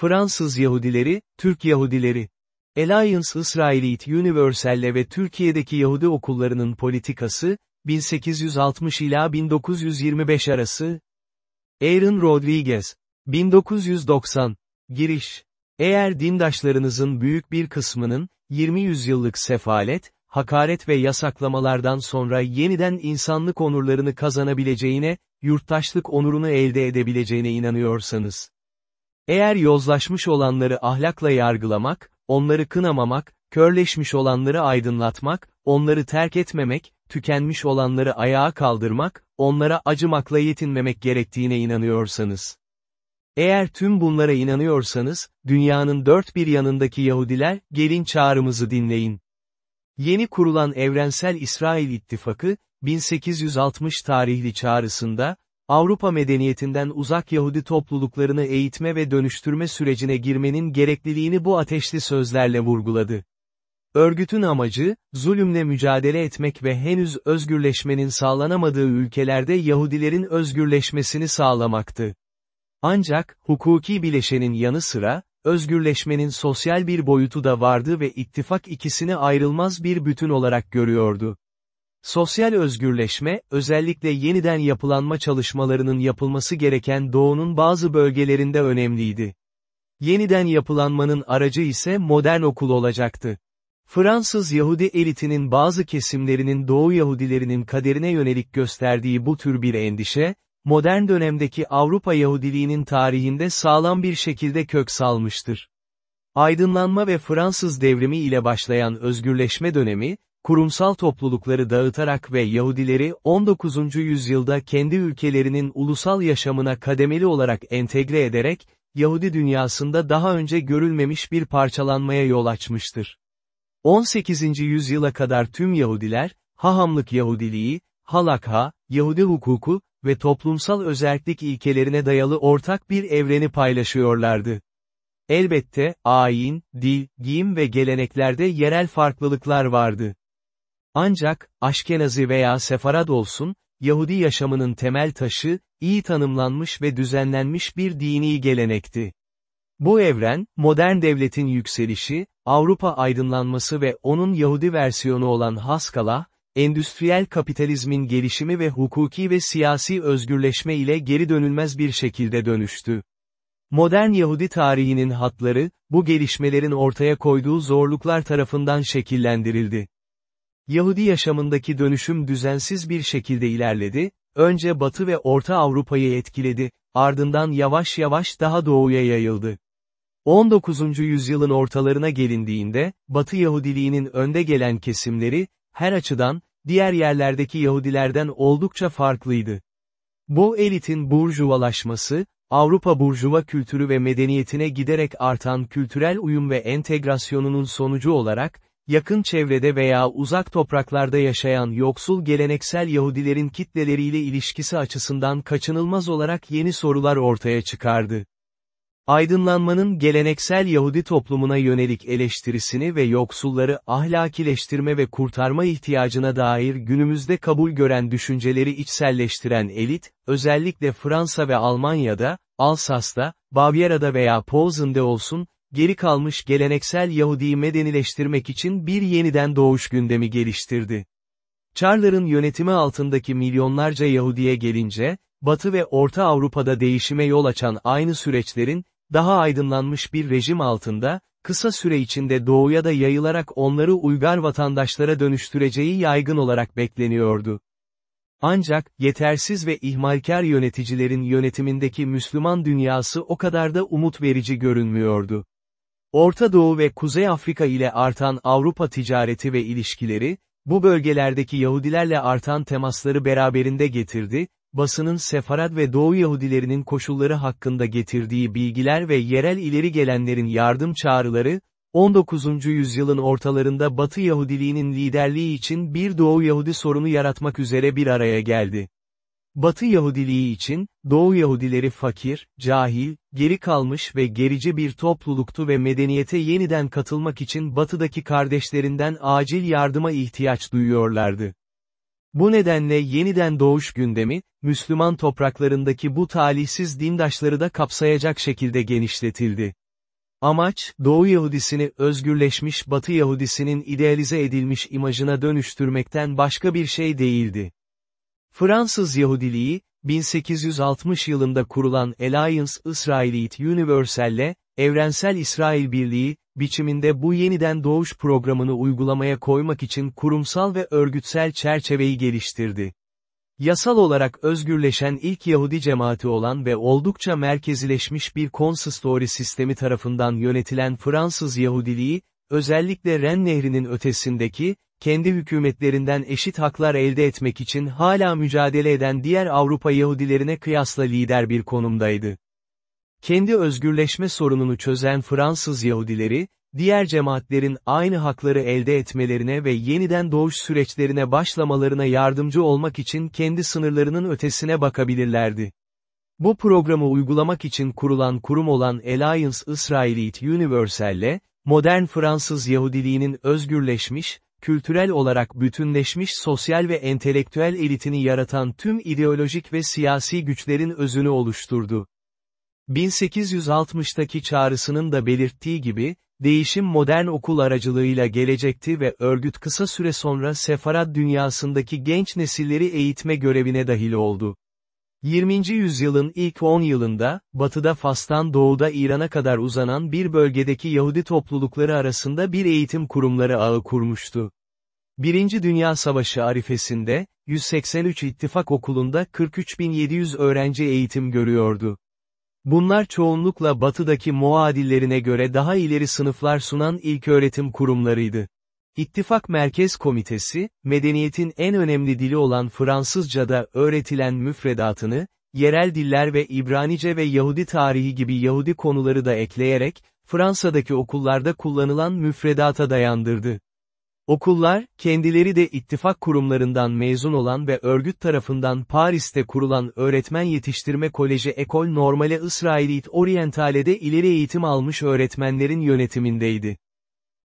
Fransız Yahudileri, Türk Yahudileri. Alliance Israelite Universelle ve Türkiye'deki Yahudi okullarının politikası, 1860 ila 1925 arası. Aaron Rodriguez. 1990. Giriş. Eğer dindaşlarınızın büyük bir kısmının, 20 yüzyıllık sefalet, hakaret ve yasaklamalardan sonra yeniden insanlık onurlarını kazanabileceğine, yurttaşlık onurunu elde edebileceğine inanıyorsanız. Eğer yozlaşmış olanları ahlakla yargılamak, onları kınamamak, körleşmiş olanları aydınlatmak, onları terk etmemek, tükenmiş olanları ayağa kaldırmak, onlara acımakla yetinmemek gerektiğine inanıyorsanız. Eğer tüm bunlara inanıyorsanız, dünyanın dört bir yanındaki Yahudiler, gelin çağrımızı dinleyin. Yeni kurulan Evrensel İsrail İttifakı, 1860 tarihli çağrısında, Avrupa medeniyetinden uzak Yahudi topluluklarını eğitme ve dönüştürme sürecine girmenin gerekliliğini bu ateşli sözlerle vurguladı. Örgütün amacı, zulümle mücadele etmek ve henüz özgürleşmenin sağlanamadığı ülkelerde Yahudilerin özgürleşmesini sağlamaktı. Ancak, hukuki bileşenin yanı sıra, özgürleşmenin sosyal bir boyutu da vardı ve ittifak ikisini ayrılmaz bir bütün olarak görüyordu. Sosyal özgürleşme, özellikle yeniden yapılanma çalışmalarının yapılması gereken doğunun bazı bölgelerinde önemliydi. Yeniden yapılanmanın aracı ise modern okul olacaktı. Fransız Yahudi elitinin bazı kesimlerinin Doğu Yahudilerinin kaderine yönelik gösterdiği bu tür bir endişe, modern dönemdeki Avrupa Yahudiliğinin tarihinde sağlam bir şekilde kök salmıştır. Aydınlanma ve Fransız devrimi ile başlayan özgürleşme dönemi, kurumsal toplulukları dağıtarak ve Yahudileri 19. yüzyılda kendi ülkelerinin ulusal yaşamına kademeli olarak entegre ederek, Yahudi dünyasında daha önce görülmemiş bir parçalanmaya yol açmıştır. 18. yüzyıla kadar tüm Yahudiler, hahamlık Yahudiliği, halakha, Yahudi hukuku ve toplumsal özellik ilkelerine dayalı ortak bir evreni paylaşıyorlardı. Elbette, ayin, dil, giyim ve geleneklerde yerel farklılıklar vardı. Ancak, Aşkenazi veya Sefarad olsun, Yahudi yaşamının temel taşı, iyi tanımlanmış ve düzenlenmiş bir dini gelenekti. Bu evren, modern devletin yükselişi, Avrupa aydınlanması ve onun Yahudi versiyonu olan Haskalah, endüstriyel kapitalizmin gelişimi ve hukuki ve siyasi özgürleşme ile geri dönülmez bir şekilde dönüştü. Modern Yahudi tarihinin hatları, bu gelişmelerin ortaya koyduğu zorluklar tarafından şekillendirildi. Yahudi yaşamındaki dönüşüm düzensiz bir şekilde ilerledi, önce Batı ve Orta Avrupa'yı etkiledi, ardından yavaş yavaş daha doğuya yayıldı. 19. yüzyılın ortalarına gelindiğinde, Batı Yahudiliğinin önde gelen kesimleri, her açıdan, diğer yerlerdeki Yahudilerden oldukça farklıydı. Bu elitin burjuvalaşması, Avrupa burjuva kültürü ve medeniyetine giderek artan kültürel uyum ve entegrasyonunun sonucu olarak, yakın çevrede veya uzak topraklarda yaşayan yoksul geleneksel Yahudilerin kitleleriyle ilişkisi açısından kaçınılmaz olarak yeni sorular ortaya çıkardı. Aydınlanmanın geleneksel Yahudi toplumuna yönelik eleştirisini ve yoksulları ahlakileştirme ve kurtarma ihtiyacına dair günümüzde kabul gören düşünceleri içselleştiren elit, özellikle Fransa ve Almanya'da, Alsas'ta, Bavyera'da veya Posen'de olsun, geri kalmış geleneksel Yahudi'yi medenileştirmek için bir yeniden doğuş gündemi geliştirdi. Çarların yönetimi altındaki milyonlarca Yahudi'ye gelince, Batı ve Orta Avrupa'da değişime yol açan aynı süreçlerin, daha aydınlanmış bir rejim altında, kısa süre içinde doğuya da yayılarak onları uygar vatandaşlara dönüştüreceği yaygın olarak bekleniyordu. Ancak, yetersiz ve ihmalkar yöneticilerin yönetimindeki Müslüman dünyası o kadar da umut verici görünmüyordu. Orta Doğu ve Kuzey Afrika ile artan Avrupa ticareti ve ilişkileri, bu bölgelerdeki Yahudilerle artan temasları beraberinde getirdi, basının Sefarad ve Doğu Yahudilerinin koşulları hakkında getirdiği bilgiler ve yerel ileri gelenlerin yardım çağrıları, 19. yüzyılın ortalarında Batı Yahudiliğinin liderliği için bir Doğu Yahudi sorunu yaratmak üzere bir araya geldi. Batı Yahudiliği için, Doğu Yahudileri fakir, cahil, geri kalmış ve gerici bir topluluktu ve medeniyete yeniden katılmak için Batı'daki kardeşlerinden acil yardıma ihtiyaç duyuyorlardı. Bu nedenle yeniden doğuş gündemi, Müslüman topraklarındaki bu talihsiz dindaşları da kapsayacak şekilde genişletildi. Amaç, Doğu Yahudisini özgürleşmiş Batı Yahudisinin idealize edilmiş imajına dönüştürmekten başka bir şey değildi. Fransız Yahudiliği, 1860 yılında kurulan Alliance Israelite Universal'le, Evrensel İsrail Birliği, biçiminde bu yeniden doğuş programını uygulamaya koymak için kurumsal ve örgütsel çerçeveyi geliştirdi. Yasal olarak özgürleşen ilk Yahudi cemaati olan ve oldukça merkezileşmiş bir konsistori sistemi tarafından yönetilen Fransız Yahudiliği, özellikle Ren Nehri'nin ötesindeki, kendi hükümetlerinden eşit haklar elde etmek için hala mücadele eden diğer Avrupa Yahudilerine kıyasla lider bir konumdaydı. Kendi özgürleşme sorununu çözen Fransız Yahudileri, diğer cemaatlerin aynı hakları elde etmelerine ve yeniden doğuş süreçlerine başlamalarına yardımcı olmak için kendi sınırlarının ötesine bakabilirlerdi. Bu programı uygulamak için kurulan kurum olan Alliance Israelite Universal'le, modern Fransız Yahudiliğinin özgürleşmiş, kültürel olarak bütünleşmiş sosyal ve entelektüel elitini yaratan tüm ideolojik ve siyasi güçlerin özünü oluşturdu. 1860'taki çağrısının da belirttiği gibi, değişim modern okul aracılığıyla gelecekti ve örgüt kısa süre sonra Sefarad dünyasındaki genç nesilleri eğitme görevine dahil oldu. 20. yüzyılın ilk 10 yılında, batıda Fas'tan doğuda İran'a kadar uzanan bir bölgedeki Yahudi toplulukları arasında bir eğitim kurumları ağı kurmuştu. Birinci Dünya Savaşı arifesinde, 183 ittifak okulunda 43.700 öğrenci eğitim görüyordu. Bunlar çoğunlukla batıdaki muadillerine göre daha ileri sınıflar sunan ilköğretim kurumlarıydı. İttifak Merkez Komitesi, medeniyetin en önemli dili olan Fransızca'da öğretilen müfredatını, yerel diller ve İbranice ve Yahudi tarihi gibi Yahudi konuları da ekleyerek, Fransa'daki okullarda kullanılan müfredata dayandırdı. Okullar, kendileri de ittifak kurumlarından mezun olan ve örgüt tarafından Paris'te kurulan Öğretmen Yetiştirme Koleji Ekol Normale Israelit Orientale'de ileri eğitim almış öğretmenlerin yönetimindeydi.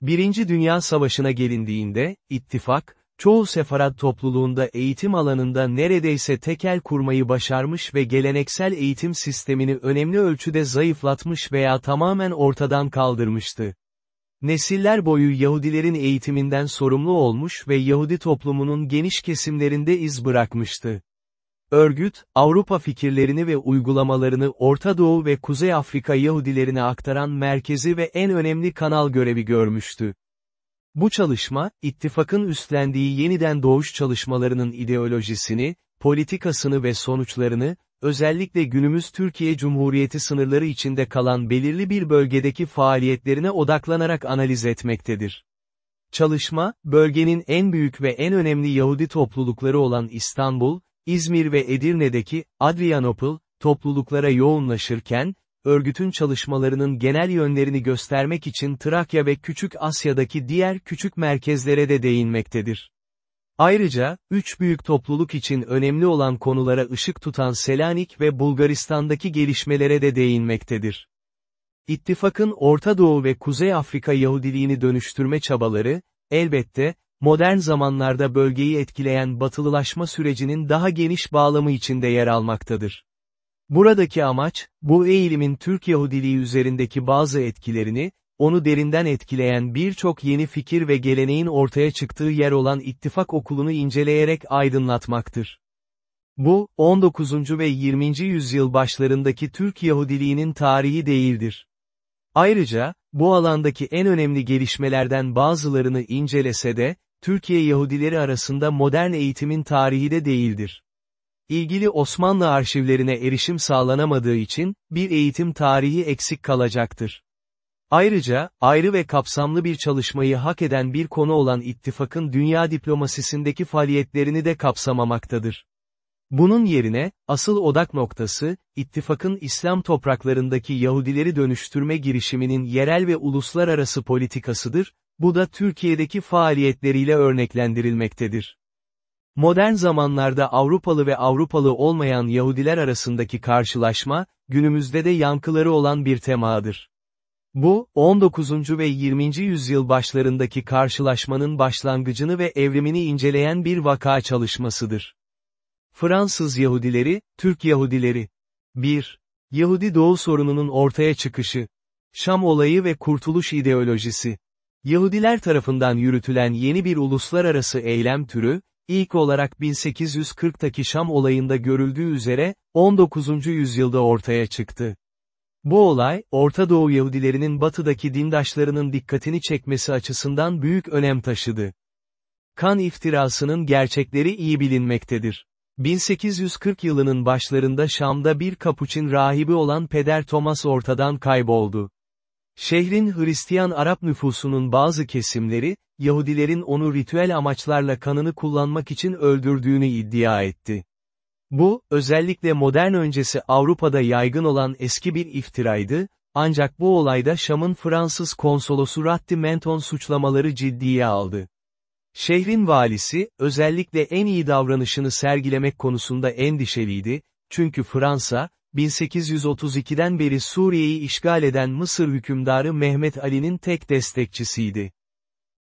Birinci Dünya Savaşı'na gelindiğinde, ittifak, çoğu sefarat topluluğunda eğitim alanında neredeyse tekel kurmayı başarmış ve geleneksel eğitim sistemini önemli ölçüde zayıflatmış veya tamamen ortadan kaldırmıştı. Nesiller boyu Yahudilerin eğitiminden sorumlu olmuş ve Yahudi toplumunun geniş kesimlerinde iz bırakmıştı. Örgüt, Avrupa fikirlerini ve uygulamalarını Orta Doğu ve Kuzey Afrika Yahudilerine aktaran merkezi ve en önemli kanal görevi görmüştü. Bu çalışma, ittifakın üstlendiği yeniden doğuş çalışmalarının ideolojisini, politikasını ve sonuçlarını, özellikle günümüz Türkiye Cumhuriyeti sınırları içinde kalan belirli bir bölgedeki faaliyetlerine odaklanarak analiz etmektedir. Çalışma, bölgenin en büyük ve en önemli Yahudi toplulukları olan İstanbul, İzmir ve Edirne'deki Adrianopol topluluklara yoğunlaşırken, örgütün çalışmalarının genel yönlerini göstermek için Trakya ve Küçük Asya'daki diğer küçük merkezlere de değinmektedir. Ayrıca, üç büyük topluluk için önemli olan konulara ışık tutan Selanik ve Bulgaristan'daki gelişmelere de değinmektedir. İttifakın Orta Doğu ve Kuzey Afrika Yahudiliğini dönüştürme çabaları, elbette, modern zamanlarda bölgeyi etkileyen batılılaşma sürecinin daha geniş bağlamı içinde yer almaktadır. Buradaki amaç, bu eğilimin Türk Yahudiliği üzerindeki bazı etkilerini, onu derinden etkileyen birçok yeni fikir ve geleneğin ortaya çıktığı yer olan ittifak okulunu inceleyerek aydınlatmaktır. Bu, 19. ve 20. yüzyıl başlarındaki Türk Yahudiliğinin tarihi değildir. Ayrıca, bu alandaki en önemli gelişmelerden bazılarını incelese de, Türkiye Yahudileri arasında modern eğitimin tarihi de değildir. İlgili Osmanlı arşivlerine erişim sağlanamadığı için, bir eğitim tarihi eksik kalacaktır. Ayrıca, ayrı ve kapsamlı bir çalışmayı hak eden bir konu olan ittifakın dünya diplomasisindeki faaliyetlerini de kapsamamaktadır. Bunun yerine, asıl odak noktası, ittifakın İslam topraklarındaki Yahudileri dönüştürme girişiminin yerel ve uluslararası politikasıdır, bu da Türkiye'deki faaliyetleriyle örneklendirilmektedir. Modern zamanlarda Avrupalı ve Avrupalı olmayan Yahudiler arasındaki karşılaşma, günümüzde de yankıları olan bir temadır. Bu, 19. ve 20. yüzyıl başlarındaki karşılaşmanın başlangıcını ve evrimini inceleyen bir vaka çalışmasıdır. Fransız Yahudileri, Türk Yahudileri 1. Yahudi Doğu sorununun ortaya çıkışı Şam olayı ve kurtuluş ideolojisi. Yahudiler tarafından yürütülen yeni bir uluslararası eylem türü, ilk olarak 1840'taki Şam olayında görüldüğü üzere, 19. yüzyılda ortaya çıktı. Bu olay, Orta Doğu Yahudilerinin batıdaki dindaşlarının dikkatini çekmesi açısından büyük önem taşıdı. Kan iftirasının gerçekleri iyi bilinmektedir. 1840 yılının başlarında Şam'da bir kapuçin rahibi olan Peder Thomas ortadan kayboldu. Şehrin Hristiyan Arap nüfusunun bazı kesimleri, Yahudilerin onu ritüel amaçlarla kanını kullanmak için öldürdüğünü iddia etti. Bu, özellikle modern öncesi Avrupa'da yaygın olan eski bir iftiraydı, ancak bu olayda Şam'ın Fransız konsolosu Ratti Menton suçlamaları ciddiye aldı. Şehrin valisi, özellikle en iyi davranışını sergilemek konusunda endişeliydi, çünkü Fransa, 1832'den beri Suriye'yi işgal eden Mısır hükümdarı Mehmet Ali'nin tek destekçisiydi.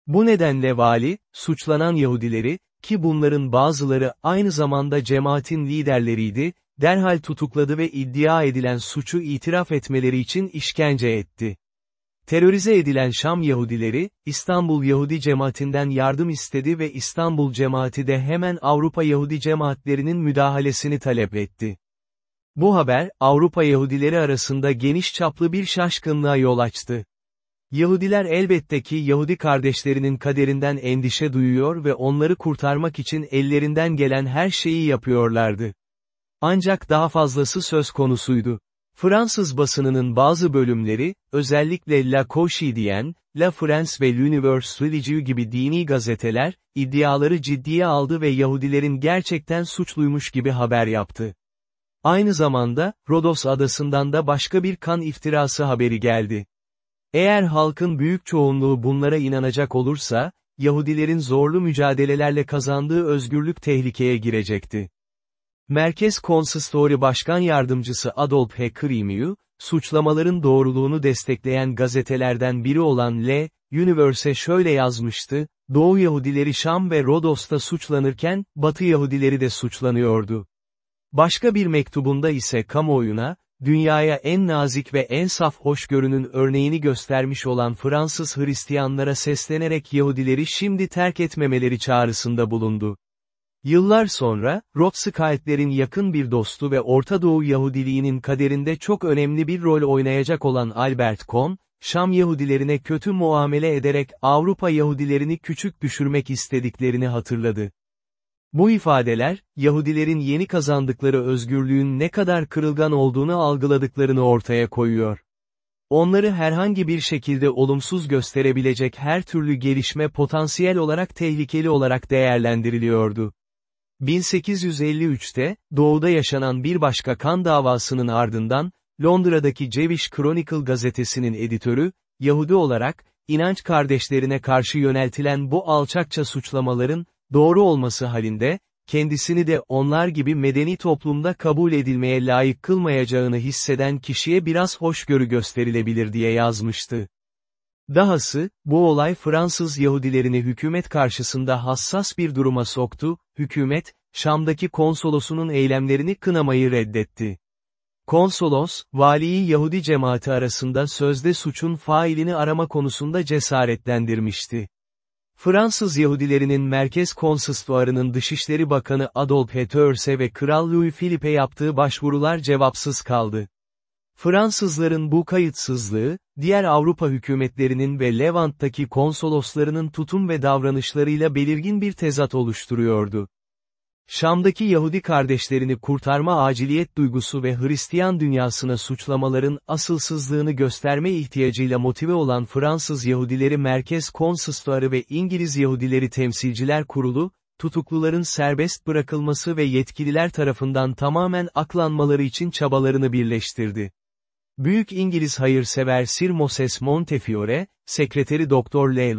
Bu nedenle vali, suçlanan Yahudileri, ki bunların bazıları aynı zamanda cemaatin liderleriydi, derhal tutukladı ve iddia edilen suçu itiraf etmeleri için işkence etti. Terörize edilen Şam Yahudileri, İstanbul Yahudi cemaatinden yardım istedi ve İstanbul cemaati de hemen Avrupa Yahudi cemaatlerinin müdahalesini talep etti. Bu haber, Avrupa Yahudileri arasında geniş çaplı bir şaşkınlığa yol açtı. Yahudiler elbette ki Yahudi kardeşlerinin kaderinden endişe duyuyor ve onları kurtarmak için ellerinden gelen her şeyi yapıyorlardı. Ancak daha fazlası söz konusuydu. Fransız basınının bazı bölümleri, özellikle La Quotidienne, La France ve L'Univers Religieux gibi dini gazeteler, iddiaları ciddiye aldı ve Yahudilerin gerçekten suçluymuş gibi haber yaptı. Aynı zamanda, Rodos adasından da başka bir kan iftirası haberi geldi. Eğer halkın büyük çoğunluğu bunlara inanacak olursa, Yahudilerin zorlu mücadelelerle kazandığı özgürlük tehlikeye girecekti. Merkez Konsistori Başkan Yardımcısı Adolf H. Krimiu, suçlamaların doğruluğunu destekleyen gazetelerden biri olan L. Universe şöyle yazmıştı, Doğu Yahudileri Şam ve Rodos'ta suçlanırken, Batı Yahudileri de suçlanıyordu. Başka bir mektubunda ise kamuoyuna, dünyaya en nazik ve en saf hoşgörünün örneğini göstermiş olan Fransız Hristiyanlara seslenerek Yahudileri şimdi terk etmemeleri çağrısında bulundu. Yıllar sonra, Rothschild'lerin yakın bir dostu ve Orta Doğu Yahudiliğinin kaderinde çok önemli bir rol oynayacak olan Albert Kohn, Şam Yahudilerine kötü muamele ederek Avrupa Yahudilerini küçük düşürmek istediklerini hatırladı. Bu ifadeler, Yahudilerin yeni kazandıkları özgürlüğün ne kadar kırılgan olduğunu algıladıklarını ortaya koyuyor. Onları herhangi bir şekilde olumsuz gösterebilecek her türlü gelişme potansiyel olarak tehlikeli olarak değerlendiriliyordu. 1853'te, doğuda yaşanan bir başka kan davasının ardından, Londra'daki Jewish Chronicle gazetesinin editörü, Yahudi olarak, inanç kardeşlerine karşı yöneltilen bu alçakça suçlamaların, doğru olması halinde, kendisini de onlar gibi medeni toplumda kabul edilmeye layık kılmayacağını hisseden kişiye biraz hoşgörü gösterilebilir diye yazmıştı. Dahası, bu olay Fransız Yahudilerini hükümet karşısında hassas bir duruma soktu, hükümet, Şam'daki konsolosunun eylemlerini kınamayı reddetti. Konsolos, valiyi Yahudi cemaati arasında sözde suçun failini arama konusunda cesaretlendirmişti. Fransız Yahudilerinin Merkez Konsistuarının Dışişleri Bakanı Adolphe Heteurse ve Kral Louis Philippe yaptığı başvurular cevapsız kaldı. Fransızların bu kayıtsızlığı, diğer Avrupa hükümetlerinin ve Levant'taki konsoloslarının tutum ve davranışlarıyla belirgin bir tezat oluşturuyordu. Şam'daki Yahudi kardeşlerini kurtarma aciliyet duygusu ve Hristiyan dünyasına suçlamaların asılsızlığını gösterme ihtiyacıyla motive olan Fransız Yahudileri Merkez Konsistoire ve İngiliz Yahudileri Temsilciler Kurulu, tutukluların serbest bırakılması ve yetkililer tarafından tamamen aklanmaları için çabalarını birleştirdi. Büyük İngiliz hayırsever Sir Moses Montefiore, sekreteri Dr. L.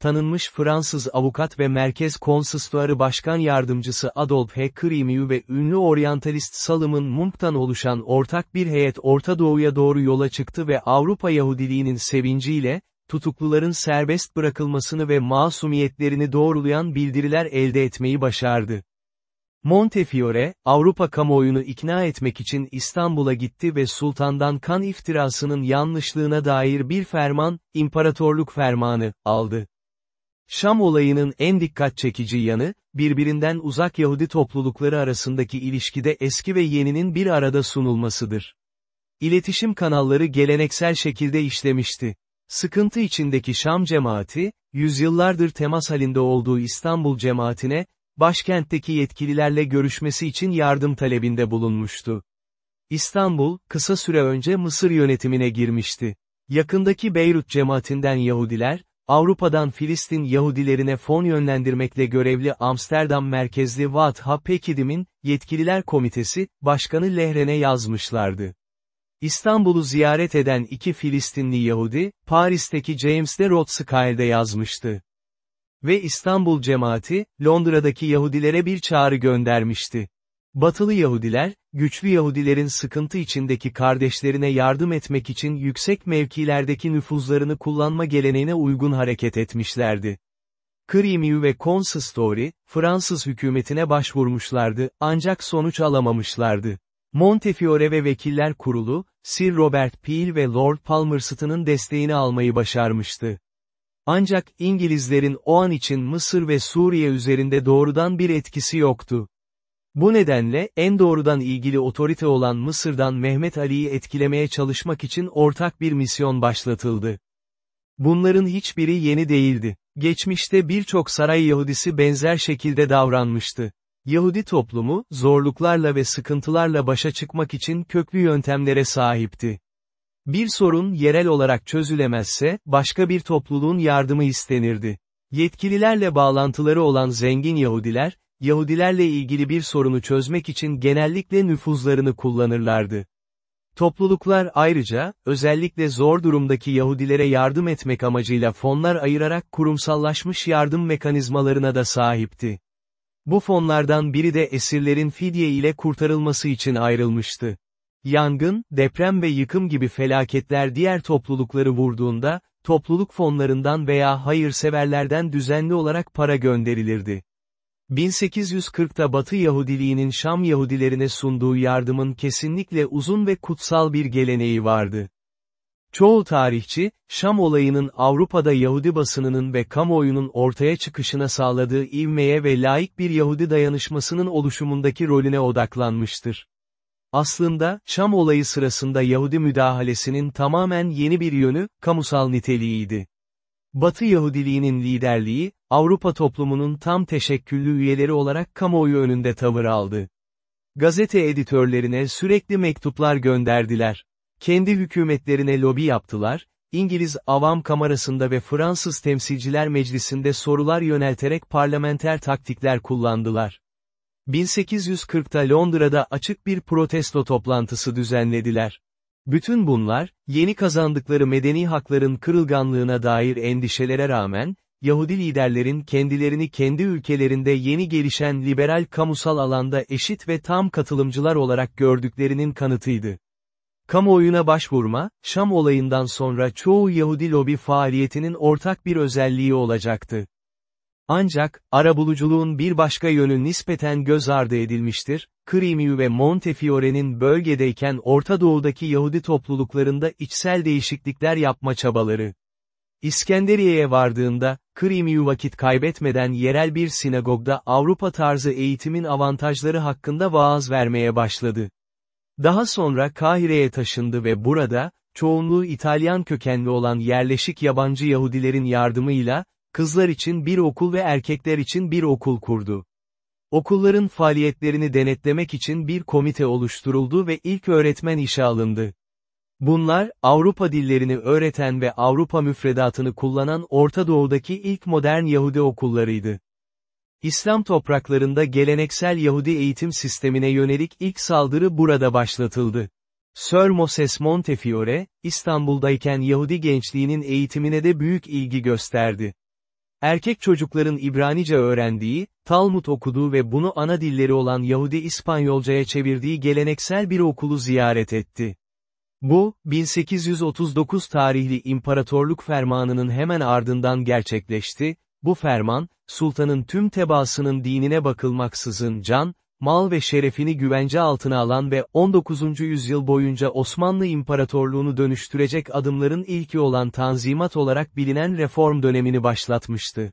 Tanınmış Fransız avukat ve Merkez Konsistuarı Başkan Yardımcısı Adolf H. Krimiu ve ünlü oryantalist Salomon Munk'tan oluşan ortak bir heyet Orta Doğu'ya doğru yola çıktı ve Avrupa Yahudiliğinin sevinciyle, tutukluların serbest bırakılmasını ve masumiyetlerini doğrulayan bildiriler elde etmeyi başardı. Montefiore, Avrupa kamuoyunu ikna etmek için İstanbul'a gitti ve sultandan kan iftirasının yanlışlığına dair bir ferman, imparatorluk fermanı, aldı. Şam olayının en dikkat çekici yanı, birbirinden uzak Yahudi toplulukları arasındaki ilişkide eski ve yeninin bir arada sunulmasıdır. İletişim kanalları geleneksel şekilde işlemişti. Sıkıntı içindeki Şam cemaati, yüzyıllardır temas halinde olduğu İstanbul cemaatine, başkentteki yetkililerle görüşmesi için yardım talebinde bulunmuştu. İstanbul, kısa süre önce Mısır yönetimine girmişti. Yakındaki Beyrut cemaatinden Yahudiler, Avrupa'dan Filistin Yahudilerine fon yönlendirmekle görevli Amsterdam merkezli Vatha Pekidim'in, Yetkililer Komitesi, Başkanı Lehren'e yazmışlardı. İstanbul'u ziyaret eden iki Filistinli Yahudi, Paris'teki James de Rothschild'e yazmıştı. Ve İstanbul cemaati, Londra'daki Yahudilere bir çağrı göndermişti. Batılı Yahudiler, güçlü Yahudilerin sıkıntı içindeki kardeşlerine yardım etmek için yüksek mevkilerdeki nüfuzlarını kullanma geleneğine uygun hareket etmişlerdi. Krimiu ve Consistori, Fransız hükümetine başvurmuşlardı, ancak sonuç alamamışlardı. Montefiore ve Vekiller Kurulu, Sir Robert Peel ve Lord Palmerston'ın desteğini almayı başarmıştı. Ancak İngilizlerin o an için Mısır ve Suriye üzerinde doğrudan bir etkisi yoktu. Bu nedenle, en doğrudan ilgili otorite olan Mısır'dan Mehmet Ali'yi etkilemeye çalışmak için ortak bir misyon başlatıldı. Bunların hiçbiri yeni değildi. Geçmişte birçok saray Yahudisi benzer şekilde davranmıştı. Yahudi toplumu, zorluklarla ve sıkıntılarla başa çıkmak için köklü yöntemlere sahipti. Bir sorun yerel olarak çözülemezse, başka bir topluluğun yardımı istenirdi. Yetkililerle bağlantıları olan zengin Yahudiler, Yahudilerle ilgili bir sorunu çözmek için genellikle nüfuzlarını kullanırlardı. Topluluklar ayrıca, özellikle zor durumdaki Yahudilere yardım etmek amacıyla fonlar ayırarak kurumsallaşmış yardım mekanizmalarına da sahipti. Bu fonlardan biri de esirlerin fidye ile kurtarılması için ayrılmıştı. Yangın, deprem ve yıkım gibi felaketler diğer toplulukları vurduğunda, topluluk fonlarından veya hayırseverlerden düzenli olarak para gönderilirdi. 1840'ta Batı Yahudiliğinin Şam Yahudilerine sunduğu yardımın kesinlikle uzun ve kutsal bir geleneği vardı. Çoğu tarihçi, Şam olayının Avrupa'da Yahudi basınının ve kamuoyunun ortaya çıkışına sağladığı ivmeye ve laik bir Yahudi dayanışmasının oluşumundaki rolüne odaklanmıştır. Aslında, Şam olayı sırasında Yahudi müdahalesinin tamamen yeni bir yönü, kamusal niteliğiydi. Batı Yahudiliğinin liderliği, Avrupa toplumunun tam teşekküllü üyeleri olarak kamuoyu önünde tavır aldı. Gazete editörlerine sürekli mektuplar gönderdiler. Kendi hükümetlerine lobi yaptılar, İngiliz Avam Kamerası'nda ve Fransız Temsilciler Meclisi'nde sorular yönelterek parlamenter taktikler kullandılar. 1840'ta Londra'da açık bir protesto toplantısı düzenlediler. Bütün bunlar, yeni kazandıkları medeni hakların kırılganlığına dair endişelere rağmen, Yahudi liderlerin kendilerini kendi ülkelerinde yeni gelişen liberal kamusal alanda eşit ve tam katılımcılar olarak gördüklerinin kanıtıydı. Kamuoyuna başvurma, Şam olayından sonra çoğu Yahudi lobi faaliyetinin ortak bir özelliği olacaktı. Ancak, arabuluculuğun bir başka yönü nispeten göz ardı edilmiştir, Krimiu ve Montefiore'nin bölgedeyken Orta Doğu'daki Yahudi topluluklarında içsel değişiklikler yapma çabaları. İskenderiye'ye vardığında, Krimiu vakit kaybetmeden yerel bir sinagogda Avrupa tarzı eğitimin avantajları hakkında vaaz vermeye başladı. Daha sonra Kahire'ye taşındı ve burada, çoğunluğu İtalyan kökenli olan yerleşik yabancı Yahudilerin yardımıyla, kızlar için bir okul ve erkekler için bir okul kurdu. Okulların faaliyetlerini denetlemek için bir komite oluşturuldu ve ilk öğretmen işe alındı. Bunlar, Avrupa dillerini öğreten ve Avrupa müfredatını kullanan Orta Doğu'daki ilk modern Yahudi okullarıydı. İslam topraklarında geleneksel Yahudi eğitim sistemine yönelik ilk saldırı burada başlatıldı. Sir Moses Montefiore, İstanbul'dayken Yahudi gençliğinin eğitimine de büyük ilgi gösterdi. Erkek çocukların İbranice öğrendiği, Talmud okuduğu ve bunu ana dilleri olan Yahudi İspanyolcaya çevirdiği geleneksel bir okulu ziyaret etti. Bu, 1839 tarihli İmparatorluk Fermanı'nın hemen ardından gerçekleşti, bu ferman, sultanın tüm tebaasının dinine bakılmaksızın can, mal ve şerefini güvence altına alan ve 19. yüzyıl boyunca Osmanlı İmparatorluğunu dönüştürecek adımların ilki olan Tanzimat olarak bilinen reform dönemini başlatmıştı.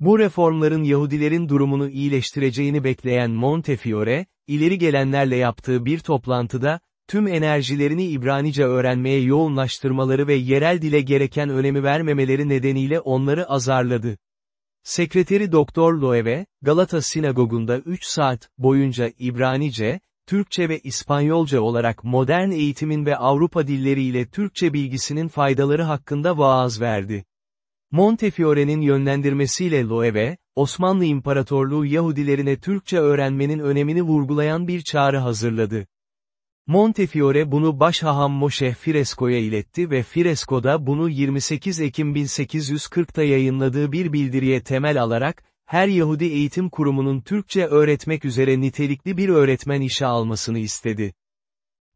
Bu reformların Yahudilerin durumunu iyileştireceğini bekleyen Montefiore, ileri gelenlerle yaptığı bir toplantıda, tüm enerjilerini İbranice öğrenmeye yoğunlaştırmaları ve yerel dile gereken önemi vermemeleri nedeniyle onları azarladı. Sekreteri Doktor Loewe, Galata Sinagogu'nda 3 saat boyunca İbranice, Türkçe ve İspanyolca olarak modern eğitimin ve Avrupa dilleriyle Türkçe bilgisinin faydaları hakkında vaaz verdi. Montefiore'nin yönlendirmesiyle Loewe, Osmanlı İmparatorluğu Yahudilerine Türkçe öğrenmenin önemini vurgulayan bir çağrı hazırladı. Montefiore bunu Başhaham Moshe Firesco'ya iletti ve Firesco da bunu 28 Ekim 1840'ta yayınladığı bir bildiriye temel alarak, her Yahudi eğitim kurumunun Türkçe öğretmek üzere nitelikli bir öğretmen işe almasını istedi.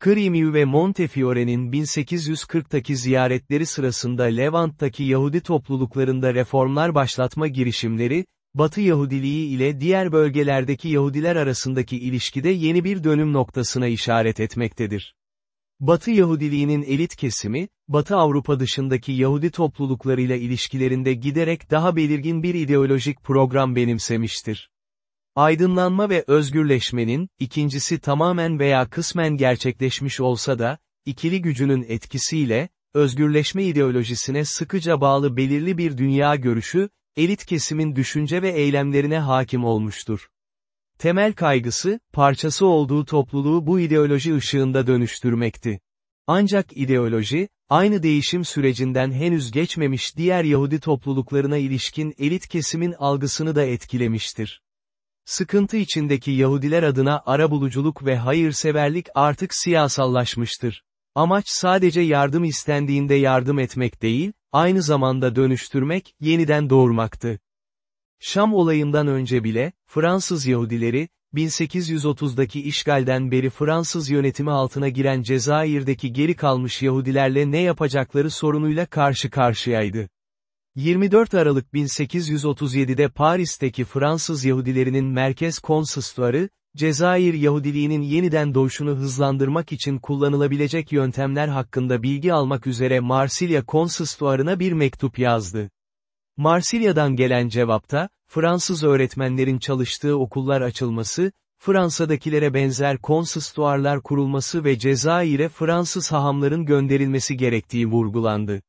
Krimiu ve Montefiore'nin 1840'taki ziyaretleri sırasında Levant'taki Yahudi topluluklarında reformlar başlatma girişimleri, Batı Yahudiliği ile diğer bölgelerdeki Yahudiler arasındaki ilişkide yeni bir dönüm noktasına işaret etmektedir. Batı Yahudiliğinin elit kesimi, Batı Avrupa dışındaki Yahudi topluluklarıyla ilişkilerinde giderek daha belirgin bir ideolojik program benimsemiştir. Aydınlanma ve özgürleşmenin, ikincisi tamamen veya kısmen gerçekleşmiş olsa da, ikili gücünün etkisiyle, özgürleşme ideolojisine sıkıca bağlı belirli bir dünya görüşü, elit kesimin düşünce ve eylemlerine hakim olmuştur. Temel kaygısı, parçası olduğu topluluğu bu ideoloji ışığında dönüştürmekti. Ancak ideoloji, aynı değişim sürecinden henüz geçmemiş diğer Yahudi topluluklarına ilişkin elit kesimin algısını da etkilemiştir. Sıkıntı içindeki Yahudiler adına arabuluculuk ve hayırseverlik artık siyasallaşmıştır. Amaç sadece yardım istendiğinde yardım etmek değil, aynı zamanda dönüştürmek, yeniden doğurmaktı. Şam olayından önce bile, Fransız Yahudileri, 1830'daki işgalden beri Fransız yönetimi altına giren Cezayir'deki geri kalmış Yahudilerle ne yapacakları sorunuyla karşı karşıyaydı. 24 Aralık 1837'de Paris'teki Fransız Yahudilerinin merkez konsistüarı, Cezayir Yahudiliğinin yeniden doğuşunu hızlandırmak için kullanılabilecek yöntemler hakkında bilgi almak üzere Marsilya konsistüarına bir mektup yazdı. Marsilya'dan gelen cevapta, Fransız öğretmenlerin çalıştığı okullar açılması, Fransa'dakilere benzer konsistüarlar kurulması ve Cezayir'e Fransız hahamların gönderilmesi gerektiği vurgulandı.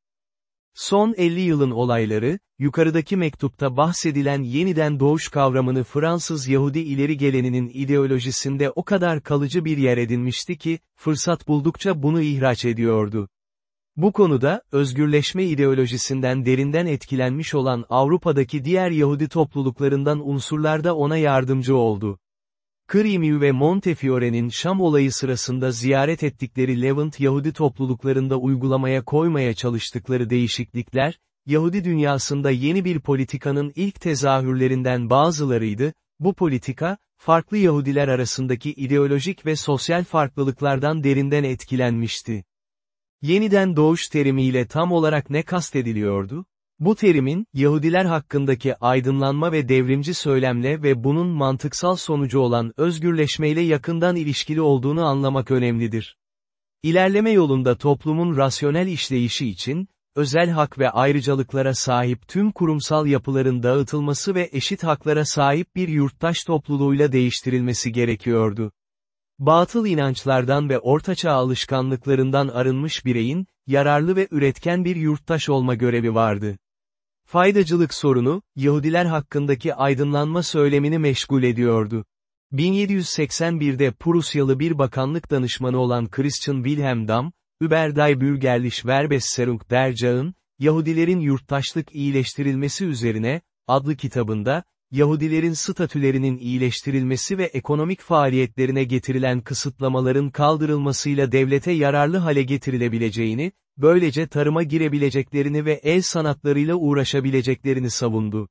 Son 50 yılın olayları, yukarıdaki mektupta bahsedilen yeniden doğuş kavramını Fransız Yahudi ileri geleninin ideolojisinde o kadar kalıcı bir yer edinmişti ki, fırsat buldukça bunu ihraç ediyordu. Bu konuda, özgürleşme ideolojisinden derinden etkilenmiş olan Avrupa'daki diğer Yahudi topluluklarından unsurlar da ona yardımcı oldu. Krimiu ve Montefiore'nin Şam olayı sırasında ziyaret ettikleri Levant Yahudi topluluklarında uygulamaya koymaya çalıştıkları değişiklikler, Yahudi dünyasında yeni bir politikanın ilk tezahürlerinden bazılarıydı, bu politika, farklı Yahudiler arasındaki ideolojik ve sosyal farklılıklardan derinden etkilenmişti. Yeniden doğuş terimiyle tam olarak ne kastediliyordu? Bu terimin, Yahudiler hakkındaki aydınlanma ve devrimci söylemle ve bunun mantıksal sonucu olan özgürleşmeyle yakından ilişkili olduğunu anlamak önemlidir. İlerleme yolunda toplumun rasyonel işleyişi için, özel hak ve ayrıcalıklara sahip tüm kurumsal yapıların dağıtılması ve eşit haklara sahip bir yurttaş topluluğuyla değiştirilmesi gerekiyordu. Batıl inançlardan ve ortaçağ alışkanlıklarından arınmış bireyin, yararlı ve üretken bir yurttaş olma görevi vardı. Faydacılık sorunu, Yahudiler hakkındaki aydınlanma söylemini meşgul ediyordu. 1781'de Prusyalı bir bakanlık danışmanı olan Christian Wilhelm Damm, Über Bürgerlich Verbesserung der Jahn, Yahudilerin yurttaşlık iyileştirilmesi üzerine, adlı kitabında, Yahudilerin statülerinin iyileştirilmesi ve ekonomik faaliyetlerine getirilen kısıtlamaların kaldırılmasıyla devlete yararlı hale getirilebileceğini, böylece tarıma girebileceklerini ve el sanatlarıyla uğraşabileceklerini savundu.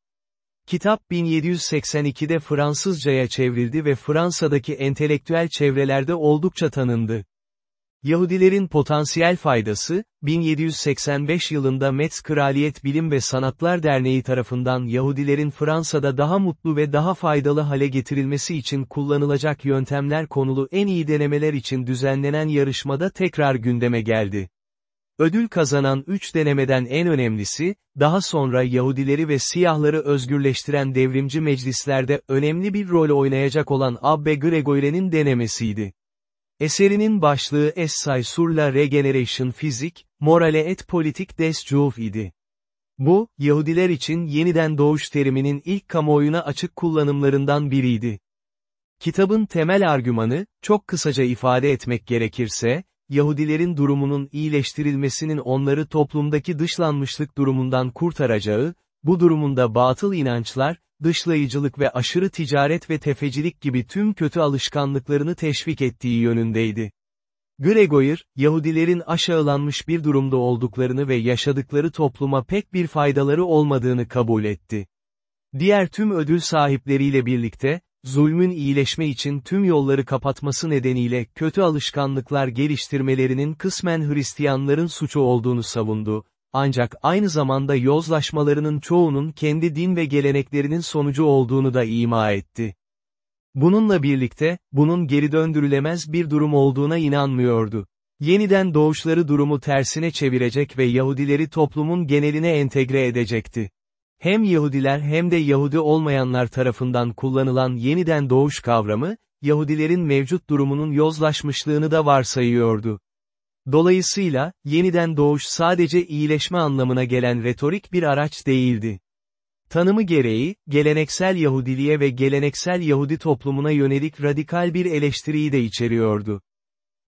Kitap 1782'de Fransızcaya çevrildi ve Fransa'daki entelektüel çevrelerde oldukça tanındı. Yahudilerin potansiyel faydası, 1785 yılında Metz Kraliyet Bilim ve Sanatlar Derneği tarafından Yahudilerin Fransa'da daha mutlu ve daha faydalı hale getirilmesi için kullanılacak yöntemler konulu en iyi denemeler için düzenlenen yarışmada tekrar gündeme geldi. Ödül kazanan üç denemeden en önemlisi, daha sonra Yahudileri ve siyahları özgürleştiren devrimci meclislerde önemli bir rol oynayacak olan Abbe Gregoire'nin denemesiydi. Eserinin başlığı Essay sur la Regeneration Physique, Morale et Politique des Juifs idi. Bu, Yahudiler için yeniden doğuş teriminin ilk kamuoyuna açık kullanımlarından biriydi. Kitabın temel argümanı, çok kısaca ifade etmek gerekirse, Yahudilerin durumunun iyileştirilmesinin onları toplumdaki dışlanmışlık durumundan kurtaracağı, bu durumunda batıl inançlar, dışlayıcılık ve aşırı ticaret ve tefecilik gibi tüm kötü alışkanlıklarını teşvik ettiği yönündeydi. Gregoire, Yahudilerin aşağılanmış bir durumda olduklarını ve yaşadıkları topluma pek bir faydaları olmadığını kabul etti. Diğer tüm ödül sahipleriyle birlikte, zulmün iyileşme için tüm yolları kapatması nedeniyle kötü alışkanlıklar geliştirmelerinin kısmen Hristiyanların suçu olduğunu savundu, ancak aynı zamanda yozlaşmalarının çoğunun kendi din ve geleneklerinin sonucu olduğunu da ima etti. Bununla birlikte, bunun geri döndürülemez bir durum olduğuna inanmıyordu. Yeniden doğuşları durumu tersine çevirecek ve Yahudileri toplumun geneline entegre edecekti. Hem Yahudiler hem de Yahudi olmayanlar tarafından kullanılan yeniden doğuş kavramı, Yahudilerin mevcut durumunun yozlaşmışlığını da varsayıyordu. Dolayısıyla, yeniden doğuş sadece iyileşme anlamına gelen retorik bir araç değildi. Tanımı gereği, geleneksel Yahudiliğe ve geleneksel Yahudi toplumuna yönelik radikal bir eleştiriyi de içeriyordu.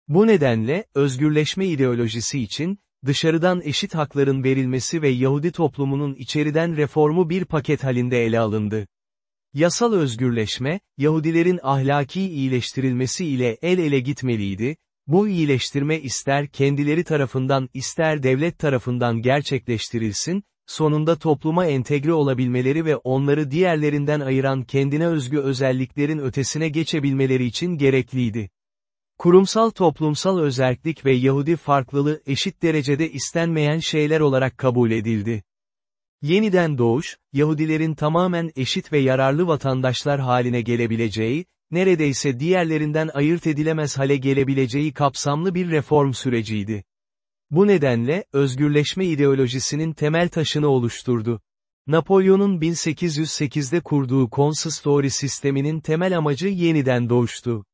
Bu nedenle, özgürleşme ideolojisi için, dışarıdan eşit hakların verilmesi ve Yahudi toplumunun içeriden reformu bir paket halinde ele alındı. Yasal özgürleşme, Yahudilerin ahlaki iyileştirilmesi ile el ele gitmeliydi, bu iyileştirme ister kendileri tarafından ister devlet tarafından gerçekleştirilsin, sonunda topluma entegre olabilmeleri ve onları diğerlerinden ayıran kendine özgü özelliklerin ötesine geçebilmeleri için gerekliydi. Kurumsal toplumsal özellik ve Yahudi farklılığı eşit derecede istenmeyen şeyler olarak kabul edildi. Yeniden doğuş, Yahudilerin tamamen eşit ve yararlı vatandaşlar haline gelebileceği, neredeyse diğerlerinden ayırt edilemez hale gelebileceği kapsamlı bir reform süreciydi. Bu nedenle, özgürleşme ideolojisinin temel taşını oluşturdu. Napolyon'un 1808'de kurduğu konsistori sisteminin temel amacı yeniden doğuştu.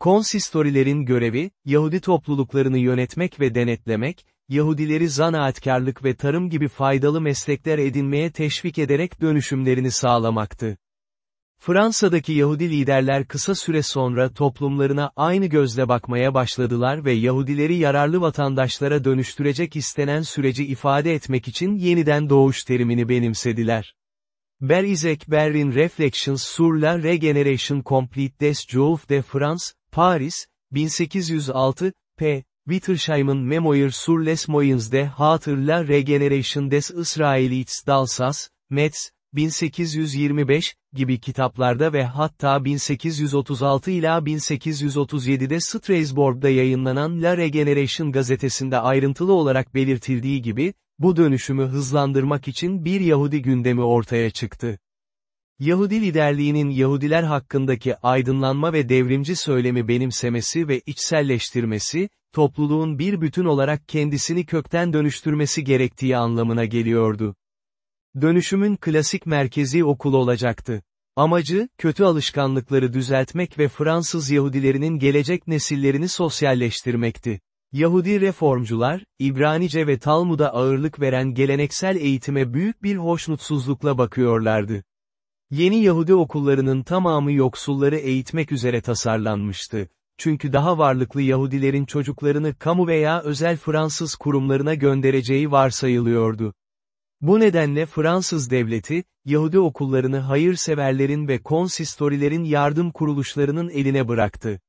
Konsistorilerin görevi, Yahudi topluluklarını yönetmek ve denetlemek, Yahudileri zanaatkarlık ve tarım gibi faydalı meslekler edinmeye teşvik ederek dönüşümlerini sağlamaktı. Fransa'daki Yahudi liderler kısa süre sonra toplumlarına aynı gözle bakmaya başladılar ve Yahudileri yararlı vatandaşlara dönüştürecek istenen süreci ifade etmek için yeniden doğuş terimini benimsediler. Berizek Berrin Reflections sur la Regeneration Complete des Juifs de France, Paris, 1806, p. Wittersheim'ın Memoir sur les moyens de Hatır la Regeneration des Israelites d'Alsace, Metz, 1825, gibi kitaplarda ve hatta 1836 ila 1837'de Strasbourg'da yayınlanan La Regeneration gazetesinde ayrıntılı olarak belirtildiği gibi, bu dönüşümü hızlandırmak için bir Yahudi gündemi ortaya çıktı. Yahudi liderliğinin Yahudiler hakkındaki aydınlanma ve devrimci söylemi benimsemesi ve içselleştirmesi, topluluğun bir bütün olarak kendisini kökten dönüştürmesi gerektiği anlamına geliyordu. Dönüşümün klasik merkezi okul olacaktı. Amacı, kötü alışkanlıkları düzeltmek ve Fransız Yahudilerinin gelecek nesillerini sosyalleştirmekti. Yahudi reformcular, İbranice ve Talmud'a ağırlık veren geleneksel eğitime büyük bir hoşnutsuzlukla bakıyorlardı. Yeni Yahudi okullarının tamamı yoksulları eğitmek üzere tasarlanmıştı. Çünkü daha varlıklı Yahudilerin çocuklarını kamu veya özel Fransız kurumlarına göndereceği varsayılıyordu. Bu nedenle Fransız devleti, Yahudi okullarını hayırseverlerin ve konsistorilerin yardım kuruluşlarının eline bıraktı.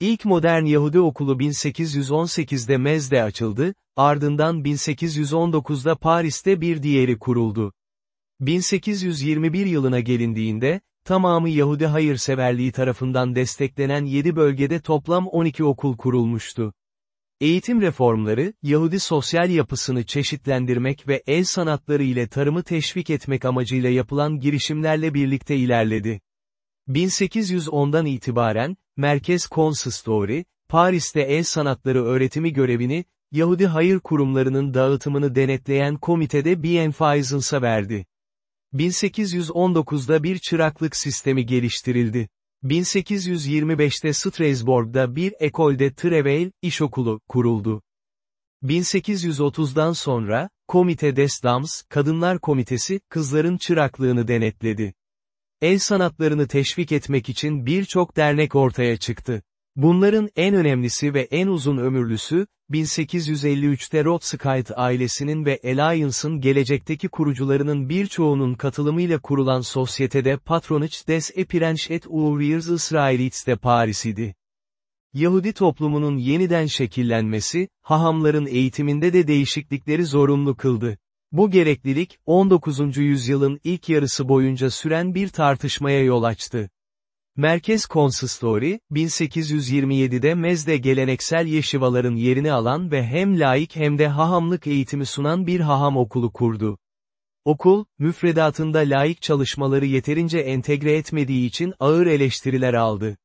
İlk modern Yahudi okulu 1818'de Mez'de açıldı, ardından 1819'da Paris'te bir diğeri kuruldu. 1821 yılına gelindiğinde, tamamı Yahudi hayırseverliği tarafından desteklenen 7 bölgede toplam 12 okul kurulmuştu. Eğitim reformları, Yahudi sosyal yapısını çeşitlendirmek ve el sanatları ile tarımı teşvik etmek amacıyla yapılan girişimlerle birlikte ilerledi. 1810'dan itibaren, Merkez Konsistori, Paris'te el sanatları öğretimi görevini, Yahudi hayır kurumlarının dağıtımını denetleyen komitede Bienfaisensa verdi. 1819'da bir çıraklık sistemi geliştirildi. 1825'te Strasbourg'da bir ekolde Treveil, işokulu, kuruldu. 1830'dan sonra, Komite des Dames, Kadınlar Komitesi, kızların çıraklığını denetledi. El sanatlarını teşvik etmek için birçok dernek ortaya çıktı. Bunların en önemlisi ve en uzun ömürlüsü, 1853'te Rothschild ailesinin ve Alliance'ın gelecekteki kurucularının birçoğunun katılımıyla kurulan sosyetede Patronage des Eprenches et Ouvriers Israelites de Paris. Yahudi toplumunun yeniden şekillenmesi, hahamların eğitiminde de değişiklikleri zorunlu kıldı. Bu gereklilik, 19. yüzyılın ilk yarısı boyunca süren bir tartışmaya yol açtı. Merkez Konsistori, 1827'de Mezde geleneksel yeşivaların yerini alan ve hem laik hem de hahamlık eğitimi sunan bir haham okulu kurdu. Okul, müfredatında laik çalışmaları yeterince entegre etmediği için ağır eleştiriler aldı.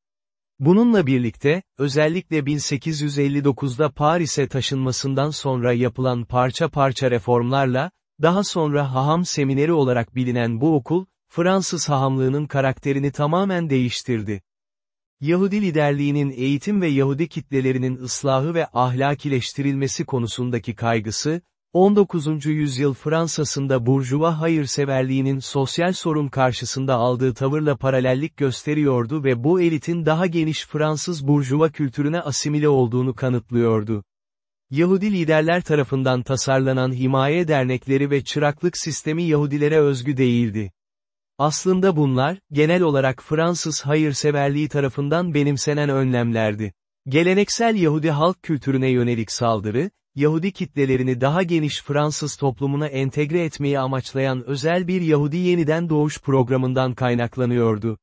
Bununla birlikte, özellikle 1859'da Paris'e taşınmasından sonra yapılan parça parça reformlarla, daha sonra haham semineri olarak bilinen bu okul, Fransız hahamlığının karakterini tamamen değiştirdi. Yahudi liderliğinin eğitim ve Yahudi kitlelerinin ıslahı ve ahlakileştirilmesi konusundaki kaygısı, 19. yüzyıl Fransa'sında burjuva hayırseverliğinin sosyal sorun karşısında aldığı tavırla paralellik gösteriyordu ve bu elitin daha geniş Fransız burjuva kültürüne asimile olduğunu kanıtlıyordu. Yahudi liderler tarafından tasarlanan himaye dernekleri ve çıraklık sistemi Yahudilere özgü değildi. Aslında bunlar, genel olarak Fransız hayırseverliği tarafından benimsenen önlemlerdi. Geleneksel Yahudi halk kültürüne yönelik saldırı, Yahudi kitlelerini daha geniş Fransız toplumuna entegre etmeyi amaçlayan özel bir Yahudi yeniden doğuş programından kaynaklanıyordu.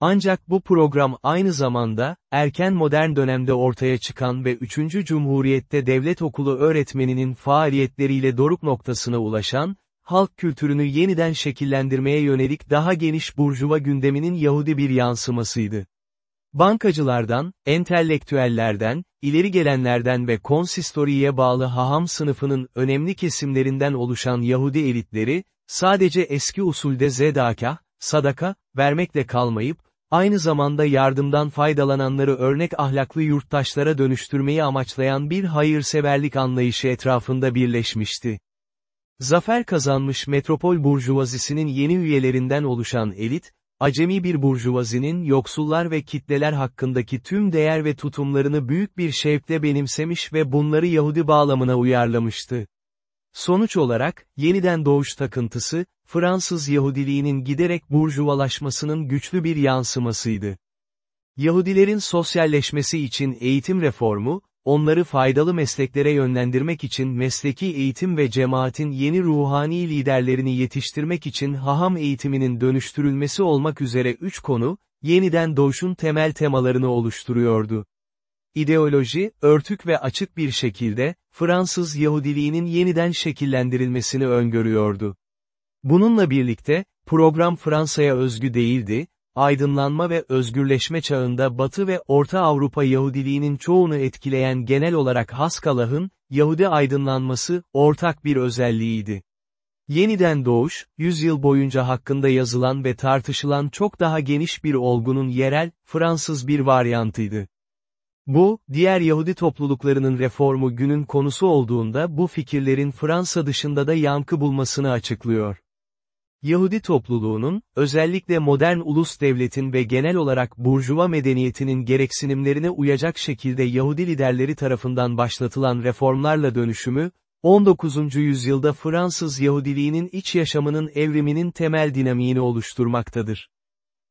Ancak bu program aynı zamanda, erken modern dönemde ortaya çıkan ve 3. Cumhuriyet'te devlet okulu öğretmeninin faaliyetleriyle doruk noktasına ulaşan, halk kültürünü yeniden şekillendirmeye yönelik daha geniş burjuva gündeminin Yahudi bir yansımasıydı. Bankacılardan, entelektüellerden, ileri gelenlerden ve konsistoriye bağlı haham sınıfının önemli kesimlerinden oluşan Yahudi elitleri, sadece eski usulde zedaka, sadaka, vermekle kalmayıp, aynı zamanda yardımdan faydalananları örnek ahlaklı yurttaşlara dönüştürmeyi amaçlayan bir hayırseverlik anlayışı etrafında birleşmişti. Zafer kazanmış metropol burjuvazisinin yeni üyelerinden oluşan elit, acemi bir burjuvazinin yoksullar ve kitleler hakkındaki tüm değer ve tutumlarını büyük bir şevkle benimsemiş ve bunları Yahudi bağlamına uyarlamıştı. Sonuç olarak, yeniden doğuş takıntısı, Fransız Yahudiliğinin giderek burjuvalaşmasının güçlü bir yansımasıydı. Yahudilerin sosyalleşmesi için eğitim reformu, onları faydalı mesleklere yönlendirmek için mesleki eğitim ve cemaatin yeni ruhani liderlerini yetiştirmek için haham eğitiminin dönüştürülmesi olmak üzere üç konu, yeniden doğuşun temel temalarını oluşturuyordu. İdeoloji, örtük ve açık bir şekilde, Fransız Yahudiliğinin yeniden şekillendirilmesini öngörüyordu. Bununla birlikte, program Fransa'ya özgü değildi, aydınlanma ve özgürleşme çağında Batı ve Orta Avrupa Yahudiliğinin çoğunu etkileyen genel olarak Haskalah'ın, Yahudi aydınlanması, ortak bir özelliğiydi. Yeniden doğuş, yüzyıl boyunca hakkında yazılan ve tartışılan çok daha geniş bir olgunun yerel, Fransız bir varyantıydı. Bu, diğer Yahudi topluluklarının reformu günün konusu olduğunda bu fikirlerin Fransa dışında da yankı bulmasını açıklıyor. Yahudi topluluğunun, özellikle modern ulus devletin ve genel olarak burjuva medeniyetinin gereksinimlerine uyacak şekilde Yahudi liderleri tarafından başlatılan reformlarla dönüşümü, 19. yüzyılda Fransız Yahudiliğinin iç yaşamının evriminin temel dinamiğini oluşturmaktadır.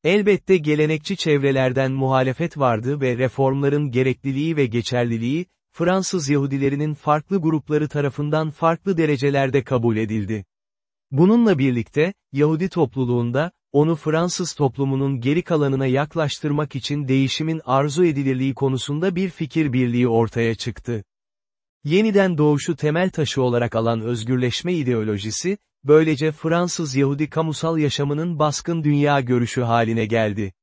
Elbette gelenekçi çevrelerden muhalefet vardı ve reformların gerekliliği ve geçerliliği, Fransız Yahudilerinin farklı grupları tarafından farklı derecelerde kabul edildi. Bununla birlikte, Yahudi topluluğunda, onu Fransız toplumunun geri kalanına yaklaştırmak için değişimin arzu edilirliği konusunda bir fikir birliği ortaya çıktı. Yeniden doğuşu temel taşı olarak alan özgürleşme ideolojisi, böylece Fransız Yahudi kamusal yaşamının baskın dünya görüşü haline geldi.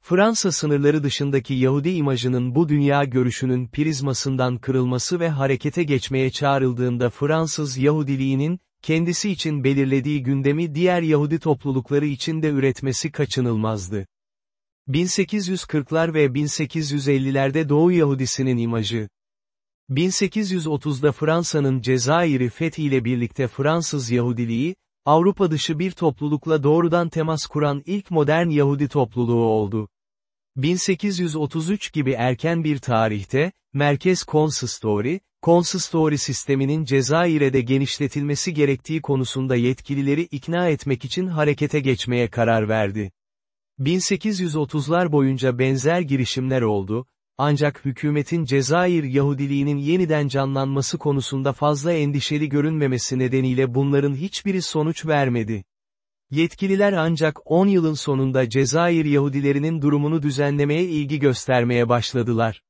Fransa sınırları dışındaki Yahudi imajının bu dünya görüşünün prizmasından kırılması ve harekete geçmeye çağrıldığında Fransız Yahudiliğinin, kendisi için belirlediği gündemi diğer Yahudi toplulukları için de üretmesi kaçınılmazdı. 1840'lar ve 1850'lerde Doğu Yahudisinin imajı. 1830'da Fransa'nın Cezayir'i fethiyle birlikte Fransız Yahudiliği, Avrupa dışı bir toplulukla doğrudan temas kuran ilk modern Yahudi topluluğu oldu. 1833 gibi erken bir tarihte, Merkez Konsistori, Konsistori sisteminin Cezayir'e de genişletilmesi gerektiği konusunda yetkilileri ikna etmek için harekete geçmeye karar verdi. 1830'lar boyunca benzer girişimler oldu, ancak hükümetin Cezayir Yahudiliğinin yeniden canlanması konusunda fazla endişeli görünmemesi nedeniyle bunların hiçbiri sonuç vermedi. Yetkililer ancak 10 yılın sonunda Cezayir Yahudilerinin durumunu düzenlemeye ilgi göstermeye başladılar.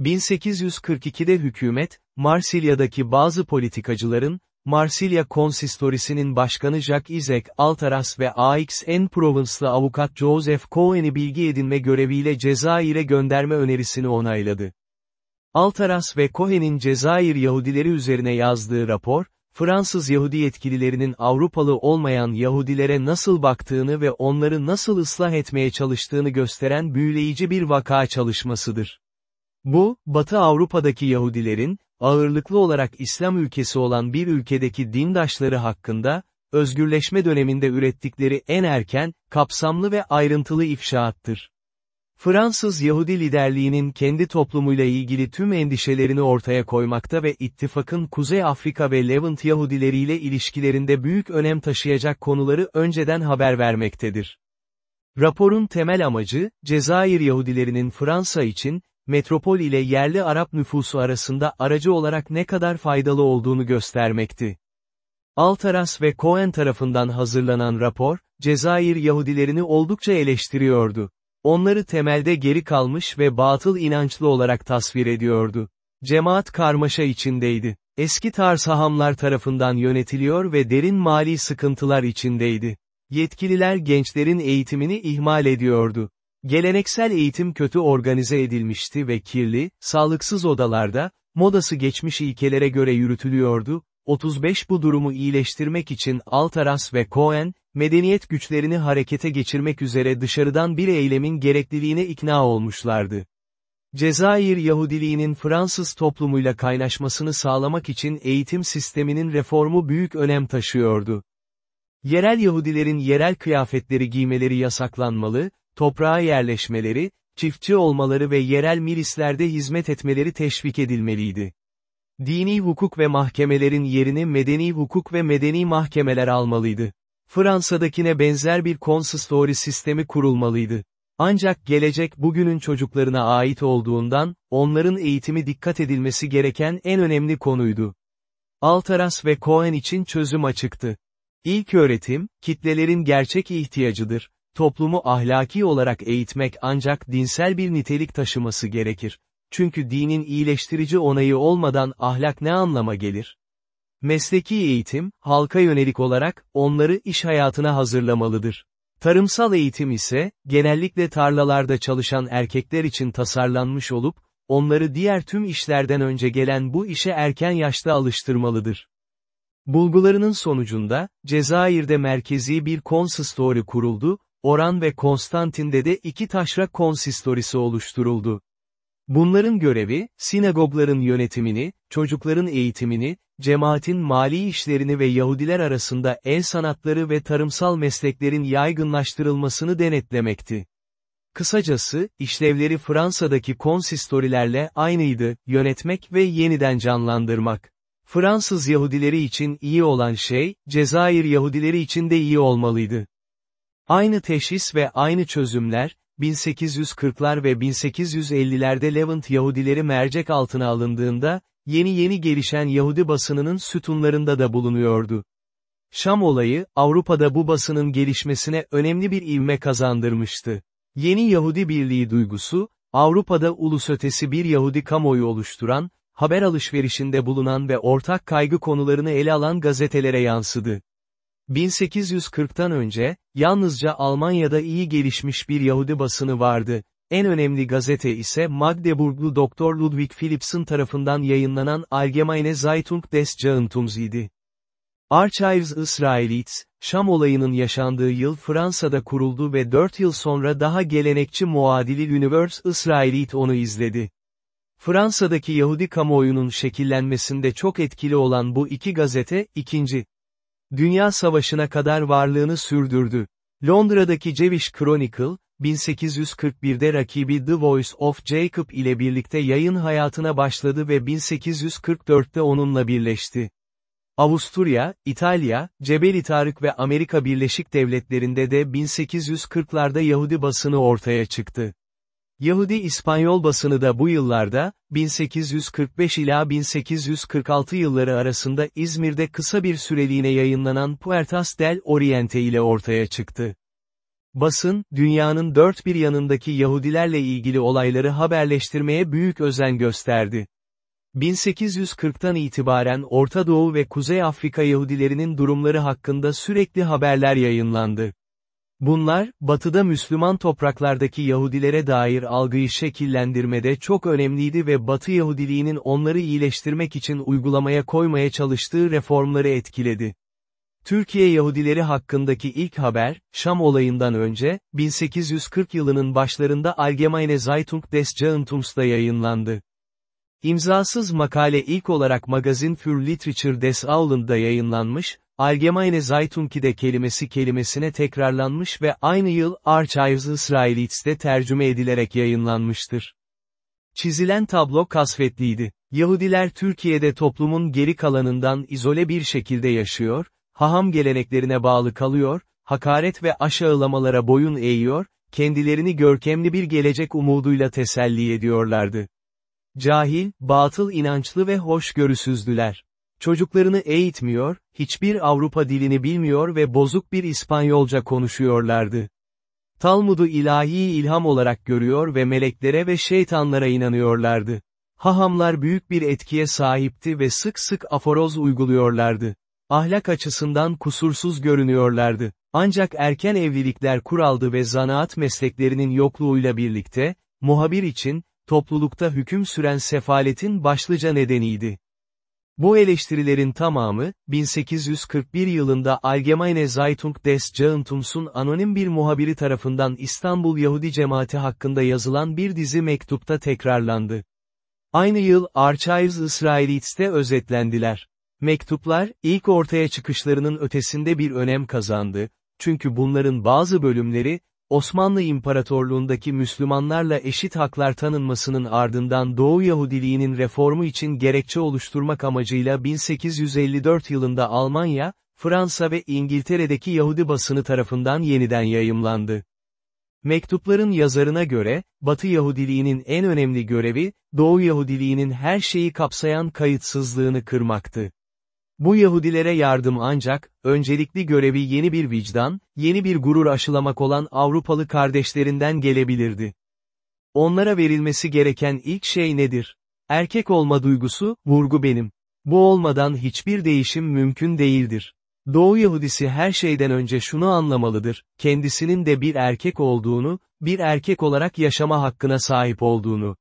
1842'de hükümet, Marsilya'daki bazı politikacıların, Marsilya Konsistorisinin başkanı Jacques Isaac Altaras ve AXN Provence'lı avukat Joseph Cohen'i bilgi edinme göreviyle Cezayir'e gönderme önerisini onayladı. Altaras ve Cohen'in Cezayir Yahudileri üzerine yazdığı rapor, Fransız Yahudi yetkililerinin Avrupalı olmayan Yahudilere nasıl baktığını ve onları nasıl ıslah etmeye çalıştığını gösteren büyüleyici bir vaka çalışmasıdır. Bu, Batı Avrupa'daki Yahudilerin, ağırlıklı olarak İslam ülkesi olan bir ülkedeki dindaşları hakkında, özgürleşme döneminde ürettikleri en erken, kapsamlı ve ayrıntılı ifşaattır. Fransız Yahudi liderliğinin kendi toplumuyla ilgili tüm endişelerini ortaya koymakta ve ittifakın Kuzey Afrika ve Levant Yahudileriyle ilişkilerinde büyük önem taşıyacak konuları önceden haber vermektedir. Raporun temel amacı, Cezayir Yahudilerinin Fransa için, metropol ile yerli Arap nüfusu arasında aracı olarak ne kadar faydalı olduğunu göstermekti. Altaras ve Cohen tarafından hazırlanan rapor, Cezayir Yahudilerini oldukça eleştiriyordu. Onları temelde geri kalmış ve batıl inançlı olarak tasvir ediyordu. Cemaat karmaşa içindeydi. Eski tarz hahamlar tarafından yönetiliyor ve derin mali sıkıntılar içindeydi. Yetkililer gençlerin eğitimini ihmal ediyordu. Geleneksel eğitim kötü organize edilmişti ve kirli, sağlıksız odalarda, modası geçmiş ilkelere göre yürütülüyordu, 35 bu durumu iyileştirmek için Altaras ve Cohen, medeniyet güçlerini harekete geçirmek üzere dışarıdan bir eylemin gerekliliğine ikna olmuşlardı. Cezayir Yahudiliğinin Fransız toplumuyla kaynaşmasını sağlamak için eğitim sisteminin reformu büyük önem taşıyordu. Yerel Yahudilerin yerel kıyafetleri giymeleri yasaklanmalı, toprağa yerleşmeleri, çiftçi olmaları ve yerel milislerde hizmet etmeleri teşvik edilmeliydi. Dini hukuk ve mahkemelerin yerini medeni hukuk ve medeni mahkemeler almalıydı. Fransa'dakine benzer bir konsistori sistemi kurulmalıydı. Ancak gelecek bugünün çocuklarına ait olduğundan, onların eğitimi dikkat edilmesi gereken en önemli konuydu. Altaras ve Cohen için çözüm açıktı. İlk öğretim, kitlelerin gerçek ihtiyacıdır. Toplumu ahlaki olarak eğitmek ancak dinsel bir nitelik taşıması gerekir. Çünkü dinin iyileştirici onayı olmadan ahlak ne anlama gelir? Mesleki eğitim, halka yönelik olarak, onları iş hayatına hazırlamalıdır. Tarımsal eğitim ise, genellikle tarlalarda çalışan erkekler için tasarlanmış olup, onları diğer tüm işlerden önce gelen bu işe erken yaşta alıştırmalıdır. Bulgularının sonucunda, Cezayir'de merkezi bir konsistori kuruldu, Oran ve Konstantin'de de iki taşrak konsistorisi oluşturuldu. Bunların görevi, sinagogların yönetimini, çocukların eğitimini, cemaatin mali işlerini ve Yahudiler arasında el sanatları ve tarımsal mesleklerin yaygınlaştırılmasını denetlemekti. Kısacası, işlevleri Fransa'daki konsistorilerle aynıydı, yönetmek ve yeniden canlandırmak. Fransız Yahudileri için iyi olan şey, Cezayir Yahudileri için de iyi olmalıydı. Aynı teşhis ve aynı çözümler, 1840'lar ve 1850'lerde Levant Yahudileri mercek altına alındığında, yeni yeni gelişen Yahudi basınının sütunlarında da bulunuyordu. Şam olayı, Avrupa'da bu basının gelişmesine önemli bir ivme kazandırmıştı. Yeni Yahudi birliği duygusu, Avrupa'da ulus ötesi bir Yahudi kamuoyu oluşturan, haber alışverişinde bulunan ve ortak kaygı konularını ele alan gazetelere yansıdı. 1840'tan önce, yalnızca Almanya'da iyi gelişmiş bir Yahudi basını vardı. En önemli gazete ise Magdeburglu Doktor Ludwig Philips'in tarafından yayınlanan Allgemeine Zeitung des Jahentums idi. Archives Israelits, Şam olayının yaşandığı yıl Fransa'da kuruldu ve 4 yıl sonra daha gelenekçi muadili Univers Israelit onu izledi. Fransa'daki Yahudi kamuoyunun şekillenmesinde çok etkili olan bu iki gazete, ikinci Dünya Savaşı'na kadar varlığını sürdürdü. Londra'daki Jewish Chronicle, 1841'de rakibi The Voice of Jacob ile birlikte yayın hayatına başladı ve 1844'te onunla birleşti. Avusturya, İtalya, Cebeli Tarık ve Amerika Birleşik Devletleri'nde de 1840'larda Yahudi basını ortaya çıktı. Yahudi İspanyol basını da bu yıllarda, 1845 ila 1846 yılları arasında İzmir'de kısa bir süreliğine yayınlanan Puertas del Oriente ile ortaya çıktı. Basın, dünyanın dört bir yanındaki Yahudilerle ilgili olayları haberleştirmeye büyük özen gösterdi. 1840'tan itibaren Orta Doğu ve Kuzey Afrika Yahudilerinin durumları hakkında sürekli haberler yayınlandı. Bunlar, batıda Müslüman topraklardaki Yahudilere dair algıyı şekillendirmede çok önemliydi ve Batı Yahudiliğinin onları iyileştirmek için uygulamaya koymaya çalıştığı reformları etkiledi. Türkiye Yahudileri hakkındaki ilk haber, Şam olayından önce, 1840 yılının başlarında Allgemeine Zeitung des Jahentums'ta yayınlandı. İmzasız makale ilk olarak Magazin für Literature des Auland'da yayınlanmış, Allgemeine Zeitung'de kelimesi kelimesine tekrarlanmış ve aynı yıl Archives Israelits'te tercüme edilerek yayınlanmıştır. Çizilen tablo kasvetliydi. Yahudiler Türkiye'de toplumun geri kalanından izole bir şekilde yaşıyor, haham geleneklerine bağlı kalıyor, hakaret ve aşağılamalara boyun eğiyor, kendilerini görkemli bir gelecek umuduyla teselli ediyorlardı. Cahil, batıl inançlı ve hoşgörüsüzdüler. Çocuklarını eğitmiyor, hiçbir Avrupa dilini bilmiyor ve bozuk bir İspanyolca konuşuyorlardı. Talmud'u ilahi ilham olarak görüyor ve meleklere ve şeytanlara inanıyorlardı. Hahamlar büyük bir etkiye sahipti ve sık sık aforoz uyguluyorlardı. Ahlak açısından kusursuz görünüyorlardı. Ancak erken evlilikler kuraldı ve zanaat mesleklerinin yokluğuyla birlikte, muhabir için, toplulukta hüküm süren sefaletin başlıca nedeniydi. Bu eleştirilerin tamamı, 1841 yılında Allgemeine Zeitung des Jahentums'un anonim bir muhabiri tarafından İstanbul Yahudi cemaati hakkında yazılan bir dizi mektupta tekrarlandı. Aynı yıl Archives Israelits'te özetlendiler. Mektuplar, ilk ortaya çıkışlarının ötesinde bir önem kazandı, çünkü bunların bazı bölümleri, Osmanlı İmparatorluğundaki Müslümanlarla eşit haklar tanınmasının ardından Doğu Yahudiliğinin reformu için gerekçe oluşturmak amacıyla 1854 yılında Almanya, Fransa ve İngiltere'deki Yahudi basını tarafından yeniden yayımlandı. Mektupların yazarına göre, Batı Yahudiliğinin en önemli görevi, Doğu Yahudiliğinin her şeyi kapsayan kayıtsızlığını kırmaktı. Bu Yahudilere yardım ancak, öncelikli görevi yeni bir vicdan, yeni bir gurur aşılamak olan Avrupalı kardeşlerinden gelebilirdi. Onlara verilmesi gereken ilk şey nedir? Erkek olma duygusu, vurgu benim. Bu olmadan hiçbir değişim mümkün değildir. Doğu Yahudisi her şeyden önce şunu anlamalıdır, kendisinin de bir erkek olduğunu, bir erkek olarak yaşama hakkına sahip olduğunu.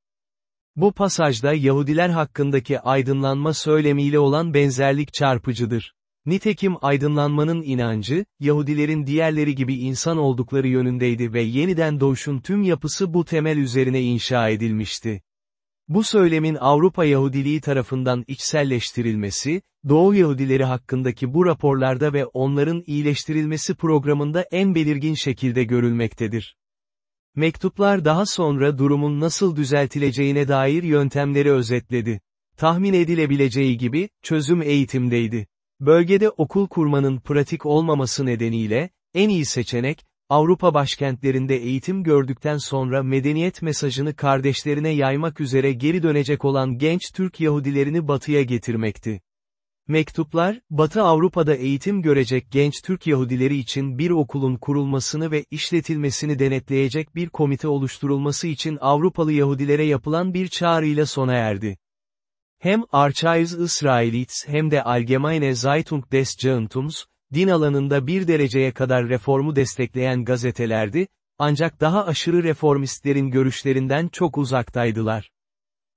Bu pasajda Yahudiler hakkındaki aydınlanma söylemiyle olan benzerlik çarpıcıdır. Nitekim aydınlanmanın inancı, Yahudilerin diğerleri gibi insan oldukları yönündeydi ve yeniden doğuşun tüm yapısı bu temel üzerine inşa edilmişti. Bu söylemin Avrupa Yahudiliği tarafından içselleştirilmesi, Doğu Yahudileri hakkındaki bu raporlarda ve onların iyileştirilmesi programında en belirgin şekilde görülmektedir. Mektuplar daha sonra durumun nasıl düzeltileceğine dair yöntemleri özetledi. Tahmin edilebileceği gibi, çözüm eğitimdeydi. Bölgede okul kurmanın pratik olmaması nedeniyle, en iyi seçenek, Avrupa başkentlerinde eğitim gördükten sonra medeniyet mesajını kardeşlerine yaymak üzere geri dönecek olan genç Türk Yahudilerini batıya getirmekti. Mektuplar, Batı Avrupa'da eğitim görecek genç Türk Yahudileri için bir okulun kurulmasını ve işletilmesini denetleyecek bir komite oluşturulması için Avrupalı Yahudilere yapılan bir çağrıyla sona erdi. Hem Archives Israelits hem de Allgemeine Zeitung des Judentums, din alanında bir dereceye kadar reformu destekleyen gazetelerdi, ancak daha aşırı reformistlerin görüşlerinden çok uzaktaydılar.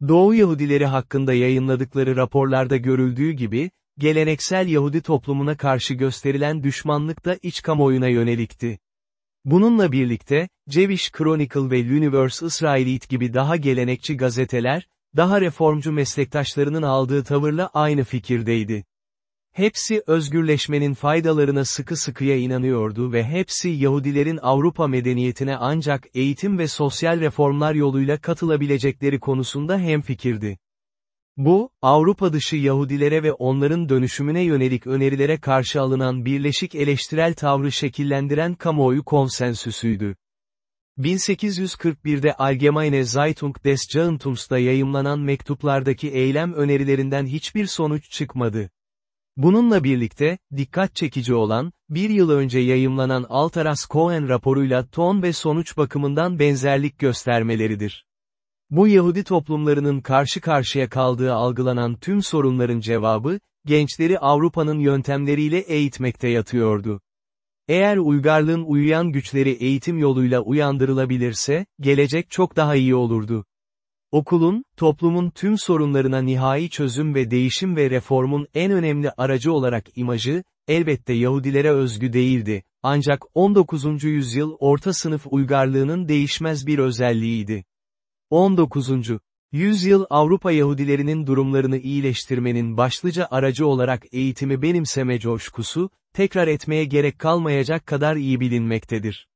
Doğu Yahudileri hakkında yayınladıkları raporlarda görüldüğü gibi, geleneksel Yahudi toplumuna karşı gösterilen düşmanlık da iç kamuoyuna yönelikti. Bununla birlikte, Jewish Chronicle ve Universe Israelite gibi daha gelenekçi gazeteler, daha reformcu meslektaşlarının aldığı tavırla aynı fikirdeydi. Hepsi özgürleşmenin faydalarına sıkı sıkıya inanıyordu ve hepsi Yahudilerin Avrupa medeniyetine ancak eğitim ve sosyal reformlar yoluyla katılabilecekleri konusunda hemfikirdi. Bu, Avrupa dışı Yahudilere ve onların dönüşümüne yönelik önerilere karşı alınan birleşik eleştirel tavrı şekillendiren kamuoyu konsensüsüydü. 1841'de Allgemeine Zeitung des Judentums'ta yayımlanan mektuplardaki eylem önerilerinden hiçbir sonuç çıkmadı. Bununla birlikte, dikkat çekici olan, bir yıl önce yayımlanan Altaras Cohen raporuyla ton ve sonuç bakımından benzerlik göstermeleridir. Bu Yahudi toplumlarının karşı karşıya kaldığı algılanan tüm sorunların cevabı, gençleri Avrupa'nın yöntemleriyle eğitmekte yatıyordu. Eğer uygarlığın uyuyan güçleri eğitim yoluyla uyandırılabilirse, gelecek çok daha iyi olurdu. Okulun, toplumun tüm sorunlarına nihai çözüm ve değişim ve reformun en önemli aracı olarak imajı, elbette Yahudilere özgü değildi, ancak 19. yüzyıl orta sınıf uygarlığının değişmez bir özelliğiydi. 19. Yüzyıl Avrupa Yahudilerinin durumlarını iyileştirmenin başlıca aracı olarak eğitimi benimseme coşkusu, tekrar etmeye gerek kalmayacak kadar iyi bilinmektedir.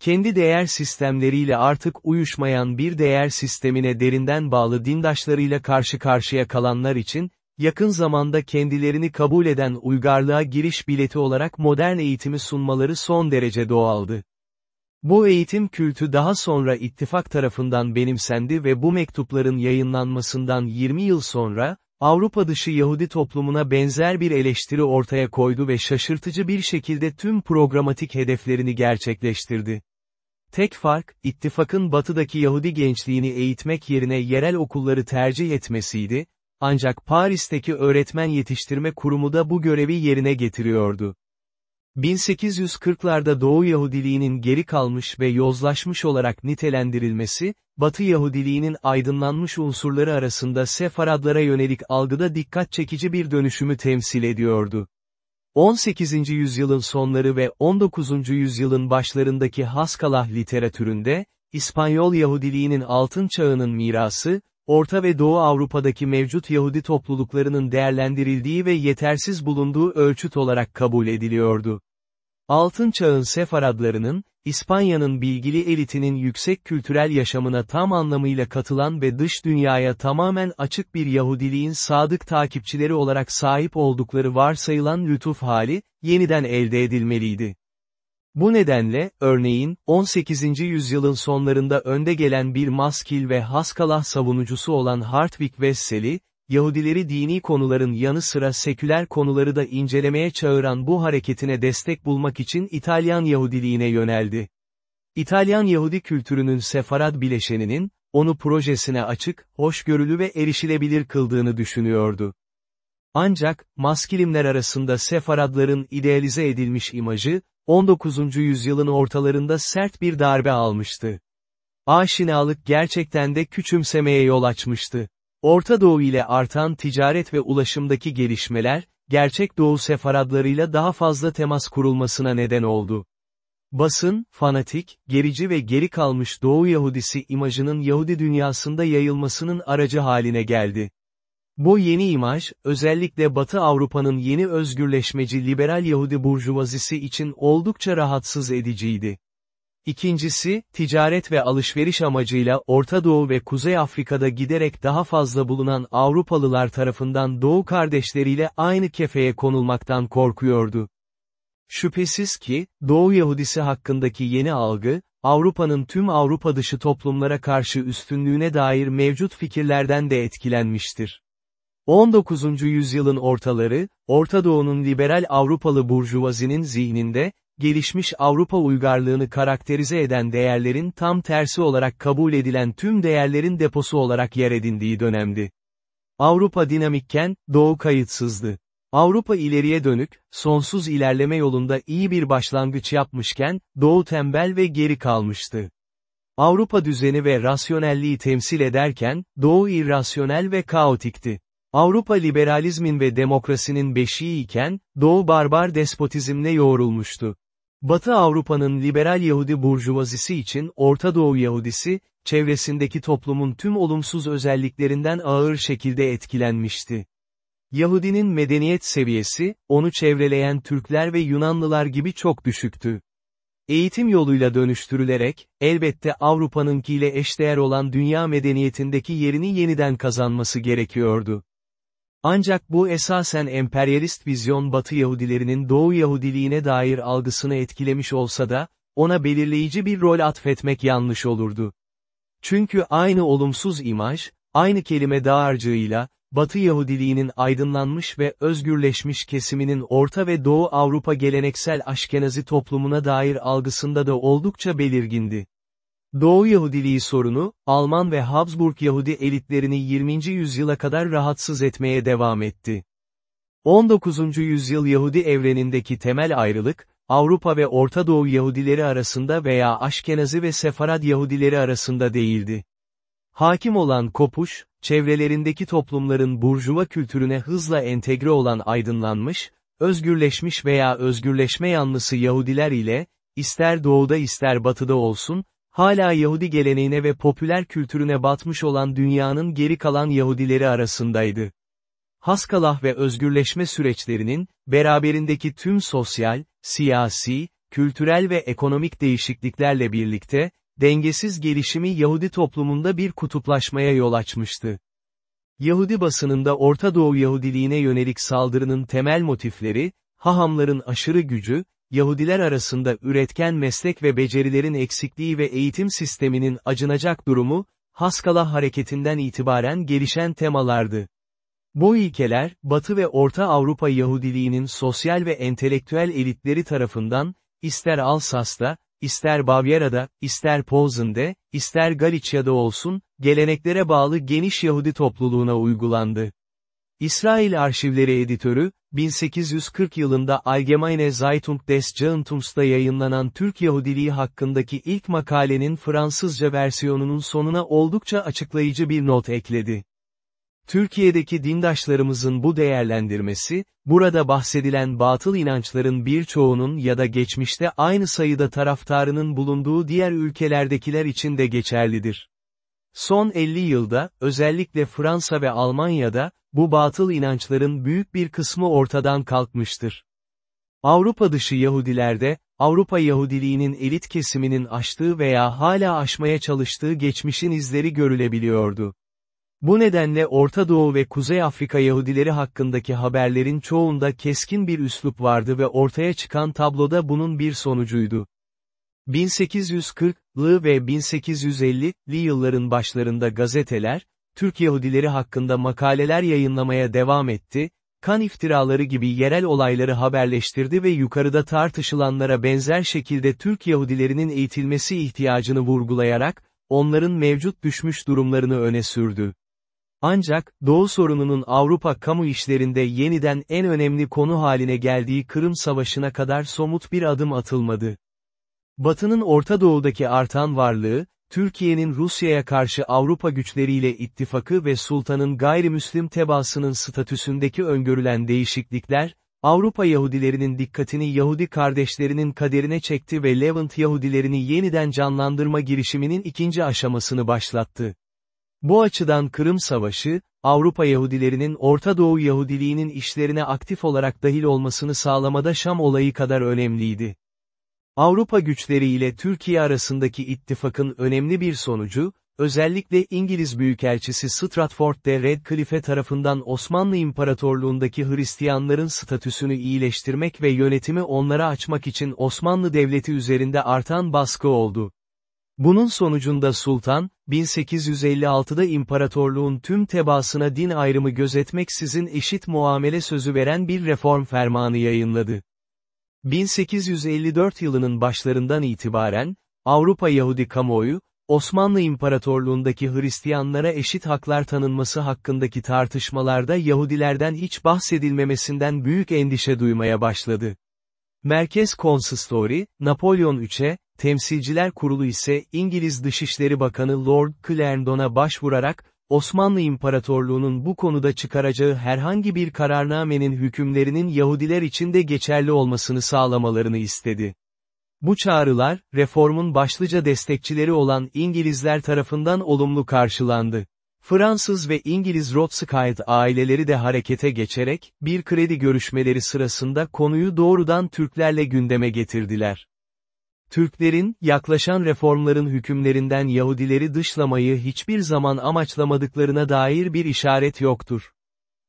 Kendi değer sistemleriyle artık uyuşmayan bir değer sistemine derinden bağlı dindaşlarıyla karşı karşıya kalanlar için, yakın zamanda kendilerini kabul eden uygarlığa giriş bileti olarak modern eğitimi sunmaları son derece doğaldı. Bu eğitim kültü daha sonra ittifak tarafından benimsendi ve bu mektupların yayınlanmasından 20 yıl sonra, Avrupa dışı Yahudi toplumuna benzer bir eleştiri ortaya koydu ve şaşırtıcı bir şekilde tüm programatik hedeflerini gerçekleştirdi. Tek fark, ittifakın batıdaki Yahudi gençliğini eğitmek yerine yerel okulları tercih etmesiydi, ancak Paris'teki öğretmen yetiştirme kurumu da bu görevi yerine getiriyordu. 1840'larda Doğu Yahudiliğinin geri kalmış ve yozlaşmış olarak nitelendirilmesi, Batı Yahudiliğinin aydınlanmış unsurları arasında Sefaradlara yönelik algıda dikkat çekici bir dönüşümü temsil ediyordu. 18. yüzyılın sonları ve 19. yüzyılın başlarındaki Haskalah literatüründe, İspanyol Yahudiliğinin altın çağının mirası, Orta ve Doğu Avrupa'daki mevcut Yahudi topluluklarının değerlendirildiği ve yetersiz bulunduğu ölçüt olarak kabul ediliyordu. Altın çağın sefaradlarının, İspanya'nın bilgili elitinin yüksek kültürel yaşamına tam anlamıyla katılan ve dış dünyaya tamamen açık bir Yahudiliğin sadık takipçileri olarak sahip oldukları varsayılan lütuf hali, yeniden elde edilmeliydi. Bu nedenle, örneğin, 18. yüzyılın sonlarında önde gelen bir maskil ve haskalah savunucusu olan Hartwig Wesseli, Yahudileri dini konuların yanı sıra seküler konuları da incelemeye çağıran bu hareketine destek bulmak için İtalyan Yahudiliğine yöneldi. İtalyan Yahudi kültürünün Sefarad bileşeninin, onu projesine açık, hoşgörülü ve erişilebilir kıldığını düşünüyordu. Ancak, maskilimler arasında Sefaradların idealize edilmiş imajı, 19. yüzyılın ortalarında sert bir darbe almıştı. Aşinalık gerçekten de küçümsemeye yol açmıştı. Orta Doğu ile artan ticaret ve ulaşımdaki gelişmeler, gerçek Doğu sefaradlarıyla daha fazla temas kurulmasına neden oldu. Basın, fanatik, gerici ve geri kalmış Doğu Yahudisi imajının Yahudi dünyasında yayılmasının aracı haline geldi. Bu yeni imaj, özellikle Batı Avrupa'nın yeni özgürleşmeci liberal Yahudi burjuvazisi için oldukça rahatsız ediciydi. İkincisi, ticaret ve alışveriş amacıyla Orta Doğu ve Kuzey Afrika'da giderek daha fazla bulunan Avrupalılar tarafından Doğu kardeşleriyle aynı kefeye konulmaktan korkuyordu. Şüphesiz ki, Doğu Yahudisi hakkındaki yeni algı, Avrupa'nın tüm Avrupa dışı toplumlara karşı üstünlüğüne dair mevcut fikirlerden de etkilenmiştir. 19. yüzyılın ortaları, Orta Doğu'nun liberal Avrupalı burjuvazinin zihninde, gelişmiş Avrupa uygarlığını karakterize eden değerlerin tam tersi olarak kabul edilen tüm değerlerin deposu olarak yer edindiği dönemdi. Avrupa dinamikken, Doğu kayıtsızdı. Avrupa ileriye dönük, sonsuz ilerleme yolunda iyi bir başlangıç yapmışken, Doğu tembel ve geri kalmıştı. Avrupa düzeni ve rasyonelliği temsil ederken, Doğu irrasyonel ve kaotikti. Avrupa liberalizmin ve demokrasinin beşiği iken, Doğu barbar despotizmle yoğrulmuştu. Batı Avrupa'nın liberal Yahudi burjuvazisi için Orta Doğu Yahudisi, çevresindeki toplumun tüm olumsuz özelliklerinden ağır şekilde etkilenmişti. Yahudinin medeniyet seviyesi, onu çevreleyen Türkler ve Yunanlılar gibi çok düşüktü. Eğitim yoluyla dönüştürülerek, elbette Avrupa'nınkiyle eşdeğer olan dünya medeniyetindeki yerini yeniden kazanması gerekiyordu. Ancak bu esasen emperyalist vizyon Batı Yahudilerinin Doğu Yahudiliğine dair algısını etkilemiş olsa da, ona belirleyici bir rol atfetmek yanlış olurdu. Çünkü aynı olumsuz imaj, aynı kelime dağarcığıyla, Batı Yahudiliğinin aydınlanmış ve özgürleşmiş kesiminin Orta ve Doğu Avrupa geleneksel Aşkenazi toplumuna dair algısında da oldukça belirgindi. Doğu Yahudiliği sorunu, Alman ve Habsburg Yahudi elitlerini 20. yüzyıla kadar rahatsız etmeye devam etti. 19. yüzyıl Yahudi evrenindeki temel ayrılık, Avrupa ve Orta Doğu Yahudileri arasında veya Aşkenazi ve Sefarad Yahudileri arasında değildi. Hakim olan kopuş, çevrelerindeki toplumların burjuva kültürüne hızla entegre olan aydınlanmış, özgürleşmiş veya özgürleşme yanlısı Yahudiler ile, ister doğuda ister batıda olsun, hala Yahudi geleneğine ve popüler kültürüne batmış olan dünyanın geri kalan Yahudileri arasındaydı. Haskalah ve özgürleşme süreçlerinin, beraberindeki tüm sosyal, siyasi, kültürel ve ekonomik değişikliklerle birlikte, dengesiz gelişimi Yahudi toplumunda bir kutuplaşmaya yol açmıştı. Yahudi basınında Orta Doğu Yahudiliğine yönelik saldırının temel motifleri, hahamların aşırı gücü, Yahudiler arasında üretken meslek ve becerilerin eksikliği ve eğitim sisteminin acınacak durumu, Haskalah hareketinden itibaren gelişen temalardı. Bu ilkeler, Batı ve Orta Avrupa Yahudiliğinin sosyal ve entelektüel elitleri tarafından, ister Alsas'ta, ister Bavyera'da, ister Posen'de, ister Galicia'da olsun, geleneklere bağlı geniş Yahudi topluluğuna uygulandı. İsrail Arşivleri Editörü, 1840 yılında Allgemeine Zeitung des Judentums'ta yayınlanan Türk Yahudiliği hakkındaki ilk makalenin Fransızca versiyonunun sonuna oldukça açıklayıcı bir not ekledi. Türkiye'deki dindaşlarımızın bu değerlendirmesi, burada bahsedilen batıl inançların birçoğunun ya da geçmişte aynı sayıda taraftarının bulunduğu diğer ülkelerdekiler için de geçerlidir. Son 50 yılda, özellikle Fransa ve Almanya'da, bu batıl inançların büyük bir kısmı ortadan kalkmıştır. Avrupa dışı Yahudilerde, Avrupa Yahudiliğinin elit kesiminin aştığı veya hala aşmaya çalıştığı geçmişin izleri görülebiliyordu. Bu nedenle Orta Doğu ve Kuzey Afrika Yahudileri hakkındaki haberlerin çoğunda keskin bir üslup vardı ve ortaya çıkan tabloda bunun bir sonucuydu. 1840'lı ve 1850'li yılların başlarında gazeteler, Türk Yahudileri hakkında makaleler yayınlamaya devam etti, kan iftiraları gibi yerel olayları haberleştirdi ve yukarıda tartışılanlara benzer şekilde Türk Yahudilerinin eğitilmesi ihtiyacını vurgulayarak, onların mevcut düşmüş durumlarını öne sürdü. Ancak, Doğu sorununun Avrupa kamu işlerinde yeniden en önemli konu haline geldiği Kırım Savaşı'na kadar somut bir adım atılmadı. Batı'nın Orta Doğu'daki artan varlığı, Türkiye'nin Rusya'ya karşı Avrupa güçleriyle ittifakı ve sultanın gayrimüslim tebaasının statüsündeki öngörülen değişiklikler, Avrupa Yahudilerinin dikkatini Yahudi kardeşlerinin kaderine çekti ve Levant Yahudilerini yeniden canlandırma girişiminin ikinci aşamasını başlattı. Bu açıdan Kırım Savaşı, Avrupa Yahudilerinin Orta Doğu Yahudiliğinin işlerine aktif olarak dahil olmasını sağlamada Şam olayı kadar önemliydi. Avrupa güçleri ile Türkiye arasındaki ittifakın önemli bir sonucu, özellikle İngiliz Büyükelçisi Stratford de Redcliffe tarafından Osmanlı İmparatorluğundaki Hristiyanların statüsünü iyileştirmek ve yönetimi onlara açmak için Osmanlı Devleti üzerinde artan baskı oldu. Bunun sonucunda Sultan, 1856'da imparatorluğun tüm tebaasına din ayrımı gözetmeksizin eşit muamele sözü veren bir reform fermanı yayınladı. 1854 yılının başlarından itibaren, Avrupa Yahudi kamuoyu, Osmanlı İmparatorluğundaki Hristiyanlara eşit haklar tanınması hakkındaki tartışmalarda Yahudilerden hiç bahsedilmemesinden büyük endişe duymaya başladı. Merkez Konsistori, Napolyon III'e, Temsilciler Kurulu ise İngiliz Dışişleri Bakanı Lord Clarendon'a başvurarak, Osmanlı İmparatorluğu'nun bu konuda çıkaracağı herhangi bir kararnamenin hükümlerinin Yahudiler için de geçerli olmasını sağlamalarını istedi. Bu çağrılar, reformun başlıca destekçileri olan İngilizler tarafından olumlu karşılandı. Fransız ve İngiliz Rothschild aileleri de harekete geçerek, bir kredi görüşmeleri sırasında konuyu doğrudan Türklerle gündeme getirdiler. Türklerin, yaklaşan reformların hükümlerinden Yahudileri dışlamayı hiçbir zaman amaçlamadıklarına dair bir işaret yoktur.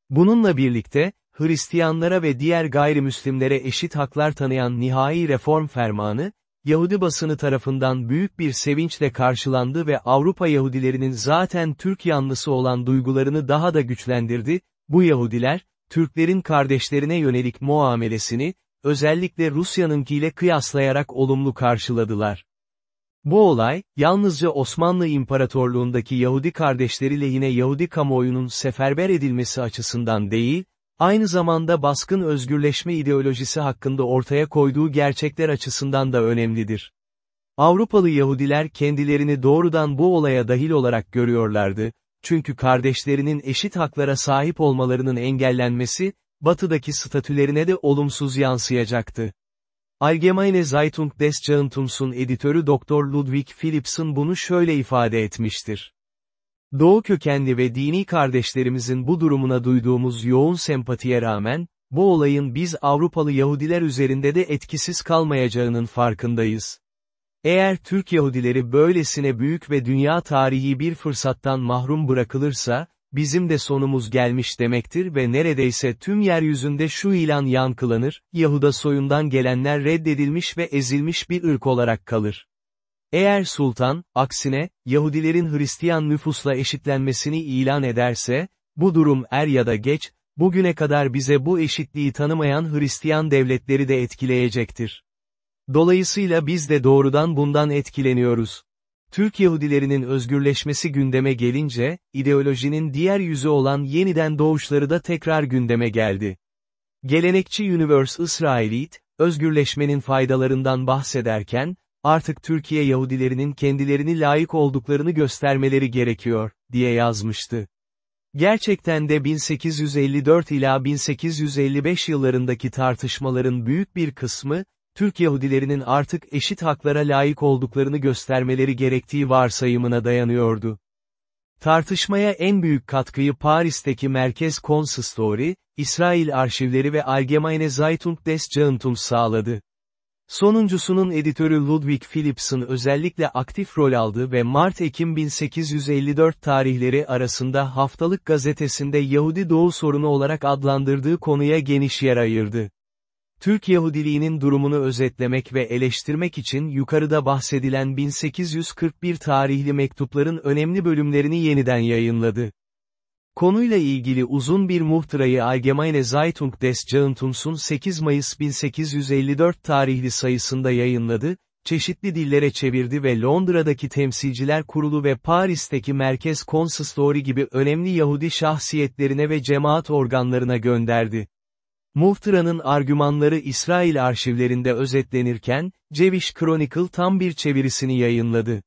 Bununla birlikte, Hristiyanlara ve diğer gayrimüslimlere eşit haklar tanıyan nihai reform fermanı, Yahudi basını tarafından büyük bir sevinçle karşılandı ve Avrupa Yahudilerinin zaten Türk yanlısı olan duygularını daha da güçlendirdi, bu Yahudiler, Türklerin kardeşlerine yönelik muamelesini, özellikle Rusya'nınkiyle kıyaslayarak olumlu karşıladılar. Bu olay, yalnızca Osmanlı İmparatorluğundaki Yahudi kardeşleri lehine Yahudi kamuoyunun seferber edilmesi açısından değil, aynı zamanda baskın özgürleşme ideolojisi hakkında ortaya koyduğu gerçekler açısından da önemlidir. Avrupalı Yahudiler kendilerini doğrudan bu olaya dahil olarak görüyorlardı, çünkü kardeşlerinin eşit haklara sahip olmalarının engellenmesi, batıdaki statülerine de olumsuz yansıyacaktı. Allgemeine Zeitung des Jahrentums'un editörü Dr. Ludwig Philipson bunu şöyle ifade etmiştir. Doğu kökenli ve dini kardeşlerimizin bu durumuna duyduğumuz yoğun sempatiye rağmen, bu olayın biz Avrupalı Yahudiler üzerinde de etkisiz kalmayacağının farkındayız. Eğer Türk Yahudileri böylesine büyük ve dünya tarihi bir fırsattan mahrum bırakılırsa, bizim de sonumuz gelmiş demektir ve neredeyse tüm yeryüzünde şu ilan yankılanır, Yahuda soyundan gelenler reddedilmiş ve ezilmiş bir ırk olarak kalır. Eğer sultan, aksine, Yahudilerin Hristiyan nüfusla eşitlenmesini ilan ederse, bu durum er ya da geç, bugüne kadar bize bu eşitliği tanımayan Hristiyan devletleri de etkileyecektir. Dolayısıyla biz de doğrudan bundan etkileniyoruz. Türk Yahudilerinin özgürleşmesi gündeme gelince, ideolojinin diğer yüzü olan yeniden doğuşları da tekrar gündeme geldi. Gelenekçi Universe İsrailit, özgürleşmenin faydalarından bahsederken, artık Türkiye Yahudilerinin kendilerini layık olduklarını göstermeleri gerekiyor, diye yazmıştı. Gerçekten de 1854 ila 1855 yıllarındaki tartışmaların büyük bir kısmı, Türk Yahudilerinin artık eşit haklara layık olduklarını göstermeleri gerektiği varsayımına dayanıyordu. Tartışmaya en büyük katkıyı Paris'teki Merkez Konsistori, İsrail arşivleri ve Allgemeine Zeitung des Jahentums sağladı. Sonuncusunun editörü Ludwig Philipson özellikle aktif rol aldı ve Mart-Ekim 1854 tarihleri arasında haftalık gazetesinde Yahudi Doğu sorunu olarak adlandırdığı konuya geniş yer ayırdı. Türk Yahudiliğinin durumunu özetlemek ve eleştirmek için yukarıda bahsedilen 1841 tarihli mektupların önemli bölümlerini yeniden yayınladı. Konuyla ilgili uzun bir muhtırayı Allgemeine Zeitung des Jahrtums'un 8 Mayıs 1854 tarihli sayısında yayınladı, çeşitli dillere çevirdi ve Londra'daki Temsilciler Kurulu ve Paris'teki Merkez Konsistori gibi önemli Yahudi şahsiyetlerine ve cemaat organlarına gönderdi. Muhtıra'nın argümanları İsrail arşivlerinde özetlenirken, Jewish Chronicle tam bir çevirisini yayınladı.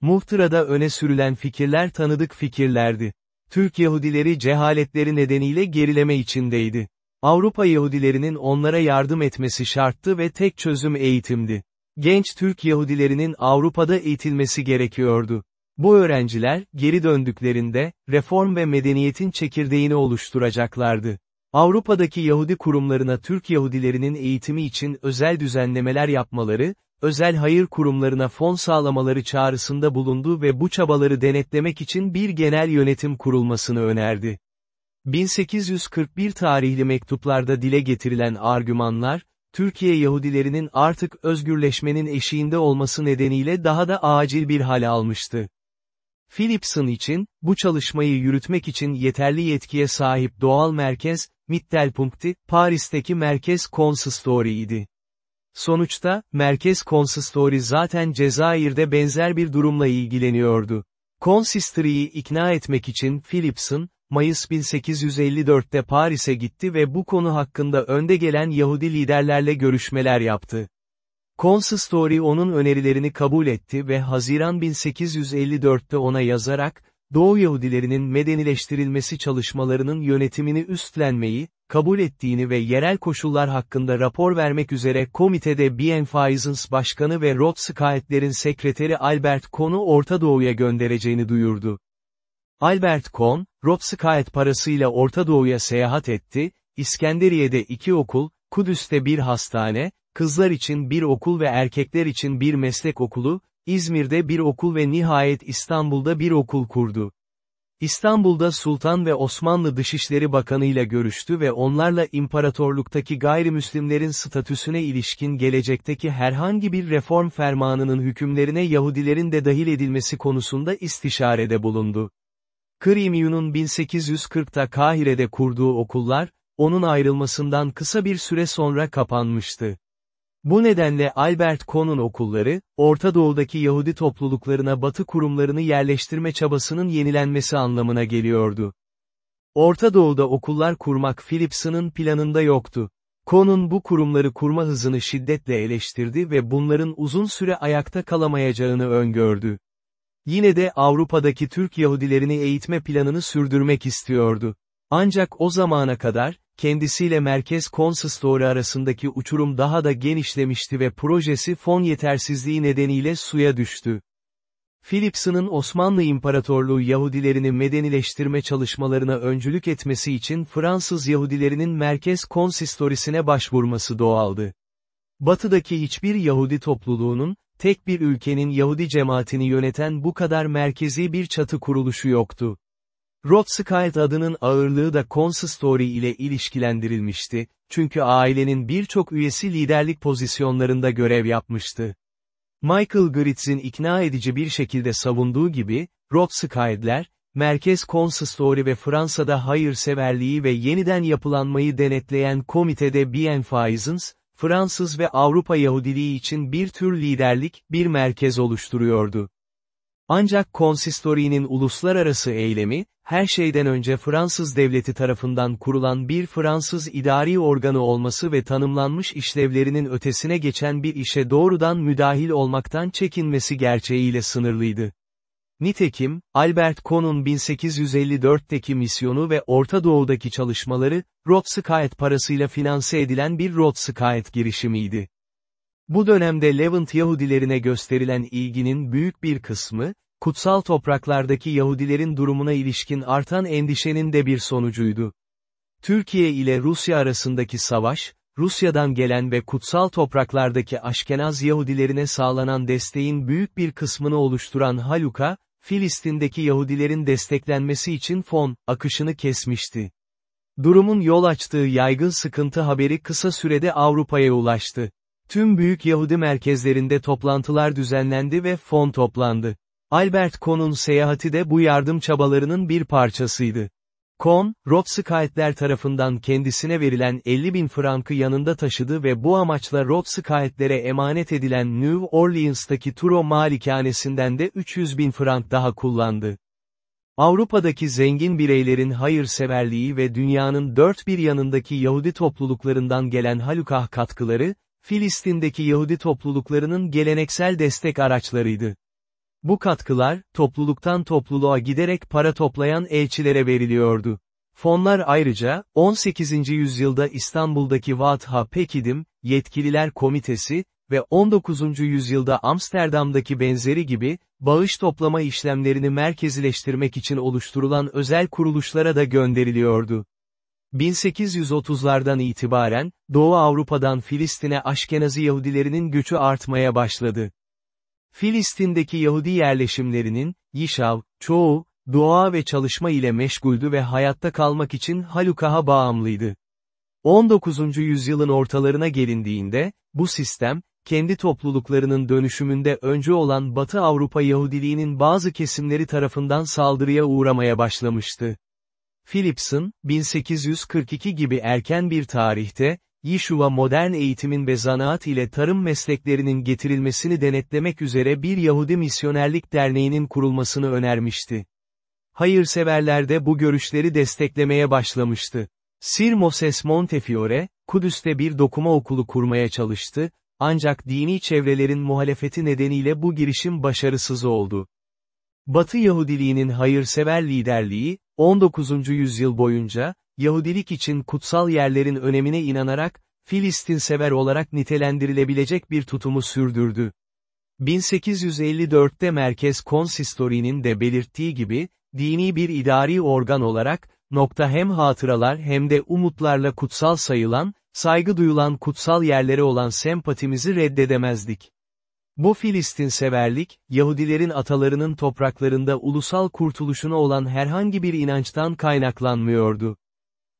Muhtıra'da öne sürülen fikirler tanıdık fikirlerdi. Türk Yahudileri cehaletleri nedeniyle gerileme içindeydi. Avrupa Yahudilerinin onlara yardım etmesi şarttı ve tek çözüm eğitimdi. Genç Türk Yahudilerinin Avrupa'da eğitilmesi gerekiyordu. Bu öğrenciler, geri döndüklerinde, reform ve medeniyetin çekirdeğini oluşturacaklardı. Avrupa'daki Yahudi kurumlarına Türk Yahudilerinin eğitimi için özel düzenlemeler yapmaları, özel hayır kurumlarına fon sağlamaları çağrısında bulundu ve bu çabaları denetlemek için bir genel yönetim kurulmasını önerdi. 1841 tarihli mektuplarda dile getirilen argümanlar, Türkiye Yahudilerinin artık özgürleşmenin eşiğinde olması nedeniyle daha da acil bir hal almıştı. Philipson için, bu çalışmayı yürütmek için yeterli yetkiye sahip doğal merkez, Mittelpunkti, Paris'teki merkez konsistoriydi. Sonuçta, Merkez Konsistori zaten Cezayir'de benzer bir durumla ilgileniyordu. Konsistoriyi ikna etmek için Philipson, Mayıs 1854'te Paris'e gitti ve bu konu hakkında önde gelen Yahudi liderlerle görüşmeler yaptı. Konsistori onun önerilerini kabul etti ve Haziran 1854'te ona yazarak, Doğu Yahudilerinin medenileştirilmesi çalışmalarının yönetimini üstlenmeyi, kabul ettiğini ve yerel koşullar hakkında rapor vermek üzere komitede Bienfaisans Başkanı ve Rothschild'lerin sekreteri Albert Kohn'u Orta Doğu'ya göndereceğini duyurdu. Albert Kohn, Rothschild parasıyla Orta Doğu'ya seyahat etti, İskenderiye'de iki okul, Kudüs'te bir hastane, kızlar için bir okul ve erkekler için bir meslek okulu, İzmir'de bir okul ve nihayet İstanbul'da bir okul kurdu. İstanbul'da Sultan ve Osmanlı Dışişleri Bakanı ile görüştü ve onlarla imparatorluktaki gayrimüslimlerin statüsüne ilişkin gelecekteki herhangi bir reform fermanının hükümlerine Yahudilerin de dahil edilmesi konusunda istişarede bulundu. Krimyun'un 1840'ta Kahire'de kurduğu okullar, onun ayrılmasından kısa bir süre sonra kapanmıştı. Bu nedenle Albert Kohn'un okulları, Orta Doğu'daki Yahudi topluluklarına batı kurumlarını yerleştirme çabasının yenilenmesi anlamına geliyordu. Orta Doğu'da okullar kurmak Philipson'ın planında yoktu. Kohn'un bu kurumları kurma hızını şiddetle eleştirdi ve bunların uzun süre ayakta kalamayacağını öngördü. Yine de Avrupa'daki Türk Yahudilerini eğitme planını sürdürmek istiyordu. Ancak o zamana kadar, kendisiyle Merkez Konsistori arasındaki uçurum daha da genişlemişti ve projesi fon yetersizliği nedeniyle suya düştü. Philips'ın Osmanlı İmparatorluğu Yahudilerini medenileştirme çalışmalarına öncülük etmesi için Fransız Yahudilerinin Merkez Konsistorisine başvurması doğaldı. Batıdaki hiçbir Yahudi topluluğunun, tek bir ülkenin Yahudi cemaatini yöneten bu kadar merkezi bir çatı kuruluşu yoktu. Rothschild adının ağırlığı da konsistori ile ilişkilendirilmişti, çünkü ailenin birçok üyesi liderlik pozisyonlarında görev yapmıştı. Michael Gritz'in ikna edici bir şekilde savunduğu gibi, Rothschild'ler, Merkez Konsistori ve Fransa'da hayırseverliği ve yeniden yapılanmayı denetleyen komitede Bienfaisans, Fransız ve Avrupa Yahudiliği için bir tür liderlik, bir merkez oluşturuyordu. Ancak konsistorinin uluslararası eylemi, her şeyden önce Fransız devleti tarafından kurulan bir Fransız idari organı olması ve tanımlanmış işlevlerinin ötesine geçen bir işe doğrudan müdahil olmaktan çekinmesi gerçeğiyle sınırlıydı. Nitekim, Albert Kohn'un 1854'teki misyonu ve Orta Doğu'daki çalışmaları, Rothschild parasıyla finanse edilen bir Rothschild girişimiydi. Bu dönemde Levant Yahudilerine gösterilen ilginin büyük bir kısmı, kutsal topraklardaki Yahudilerin durumuna ilişkin artan endişenin de bir sonucuydu. Türkiye ile Rusya arasındaki savaş, Rusya'dan gelen ve kutsal topraklardaki Aşkenaz Yahudilerine sağlanan desteğin büyük bir kısmını oluşturan Haluka, Filistin'deki Yahudilerin desteklenmesi için fon, akışını kesmişti. Durumun yol açtığı yaygın sıkıntı haberi kısa sürede Avrupa'ya ulaştı. Tüm büyük Yahudi merkezlerinde toplantılar düzenlendi ve fon toplandı. Albert Kohn'un seyahati de bu yardım çabalarının bir parçasıydı. Kohn, Rothschild'ler tarafından kendisine verilen 50 bin frankı yanında taşıdı ve bu amaçla Rothschild'lere emanet edilen New Orleans'taki Turo malikanesinden de 300 bin frank daha kullandı. Avrupa'daki zengin bireylerin hayırseverliği ve dünyanın dört bir yanındaki Yahudi topluluklarından gelen halukah katkıları, Filistin'deki Yahudi topluluklarının geleneksel destek araçlarıydı. Bu katkılar, topluluktan topluluğa giderek para toplayan elçilere veriliyordu. Fonlar ayrıca, 18. yüzyılda İstanbul'daki Vatha Pekidim, Yetkililer Komitesi ve 19. yüzyılda Amsterdam'daki benzeri gibi, bağış toplama işlemlerini merkezileştirmek için oluşturulan özel kuruluşlara da gönderiliyordu. 1830'lardan itibaren, Doğu Avrupa'dan Filistin'e Aşkenazi Yahudilerinin göçü artmaya başladı. Filistin'deki Yahudi yerleşimlerinin, Yişav, çoğu, dua ve çalışma ile meşguldü ve hayatta kalmak için Halukah'a bağımlıydı. 19. yüzyılın ortalarına gelindiğinde, bu sistem, kendi topluluklarının dönüşümünde öncü olan Batı Avrupa Yahudiliğinin bazı kesimleri tarafından saldırıya uğramaya başlamıştı. Philipson, 1842 gibi erken bir tarihte, Yişuva modern eğitimin ve zanaat ile tarım mesleklerinin getirilmesini denetlemek üzere bir Yahudi Misyonerlik Derneği'nin kurulmasını önermişti. Hayırseverler de bu görüşleri desteklemeye başlamıştı. Sir Moses Montefiore, Kudüs'te bir dokuma okulu kurmaya çalıştı, ancak dini çevrelerin muhalefeti nedeniyle bu girişim başarısız oldu. Batı Yahudiliğinin hayırsever liderliği, 19. yüzyıl boyunca, Yahudilik için kutsal yerlerin önemine inanarak, Filistin sever olarak nitelendirilebilecek bir tutumu sürdürdü. 1854'te Merkez Konsistori'nin de belirttiği gibi, dini bir idari organ olarak, nokta hem hatıralar hem de umutlarla kutsal sayılan, saygı duyulan kutsal yerlere olan sempatimizi reddedemezdik. Bu Filistin severlik, Yahudilerin atalarının topraklarında ulusal kurtuluşuna olan herhangi bir inançtan kaynaklanmıyordu.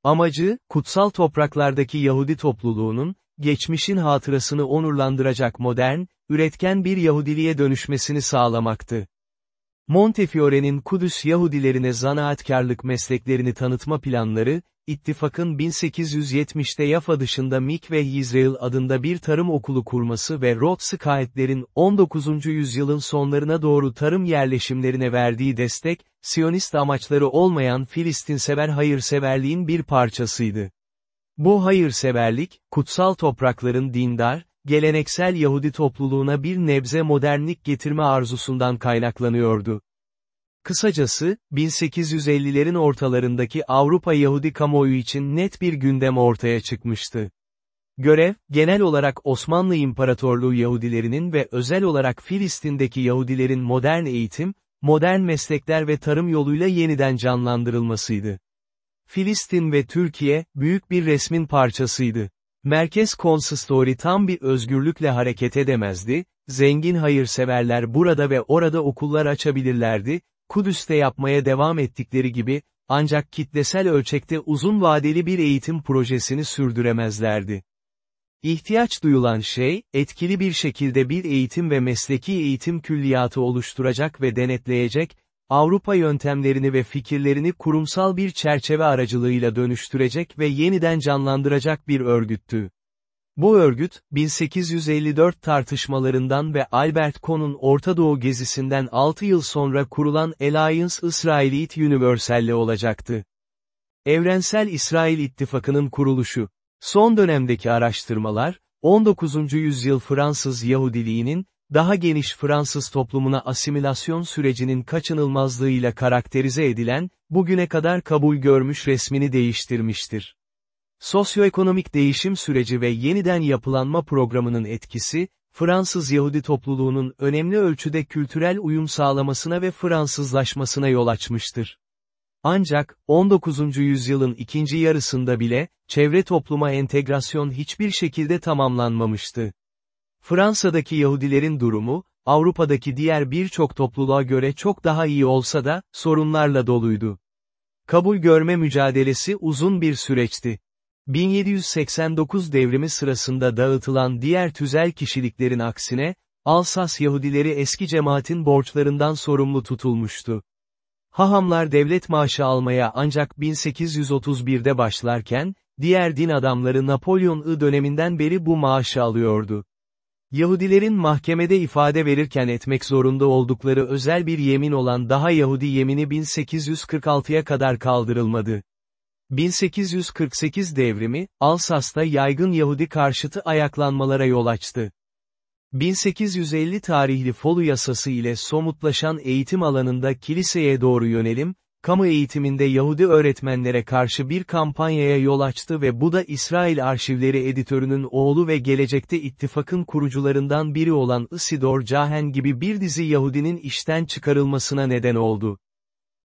Amacı, kutsal topraklardaki Yahudi topluluğunun, geçmişin hatırasını onurlandıracak modern, üretken bir Yahudiliğe dönüşmesini sağlamaktı. Montefiore'nin Kudüs Yahudilerine zanaatkarlık mesleklerini tanıtma planları, İttifakın 1870'te Yafa dışında Mikve Yisrael adında bir tarım okulu kurması ve Rothschild'lerin 19. yüzyılın sonlarına doğru tarım yerleşimlerine verdiği destek, Siyonist amaçları olmayan Filistinsever hayırseverliğin bir parçasıydı. Bu hayırseverlik, kutsal toprakların dindar, geleneksel Yahudi topluluğuna bir nebze modernlik getirme arzusundan kaynaklanıyordu. Kısacası, 1850'lerin ortalarındaki Avrupa Yahudi kamuoyu için net bir gündem ortaya çıkmıştı. Görev, genel olarak Osmanlı İmparatorluğu Yahudilerinin ve özel olarak Filistin'deki Yahudilerin modern eğitim, modern meslekler ve tarım yoluyla yeniden canlandırılmasıydı. Filistin ve Türkiye, büyük bir resmin parçasıydı. Merkez konsistori tam bir özgürlükle hareket edemezdi, zengin hayırseverler burada ve orada okullar açabilirlerdi, Kudüs'te yapmaya devam ettikleri gibi, ancak kitlesel ölçekte uzun vadeli bir eğitim projesini sürdüremezlerdi. İhtiyaç duyulan şey, etkili bir şekilde bir eğitim ve mesleki eğitim külliyatı oluşturacak ve denetleyecek, Avrupa yöntemlerini ve fikirlerini kurumsal bir çerçeve aracılığıyla dönüştürecek ve yeniden canlandıracak bir örgüttü. Bu örgüt, 1854 tartışmalarından ve Albert Kohn'un Orta Doğu gezisinden 6 yıl sonra kurulan Alliance Israelite Universal'le olacaktı. Evrensel İsrail İttifakı'nın kuruluşu. Son dönemdeki araştırmalar, 19. yüzyıl Fransız Yahudiliğinin, daha geniş Fransız toplumuna asimilasyon sürecinin kaçınılmazlığıyla karakterize edilen, bugüne kadar kabul görmüş resmini değiştirmiştir. Sosyoekonomik değişim süreci ve yeniden yapılanma programının etkisi, Fransız Yahudi topluluğunun önemli ölçüde kültürel uyum sağlamasına ve Fransızlaşmasına yol açmıştır. Ancak, 19. yüzyılın ikinci yarısında bile, çevre topluma entegrasyon hiçbir şekilde tamamlanmamıştı. Fransa'daki Yahudilerin durumu, Avrupa'daki diğer birçok topluluğa göre çok daha iyi olsa da, sorunlarla doluydu. Kabul görme mücadelesi uzun bir süreçti. 1789 devrimi sırasında dağıtılan diğer tüzel kişiliklerin aksine, Alsas Yahudileri eski cemaatin borçlarından sorumlu tutulmuştu. Hahamlar devlet maaşı almaya ancak 1831'de başlarken, diğer din adamları Napolyon I döneminden beri bu maaşı alıyordu. Yahudilerin mahkemede ifade verirken etmek zorunda oldukları özel bir yemin olan daha Yahudi yemini 1846'ya kadar kaldırılmadı. 1848 devrimi, Alsas'ta yaygın Yahudi karşıtı ayaklanmalara yol açtı. 1850 tarihli Folu yasası ile somutlaşan eğitim alanında kiliseye doğru yönelim, kamu eğitiminde Yahudi öğretmenlere karşı bir kampanyaya yol açtı ve bu da İsrail Arşivleri editörünün oğlu ve gelecekte ittifakın kurucularından biri olan Isidor Cahen gibi bir dizi Yahudinin işten çıkarılmasına neden oldu.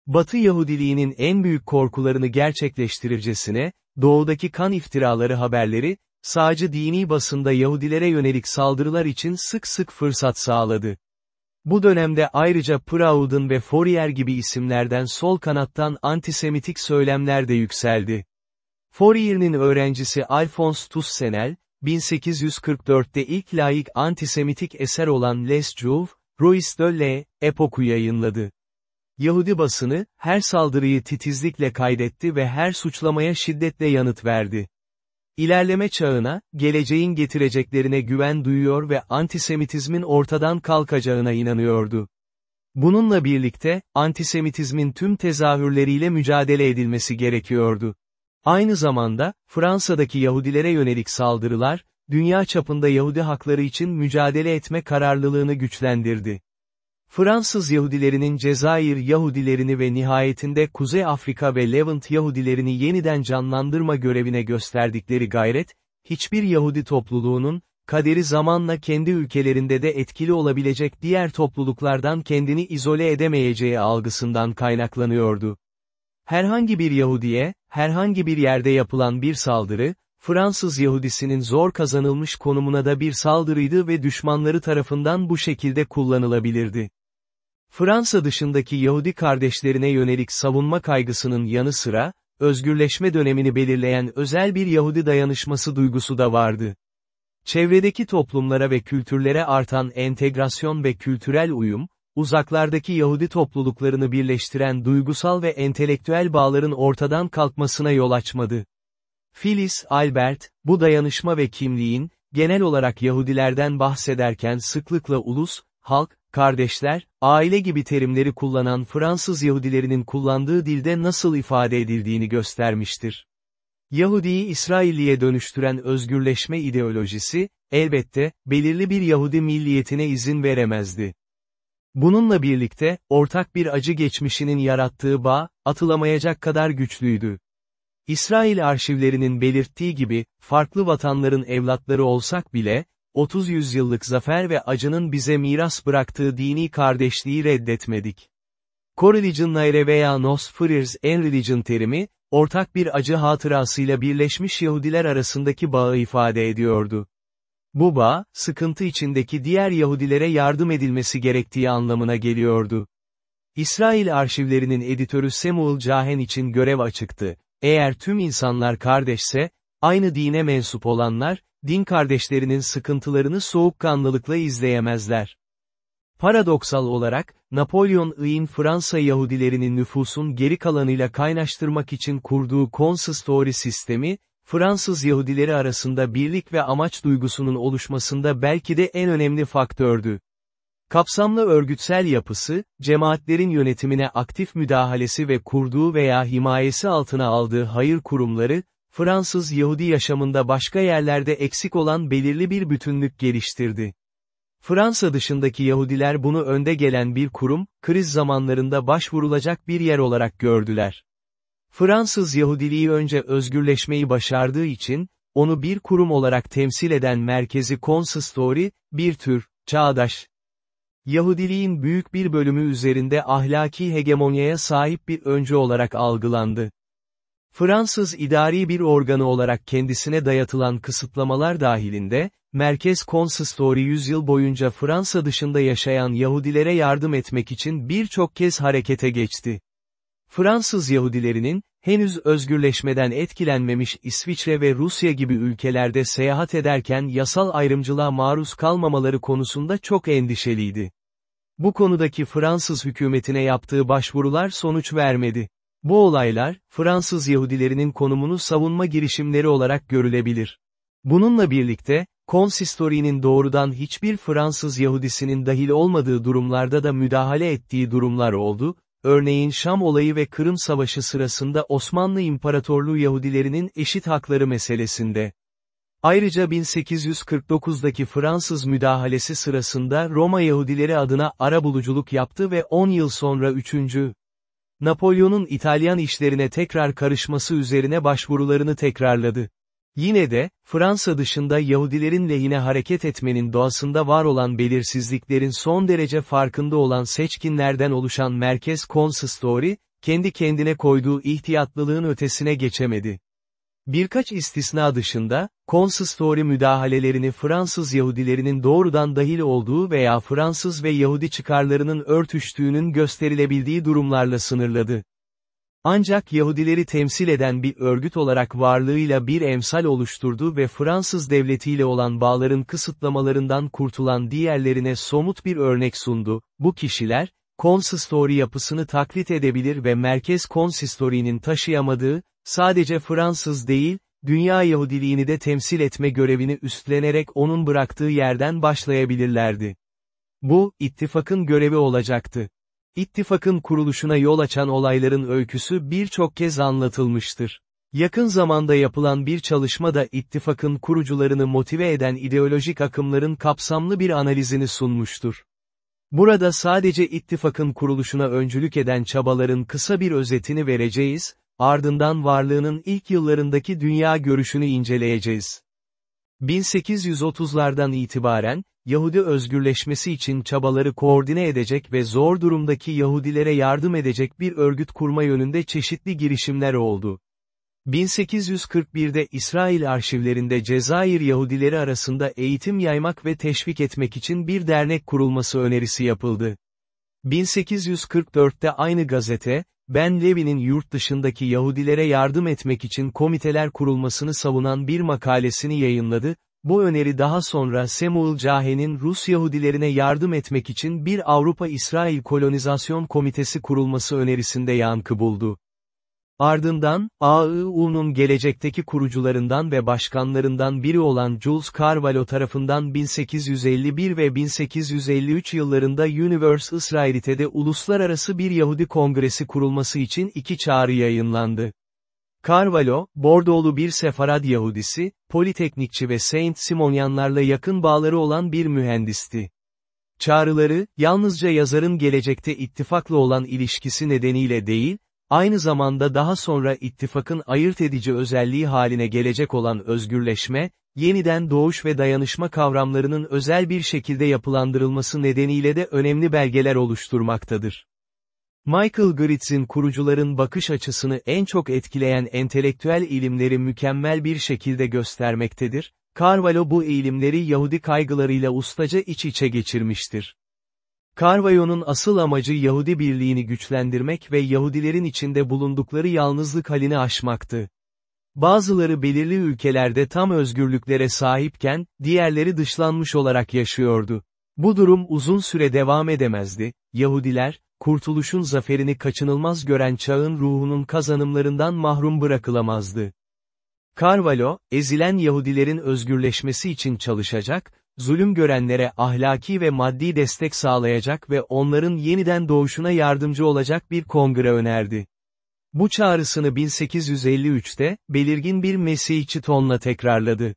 Batı Yahudiliğinin en büyük korkularını gerçekleştirircesine, doğudaki kan iftiraları haberleri, sadece dini basında Yahudilere yönelik saldırılar için sık sık fırsat sağladı. Bu dönemde ayrıca Proudhon ve Fourier gibi isimlerden sol kanattan antisemitik söylemler de yükseldi. Fourier'in öğrencisi Alphonse Toussenel, 1844'te ilk layık antisemitik eser olan Les Juifs, Ruis de l'E, Epoku yayınladı. Yahudi basını, her saldırıyı titizlikle kaydetti ve her suçlamaya şiddetle yanıt verdi. İlerleme çağına, geleceğin getireceklerine güven duyuyor ve antisemitizmin ortadan kalkacağına inanıyordu. Bununla birlikte, antisemitizmin tüm tezahürleriyle mücadele edilmesi gerekiyordu. Aynı zamanda, Fransa'daki Yahudilere yönelik saldırılar, dünya çapında Yahudi hakları için mücadele etme kararlılığını güçlendirdi. Fransız Yahudilerinin Cezayir Yahudilerini ve nihayetinde Kuzey Afrika ve Levant Yahudilerini yeniden canlandırma görevine gösterdikleri gayret, hiçbir Yahudi topluluğunun, kaderi zamanla kendi ülkelerinde de etkili olabilecek diğer topluluklardan kendini izole edemeyeceği algısından kaynaklanıyordu. Herhangi bir Yahudiye, herhangi bir yerde yapılan bir saldırı, Fransız Yahudisinin zor kazanılmış konumuna da bir saldırıydı ve düşmanları tarafından bu şekilde kullanılabilirdi. Fransa dışındaki Yahudi kardeşlerine yönelik savunma kaygısının yanı sıra, özgürleşme dönemini belirleyen özel bir Yahudi dayanışması duygusu da vardı. Çevredeki toplumlara ve kültürlere artan entegrasyon ve kültürel uyum, uzaklardaki Yahudi topluluklarını birleştiren duygusal ve entelektüel bağların ortadan kalkmasına yol açmadı. Phyllis Albert, bu dayanışma ve kimliğin, genel olarak Yahudilerden bahsederken sıklıkla ulus, halk, kardeşler, aile gibi terimleri kullanan Fransız Yahudilerinin kullandığı dilde nasıl ifade edildiğini göstermiştir. Yahudi'yi İsrailliye dönüştüren özgürleşme ideolojisi, elbette, belirli bir Yahudi milliyetine izin veremezdi. Bununla birlikte, ortak bir acı geçmişinin yarattığı bağ, atılamayacak kadar güçlüydü. İsrail arşivlerinin belirttiği gibi, farklı vatanların evlatları olsak bile, 30 yüzyıllık zafer ve acının bize miras bıraktığı dini kardeşliği reddetmedik. Co-religion'laire veya Nos Frères en religion terimi, ortak bir acı hatırasıyla birleşmiş Yahudiler arasındaki bağı ifade ediyordu. Bu bağ, sıkıntı içindeki diğer Yahudilere yardım edilmesi gerektiği anlamına geliyordu. İsrail arşivlerinin editörü Samuel Cahen için görev açıktı. Eğer tüm insanlar kardeşse, aynı dine mensup olanlar, din kardeşlerinin sıkıntılarını soğukkanlılıkla izleyemezler. Paradoksal olarak, Napolyon I'in Fransa Yahudilerinin nüfusun geri kalanıyla kaynaştırmak için kurduğu konsistori sistemi, Fransız Yahudileri arasında birlik ve amaç duygusunun oluşmasında belki de en önemli faktördü. Kapsamlı örgütsel yapısı, cemaatlerin yönetimine aktif müdahalesi ve kurduğu veya himayesi altına aldığı hayır kurumları, Fransız Yahudi yaşamında başka yerlerde eksik olan belirli bir bütünlük geliştirdi. Fransa dışındaki Yahudiler bunu önde gelen bir kurum, kriz zamanlarında başvurulacak bir yer olarak gördüler. Fransız Yahudiliği önce özgürleşmeyi başardığı için, onu bir kurum olarak temsil eden merkezi konsistori, bir tür, çağdaş, Yahudiliğin büyük bir bölümü üzerinde ahlaki hegemonyaya sahip bir öncü olarak algılandı. Fransız idari bir organı olarak kendisine dayatılan kısıtlamalar dahilinde, Merkez Konsistori yüzyıl boyunca Fransa dışında yaşayan Yahudilere yardım etmek için birçok kez harekete geçti. Fransız Yahudilerinin, henüz özgürleşmeden etkilenmemiş İsviçre ve Rusya gibi ülkelerde seyahat ederken yasal ayrımcılığa maruz kalmamaları konusunda çok endişeliydi. Bu konudaki Fransız hükümetine yaptığı başvurular sonuç vermedi. Bu olaylar, Fransız Yahudilerinin konumunu savunma girişimleri olarak görülebilir. Bununla birlikte, konsistorinin doğrudan hiçbir Fransız Yahudisinin dahil olmadığı durumlarda da müdahale ettiği durumlar oldu, örneğin Şam olayı ve Kırım Savaşı sırasında Osmanlı İmparatorluğu Yahudilerinin eşit hakları meselesinde. Ayrıca 1849'daki Fransız müdahalesi sırasında Roma Yahudileri adına arabuluculuk yaptı ve 10 yıl sonra 3. Napolyon'un İtalyan işlerine tekrar karışması üzerine başvurularını tekrarladı. Yine de, Fransa dışında Yahudilerin lehine hareket etmenin doğasında var olan belirsizliklerin son derece farkında olan seçkinlerden oluşan merkez konsistori, kendi kendine koyduğu ihtiyatlılığın ötesine geçemedi. Birkaç istisna dışında, konsistori müdahalelerini Fransız Yahudilerinin doğrudan dahil olduğu veya Fransız ve Yahudi çıkarlarının örtüştüğünün gösterilebildiği durumlarla sınırladı. Ancak Yahudileri temsil eden bir örgüt olarak varlığıyla bir emsal oluşturdu ve Fransız devletiyle olan bağların kısıtlamalarından kurtulan diğerlerine somut bir örnek sundu. Bu kişiler, konsistori yapısını taklit edebilir ve merkez konsistorinin taşıyamadığı, sadece Fransız değil, dünya Yahudiliğini de temsil etme görevini üstlenerek onun bıraktığı yerden başlayabilirlerdi. Bu, ittifakın görevi olacaktı. İttifakın kuruluşuna yol açan olayların öyküsü birçok kez anlatılmıştır. Yakın zamanda yapılan bir çalışma da ittifakın kurucularını motive eden ideolojik akımların kapsamlı bir analizini sunmuştur. Burada sadece ittifakın kuruluşuna öncülük eden çabaların kısa bir özetini vereceğiz, ardından varlığının ilk yıllarındaki dünya görüşünü inceleyeceğiz. 1830'lardan itibaren, Yahudi özgürleşmesi için çabaları koordine edecek ve zor durumdaki Yahudilere yardım edecek bir örgüt kurma yönünde çeşitli girişimler oldu. 1841'de İsrail arşivlerinde Cezayir Yahudileri arasında eğitim yaymak ve teşvik etmek için bir dernek kurulması önerisi yapıldı. 1844'te aynı gazete, Ben Levi'nin yurt dışındaki Yahudilere yardım etmek için komiteler kurulmasını savunan bir makalesini yayınladı, bu öneri daha sonra Samuel Cahe'nin Rus Yahudilerine yardım etmek için bir Avrupa-İsrail Kolonizasyon Komitesi kurulması önerisinde yankı buldu. Ardından, AIU'nun gelecekteki kurucularından ve başkanlarından biri olan Jules Carvalho tarafından 1851 ve 1853 yıllarında Universe İsrailite'de uluslararası bir Yahudi kongresi kurulması için iki çağrı yayınlandı. Carvalho, Bordoğlu bir Sefarad Yahudisi, Politeknikçi ve Saint Simonyanlarla yakın bağları olan bir mühendisti. Çağrıları, yalnızca yazarın gelecekte ittifakla olan ilişkisi nedeniyle değil, aynı zamanda daha sonra ittifakın ayırt edici özelliği haline gelecek olan özgürleşme, yeniden doğuş ve dayanışma kavramlarının özel bir şekilde yapılandırılması nedeniyle de önemli belgeler oluşturmaktadır. Michael Gritz'in kurucuların bakış açısını en çok etkileyen entelektüel ilimleri mükemmel bir şekilde göstermektedir, Carvalho bu eğilimleri Yahudi kaygılarıyla ustaca iç içe geçirmiştir. Carvalho'nun asıl amacı Yahudi birliğini güçlendirmek ve Yahudilerin içinde bulundukları yalnızlık halini aşmaktı. Bazıları belirli ülkelerde tam özgürlüklere sahipken, diğerleri dışlanmış olarak yaşıyordu. Bu durum uzun süre devam edemezdi, Yahudiler, kurtuluşun zaferini kaçınılmaz gören çağın ruhunun kazanımlarından mahrum bırakılamazdı. Carvalho, ezilen Yahudilerin özgürleşmesi için çalışacak, zulüm görenlere ahlaki ve maddi destek sağlayacak ve onların yeniden doğuşuna yardımcı olacak bir kongre önerdi. Bu çağrısını 1853'te, belirgin bir Mesihçi tonla tekrarladı.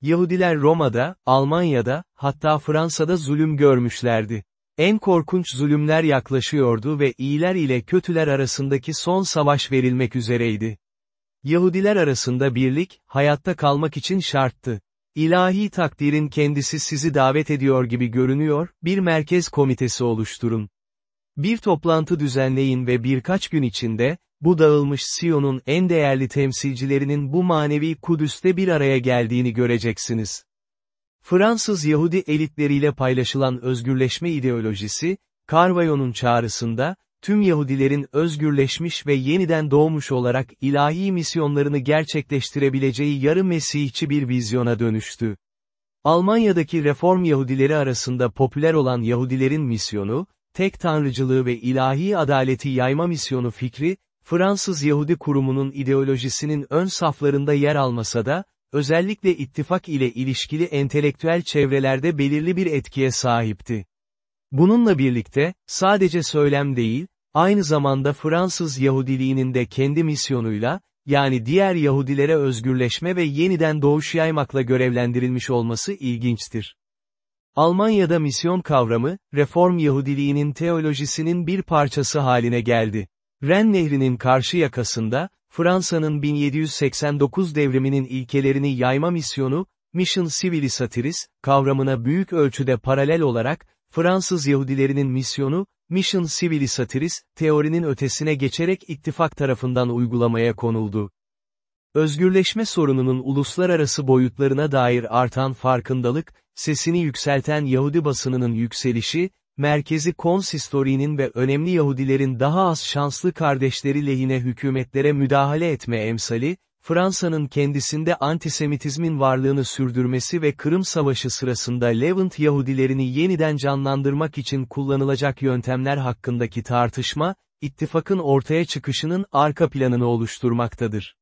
Yahudiler Roma'da, Almanya'da, hatta Fransa'da zulüm görmüşlerdi. En korkunç zulümler yaklaşıyordu ve iyiler ile kötüler arasındaki son savaş verilmek üzereydi. Yahudiler arasında birlik, hayatta kalmak için şarttı. İlahi takdirin kendisi sizi davet ediyor gibi görünüyor, bir merkez komitesi oluşturun. Bir toplantı düzenleyin ve birkaç gün içinde, bu dağılmış Siyon'un en değerli temsilcilerinin bu manevi Kudüs'te bir araya geldiğini göreceksiniz. Fransız Yahudi elitleriyle paylaşılan özgürleşme ideolojisi, Carvajo'nun çağrısında, tüm Yahudilerin özgürleşmiş ve yeniden doğmuş olarak ilahi misyonlarını gerçekleştirebileceği yarı mesihçi bir vizyona dönüştü. Almanya'daki reform Yahudileri arasında popüler olan Yahudilerin misyonu, tek tanrıcılığı ve ilahi adaleti yayma misyonu fikri, Fransız Yahudi kurumunun ideolojisinin ön saflarında yer almasa da, özellikle ittifak ile ilişkili entelektüel çevrelerde belirli bir etkiye sahipti. Bununla birlikte, sadece söylem değil, aynı zamanda Fransız Yahudiliğinin de kendi misyonuyla, yani diğer Yahudilere özgürleşme ve yeniden doğuş yaymakla görevlendirilmiş olması ilginçtir. Almanya'da misyon kavramı, Reform Yahudiliğinin teolojisinin bir parçası haline geldi. Ren Nehri'nin karşı yakasında, Fransa'nın 1789 devriminin ilkelerini yayma misyonu, Mission Civilisatiris, kavramına büyük ölçüde paralel olarak, Fransız Yahudilerinin misyonu, Mission Civilisatiris, teorinin ötesine geçerek ittifak tarafından uygulamaya konuldu. Özgürleşme sorununun uluslararası boyutlarına dair artan farkındalık, sesini yükselten Yahudi basınının yükselişi, merkezi konsistorinin ve önemli Yahudilerin daha az şanslı kardeşleri lehine hükümetlere müdahale etme emsali, Fransa'nın kendisinde antisemitizmin varlığını sürdürmesi ve Kırım Savaşı sırasında Levant Yahudilerini yeniden canlandırmak için kullanılacak yöntemler hakkındaki tartışma, ittifakın ortaya çıkışının arka planını oluşturmaktadır.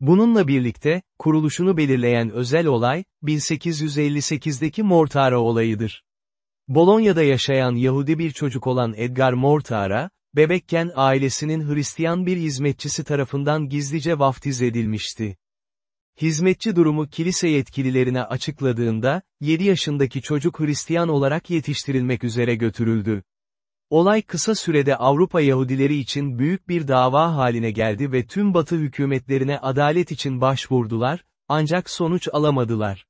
Bununla birlikte, kuruluşunu belirleyen özel olay, 1858'deki Mortara olayıdır. Bolonya'da yaşayan Yahudi bir çocuk olan Edgar Mortara, bebekken ailesinin Hristiyan bir hizmetçisi tarafından gizlice vaftiz edilmişti. Hizmetçi durumu kilise yetkililerine açıkladığında, 7 yaşındaki çocuk Hristiyan olarak yetiştirilmek üzere götürüldü. Olay kısa sürede Avrupa Yahudileri için büyük bir dava haline geldi ve tüm Batı hükümetlerine adalet için başvurdular, ancak sonuç alamadılar.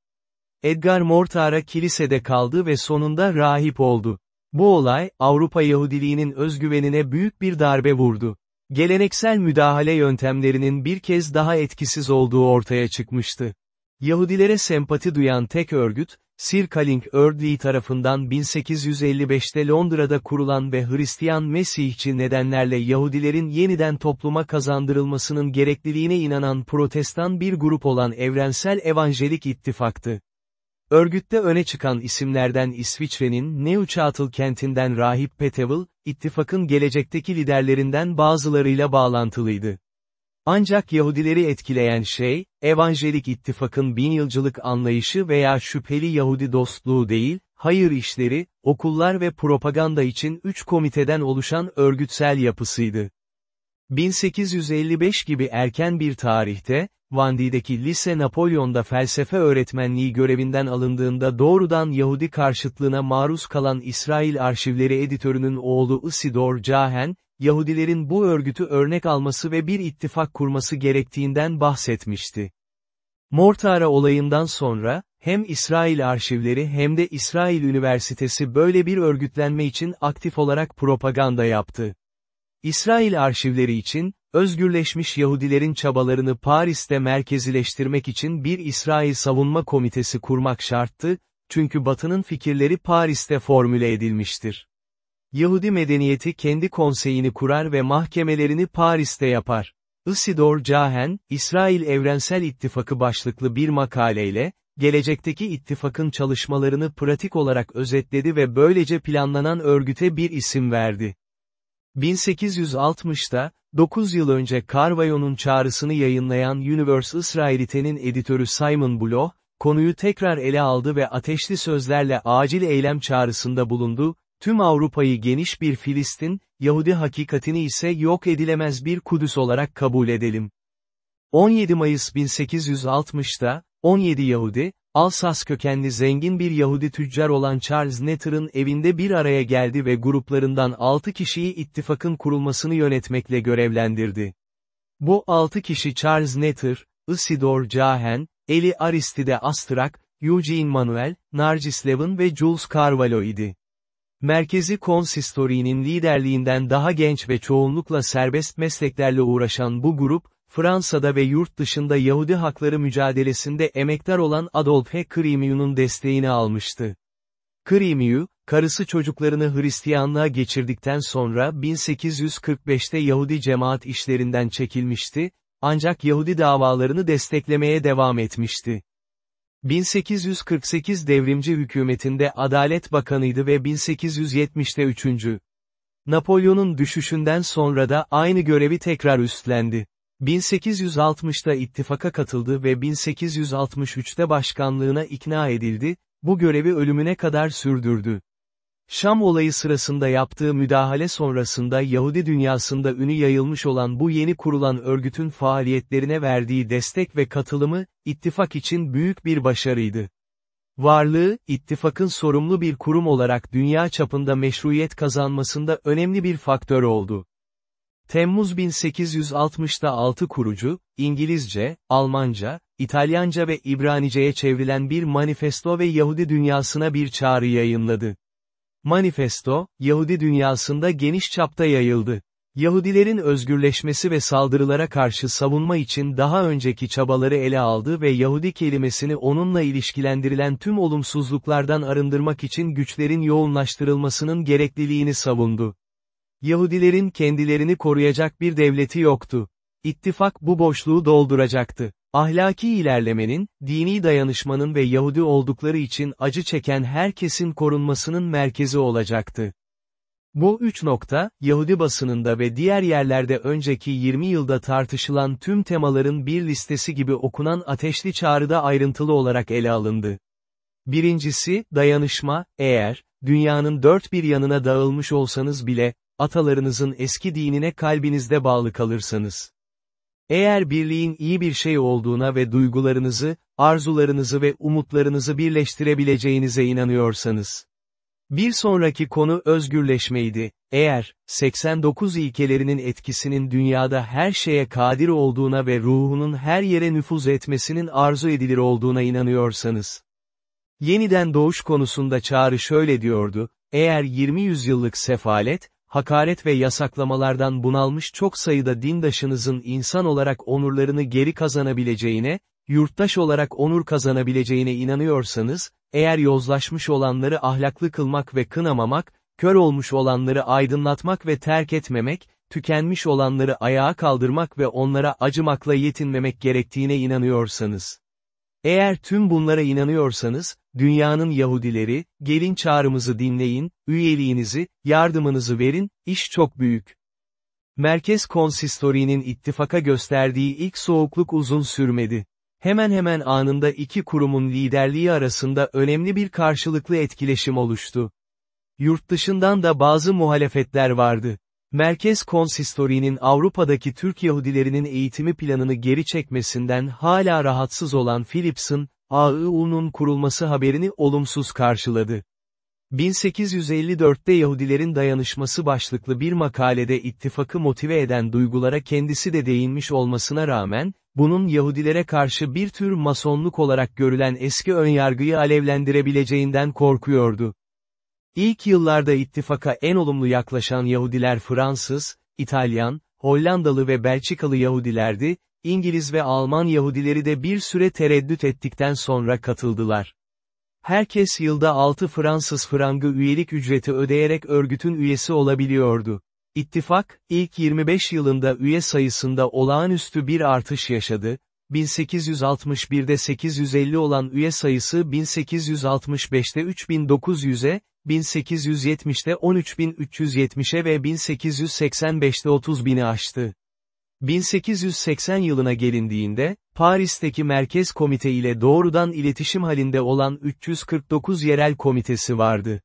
Edgar Mortara kilisede kaldı ve sonunda rahip oldu. Bu olay, Avrupa Yahudiliğinin özgüvenine büyük bir darbe vurdu. Geleneksel müdahale yöntemlerinin bir kez daha etkisiz olduğu ortaya çıkmıştı. Yahudilere sempati duyan tek örgüt, Sir Calling Eardley tarafından 1855'te Londra'da kurulan ve Hristiyan Mesihçi nedenlerle Yahudilerin yeniden topluma kazandırılmasının gerekliliğine inanan protestan bir grup olan Evrensel Evangelik İttifak'tı. Örgütte öne çıkan isimlerden İsviçre'nin Neuchâtel kentinden Rahip Petevel, ittifakın gelecekteki liderlerinden bazılarıyla bağlantılıydı. Ancak Yahudileri etkileyen şey, Evangelik ittifakın binyılcılık anlayışı veya şüpheli Yahudi dostluğu değil, hayır işleri, okullar ve propaganda için üç komiteden oluşan örgütsel yapısıydı. 1855 gibi erken bir tarihte, Vandi'deki Lise Napolyon'da felsefe öğretmenliği görevinden alındığında doğrudan Yahudi karşıtlığına maruz kalan İsrail Arşivleri editörünün oğlu Isidor Cahen, Yahudilerin bu örgütü örnek alması ve bir ittifak kurması gerektiğinden bahsetmişti. Mortara olayından sonra, hem İsrail arşivleri hem de İsrail Üniversitesi böyle bir örgütlenme için aktif olarak propaganda yaptı. İsrail arşivleri için, özgürleşmiş Yahudilerin çabalarını Paris'te merkezileştirmek için bir İsrail Savunma Komitesi kurmak şarttı, çünkü Batı'nın fikirleri Paris'te formüle edilmiştir. Yahudi medeniyeti kendi konseyini kurar ve mahkemelerini Paris'te yapar. Isidor Cahen, İsrail Evrensel İttifakı başlıklı bir makaleyle, gelecekteki ittifakın çalışmalarını pratik olarak özetledi ve böylece planlanan örgüte bir isim verdi. 1860'da, 9 yıl önce Carvayon'un çağrısını yayınlayan Universe İsrailite'nin editörü Simon Bloch, konuyu tekrar ele aldı ve ateşli sözlerle acil eylem çağrısında bulundu, tüm Avrupa'yı geniş bir Filistin, Yahudi hakikatini ise yok edilemez bir Kudüs olarak kabul edelim. 17 Mayıs 1860'da, 17 Yahudi, Alsas kökenli zengin bir Yahudi tüccar olan Charles Netter'ın evinde bir araya geldi ve gruplarından 6 kişiyi ittifakın kurulmasını yönetmekle görevlendirdi. Bu 6 kişi Charles Netter, Isidor Cahen, Eli Aristide Astrak, Eugene Manuel, Narcis Levin ve Jules Carvalho idi. Merkezi konsistorinin liderliğinden daha genç ve çoğunlukla serbest mesleklerle uğraşan bu grup, Fransa'da ve yurt dışında Yahudi hakları mücadelesinde emektar olan Adolf H. Krimiu'nun desteğini almıştı. Krimiu, karısı çocuklarını Hristiyanlığa geçirdikten sonra 1845'te Yahudi cemaat işlerinden çekilmişti, ancak Yahudi davalarını desteklemeye devam etmişti. 1848 devrimci hükümetinde Adalet Bakanıydı ve 1870'te 3. Napolyon'un düşüşünden sonra da aynı görevi tekrar üstlendi. 1860'da ittifaka katıldı ve 1863'te başkanlığına ikna edildi, bu görevi ölümüne kadar sürdürdü. Şam olayı sırasında yaptığı müdahale sonrasında Yahudi dünyasında ünü yayılmış olan bu yeni kurulan örgütün faaliyetlerine verdiği destek ve katılımı, ittifak için büyük bir başarıydı. Varlığı, ittifakın sorumlu bir kurum olarak dünya çapında meşruiyet kazanmasında önemli bir faktör oldu. Temmuz 1860'da altı kurucu, İngilizce, Almanca, İtalyanca ve İbranice'ye çevrilen bir manifesto ve Yahudi dünyasına bir çağrı yayınladı. Manifesto, Yahudi dünyasında geniş çapta yayıldı. Yahudilerin özgürleşmesi ve saldırılara karşı savunma için daha önceki çabaları ele aldı ve Yahudi kelimesini onunla ilişkilendirilen tüm olumsuzluklardan arındırmak için güçlerin yoğunlaştırılmasının gerekliliğini savundu. Yahudilerin kendilerini koruyacak bir devleti yoktu. İttifak bu boşluğu dolduracaktı. Ahlaki ilerlemenin, dini dayanışmanın ve Yahudi oldukları için acı çeken herkesin korunmasının merkezi olacaktı. Bu üç nokta, Yahudi basınında ve diğer yerlerde önceki 20 yılda tartışılan tüm temaların bir listesi gibi okunan ateşli çağrıda ayrıntılı olarak ele alındı. Birincisi, dayanışma, eğer, dünyanın dört bir yanına dağılmış olsanız bile, atalarınızın eski dinine kalbinizde bağlı kalırsanız. Eğer birliğin iyi bir şey olduğuna ve duygularınızı, arzularınızı ve umutlarınızı birleştirebileceğinize inanıyorsanız. Bir sonraki konu özgürleşmeydi. Eğer, 89 ilkelerinin etkisinin dünyada her şeye kadir olduğuna ve ruhunun her yere nüfuz etmesinin arzu edilir olduğuna inanıyorsanız. Yeniden doğuş konusunda çağrı şöyle diyordu, eğer 20 yüzyıllık sefalet, hakaret ve yasaklamalardan bunalmış çok sayıda dindaşınızın insan olarak onurlarını geri kazanabileceğine, yurttaş olarak onur kazanabileceğine inanıyorsanız, eğer yozlaşmış olanları ahlaklı kılmak ve kınamamak, kör olmuş olanları aydınlatmak ve terk etmemek, tükenmiş olanları ayağa kaldırmak ve onlara acımakla yetinmemek gerektiğine inanıyorsanız. Eğer tüm bunlara inanıyorsanız, dünyanın Yahudileri, gelin çağrımızı dinleyin, üyeliğinizi, yardımınızı verin, iş çok büyük. Merkez Konsistori'nin ittifaka gösterdiği ilk soğukluk uzun sürmedi. Hemen hemen anında iki kurumun liderliği arasında önemli bir karşılıklı etkileşim oluştu. Yurt dışından da bazı muhalefetler vardı. Merkez Konsistori'nin Avrupa'daki Türk Yahudilerinin eğitimi planını geri çekmesinden hala rahatsız olan Philips'ın, AIU'nun kurulması haberini olumsuz karşıladı. 1854'te Yahudilerin dayanışması başlıklı bir makalede ittifakı motive eden duygulara kendisi de değinmiş olmasına rağmen, bunun Yahudilere karşı bir tür masonluk olarak görülen eski önyargıyı alevlendirebileceğinden korkuyordu. İlk yıllarda ittifaka en olumlu yaklaşan Yahudiler Fransız, İtalyan, Hollandalı ve Belçikalı Yahudilerdi, İngiliz ve Alman Yahudileri de bir süre tereddüt ettikten sonra katıldılar. Herkes yılda 6 Fransız frangı üyelik ücreti ödeyerek örgütün üyesi olabiliyordu. İttifak, ilk 25 yılında üye sayısında olağanüstü bir artış yaşadı, 1861'de 850 olan üye sayısı 1865'te 3900'e, 1870'te 13370'e ve 1885'te 30.000'i aştı. 1880 yılına gelindiğinde, Paris'teki Merkez Komite ile doğrudan iletişim halinde olan 349 yerel komitesi vardı.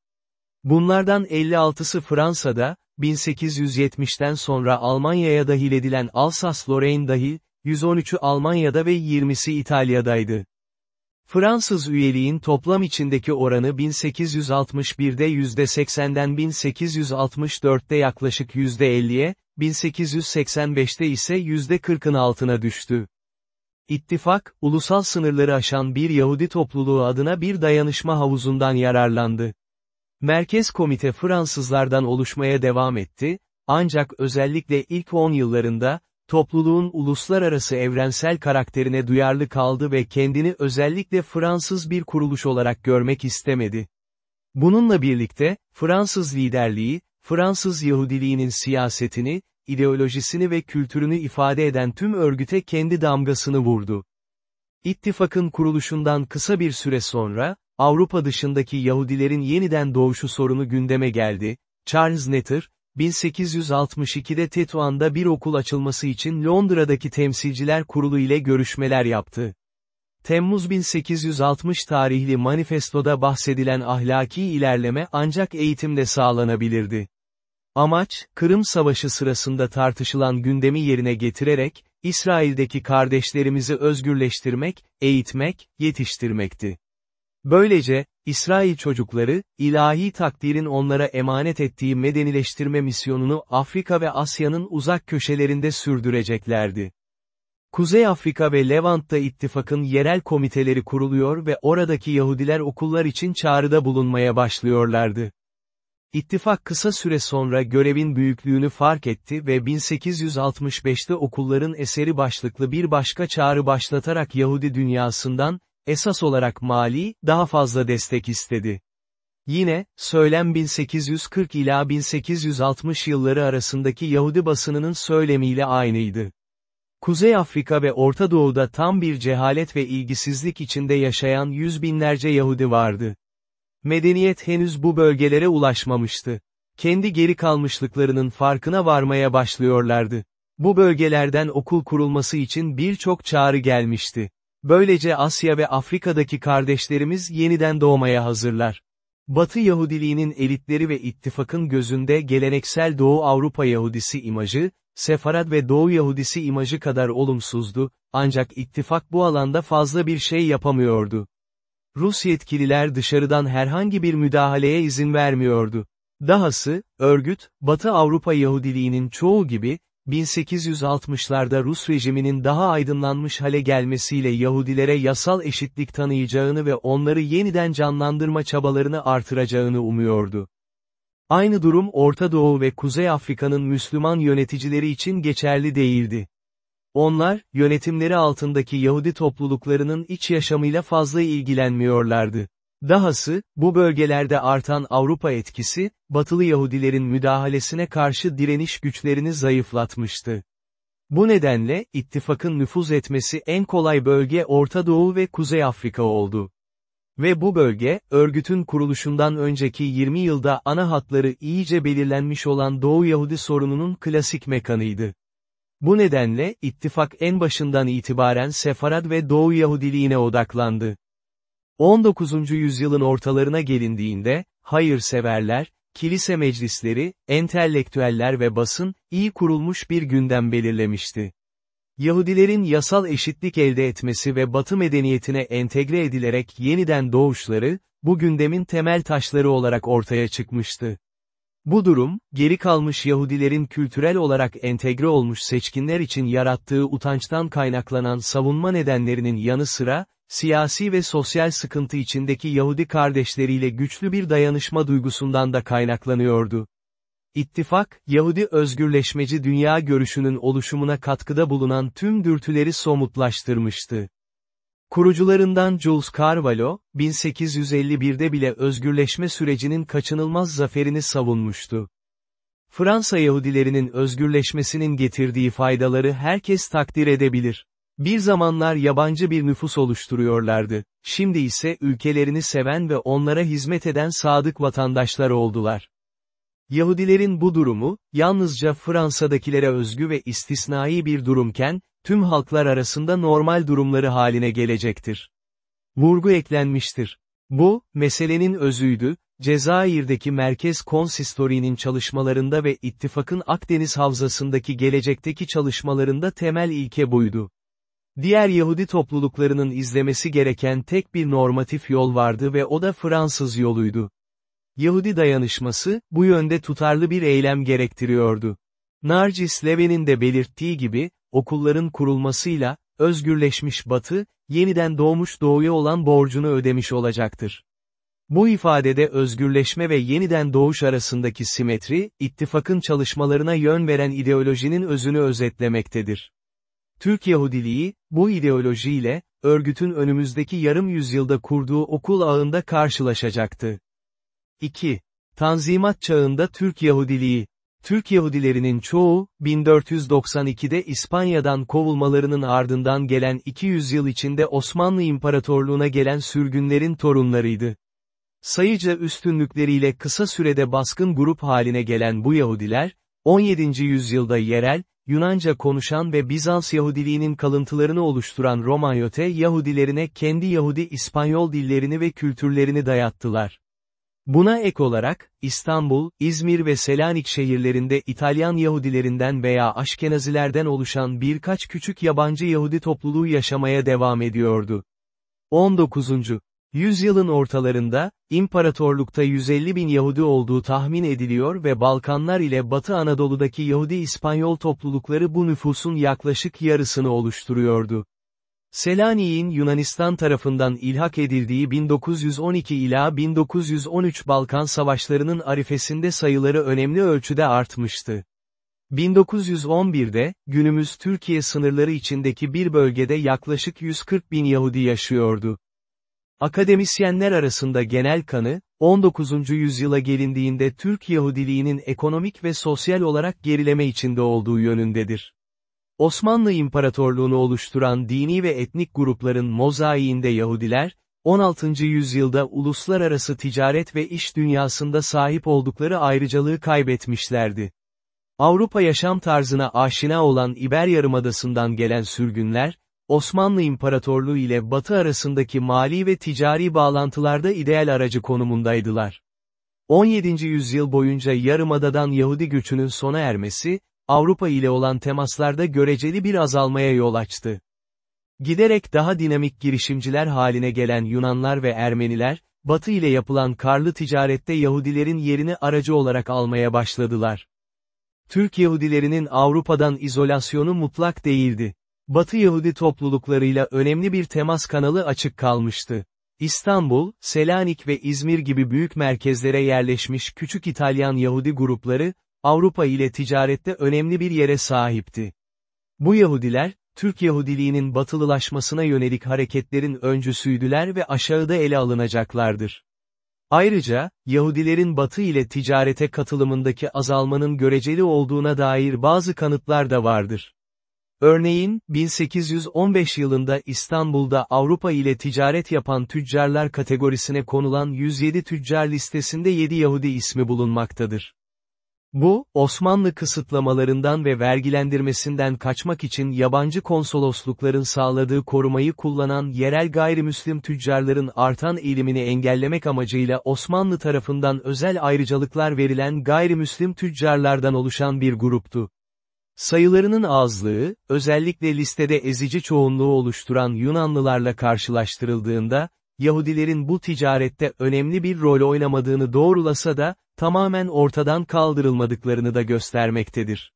Bunlardan 56'sı Fransa'da, 1870'ten sonra Almanya'ya dahil edilen Alsas-Lorraine dahil, 113'ü Almanya'da ve 20'si İtalya'daydı. Fransız üyeliğin toplam içindeki oranı 1861'de %80'den 1864'te yaklaşık %50'ye, 1885'te ise %40'ın altına düştü. İttifak, ulusal sınırları aşan bir Yahudi topluluğu adına bir dayanışma havuzundan yararlandı. Merkez Komite Fransızlardan oluşmaya devam etti, ancak özellikle ilk 10 yıllarında, topluluğun uluslararası evrensel karakterine duyarlı kaldı ve kendini özellikle Fransız bir kuruluş olarak görmek istemedi. Bununla birlikte, Fransız liderliği, Fransız Yahudiliğinin siyasetini, ideolojisini ve kültürünü ifade eden tüm örgüte kendi damgasını vurdu. İttifakın kuruluşundan kısa bir süre sonra, Avrupa dışındaki Yahudilerin yeniden doğuşu sorunu gündeme geldi, Charles Netter, 1862'de Tetuan'da bir okul açılması için Londra'daki Temsilciler Kurulu ile görüşmeler yaptı. Temmuz 1860 tarihli manifestoda bahsedilen ahlaki ilerleme ancak eğitimde sağlanabilirdi. Amaç, Kırım Savaşı sırasında tartışılan gündemi yerine getirerek, İsrail'deki kardeşlerimizi özgürleştirmek, eğitmek, yetiştirmekti. Böylece, İsrail çocukları, ilahi takdirin onlara emanet ettiği medenileştirme misyonunu Afrika ve Asya'nın uzak köşelerinde sürdüreceklerdi. Kuzey Afrika ve Levant'ta ittifakın yerel komiteleri kuruluyor ve oradaki Yahudiler okullar için çağrıda bulunmaya başlıyorlardı. İttifak kısa süre sonra görevin büyüklüğünü fark etti ve 1865'te okulların eseri başlıklı bir başka çağrı başlatarak Yahudi dünyasından, esas olarak mali, daha fazla destek istedi. Yine, söylem 1840 ila 1860 yılları arasındaki Yahudi basınının söylemiyle aynıydı. Kuzey Afrika ve Orta Doğu'da tam bir cehalet ve ilgisizlik içinde yaşayan yüz binlerce Yahudi vardı. Medeniyet henüz bu bölgelere ulaşmamıştı. kendi geri kalmışlıklarının farkına varmaya başlıyorlardı. Bu bölgelerden okul kurulması için birçok çağrı gelmişti. Böylece Asya ve Afrika'daki kardeşlerimiz yeniden doğmaya hazırlar. Batı Yahudiliğinin elitleri ve ittifakın gözünde geleneksel Doğu Avrupa Yahudisi imajı, Sefarad ve Doğu Yahudisi imajı kadar olumsuzdu, ancak ittifak bu alanda fazla bir şey yapamıyordu. Rus yetkililer dışarıdan herhangi bir müdahaleye izin vermiyordu. Dahası, örgüt, Batı Avrupa Yahudiliğinin çoğu gibi, 1860'larda Rus rejiminin daha aydınlanmış hale gelmesiyle Yahudilere yasal eşitlik tanıyacağını ve onları yeniden canlandırma çabalarını artıracağını umuyordu. Aynı durum Orta Doğu ve Kuzey Afrika'nın Müslüman yöneticileri için geçerli değildi. Onlar, yönetimleri altındaki Yahudi topluluklarının iç yaşamıyla fazla ilgilenmiyorlardı. Dahası, bu bölgelerde artan Avrupa etkisi, Batılı Yahudilerin müdahalesine karşı direniş güçlerini zayıflatmıştı. Bu nedenle, ittifakın nüfuz etmesi en kolay bölge Orta Doğu ve Kuzey Afrika oldu. Ve bu bölge, örgütün kuruluşundan önceki 20 yılda ana hatları iyice belirlenmiş olan Doğu Yahudi sorununun klasik mekanıydı. Bu nedenle, ittifak en başından itibaren Sefarad ve Doğu Yahudiliğine odaklandı. 19. yüzyılın ortalarına gelindiğinde, hayırseverler, kilise meclisleri, entelektüeller ve basın, iyi kurulmuş bir gündem belirlemişti. Yahudilerin yasal eşitlik elde etmesi ve Batı medeniyetine entegre edilerek yeniden doğuşları, bu gündemin temel taşları olarak ortaya çıkmıştı. Bu durum, geri kalmış Yahudilerin kültürel olarak entegre olmuş seçkinler için yarattığı utançtan kaynaklanan savunma nedenlerinin yanı sıra, siyasi ve sosyal sıkıntı içindeki Yahudi kardeşleriyle güçlü bir dayanışma duygusundan da kaynaklanıyordu. İttifak, Yahudi özgürleşmeci dünya görüşünün oluşumuna katkıda bulunan tüm dürtüleri somutlaştırmıştı. Kurucularından Jules Carvalho, 1851'de bile özgürleşme sürecinin kaçınılmaz zaferini savunmuştu. Fransa Yahudilerinin özgürleşmesinin getirdiği faydaları herkes takdir edebilir. Bir zamanlar yabancı bir nüfus oluşturuyorlardı, şimdi ise ülkelerini seven ve onlara hizmet eden sadık vatandaşlar oldular. Yahudilerin bu durumu, yalnızca Fransa'dakilere özgü ve istisnai bir durumken, tüm halklar arasında normal durumları haline gelecektir. Vurgu eklenmiştir. Bu, meselenin özüydü, Cezayir'deki Merkez Konsistori'nin çalışmalarında ve ittifakın Akdeniz Havzası'ndaki gelecekteki çalışmalarında temel ilke buydu. Diğer Yahudi topluluklarının izlemesi gereken tek bir normatif yol vardı ve o da Fransız yoluydu. Yahudi dayanışması, bu yönde tutarlı bir eylem gerektiriyordu. Narcis Leve'nin de belirttiği gibi, okulların kurulmasıyla, özgürleşmiş Batı, yeniden doğmuş doğuya olan borcunu ödemiş olacaktır. Bu ifadede özgürleşme ve yeniden doğuş arasındaki simetri, ittifakın çalışmalarına yön veren ideolojinin özünü özetlemektedir. Türk Yahudiliği, bu ideolojiyle, örgütün önümüzdeki yarım yüzyılda kurduğu okul ağında karşılaşacaktı. 2. Tanzimat çağında Türk Yahudiliği, Türk Yahudilerinin çoğu, 1492'de İspanya'dan kovulmalarının ardından gelen 200 yıl içinde Osmanlı İmparatorluğuna gelen sürgünlerin torunlarıydı. Sayıca üstünlükleriyle kısa sürede baskın grup haline gelen bu Yahudiler, 17. yüzyılda yerel, Yunanca konuşan ve Bizans Yahudiliğinin kalıntılarını oluşturan Romanyote Yahudilerine kendi Yahudi İspanyol dillerini ve kültürlerini dayattılar. Buna ek olarak, İstanbul, İzmir ve Selanik şehirlerinde İtalyan Yahudilerinden veya Aşkenazilerden oluşan birkaç küçük yabancı Yahudi topluluğu yaşamaya devam ediyordu. 19. Yüzyılın ortalarında, imparatorlukta 150 bin Yahudi olduğu tahmin ediliyor ve Balkanlar ile Batı Anadolu'daki Yahudi İspanyol toplulukları bu nüfusun yaklaşık yarısını oluşturuyordu. Selanik'in Yunanistan tarafından ilhak edildiği 1912 ila 1913 Balkan Savaşları'nın arifesinde sayıları önemli ölçüde artmıştı. 1911'de, günümüz Türkiye sınırları içindeki bir bölgede yaklaşık 140 bin Yahudi yaşıyordu. Akademisyenler arasında genel kanı, 19. yüzyıla gelindiğinde Türk Yahudiliğinin ekonomik ve sosyal olarak gerileme içinde olduğu yönündedir. Osmanlı İmparatorluğunu oluşturan dini ve etnik grupların mozaiğinde Yahudiler, 16. yüzyılda uluslararası ticaret ve iş dünyasında sahip oldukları ayrıcalığı kaybetmişlerdi. Avrupa yaşam tarzına aşina olan İber Yarımadası'ndan gelen sürgünler, Osmanlı İmparatorluğu ile Batı arasındaki mali ve ticari bağlantılarda ideal aracı konumundaydılar. 17. yüzyıl boyunca Yarımada'dan Yahudi göçünün sona ermesi, Avrupa ile olan temaslarda göreceli bir azalmaya yol açtı. Giderek daha dinamik girişimciler haline gelen Yunanlar ve Ermeniler, Batı ile yapılan karlı ticarette Yahudilerin yerini aracı olarak almaya başladılar. Türk Yahudilerinin Avrupa'dan izolasyonu mutlak değildi. Batı Yahudi topluluklarıyla önemli bir temas kanalı açık kalmıştı. İstanbul, Selanik ve İzmir gibi büyük merkezlere yerleşmiş küçük İtalyan Yahudi grupları, Avrupa ile ticarette önemli bir yere sahipti. Bu Yahudiler, Türk Yahudiliğinin batılılaşmasına yönelik hareketlerin öncüsüydüler ve aşağıda ele alınacaklardır. Ayrıca, Yahudilerin Batı ile ticarete katılımındaki azalmanın göreceli olduğuna dair bazı kanıtlar da vardır. Örneğin, 1815 yılında İstanbul'da Avrupa ile ticaret yapan tüccarlar kategorisine konulan 107 tüccar listesinde 7 Yahudi ismi bulunmaktadır. Bu, Osmanlı kısıtlamalarından ve vergilendirmesinden kaçmak için yabancı konsoloslukların sağladığı korumayı kullanan yerel gayrimüslim tüccarların artan eğilimini engellemek amacıyla Osmanlı tarafından özel ayrıcalıklar verilen gayrimüslim tüccarlardan oluşan bir gruptu. Sayılarının azlığı, özellikle listede ezici çoğunluğu oluşturan Yunanlılarla karşılaştırıldığında, Yahudilerin bu ticarette önemli bir rol oynamadığını doğrulasa da, tamamen ortadan kaldırılmadıklarını da göstermektedir.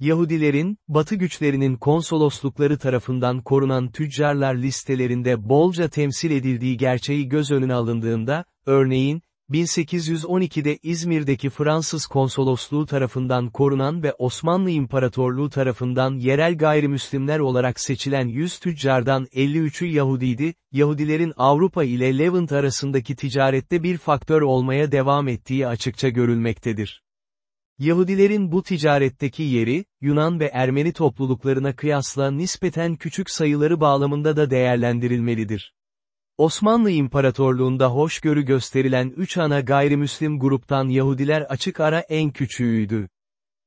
Yahudilerin, Batı güçlerinin konsoloslukları tarafından korunan tüccarlar listelerinde bolca temsil edildiği gerçeği göz önüne alındığında, örneğin, 1812'de İzmir'deki Fransız konsolosluğu tarafından korunan ve Osmanlı İmparatorluğu tarafından yerel gayrimüslimler olarak seçilen 100 tüccardan 53'ü Yahudiydi, Yahudilerin Avrupa ile Levant arasındaki ticarette bir faktör olmaya devam ettiği açıkça görülmektedir. Yahudilerin bu ticaretteki yeri, Yunan ve Ermeni topluluklarına kıyasla nispeten küçük sayıları bağlamında da değerlendirilmelidir. Osmanlı İmparatorluğunda hoşgörü gösterilen üç ana gayrimüslim gruptan Yahudiler açık ara en küçüğüydü.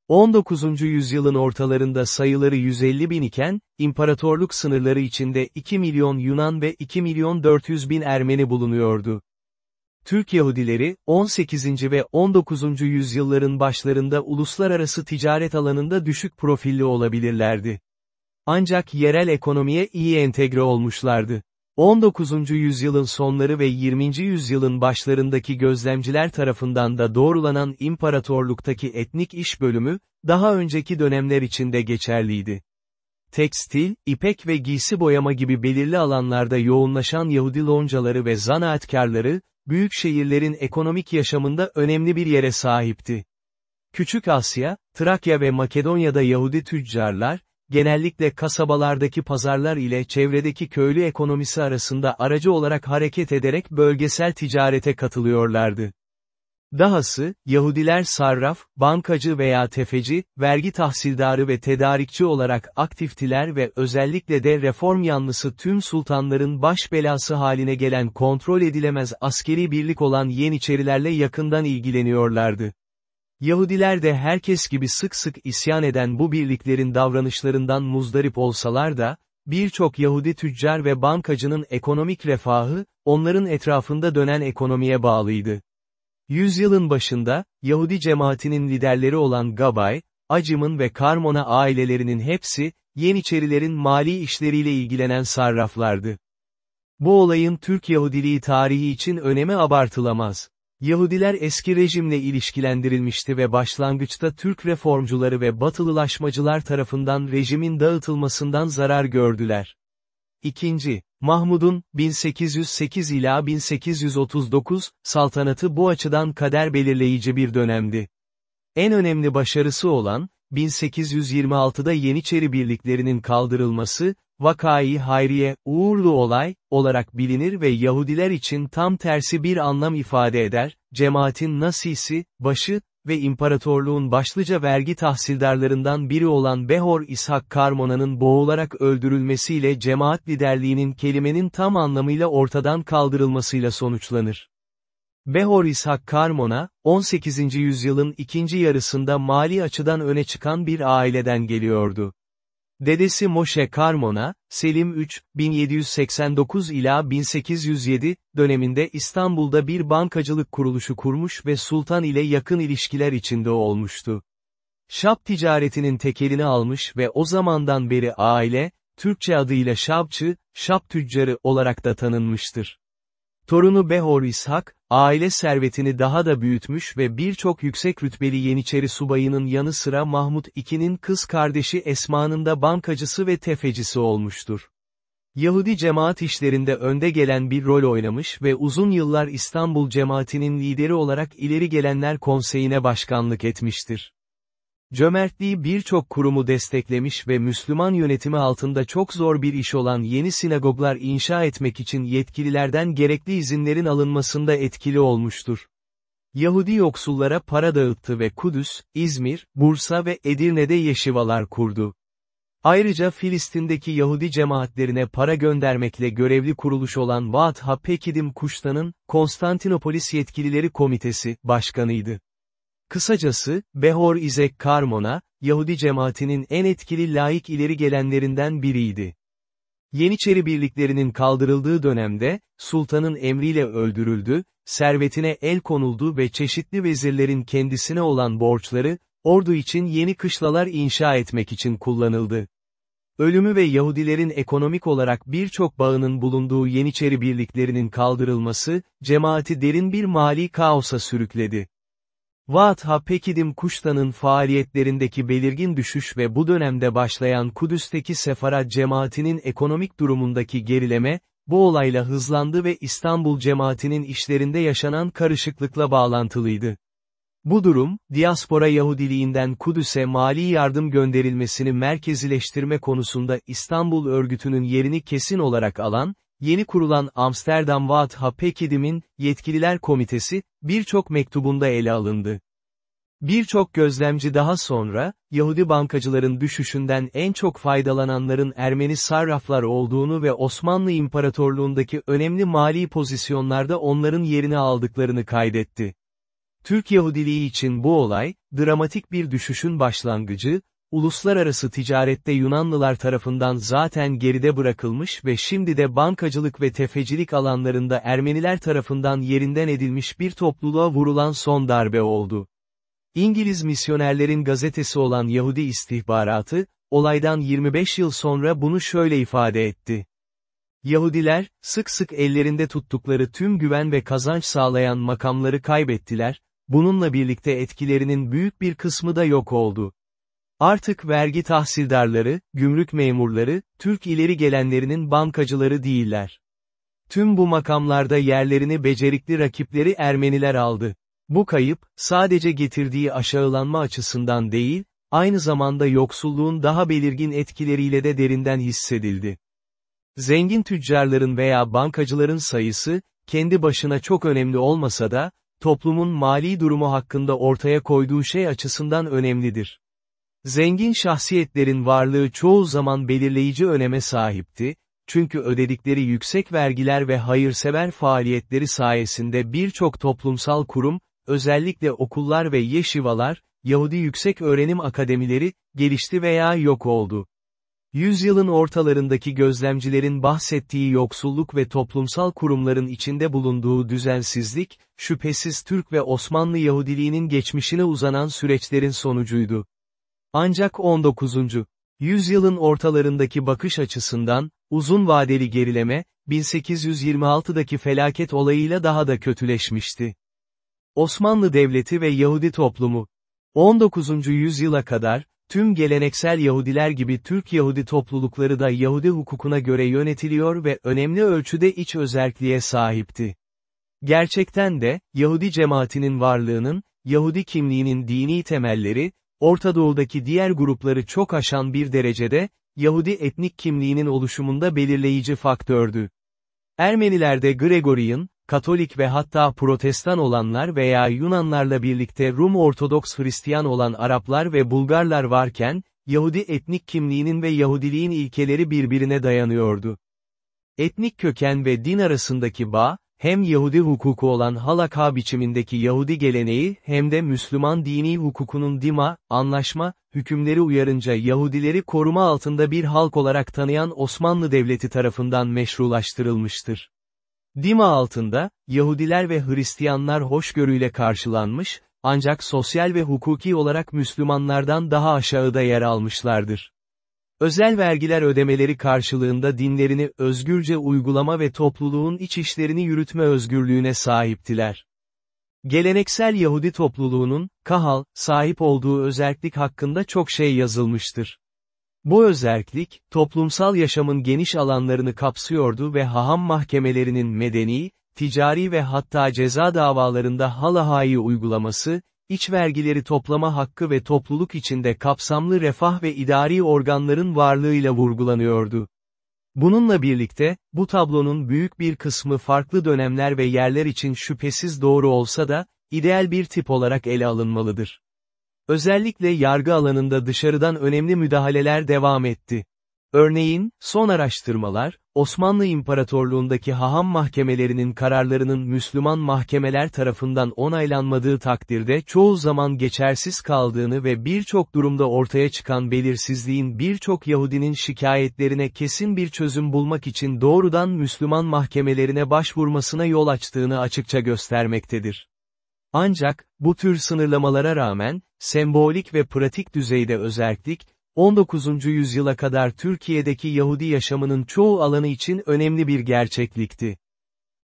19. yüzyılın ortalarında sayıları 150 bin iken, imparatorluk sınırları içinde 2 milyon Yunan ve 2 milyon 400 bin Ermeni bulunuyordu. Türk Yahudileri, 18. ve 19. yüzyılların başlarında uluslararası ticaret alanında düşük profilli olabilirlerdi. Ancak yerel ekonomiye iyi entegre olmuşlardı. 19. yüzyılın sonları ve 20. yüzyılın başlarındaki gözlemciler tarafından da doğrulanan imparatorluktaki etnik iş bölümü, daha önceki dönemler içinde geçerliydi. Tekstil, ipek ve giysi boyama gibi belirli alanlarda yoğunlaşan Yahudi loncaları ve zanaatkarları, büyük şehirlerin ekonomik yaşamında önemli bir yere sahipti. Küçük Asya, Trakya ve Makedonya'da Yahudi tüccarlar, genellikle kasabalardaki pazarlar ile çevredeki köylü ekonomisi arasında aracı olarak hareket ederek bölgesel ticarete katılıyorlardı. Dahası, Yahudiler sarraf, bankacı veya tefeci, vergi tahsildarı ve tedarikçi olarak aktiftiler ve özellikle de reform yanlısı tüm sultanların baş belası haline gelen kontrol edilemez askeri birlik olan Yeniçerilerle yakından ilgileniyorlardı. Yahudiler de herkes gibi sık sık isyan eden bu birliklerin davranışlarından muzdarip olsalar da, birçok Yahudi tüccar ve bankacının ekonomik refahı, onların etrafında dönen ekonomiye bağlıydı. Yüzyılın başında, Yahudi cemaatinin liderleri olan Gabay, Acım'ın ve Karmona ailelerinin hepsi, Yeniçerilerin mali işleriyle ilgilenen sarraflardı. Bu olayın Türk Yahudiliği tarihi için önemi abartılamaz. Yahudiler eski rejimle ilişkilendirilmişti ve başlangıçta Türk reformcuları ve batılılaşmacılar tarafından rejimin dağıtılmasından zarar gördüler. İkinci, Mahmud'un, 1808 ila 1839, saltanatı bu açıdan kader belirleyici bir dönemdi. En önemli başarısı olan, 1826'da Yeniçeri birliklerinin kaldırılması, Vakai Hayriye, uğurlu olay, olarak bilinir ve Yahudiler için tam tersi bir anlam ifade eder, cemaatin nasisi, başı, ve imparatorluğun başlıca vergi tahsildarlarından biri olan Behor İshak Karmona'nın boğularak öldürülmesiyle cemaat liderliğinin kelimenin tam anlamıyla ortadan kaldırılmasıyla sonuçlanır. Behor İshak Karmona, 18. yüzyılın ikinci yarısında mali açıdan öne çıkan bir aileden geliyordu. Dedesi Moshe Karmona, Selim III, 1789 ila 1807 döneminde İstanbul'da bir bankacılık kuruluşu kurmuş ve sultan ile yakın ilişkiler içinde olmuştu. Şap ticaretinin tekelini almış ve o zamandan beri aile, Türkçe adıyla Şapçı, Şap tüccarı olarak da tanınmıştır. Torunu Behor İshak, aile servetini daha da büyütmüş ve birçok yüksek rütbeli Yeniçeri subayının yanı sıra Mahmut II'nin kız kardeşi Esma'nın da bankacısı ve tefecisi olmuştur. Yahudi cemaat işlerinde önde gelen bir rol oynamış ve uzun yıllar İstanbul cemaatinin lideri olarak ileri gelenler konseyine başkanlık etmiştir. Cömertliği birçok kurumu desteklemiş ve Müslüman yönetimi altında çok zor bir iş olan yeni sinagoglar inşa etmek için yetkililerden gerekli izinlerin alınmasında etkili olmuştur. Yahudi yoksullara para dağıttı ve Kudüs, İzmir, Bursa ve Edirne'de yeşivalar kurdu. Ayrıca Filistin'deki Yahudi cemaatlerine para göndermekle görevli kuruluş olan Vaat Hapekidim Kuştan'ın, Konstantinopolis Yetkilileri Komitesi, başkanıydı. Kısacası, Behor İzek Karmona, Yahudi cemaatinin en etkili laik ileri gelenlerinden biriydi. Yeniçeri birliklerinin kaldırıldığı dönemde, sultanın emriyle öldürüldü, servetine el konuldu ve çeşitli vezirlerin kendisine olan borçları, ordu için yeni kışlalar inşa etmek için kullanıldı. Ölümü ve Yahudilerin ekonomik olarak birçok bağının bulunduğu Yeniçeri birliklerinin kaldırılması, cemaati derin bir mali kaosa sürükledi. Vaatha Pekidim Kuştan'ın faaliyetlerindeki belirgin düşüş ve bu dönemde başlayan Kudüs'teki Sefarad cemaatinin ekonomik durumundaki gerileme, bu olayla hızlandı ve İstanbul cemaatinin işlerinde yaşanan karışıklıkla bağlantılıydı. Bu durum, diaspora Yahudiliğinden Kudüs'e mali yardım gönderilmesini merkezileştirme konusunda İstanbul örgütünün yerini kesin olarak alan, Yeni kurulan Amsterdam Waad Hapekidim'in, Yetkililer Komitesi, birçok mektubunda ele alındı. Birçok gözlemci daha sonra, Yahudi bankacıların düşüşünden en çok faydalananların Ermeni sarraflar olduğunu ve Osmanlı İmparatorluğundaki önemli mali pozisyonlarda onların yerini aldıklarını kaydetti. Türk Yahudiliği için bu olay, dramatik bir düşüşün başlangıcı, uluslararası ticarette Yunanlılar tarafından zaten geride bırakılmış ve şimdi de bankacılık ve tefecilik alanlarında Ermeniler tarafından yerinden edilmiş bir topluluğa vurulan son darbe oldu. İngiliz misyonerlerin gazetesi olan Yahudi istihbaratı, olaydan 25 yıl sonra bunu şöyle ifade etti. Yahudiler, sık sık ellerinde tuttukları tüm güven ve kazanç sağlayan makamları kaybettiler, bununla birlikte etkilerinin büyük bir kısmı da yok oldu. Artık vergi tahsildarları, gümrük memurları, Türk ileri gelenlerinin bankacıları değiller. Tüm bu makamlarda yerlerini becerikli rakipleri Ermeniler aldı. Bu kayıp, sadece getirdiği aşağılanma açısından değil, aynı zamanda yoksulluğun daha belirgin etkileriyle de derinden hissedildi. Zengin tüccarların veya bankacıların sayısı, kendi başına çok önemli olmasa da, toplumun mali durumu hakkında ortaya koyduğu şey açısından önemlidir. Zengin şahsiyetlerin varlığı çoğu zaman belirleyici öneme sahipti, çünkü ödedikleri yüksek vergiler ve hayırsever faaliyetleri sayesinde birçok toplumsal kurum, özellikle okullar ve yeşivalar, Yahudi yüksek öğrenim akademileri, gelişti veya yok oldu. Yüzyılın ortalarındaki gözlemcilerin bahsettiği yoksulluk ve toplumsal kurumların içinde bulunduğu düzensizlik, şüphesiz Türk ve Osmanlı Yahudiliğinin geçmişine uzanan süreçlerin sonucuydu. Ancak 19. yüzyılın ortalarındaki bakış açısından, uzun vadeli gerileme, 1826'daki felaket olayıyla daha da kötüleşmişti. Osmanlı Devleti ve Yahudi toplumu, 19. yüzyıla kadar, tüm geleneksel Yahudiler gibi Türk Yahudi toplulukları da Yahudi hukukuna göre yönetiliyor ve önemli ölçüde iç özerkliğe sahipti. Gerçekten de, Yahudi cemaatinin varlığının, Yahudi kimliğinin dini temelleri, Orta Doğu'daki diğer grupları çok aşan bir derecede, Yahudi etnik kimliğinin oluşumunda belirleyici faktördü. Ermenilerde Gregorian, Katolik ve hatta Protestan olanlar veya Yunanlarla birlikte Rum Ortodoks Hristiyan olan Araplar ve Bulgarlar varken, Yahudi etnik kimliğinin ve Yahudiliğin ilkeleri birbirine dayanıyordu. Etnik köken ve din arasındaki bağ, hem Yahudi hukuku olan halaka biçimindeki Yahudi geleneği hem de Müslüman dini hukukunun dima, anlaşma, hükümleri uyarınca Yahudileri koruma altında bir halk olarak tanıyan Osmanlı Devleti tarafından meşrulaştırılmıştır. Dima altında, Yahudiler ve Hristiyanlar hoşgörüyle karşılanmış, ancak sosyal ve hukuki olarak Müslümanlardan daha aşağıda yer almışlardır. Özel vergiler ödemeleri karşılığında dinlerini özgürce uygulama ve topluluğun iç işlerini yürütme özgürlüğüne sahiptiler. Geleneksel Yahudi topluluğunun, kahal, sahip olduğu özerklik hakkında çok şey yazılmıştır. Bu özerklik, toplumsal yaşamın geniş alanlarını kapsıyordu ve haham mahkemelerinin medeni, ticari ve hatta ceza davalarında halahayı uygulaması, iç vergileri toplama hakkı ve topluluk içinde kapsamlı refah ve idari organların varlığıyla vurgulanıyordu. Bununla birlikte, bu tablonun büyük bir kısmı farklı dönemler ve yerler için şüphesiz doğru olsa da, ideal bir tip olarak ele alınmalıdır. Özellikle yargı alanında dışarıdan önemli müdahaleler devam etti. Örneğin, son araştırmalar, Osmanlı İmparatorluğundaki haham mahkemelerinin kararlarının Müslüman mahkemeler tarafından onaylanmadığı takdirde çoğu zaman geçersiz kaldığını ve birçok durumda ortaya çıkan belirsizliğin birçok Yahudinin şikayetlerine kesin bir çözüm bulmak için doğrudan Müslüman mahkemelerine başvurmasına yol açtığını açıkça göstermektedir. Ancak, bu tür sınırlamalara rağmen, sembolik ve pratik düzeyde özellik, 19. yüzyıla kadar Türkiye'deki Yahudi yaşamının çoğu alanı için önemli bir gerçeklikti.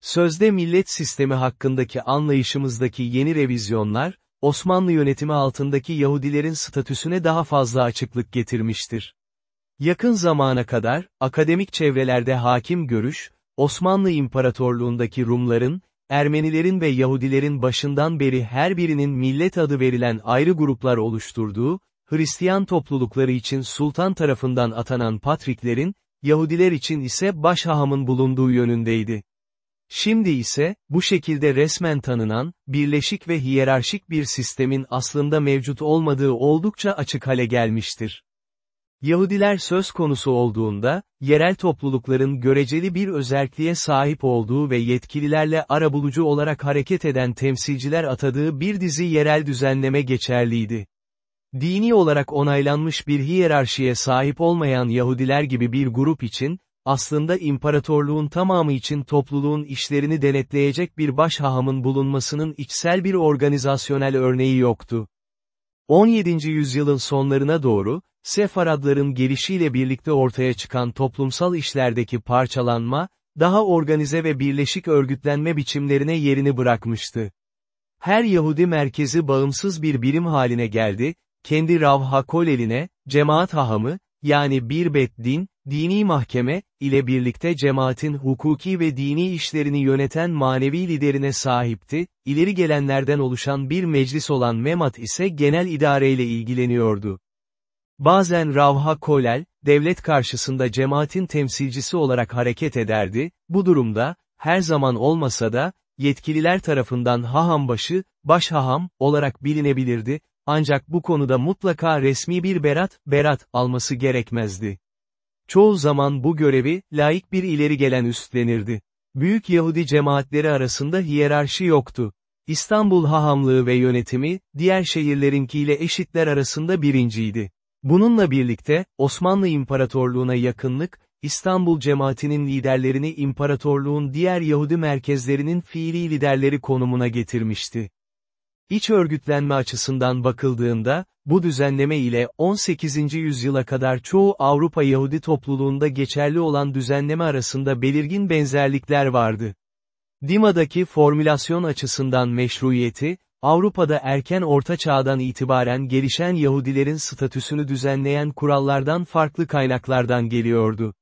Sözde millet sistemi hakkındaki anlayışımızdaki yeni revizyonlar, Osmanlı yönetimi altındaki Yahudilerin statüsüne daha fazla açıklık getirmiştir. Yakın zamana kadar, akademik çevrelerde hakim görüş, Osmanlı İmparatorluğundaki Rumların, Ermenilerin ve Yahudilerin başından beri her birinin millet adı verilen ayrı gruplar oluşturduğu, Hristiyan toplulukları için sultan tarafından atanan patriklerin, Yahudiler için ise başhahamın bulunduğu yönündeydi. Şimdi ise, bu şekilde resmen tanınan, birleşik ve hiyerarşik bir sistemin aslında mevcut olmadığı oldukça açık hale gelmiştir. Yahudiler söz konusu olduğunda, yerel toplulukların göreceli bir özelliğe sahip olduğu ve yetkililerle arabulucu olarak hareket eden temsilciler atadığı bir dizi yerel düzenleme geçerliydi. Dini olarak onaylanmış bir hiyerarşiye sahip olmayan Yahudiler gibi bir grup için, aslında imparatorluğun tamamı için topluluğun işlerini denetleyecek bir başhahamın bulunmasının içsel bir organizasyonel örneği yoktu. 17. yüzyılın sonlarına doğru, Sefaradların gelişiyle birlikte ortaya çıkan toplumsal işlerdeki parçalanma, daha organize ve birleşik örgütlenme biçimlerine yerini bırakmıştı. Her Yahudi merkezi bağımsız bir birim haline geldi, kendi Rav eline, cemaat hahamı, yani bir bet din, dini mahkeme, ile birlikte cemaatin hukuki ve dini işlerini yöneten manevi liderine sahipti, ileri gelenlerden oluşan bir meclis olan Memat ise genel idareyle ilgileniyordu. Bazen Ravha Kolel, devlet karşısında cemaatin temsilcisi olarak hareket ederdi, bu durumda, her zaman olmasa da, yetkililer tarafından hahambaşı, başhaham, olarak bilinebilirdi, ancak bu konuda mutlaka resmi bir berat, berat, alması gerekmezdi. Çoğu zaman bu görevi, laik bir ileri gelen üstlenirdi. Büyük Yahudi cemaatleri arasında hiyerarşi yoktu. İstanbul hahamlığı ve yönetimi, diğer şehirlerinkiyle eşitler arasında birinciydi. Bununla birlikte, Osmanlı İmparatorluğuna yakınlık, İstanbul cemaatinin liderlerini imparatorluğun diğer Yahudi merkezlerinin fiili liderleri konumuna getirmişti. İç örgütlenme açısından bakıldığında, bu düzenleme ile 18. yüzyıla kadar çoğu Avrupa Yahudi topluluğunda geçerli olan düzenleme arasında belirgin benzerlikler vardı. Dima'daki formülasyon açısından meşruiyeti, Avrupa'da erken Orta Çağ'dan itibaren gelişen Yahudilerin statüsünü düzenleyen kurallardan farklı kaynaklardan geliyordu.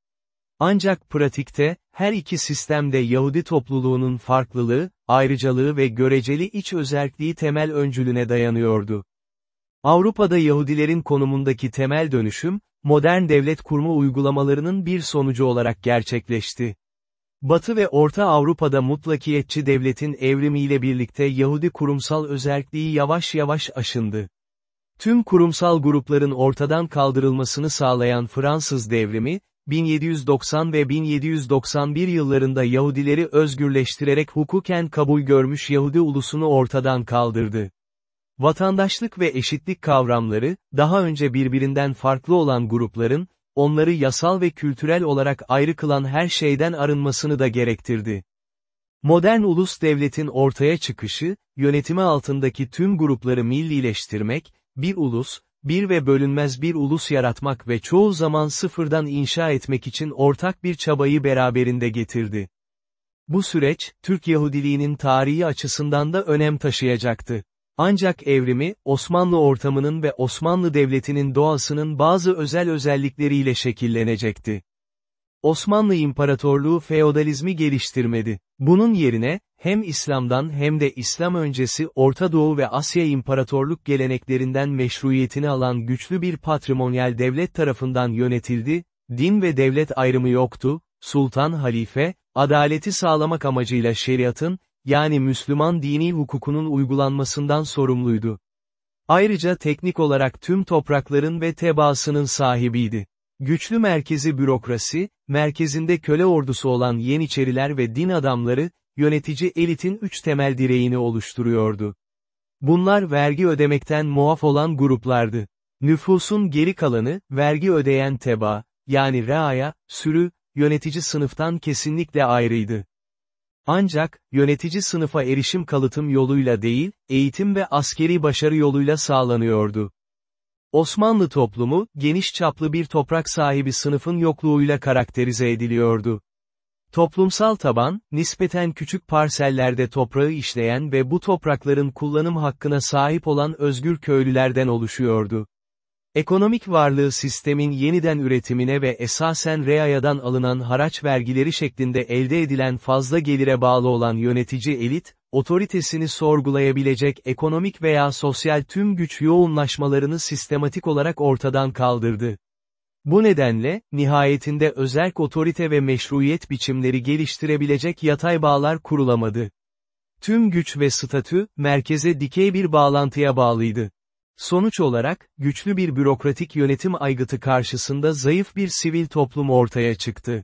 Ancak pratikte, her iki sistemde Yahudi topluluğunun farklılığı, ayrıcalığı ve göreceli iç özelliği temel öncülüne dayanıyordu. Avrupa'da Yahudilerin konumundaki temel dönüşüm, modern devlet kurma uygulamalarının bir sonucu olarak gerçekleşti. Batı ve Orta Avrupa'da mutlakiyetçi devletin evrimiyle birlikte Yahudi kurumsal özerkliği yavaş yavaş aşındı. Tüm kurumsal grupların ortadan kaldırılmasını sağlayan Fransız devrimi, 1790 ve 1791 yıllarında Yahudileri özgürleştirerek hukuken kabul görmüş Yahudi ulusunu ortadan kaldırdı. Vatandaşlık ve eşitlik kavramları, daha önce birbirinden farklı olan grupların, onları yasal ve kültürel olarak ayrı kılan her şeyden arınmasını da gerektirdi. Modern ulus devletin ortaya çıkışı, yönetimi altındaki tüm grupları millileştirmek, bir ulus, bir ve bölünmez bir ulus yaratmak ve çoğu zaman sıfırdan inşa etmek için ortak bir çabayı beraberinde getirdi. Bu süreç, Türk Yahudiliğinin tarihi açısından da önem taşıyacaktı. Ancak evrimi, Osmanlı ortamının ve Osmanlı Devleti'nin doğasının bazı özel özellikleriyle şekillenecekti. Osmanlı İmparatorluğu feodalizmi geliştirmedi. Bunun yerine, hem İslam'dan hem de İslam öncesi Orta Doğu ve Asya İmparatorluk geleneklerinden meşruiyetini alan güçlü bir patrimonyal devlet tarafından yönetildi, din ve devlet ayrımı yoktu, sultan halife, adaleti sağlamak amacıyla şeriatın, yani Müslüman dini hukukunun uygulanmasından sorumluydu. Ayrıca teknik olarak tüm toprakların ve tebaasının sahibiydi. Güçlü merkezi bürokrasi, merkezinde köle ordusu olan Yeniçeriler ve din adamları, yönetici elitin üç temel direğini oluşturuyordu. Bunlar vergi ödemekten muaf olan gruplardı. Nüfusun geri kalanı, vergi ödeyen teba, yani reaya, sürü, yönetici sınıftan kesinlikle ayrıydı. Ancak, yönetici sınıfa erişim kalıtım yoluyla değil, eğitim ve askeri başarı yoluyla sağlanıyordu. Osmanlı toplumu, geniş çaplı bir toprak sahibi sınıfın yokluğuyla karakterize ediliyordu. Toplumsal taban, nispeten küçük parsellerde toprağı işleyen ve bu toprakların kullanım hakkına sahip olan özgür köylülerden oluşuyordu. Ekonomik varlığı sistemin yeniden üretimine ve esasen reayadan alınan haraç vergileri şeklinde elde edilen fazla gelire bağlı olan yönetici elit, otoritesini sorgulayabilecek ekonomik veya sosyal tüm güç yoğunlaşmalarını sistematik olarak ortadan kaldırdı. Bu nedenle, nihayetinde özerk otorite ve meşruiyet biçimleri geliştirebilecek yatay bağlar kurulamadı. Tüm güç ve statü, merkeze dikey bir bağlantıya bağlıydı. Sonuç olarak, güçlü bir bürokratik yönetim aygıtı karşısında zayıf bir sivil toplum ortaya çıktı.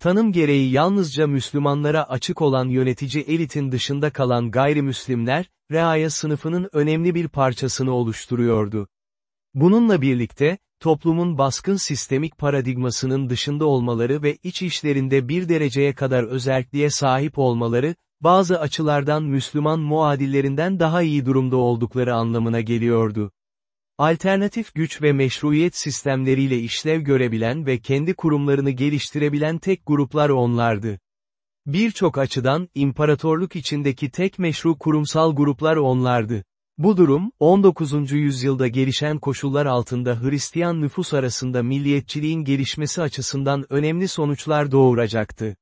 Tanım gereği yalnızca Müslümanlara açık olan yönetici elitin dışında kalan gayrimüslimler, reaya sınıfının önemli bir parçasını oluşturuyordu. Bununla birlikte, toplumun baskın sistemik paradigmasının dışında olmaları ve iç işlerinde bir dereceye kadar özerkliğe sahip olmaları, bazı açılardan Müslüman muadillerinden daha iyi durumda oldukları anlamına geliyordu. Alternatif güç ve meşruiyet sistemleriyle işlev görebilen ve kendi kurumlarını geliştirebilen tek gruplar onlardı. Birçok açıdan, imparatorluk içindeki tek meşru kurumsal gruplar onlardı. Bu durum, 19. yüzyılda gelişen koşullar altında Hristiyan nüfus arasında milliyetçiliğin gelişmesi açısından önemli sonuçlar doğuracaktı.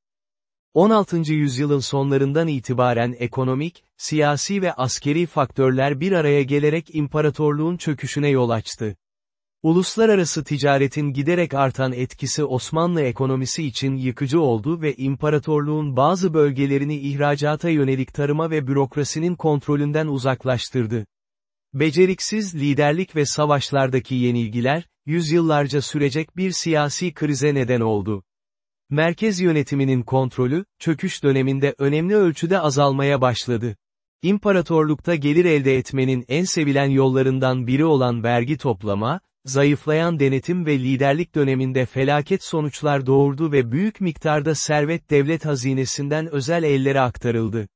16. yüzyılın sonlarından itibaren ekonomik, siyasi ve askeri faktörler bir araya gelerek imparatorluğun çöküşüne yol açtı. Uluslararası ticaretin giderek artan etkisi Osmanlı ekonomisi için yıkıcı oldu ve imparatorluğun bazı bölgelerini ihracata yönelik tarıma ve bürokrasinin kontrolünden uzaklaştırdı. Beceriksiz liderlik ve savaşlardaki yenilgiler, yüzyıllarca sürecek bir siyasi krize neden oldu. Merkez yönetiminin kontrolü, çöküş döneminde önemli ölçüde azalmaya başladı. İmparatorlukta gelir elde etmenin en sevilen yollarından biri olan vergi toplama, zayıflayan denetim ve liderlik döneminde felaket sonuçlar doğurdu ve büyük miktarda servet devlet hazinesinden özel ellere aktarıldı.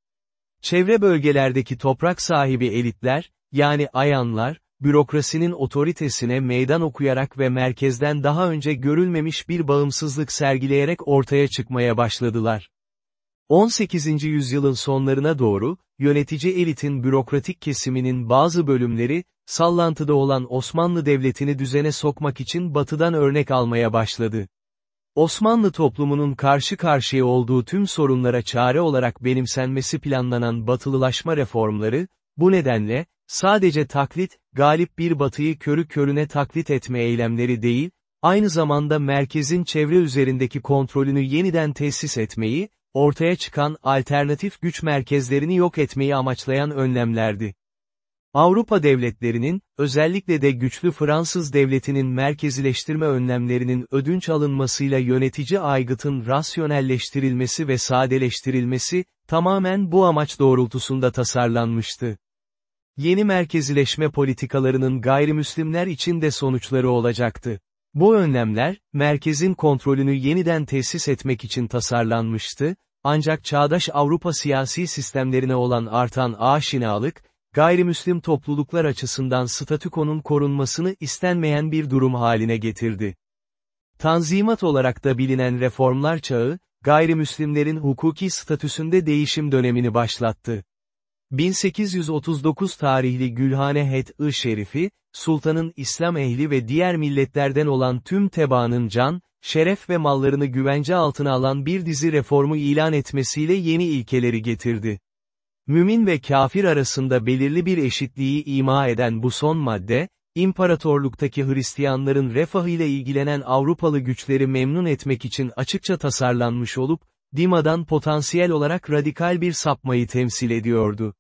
Çevre bölgelerdeki toprak sahibi elitler, yani ayanlar, bürokrasinin otoritesine meydan okuyarak ve merkezden daha önce görülmemiş bir bağımsızlık sergileyerek ortaya çıkmaya başladılar. 18. yüzyılın sonlarına doğru, yönetici elitin bürokratik kesiminin bazı bölümleri, sallantıda olan Osmanlı Devleti'ni düzene sokmak için batıdan örnek almaya başladı. Osmanlı toplumunun karşı karşıya olduğu tüm sorunlara çare olarak benimsenmesi planlanan batılılaşma reformları, bu nedenle, sadece taklit, galip bir batıyı körü körüne taklit etme eylemleri değil, aynı zamanda merkezin çevre üzerindeki kontrolünü yeniden tesis etmeyi, ortaya çıkan alternatif güç merkezlerini yok etmeyi amaçlayan önlemlerdi. Avrupa devletlerinin, özellikle de güçlü Fransız devletinin merkezileştirme önlemlerinin ödünç alınmasıyla yönetici aygıtın rasyonelleştirilmesi ve sadeleştirilmesi, tamamen bu amaç doğrultusunda tasarlanmıştı. Yeni merkezileşme politikalarının gayrimüslimler için de sonuçları olacaktı. Bu önlemler, merkezin kontrolünü yeniden tesis etmek için tasarlanmıştı, ancak çağdaş Avrupa siyasi sistemlerine olan artan aşinalık, gayrimüslim topluluklar açısından statükonun korunmasını istenmeyen bir durum haline getirdi. Tanzimat olarak da bilinen reformlar çağı, gayrimüslimlerin hukuki statüsünde değişim dönemini başlattı. 1839 tarihli Gülhane Het-i Şerifi, sultanın İslam ehli ve diğer milletlerden olan tüm tebaanın can, şeref ve mallarını güvence altına alan bir dizi reformu ilan etmesiyle yeni ilkeleri getirdi. Mümin ve kafir arasında belirli bir eşitliği ima eden bu son madde, imparatorluktaki Hristiyanların refahıyla ilgilenen Avrupalı güçleri memnun etmek için açıkça tasarlanmış olup, Dima'dan potansiyel olarak radikal bir sapmayı temsil ediyordu.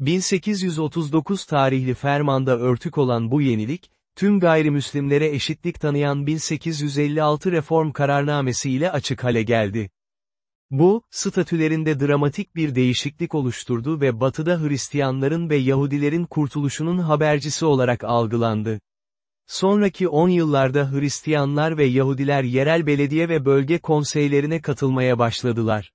1839 tarihli fermanda örtük olan bu yenilik, tüm gayrimüslimlere eşitlik tanıyan 1856 reform kararnamesi ile açık hale geldi. Bu, statülerinde dramatik bir değişiklik oluşturdu ve batıda Hristiyanların ve Yahudilerin kurtuluşunun habercisi olarak algılandı. Sonraki 10 yıllarda Hristiyanlar ve Yahudiler yerel belediye ve bölge konseylerine katılmaya başladılar.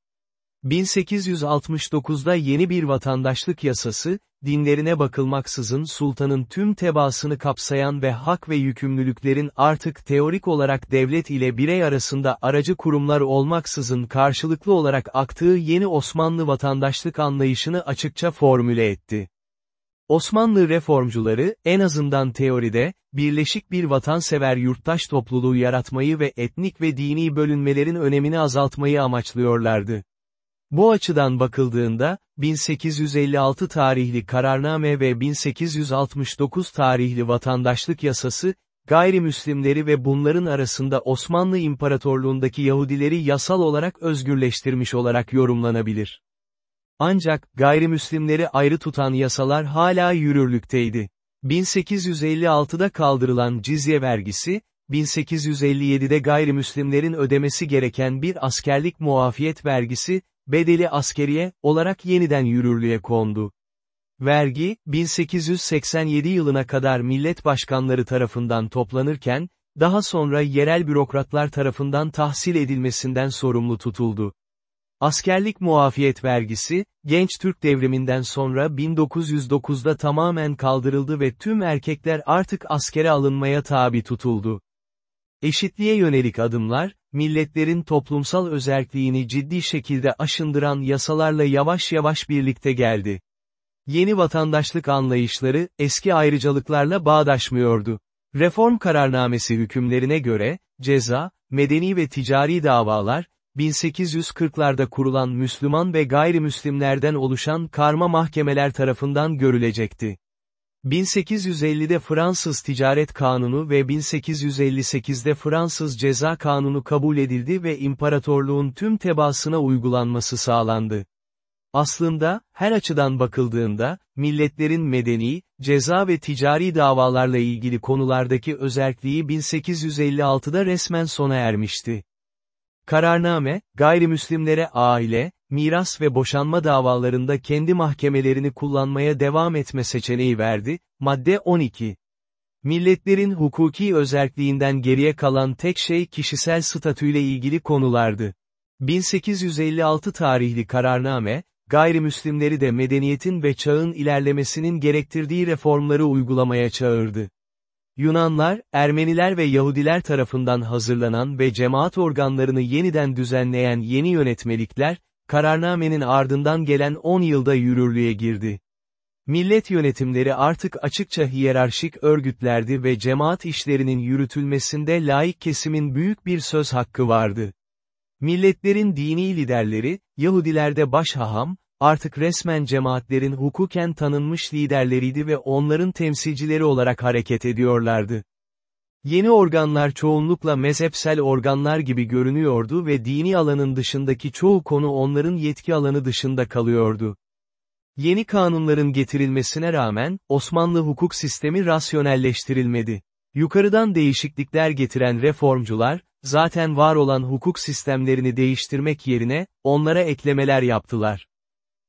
1869'da yeni bir vatandaşlık yasası, dinlerine bakılmaksızın sultanın tüm tebaasını kapsayan ve hak ve yükümlülüklerin artık teorik olarak devlet ile birey arasında aracı kurumlar olmaksızın karşılıklı olarak aktığı yeni Osmanlı vatandaşlık anlayışını açıkça formüle etti. Osmanlı reformcuları, en azından teoride, birleşik bir vatansever yurttaş topluluğu yaratmayı ve etnik ve dini bölünmelerin önemini azaltmayı amaçlıyorlardı. Bu açıdan bakıldığında, 1856 tarihli kararname ve 1869 tarihli vatandaşlık yasası, gayrimüslimleri ve bunların arasında Osmanlı İmparatorluğundaki Yahudileri yasal olarak özgürleştirmiş olarak yorumlanabilir. Ancak, gayrimüslimleri ayrı tutan yasalar hala yürürlükteydi. 1856'da kaldırılan cizye vergisi, 1857'de gayrimüslimlerin ödemesi gereken bir askerlik muafiyet vergisi, bedeli askeriye, olarak yeniden yürürlüğe kondu. Vergi, 1887 yılına kadar millet başkanları tarafından toplanırken, daha sonra yerel bürokratlar tarafından tahsil edilmesinden sorumlu tutuldu. Askerlik muafiyet vergisi, genç Türk devriminden sonra 1909'da tamamen kaldırıldı ve tüm erkekler artık askere alınmaya tabi tutuldu. Eşitliğe yönelik adımlar, milletlerin toplumsal özerkliğini ciddi şekilde aşındıran yasalarla yavaş yavaş birlikte geldi. Yeni vatandaşlık anlayışları, eski ayrıcalıklarla bağdaşmıyordu. Reform kararnamesi hükümlerine göre, ceza, medeni ve ticari davalar, 1840'larda kurulan Müslüman ve gayrimüslimlerden oluşan karma mahkemeler tarafından görülecekti. 1850'de Fransız Ticaret Kanunu ve 1858'de Fransız Ceza Kanunu kabul edildi ve imparatorluğun tüm tebaasına uygulanması sağlandı. Aslında, her açıdan bakıldığında, milletlerin medeni, ceza ve ticari davalarla ilgili konulardaki özerkliği 1856'da resmen sona ermişti. Kararname, gayrimüslimlere aile, miras ve boşanma davalarında kendi mahkemelerini kullanmaya devam etme seçeneği verdi, madde 12. Milletlerin hukuki özerkliğinden geriye kalan tek şey kişisel statüyle ilgili konulardı. 1856 tarihli kararname, gayrimüslimleri de medeniyetin ve çağın ilerlemesinin gerektirdiği reformları uygulamaya çağırdı. Yunanlar, Ermeniler ve Yahudiler tarafından hazırlanan ve cemaat organlarını yeniden düzenleyen yeni yönetmelikler, kararnamenin ardından gelen 10 yılda yürürlüğe girdi. Millet yönetimleri artık açıkça hiyerarşik örgütlerdi ve cemaat işlerinin yürütülmesinde laik kesimin büyük bir söz hakkı vardı. Milletlerin dini liderleri, Yahudilerde başhaham, artık resmen cemaatlerin hukuken tanınmış liderleriydi ve onların temsilcileri olarak hareket ediyorlardı. Yeni organlar çoğunlukla mezhepsel organlar gibi görünüyordu ve dini alanın dışındaki çoğu konu onların yetki alanı dışında kalıyordu. Yeni kanunların getirilmesine rağmen, Osmanlı hukuk sistemi rasyonelleştirilmedi. Yukarıdan değişiklikler getiren reformcular, zaten var olan hukuk sistemlerini değiştirmek yerine, onlara eklemeler yaptılar.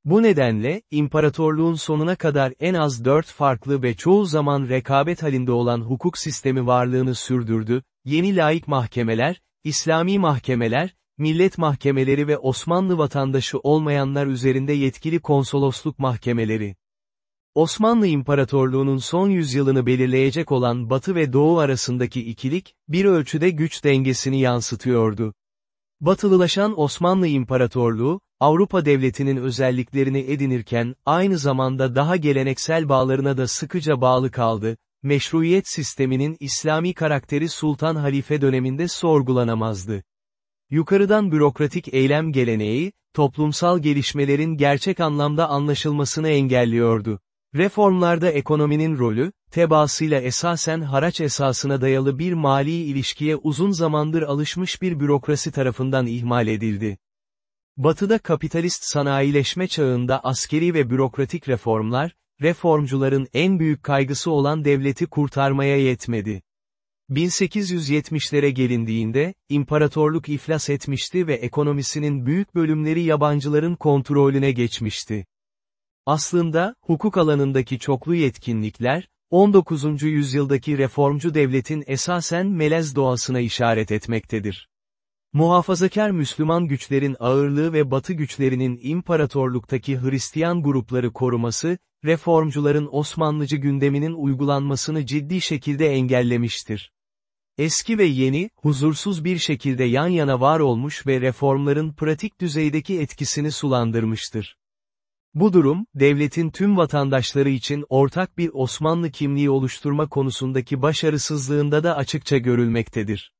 Bu nedenle, imparatorluğun sonuna kadar en az dört farklı ve çoğu zaman rekabet halinde olan hukuk sistemi varlığını sürdürdü, yeni laik mahkemeler, İslami mahkemeler, millet mahkemeleri ve Osmanlı vatandaşı olmayanlar üzerinde yetkili konsolosluk mahkemeleri. Osmanlı İmparatorluğu'nun son yüzyılını belirleyecek olan Batı ve Doğu arasındaki ikilik, bir ölçüde güç dengesini yansıtıyordu. Batılılaşan Osmanlı İmparatorluğu, Avrupa devletinin özelliklerini edinirken, aynı zamanda daha geleneksel bağlarına da sıkıca bağlı kaldı, meşruiyet sisteminin İslami karakteri Sultan Halife döneminde sorgulanamazdı. Yukarıdan bürokratik eylem geleneği, toplumsal gelişmelerin gerçek anlamda anlaşılmasını engelliyordu. Reformlarda ekonominin rolü, tebaasıyla esasen haraç esasına dayalı bir mali ilişkiye uzun zamandır alışmış bir bürokrasi tarafından ihmal edildi. Batıda kapitalist sanayileşme çağında askeri ve bürokratik reformlar, reformcuların en büyük kaygısı olan devleti kurtarmaya yetmedi. 1870'lere gelindiğinde, imparatorluk iflas etmişti ve ekonomisinin büyük bölümleri yabancıların kontrolüne geçmişti. Aslında, hukuk alanındaki çoklu yetkinlikler, 19. yüzyıldaki reformcu devletin esasen melez doğasına işaret etmektedir. Muhafazakar Müslüman güçlerin ağırlığı ve Batı güçlerinin imparatorluktaki Hristiyan grupları koruması, reformcuların Osmanlıcı gündeminin uygulanmasını ciddi şekilde engellemiştir. Eski ve yeni, huzursuz bir şekilde yan yana var olmuş ve reformların pratik düzeydeki etkisini sulandırmıştır. Bu durum, devletin tüm vatandaşları için ortak bir Osmanlı kimliği oluşturma konusundaki başarısızlığında da açıkça görülmektedir.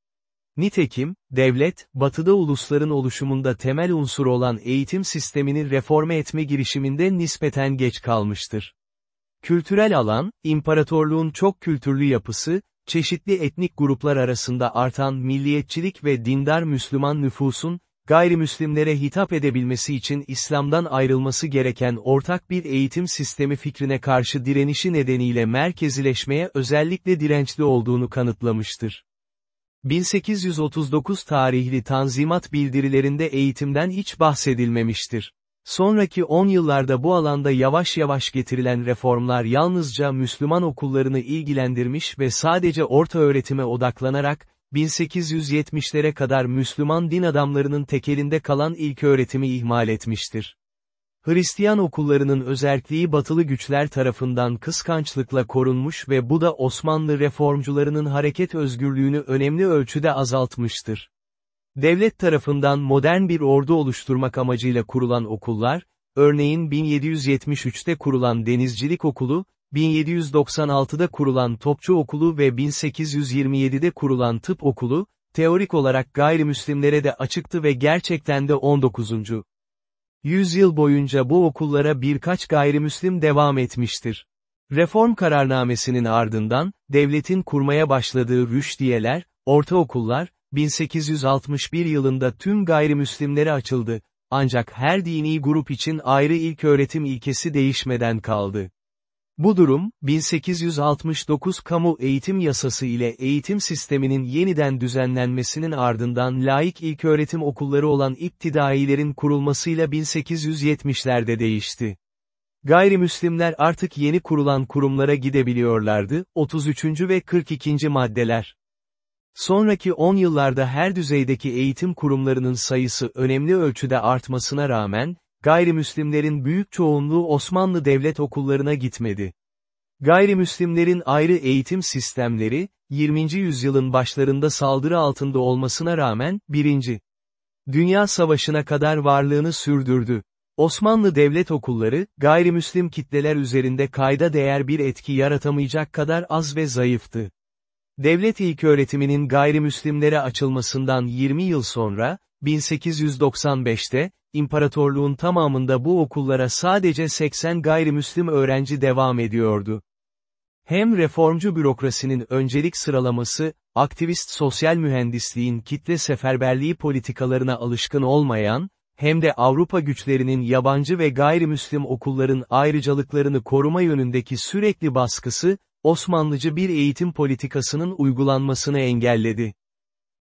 Nitekim, devlet, batıda ulusların oluşumunda temel unsur olan eğitim sistemini reforme etme girişiminde nispeten geç kalmıştır. Kültürel alan, imparatorluğun çok kültürlü yapısı, çeşitli etnik gruplar arasında artan milliyetçilik ve dindar Müslüman nüfusun, gayrimüslimlere hitap edebilmesi için İslam'dan ayrılması gereken ortak bir eğitim sistemi fikrine karşı direnişi nedeniyle merkezileşmeye özellikle dirençli olduğunu kanıtlamıştır. 1839 tarihli tanzimat bildirilerinde eğitimden hiç bahsedilmemiştir. Sonraki 10 yıllarda bu alanda yavaş yavaş getirilen reformlar yalnızca Müslüman okullarını ilgilendirmiş ve sadece orta öğretime odaklanarak, 1870'lere kadar Müslüman din adamlarının tekelinde kalan ilk öğretimi ihmal etmiştir. Hristiyan okullarının özerkliği batılı güçler tarafından kıskançlıkla korunmuş ve bu da Osmanlı reformcularının hareket özgürlüğünü önemli ölçüde azaltmıştır. Devlet tarafından modern bir ordu oluşturmak amacıyla kurulan okullar, örneğin 1773'te kurulan Denizcilik Okulu, 1796'da kurulan Topçu Okulu ve 1827'de kurulan Tıp Okulu, teorik olarak gayrimüslimlere de açıktı ve gerçekten de 19. Yüzyıl boyunca bu okullara birkaç gayrimüslim devam etmiştir. Reform kararnamesinin ardından, devletin kurmaya başladığı rüştiyeler, ortaokullar, 1861 yılında tüm gayrimüslimlere açıldı, ancak her dini grup için ayrı ilk öğretim ilkesi değişmeden kaldı. Bu durum, 1869 Kamu Eğitim Yasası ile eğitim sisteminin yeniden düzenlenmesinin ardından laik ilköğretim okulları olan iptidailerin kurulmasıyla 1870'lerde değişti. Gayrimüslimler artık yeni kurulan kurumlara gidebiliyorlardı, 33. ve 42. maddeler. Sonraki 10 yıllarda her düzeydeki eğitim kurumlarının sayısı önemli ölçüde artmasına rağmen, gayrimüslimlerin büyük çoğunluğu Osmanlı devlet okullarına gitmedi. Gayrimüslimlerin ayrı eğitim sistemleri, 20. yüzyılın başlarında saldırı altında olmasına rağmen, 1. Dünya Savaşı'na kadar varlığını sürdürdü. Osmanlı devlet okulları, gayrimüslim kitleler üzerinde kayda değer bir etki yaratamayacak kadar az ve zayıftı. Devlet ilköğretiminin gayrimüslimlere açılmasından 20 yıl sonra, 1895'te, imparatorluğun tamamında bu okullara sadece 80 gayrimüslim öğrenci devam ediyordu. hem reformcu bürokrasinin öncelik sıralaması, aktivist sosyal mühendisliğin kitle seferberliği politikalarına alışkın olmayan, hem de Avrupa güçlerinin yabancı ve gayrimüslim okulların ayrıcalıklarını koruma yönündeki sürekli baskısı, Osmanlıcı bir eğitim politikasının uygulanmasını engelledi.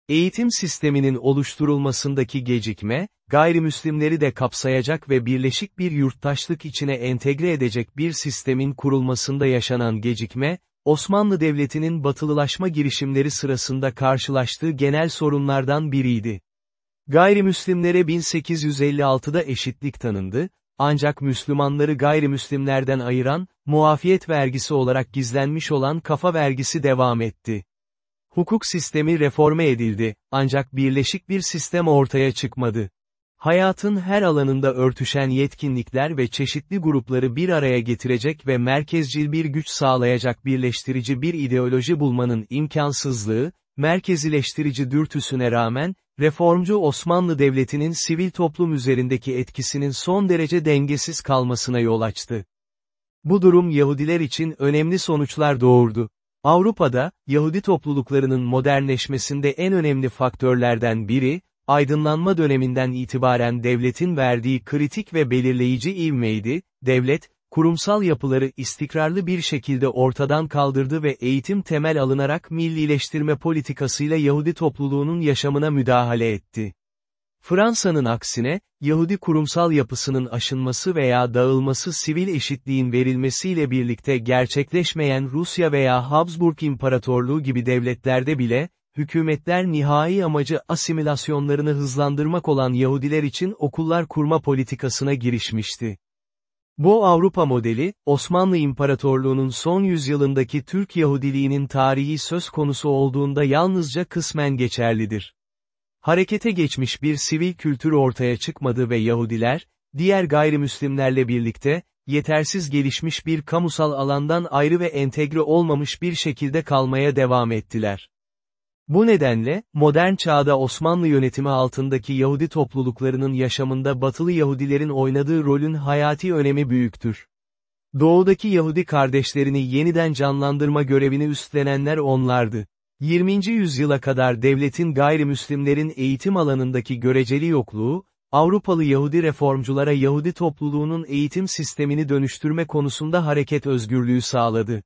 Eğitim sisteminin oluşturulmasındaki gecikme, gayrimüslimleri de kapsayacak ve birleşik bir yurttaşlık içine entegre edecek bir sistemin kurulmasında yaşanan gecikme, Osmanlı Devleti'nin batılılaşma girişimleri sırasında karşılaştığı genel sorunlardan biriydi. Gayrimüslimlere 1856'da eşitlik tanındı, ancak Müslümanları gayrimüslimlerden ayıran, muafiyet vergisi olarak gizlenmiş olan kafa vergisi devam etti. Hukuk sistemi reforme edildi, ancak birleşik bir sistem ortaya çıkmadı. Hayatın her alanında örtüşen yetkinlikler ve çeşitli grupları bir araya getirecek ve merkezcil bir güç sağlayacak birleştirici bir ideoloji bulmanın imkansızlığı, merkezileştirici dürtüsüne rağmen, reformcu Osmanlı Devleti'nin sivil toplum üzerindeki etkisinin son derece dengesiz kalmasına yol açtı. Bu durum Yahudiler için önemli sonuçlar doğurdu. Avrupa'da, Yahudi topluluklarının modernleşmesinde en önemli faktörlerden biri, aydınlanma döneminden itibaren devletin verdiği kritik ve belirleyici ivmeydi, devlet, kurumsal yapıları istikrarlı bir şekilde ortadan kaldırdı ve eğitim temel alınarak millileştirme politikasıyla Yahudi topluluğunun yaşamına müdahale etti. Fransa'nın aksine, Yahudi kurumsal yapısının aşınması veya dağılması sivil eşitliğin verilmesiyle birlikte gerçekleşmeyen Rusya veya Habsburg İmparatorluğu gibi devletlerde bile, hükümetler nihai amacı asimilasyonlarını hızlandırmak olan Yahudiler için okullar kurma politikasına girişmişti. Bu Avrupa modeli, Osmanlı İmparatorluğu'nun son yüzyılındaki Türk Yahudiliğinin tarihi söz konusu olduğunda yalnızca kısmen geçerlidir. Harekete geçmiş bir sivil kültür ortaya çıkmadı ve Yahudiler, diğer gayrimüslimlerle birlikte, yetersiz gelişmiş bir kamusal alandan ayrı ve entegre olmamış bir şekilde kalmaya devam ettiler. Bu nedenle, modern çağda Osmanlı yönetimi altındaki Yahudi topluluklarının yaşamında batılı Yahudilerin oynadığı rolün hayati önemi büyüktür. Doğudaki Yahudi kardeşlerini yeniden canlandırma görevini üstlenenler onlardı. 20. yüzyıla kadar devletin gayrimüslimlerin eğitim alanındaki göreceli yokluğu, Avrupalı Yahudi reformculara Yahudi topluluğunun eğitim sistemini dönüştürme konusunda hareket özgürlüğü sağladı.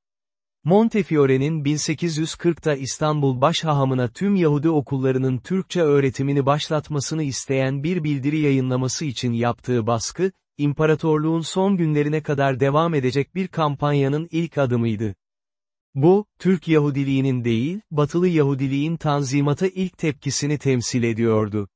Montefiore'nin 1840'ta İstanbul Başhahamına tüm Yahudi okullarının Türkçe öğretimini başlatmasını isteyen bir bildiri yayınlaması için yaptığı baskı, imparatorluğun son günlerine kadar devam edecek bir kampanyanın ilk adımıydı. Bu, Türk Yahudiliğinin değil, Batılı Yahudiliğin tanzimata ilk tepkisini temsil ediyordu.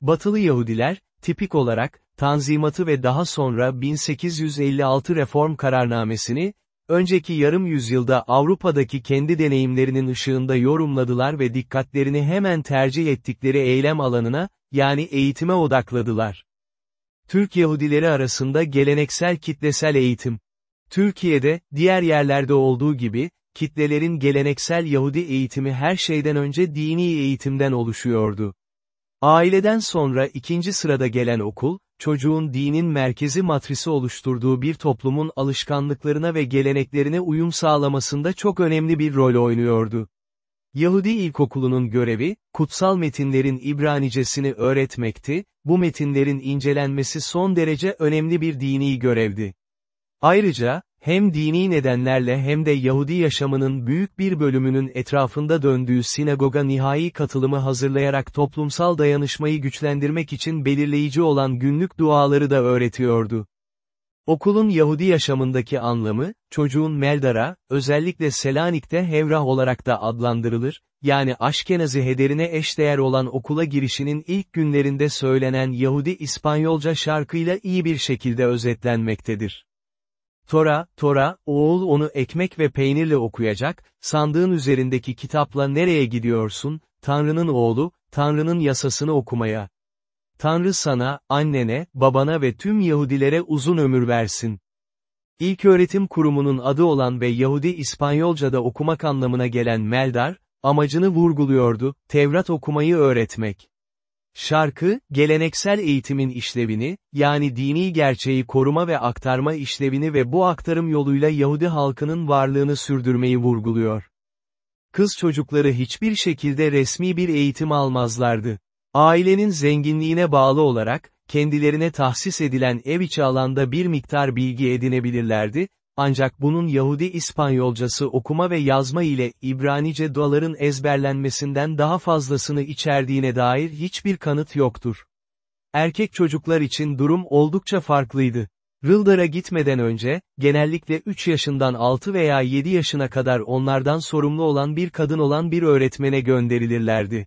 Batılı Yahudiler, tipik olarak, tanzimatı ve daha sonra 1856 reform kararnamesini, önceki yarım yüzyılda Avrupa'daki kendi deneyimlerinin ışığında yorumladılar ve dikkatlerini hemen tercih ettikleri eylem alanına, yani eğitime odakladılar. Türk Yahudileri arasında geleneksel kitlesel eğitim. Türkiye'de, diğer yerlerde olduğu gibi, kitlelerin geleneksel Yahudi eğitimi her şeyden önce dini eğitimden oluşuyordu. Aileden sonra ikinci sırada gelen okul, çocuğun dinin merkezi matrisi oluşturduğu bir toplumun alışkanlıklarına ve geleneklerine uyum sağlamasında çok önemli bir rol oynuyordu. Yahudi ilkokulunun görevi, kutsal metinlerin İbranicesini öğretmekti, bu metinlerin incelenmesi son derece önemli bir dini görevdi. Ayrıca, hem dini nedenlerle hem de Yahudi yaşamının büyük bir bölümünün etrafında döndüğü sinagoga nihai katılımı hazırlayarak toplumsal dayanışmayı güçlendirmek için belirleyici olan günlük duaları da öğretiyordu. Okulun Yahudi yaşamındaki anlamı, çocuğun Meldar'a, özellikle Selanik'te Hevrah olarak da adlandırılır, yani Aşkenazi hederine eşdeğer olan okula girişinin ilk günlerinde söylenen Yahudi İspanyolca şarkıyla iyi bir şekilde özetlenmektedir. Tora, Tora, oğul onu ekmek ve peynirle okuyacak, sandığın üzerindeki kitapla nereye gidiyorsun, Tanrı'nın oğlu, Tanrı'nın yasasını okumaya. Tanrı sana, annene, babana ve tüm Yahudilere uzun ömür versin. İlk öğretim kurumunun adı olan ve Yahudi İspanyolca'da okumak anlamına gelen Meldar, amacını vurguluyordu, Tevrat okumayı öğretmek. Şarkı, geleneksel eğitimin işlevini, yani dini gerçeği koruma ve aktarma işlevini ve bu aktarım yoluyla Yahudi halkının varlığını sürdürmeyi vurguluyor. Kız çocukları hiçbir şekilde resmi bir eğitim almazlardı. Ailenin zenginliğine bağlı olarak, kendilerine tahsis edilen ev içi alanda bir miktar bilgi edinebilirlerdi, ancak bunun Yahudi İspanyolcası okuma ve yazma ile İbranice duaların ezberlenmesinden daha fazlasını içerdiğine dair hiçbir kanıt yoktur. Erkek çocuklar için durum oldukça farklıydı. Rıldar'a gitmeden önce, genellikle 3 yaşından 6 veya 7 yaşına kadar onlardan sorumlu olan bir kadın olan bir öğretmene gönderilirlerdi.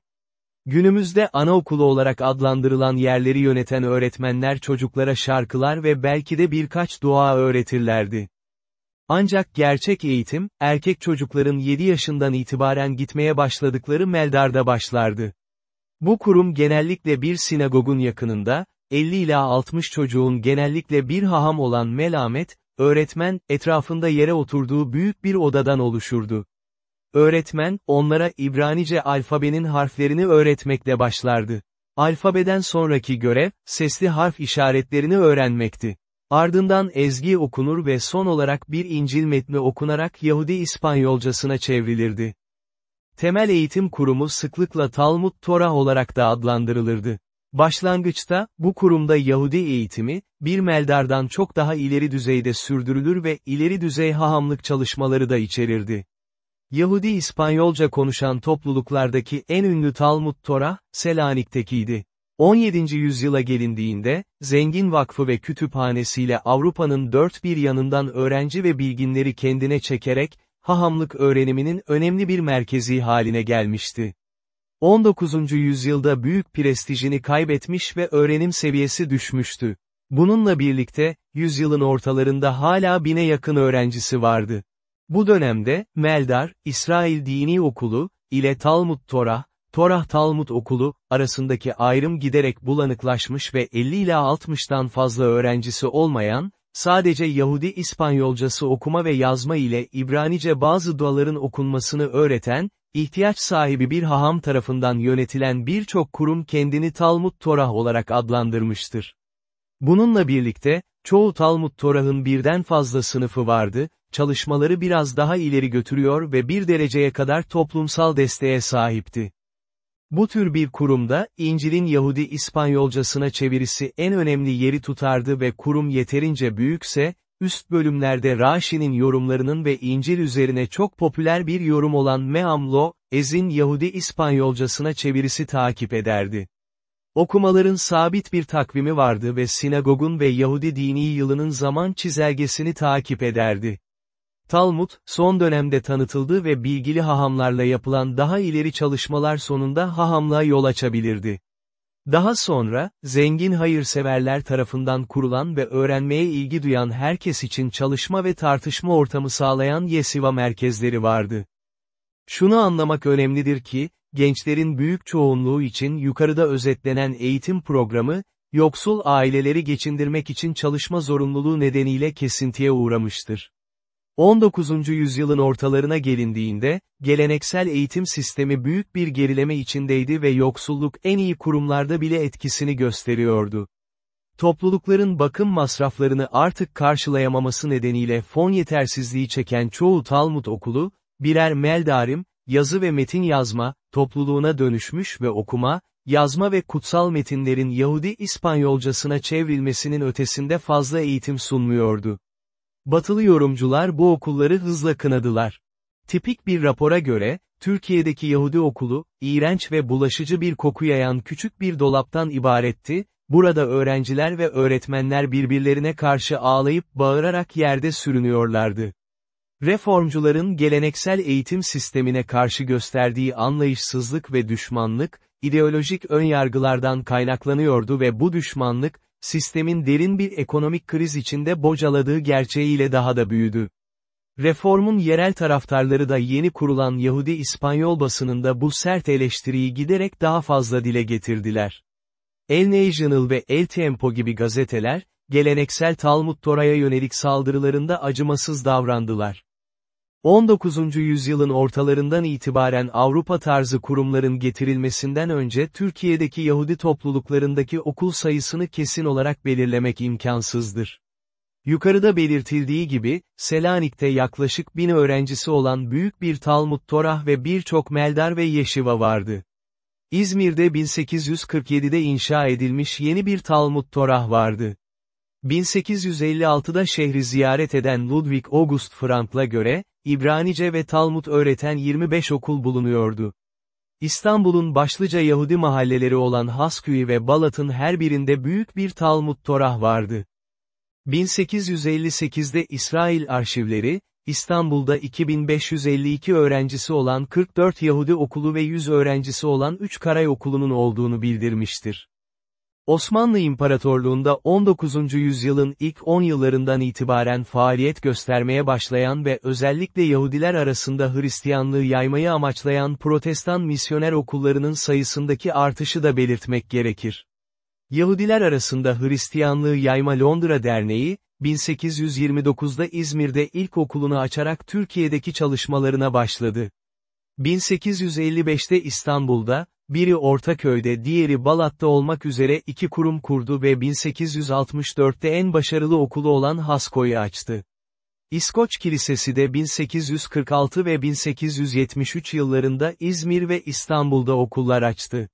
Günümüzde anaokulu olarak adlandırılan yerleri yöneten öğretmenler çocuklara şarkılar ve belki de birkaç dua öğretirlerdi. Ancak gerçek eğitim, erkek çocukların 7 yaşından itibaren gitmeye başladıkları Meldar'da başlardı. Bu kurum genellikle bir sinagogun yakınında, 50 ila 60 çocuğun genellikle bir haham olan Melamet, öğretmen, etrafında yere oturduğu büyük bir odadan oluşurdu. Öğretmen, onlara İbranice alfabenin harflerini öğretmekle başlardı. Alfabeden sonraki görev, sesli harf işaretlerini öğrenmekti. Ardından ezgi okunur ve son olarak bir İncil metni okunarak Yahudi İspanyolcasına çevrilirdi. Temel eğitim kurumu sıklıkla Talmud Torah olarak da adlandırılırdı. Başlangıçta, bu kurumda Yahudi eğitimi, bir meldardan çok daha ileri düzeyde sürdürülür ve ileri düzey hahamlık çalışmaları da içerirdi. Yahudi İspanyolca konuşan topluluklardaki en ünlü Talmud Torah, Selanik'tekiydi. 17. yüzyıla gelindiğinde, zengin vakfı ve kütüphanesiyle Avrupa'nın dört bir yanından öğrenci ve bilginleri kendine çekerek, hahamlık öğreniminin önemli bir merkezi haline gelmişti. 19. yüzyılda büyük prestijini kaybetmiş ve öğrenim seviyesi düşmüştü. Bununla birlikte, yüzyılın ortalarında hala bine yakın öğrencisi vardı. Bu dönemde, Meldar, İsrail Dini Okulu, ile Talmud Torah, Torah Talmud Okulu, arasındaki ayrım giderek bulanıklaşmış ve 50 ila 60'tan fazla öğrencisi olmayan, sadece Yahudi İspanyolcası okuma ve yazma ile İbranice bazı duaların okunmasını öğreten, ihtiyaç sahibi bir haham tarafından yönetilen birçok kurum kendini Talmud Torah olarak adlandırmıştır. Bununla birlikte, çoğu Talmud Torah'ın birden fazla sınıfı vardı, çalışmaları biraz daha ileri götürüyor ve bir dereceye kadar toplumsal desteğe sahipti. Bu tür bir kurumda, İncil'in Yahudi İspanyolcasına çevirisi en önemli yeri tutardı ve kurum yeterince büyükse, üst bölümlerde Raşi'nin yorumlarının ve İncil üzerine çok popüler bir yorum olan Meamlo, Ez'in Yahudi İspanyolcasına çevirisi takip ederdi. Okumaların sabit bir takvimi vardı ve sinagogun ve Yahudi dini yılının zaman çizelgesini takip ederdi. Talmud, son dönemde tanıtıldı ve bilgili hahamlarla yapılan daha ileri çalışmalar sonunda hahamlığa yol açabilirdi. Daha sonra, zengin hayırseverler tarafından kurulan ve öğrenmeye ilgi duyan herkes için çalışma ve tartışma ortamı sağlayan yesiva merkezleri vardı. Şunu anlamak önemlidir ki, gençlerin büyük çoğunluğu için yukarıda özetlenen eğitim programı, yoksul aileleri geçindirmek için çalışma zorunluluğu nedeniyle kesintiye uğramıştır. 19. yüzyılın ortalarına gelindiğinde, geleneksel eğitim sistemi büyük bir gerileme içindeydi ve yoksulluk en iyi kurumlarda bile etkisini gösteriyordu. Toplulukların bakım masraflarını artık karşılayamaması nedeniyle fon yetersizliği çeken çoğu Talmud okulu, birer meldarim, yazı ve metin yazma, topluluğuna dönüşmüş ve okuma, yazma ve kutsal metinlerin Yahudi İspanyolcasına çevrilmesinin ötesinde fazla eğitim sunmuyordu. Batılı yorumcular bu okulları hızla kınadılar. Tipik bir rapora göre, Türkiye'deki Yahudi okulu, iğrenç ve bulaşıcı bir koku yayan küçük bir dolaptan ibaretti, burada öğrenciler ve öğretmenler birbirlerine karşı ağlayıp bağırarak yerde sürünüyorlardı. Reformcuların geleneksel eğitim sistemine karşı gösterdiği anlayışsızlık ve düşmanlık, ideolojik önyargılardan kaynaklanıyordu ve bu düşmanlık, sistemin derin bir ekonomik kriz içinde bocaladığı gerçeğiyle daha da büyüdü. Reformun yerel taraftarları da yeni kurulan Yahudi İspanyol basınında bu sert eleştiriyi giderek daha fazla dile getirdiler. El National ve El Tempo gibi gazeteler, geleneksel Talmud Tora'ya yönelik saldırılarında acımasız davrandılar. 19. yüzyılın ortalarından itibaren Avrupa tarzı kurumların getirilmesinden önce Türkiye'deki Yahudi topluluklarındaki okul sayısını kesin olarak belirlemek imkansızdır. Yukarıda belirtildiği gibi, Selanik'te yaklaşık bin öğrencisi olan büyük bir Talmud Torah ve birçok Meldar ve Yeşiva vardı. İzmir'de 1847'de inşa edilmiş yeni bir Talmud Torah vardı. 1856'da şehri ziyaret eden Ludwig August Frank'la göre, İbranice ve Talmud öğreten 25 okul bulunuyordu. İstanbul'un başlıca Yahudi mahalleleri olan Hasküy ve Balat'ın her birinde büyük bir Talmud Torah vardı. 1858'de İsrail arşivleri, İstanbul'da 2552 öğrencisi olan 44 Yahudi okulu ve 100 öğrencisi olan 3 Karay okulunun olduğunu bildirmiştir. Osmanlı İmparatorluğunda 19. yüzyılın ilk 10 yıllarından itibaren faaliyet göstermeye başlayan ve özellikle Yahudiler arasında Hristiyanlığı yaymayı amaçlayan protestan misyoner okullarının sayısındaki artışı da belirtmek gerekir. Yahudiler arasında Hristiyanlığı Yayma Londra Derneği, 1829'da İzmir'de ilk okulunu açarak Türkiye'deki çalışmalarına başladı. 1855'te İstanbul'da, biri Ortaköy'de diğeri Balat'ta olmak üzere iki kurum kurdu ve 1864'te en başarılı okulu olan Hasko'yu açtı. İskoç Kilisesi de 1846 ve 1873 yıllarında İzmir ve İstanbul'da okullar açtı.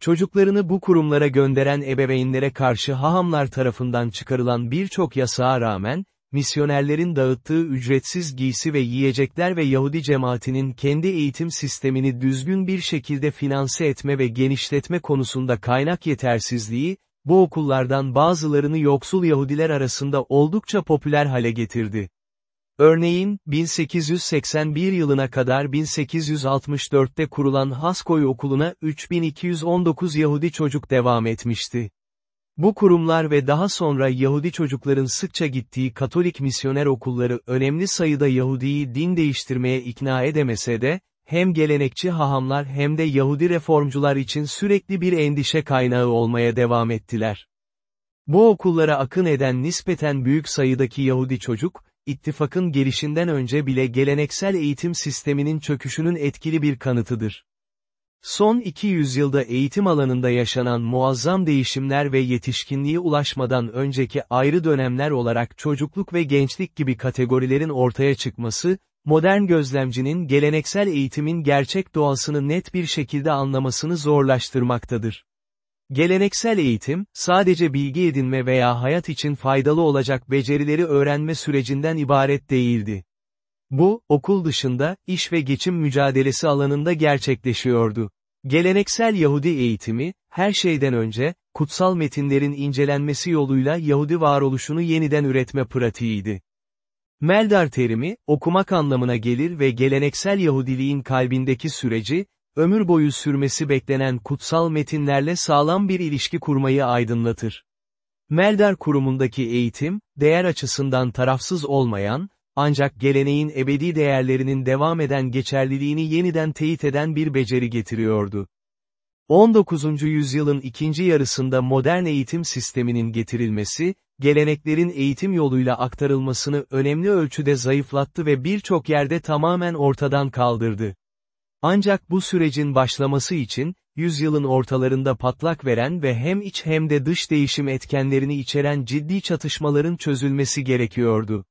Çocuklarını bu kurumlara gönderen ebeveynlere karşı hahamlar tarafından çıkarılan birçok yasağa rağmen, misyonerlerin dağıttığı ücretsiz giysi ve yiyecekler ve Yahudi cemaatinin kendi eğitim sistemini düzgün bir şekilde finanse etme ve genişletme konusunda kaynak yetersizliği, bu okullardan bazılarını yoksul Yahudiler arasında oldukça popüler hale getirdi. Örneğin, 1881 yılına kadar 1864'te kurulan Haskoy okuluna 3219 Yahudi çocuk devam etmişti. Bu kurumlar ve daha sonra Yahudi çocukların sıkça gittiği Katolik misyoner okulları önemli sayıda Yahudiyi din değiştirmeye ikna edemese de, hem gelenekçi hahamlar hem de Yahudi reformcular için sürekli bir endişe kaynağı olmaya devam ettiler. Bu okullara akın eden nispeten büyük sayıdaki Yahudi çocuk, ittifakın gelişinden önce bile geleneksel eğitim sisteminin çöküşünün etkili bir kanıtıdır. Son 200 yılda eğitim alanında yaşanan muazzam değişimler ve yetişkinliğe ulaşmadan önceki ayrı dönemler olarak çocukluk ve gençlik gibi kategorilerin ortaya çıkması, modern gözlemcinin geleneksel eğitimin gerçek doğasını net bir şekilde anlamasını zorlaştırmaktadır. Geleneksel eğitim, sadece bilgi edinme veya hayat için faydalı olacak becerileri öğrenme sürecinden ibaret değildi. Bu, okul dışında, iş ve geçim mücadelesi alanında gerçekleşiyordu. Geleneksel Yahudi eğitimi, her şeyden önce, kutsal metinlerin incelenmesi yoluyla Yahudi varoluşunu yeniden üretme pratiğiydi. Meldar terimi, okumak anlamına gelir ve geleneksel Yahudiliğin kalbindeki süreci, ömür boyu sürmesi beklenen kutsal metinlerle sağlam bir ilişki kurmayı aydınlatır. Meldar kurumundaki eğitim, değer açısından tarafsız olmayan, ancak geleneğin ebedi değerlerinin devam eden geçerliliğini yeniden teyit eden bir beceri getiriyordu. 19. yüzyılın ikinci yarısında modern eğitim sisteminin getirilmesi, geleneklerin eğitim yoluyla aktarılmasını önemli ölçüde zayıflattı ve birçok yerde tamamen ortadan kaldırdı. Ancak bu sürecin başlaması için, yüzyılın ortalarında patlak veren ve hem iç hem de dış değişim etkenlerini içeren ciddi çatışmaların çözülmesi gerekiyordu.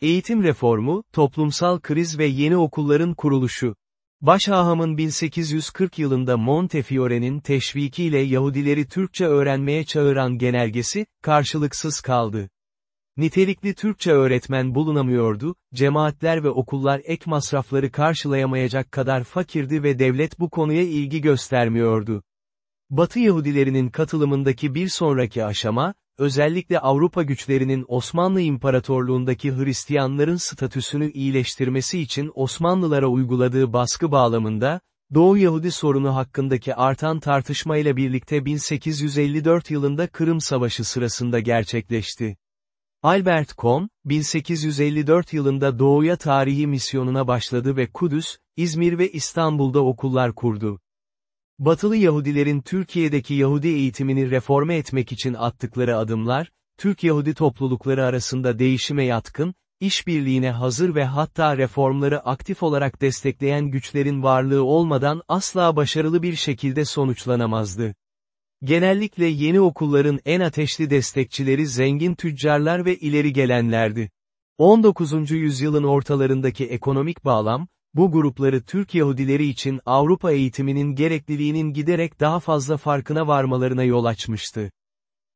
Eğitim reformu, toplumsal kriz ve yeni okulların kuruluşu. Başhahamın 1840 yılında Montefiore'nin teşvikiyle Yahudileri Türkçe öğrenmeye çağıran genelgesi, karşılıksız kaldı. Nitelikli Türkçe öğretmen bulunamıyordu, cemaatler ve okullar ek masrafları karşılayamayacak kadar fakirdi ve devlet bu konuya ilgi göstermiyordu. Batı Yahudilerinin katılımındaki bir sonraki aşama, özellikle Avrupa güçlerinin Osmanlı İmparatorluğundaki Hristiyanların statüsünü iyileştirmesi için Osmanlılara uyguladığı baskı bağlamında, Doğu Yahudi sorunu hakkındaki artan tartışmayla birlikte 1854 yılında Kırım Savaşı sırasında gerçekleşti. Albert Kohn, 1854 yılında Doğu'ya tarihi misyonuna başladı ve Kudüs, İzmir ve İstanbul'da okullar kurdu. Batılı Yahudilerin Türkiye'deki Yahudi eğitimini reforme etmek için attıkları adımlar, Türk Yahudi toplulukları arasında değişime yatkın, işbirliğine hazır ve hatta reformları aktif olarak destekleyen güçlerin varlığı olmadan asla başarılı bir şekilde sonuçlanamazdı. Genellikle yeni okulların en ateşli destekçileri zengin tüccarlar ve ileri gelenlerdi. 19. yüzyılın ortalarındaki ekonomik bağlam, bu grupları Türk Yahudileri için Avrupa eğitiminin gerekliliğinin giderek daha fazla farkına varmalarına yol açmıştı.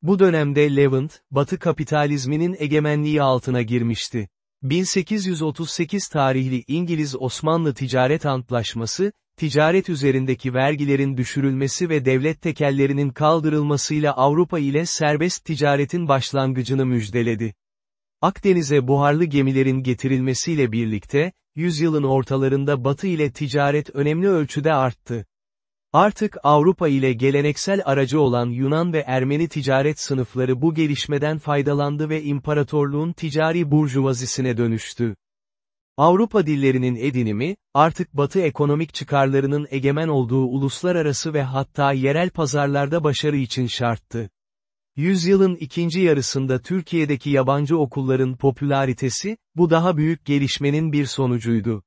Bu dönemde Levant, Batı kapitalizminin egemenliği altına girmişti. 1838 tarihli İngiliz-Osmanlı Ticaret Antlaşması, ticaret üzerindeki vergilerin düşürülmesi ve devlet tekellerinin kaldırılmasıyla Avrupa ile serbest ticaretin başlangıcını müjdeledi. Akdeniz'e buharlı gemilerin getirilmesiyle birlikte, yüzyılın ortalarında Batı ile ticaret önemli ölçüde arttı. Artık Avrupa ile geleneksel aracı olan Yunan ve Ermeni ticaret sınıfları bu gelişmeden faydalandı ve imparatorluğun ticari burjuvazisine dönüştü. Avrupa dillerinin edinimi, artık Batı ekonomik çıkarlarının egemen olduğu uluslararası ve hatta yerel pazarlarda başarı için şarttı. Yüzyılın ikinci yarısında Türkiye'deki yabancı okulların popülaritesi, bu daha büyük gelişmenin bir sonucuydu.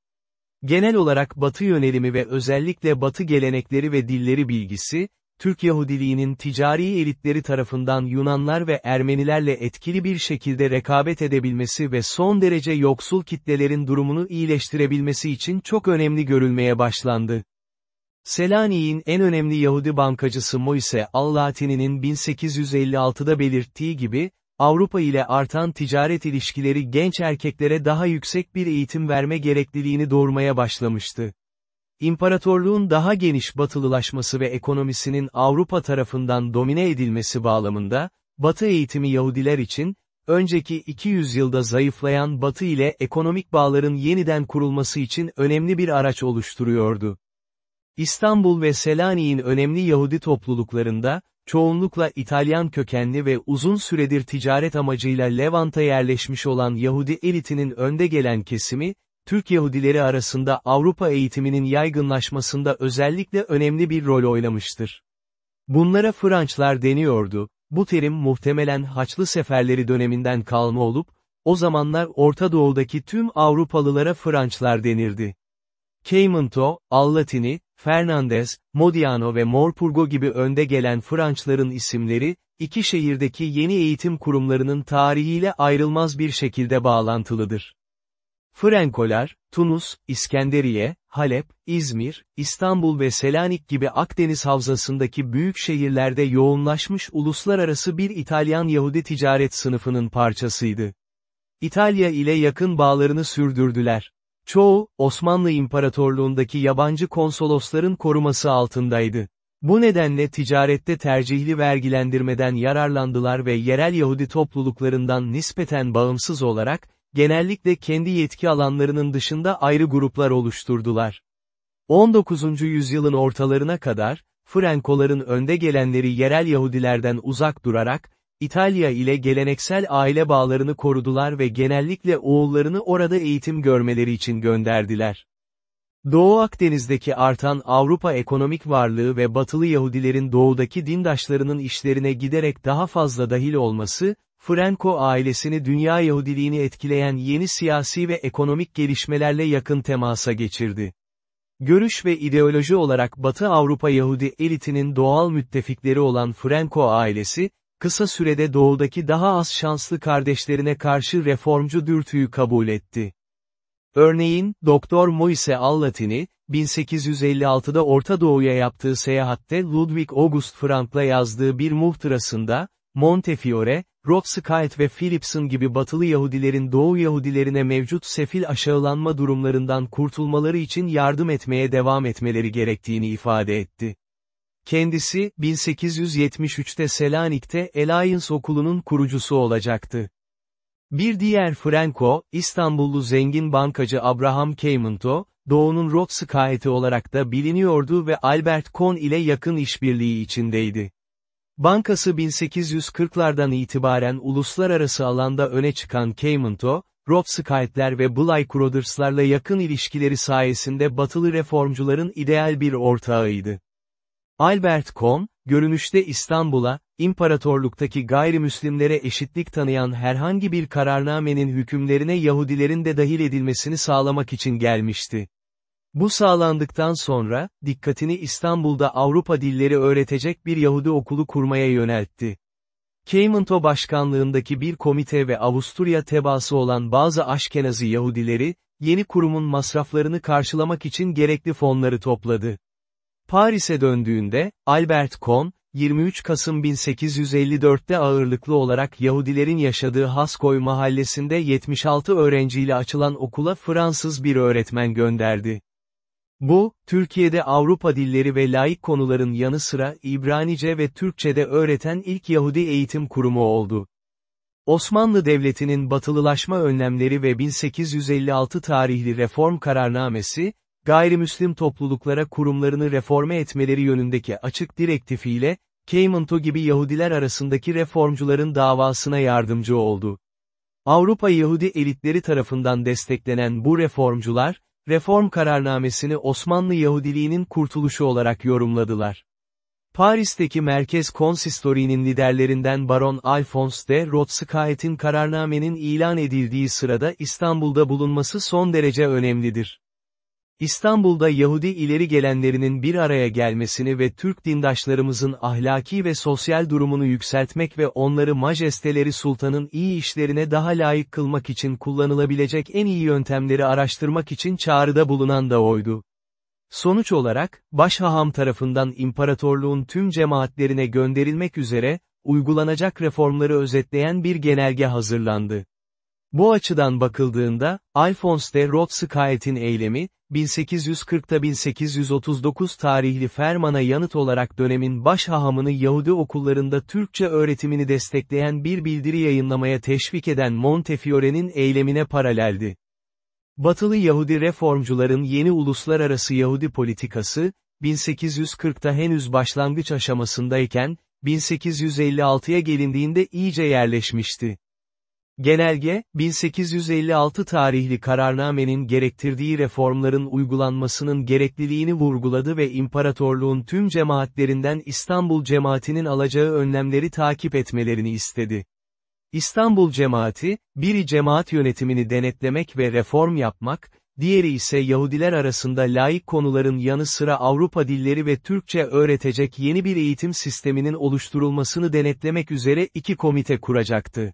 Genel olarak Batı yönelimi ve özellikle Batı gelenekleri ve dilleri bilgisi, Türk Yahudiliğinin ticari elitleri tarafından Yunanlar ve Ermenilerle etkili bir şekilde rekabet edebilmesi ve son derece yoksul kitlelerin durumunu iyileştirebilmesi için çok önemli görülmeye başlandı. Selanik'in en önemli Yahudi bankacısı Moise Allatini'nin 1856'da belirttiği gibi, Avrupa ile artan ticaret ilişkileri genç erkeklere daha yüksek bir eğitim verme gerekliliğini doğurmaya başlamıştı. İmparatorluğun daha geniş batılılaşması ve ekonomisinin Avrupa tarafından domine edilmesi bağlamında, Batı eğitimi Yahudiler için, önceki 200 yılda zayıflayan Batı ile ekonomik bağların yeniden kurulması için önemli bir araç oluşturuyordu. İstanbul ve Selanik'in önemli Yahudi topluluklarında, çoğunlukla İtalyan kökenli ve uzun süredir ticaret amacıyla Levant'a yerleşmiş olan Yahudi elitinin önde gelen kesimi, Türk Yahudileri arasında Avrupa eğitiminin yaygınlaşmasında özellikle önemli bir rol oynamıştır. Bunlara Françlar deniyordu, bu terim muhtemelen Haçlı Seferleri döneminden kalma olup, o zamanlar Orta Doğu'daki tüm Avrupalılara Françlar denirdi. Caymanto, Allatini, Fernandez, Modiano ve Morpurgo gibi önde gelen Françların isimleri, iki şehirdeki yeni eğitim kurumlarının tarihiyle ayrılmaz bir şekilde bağlantılıdır. Frankolar, Tunus, İskenderiye, Halep, İzmir, İstanbul ve Selanik gibi Akdeniz havzasındaki büyük şehirlerde yoğunlaşmış uluslararası bir İtalyan Yahudi ticaret sınıfının parçasıydı. İtalya ile yakın bağlarını sürdürdüler. Çoğu, Osmanlı İmparatorluğundaki yabancı konsolosların koruması altındaydı. Bu nedenle ticarette tercihli vergilendirmeden yararlandılar ve yerel Yahudi topluluklarından nispeten bağımsız olarak, genellikle kendi yetki alanlarının dışında ayrı gruplar oluşturdular. 19. yüzyılın ortalarına kadar, Frankoların önde gelenleri yerel Yahudilerden uzak durarak, İtalya ile geleneksel aile bağlarını korudular ve genellikle oğullarını orada eğitim görmeleri için gönderdiler. Doğu Akdeniz'deki artan Avrupa ekonomik varlığı ve batılı Yahudilerin doğudaki dindaşlarının işlerine giderek daha fazla dahil olması, Franco ailesini dünya Yahudiliğini etkileyen yeni siyasi ve ekonomik gelişmelerle yakın temasa geçirdi. Görüş ve ideoloji olarak Batı Avrupa Yahudi elitinin doğal müttefikleri olan Franco ailesi, kısa sürede doğudaki daha az şanslı kardeşlerine karşı reformcu dürtüyü kabul etti. Örneğin, Doktor Moise Allatini, 1856'da Orta Doğu'ya yaptığı seyahatte Ludwig August Frank'la yazdığı bir muhtırasında, Montefiore, Rothschild ve Philipson gibi batılı Yahudilerin Doğu Yahudilerine mevcut sefil aşağılanma durumlarından kurtulmaları için yardım etmeye devam etmeleri gerektiğini ifade etti. Kendisi, 1873'te Selanik'te Alliance Okulu'nun kurucusu olacaktı. Bir diğer Franco, İstanbullu zengin bankacı Abraham Caymanto, Doğu'nun Rothschild'i olarak da biliniyordu ve Albert Kohn ile yakın işbirliği içindeydi. Bankası 1840'lardan itibaren uluslararası alanda öne çıkan Caymanto, Rothschild'ler ve Bly Brothers'larla yakın ilişkileri sayesinde batılı reformcuların ideal bir ortağıydı. Albert Kohn, görünüşte İstanbul'a, imparatorluktaki gayrimüslimlere eşitlik tanıyan herhangi bir kararnamenin hükümlerine Yahudilerin de dahil edilmesini sağlamak için gelmişti. Bu sağlandıktan sonra, dikkatini İstanbul'da Avrupa dilleri öğretecek bir Yahudi okulu kurmaya yöneltti. Keymanto başkanlığındaki bir komite ve Avusturya tebaası olan bazı Aşkenazi Yahudileri, yeni kurumun masraflarını karşılamak için gerekli fonları topladı. Paris'e döndüğünde, Albert Kohn, 23 Kasım 1854'te ağırlıklı olarak Yahudilerin yaşadığı Haskoy mahallesinde 76 öğrenciyle açılan okula Fransız bir öğretmen gönderdi. Bu, Türkiye'de Avrupa dilleri ve laik konuların yanı sıra İbranice ve Türkçe'de öğreten ilk Yahudi eğitim kurumu oldu. Osmanlı Devleti'nin batılılaşma önlemleri ve 1856 tarihli reform kararnamesi, gayrimüslim topluluklara kurumlarını reforme etmeleri yönündeki açık direktifiyle, Keymanto gibi Yahudiler arasındaki reformcuların davasına yardımcı oldu. Avrupa Yahudi elitleri tarafından desteklenen bu reformcular, reform kararnamesini Osmanlı Yahudiliğinin kurtuluşu olarak yorumladılar. Paris'teki Merkez Konsistori'nin liderlerinden Baron Alphonse de Rothschild'in kararnamenin ilan edildiği sırada İstanbul'da bulunması son derece önemlidir. İstanbul'da Yahudi ileri gelenlerinin bir araya gelmesini ve Türk dindaşlarımızın ahlaki ve sosyal durumunu yükseltmek ve onları majesteleri sultanın iyi işlerine daha layık kılmak için kullanılabilecek en iyi yöntemleri araştırmak için çağrıda bulunan da oydu. Sonuç olarak, Başhaham tarafından imparatorluğun tüm cemaatlerine gönderilmek üzere, uygulanacak reformları özetleyen bir genelge hazırlandı. Bu açıdan bakıldığında, Alphonse de Rothschild'in eylemi, 1840'ta 1839 tarihli fermana yanıt olarak dönemin baş hahamını Yahudi okullarında Türkçe öğretimini destekleyen bir bildiri yayınlamaya teşvik eden Montefiore'nin eylemine paraleldi. Batılı Yahudi reformcuların yeni uluslararası Yahudi politikası, 1840'ta henüz başlangıç aşamasındayken, 1856'ya gelindiğinde iyice yerleşmişti. Genelge, 1856 tarihli kararnamenin gerektirdiği reformların uygulanmasının gerekliliğini vurguladı ve imparatorluğun tüm cemaatlerinden İstanbul cemaatinin alacağı önlemleri takip etmelerini istedi. İstanbul cemaati, biri cemaat yönetimini denetlemek ve reform yapmak, diğeri ise Yahudiler arasında laik konuların yanı sıra Avrupa dilleri ve Türkçe öğretecek yeni bir eğitim sisteminin oluşturulmasını denetlemek üzere iki komite kuracaktı.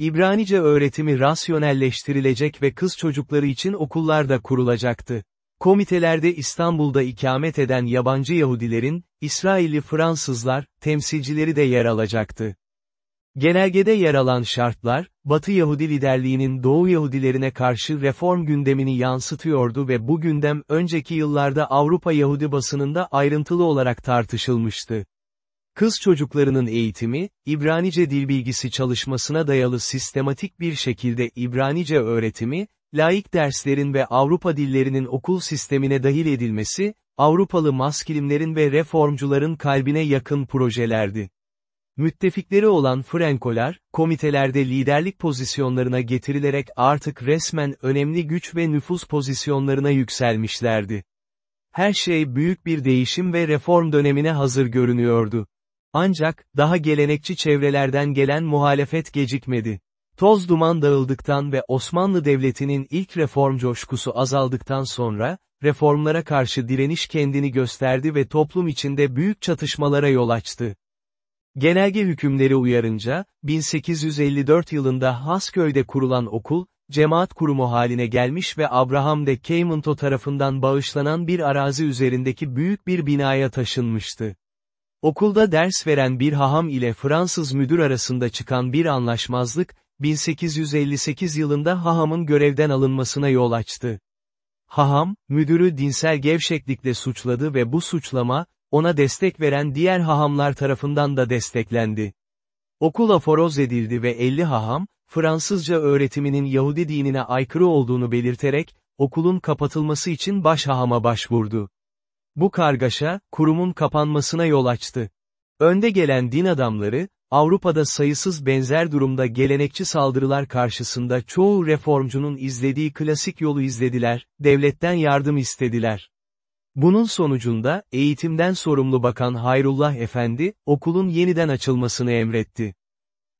İbranice öğretimi rasyonelleştirilecek ve kız çocukları için okullar da kurulacaktı. Komitelerde İstanbul'da ikamet eden yabancı Yahudilerin, İsrailli Fransızlar, temsilcileri de yer alacaktı. Genelgede yer alan şartlar, Batı Yahudi liderliğinin Doğu Yahudilerine karşı reform gündemini yansıtıyordu ve bu gündem önceki yıllarda Avrupa Yahudi basınında ayrıntılı olarak tartışılmıştı. Kız çocuklarının eğitimi, İbranice dil bilgisi çalışmasına dayalı sistematik bir şekilde İbranice öğretimi, laik derslerin ve Avrupa dillerinin okul sistemine dahil edilmesi, Avrupalı maskilimlerin ve reformcuların kalbine yakın projelerdi. Müttefikleri olan Frankolar, komitelerde liderlik pozisyonlarına getirilerek artık resmen önemli güç ve nüfus pozisyonlarına yükselmişlerdi. Her şey büyük bir değişim ve reform dönemine hazır görünüyordu. Ancak, daha gelenekçi çevrelerden gelen muhalefet gecikmedi. Toz duman dağıldıktan ve Osmanlı Devleti'nin ilk reform coşkusu azaldıktan sonra, reformlara karşı direniş kendini gösterdi ve toplum içinde büyük çatışmalara yol açtı. Genelge hükümleri uyarınca, 1854 yılında Hasköy'de kurulan okul, cemaat kurumu haline gelmiş ve Abraham de Caymanto tarafından bağışlanan bir arazi üzerindeki büyük bir binaya taşınmıştı. Okulda ders veren bir haham ile Fransız müdür arasında çıkan bir anlaşmazlık, 1858 yılında hahamın görevden alınmasına yol açtı. Haham, müdürü dinsel gevşeklikle suçladı ve bu suçlama, ona destek veren diğer hahamlar tarafından da desteklendi. Okul aforoz edildi ve 50 haham, Fransızca öğretiminin Yahudi dinine aykırı olduğunu belirterek, okulun kapatılması için başhahama başvurdu. Bu kargaşa, kurumun kapanmasına yol açtı. Önde gelen din adamları, Avrupa'da sayısız benzer durumda gelenekçi saldırılar karşısında çoğu reformcunun izlediği klasik yolu izlediler, devletten yardım istediler. Bunun sonucunda, eğitimden sorumlu bakan Hayrullah Efendi, okulun yeniden açılmasını emretti.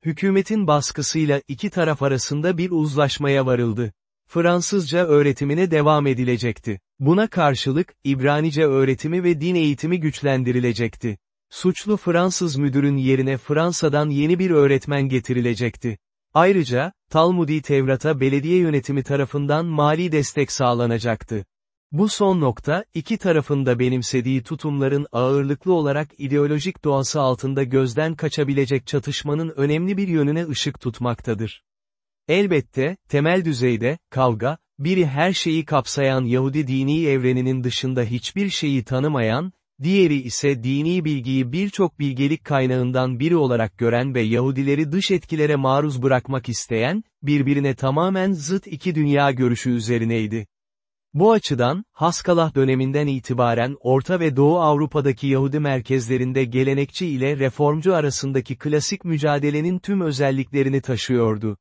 Hükümetin baskısıyla iki taraf arasında bir uzlaşmaya varıldı. Fransızca öğretimine devam edilecekti. Buna karşılık, İbranice öğretimi ve din eğitimi güçlendirilecekti. Suçlu Fransız müdürün yerine Fransa'dan yeni bir öğretmen getirilecekti. Ayrıca, Talmudi Tevrat'a belediye yönetimi tarafından mali destek sağlanacaktı. Bu son nokta, iki tarafında benimsediği tutumların ağırlıklı olarak ideolojik doğası altında gözden kaçabilecek çatışmanın önemli bir yönüne ışık tutmaktadır. Elbette, temel düzeyde, kavga, biri her şeyi kapsayan Yahudi dini evreninin dışında hiçbir şeyi tanımayan, diğeri ise dini bilgiyi birçok bilgelik kaynağından biri olarak gören ve Yahudileri dış etkilere maruz bırakmak isteyen, birbirine tamamen zıt iki dünya görüşü üzerineydi. Bu açıdan, Haskalah döneminden itibaren Orta ve Doğu Avrupa'daki Yahudi merkezlerinde gelenekçi ile reformcu arasındaki klasik mücadelenin tüm özelliklerini taşıyordu.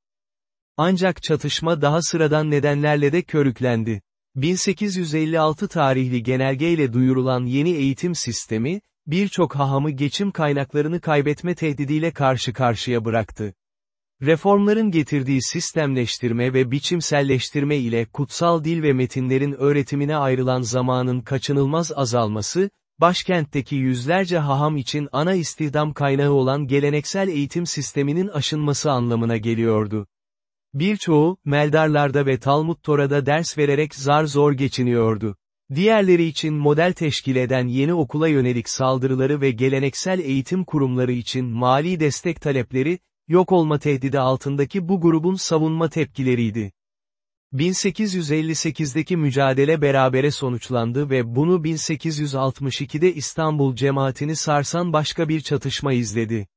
Ancak çatışma daha sıradan nedenlerle de körüklendi. 1856 tarihli genelgeyle duyurulan yeni eğitim sistemi, birçok hahamı geçim kaynaklarını kaybetme tehdidiyle karşı karşıya bıraktı. Reformların getirdiği sistemleştirme ve biçimselleştirme ile kutsal dil ve metinlerin öğretimine ayrılan zamanın kaçınılmaz azalması, başkentteki yüzlerce haham için ana istihdam kaynağı olan geleneksel eğitim sisteminin aşınması anlamına geliyordu. Birçoğu, Meldarlarda ve Talmud Tora'da ders vererek zar zor geçiniyordu. Diğerleri için model teşkil eden yeni okula yönelik saldırıları ve geleneksel eğitim kurumları için mali destek talepleri, yok olma tehdidi altındaki bu grubun savunma tepkileriydi. 1858'deki mücadele berabere sonuçlandı ve bunu 1862'de İstanbul cemaatini sarsan başka bir çatışma izledi.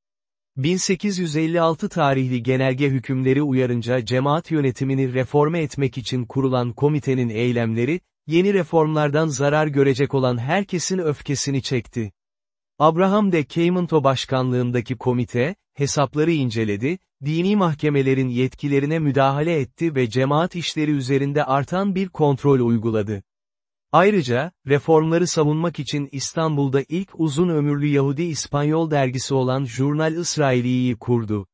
1856 tarihli genelge hükümleri uyarınca cemaat yönetimini reforme etmek için kurulan komitenin eylemleri, yeni reformlardan zarar görecek olan herkesin öfkesini çekti. Abraham de Caymanto başkanlığındaki komite, hesapları inceledi, dini mahkemelerin yetkilerine müdahale etti ve cemaat işleri üzerinde artan bir kontrol uyguladı. Ayrıca, reformları savunmak için İstanbul'da ilk uzun ömürlü Yahudi İspanyol dergisi olan Jurnal İsraili'yi kurdu.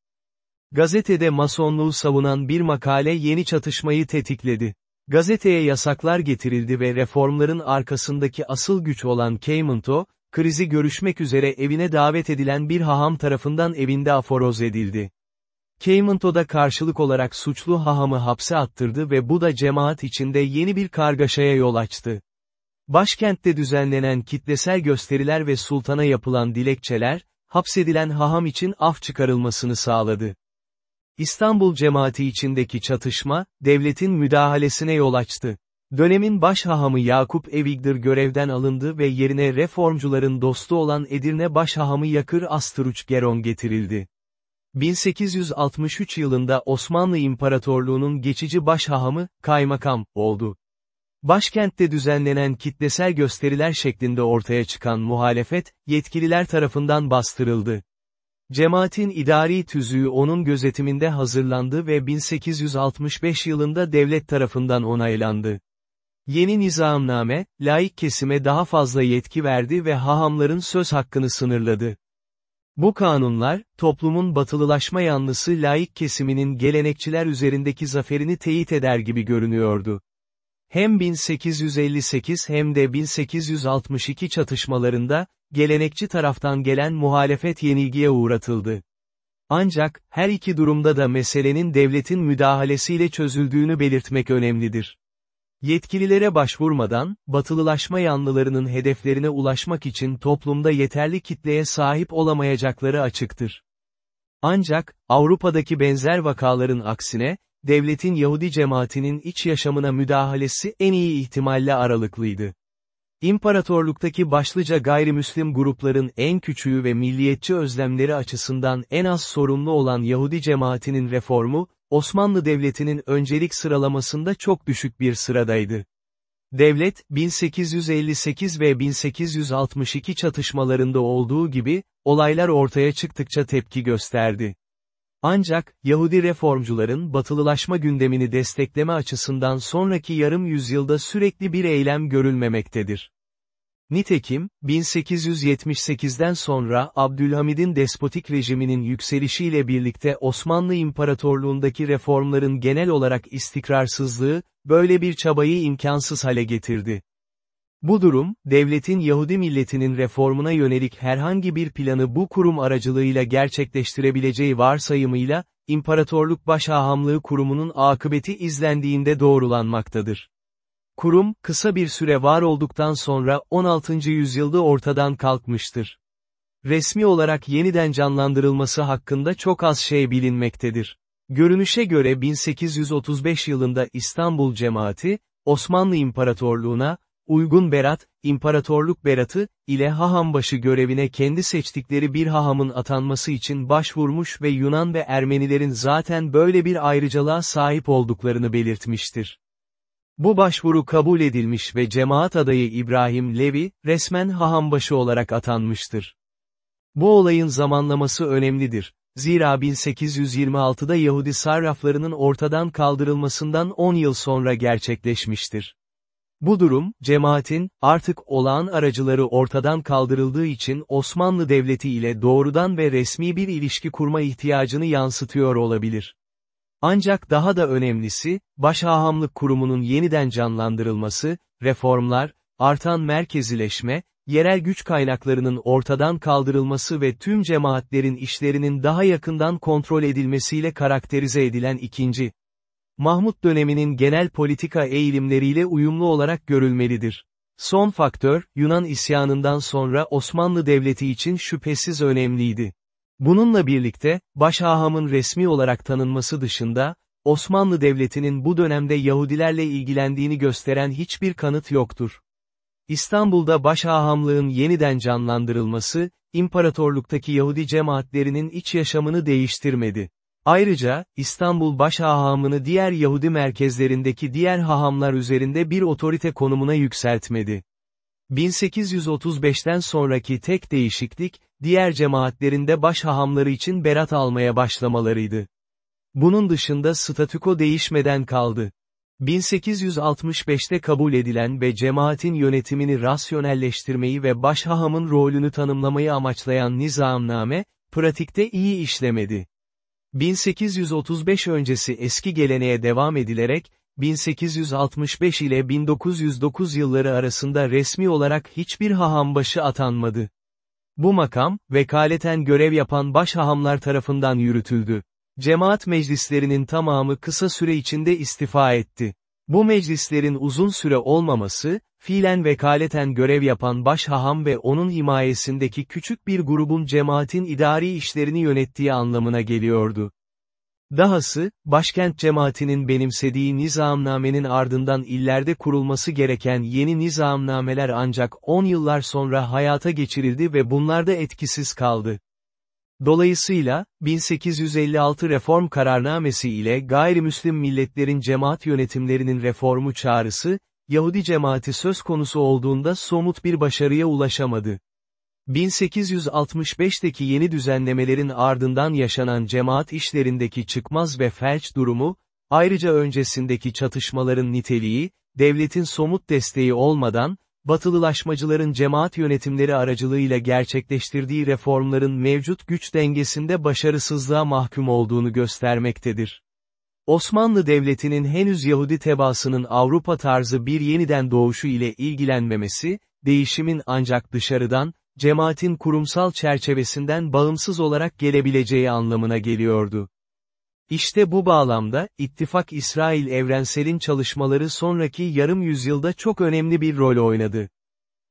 Gazetede masonluğu savunan bir makale yeni çatışmayı tetikledi. Gazeteye yasaklar getirildi ve reformların arkasındaki asıl güç olan Caymanto, krizi görüşmek üzere evine davet edilen bir haham tarafından evinde aforoz edildi. Caymanto'da karşılık olarak suçlu hahamı hapse attırdı ve bu da cemaat içinde yeni bir kargaşaya yol açtı. Başkentte düzenlenen kitlesel gösteriler ve sultana yapılan dilekçeler, hapsedilen haham için af çıkarılmasını sağladı. İstanbul cemaati içindeki çatışma, devletin müdahalesine yol açtı. Dönemin baş hahamı Yakup Evigdir görevden alındı ve yerine reformcuların dostu olan Edirne baş hahamı Yakır Astruç Geron getirildi. 1863 yılında Osmanlı İmparatorluğu'nun geçici baş hahamı, kaymakam, oldu. Başkentte düzenlenen kitlesel gösteriler şeklinde ortaya çıkan muhalefet, yetkililer tarafından bastırıldı. Cemaatin idari tüzüğü onun gözetiminde hazırlandı ve 1865 yılında devlet tarafından onaylandı. Yeni nizamname, laik kesime daha fazla yetki verdi ve hahamların söz hakkını sınırladı. Bu kanunlar, toplumun batılılaşma yanlısı laik kesiminin gelenekçiler üzerindeki zaferini teyit eder gibi görünüyordu. Hem 1858 hem de 1862 çatışmalarında, gelenekçi taraftan gelen muhalefet yenilgiye uğratıldı. Ancak, her iki durumda da meselenin devletin müdahalesiyle çözüldüğünü belirtmek önemlidir. Yetkililere başvurmadan, batılılaşma yanlılarının hedeflerine ulaşmak için toplumda yeterli kitleye sahip olamayacakları açıktır. Ancak, Avrupa'daki benzer vakaların aksine, devletin Yahudi cemaatinin iç yaşamına müdahalesi en iyi ihtimalle aralıklıydı. İmparatorluktaki başlıca gayrimüslim grupların en küçüğü ve milliyetçi özlemleri açısından en az sorumlu olan Yahudi cemaatinin reformu, Osmanlı Devleti'nin öncelik sıralamasında çok düşük bir sıradaydı. Devlet, 1858 ve 1862 çatışmalarında olduğu gibi, olaylar ortaya çıktıkça tepki gösterdi. Ancak, Yahudi reformcuların batılılaşma gündemini destekleme açısından sonraki yarım yüzyılda sürekli bir eylem görülmemektedir. Nitekim, 1878'den sonra Abdülhamid'in despotik rejiminin yükselişiyle birlikte Osmanlı İmparatorluğundaki reformların genel olarak istikrarsızlığı, böyle bir çabayı imkansız hale getirdi. Bu durum, devletin Yahudi milletinin reformuna yönelik herhangi bir planı bu kurum aracılığıyla gerçekleştirebileceği varsayımıyla, İmparatorluk Başhahamlığı Kurumu'nun akıbeti izlendiğinde doğrulanmaktadır. Kurum, kısa bir süre var olduktan sonra 16. yüzyılda ortadan kalkmıştır. Resmi olarak yeniden canlandırılması hakkında çok az şey bilinmektedir. Görünüşe göre 1835 yılında İstanbul cemaati, Osmanlı İmparatorluğuna, uygun berat, İmparatorluk beratı, ile hahambaşı görevine kendi seçtikleri bir hahamın atanması için başvurmuş ve Yunan ve Ermenilerin zaten böyle bir ayrıcalığa sahip olduklarını belirtmiştir. Bu başvuru kabul edilmiş ve cemaat adayı İbrahim Levi, resmen hahambaşı olarak atanmıştır. Bu olayın zamanlaması önemlidir. Zira 1826'da Yahudi sarraflarının ortadan kaldırılmasından 10 yıl sonra gerçekleşmiştir. Bu durum, cemaatin, artık olağan aracıları ortadan kaldırıldığı için Osmanlı Devleti ile doğrudan ve resmi bir ilişki kurma ihtiyacını yansıtıyor olabilir. Ancak daha da önemlisi, Başhahamlık Kurumu'nun yeniden canlandırılması, reformlar, artan merkezileşme, yerel güç kaynaklarının ortadan kaldırılması ve tüm cemaatlerin işlerinin daha yakından kontrol edilmesiyle karakterize edilen ikinci, Mahmut döneminin genel politika eğilimleriyle uyumlu olarak görülmelidir. Son faktör, Yunan isyanından sonra Osmanlı Devleti için şüphesiz önemliydi. Bununla birlikte, Başhaham'ın resmi olarak tanınması dışında, Osmanlı Devleti'nin bu dönemde Yahudilerle ilgilendiğini gösteren hiçbir kanıt yoktur. İstanbul'da Başhahamlığın yeniden canlandırılması, imparatorluktaki Yahudi cemaatlerinin iç yaşamını değiştirmedi. Ayrıca, İstanbul Başhahamını diğer Yahudi merkezlerindeki diğer hahamlar üzerinde bir otorite konumuna yükseltmedi. 1835'ten sonraki tek değişiklik, diğer cemaatlerinde başhahamları için berat almaya başlamalarıydı. Bunun dışında statüko değişmeden kaldı. 1865'te kabul edilen ve cemaatin yönetimini rasyonelleştirmeyi ve başhahamın rolünü tanımlamayı amaçlayan nizamname, pratikte iyi işlemedi. 1835 öncesi eski geleneğe devam edilerek, 1865 ile 1909 yılları arasında resmi olarak hiçbir hahambaşı atanmadı. Bu makam, vekaleten görev yapan başhahamlar tarafından yürütüldü. Cemaat meclislerinin tamamı kısa süre içinde istifa etti. Bu meclislerin uzun süre olmaması, fiilen vekaleten görev yapan başhaham ve onun himayesindeki küçük bir grubun cemaatin idari işlerini yönettiği anlamına geliyordu. Dahası, başkent cemaatinin benimsediği nizamnamenin ardından illerde kurulması gereken yeni nizamnameler ancak 10 yıllar sonra hayata geçirildi ve bunlarda etkisiz kaldı. Dolayısıyla, 1856 reform kararnamesi ile gayrimüslim milletlerin cemaat yönetimlerinin reformu çağrısı, Yahudi cemaati söz konusu olduğunda somut bir başarıya ulaşamadı. 1865'teki yeni düzenlemelerin ardından yaşanan cemaat işlerindeki çıkmaz ve felç durumu, ayrıca öncesindeki çatışmaların niteliği, devletin somut desteği olmadan, batılılaşmacıların cemaat yönetimleri aracılığıyla gerçekleştirdiği reformların mevcut güç dengesinde başarısızlığa mahkum olduğunu göstermektedir. Osmanlı Devleti'nin henüz Yahudi tebaasının Avrupa tarzı bir yeniden doğuşu ile ilgilenmemesi, değişimin ancak dışarıdan, cemaatin kurumsal çerçevesinden bağımsız olarak gelebileceği anlamına geliyordu. İşte bu bağlamda, İttifak İsrail Evrensel'in çalışmaları sonraki yarım yüzyılda çok önemli bir rol oynadı.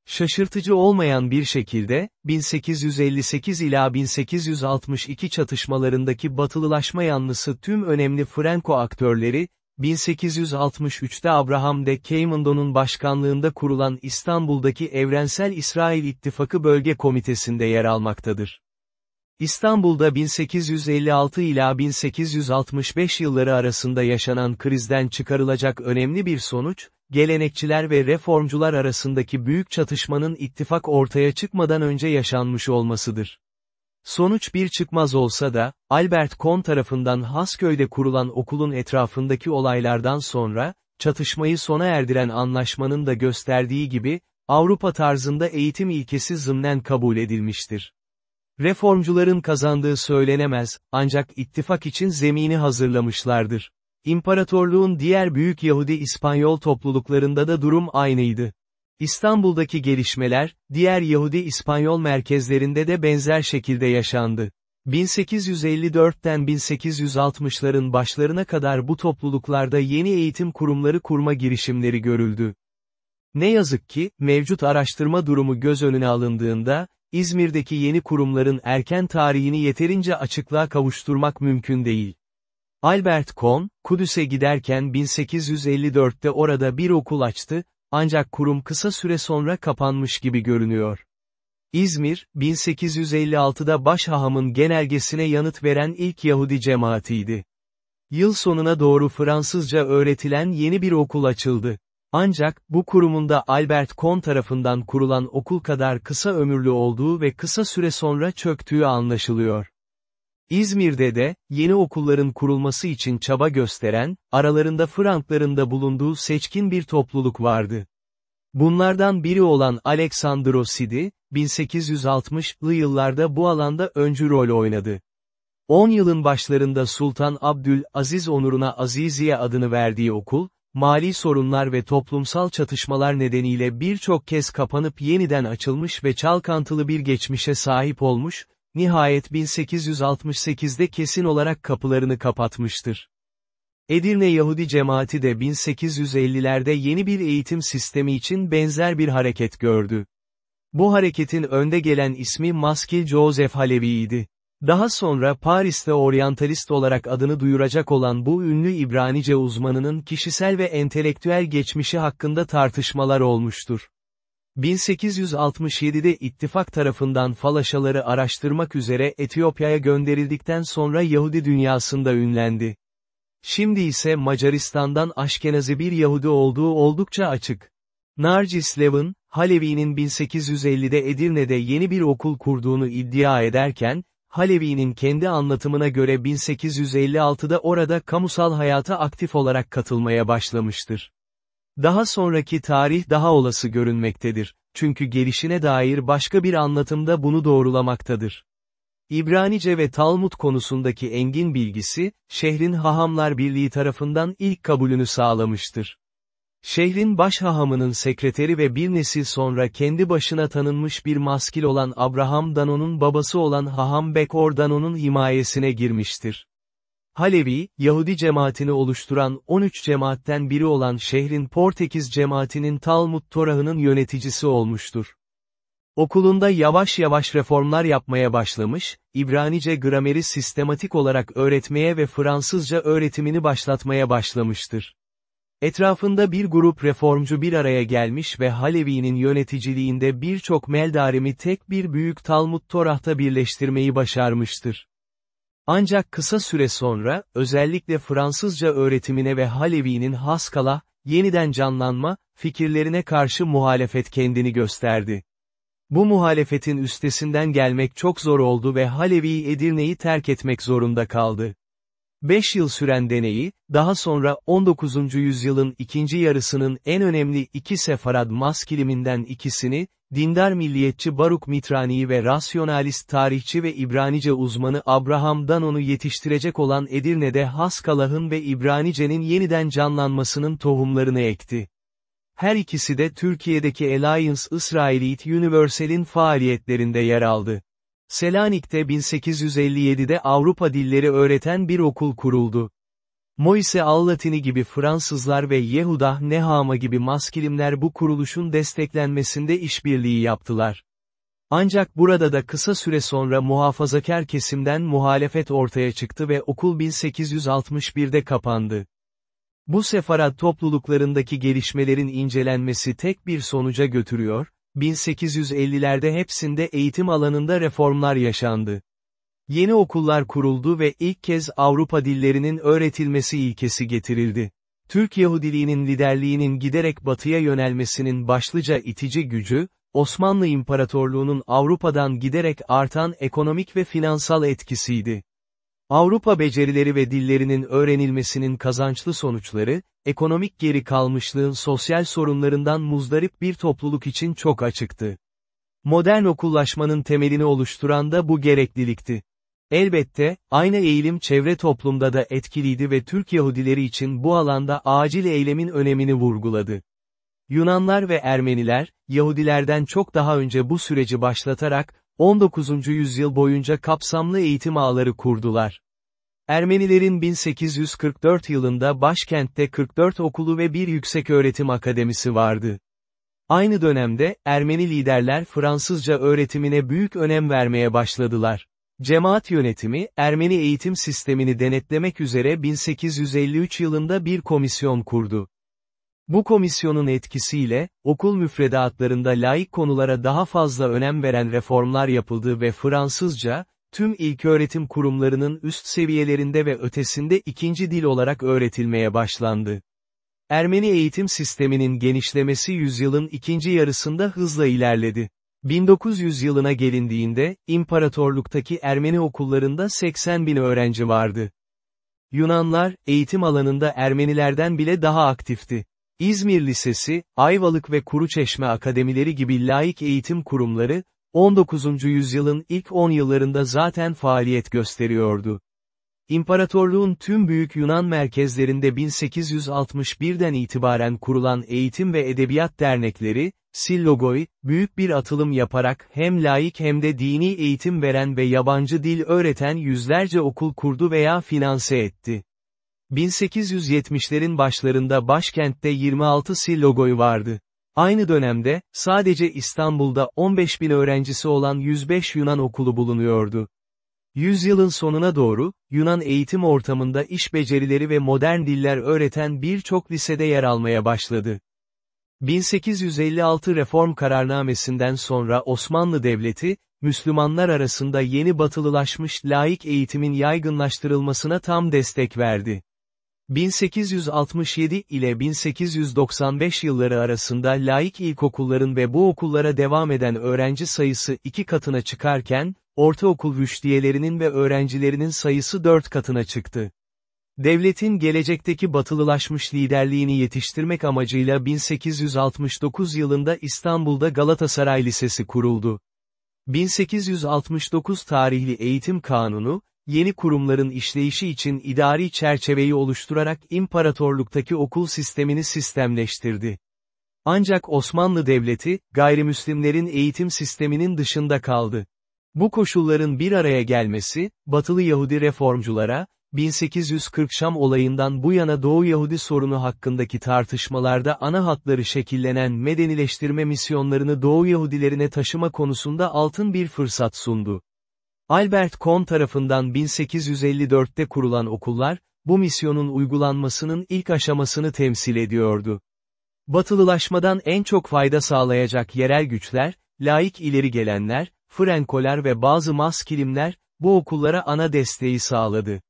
Şaşırtıcı olmayan bir şekilde, 1858 ila 1862 çatışmalarındaki batılılaşma yanlısı tüm önemli Franco aktörleri, 1863'te Abraham de Caymondon'un başkanlığında kurulan İstanbul'daki Evrensel İsrail İttifakı Bölge Komitesi'nde yer almaktadır. İstanbul'da 1856 ila 1865 yılları arasında yaşanan krizden çıkarılacak önemli bir sonuç, gelenekçiler ve reformcular arasındaki büyük çatışmanın ittifak ortaya çıkmadan önce yaşanmış olmasıdır. Sonuç bir çıkmaz olsa da, Albert Kohn tarafından Hasköy'de kurulan okulun etrafındaki olaylardan sonra, çatışmayı sona erdiren anlaşmanın da gösterdiği gibi, Avrupa tarzında eğitim ilkesi zımnen kabul edilmiştir. Reformcuların kazandığı söylenemez, ancak ittifak için zemini hazırlamışlardır. İmparatorluğun diğer büyük Yahudi İspanyol topluluklarında da durum aynıydı. İstanbul'daki gelişmeler, diğer Yahudi İspanyol merkezlerinde de benzer şekilde yaşandı. 1854'ten 1860'ların başlarına kadar bu topluluklarda yeni eğitim kurumları kurma girişimleri görüldü. Ne yazık ki, mevcut araştırma durumu göz önüne alındığında, İzmir'deki yeni kurumların erken tarihini yeterince açıklığa kavuşturmak mümkün değil. Albert Kohn, Kudüs'e giderken 1854'te orada bir okul açtı, ancak kurum kısa süre sonra kapanmış gibi görünüyor. İzmir, 1856'da Başhaham'ın genelgesine yanıt veren ilk Yahudi cemaatiydi. Yıl sonuna doğru Fransızca öğretilen yeni bir okul açıldı. Ancak, bu kurumunda Albert Kohn tarafından kurulan okul kadar kısa ömürlü olduğu ve kısa süre sonra çöktüğü anlaşılıyor. İzmir'de de, yeni okulların kurulması için çaba gösteren, aralarında Frankların da bulunduğu seçkin bir topluluk vardı. Bunlardan biri olan Alexandro Sidi, 1860'lı yıllarda bu alanda öncü rol oynadı. 10 yılın başlarında Sultan Abdül Aziz onuruna Aziziye adını verdiği okul, mali sorunlar ve toplumsal çatışmalar nedeniyle birçok kez kapanıp yeniden açılmış ve çalkantılı bir geçmişe sahip olmuş, nihayet 1868'de kesin olarak kapılarını kapatmıştır. Edirne Yahudi cemaati de 1850'lerde yeni bir eğitim sistemi için benzer bir hareket gördü. Bu hareketin önde gelen ismi Maskil Joseph Halevi'ydi. Daha sonra Paris'te oryantalist olarak adını duyuracak olan bu ünlü İbranice uzmanının kişisel ve entelektüel geçmişi hakkında tartışmalar olmuştur. 1867'de ittifak tarafından falaşaları araştırmak üzere Etiyopya'ya gönderildikten sonra Yahudi dünyasında ünlendi. Şimdi ise Macaristan'dan Aşkenazi bir Yahudi olduğu oldukça açık. Narcis Levin, Halevi'nin 1850'de Edirne'de yeni bir okul kurduğunu iddia ederken, Halevi'nin kendi anlatımına göre 1856'da orada kamusal hayata aktif olarak katılmaya başlamıştır. Daha sonraki tarih daha olası görünmektedir, çünkü gelişine dair başka bir anlatımda bunu doğrulamaktadır. İbranice ve Talmud konusundaki engin bilgisi, şehrin Hahamlar Birliği tarafından ilk kabulünü sağlamıştır. Şehrin başhahamının sekreteri ve bir nesil sonra kendi başına tanınmış bir maskil olan Abraham Dano'nun babası olan Haham Bekor Dano'nun himayesine girmiştir. Halevi, Yahudi cemaatini oluşturan 13 cemaatten biri olan şehrin Portekiz cemaatinin Talmud Torahı'nın yöneticisi olmuştur. Okulunda yavaş yavaş reformlar yapmaya başlamış, İbranice grameri sistematik olarak öğretmeye ve Fransızca öğretimini başlatmaya başlamıştır. Etrafında bir grup reformcu bir araya gelmiş ve Halevi'nin yöneticiliğinde birçok meldarimi tek bir büyük Talmud Torah'ta birleştirmeyi başarmıştır. Ancak kısa süre sonra, özellikle Fransızca öğretimine ve Halevi'nin Haskala, yeniden canlanma, fikirlerine karşı muhalefet kendini gösterdi. Bu muhalefetin üstesinden gelmek çok zor oldu ve Halevi Edirne'yi terk etmek zorunda kaldı. 5 yıl süren deneyi, daha sonra 19. yüzyılın ikinci yarısının en önemli iki sefarad maskiliminden ikisini, dindar milliyetçi Baruk Mitrani'yi ve rasyonalist tarihçi ve İbranice uzmanı Abraham Danon'u yetiştirecek olan Edirne'de Haskalah'ın ve İbranice'nin yeniden canlanmasının tohumlarını ekti. Her ikisi de Türkiye'deki Alliance Israelite Universal'in faaliyetlerinde yer aldı. Selanik'te 1857'de Avrupa dilleri öğreten bir okul kuruldu. Moise Allatini gibi Fransızlar ve Yehuda Nehama gibi maskilimler bu kuruluşun desteklenmesinde işbirliği yaptılar. Ancak burada da kısa süre sonra muhafazakar kesimden muhalefet ortaya çıktı ve okul 1861'de kapandı. Bu sefarat topluluklarındaki gelişmelerin incelenmesi tek bir sonuca götürüyor, 1850'lerde hepsinde eğitim alanında reformlar yaşandı. Yeni okullar kuruldu ve ilk kez Avrupa dillerinin öğretilmesi ilkesi getirildi. Türk Yahudiliğinin liderliğinin giderek batıya yönelmesinin başlıca itici gücü, Osmanlı İmparatorluğu'nun Avrupa'dan giderek artan ekonomik ve finansal etkisiydi. Avrupa becerileri ve dillerinin öğrenilmesinin kazançlı sonuçları, ekonomik geri kalmışlığın sosyal sorunlarından muzdarip bir topluluk için çok açıktı. Modern okullaşmanın temelini oluşturan da bu gereklilikti. Elbette, aynı eğilim çevre toplumda da etkiliydi ve Türk Yahudileri için bu alanda acil eylemin önemini vurguladı. Yunanlar ve Ermeniler, Yahudilerden çok daha önce bu süreci başlatarak, 19. yüzyıl boyunca kapsamlı eğitim ağları kurdular. Ermenilerin 1844 yılında başkentte 44 okulu ve bir yükseköğretim akademisi vardı. Aynı dönemde, Ermeni liderler Fransızca öğretimine büyük önem vermeye başladılar. Cemaat yönetimi, Ermeni eğitim sistemini denetlemek üzere 1853 yılında bir komisyon kurdu. Bu komisyonun etkisiyle, okul müfredatlarında laik konulara daha fazla önem veren reformlar yapıldı ve Fransızca, tüm ilköğretim kurumlarının üst seviyelerinde ve ötesinde ikinci dil olarak öğretilmeye başlandı. Ermeni eğitim sisteminin genişlemesi yüzyılın ikinci yarısında hızla ilerledi. 1900 yılına gelindiğinde, imparatorluktaki Ermeni okullarında 80 bin öğrenci vardı. Yunanlar, eğitim alanında Ermenilerden bile daha aktifti. İzmir Lisesi, Ayvalık ve Kuruçeşme Akademileri gibi laik eğitim kurumları, 19. yüzyılın ilk 10 yıllarında zaten faaliyet gösteriyordu. İmparatorluğun tüm büyük Yunan merkezlerinde 1861'den itibaren kurulan eğitim ve edebiyat dernekleri, Sillogoy, büyük bir atılım yaparak hem laik hem de dini eğitim veren ve yabancı dil öğreten yüzlerce okul kurdu veya finanse etti. 1870'lerin başlarında başkentte 26 Sillogoy vardı. Aynı dönemde, sadece İstanbul'da 15 bin öğrencisi olan 105 Yunan okulu bulunuyordu. Yüzyılın sonuna doğru, Yunan eğitim ortamında iş becerileri ve modern diller öğreten birçok lisede yer almaya başladı. 1856 reform kararnamesinden sonra Osmanlı Devleti, Müslümanlar arasında yeni batılılaşmış laik eğitimin yaygınlaştırılmasına tam destek verdi. 1867 ile 1895 yılları arasında laik ilkokulların ve bu okullara devam eden öğrenci sayısı iki katına çıkarken, ortaokul rüştiyelerinin ve öğrencilerinin sayısı dört katına çıktı. Devletin gelecekteki batılılaşmış liderliğini yetiştirmek amacıyla 1869 yılında İstanbul'da Galatasaray Lisesi kuruldu. 1869 tarihli eğitim kanunu, yeni kurumların işleyişi için idari çerçeveyi oluşturarak imparatorluktaki okul sistemini sistemleştirdi. Ancak Osmanlı Devleti, gayrimüslimlerin eğitim sisteminin dışında kaldı. Bu koşulların bir araya gelmesi, batılı Yahudi reformculara, 1840 Şam olayından bu yana Doğu Yahudi sorunu hakkındaki tartışmalarda ana hatları şekillenen medenileştirme misyonlarını Doğu Yahudilerine taşıma konusunda altın bir fırsat sundu. Albert Kohn tarafından 1854'te kurulan okullar, bu misyonun uygulanmasının ilk aşamasını temsil ediyordu. Batılılaşmadan en çok fayda sağlayacak yerel güçler, laik ileri gelenler, Frenkolar ve bazı maskilimler, bu okullara ana desteği sağladı.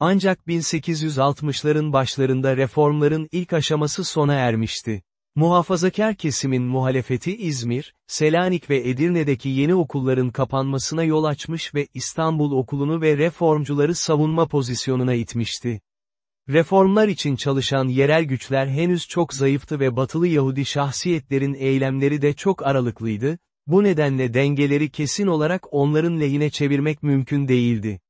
Ancak 1860'ların başlarında reformların ilk aşaması sona ermişti. Muhafazakar kesimin muhalefeti İzmir, Selanik ve Edirne'deki yeni okulların kapanmasına yol açmış ve İstanbul okulunu ve reformcuları savunma pozisyonuna itmişti. Reformlar için çalışan yerel güçler henüz çok zayıftı ve batılı Yahudi şahsiyetlerin eylemleri de çok aralıklıydı, bu nedenle dengeleri kesin olarak onların lehine çevirmek mümkün değildi.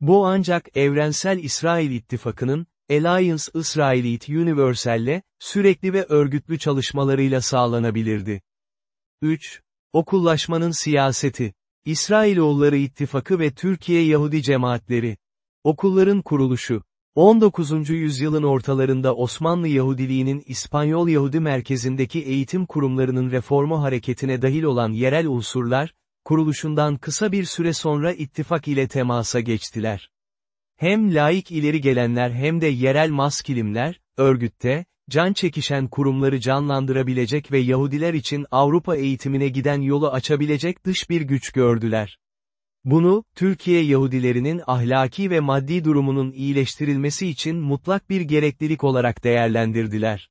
Bu ancak Evrensel İsrail İttifakı'nın, Alliance Israelite Universal'le, sürekli ve örgütlü çalışmalarıyla sağlanabilirdi. 3. Okullaşmanın siyaseti. İsrailoğulları İttifakı ve Türkiye Yahudi cemaatleri. Okulların kuruluşu. 19. yüzyılın ortalarında Osmanlı Yahudiliğinin İspanyol Yahudi merkezindeki eğitim kurumlarının reformu hareketine dahil olan yerel unsurlar, kuruluşundan kısa bir süre sonra ittifak ile temasa geçtiler. Hem laik ileri gelenler hem de yerel maskilimler, örgütte, can çekişen kurumları canlandırabilecek ve Yahudiler için Avrupa eğitimine giden yolu açabilecek dış bir güç gördüler. Bunu, Türkiye Yahudilerinin ahlaki ve maddi durumunun iyileştirilmesi için mutlak bir gereklilik olarak değerlendirdiler.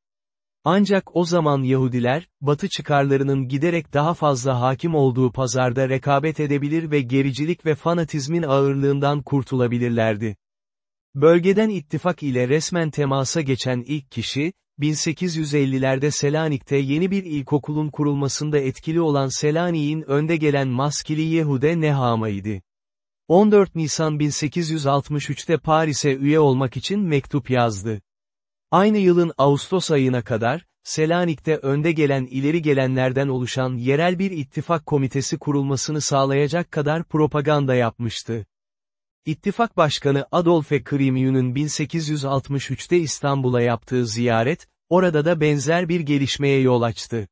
Ancak o zaman Yahudiler, Batı çıkarlarının giderek daha fazla hakim olduğu pazarda rekabet edebilir ve gericilik ve fanatizmin ağırlığından kurtulabilirlerdi. Bölgeden ittifak ile resmen temasa geçen ilk kişi, 1850'lerde Selanik'te yeni bir ilkokulun kurulmasında etkili olan Selanik'in önde gelen maskili Yehude Nehama'ydı. 14 Nisan 1863'te Paris'e üye olmak için mektup yazdı. Aynı yılın Ağustos ayına kadar, Selanik'te önde gelen ileri gelenlerden oluşan yerel bir ittifak komitesi kurulmasını sağlayacak kadar propaganda yapmıştı. İttifak Başkanı Adolphe Krimiou'nun 1863'te İstanbul'a yaptığı ziyaret, orada da benzer bir gelişmeye yol açtı.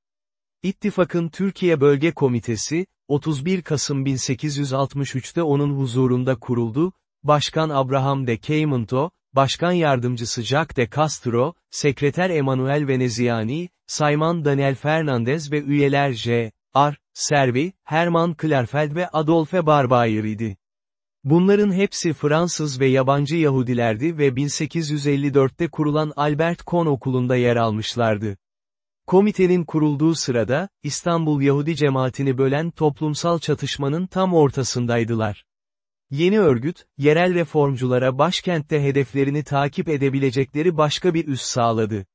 İttifakın Türkiye Bölge Komitesi, 31 Kasım 1863'te onun huzurunda kuruldu, Başkan Abraham de Caymanto, Başkan Yardımcısı Jacques de Castro, Sekreter Emanuel Veneziani, Sayman Daniel Fernandez ve üyeler J. R. Servi, Herman Klarfeld ve Adolphe Barbayer idi. Bunların hepsi Fransız ve yabancı Yahudilerdi ve 1854'te kurulan Albert Kohn okulunda yer almışlardı. Komitenin kurulduğu sırada, İstanbul Yahudi cemaatini bölen toplumsal çatışmanın tam ortasındaydılar. Yeni örgüt, yerel reformculara başkentte hedeflerini takip edebilecekleri başka bir üs sağladı.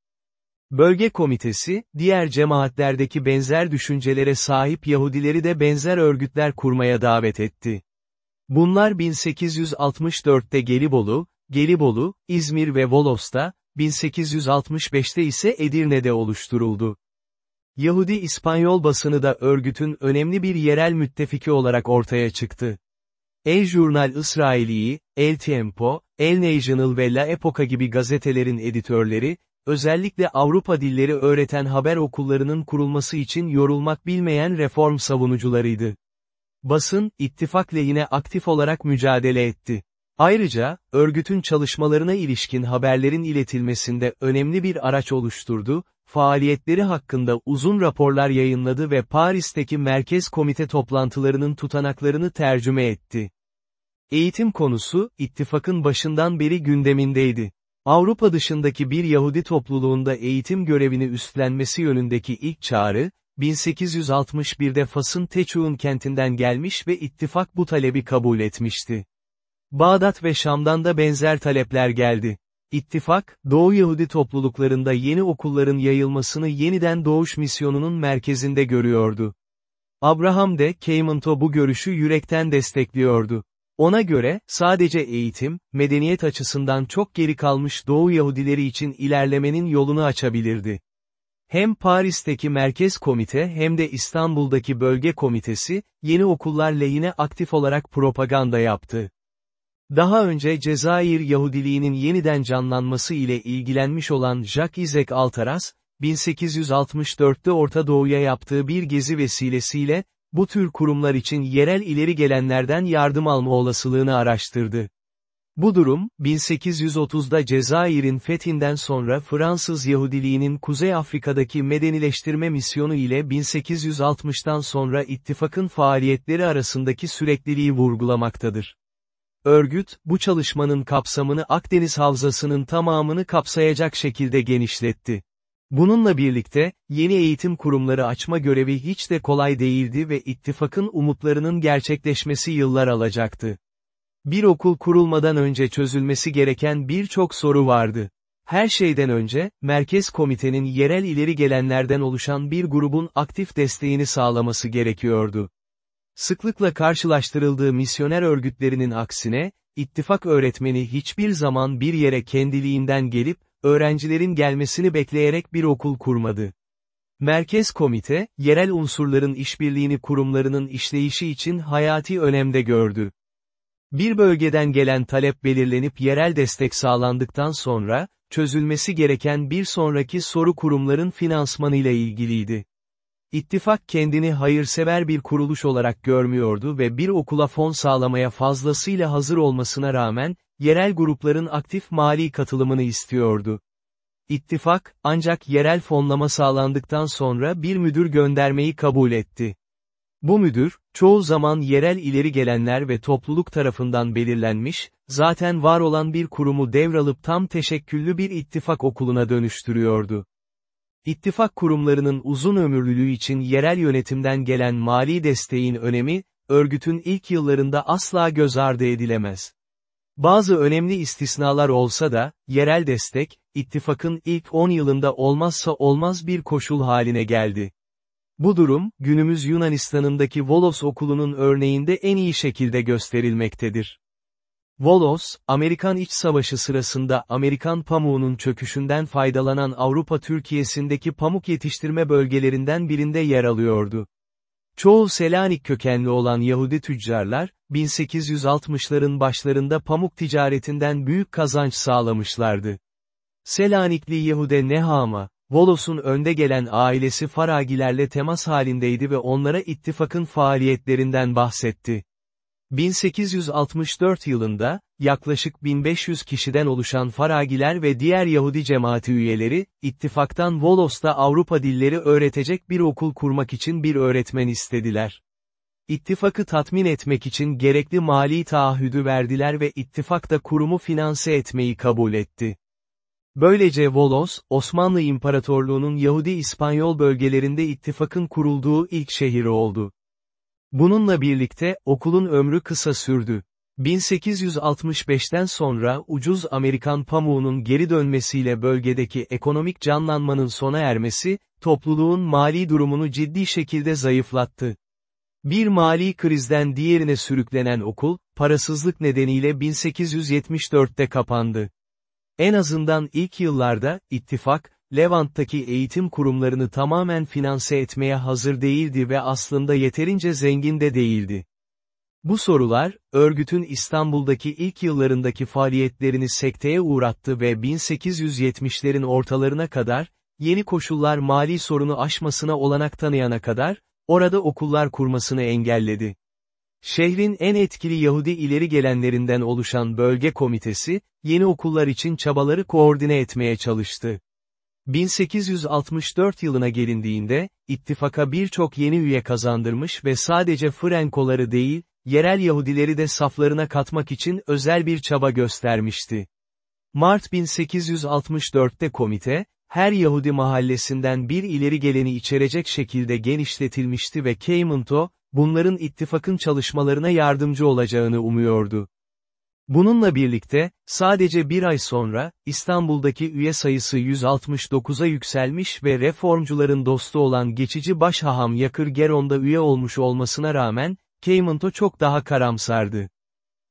Bölge komitesi, diğer cemaatlerdeki benzer düşüncelere sahip Yahudileri de benzer örgütler kurmaya davet etti. Bunlar 1864'te Gelibolu, Gelibolu, İzmir ve Volos'ta, 1865'te ise Edirne'de oluşturuldu. Yahudi İspanyol basını da örgütün önemli bir yerel müttefiki olarak ortaya çıktı. El Journal İsraili'yi, El Tiempo, El National ve La Epoca gibi gazetelerin editörleri, özellikle Avrupa dilleri öğreten haber okullarının kurulması için yorulmak bilmeyen reform savunucularıydı. Basın, ittifak lehine aktif olarak mücadele etti. Ayrıca, örgütün çalışmalarına ilişkin haberlerin iletilmesinde önemli bir araç oluşturdu, faaliyetleri hakkında uzun raporlar yayınladı ve Paris'teki merkez komite toplantılarının tutanaklarını tercüme etti. Eğitim konusu, ittifakın başından beri gündemindeydi. Avrupa dışındaki bir Yahudi topluluğunda eğitim görevini üstlenmesi yönündeki ilk çağrı, 1861'de Fas'ın Teçuğun kentinden gelmiş ve ittifak bu talebi kabul etmişti. Bağdat ve Şam'dan da benzer talepler geldi. İttifak, Doğu Yahudi topluluklarında yeni okulların yayılmasını yeniden doğuş misyonunun merkezinde görüyordu. Abraham de Caymanto bu görüşü yürekten destekliyordu. Ona göre, sadece eğitim, medeniyet açısından çok geri kalmış Doğu Yahudileri için ilerlemenin yolunu açabilirdi. Hem Paris'teki Merkez Komite hem de İstanbul'daki Bölge Komitesi, yeni okullar lehine aktif olarak propaganda yaptı. Daha önce Cezayir Yahudiliğinin yeniden canlanması ile ilgilenmiş olan Jacques Isaac Altaras, 1864'te Orta Doğu'ya yaptığı bir gezi vesilesiyle, bu tür kurumlar için yerel ileri gelenlerden yardım alma olasılığını araştırdı. Bu durum, 1830'da Cezayir'in fethinden sonra Fransız Yahudiliğinin Kuzey Afrika'daki medenileştirme misyonu ile 1860'tan sonra ittifakın faaliyetleri arasındaki sürekliliği vurgulamaktadır. Örgüt, bu çalışmanın kapsamını Akdeniz Havzası'nın tamamını kapsayacak şekilde genişletti. Bununla birlikte, yeni eğitim kurumları açma görevi hiç de kolay değildi ve ittifakın umutlarının gerçekleşmesi yıllar alacaktı. Bir okul kurulmadan önce çözülmesi gereken birçok soru vardı. Her şeyden önce, Merkez Komitenin yerel ileri gelenlerden oluşan bir grubun aktif desteğini sağlaması gerekiyordu. Sıklıkla karşılaştırıldığı misyoner örgütlerinin aksine, ittifak öğretmeni hiçbir zaman bir yere kendiliğinden gelip, öğrencilerin gelmesini bekleyerek bir okul kurmadı. Merkez Komite, yerel unsurların işbirliğini kurumlarının işleyişi için hayati önemde gördü. Bir bölgeden gelen talep belirlenip yerel destek sağlandıktan sonra, çözülmesi gereken bir sonraki soru kurumların finansmanıyla ilgiliydi. İttifak kendini hayırsever bir kuruluş olarak görmüyordu ve bir okula fon sağlamaya fazlasıyla hazır olmasına rağmen, yerel grupların aktif mali katılımını istiyordu. İttifak, ancak yerel fonlama sağlandıktan sonra bir müdür göndermeyi kabul etti. Bu müdür, çoğu zaman yerel ileri gelenler ve topluluk tarafından belirlenmiş, zaten var olan bir kurumu devralıp tam teşekküllü bir ittifak okuluna dönüştürüyordu. İttifak kurumlarının uzun ömürlülüğü için yerel yönetimden gelen mali desteğin önemi, örgütün ilk yıllarında asla göz ardı edilemez. Bazı önemli istisnalar olsa da, yerel destek, ittifakın ilk 10 yılında olmazsa olmaz bir koşul haline geldi. Bu durum, günümüz Yunanistan'ındaki Volos okulunun örneğinde en iyi şekilde gösterilmektedir. Volos, Amerikan İç Savaşı sırasında Amerikan pamuğunun çöküşünden faydalanan Avrupa Türkiye'sindeki pamuk yetiştirme bölgelerinden birinde yer alıyordu. Çoğu Selanik kökenli olan Yahudi tüccarlar, 1860'ların başlarında pamuk ticaretinden büyük kazanç sağlamışlardı. Selanikli Yahude Nehama, Volos'un önde gelen ailesi Faragilerle temas halindeydi ve onlara ittifakın faaliyetlerinden bahsetti. 1864 yılında, yaklaşık 1500 kişiden oluşan Faragiler ve diğer Yahudi cemaati üyeleri, ittifaktan Volos'ta Avrupa dilleri öğretecek bir okul kurmak için bir öğretmen istediler. İttifakı tatmin etmek için gerekli mali taahhüdü verdiler ve ittifak da kurumu finanse etmeyi kabul etti. Böylece Volos, Osmanlı İmparatorluğu'nun Yahudi-İspanyol bölgelerinde ittifakın kurulduğu ilk şehir oldu. Bununla birlikte, okulun ömrü kısa sürdü. 1865'ten sonra ucuz Amerikan pamuğunun geri dönmesiyle bölgedeki ekonomik canlanmanın sona ermesi, topluluğun mali durumunu ciddi şekilde zayıflattı. Bir mali krizden diğerine sürüklenen okul, parasızlık nedeniyle 1874'te kapandı. En azından ilk yıllarda, ittifak, Levant'taki eğitim kurumlarını tamamen finanse etmeye hazır değildi ve aslında yeterince zengin de değildi. Bu sorular, örgütün İstanbul'daki ilk yıllarındaki faaliyetlerini sekteye uğrattı ve 1870'lerin ortalarına kadar, yeni koşullar mali sorunu aşmasına olanak tanıyana kadar, orada okullar kurmasını engelledi. Şehrin en etkili Yahudi ileri gelenlerinden oluşan bölge komitesi, yeni okullar için çabaları koordine etmeye çalıştı. 1864 yılına gelindiğinde, ittifaka birçok yeni üye kazandırmış ve sadece Frenkoları değil, yerel Yahudileri de saflarına katmak için özel bir çaba göstermişti. Mart 1864'te komite, her Yahudi mahallesinden bir ileri geleni içerecek şekilde genişletilmişti ve Keymanto, bunların ittifakın çalışmalarına yardımcı olacağını umuyordu. Bununla birlikte, sadece bir ay sonra, İstanbul'daki üye sayısı 169'a yükselmiş ve reformcuların dostu olan geçici başhaham Yakır Geron'da üye olmuş olmasına rağmen, Keymanto çok daha karamsardı.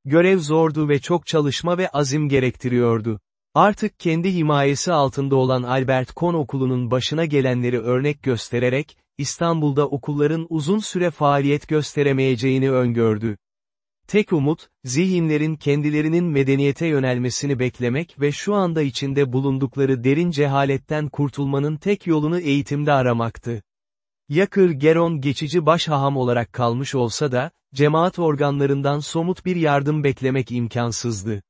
Görev zordu ve çok çalışma ve azim gerektiriyordu. Artık kendi himayesi altında olan Albert Kon okulunun başına gelenleri örnek göstererek, İstanbul'da okulların uzun süre faaliyet gösteremeyeceğini öngördü. Tek umut, zihinlerin kendilerinin medeniyete yönelmesini beklemek ve şu anda içinde bulundukları derin cehaletten kurtulmanın tek yolunu eğitimde aramaktı. Yakır Geron geçici başhaham olarak kalmış olsa da, cemaat organlarından somut bir yardım beklemek imkansızdı.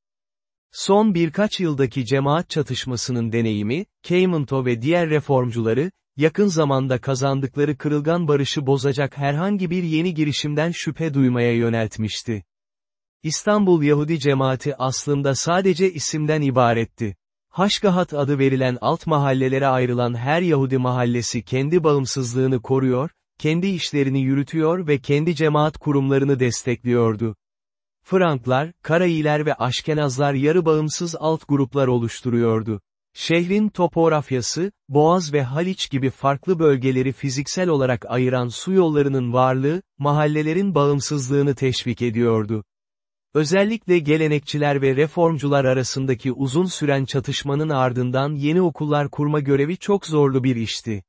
Son birkaç yıldaki cemaat çatışmasının deneyimi, Keymanto ve diğer reformcuları, yakın zamanda kazandıkları kırılgan barışı bozacak herhangi bir yeni girişimden şüphe duymaya yöneltmişti. İstanbul Yahudi cemaati aslında sadece isimden ibaretti. Haşgahat adı verilen alt mahallelere ayrılan her Yahudi mahallesi kendi bağımsızlığını koruyor, kendi işlerini yürütüyor ve kendi cemaat kurumlarını destekliyordu. Franklar, Karayiler ve Aşkenazlar yarı bağımsız alt gruplar oluşturuyordu. Şehrin topografyası, Boğaz ve Haliç gibi farklı bölgeleri fiziksel olarak ayıran su yollarının varlığı, mahallelerin bağımsızlığını teşvik ediyordu. Özellikle gelenekçiler ve reformcular arasındaki uzun süren çatışmanın ardından yeni okullar kurma görevi çok zorlu bir işti.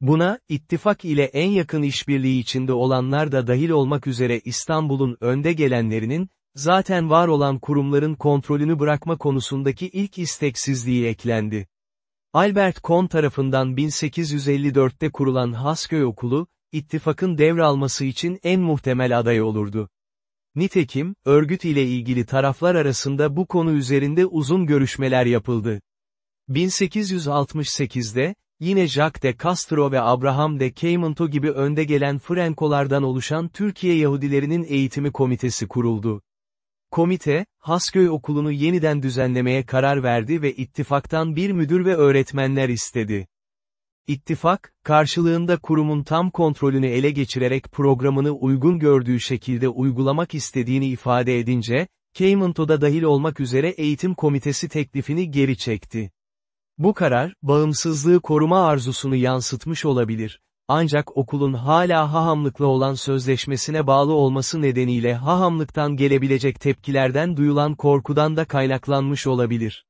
Buna, ittifak ile en yakın işbirliği içinde olanlar da dahil olmak üzere İstanbul'un önde gelenlerinin, zaten var olan kurumların kontrolünü bırakma konusundaki ilk isteksizliği eklendi. Albert Kohn tarafından 1854'te kurulan Hasköy Okulu, ittifakın devralması için en muhtemel aday olurdu. Nitekim, örgüt ile ilgili taraflar arasında bu konu üzerinde uzun görüşmeler yapıldı. 1868'de, yine Jacques de Castro ve Abraham de Caymanto gibi önde gelen Frankolardan oluşan Türkiye Yahudilerinin Eğitimi Komitesi kuruldu. Komite, Hasköy Okulu'nu yeniden düzenlemeye karar verdi ve ittifaktan bir müdür ve öğretmenler istedi. İttifak, karşılığında kurumun tam kontrolünü ele geçirerek programını uygun gördüğü şekilde uygulamak istediğini ifade edince, Caymanto'da dahil olmak üzere eğitim komitesi teklifini geri çekti. Bu karar, bağımsızlığı koruma arzusunu yansıtmış olabilir. Ancak okulun hala hahamlıkla olan sözleşmesine bağlı olması nedeniyle hahamlıktan gelebilecek tepkilerden duyulan korkudan da kaynaklanmış olabilir.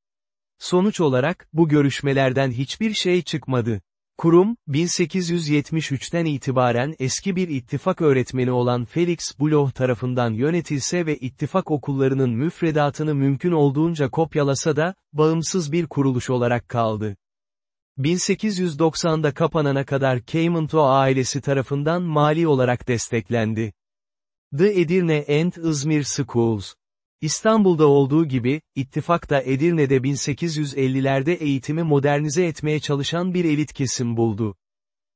Sonuç olarak, bu görüşmelerden hiçbir şey çıkmadı. Kurum, 1873'ten itibaren eski bir ittifak öğretmeni olan Felix Bloch tarafından yönetilse ve ittifak okullarının müfredatını mümkün olduğunca kopyalasa da, bağımsız bir kuruluş olarak kaldı. 1890'da kapanana kadar Caymanto ailesi tarafından mali olarak desteklendi. The Edirne and Izmir Schools İstanbul'da olduğu gibi, ittifak da Edirne'de 1850'lerde eğitimi modernize etmeye çalışan bir elit kesim buldu.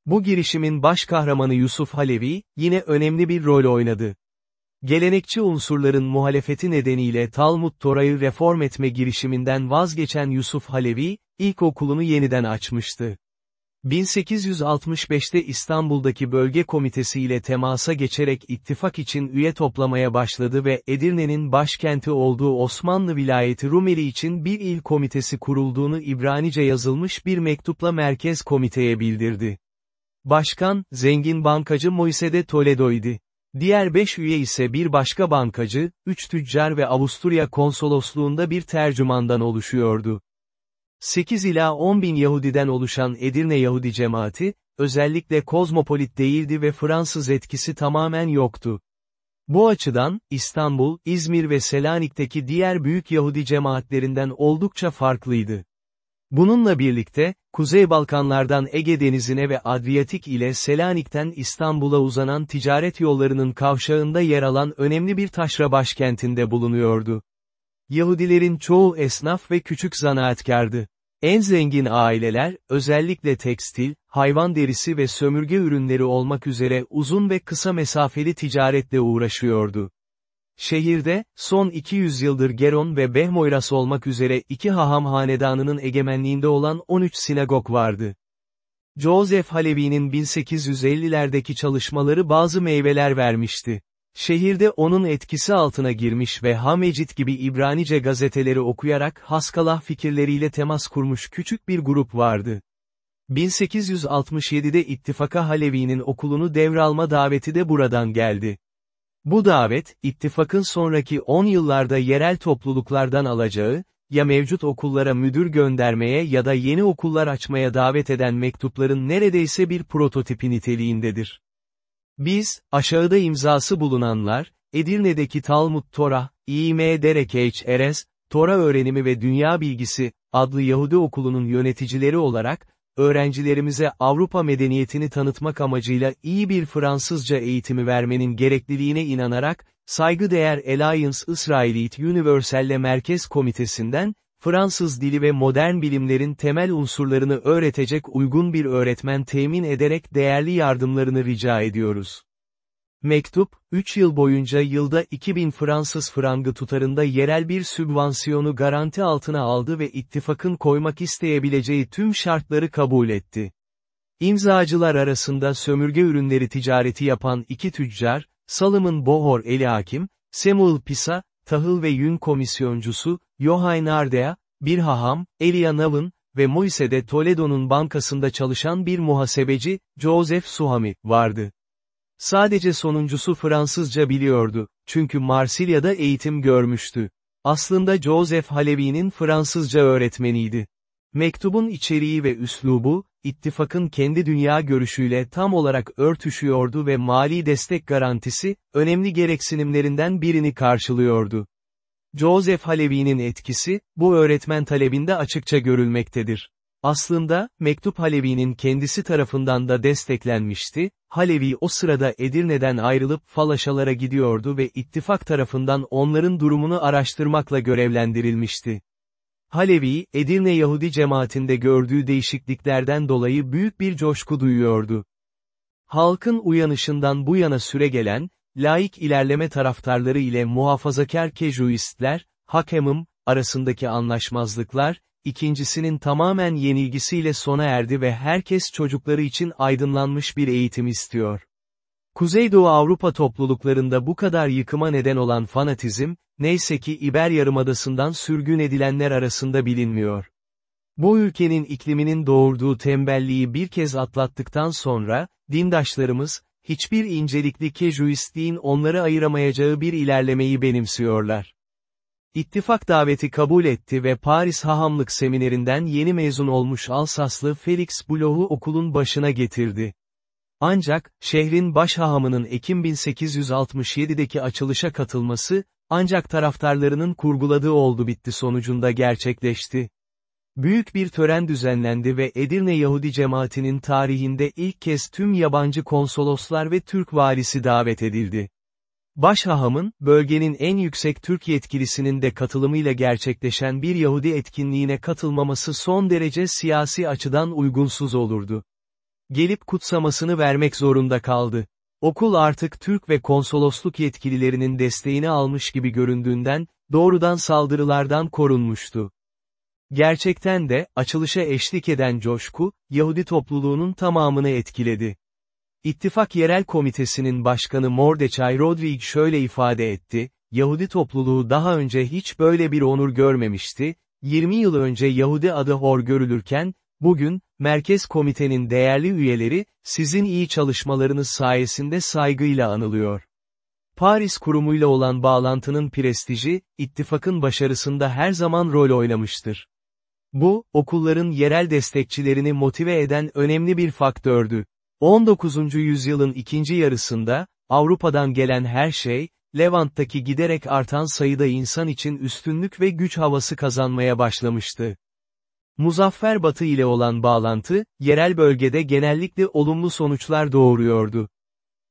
Bu girişimin baş kahramanı Yusuf Halevi, yine önemli bir rol oynadı. Gelenekçi unsurların muhalefeti nedeniyle Talmud Tora'yı reform etme girişiminden vazgeçen Yusuf Halevi, ilkokulunu yeniden açmıştı. 1865'te İstanbul'daki bölge komitesi ile temasa geçerek ittifak için üye toplamaya başladı ve Edirne'nin başkenti olduğu Osmanlı vilayeti Rumeli için bir il komitesi kurulduğunu İbranice yazılmış bir mektupla merkez komiteye bildirdi. Başkan, zengin bankacı Moisede Toledo'ydu. Diğer beş üye ise bir başka bankacı, üç tüccar ve Avusturya konsolosluğunda bir tercümandan oluşuyordu. 8 ila 10 bin Yahudiden oluşan Edirne Yahudi cemaati, özellikle kozmopolit değildi ve Fransız etkisi tamamen yoktu. Bu açıdan, İstanbul, İzmir ve Selanik'teki diğer büyük Yahudi cemaatlerinden oldukça farklıydı. Bununla birlikte, Kuzey Balkanlardan Ege Denizi'ne ve Adriyatik ile Selanik'ten İstanbul'a uzanan ticaret yollarının kavşağında yer alan önemli bir taşra başkentinde bulunuyordu. Yahudilerin çoğu esnaf ve küçük zanaatkardı. En zengin aileler, özellikle tekstil, hayvan derisi ve sömürge ürünleri olmak üzere uzun ve kısa mesafeli ticaretle uğraşıyordu. Şehirde, son 200 yıldır Geron ve Behmoyras olmak üzere iki haham hanedanının egemenliğinde olan 13 sinagog vardı. Joseph Halevi'nin 1850'lerdeki çalışmaları bazı meyveler vermişti. Şehirde onun etkisi altına girmiş ve Hamecit gibi İbranice gazeteleri okuyarak Haskalah fikirleriyle temas kurmuş küçük bir grup vardı. 1867'de ittifaka Halevi'nin okulunu devralma daveti de buradan geldi. Bu davet, ittifakın sonraki 10 yıllarda yerel topluluklardan alacağı, ya mevcut okullara müdür göndermeye ya da yeni okullar açmaya davet eden mektupların neredeyse bir prototipi niteliğindedir. Biz, aşağıda imzası bulunanlar, Edirne'deki Talmud Torah, İMDRKH Erez, Tora Öğrenimi ve Dünya Bilgisi, adlı Yahudi okulunun yöneticileri olarak, öğrencilerimize Avrupa medeniyetini tanıtmak amacıyla iyi bir Fransızca eğitimi vermenin gerekliliğine inanarak, saygıdeğer Alliance Israelite Universelle Merkez Komitesi'nden, Fransız dili ve modern bilimlerin temel unsurlarını öğretecek uygun bir öğretmen temin ederek değerli yardımlarını rica ediyoruz. Mektup, 3 yıl boyunca yılda 2000 Fransız frangı tutarında yerel bir sübvansiyonu garanti altına aldı ve ittifakın koymak isteyebileceği tüm şartları kabul etti. İmzacılar arasında sömürge ürünleri ticareti yapan iki tüccar, Salomon Bohor Eli Hakim, Samuel Pisa, tahıl ve yün komisyoncusu, Yohain Ardea, bir haham, Elia Navın ve Moise'de Toledo'nun bankasında çalışan bir muhasebeci, Joseph Suhami, vardı. Sadece sonuncusu Fransızca biliyordu, çünkü Marsilya'da eğitim görmüştü. Aslında Joseph Halevi'nin Fransızca öğretmeniydi. Mektubun içeriği ve üslubu, ittifakın kendi dünya görüşüyle tam olarak örtüşüyordu ve mali destek garantisi, önemli gereksinimlerinden birini karşılıyordu. Joseph Halevi'nin etkisi, bu öğretmen talebinde açıkça görülmektedir. Aslında, mektup Halevi'nin kendisi tarafından da desteklenmişti, Halevi o sırada Edirne'den ayrılıp Falaşalara gidiyordu ve ittifak tarafından onların durumunu araştırmakla görevlendirilmişti. Halevi, Edirne Yahudi cemaatinde gördüğü değişikliklerden dolayı büyük bir coşku duyuyordu. Halkın uyanışından bu yana süre gelen, laik ilerleme taraftarları ile muhafazakar kejuistler, hakemim, arasındaki anlaşmazlıklar, ikincisinin tamamen yenilgisiyle sona erdi ve herkes çocukları için aydınlanmış bir eğitim istiyor. Kuzeydoğu Avrupa topluluklarında bu kadar yıkıma neden olan fanatizm, neyse ki İber Yarımadası'ndan sürgün edilenler arasında bilinmiyor. Bu ülkenin ikliminin doğurduğu tembelliği bir kez atlattıktan sonra, dindaşlarımız, hiçbir incelikli kejuistliğin onları ayıramayacağı bir ilerlemeyi benimsiyorlar. İttifak daveti kabul etti ve Paris Hahamlık Seminerinden yeni mezun olmuş Alsaslı Felix Bloch'u okulun başına getirdi. Ancak, şehrin baş hahamının Ekim 1867'deki açılışa katılması, ancak taraftarlarının kurguladığı oldu bitti sonucunda gerçekleşti. Büyük bir tören düzenlendi ve Edirne Yahudi cemaatinin tarihinde ilk kez tüm yabancı konsoloslar ve Türk valisi davet edildi. Başhahamın, bölgenin en yüksek Türk yetkilisinin de katılımıyla gerçekleşen bir Yahudi etkinliğine katılmaması son derece siyasi açıdan uygunsuz olurdu. Gelip kutsamasını vermek zorunda kaldı. Okul artık Türk ve konsolosluk yetkililerinin desteğini almış gibi göründüğünden, doğrudan saldırılardan korunmuştu. Gerçekten de, açılışa eşlik eden coşku, Yahudi topluluğunun tamamını etkiledi. İttifak Yerel Komitesi'nin başkanı Mordechai Rodrig şöyle ifade etti, Yahudi topluluğu daha önce hiç böyle bir onur görmemişti, 20 yıl önce Yahudi adı hor görülürken, bugün, Merkez Komitenin değerli üyeleri, sizin iyi çalışmalarınız sayesinde saygıyla anılıyor. Paris kurumuyla olan bağlantının prestiji, ittifakın başarısında her zaman rol oynamıştır. Bu, okulların yerel destekçilerini motive eden önemli bir faktördü. 19. yüzyılın ikinci yarısında, Avrupa'dan gelen her şey, Levant'taki giderek artan sayıda insan için üstünlük ve güç havası kazanmaya başlamıştı. Muzaffer Batı ile olan bağlantı, yerel bölgede genellikle olumlu sonuçlar doğuruyordu.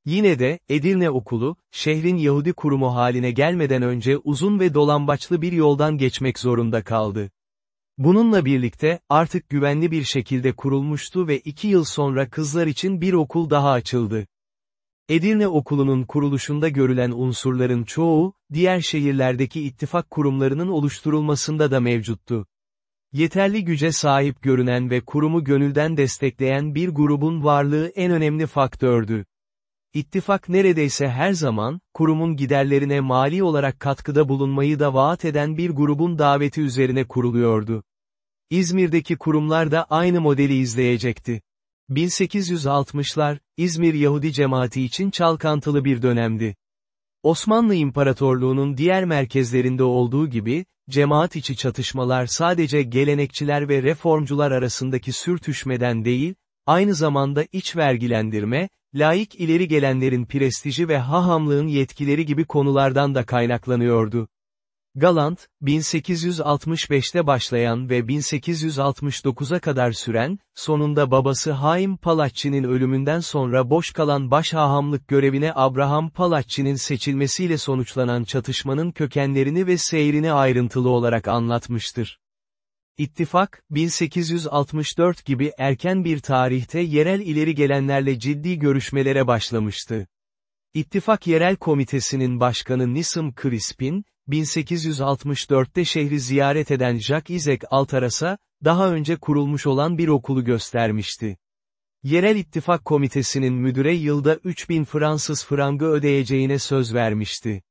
Yine de, Edirne Okulu, şehrin Yahudi kurumu haline gelmeden önce uzun ve dolambaçlı bir yoldan geçmek zorunda kaldı. Bununla birlikte, artık güvenli bir şekilde kurulmuştu ve iki yıl sonra kızlar için bir okul daha açıldı. Edirne Okulu'nun kuruluşunda görülen unsurların çoğu, diğer şehirlerdeki ittifak kurumlarının oluşturulmasında da mevcuttu. Yeterli güce sahip görünen ve kurumu gönülden destekleyen bir grubun varlığı en önemli faktördü. İttifak neredeyse her zaman, kurumun giderlerine mali olarak katkıda bulunmayı da vaat eden bir grubun daveti üzerine kuruluyordu. İzmir'deki kurumlar da aynı modeli izleyecekti. 1860'lar, İzmir Yahudi cemaati için çalkantılı bir dönemdi. Osmanlı İmparatorluğu'nun diğer merkezlerinde olduğu gibi, cemaat içi çatışmalar sadece gelenekçiler ve reformcular arasındaki sürtüşmeden değil, aynı zamanda iç vergilendirme, laik ileri gelenlerin prestiji ve hahamlığın yetkileri gibi konulardan da kaynaklanıyordu. Galant, 1865'te başlayan ve 1869'a kadar süren, sonunda babası Haim Palacci'nin ölümünden sonra boş kalan başhahamlık görevine Abraham Palacci'nin seçilmesiyle sonuçlanan çatışmanın kökenlerini ve seyrini ayrıntılı olarak anlatmıştır. İttifak, 1864 gibi erken bir tarihte yerel ileri gelenlerle ciddi görüşmelere başlamıştı. İttifak Yerel Komitesi'nin başkanı Nissim Crispin, 1864'te şehri ziyaret eden Jacques Isaac Altaras'a, daha önce kurulmuş olan bir okulu göstermişti. Yerel İttifak Komitesi'nin müdüre yılda 3000 Fransız frangı ödeyeceğine söz vermişti.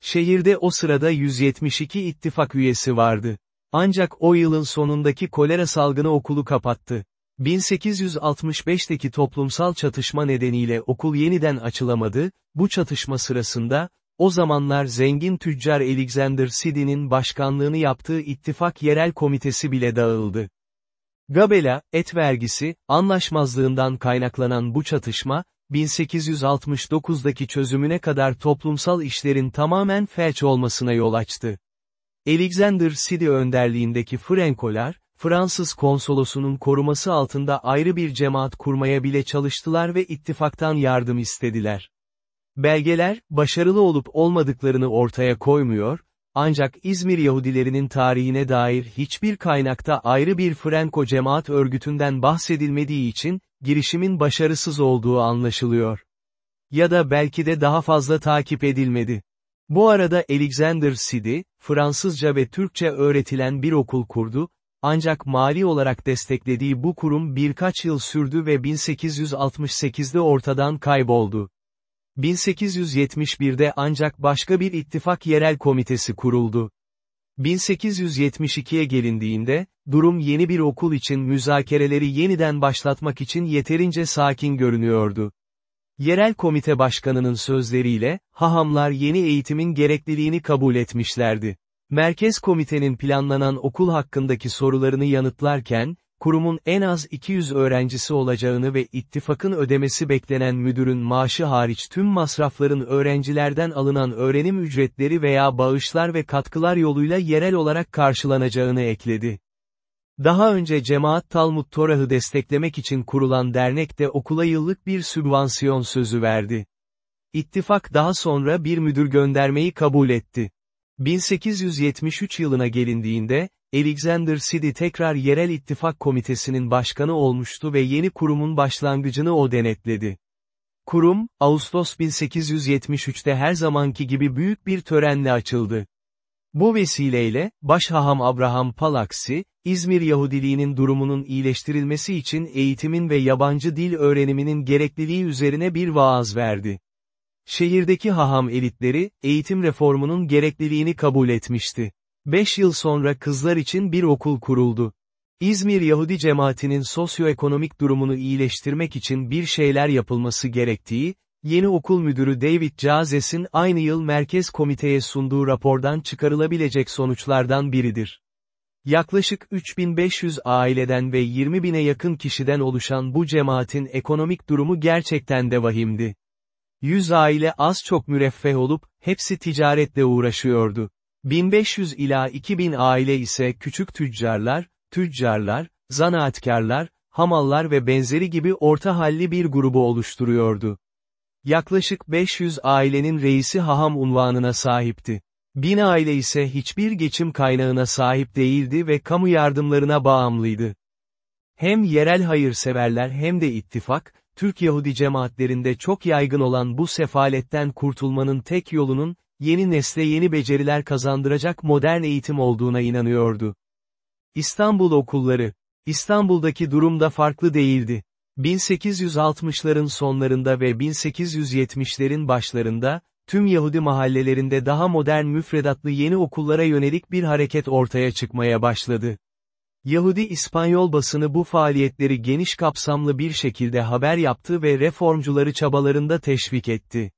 Şehirde o sırada 172 ittifak üyesi vardı. Ancak o yılın sonundaki kolera salgını okulu kapattı. 1865'teki toplumsal çatışma nedeniyle okul yeniden açılamadı, bu çatışma sırasında, o zamanlar zengin tüccar Alexander Siddy'nin başkanlığını yaptığı ittifak yerel komitesi bile dağıldı. Gabela, et vergisi, anlaşmazlığından kaynaklanan bu çatışma, 1869'daki çözümüne kadar toplumsal işlerin tamamen felç olmasına yol açtı. Alexander Siddy önderliğindeki Frankolar, Fransız konsolosunun koruması altında ayrı bir cemaat kurmaya bile çalıştılar ve ittifaktan yardım istediler. Belgeler, başarılı olup olmadıklarını ortaya koymuyor, ancak İzmir Yahudilerinin tarihine dair hiçbir kaynakta ayrı bir Franco cemaat örgütünden bahsedilmediği için, girişimin başarısız olduğu anlaşılıyor. Ya da belki de daha fazla takip edilmedi. Bu arada Alexander Siddy, Fransızca ve Türkçe öğretilen bir okul kurdu, ancak mali olarak desteklediği bu kurum birkaç yıl sürdü ve 1868'de ortadan kayboldu. 1871'de ancak başka bir ittifak yerel komitesi kuruldu. 1872'ye gelindiğinde, durum yeni bir okul için müzakereleri yeniden başlatmak için yeterince sakin görünüyordu. Yerel komite başkanının sözleriyle, hahamlar yeni eğitimin gerekliliğini kabul etmişlerdi. Merkez komitenin planlanan okul hakkındaki sorularını yanıtlarken, kurumun en az 200 öğrencisi olacağını ve ittifakın ödemesi beklenen müdürün maaşı hariç tüm masrafların öğrencilerden alınan öğrenim ücretleri veya bağışlar ve katkılar yoluyla yerel olarak karşılanacağını ekledi. Daha önce Cemaat Talmud Torah'ı desteklemek için kurulan dernek de okula yıllık bir sübvansiyon sözü verdi. İttifak daha sonra bir müdür göndermeyi kabul etti. 1873 yılına gelindiğinde, Alexander Siddy tekrar Yerel İttifak Komitesi'nin başkanı olmuştu ve yeni kurumun başlangıcını o denetledi. Kurum, Ağustos 1873'te her zamanki gibi büyük bir törenle açıldı. Bu vesileyle, Başhaham Abraham Palaksi, İzmir Yahudiliğinin durumunun iyileştirilmesi için eğitimin ve yabancı dil öğreniminin gerekliliği üzerine bir vaaz verdi. Şehirdeki haham elitleri, eğitim reformunun gerekliliğini kabul etmişti. Beş yıl sonra kızlar için bir okul kuruldu. İzmir Yahudi cemaatinin sosyoekonomik durumunu iyileştirmek için bir şeyler yapılması gerektiği, yeni okul müdürü David Cazes'in aynı yıl merkez komiteye sunduğu rapordan çıkarılabilecek sonuçlardan biridir. Yaklaşık 3500 aileden ve 20 bine yakın kişiden oluşan bu cemaatin ekonomik durumu gerçekten de vahimdi. 100 aile az çok müreffeh olup, hepsi ticaretle uğraşıyordu. 1500 ila 2000 aile ise küçük tüccarlar, tüccarlar, zanaatkarlar, hamallar ve benzeri gibi orta halli bir grubu oluşturuyordu. Yaklaşık 500 ailenin reisi haham unvanına sahipti. Bin aile ise hiçbir geçim kaynağına sahip değildi ve kamu yardımlarına bağımlıydı. Hem yerel hayırseverler hem de ittifak, Türk Yahudi cemaatlerinde çok yaygın olan bu sefaletten kurtulmanın tek yolunun, yeni nesle yeni beceriler kazandıracak modern eğitim olduğuna inanıyordu. İstanbul okulları, İstanbul'daki durum da farklı değildi. 1860'ların sonlarında ve 1870'lerin başlarında, tüm Yahudi mahallelerinde daha modern müfredatlı yeni okullara yönelik bir hareket ortaya çıkmaya başladı. Yahudi İspanyol basını bu faaliyetleri geniş kapsamlı bir şekilde haber yaptı ve reformcuları çabalarında teşvik etti.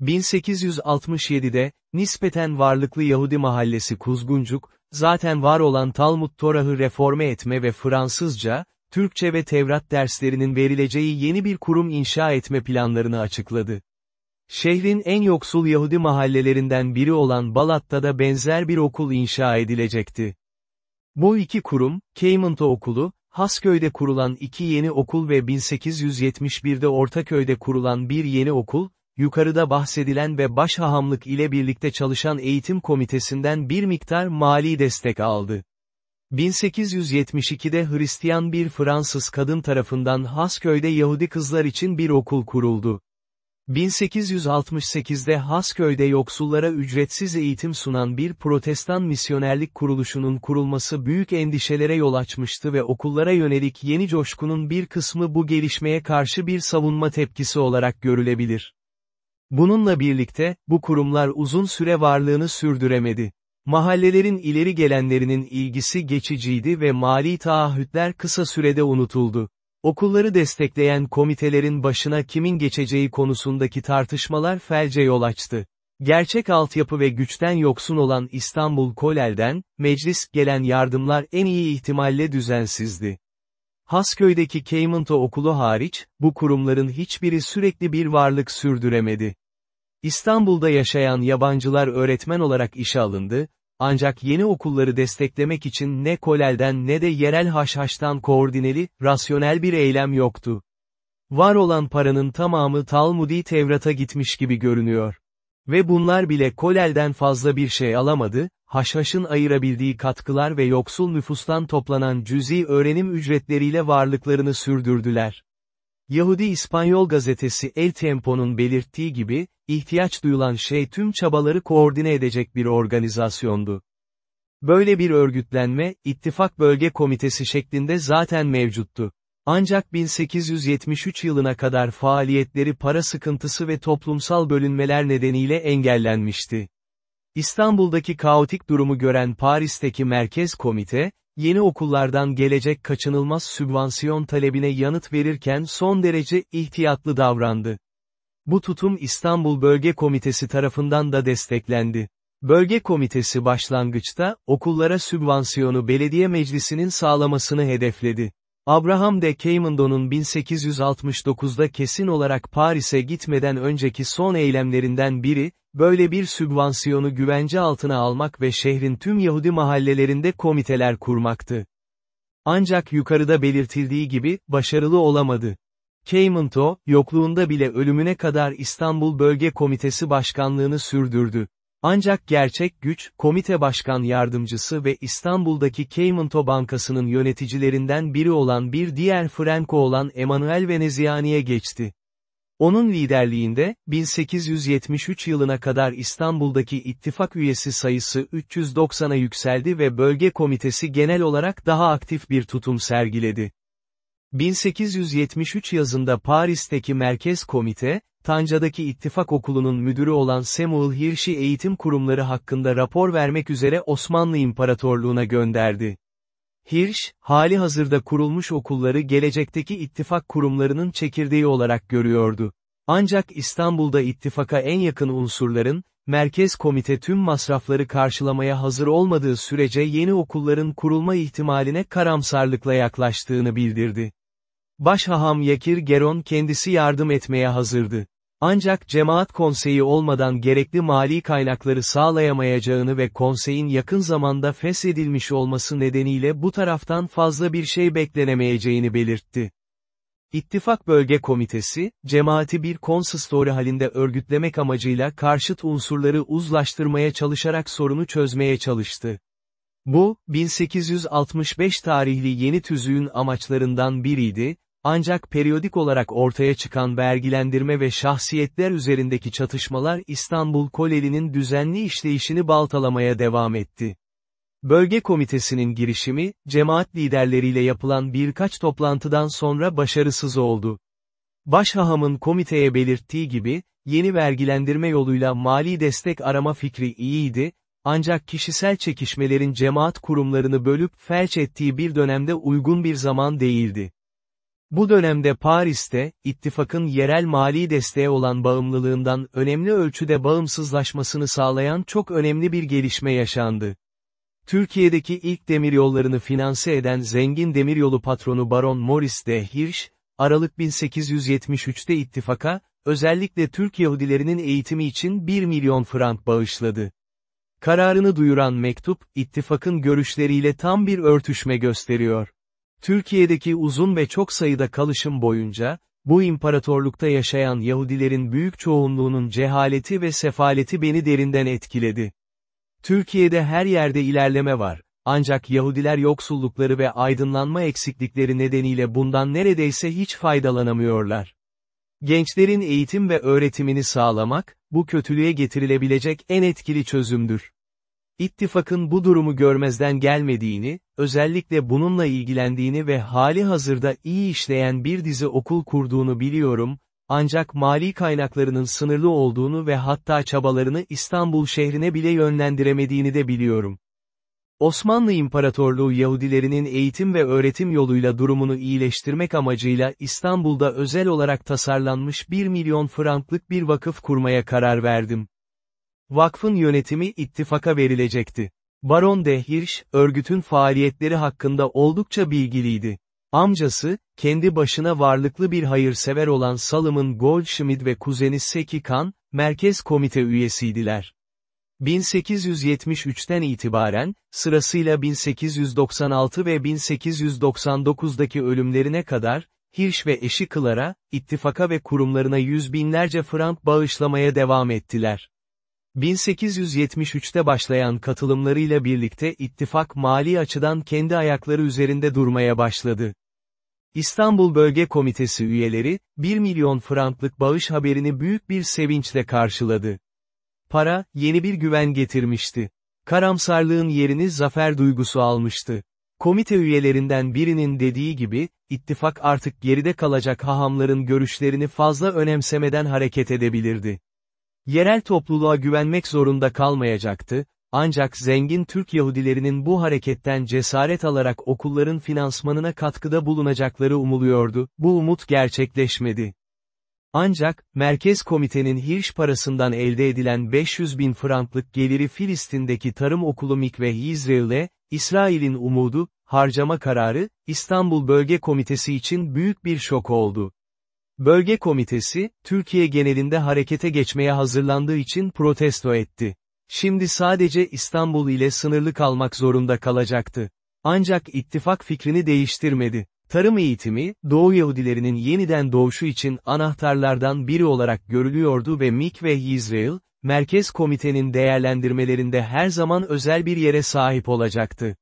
1867'de, nispeten varlıklı Yahudi mahallesi Kuzguncuk, zaten var olan Talmud Torah'ı reforme etme ve Fransızca, Türkçe ve Tevrat derslerinin verileceği yeni bir kurum inşa etme planlarını açıkladı. Şehrin en yoksul Yahudi mahallelerinden biri olan Balat'ta da benzer bir okul inşa edilecekti. Bu iki kurum, Caymanto Okulu, Hasköy'de kurulan iki yeni okul ve 1871'de Ortaköy'de kurulan bir yeni okul, yukarıda bahsedilen ve başhahamlık ile birlikte çalışan eğitim komitesinden bir miktar mali destek aldı. 1872'de Hristiyan bir Fransız kadın tarafından Hasköy'de Yahudi kızlar için bir okul kuruldu. 1868'de Hasköy'de yoksullara ücretsiz eğitim sunan bir protestan misyonerlik kuruluşunun kurulması büyük endişelere yol açmıştı ve okullara yönelik yeni coşkunun bir kısmı bu gelişmeye karşı bir savunma tepkisi olarak görülebilir. Bununla birlikte, bu kurumlar uzun süre varlığını sürdüremedi. Mahallelerin ileri gelenlerinin ilgisi geçiciydi ve mali taahhütler kısa sürede unutuldu. Okulları destekleyen komitelerin başına kimin geçeceği konusundaki tartışmalar felce yol açtı. Gerçek altyapı ve güçten yoksun olan İstanbul Kolel'den, meclis gelen yardımlar en iyi ihtimalle düzensizdi. Hasköy'deki Caymanto okulu hariç, bu kurumların hiçbiri sürekli bir varlık sürdüremedi. İstanbul'da yaşayan yabancılar öğretmen olarak işe alındı, ancak yeni okulları desteklemek için ne Kolel'den ne de yerel haşhaştan koordineli, rasyonel bir eylem yoktu. Var olan paranın tamamı Talmudi Tevrat'a gitmiş gibi görünüyor. Ve bunlar bile Kolel'den fazla bir şey alamadı, haşhaşın ayırabildiği katkılar ve yoksul nüfustan toplanan cüzi öğrenim ücretleriyle varlıklarını sürdürdüler. Yahudi İspanyol gazetesi El Tempo'nun belirttiği gibi, ihtiyaç duyulan şey tüm çabaları koordine edecek bir organizasyondu. Böyle bir örgütlenme, ittifak bölge komitesi şeklinde zaten mevcuttu. Ancak 1873 yılına kadar faaliyetleri para sıkıntısı ve toplumsal bölünmeler nedeniyle engellenmişti. İstanbul'daki kaotik durumu gören Paris'teki Merkez Komite, yeni okullardan gelecek kaçınılmaz sübvansiyon talebine yanıt verirken son derece ihtiyatlı davrandı. Bu tutum İstanbul Bölge Komitesi tarafından da desteklendi. Bölge Komitesi başlangıçta, okullara sübvansiyonu belediye meclisinin sağlamasını hedefledi. Abraham de Caymondon'un 1869'da kesin olarak Paris'e gitmeden önceki son eylemlerinden biri, böyle bir sübvansiyonu güvence altına almak ve şehrin tüm Yahudi mahallelerinde komiteler kurmaktı. Ancak yukarıda belirtildiği gibi, başarılı olamadı. Caymonto, yokluğunda bile ölümüne kadar İstanbul Bölge Komitesi Başkanlığını sürdürdü. Ancak gerçek güç, komite başkan yardımcısı ve İstanbul'daki Caymanto Bankası'nın yöneticilerinden biri olan bir diğer Franco olan Emanuel Veneziani'ye geçti. Onun liderliğinde, 1873 yılına kadar İstanbul'daki ittifak üyesi sayısı 390'a yükseldi ve bölge komitesi genel olarak daha aktif bir tutum sergiledi. 1873 yazında Paris'teki Merkez Komite, Tanca'daki ittifak okulunun müdürü olan Samuel Hirsch'i eğitim kurumları hakkında rapor vermek üzere Osmanlı İmparatorluğu'na gönderdi. Hirsch, hali hazırda kurulmuş okulları gelecekteki ittifak kurumlarının çekirdeği olarak görüyordu. Ancak İstanbul'da ittifaka en yakın unsurların, Merkez Komite tüm masrafları karşılamaya hazır olmadığı sürece yeni okulların kurulma ihtimaline karamsarlıkla yaklaştığını bildirdi. Başhaham Yakir Geron kendisi yardım etmeye hazırdı. Ancak cemaat konseyi olmadan gerekli mali kaynakları sağlayamayacağını ve konseyin yakın zamanda feshedilmiş olması nedeniyle bu taraftan fazla bir şey beklenemeyeceğini belirtti. İttifak Bölge Komitesi, cemaati bir konsistori halinde örgütlemek amacıyla karşıt unsurları uzlaştırmaya çalışarak sorunu çözmeye çalıştı. Bu, 1865 tarihli yeni tüzüğün amaçlarından biriydi, ancak periyodik olarak ortaya çıkan vergilendirme ve şahsiyetler üzerindeki çatışmalar İstanbul Koleli'nin düzenli işleyişini baltalamaya devam etti. Bölge komitesinin girişimi, cemaat liderleriyle yapılan birkaç toplantıdan sonra başarısız oldu. Başhahamın komiteye belirttiği gibi, yeni vergilendirme yoluyla mali destek arama fikri iyiydi, ancak kişisel çekişmelerin cemaat kurumlarını bölüp felç ettiği bir dönemde uygun bir zaman değildi. Bu dönemde Paris'te, ittifakın yerel mali desteğe olan bağımlılığından önemli ölçüde bağımsızlaşmasını sağlayan çok önemli bir gelişme yaşandı. Türkiye'deki ilk demiryollarını finanse eden zengin demiryolu patronu Baron Morris de Hirsch, Aralık 1873'te ittifaka, özellikle Türk Yahudilerinin eğitimi için 1 milyon frank bağışladı. Kararını duyuran mektup, ittifakın görüşleriyle tam bir örtüşme gösteriyor. Türkiye'deki uzun ve çok sayıda kalışım boyunca, bu imparatorlukta yaşayan Yahudilerin büyük çoğunluğunun cehaleti ve sefaleti beni derinden etkiledi. Türkiye'de her yerde ilerleme var, ancak Yahudiler yoksullukları ve aydınlanma eksiklikleri nedeniyle bundan neredeyse hiç faydalanamıyorlar. Gençlerin eğitim ve öğretimini sağlamak, bu kötülüğe getirilebilecek en etkili çözümdür. İttifakın bu durumu görmezden gelmediğini, özellikle bununla ilgilendiğini ve hali hazırda iyi işleyen bir dizi okul kurduğunu biliyorum, ancak mali kaynaklarının sınırlı olduğunu ve hatta çabalarını İstanbul şehrine bile yönlendiremediğini de biliyorum. Osmanlı İmparatorluğu Yahudilerinin eğitim ve öğretim yoluyla durumunu iyileştirmek amacıyla İstanbul'da özel olarak tasarlanmış 1 milyon franklık bir vakıf kurmaya karar verdim. Vakfın yönetimi ittifaka verilecekti. Baron de Hirsch, örgütün faaliyetleri hakkında oldukça bilgiliydi. Amcası, kendi başına varlıklı bir hayırsever olan Salomon Goldschmidt ve kuzeni Seki Kan, merkez komite üyesiydiler. 1873'ten itibaren, sırasıyla 1896 ve 1899'daki ölümlerine kadar, Hirsch ve eşi Clara, ittifaka ve kurumlarına yüz binlerce frank bağışlamaya devam ettiler. 1873'te başlayan katılımlarıyla birlikte ittifak mali açıdan kendi ayakları üzerinde durmaya başladı. İstanbul Bölge Komitesi üyeleri, 1 milyon franklık bağış haberini büyük bir sevinçle karşıladı. Para, yeni bir güven getirmişti. Karamsarlığın yerini zafer duygusu almıştı. Komite üyelerinden birinin dediği gibi, ittifak artık geride kalacak hahamların görüşlerini fazla önemsemeden hareket edebilirdi. Yerel topluluğa güvenmek zorunda kalmayacaktı, ancak zengin Türk Yahudilerinin bu hareketten cesaret alarak okulların finansmanına katkıda bulunacakları umuluyordu, bu umut gerçekleşmedi. Ancak, Merkez Komitenin Hirsch parasından elde edilen 500 bin franklık geliri Filistin'deki tarım okulu Mikve İsrail'e, İsrail'in umudu, harcama kararı, İstanbul Bölge Komitesi için büyük bir şok oldu. Bölge Komitesi, Türkiye genelinde harekete geçmeye hazırlandığı için protesto etti. Şimdi sadece İstanbul ile sınırlı kalmak zorunda kalacaktı. Ancak ittifak fikrini değiştirmedi. Tarım eğitimi, Doğu Yahudilerinin yeniden doğuşu için anahtarlardan biri olarak görülüyordu ve Mikve İsrail, Merkez Komitenin değerlendirmelerinde her zaman özel bir yere sahip olacaktı.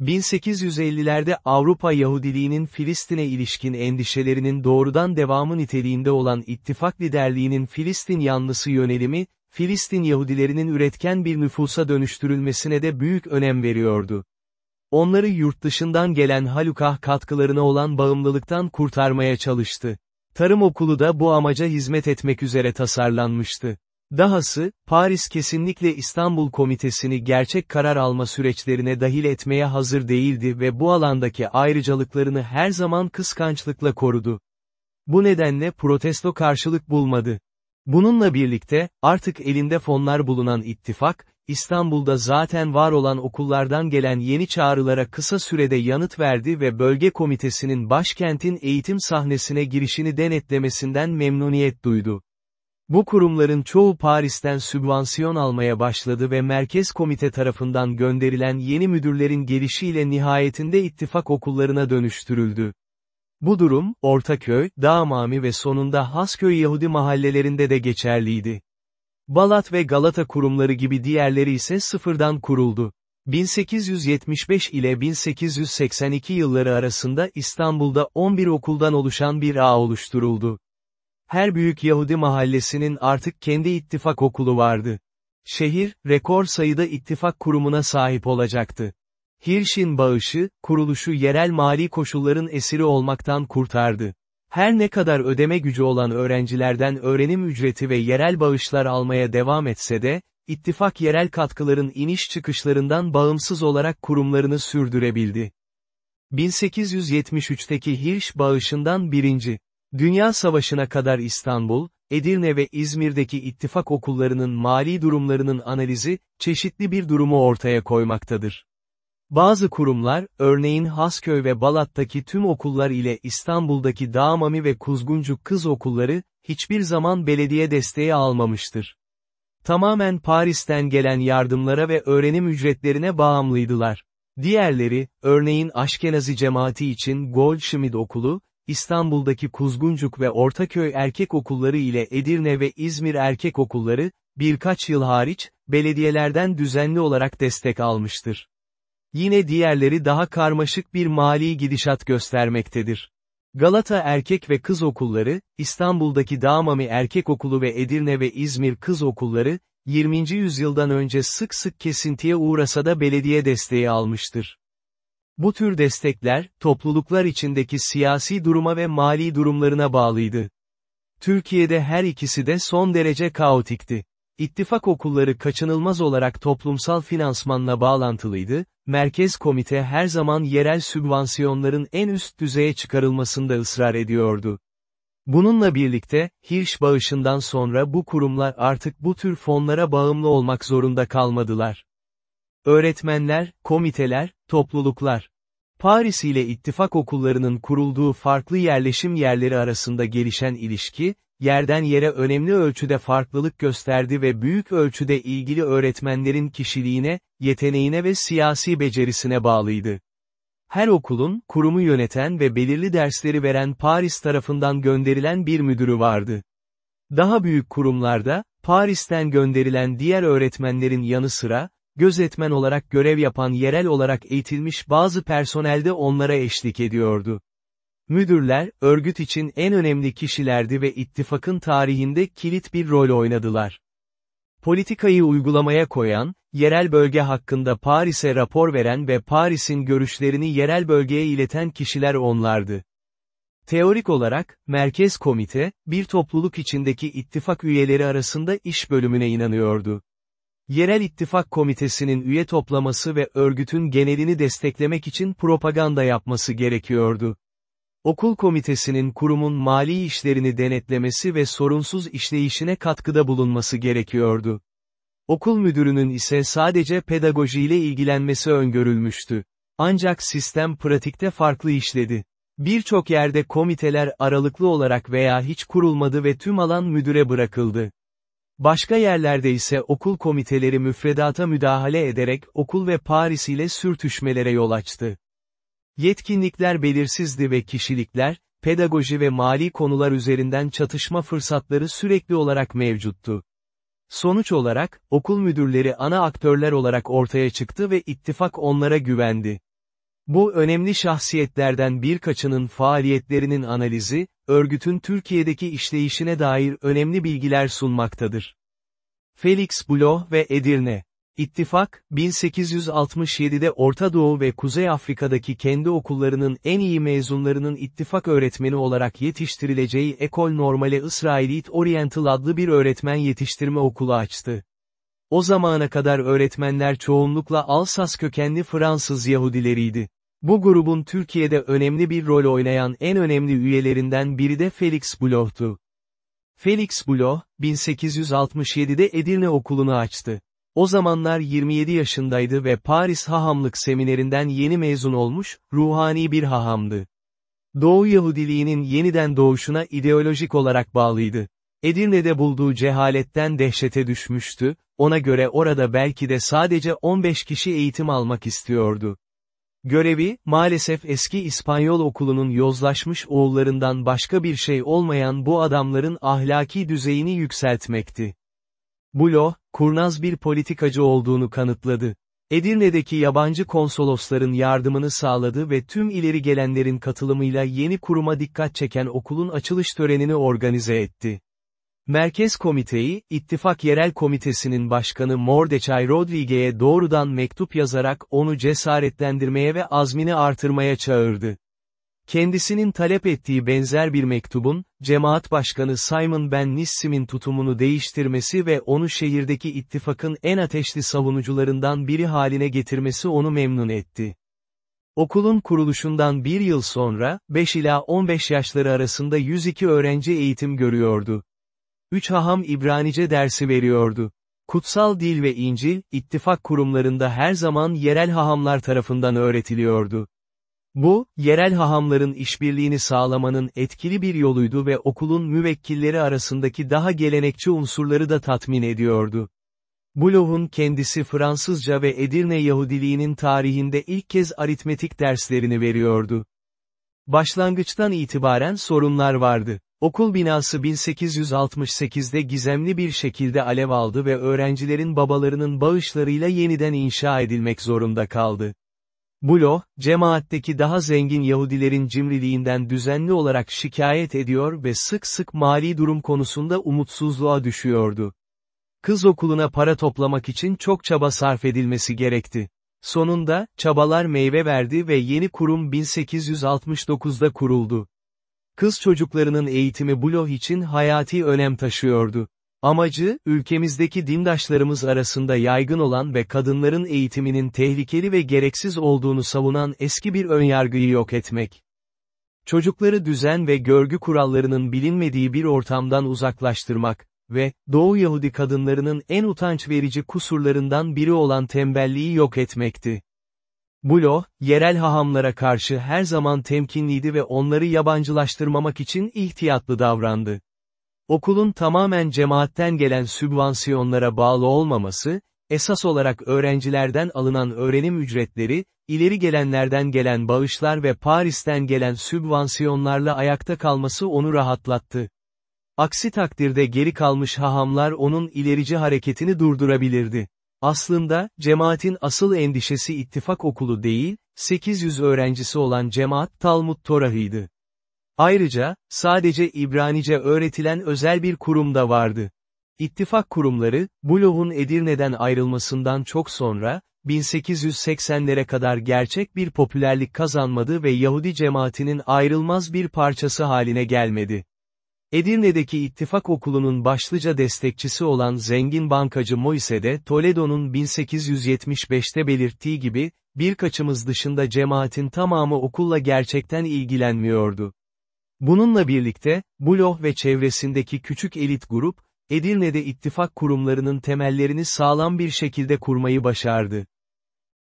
1850'lerde Avrupa Yahudiliğinin Filistin'e ilişkin endişelerinin doğrudan devamı niteliğinde olan ittifak liderliğinin Filistin yanlısı yönelimi, Filistin Yahudilerinin üretken bir nüfusa dönüştürülmesine de büyük önem veriyordu. Onları yurt dışından gelen halukah katkılarına olan bağımlılıktan kurtarmaya çalıştı. Tarım okulu da bu amaca hizmet etmek üzere tasarlanmıştı. Dahası, Paris kesinlikle İstanbul Komitesi'ni gerçek karar alma süreçlerine dahil etmeye hazır değildi ve bu alandaki ayrıcalıklarını her zaman kıskançlıkla korudu. Bu nedenle protesto karşılık bulmadı. Bununla birlikte, artık elinde fonlar bulunan ittifak, İstanbul'da zaten var olan okullardan gelen yeni çağrılara kısa sürede yanıt verdi ve bölge komitesinin başkentin eğitim sahnesine girişini denetlemesinden memnuniyet duydu. Bu kurumların çoğu Paris'ten sübvansiyon almaya başladı ve Merkez Komite tarafından gönderilen yeni müdürlerin gelişiyle nihayetinde ittifak okullarına dönüştürüldü. Bu durum, Ortaköy, Dağmami ve sonunda Hasköy Yahudi mahallelerinde de geçerliydi. Balat ve Galata kurumları gibi diğerleri ise sıfırdan kuruldu. 1875 ile 1882 yılları arasında İstanbul'da 11 okuldan oluşan bir ağ oluşturuldu. Her büyük Yahudi mahallesinin artık kendi ittifak okulu vardı. Şehir, rekor sayıda ittifak kurumuna sahip olacaktı. Hirsch'in bağışı, kuruluşu yerel mali koşulların esiri olmaktan kurtardı. Her ne kadar ödeme gücü olan öğrencilerden öğrenim ücreti ve yerel bağışlar almaya devam etse de, ittifak yerel katkıların iniş çıkışlarından bağımsız olarak kurumlarını sürdürebildi. 1873'teki Hirsch bağışından birinci. Dünya Savaşı'na kadar İstanbul, Edirne ve İzmir'deki ittifak okullarının mali durumlarının analizi, çeşitli bir durumu ortaya koymaktadır. Bazı kurumlar, örneğin Hasköy ve Balat'taki tüm okullar ile İstanbul'daki Dağmami ve Kuzguncuk kız okulları, hiçbir zaman belediye desteği almamıştır. Tamamen Paris'ten gelen yardımlara ve öğrenim ücretlerine bağımlıydılar. Diğerleri, örneğin Aşkenazi cemaati için Goldschmidt okulu, İstanbul'daki Kuzguncuk ve Ortaköy erkek okulları ile Edirne ve İzmir erkek okulları, birkaç yıl hariç, belediyelerden düzenli olarak destek almıştır. Yine diğerleri daha karmaşık bir mali gidişat göstermektedir. Galata erkek ve kız okulları, İstanbul'daki Dağmami Erkek Okulu ve Edirne ve İzmir kız okulları, 20. yüzyıldan önce sık sık kesintiye uğrasa da belediye desteği almıştır. Bu tür destekler, topluluklar içindeki siyasi duruma ve mali durumlarına bağlıydı. Türkiye'de her ikisi de son derece kaotikti. İttifak okulları kaçınılmaz olarak toplumsal finansmanla bağlantılıydı, Merkez Komite her zaman yerel sübvansiyonların en üst düzeye çıkarılmasında ısrar ediyordu. Bununla birlikte, Hirsch bağışından sonra bu kurumlar artık bu tür fonlara bağımlı olmak zorunda kalmadılar. Öğretmenler, komiteler, topluluklar. Paris ile ittifak okullarının kurulduğu farklı yerleşim yerleri arasında gelişen ilişki, yerden yere önemli ölçüde farklılık gösterdi ve büyük ölçüde ilgili öğretmenlerin kişiliğine, yeteneğine ve siyasi becerisine bağlıydı. Her okulun, kurumu yöneten ve belirli dersleri veren Paris tarafından gönderilen bir müdürü vardı. Daha büyük kurumlarda, Paris'ten gönderilen diğer öğretmenlerin yanı sıra, gözetmen olarak görev yapan yerel olarak eğitilmiş bazı personel de onlara eşlik ediyordu. Müdürler, örgüt için en önemli kişilerdi ve ittifakın tarihinde kilit bir rol oynadılar. Politikayı uygulamaya koyan, yerel bölge hakkında Paris'e rapor veren ve Paris'in görüşlerini yerel bölgeye ileten kişiler onlardı. Teorik olarak, Merkez Komite, bir topluluk içindeki ittifak üyeleri arasında iş bölümüne inanıyordu. Yerel İttifak Komitesi'nin üye toplaması ve örgütün genelini desteklemek için propaganda yapması gerekiyordu. Okul komitesinin kurumun mali işlerini denetlemesi ve sorunsuz işleyişine katkıda bulunması gerekiyordu. Okul müdürünün ise sadece pedagojiyle ilgilenmesi öngörülmüştü. Ancak sistem pratikte farklı işledi. Birçok yerde komiteler aralıklı olarak veya hiç kurulmadı ve tüm alan müdüre bırakıldı. Başka yerlerde ise okul komiteleri müfredata müdahale ederek okul ve Paris ile sürtüşmelere yol açtı. Yetkinlikler belirsizdi ve kişilikler, pedagoji ve mali konular üzerinden çatışma fırsatları sürekli olarak mevcuttu. Sonuç olarak, okul müdürleri ana aktörler olarak ortaya çıktı ve ittifak onlara güvendi. Bu önemli şahsiyetlerden birkaçının faaliyetlerinin analizi, örgütün Türkiye'deki işleyişine dair önemli bilgiler sunmaktadır. Felix Bloch ve Edirne İttifak, 1867'de Orta Doğu ve Kuzey Afrika'daki kendi okullarının en iyi mezunlarının ittifak öğretmeni olarak yetiştirileceği Ekol Normale Israelit Oriental adlı bir öğretmen yetiştirme okulu açtı. O zamana kadar öğretmenler çoğunlukla Alsas kökenli Fransız Yahudileriydi. Bu grubun Türkiye'de önemli bir rol oynayan en önemli üyelerinden biri de Felix Bloch'tu. Felix Bloch, 1867'de Edirne okulunu açtı. O zamanlar 27 yaşındaydı ve Paris Hahamlık seminerinden yeni mezun olmuş, ruhani bir hahamdı. Doğu Yahudiliğinin yeniden doğuşuna ideolojik olarak bağlıydı. Edirne'de bulduğu cehaletten dehşete düşmüştü, ona göre orada belki de sadece 15 kişi eğitim almak istiyordu. Görevi, maalesef eski İspanyol okulunun yozlaşmış oğullarından başka bir şey olmayan bu adamların ahlaki düzeyini yükseltmekti. Bulo, kurnaz bir politikacı olduğunu kanıtladı. Edirne'deki yabancı konsolosların yardımını sağladı ve tüm ileri gelenlerin katılımıyla yeni kuruma dikkat çeken okulun açılış törenini organize etti. Merkez Komiteyi, İttifak Yerel Komitesi'nin başkanı Mordechai Rodriguez'e doğrudan mektup yazarak onu cesaretlendirmeye ve azmini artırmaya çağırdı. Kendisinin talep ettiği benzer bir mektubun, cemaat başkanı Simon Ben Nissim'in tutumunu değiştirmesi ve onu şehirdeki ittifakın en ateşli savunucularından biri haline getirmesi onu memnun etti. Okulun kuruluşundan bir yıl sonra, 5 ila 15 yaşları arasında 102 öğrenci eğitim görüyordu. Üç haham İbranice dersi veriyordu. Kutsal dil ve İncil, ittifak kurumlarında her zaman yerel hahamlar tarafından öğretiliyordu. Bu, yerel hahamların işbirliğini sağlamanın etkili bir yoluydu ve okulun müvekkilleri arasındaki daha gelenekçi unsurları da tatmin ediyordu. Bloch'un kendisi Fransızca ve Edirne Yahudiliğinin tarihinde ilk kez aritmetik derslerini veriyordu. Başlangıçtan itibaren sorunlar vardı. Okul binası 1868'de gizemli bir şekilde alev aldı ve öğrencilerin babalarının bağışlarıyla yeniden inşa edilmek zorunda kaldı. Bulo, cemaatteki daha zengin Yahudilerin cimriliğinden düzenli olarak şikayet ediyor ve sık sık mali durum konusunda umutsuzluğa düşüyordu. Kız okuluna para toplamak için çok çaba sarf edilmesi gerekti. Sonunda, çabalar meyve verdi ve yeni kurum 1869'da kuruldu. Kız çocuklarının eğitimi Bloch için hayati önem taşıyordu. Amacı, ülkemizdeki dindaşlarımız arasında yaygın olan ve kadınların eğitiminin tehlikeli ve gereksiz olduğunu savunan eski bir önyargıyı yok etmek. Çocukları düzen ve görgü kurallarının bilinmediği bir ortamdan uzaklaştırmak ve, Doğu Yahudi kadınlarının en utanç verici kusurlarından biri olan tembelliği yok etmekti. Bulo, yerel hahamlara karşı her zaman temkinliydi ve onları yabancılaştırmamak için ihtiyatlı davrandı. Okulun tamamen cemaatten gelen sübvansiyonlara bağlı olmaması, esas olarak öğrencilerden alınan öğrenim ücretleri, ileri gelenlerden gelen bağışlar ve Paris'ten gelen sübvansiyonlarla ayakta kalması onu rahatlattı. Aksi takdirde geri kalmış hahamlar onun ilerici hareketini durdurabilirdi. Aslında, cemaatin asıl endişesi ittifak okulu değil, 800 öğrencisi olan cemaat Talmud Torah'ıydı. Ayrıca, sadece İbranice öğretilen özel bir kurum da vardı. İttifak kurumları, Bulov'un Edirne'den ayrılmasından çok sonra, 1880'lere kadar gerçek bir popülerlik kazanmadı ve Yahudi cemaatinin ayrılmaz bir parçası haline gelmedi. Edirne'deki ittifak okulunun başlıca destekçisi olan zengin bankacı Moise de Toledo'nun 1875'te belirttiği gibi, birkaçımız dışında cemaatin tamamı okulla gerçekten ilgilenmiyordu. Bununla birlikte, Buloh ve çevresindeki küçük elit grup, Edirne'de ittifak kurumlarının temellerini sağlam bir şekilde kurmayı başardı.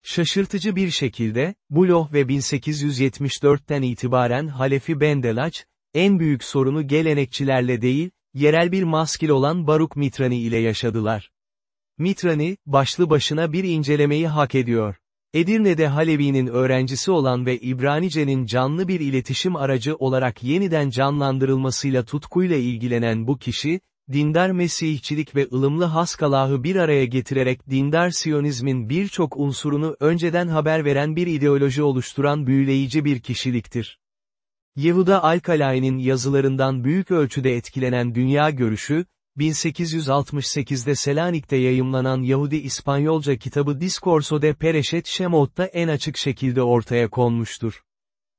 Şaşırtıcı bir şekilde, Buloh ve 1874'ten itibaren Halefi Bendelaç, en büyük sorunu gelenekçilerle değil, yerel bir maskil olan Baruk Mitrani ile yaşadılar. Mitrani, başlı başına bir incelemeyi hak ediyor. Edirne'de Halevi'nin öğrencisi olan ve İbranice'nin canlı bir iletişim aracı olarak yeniden canlandırılmasıyla tutkuyla ilgilenen bu kişi, dindar Mesihçilik ve ılımlı Haskalah'ı bir araya getirerek dindar Siyonizmin birçok unsurunu önceden haber veren bir ideoloji oluşturan büyüleyici bir kişiliktir. Yehuda Alkalay'ın yazılarından büyük ölçüde etkilenen dünya görüşü, 1868'de Selanik'te yayımlanan Yahudi İspanyolca kitabı Discorso de Pereşet Şemot'ta en açık şekilde ortaya konmuştur.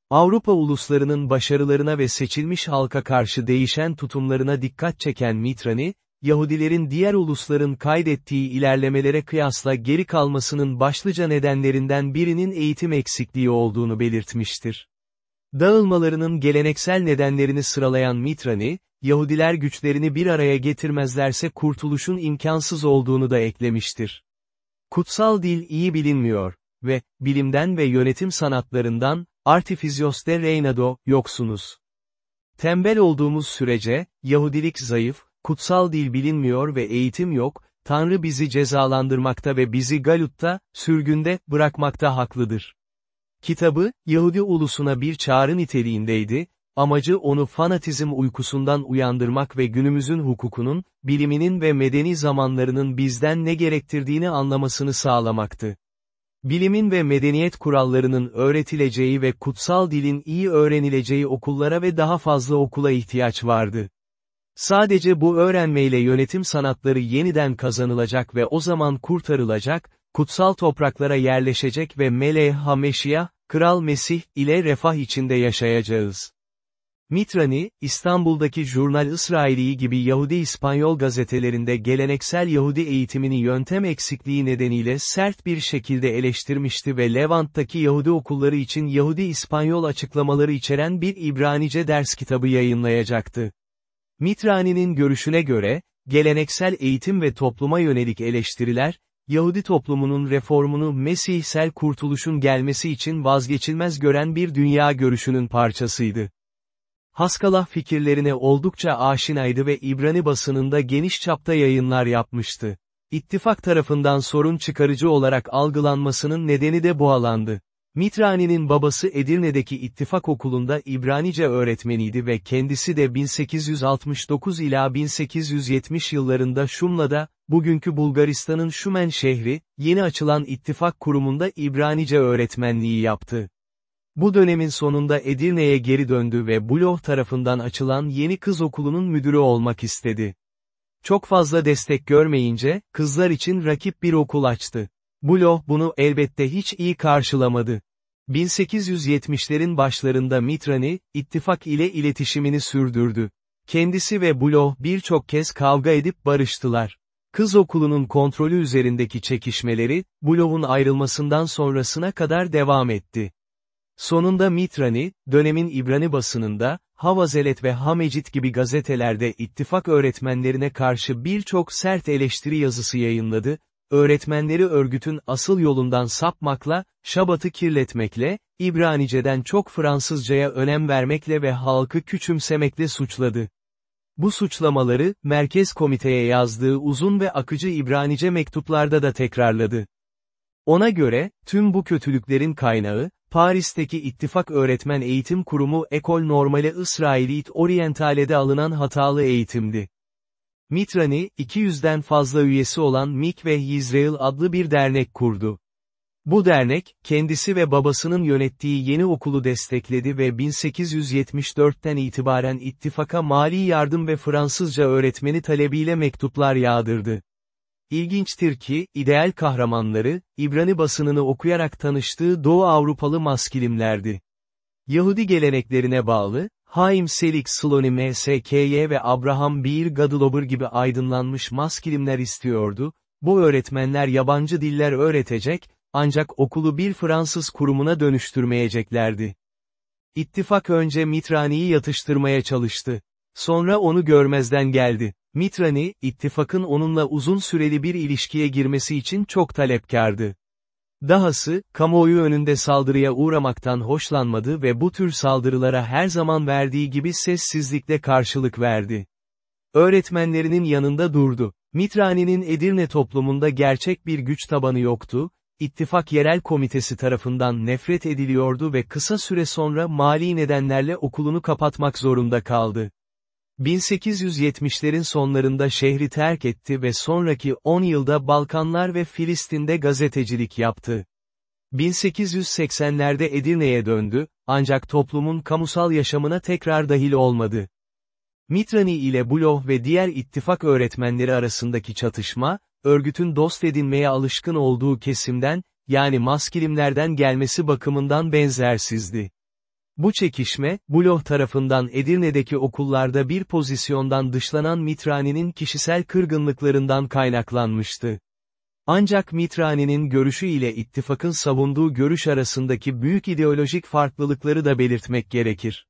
Avrupa uluslarının başarılarına ve seçilmiş halka karşı değişen tutumlarına dikkat çeken Mitrani, Yahudilerin diğer ulusların kaydettiği ilerlemelere kıyasla geri kalmasının başlıca nedenlerinden birinin eğitim eksikliği olduğunu belirtmiştir. Dağılmalarının geleneksel nedenlerini sıralayan Mitrani, Yahudiler güçlerini bir araya getirmezlerse kurtuluşun imkansız olduğunu da eklemiştir. Kutsal dil iyi bilinmiyor ve, bilimden ve yönetim sanatlarından, artificios de reinado, yoksunuz. Tembel olduğumuz sürece, Yahudilik zayıf, kutsal dil bilinmiyor ve eğitim yok, Tanrı bizi cezalandırmakta ve bizi Galut'ta, sürgünde, bırakmakta haklıdır. Kitabı, Yahudi ulusuna bir çağrı niteliğindeydi, amacı onu fanatizm uykusundan uyandırmak ve günümüzün hukukunun, biliminin ve medeni zamanlarının bizden ne gerektirdiğini anlamasını sağlamaktı. Bilimin ve medeniyet kurallarının öğretileceği ve kutsal dilin iyi öğrenileceği okullara ve daha fazla okula ihtiyaç vardı. Sadece bu öğrenmeyle yönetim sanatları yeniden kazanılacak ve o zaman kurtarılacak, kutsal topraklara yerleşecek ve Meleh Hameşiyah, Kral Mesih ile refah içinde yaşayacağız. Mitrani, İstanbul'daki Jurnal İsraili gibi Yahudi İspanyol gazetelerinde geleneksel Yahudi eğitimini yöntem eksikliği nedeniyle sert bir şekilde eleştirmişti ve Levant'taki Yahudi okulları için Yahudi İspanyol açıklamaları içeren bir İbranice ders kitabı yayınlayacaktı. Mitrani'nin görüşüne göre, geleneksel eğitim ve topluma yönelik eleştiriler, Yahudi toplumunun reformunu Mesihsel kurtuluşun gelmesi için vazgeçilmez gören bir dünya görüşünün parçasıydı. Haskalah fikirlerine oldukça aşinaydı ve İbrani basınında geniş çapta yayınlar yapmıştı. İttifak tarafından sorun çıkarıcı olarak algılanmasının nedeni de bu alandı. Mitrani'nin babası Edirne'deki İttifak Okulu'nda İbranice öğretmeniydi ve kendisi de 1869 ila 1870 yıllarında Şumla'da, bugünkü Bulgaristan'ın Şumen şehri, yeni açılan İttifak Kurumu'nda İbranice öğretmenliği yaptı. Bu dönemin sonunda Edirne'ye geri döndü ve Buloh tarafından açılan yeni kız okulunun müdürü olmak istedi. Çok fazla destek görmeyince, kızlar için rakip bir okul açtı. Buloh bunu elbette hiç iyi karşılamadı. 1870'lerin başlarında Mitrani, ittifak ile iletişimini sürdürdü. Kendisi ve Buloh birçok kez kavga edip barıştılar. Kız okulunun kontrolü üzerindeki çekişmeleri, Bulov'un ayrılmasından sonrasına kadar devam etti. Sonunda Mitrani, dönemin İbrani basınında, Havazelet ve Hamecit gibi gazetelerde ittifak öğretmenlerine karşı birçok sert eleştiri yazısı yayınladı, öğretmenleri örgütün asıl yolundan sapmakla, şabatı kirletmekle, İbranice'den çok Fransızcaya önem vermekle ve halkı küçümsemekle suçladı. Bu suçlamaları, Merkez Komite'ye yazdığı uzun ve akıcı İbranice mektuplarda da tekrarladı. Ona göre, tüm bu kötülüklerin kaynağı, Paris'teki İttifak Öğretmen Eğitim Kurumu Ekol Normale Israelit Orientale'de alınan hatalı eğitimdi. Mitrani, 200'den fazla üyesi olan MIK ve Yisrael adlı bir dernek kurdu. Bu dernek, kendisi ve babasının yönettiği yeni okulu destekledi ve 1874'ten itibaren ittifaka mali yardım ve Fransızca öğretmeni talebiyle mektuplar yağdırdı. İlginçtir ki, ideal kahramanları, İbrani basınını okuyarak tanıştığı Doğu Avrupalı maskilimlerdi. Yahudi geleneklerine bağlı, Haim Selik Sloni MSKY ve Abraham Beer Gadlober gibi aydınlanmış maskilimler istiyordu, bu öğretmenler yabancı diller öğretecek, ancak okulu bir Fransız kurumuna dönüştürmeyeceklerdi. İttifak önce Mitrani'yi yatıştırmaya çalıştı. Sonra onu görmezden geldi. Mitrani, ittifakın onunla uzun süreli bir ilişkiye girmesi için çok talepkardı. Dahası, kamuoyu önünde saldırıya uğramaktan hoşlanmadı ve bu tür saldırılara her zaman verdiği gibi sessizlikle karşılık verdi. Öğretmenlerinin yanında durdu. Mitrani'nin Edirne toplumunda gerçek bir güç tabanı yoktu, İttifak Yerel Komitesi tarafından nefret ediliyordu ve kısa süre sonra mali nedenlerle okulunu kapatmak zorunda kaldı. 1870'lerin sonlarında şehri terk etti ve sonraki 10 yılda Balkanlar ve Filistin'de gazetecilik yaptı. 1880'lerde Edirne'ye döndü, ancak toplumun kamusal yaşamına tekrar dahil olmadı. Mitrani ile Bulov ve diğer ittifak öğretmenleri arasındaki çatışma, örgütün dost edinmeye alışkın olduğu kesimden, yani maskilimlerden gelmesi bakımından benzersizdi. Bu çekişme, Bulov tarafından Edirne'deki okullarda bir pozisyondan dışlanan Mitrani'nin kişisel kırgınlıklarından kaynaklanmıştı. Ancak Mitrani'nin görüşü ile ittifakın savunduğu görüş arasındaki büyük ideolojik farklılıkları da belirtmek gerekir.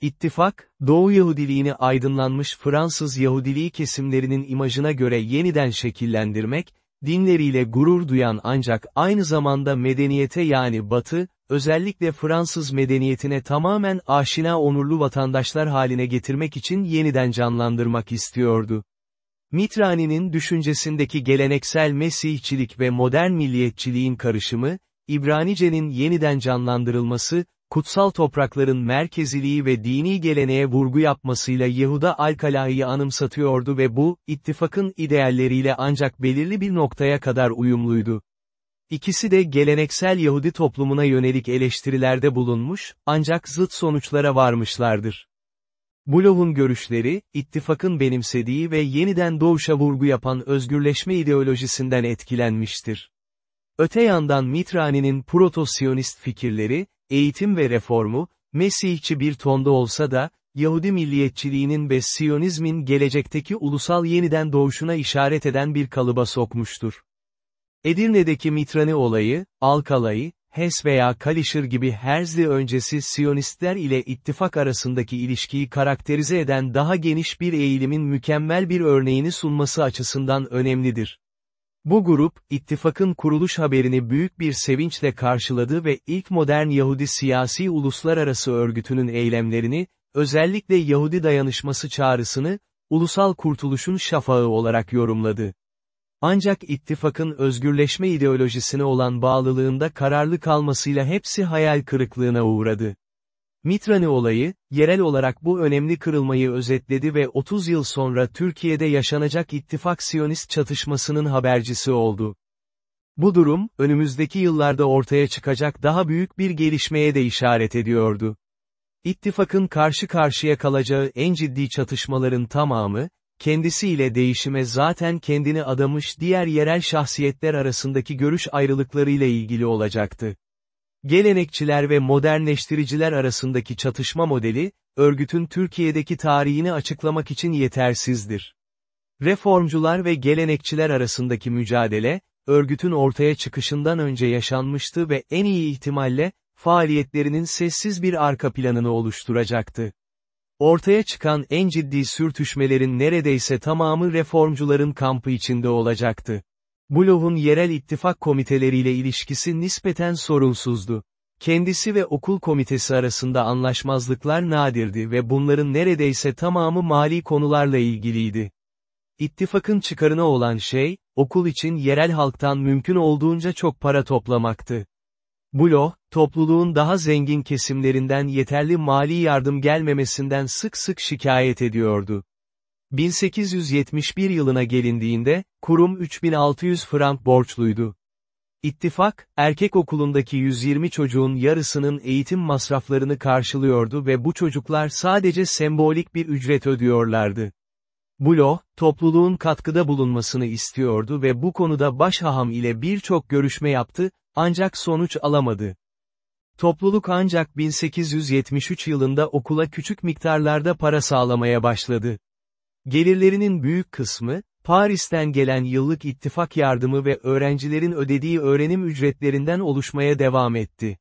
İttifak, Doğu Yahudiliğini aydınlanmış Fransız Yahudiliği kesimlerinin imajına göre yeniden şekillendirmek, dinleriyle gurur duyan ancak aynı zamanda medeniyete yani Batı, özellikle Fransız medeniyetine tamamen aşina onurlu vatandaşlar haline getirmek için yeniden canlandırmak istiyordu. Mitrani'nin düşüncesindeki geleneksel Mesihçilik ve modern milliyetçiliğin karışımı, İbranice'nin yeniden canlandırılması, kutsal toprakların merkeziliği ve dini geleneğe vurgu yapmasıyla Yehuda Alkalay'ı anımsatıyordu ve bu, ittifakın idealleriyle ancak belirli bir noktaya kadar uyumluydu. İkisi de geleneksel Yahudi toplumuna yönelik eleştirilerde bulunmuş, ancak zıt sonuçlara varmışlardır. Bulov'un görüşleri, ittifakın benimsediği ve yeniden doğuşa vurgu yapan özgürleşme ideolojisinden etkilenmiştir. Öte yandan Mitrani'nin proto-Siyonist fikirleri, eğitim ve reformu, Mesihçi bir tonda olsa da, Yahudi milliyetçiliğinin ve Siyonizmin gelecekteki ulusal yeniden doğuşuna işaret eden bir kalıba sokmuştur. Edirne'deki Mitrani olayı, Alkalay, Hes veya Kalişir gibi Herzli öncesi Siyonistler ile ittifak arasındaki ilişkiyi karakterize eden daha geniş bir eğilimin mükemmel bir örneğini sunması açısından önemlidir. Bu grup, ittifakın kuruluş haberini büyük bir sevinçle karşıladı ve ilk modern Yahudi siyasi uluslararası örgütünün eylemlerini, özellikle Yahudi dayanışması çağrısını, ulusal kurtuluşun şafağı olarak yorumladı. Ancak ittifakın özgürleşme ideolojisine olan bağlılığında kararlı kalmasıyla hepsi hayal kırıklığına uğradı. Mitrani olayı, yerel olarak bu önemli kırılmayı özetledi ve 30 yıl sonra Türkiye'de yaşanacak ittifak Siyonist çatışmasının habercisi oldu. Bu durum, önümüzdeki yıllarda ortaya çıkacak daha büyük bir gelişmeye de işaret ediyordu. İttifakın karşı karşıya kalacağı en ciddi çatışmaların tamamı, kendisiyle değişime zaten kendini adamış diğer yerel şahsiyetler arasındaki görüş ayrılıklarıyla ilgili olacaktı. Gelenekçiler ve modernleştiriciler arasındaki çatışma modeli, örgütün Türkiye'deki tarihini açıklamak için yetersizdir. Reformcular ve gelenekçiler arasındaki mücadele, örgütün ortaya çıkışından önce yaşanmıştı ve en iyi ihtimalle, faaliyetlerinin sessiz bir arka planını oluşturacaktı. Ortaya çıkan en ciddi sürtüşmelerin neredeyse tamamı reformcuların kampı içinde olacaktı. Bulov'un yerel ittifak komiteleriyle ilişkisi nispeten sorunsuzdu. Kendisi ve okul komitesi arasında anlaşmazlıklar nadirdi ve bunların neredeyse tamamı mali konularla ilgiliydi. İttifakın çıkarına olan şey, okul için yerel halktan mümkün olduğunca çok para toplamaktı. Bulo, topluluğun daha zengin kesimlerinden yeterli mali yardım gelmemesinden sık sık şikayet ediyordu. 1871 yılına gelindiğinde, kurum 3600 frank borçluydu. İttifak, erkek okulundaki 120 çocuğun yarısının eğitim masraflarını karşılıyordu ve bu çocuklar sadece sembolik bir ücret ödüyorlardı. Bulo, topluluğun katkıda bulunmasını istiyordu ve bu konuda başhaham ile birçok görüşme yaptı, ancak sonuç alamadı. Topluluk ancak 1873 yılında okula küçük miktarlarda para sağlamaya başladı. Gelirlerinin büyük kısmı, Paris'ten gelen yıllık ittifak yardımı ve öğrencilerin ödediği öğrenim ücretlerinden oluşmaya devam etti.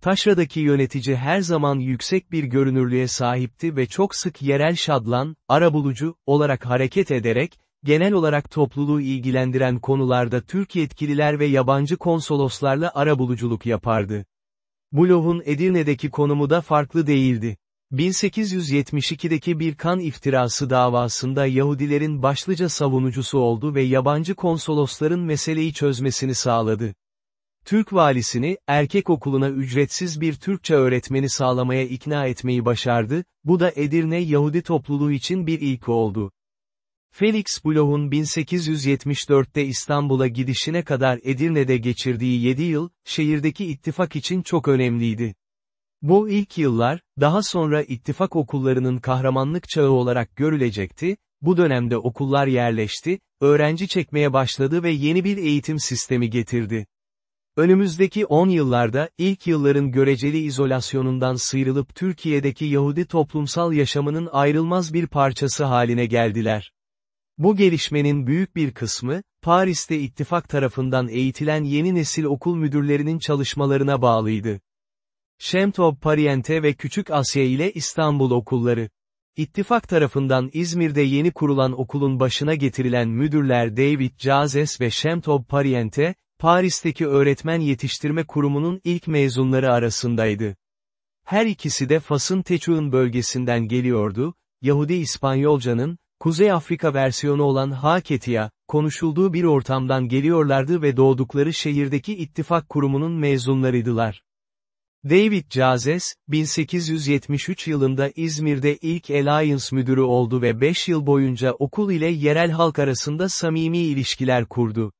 Taşra'daki yönetici her zaman yüksek bir görünürlüğe sahipti ve çok sık yerel şadlan, arabulucu, olarak hareket ederek, genel olarak topluluğu ilgilendiren konularda Türk yetkililer ve yabancı konsoloslarla arabuluculuk yapardı. Bulov'un Edirne'deki konumu da farklı değildi. 1872'deki bir kan iftirası davasında Yahudilerin başlıca savunucusu oldu ve yabancı konsolosların meseleyi çözmesini sağladı. Türk valisini, erkek okuluna ücretsiz bir Türkçe öğretmeni sağlamaya ikna etmeyi başardı, bu da Edirne Yahudi topluluğu için bir ilk oldu. Felix Buloh'un 1874'te İstanbul'a gidişine kadar Edirne'de geçirdiği 7 yıl, şehirdeki ittifak için çok önemliydi. Bu ilk yıllar, daha sonra ittifak okullarının kahramanlık çağı olarak görülecekti, bu dönemde okullar yerleşti, öğrenci çekmeye başladı ve yeni bir eğitim sistemi getirdi. Önümüzdeki 10 yıllarda, ilk yılların göreceli izolasyonundan sıyrılıp Türkiye'deki Yahudi toplumsal yaşamının ayrılmaz bir parçası haline geldiler. Bu gelişmenin büyük bir kısmı, Paris'te ittifak tarafından eğitilen yeni nesil okul müdürlerinin çalışmalarına bağlıydı. Şemtov Pariente ve Küçük Asya ile İstanbul okulları. İttifak tarafından İzmir'de yeni kurulan okulun başına getirilen müdürler David Cazes ve Şemtov Pariente, Paris'teki öğretmen yetiştirme kurumunun ilk mezunları arasındaydı. Her ikisi de Fas'ın Teçuğ'un bölgesinden geliyordu, Yahudi İspanyolcanın, Kuzey Afrika versiyonu olan Haketia, konuşulduğu bir ortamdan geliyorlardı ve doğdukları şehirdeki ittifak kurumunun mezunlarıydılar. David Cazes, 1873 yılında İzmir'de ilk Alliance müdürü oldu ve 5 yıl boyunca okul ile yerel halk arasında samimi ilişkiler kurdu.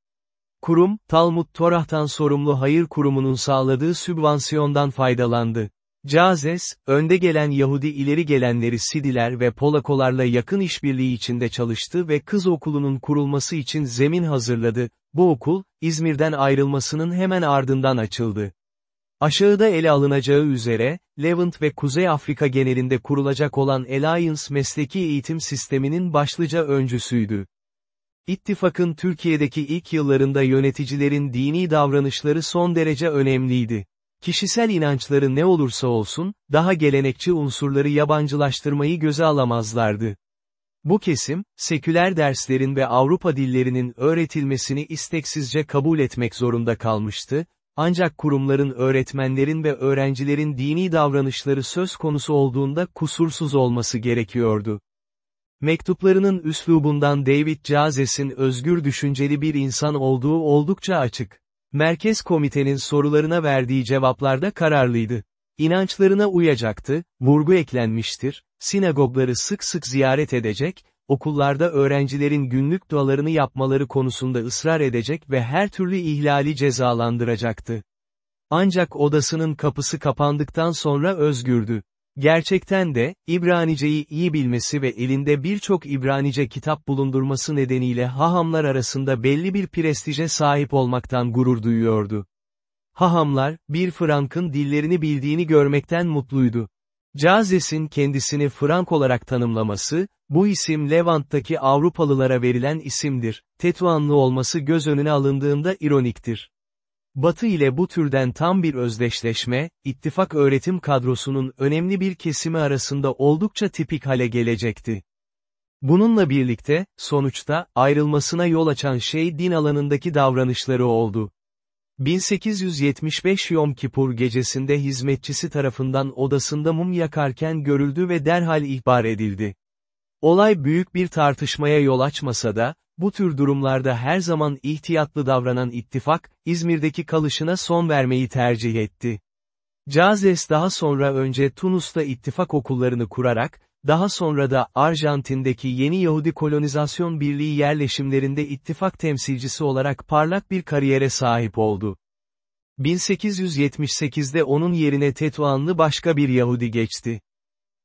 Kurum, Talmud Torah'tan sorumlu hayır kurumunun sağladığı sübvansiyondan faydalandı. Cazes, önde gelen Yahudi ileri gelenleri Sidiler ve Polakolarla yakın işbirliği içinde çalıştı ve kız okulunun kurulması için zemin hazırladı, bu okul, İzmir'den ayrılmasının hemen ardından açıldı. Aşağıda ele alınacağı üzere, Levant ve Kuzey Afrika genelinde kurulacak olan Alliance mesleki eğitim sisteminin başlıca öncüsüydü. İttifakın Türkiye'deki ilk yıllarında yöneticilerin dini davranışları son derece önemliydi. Kişisel inançları ne olursa olsun, daha gelenekçi unsurları yabancılaştırmayı göze alamazlardı. Bu kesim, seküler derslerin ve Avrupa dillerinin öğretilmesini isteksizce kabul etmek zorunda kalmıştı, ancak kurumların öğretmenlerin ve öğrencilerin dini davranışları söz konusu olduğunda kusursuz olması gerekiyordu. Mektuplarının üslubundan David Cazes'in özgür düşünceli bir insan olduğu oldukça açık. Merkez komitenin sorularına verdiği cevaplarda kararlıydı. İnançlarına uyacaktı, vurgu eklenmiştir, sinagogları sık sık ziyaret edecek, okullarda öğrencilerin günlük dualarını yapmaları konusunda ısrar edecek ve her türlü ihlali cezalandıracaktı. Ancak odasının kapısı kapandıktan sonra özgürdü. Gerçekten de, İbranice'yi iyi bilmesi ve elinde birçok İbranice kitap bulundurması nedeniyle hahamlar arasında belli bir prestije sahip olmaktan gurur duyuyordu. Hahamlar, bir Frank'ın dillerini bildiğini görmekten mutluydu. Cazes'in kendisini Frank olarak tanımlaması, bu isim Levant'taki Avrupalılara verilen isimdir, Tetuanlı olması göz önüne alındığında ironiktir. Batı ile bu türden tam bir özdeşleşme, ittifak öğretim kadrosunun önemli bir kesimi arasında oldukça tipik hale gelecekti. Bununla birlikte, sonuçta, ayrılmasına yol açan şey din alanındaki davranışları oldu. 1875 Yom Kipur gecesinde hizmetçisi tarafından odasında mum yakarken görüldü ve derhal ihbar edildi. Olay büyük bir tartışmaya yol açmasa da, bu tür durumlarda her zaman ihtiyatlı davranan ittifak, İzmir'deki kalışına son vermeyi tercih etti. Cazes daha sonra önce Tunus'ta ittifak okullarını kurarak, daha sonra da Arjantin'deki yeni Yahudi kolonizasyon birliği yerleşimlerinde ittifak temsilcisi olarak parlak bir kariyere sahip oldu. 1878'de onun yerine Tetuanlı başka bir Yahudi geçti.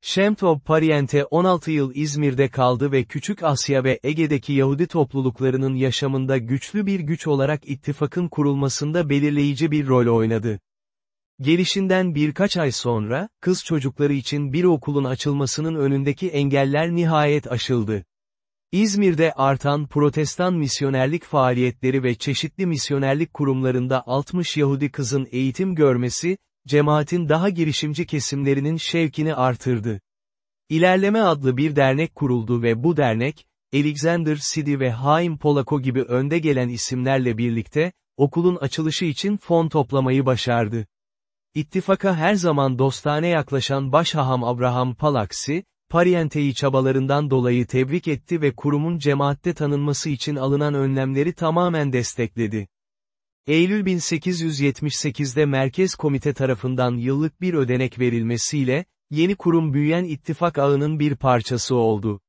Şemtov Pariente 16 yıl İzmir'de kaldı ve Küçük Asya ve Ege'deki Yahudi topluluklarının yaşamında güçlü bir güç olarak ittifakın kurulmasında belirleyici bir rol oynadı. Gelişinden birkaç ay sonra, kız çocukları için bir okulun açılmasının önündeki engeller nihayet aşıldı. İzmir'de artan protestan misyonerlik faaliyetleri ve çeşitli misyonerlik kurumlarında 60 Yahudi kızın eğitim görmesi, cemaatin daha girişimci kesimlerinin şevkini artırdı. İlerleme adlı bir dernek kuruldu ve bu dernek, Alexander Sidi ve Haim Polako gibi önde gelen isimlerle birlikte, okulun açılışı için fon toplamayı başardı. İttifaka her zaman dostane yaklaşan Başhaham Abraham Palaksi, Pariente'yi çabalarından dolayı tebrik etti ve kurumun cemaatte tanınması için alınan önlemleri tamamen destekledi. Eylül 1878'de Merkez Komite tarafından yıllık bir ödenek verilmesiyle, yeni kurum büyüyen ittifak ağının bir parçası oldu.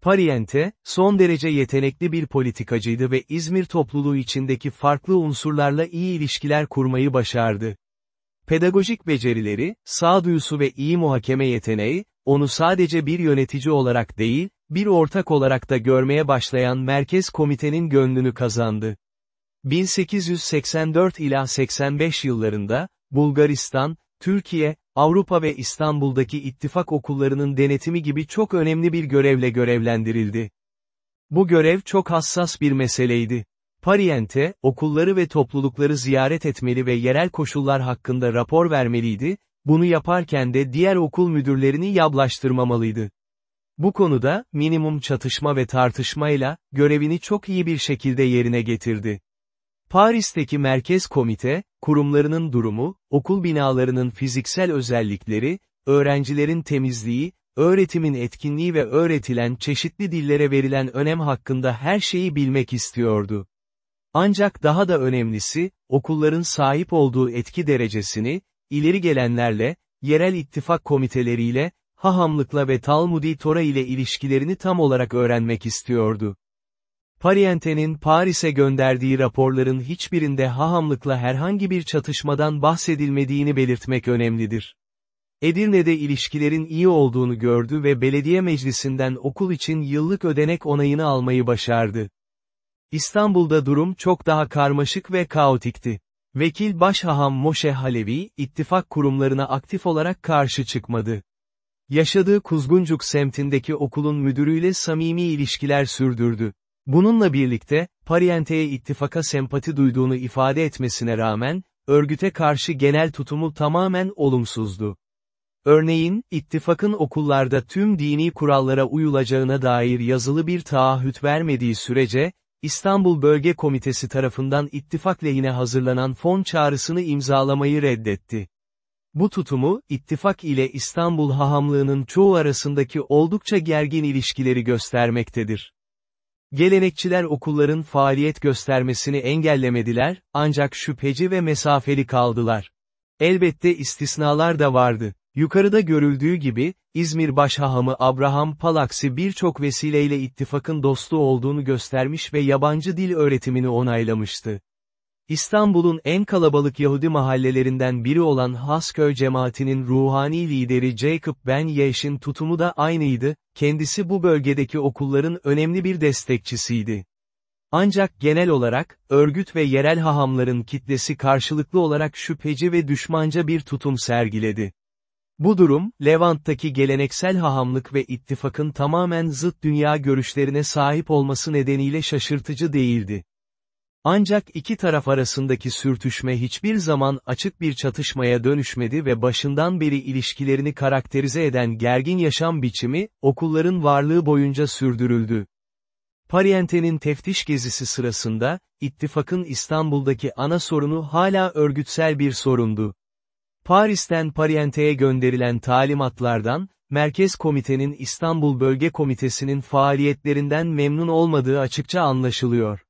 Pariente, son derece yetenekli bir politikacıydı ve İzmir topluluğu içindeki farklı unsurlarla iyi ilişkiler kurmayı başardı. Pedagojik becerileri, sağduyusu ve iyi muhakeme yeteneği, onu sadece bir yönetici olarak değil, bir ortak olarak da görmeye başlayan Merkez Komitenin gönlünü kazandı. 1884 ila 85 yıllarında, Bulgaristan, Türkiye, Avrupa ve İstanbul'daki ittifak okullarının denetimi gibi çok önemli bir görevle görevlendirildi. Bu görev çok hassas bir meseleydi. Pariente, okulları ve toplulukları ziyaret etmeli ve yerel koşullar hakkında rapor vermeliydi, bunu yaparken de diğer okul müdürlerini yablaştırmamalıydı. Bu konuda, minimum çatışma ve tartışmayla, görevini çok iyi bir şekilde yerine getirdi. Paris'teki Merkez Komite, kurumlarının durumu, okul binalarının fiziksel özellikleri, öğrencilerin temizliği, öğretimin etkinliği ve öğretilen çeşitli dillere verilen önem hakkında her şeyi bilmek istiyordu. Ancak daha da önemlisi, okulların sahip olduğu etki derecesini, ileri gelenlerle, yerel ittifak komiteleriyle, hahamlıkla ve Talmudi Tora ile ilişkilerini tam olarak öğrenmek istiyordu. Pariente'nin Paris'e gönderdiği raporların hiçbirinde hahamlıkla herhangi bir çatışmadan bahsedilmediğini belirtmek önemlidir. Edirne'de ilişkilerin iyi olduğunu gördü ve belediye meclisinden okul için yıllık ödenek onayını almayı başardı. İstanbul'da durum çok daha karmaşık ve kaotikti. Vekil Başhaham Moşe Halevi, ittifak kurumlarına aktif olarak karşı çıkmadı. Yaşadığı Kuzguncuk semtindeki okulun müdürüyle samimi ilişkiler sürdürdü. Bununla birlikte, Pariente'ye ittifaka sempati duyduğunu ifade etmesine rağmen, örgüte karşı genel tutumu tamamen olumsuzdu. Örneğin, ittifakın okullarda tüm dini kurallara uyulacağına dair yazılı bir taahhüt vermediği sürece, İstanbul Bölge Komitesi tarafından ittifak lehine hazırlanan fon çağrısını imzalamayı reddetti. Bu tutumu, ittifak ile İstanbul hahamlığının çoğu arasındaki oldukça gergin ilişkileri göstermektedir. Gelenekçiler okulların faaliyet göstermesini engellemediler, ancak şüpheci ve mesafeli kaldılar. Elbette istisnalar da vardı. Yukarıda görüldüğü gibi, İzmir Başhahamı Abraham Palaksi birçok vesileyle ittifakın dostu olduğunu göstermiş ve yabancı dil öğretimini onaylamıştı. İstanbul'un en kalabalık Yahudi mahallelerinden biri olan Hasköy cemaatinin ruhani lideri Jacob Ben Yeş'in tutumu da aynıydı, kendisi bu bölgedeki okulların önemli bir destekçisiydi. Ancak genel olarak, örgüt ve yerel hahamların kitlesi karşılıklı olarak şüpheci ve düşmanca bir tutum sergiledi. Bu durum, Levant'taki geleneksel hahamlık ve ittifakın tamamen zıt dünya görüşlerine sahip olması nedeniyle şaşırtıcı değildi. Ancak iki taraf arasındaki sürtüşme hiçbir zaman açık bir çatışmaya dönüşmedi ve başından beri ilişkilerini karakterize eden gergin yaşam biçimi, okulların varlığı boyunca sürdürüldü. Pariente'nin teftiş gezisi sırasında, ittifakın İstanbul'daki ana sorunu hala örgütsel bir sorundu. Paris'ten Pariente'ye gönderilen talimatlardan, Merkez Komitenin İstanbul Bölge Komitesi'nin faaliyetlerinden memnun olmadığı açıkça anlaşılıyor.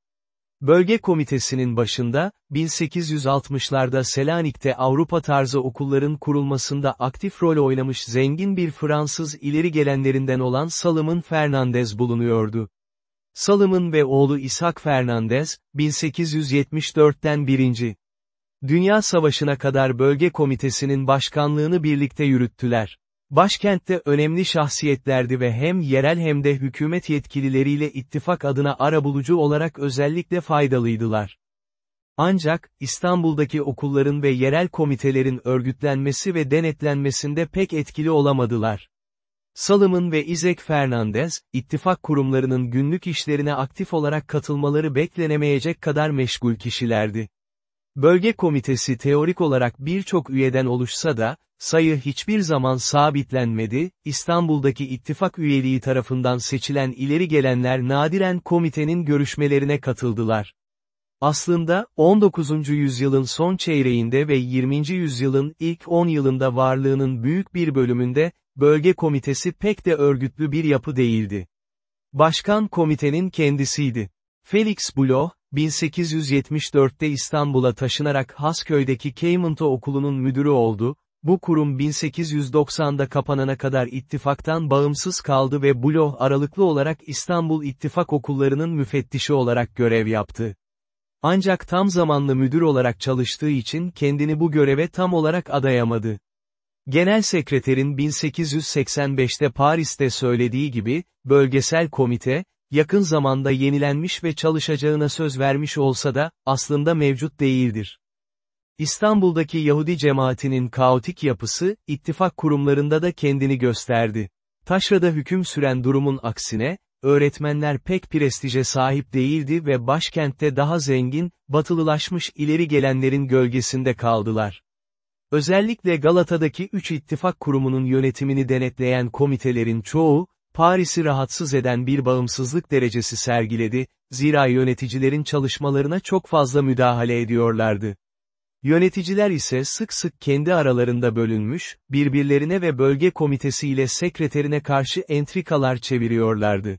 Bölge komitesinin başında, 1860'larda Selanik'te Avrupa tarzı okulların kurulmasında aktif rol oynamış zengin bir Fransız ileri gelenlerinden olan Salomon Fernandez bulunuyordu. Salomon ve oğlu İshak Fernandez, 1874'ten 1. Dünya Savaşı'na kadar bölge komitesinin başkanlığını birlikte yürüttüler. Başkentte önemli şahsiyetlerdi ve hem yerel hem de hükümet yetkilileriyle ittifak adına arabulucu olarak özellikle faydalıydılar. Ancak, İstanbul'daki okulların ve yerel komitelerin örgütlenmesi ve denetlenmesinde pek etkili olamadılar. Salım'ın ve İzek Fernandez, ittifak kurumlarının günlük işlerine aktif olarak katılmaları beklenemeyecek kadar meşgul kişilerdi. Bölge komitesi teorik olarak birçok üyeden oluşsa da, sayı hiçbir zaman sabitlenmedi, İstanbul'daki ittifak üyeliği tarafından seçilen ileri gelenler nadiren komitenin görüşmelerine katıldılar. Aslında, 19. yüzyılın son çeyreğinde ve 20. yüzyılın ilk 10 yılında varlığının büyük bir bölümünde, bölge komitesi pek de örgütlü bir yapı değildi. Başkan komitenin kendisiydi. Felix Bloch, 1874'te İstanbul'a taşınarak Hasköy'deki Keymento Okulu'nun müdürü oldu, bu kurum 1890'da kapanana kadar ittifaktan bağımsız kaldı ve Bloch aralıklı olarak İstanbul İttifak Okullarının müfettişi olarak görev yaptı. Ancak tam zamanlı müdür olarak çalıştığı için kendini bu göreve tam olarak adayamadı. Genel sekreterin 1885'te Paris'te söylediği gibi, bölgesel komite, yakın zamanda yenilenmiş ve çalışacağına söz vermiş olsa da, aslında mevcut değildir. İstanbul'daki Yahudi cemaatinin kaotik yapısı, ittifak kurumlarında da kendini gösterdi. Taşra'da hüküm süren durumun aksine, öğretmenler pek prestije sahip değildi ve başkentte daha zengin, batılılaşmış ileri gelenlerin gölgesinde kaldılar. Özellikle Galata'daki üç ittifak kurumunun yönetimini denetleyen komitelerin çoğu, Paris'i rahatsız eden bir bağımsızlık derecesi sergiledi, zira yöneticilerin çalışmalarına çok fazla müdahale ediyorlardı. Yöneticiler ise sık sık kendi aralarında bölünmüş, birbirlerine ve bölge komitesi ile sekreterine karşı entrikalar çeviriyorlardı.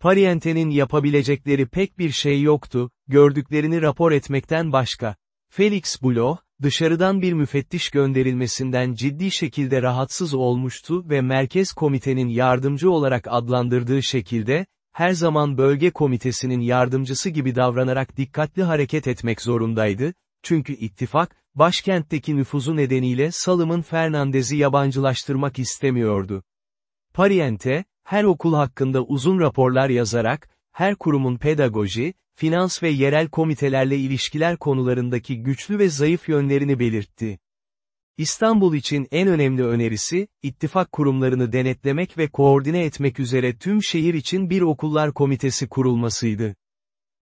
Pariente'nin yapabilecekleri pek bir şey yoktu, gördüklerini rapor etmekten başka. Felix Bloch, dışarıdan bir müfettiş gönderilmesinden ciddi şekilde rahatsız olmuştu ve merkez komitenin yardımcı olarak adlandırdığı şekilde, her zaman bölge komitesinin yardımcısı gibi davranarak dikkatli hareket etmek zorundaydı, çünkü ittifak, başkentteki nüfuzu nedeniyle Salım'ın Fernandez'i yabancılaştırmak istemiyordu. Pariente, her okul hakkında uzun raporlar yazarak, her kurumun pedagoji, finans ve yerel komitelerle ilişkiler konularındaki güçlü ve zayıf yönlerini belirtti. İstanbul için en önemli önerisi, ittifak kurumlarını denetlemek ve koordine etmek üzere tüm şehir için bir okullar komitesi kurulmasıydı.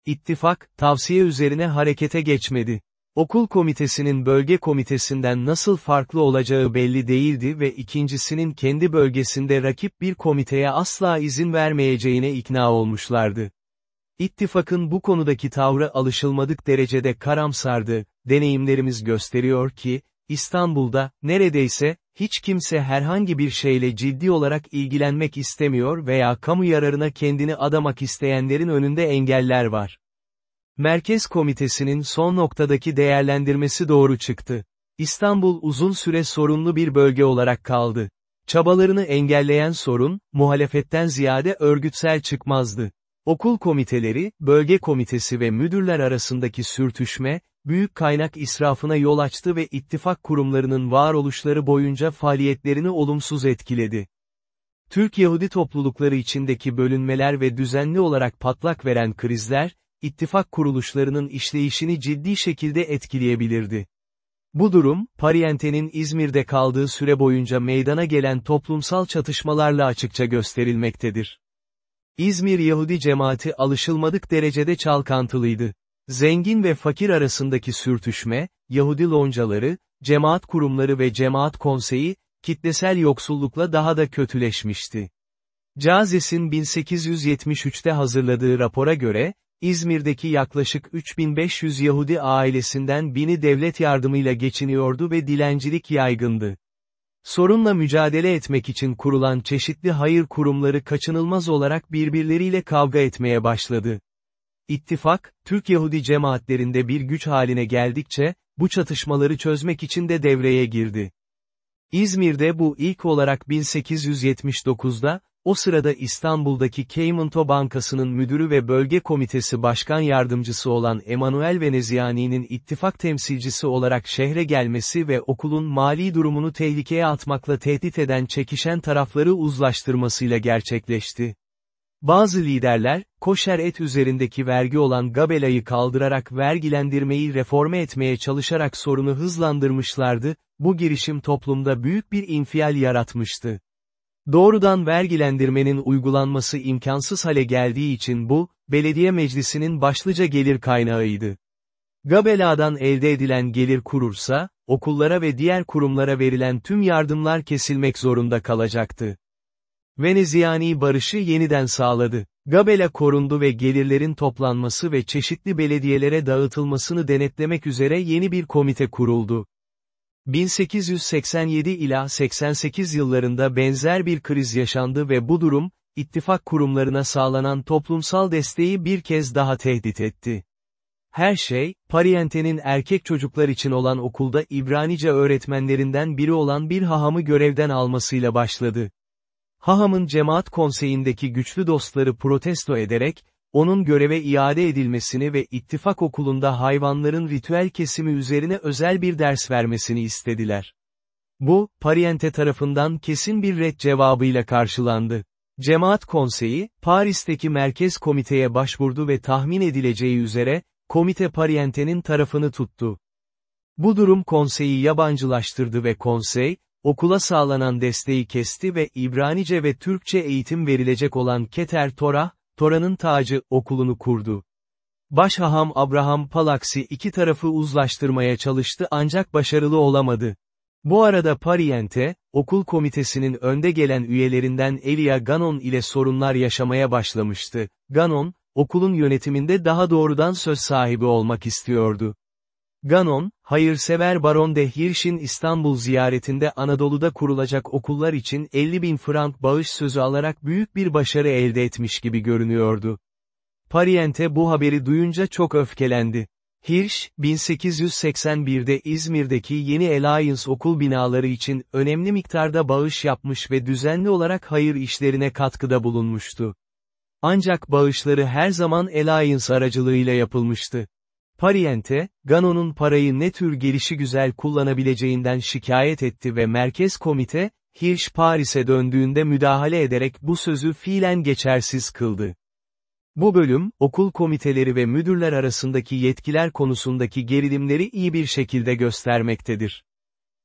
İttifak, tavsiye üzerine harekete geçmedi. Okul komitesinin bölge komitesinden nasıl farklı olacağı belli değildi ve ikincisinin kendi bölgesinde rakip bir komiteye asla izin vermeyeceğine ikna olmuşlardı. İttifakın bu konudaki tavrı alışılmadık derecede karamsardı, deneyimlerimiz gösteriyor ki, İstanbul'da, neredeyse, hiç kimse herhangi bir şeyle ciddi olarak ilgilenmek istemiyor veya kamu yararına kendini adamak isteyenlerin önünde engeller var. Merkez Komitesi'nin son noktadaki değerlendirmesi doğru çıktı. İstanbul uzun süre sorunlu bir bölge olarak kaldı. Çabalarını engelleyen sorun, muhalefetten ziyade örgütsel çıkmazdı. Okul komiteleri, bölge komitesi ve müdürler arasındaki sürtüşme, büyük kaynak israfına yol açtı ve ittifak kurumlarının varoluşları boyunca faaliyetlerini olumsuz etkiledi. Türk Yahudi toplulukları içindeki bölünmeler ve düzenli olarak patlak veren krizler, ittifak kuruluşlarının işleyişini ciddi şekilde etkileyebilirdi. Bu durum, Pariente'nin İzmir'de kaldığı süre boyunca meydana gelen toplumsal çatışmalarla açıkça gösterilmektedir. İzmir Yahudi cemaati alışılmadık derecede çalkantılıydı. Zengin ve fakir arasındaki sürtüşme, Yahudi loncaları, cemaat kurumları ve cemaat konseyi, kitlesel yoksullukla daha da kötüleşmişti. Cazes'in 1873'te hazırladığı rapora göre, İzmir'deki yaklaşık 3500 Yahudi ailesinden bini devlet yardımıyla geçiniyordu ve dilencilik yaygındı. Sorunla mücadele etmek için kurulan çeşitli hayır kurumları kaçınılmaz olarak birbirleriyle kavga etmeye başladı. İttifak, Türk Yahudi cemaatlerinde bir güç haline geldikçe, bu çatışmaları çözmek için de devreye girdi. İzmir'de bu ilk olarak 1879'da, o sırada İstanbul'daki Caymanto Bankası'nın müdürü ve bölge komitesi başkan yardımcısı olan Emanuel Veneziani'nin ittifak temsilcisi olarak şehre gelmesi ve okulun mali durumunu tehlikeye atmakla tehdit eden çekişen tarafları uzlaştırmasıyla gerçekleşti. Bazı liderler, koşer et üzerindeki vergi olan Gabela'yı kaldırarak vergilendirmeyi reforme etmeye çalışarak sorunu hızlandırmışlardı, bu girişim toplumda büyük bir infial yaratmıştı. Doğrudan vergilendirmenin uygulanması imkansız hale geldiği için bu, belediye meclisinin başlıca gelir kaynağıydı. Gabela'dan elde edilen gelir kurursa, okullara ve diğer kurumlara verilen tüm yardımlar kesilmek zorunda kalacaktı. Veneziani barışı yeniden sağladı. Gabela korundu ve gelirlerin toplanması ve çeşitli belediyelere dağıtılmasını denetlemek üzere yeni bir komite kuruldu. 1887 ila 88 yıllarında benzer bir kriz yaşandı ve bu durum, ittifak kurumlarına sağlanan toplumsal desteği bir kez daha tehdit etti. Her şey, Pariente'nin erkek çocuklar için olan okulda İbranice öğretmenlerinden biri olan bir hahamı görevden almasıyla başladı. Haham'ın cemaat konseyindeki güçlü dostları protesto ederek, onun göreve iade edilmesini ve ittifak okulunda hayvanların ritüel kesimi üzerine özel bir ders vermesini istediler. Bu, Pariente tarafından kesin bir red cevabıyla karşılandı. Cemaat konseyi, Paris'teki merkez komiteye başvurdu ve tahmin edileceği üzere, komite Pariente'nin tarafını tuttu. Bu durum konseyi yabancılaştırdı ve konsey, okula sağlanan desteği kesti ve İbranice ve Türkçe eğitim verilecek olan Keter Torah, Tora'nın tacı, okulunu kurdu. Başhaham Abraham Palaksi iki tarafı uzlaştırmaya çalıştı ancak başarılı olamadı. Bu arada Pariente, okul komitesinin önde gelen üyelerinden Elia Ganon ile sorunlar yaşamaya başlamıştı. Ganon, okulun yönetiminde daha doğrudan söz sahibi olmak istiyordu. Ganon, hayırsever Baron de Hirsch'in İstanbul ziyaretinde Anadolu'da kurulacak okullar için 50 bin frank bağış sözü alarak büyük bir başarı elde etmiş gibi görünüyordu. Pariente bu haberi duyunca çok öfkelendi. Hirsch, 1881'de İzmir'deki yeni Alliance okul binaları için önemli miktarda bağış yapmış ve düzenli olarak hayır işlerine katkıda bulunmuştu. Ancak bağışları her zaman Alliance aracılığıyla yapılmıştı. Pariente, Gano'nun parayı ne tür gelişigüzel kullanabileceğinden şikayet etti ve merkez komite, Hirsch Paris'e döndüğünde müdahale ederek bu sözü fiilen geçersiz kıldı. Bu bölüm, okul komiteleri ve müdürler arasındaki yetkiler konusundaki gerilimleri iyi bir şekilde göstermektedir.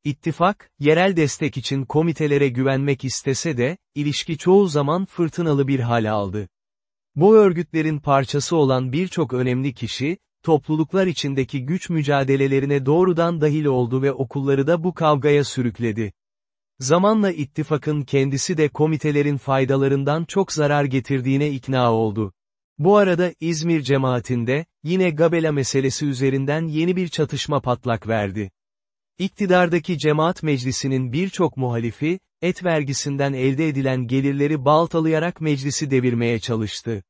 İttifak, yerel destek için komitelere güvenmek istese de, ilişki çoğu zaman fırtınalı bir hal aldı. Bu örgütlerin parçası olan birçok önemli kişi, topluluklar içindeki güç mücadelelerine doğrudan dahil oldu ve okulları da bu kavgaya sürükledi. Zamanla ittifakın kendisi de komitelerin faydalarından çok zarar getirdiğine ikna oldu. Bu arada İzmir cemaatinde, yine Gabela meselesi üzerinden yeni bir çatışma patlak verdi. İktidardaki cemaat meclisinin birçok muhalifi, et vergisinden elde edilen gelirleri baltalayarak meclisi devirmeye çalıştı.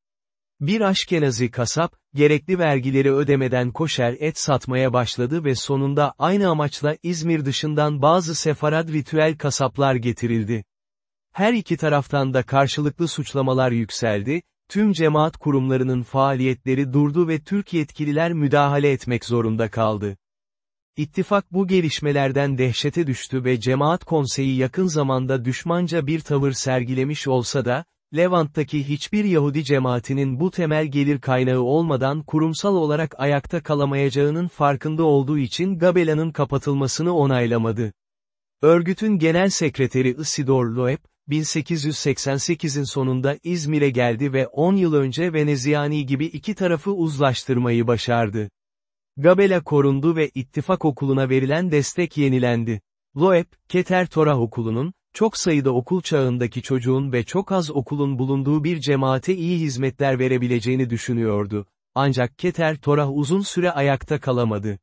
Bir Aşkenazi kasap, gerekli vergileri ödemeden koşer et satmaya başladı ve sonunda aynı amaçla İzmir dışından bazı sefarad ritüel kasaplar getirildi. Her iki taraftan da karşılıklı suçlamalar yükseldi, tüm cemaat kurumlarının faaliyetleri durdu ve Türk yetkililer müdahale etmek zorunda kaldı. İttifak bu gelişmelerden dehşete düştü ve cemaat konseyi yakın zamanda düşmanca bir tavır sergilemiş olsa da, Levant'taki hiçbir Yahudi cemaatinin bu temel gelir kaynağı olmadan kurumsal olarak ayakta kalamayacağının farkında olduğu için Gabela'nın kapatılmasını onaylamadı. Örgütün genel sekreteri Isidor Loeb, 1888'in sonunda İzmir'e geldi ve 10 yıl önce Veneziani gibi iki tarafı uzlaştırmayı başardı. Gabela korundu ve ittifak okuluna verilen destek yenilendi. Loeb, Keter Torah okulunun, çok sayıda okul çağındaki çocuğun ve çok az okulun bulunduğu bir cemaate iyi hizmetler verebileceğini düşünüyordu. Ancak Keter Torah uzun süre ayakta kalamadı.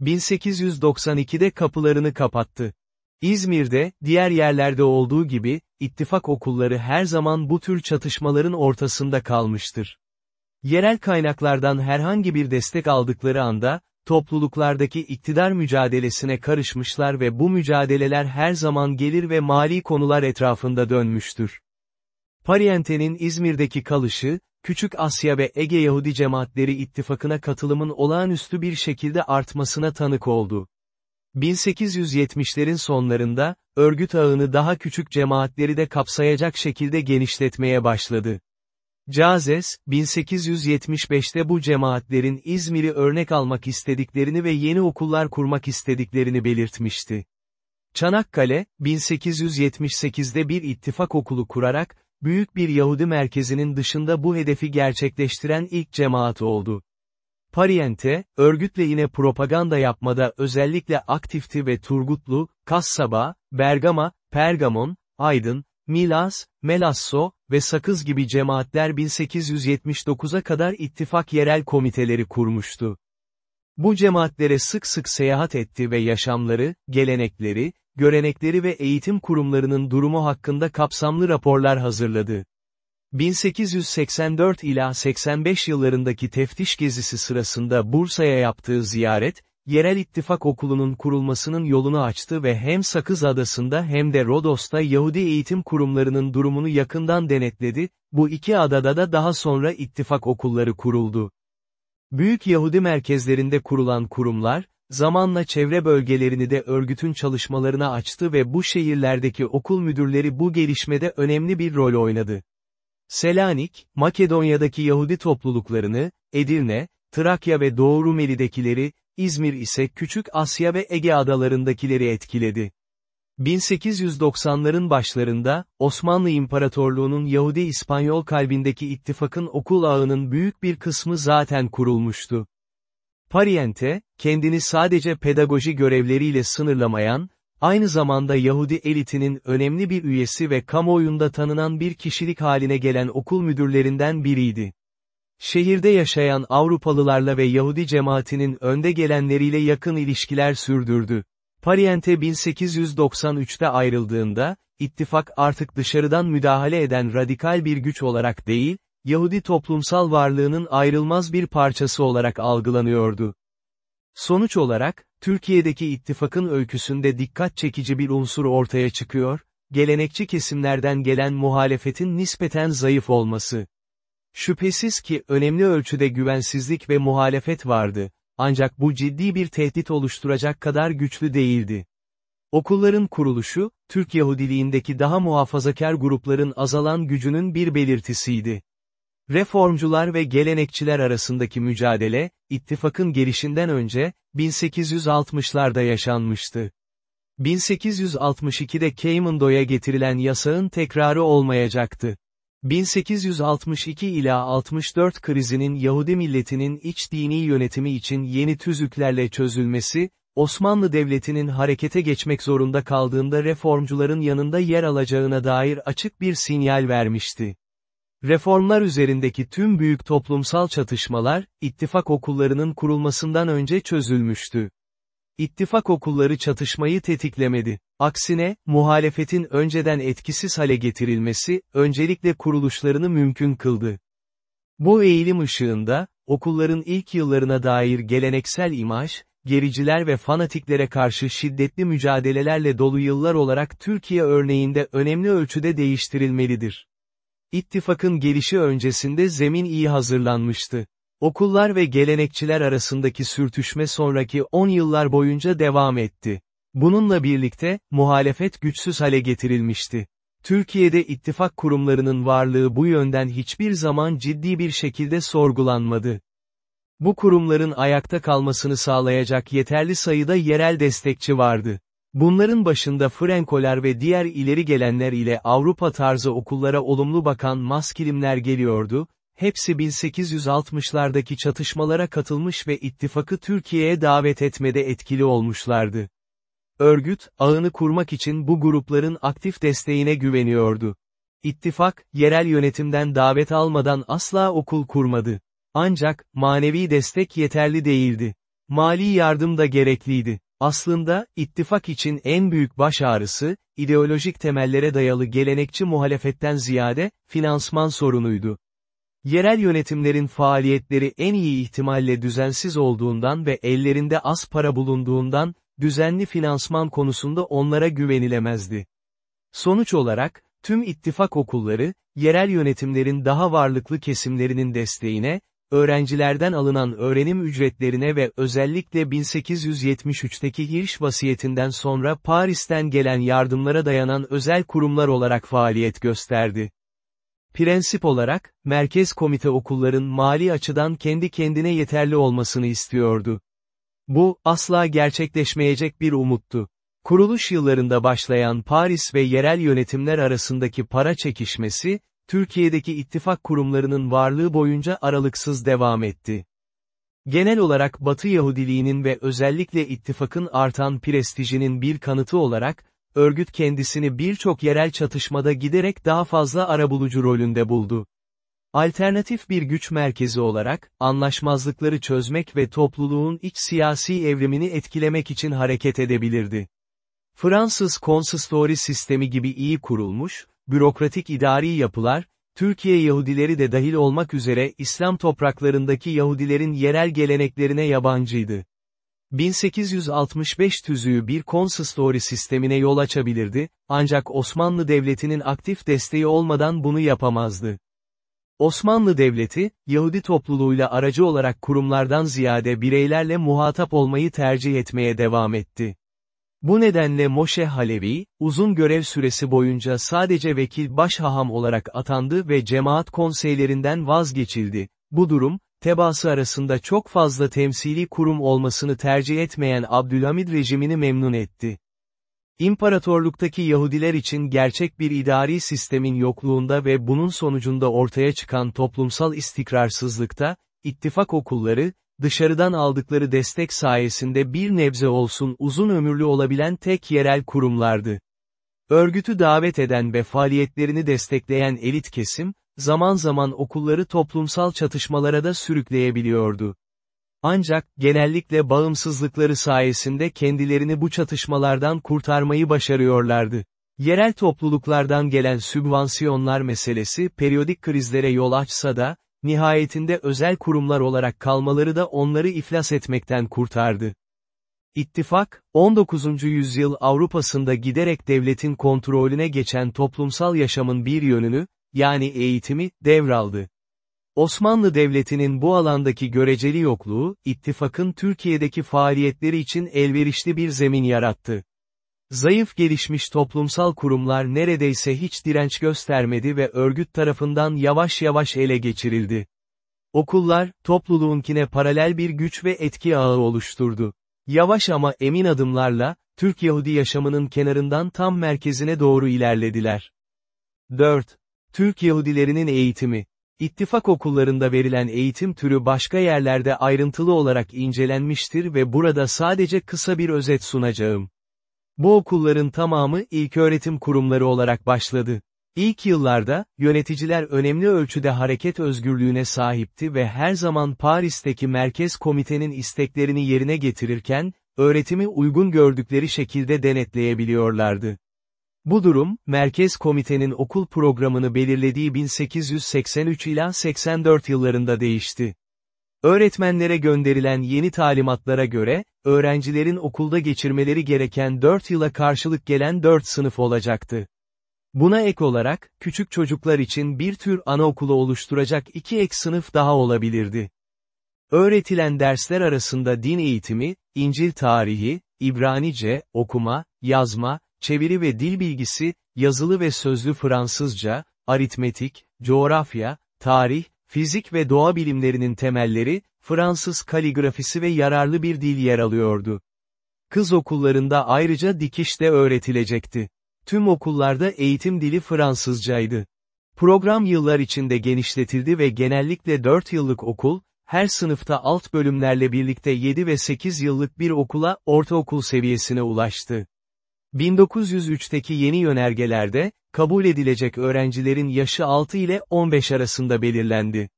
1892'de kapılarını kapattı. İzmir'de, diğer yerlerde olduğu gibi, ittifak okulları her zaman bu tür çatışmaların ortasında kalmıştır. Yerel kaynaklardan herhangi bir destek aldıkları anda, topluluklardaki iktidar mücadelesine karışmışlar ve bu mücadeleler her zaman gelir ve mali konular etrafında dönmüştür. Pariente'nin İzmir'deki kalışı, Küçük Asya ve Ege Yahudi cemaatleri ittifakına katılımın olağanüstü bir şekilde artmasına tanık oldu. 1870'lerin sonlarında, örgüt ağını daha küçük cemaatleri de kapsayacak şekilde genişletmeye başladı. Cazes, 1875'te bu cemaatlerin İzmir'i örnek almak istediklerini ve yeni okullar kurmak istediklerini belirtmişti. Çanakkale, 1878'de bir ittifak okulu kurarak, büyük bir Yahudi merkezinin dışında bu hedefi gerçekleştiren ilk cemaat oldu. Pariente, örgütle yine propaganda yapmada özellikle aktifti ve Turgutlu, Kassaba, Bergama, Pergamon, Aydın, Milas, Melasso ve Sakız gibi cemaatler 1879'a kadar ittifak yerel komiteleri kurmuştu. Bu cemaatlere sık sık seyahat etti ve yaşamları, gelenekleri, görenekleri ve eğitim kurumlarının durumu hakkında kapsamlı raporlar hazırladı. 1884 ila 85 yıllarındaki teftiş gezisi sırasında Bursa'ya yaptığı ziyaret, yerel ittifak okulunun kurulmasının yolunu açtı ve hem Sakız Adası'nda hem de Rodos'ta Yahudi eğitim kurumlarının durumunu yakından denetledi, bu iki adada da daha sonra ittifak okulları kuruldu. Büyük Yahudi merkezlerinde kurulan kurumlar, zamanla çevre bölgelerini de örgütün çalışmalarına açtı ve bu şehirlerdeki okul müdürleri bu gelişmede önemli bir rol oynadı. Selanik, Makedonya'daki Yahudi topluluklarını, Edirne, Trakya ve Doğu Rumeli'dekileri, İzmir ise Küçük Asya ve Ege adalarındakileri etkiledi. 1890'ların başlarında, Osmanlı İmparatorluğu'nun Yahudi-İspanyol kalbindeki ittifakın okul ağının büyük bir kısmı zaten kurulmuştu. Pariente, kendini sadece pedagoji görevleriyle sınırlamayan, aynı zamanda Yahudi elitinin önemli bir üyesi ve kamuoyunda tanınan bir kişilik haline gelen okul müdürlerinden biriydi. Şehirde yaşayan Avrupalılarla ve Yahudi cemaatinin önde gelenleriyle yakın ilişkiler sürdürdü. Pariente 1893'te ayrıldığında, ittifak artık dışarıdan müdahale eden radikal bir güç olarak değil, Yahudi toplumsal varlığının ayrılmaz bir parçası olarak algılanıyordu. Sonuç olarak, Türkiye'deki ittifakın öyküsünde dikkat çekici bir unsur ortaya çıkıyor, gelenekçi kesimlerden gelen muhalefetin nispeten zayıf olması. Şüphesiz ki önemli ölçüde güvensizlik ve muhalefet vardı, ancak bu ciddi bir tehdit oluşturacak kadar güçlü değildi. Okulların kuruluşu, Türk Yahudiliğindeki daha muhafazakar grupların azalan gücünün bir belirtisiydi. Reformcular ve gelenekçiler arasındaki mücadele, ittifakın gelişinden önce, 1860'larda yaşanmıştı. 1862'de Caymando'ya getirilen yasağın tekrarı olmayacaktı. 1862 ila 64 krizinin Yahudi milletinin iç dini yönetimi için yeni tüzüklerle çözülmesi, Osmanlı Devleti'nin harekete geçmek zorunda kaldığında reformcuların yanında yer alacağına dair açık bir sinyal vermişti. Reformlar üzerindeki tüm büyük toplumsal çatışmalar, ittifak okullarının kurulmasından önce çözülmüştü. İttifak okulları çatışmayı tetiklemedi. Aksine, muhalefetin önceden etkisiz hale getirilmesi, öncelikle kuruluşlarını mümkün kıldı. Bu eğilim ışığında, okulların ilk yıllarına dair geleneksel imaj, gericiler ve fanatiklere karşı şiddetli mücadelelerle dolu yıllar olarak Türkiye örneğinde önemli ölçüde değiştirilmelidir. İttifakın gelişi öncesinde zemin iyi hazırlanmıştı. Okullar ve gelenekçiler arasındaki sürtüşme sonraki 10 yıllar boyunca devam etti. Bununla birlikte, muhalefet güçsüz hale getirilmişti. Türkiye'de ittifak kurumlarının varlığı bu yönden hiçbir zaman ciddi bir şekilde sorgulanmadı. Bu kurumların ayakta kalmasını sağlayacak yeterli sayıda yerel destekçi vardı. Bunların başında Frankolar ve diğer ileri gelenler ile Avrupa tarzı okullara olumlu bakan maskilimler geliyordu, hepsi 1860'lardaki çatışmalara katılmış ve ittifakı Türkiye'ye davet etmede etkili olmuşlardı. Örgüt, ağını kurmak için bu grupların aktif desteğine güveniyordu. İttifak, yerel yönetimden davet almadan asla okul kurmadı. Ancak, manevi destek yeterli değildi. Mali yardım da gerekliydi. Aslında, ittifak için en büyük baş ağrısı, ideolojik temellere dayalı gelenekçi muhalefetten ziyade, finansman sorunuydu. Yerel yönetimlerin faaliyetleri en iyi ihtimalle düzensiz olduğundan ve ellerinde az para bulunduğundan, düzenli finansman konusunda onlara güvenilemezdi. Sonuç olarak, tüm ittifak okulları, yerel yönetimlerin daha varlıklı kesimlerinin desteğine, öğrencilerden alınan öğrenim ücretlerine ve özellikle 1873'teki Hirsch vasiyetinden sonra Paris'ten gelen yardımlara dayanan özel kurumlar olarak faaliyet gösterdi. Prensip olarak, Merkez Komite okulların mali açıdan kendi kendine yeterli olmasını istiyordu. Bu, asla gerçekleşmeyecek bir umuttu. Kuruluş yıllarında başlayan Paris ve yerel yönetimler arasındaki para çekişmesi, Türkiye'deki ittifak kurumlarının varlığı boyunca aralıksız devam etti. Genel olarak Batı Yahudiliğinin ve özellikle ittifakın artan prestijinin bir kanıtı olarak, örgüt kendisini birçok yerel çatışmada giderek daha fazla arabulucu rolünde buldu. Alternatif bir güç merkezi olarak, anlaşmazlıkları çözmek ve topluluğun iç siyasi evrimini etkilemek için hareket edebilirdi. Fransız konsistori sistemi gibi iyi kurulmuş, bürokratik idari yapılar, Türkiye Yahudileri de dahil olmak üzere İslam topraklarındaki Yahudilerin yerel geleneklerine yabancıydı. 1865 tüzüğü bir konsistori sistemine yol açabilirdi, ancak Osmanlı Devleti'nin aktif desteği olmadan bunu yapamazdı. Osmanlı Devleti, Yahudi topluluğuyla aracı olarak kurumlardan ziyade bireylerle muhatap olmayı tercih etmeye devam etti. Bu nedenle Moşe Halevi, uzun görev süresi boyunca sadece vekil başhaham olarak atandı ve cemaat konseylerinden vazgeçildi. Bu durum, tebaası arasında çok fazla temsili kurum olmasını tercih etmeyen Abdülhamid rejimini memnun etti. İmparatorluktaki Yahudiler için gerçek bir idari sistemin yokluğunda ve bunun sonucunda ortaya çıkan toplumsal istikrarsızlıkta, ittifak okulları, dışarıdan aldıkları destek sayesinde bir nebze olsun uzun ömürlü olabilen tek yerel kurumlardı. Örgütü davet eden ve faaliyetlerini destekleyen elit kesim, zaman zaman okulları toplumsal çatışmalara da sürükleyebiliyordu. Ancak, genellikle bağımsızlıkları sayesinde kendilerini bu çatışmalardan kurtarmayı başarıyorlardı. Yerel topluluklardan gelen sübvansiyonlar meselesi periyodik krizlere yol açsa da, nihayetinde özel kurumlar olarak kalmaları da onları iflas etmekten kurtardı. İttifak, 19. yüzyıl Avrupa'sında giderek devletin kontrolüne geçen toplumsal yaşamın bir yönünü, yani eğitimi, devraldı. Osmanlı Devleti'nin bu alandaki göreceli yokluğu, ittifakın Türkiye'deki faaliyetleri için elverişli bir zemin yarattı. Zayıf gelişmiş toplumsal kurumlar neredeyse hiç direnç göstermedi ve örgüt tarafından yavaş yavaş ele geçirildi. Okullar, topluluğunkine paralel bir güç ve etki ağı oluşturdu. Yavaş ama emin adımlarla, Türk Yahudi yaşamının kenarından tam merkezine doğru ilerlediler. 4. Türk Yahudilerinin eğitimi. İttifak okullarında verilen eğitim türü başka yerlerde ayrıntılı olarak incelenmiştir ve burada sadece kısa bir özet sunacağım. Bu okulların tamamı ilköğretim kurumları olarak başladı. İlk yıllarda, yöneticiler önemli ölçüde hareket özgürlüğüne sahipti ve her zaman Paris'teki merkez komitenin isteklerini yerine getirirken, öğretimi uygun gördükleri şekilde denetleyebiliyorlardı. Bu durum, Merkez Komitenin okul programını belirlediği 1883 ila 84 yıllarında değişti. Öğretmenlere gönderilen yeni talimatlara göre, öğrencilerin okulda geçirmeleri gereken 4 yıla karşılık gelen 4 sınıf olacaktı. Buna ek olarak, küçük çocuklar için bir tür anaokulu oluşturacak iki ek sınıf daha olabilirdi. Öğretilen dersler arasında din eğitimi, İncil tarihi, İbranice, okuma, yazma, çeviri ve dil bilgisi, yazılı ve sözlü Fransızca, aritmetik, coğrafya, tarih, fizik ve doğa bilimlerinin temelleri, Fransız kaligrafisi ve yararlı bir dil yer alıyordu. Kız okullarında ayrıca dikiş de öğretilecekti. Tüm okullarda eğitim dili Fransızcaydı. Program yıllar içinde genişletildi ve genellikle 4 yıllık okul, her sınıfta alt bölümlerle birlikte 7 ve 8 yıllık bir okula, ortaokul seviyesine ulaştı. 1903'teki yeni yönergelerde, kabul edilecek öğrencilerin yaşı 6 ile 15 arasında belirlendi.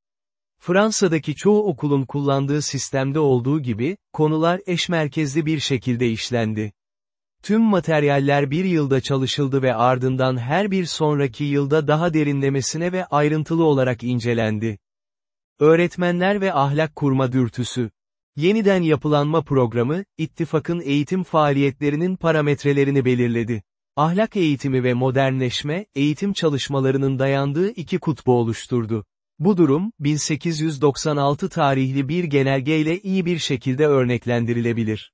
Fransa'daki çoğu okulun kullandığı sistemde olduğu gibi, konular eşmerkezli bir şekilde işlendi. Tüm materyaller bir yılda çalışıldı ve ardından her bir sonraki yılda daha derinlemesine ve ayrıntılı olarak incelendi. Öğretmenler ve ahlak kurma dürtüsü. Yeniden yapılanma programı, ittifakın eğitim faaliyetlerinin parametrelerini belirledi. Ahlak eğitimi ve modernleşme, eğitim çalışmalarının dayandığı iki kutbu oluşturdu. Bu durum, 1896 tarihli bir genelgeyle iyi bir şekilde örneklendirilebilir.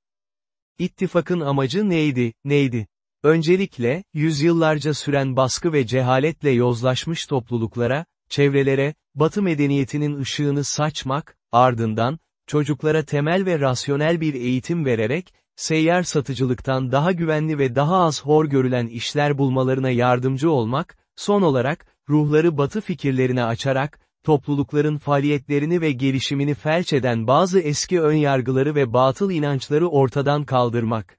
İttifakın amacı neydi, neydi? Öncelikle, yüzyıllarca süren baskı ve cehaletle yozlaşmış topluluklara, çevrelere, Batı medeniyetinin ışığını saçmak, ardından, çocuklara temel ve rasyonel bir eğitim vererek, seyyar satıcılıktan daha güvenli ve daha az hor görülen işler bulmalarına yardımcı olmak, son olarak, ruhları batı fikirlerine açarak, toplulukların faaliyetlerini ve gelişimini felç eden bazı eski önyargıları ve batıl inançları ortadan kaldırmak.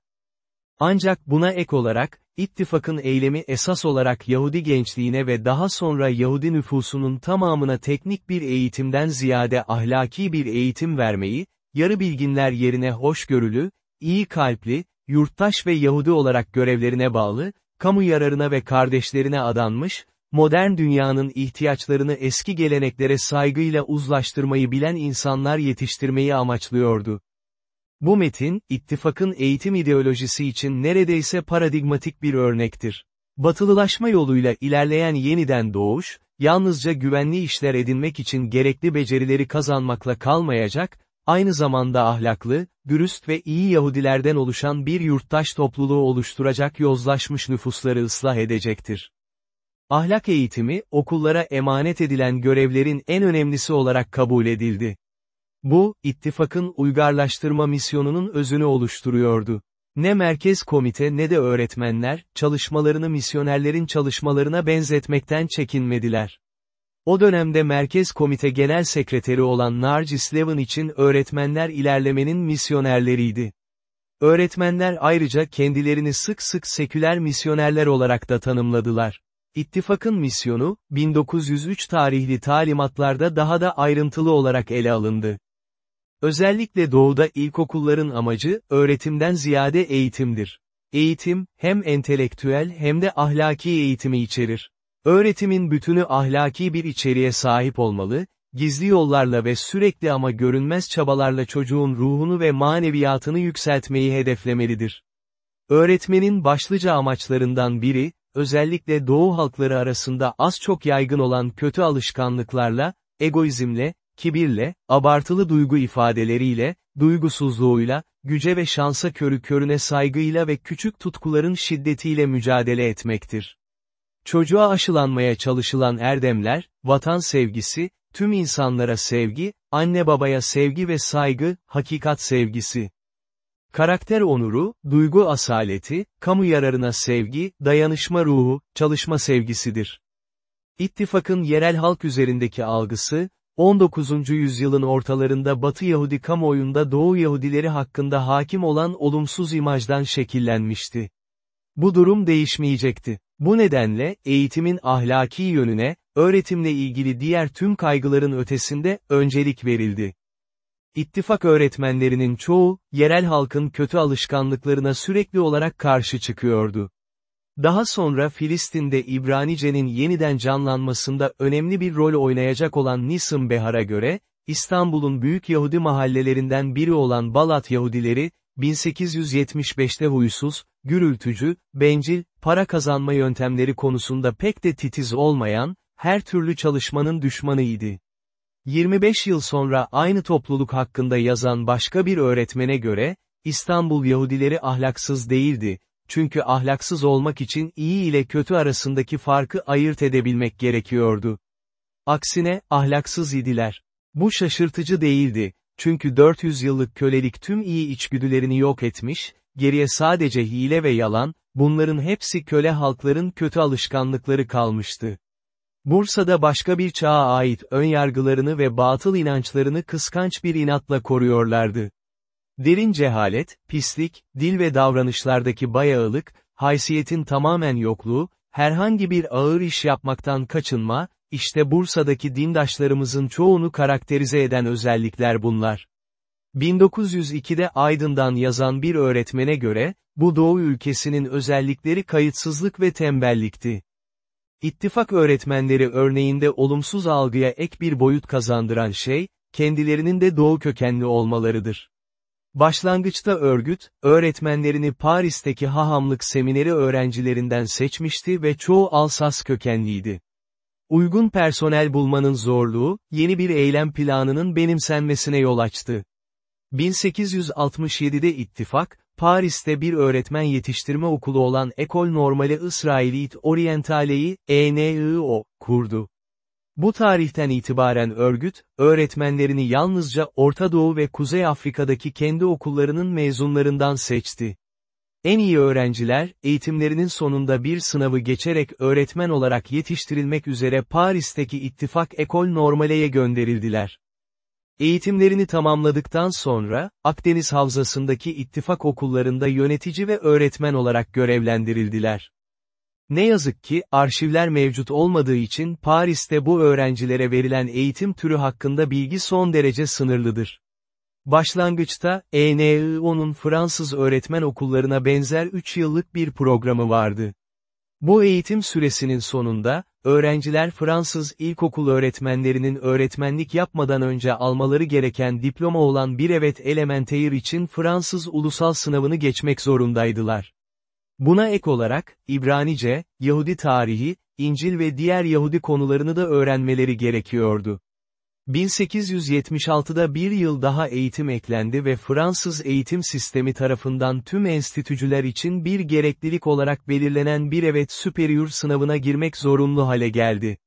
Ancak buna ek olarak, ittifakın eylemi esas olarak Yahudi gençliğine ve daha sonra Yahudi nüfusunun tamamına teknik bir eğitimden ziyade ahlaki bir eğitim vermeyi, yarı bilginler yerine hoşgörülü, iyi kalpli, yurttaş ve Yahudi olarak görevlerine bağlı, kamu yararına ve kardeşlerine adanmış, modern dünyanın ihtiyaçlarını eski geleneklere saygıyla uzlaştırmayı bilen insanlar yetiştirmeyi amaçlıyordu. Bu metin, ittifakın eğitim ideolojisi için neredeyse paradigmatik bir örnektir. Batılılaşma yoluyla ilerleyen yeniden doğuş, yalnızca güvenli işler edinmek için gerekli becerileri kazanmakla kalmayacak, aynı zamanda ahlaklı, dürüst ve iyi Yahudilerden oluşan bir yurttaş topluluğu oluşturacak yozlaşmış nüfusları ıslah edecektir. Ahlak eğitimi, okullara emanet edilen görevlerin en önemlisi olarak kabul edildi. Bu, ittifakın uygarlaştırma misyonunun özünü oluşturuyordu. Ne merkez komite ne de öğretmenler, çalışmalarını misyonerlerin çalışmalarına benzetmekten çekinmediler. O dönemde Merkez Komite Genel Sekreteri olan Narcis Levin için öğretmenler ilerlemenin misyonerleriydi. Öğretmenler ayrıca kendilerini sık sık seküler misyonerler olarak da tanımladılar. İttifakın misyonu, 1903 tarihli talimatlarda daha da ayrıntılı olarak ele alındı. Özellikle doğuda ilkokulların amacı, öğretimden ziyade eğitimdir. Eğitim, hem entelektüel hem de ahlaki eğitimi içerir. Öğretimin bütünü ahlaki bir içeriğe sahip olmalı, gizli yollarla ve sürekli ama görünmez çabalarla çocuğun ruhunu ve maneviyatını yükseltmeyi hedeflemelidir. Öğretmenin başlıca amaçlarından biri, özellikle Doğu halkları arasında az çok yaygın olan kötü alışkanlıklarla, egoizmle, kibirle, abartılı duygu ifadeleriyle, duygusuzluğuyla, güce ve şansa körü körüne saygıyla ve küçük tutkuların şiddetiyle mücadele etmektir. Çocuğa aşılanmaya çalışılan erdemler, vatan sevgisi, tüm insanlara sevgi, anne babaya sevgi ve saygı, hakikat sevgisi. Karakter onuru, duygu asaleti, kamu yararına sevgi, dayanışma ruhu, çalışma sevgisidir. İttifakın yerel halk üzerindeki algısı, 19. yüzyılın ortalarında Batı Yahudi kamuoyunda Doğu Yahudileri hakkında hakim olan olumsuz imajdan şekillenmişti. Bu durum değişmeyecekti. Bu nedenle, eğitimin ahlaki yönüne, öğretimle ilgili diğer tüm kaygıların ötesinde, öncelik verildi. İttifak öğretmenlerinin çoğu, yerel halkın kötü alışkanlıklarına sürekli olarak karşı çıkıyordu. Daha sonra Filistin'de İbranice'nin yeniden canlanmasında önemli bir rol oynayacak olan Nisım Behar'a göre, İstanbul'un büyük Yahudi mahallelerinden biri olan Balat Yahudileri, 1875'te huysuz, gürültücü, bencil, para kazanma yöntemleri konusunda pek de titiz olmayan, her türlü çalışmanın düşmanıydı. 25 yıl sonra aynı topluluk hakkında yazan başka bir öğretmene göre, İstanbul Yahudileri ahlaksız değildi, çünkü ahlaksız olmak için iyi ile kötü arasındaki farkı ayırt edebilmek gerekiyordu. Aksine, ahlaksız idiler. Bu şaşırtıcı değildi, çünkü 400 yıllık kölelik tüm iyi içgüdülerini yok etmiş, geriye sadece hile ve yalan, bunların hepsi köle halkların kötü alışkanlıkları kalmıştı. Bursa'da başka bir çağa ait önyargılarını ve batıl inançlarını kıskanç bir inatla koruyorlardı. Derin cehalet, pislik, dil ve davranışlardaki bayağılık, haysiyetin tamamen yokluğu, herhangi bir ağır iş yapmaktan kaçınma, işte Bursa'daki dindaşlarımızın çoğunu karakterize eden özellikler bunlar. 1902'de Aydın'dan yazan bir öğretmene göre, bu Doğu ülkesinin özellikleri kayıtsızlık ve tembellikti. İttifak öğretmenleri örneğinde olumsuz algıya ek bir boyut kazandıran şey, kendilerinin de doğu kökenli olmalarıdır. Başlangıçta örgüt, öğretmenlerini Paris'teki hahamlık semineri öğrencilerinden seçmişti ve çoğu Alsas kökenliydi. Uygun personel bulmanın zorluğu, yeni bir eylem planının benimsenmesine yol açtı. 1867'de ittifak, Paris'te bir öğretmen yetiştirme okulu olan Ecole Normale Israelite Orientale'yi, ENIO, kurdu. Bu tarihten itibaren örgüt, öğretmenlerini yalnızca Orta Doğu ve Kuzey Afrika'daki kendi okullarının mezunlarından seçti. En iyi öğrenciler, eğitimlerinin sonunda bir sınavı geçerek öğretmen olarak yetiştirilmek üzere Paris'teki ittifak Ekol Normale'ye gönderildiler. Eğitimlerini tamamladıktan sonra, Akdeniz Havzası'ndaki ittifak okullarında yönetici ve öğretmen olarak görevlendirildiler. Ne yazık ki, arşivler mevcut olmadığı için Paris'te bu öğrencilere verilen eğitim türü hakkında bilgi son derece sınırlıdır. Başlangıçta, ENIO'nun Fransız öğretmen okullarına benzer 3 yıllık bir programı vardı. Bu eğitim süresinin sonunda, öğrenciler Fransız ilkokul öğretmenlerinin öğretmenlik yapmadan önce almaları gereken diploma olan bir evet elementaire için Fransız ulusal sınavını geçmek zorundaydılar. Buna ek olarak, İbranice, Yahudi tarihi, İncil ve diğer Yahudi konularını da öğrenmeleri gerekiyordu. 1876'da bir yıl daha eğitim eklendi ve Fransız eğitim sistemi tarafından tüm enstitücüler için bir gereklilik olarak belirlenen bir evet superior sınavına girmek zorunlu hale geldi.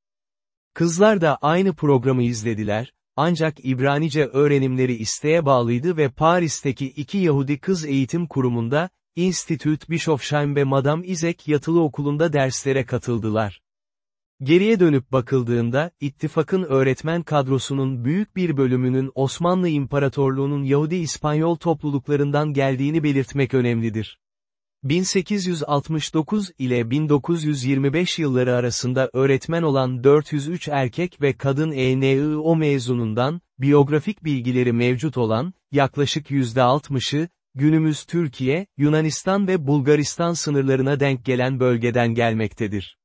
Kızlar da aynı programı izlediler, ancak İbranice öğrenimleri isteğe bağlıydı ve Paris'teki iki Yahudi kız eğitim kurumunda, Institut Bischofsheim ve Madame Izek yatılı okulunda derslere katıldılar. Geriye dönüp bakıldığında, ittifakın öğretmen kadrosunun büyük bir bölümünün Osmanlı İmparatorluğu'nun Yahudi-İspanyol topluluklarından geldiğini belirtmek önemlidir. 1869 ile 1925 yılları arasında öğretmen olan 403 erkek ve kadın ENIO mezunundan, biyografik bilgileri mevcut olan, yaklaşık %60'ı, günümüz Türkiye, Yunanistan ve Bulgaristan sınırlarına denk gelen bölgeden gelmektedir.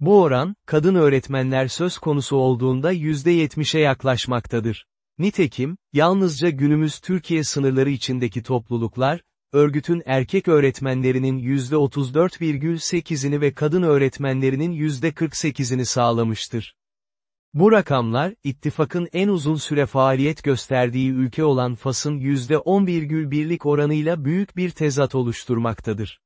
Bu oran, kadın öğretmenler söz konusu olduğunda %70'e yaklaşmaktadır. Nitekim, yalnızca günümüz Türkiye sınırları içindeki topluluklar, örgütün erkek öğretmenlerinin %34,8'ini ve kadın öğretmenlerinin %48'ini sağlamıştır. Bu rakamlar, ittifakın en uzun süre faaliyet gösterdiği ülke olan Fas'ın %10,1'lik oranıyla büyük bir tezat oluşturmaktadır.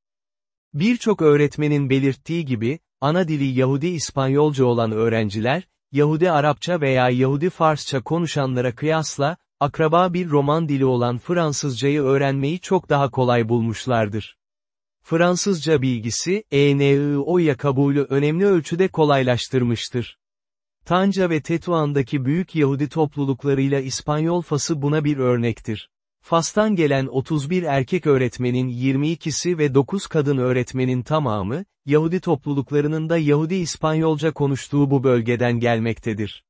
Birçok öğretmenin belirttiği gibi, ana dili Yahudi İspanyolca olan öğrenciler, Yahudi Arapça veya Yahudi Farsça konuşanlara kıyasla, akraba bir roman dili olan Fransızcayı öğrenmeyi çok daha kolay bulmuşlardır. Fransızca bilgisi, ENIO'ya kabulü önemli ölçüde kolaylaştırmıştır. Tanca ve Tetuan'daki büyük Yahudi topluluklarıyla İspanyol Fas'ı buna bir örnektir. Fas'tan gelen 31 erkek öğretmenin 22'si ve 9 kadın öğretmenin tamamı, Yahudi topluluklarının da Yahudi İspanyolca konuştuğu bu bölgeden gelmektedir.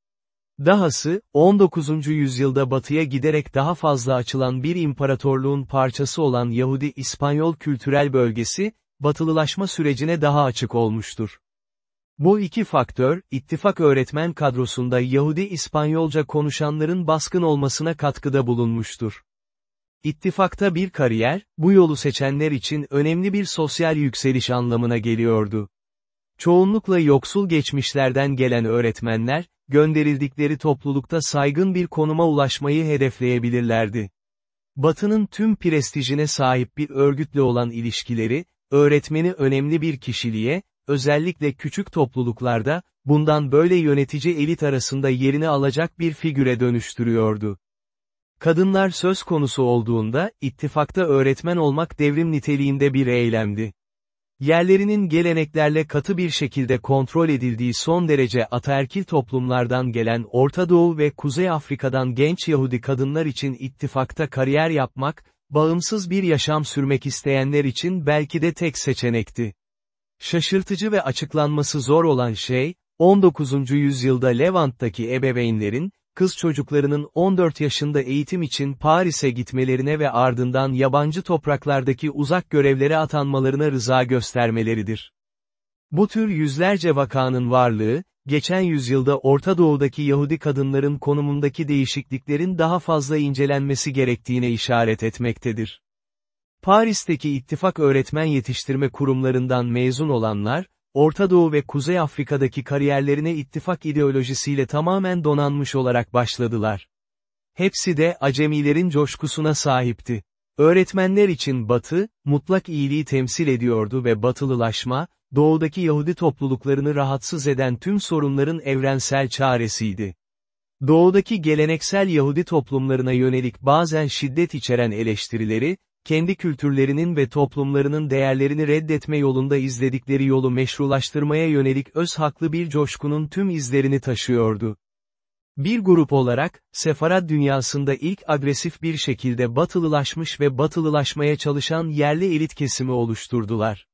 Dahası, 19. yüzyılda batıya giderek daha fazla açılan bir imparatorluğun parçası olan Yahudi İspanyol kültürel bölgesi, batılılaşma sürecine daha açık olmuştur. Bu iki faktör, ittifak öğretmen kadrosunda Yahudi İspanyolca konuşanların baskın olmasına katkıda bulunmuştur. İttifakta bir kariyer, bu yolu seçenler için önemli bir sosyal yükseliş anlamına geliyordu. Çoğunlukla yoksul geçmişlerden gelen öğretmenler, gönderildikleri toplulukta saygın bir konuma ulaşmayı hedefleyebilirlerdi. Batı'nın tüm prestijine sahip bir örgütle olan ilişkileri, öğretmeni önemli bir kişiliğe, özellikle küçük topluluklarda, bundan böyle yönetici elit arasında yerini alacak bir figüre dönüştürüyordu. Kadınlar söz konusu olduğunda, ittifakta öğretmen olmak devrim niteliğinde bir eylemdi. Yerlerinin geleneklerle katı bir şekilde kontrol edildiği son derece ataerkil toplumlardan gelen Orta Doğu ve Kuzey Afrika'dan genç Yahudi kadınlar için ittifakta kariyer yapmak, bağımsız bir yaşam sürmek isteyenler için belki de tek seçenekti. Şaşırtıcı ve açıklanması zor olan şey, 19. yüzyılda Levant'taki ebeveynlerin, kız çocuklarının 14 yaşında eğitim için Paris'e gitmelerine ve ardından yabancı topraklardaki uzak görevlere atanmalarına rıza göstermeleridir. Bu tür yüzlerce vakanın varlığı, geçen yüzyılda Orta Doğu'daki Yahudi kadınların konumundaki değişikliklerin daha fazla incelenmesi gerektiğine işaret etmektedir. Paris'teki ittifak öğretmen yetiştirme kurumlarından mezun olanlar, Orta Doğu ve Kuzey Afrika'daki kariyerlerine ittifak ideolojisiyle tamamen donanmış olarak başladılar. Hepsi de acemilerin coşkusuna sahipti. Öğretmenler için Batı, mutlak iyiliği temsil ediyordu ve batılılaşma, doğudaki Yahudi topluluklarını rahatsız eden tüm sorunların evrensel çaresiydi. Doğudaki geleneksel Yahudi toplumlarına yönelik bazen şiddet içeren eleştirileri, kendi kültürlerinin ve toplumlarının değerlerini reddetme yolunda izledikleri yolu meşrulaştırmaya yönelik öz haklı bir coşkunun tüm izlerini taşıyordu. Bir grup olarak, Sefarad dünyasında ilk agresif bir şekilde batılılaşmış ve batılılaşmaya çalışan yerli elit kesimi oluşturdular.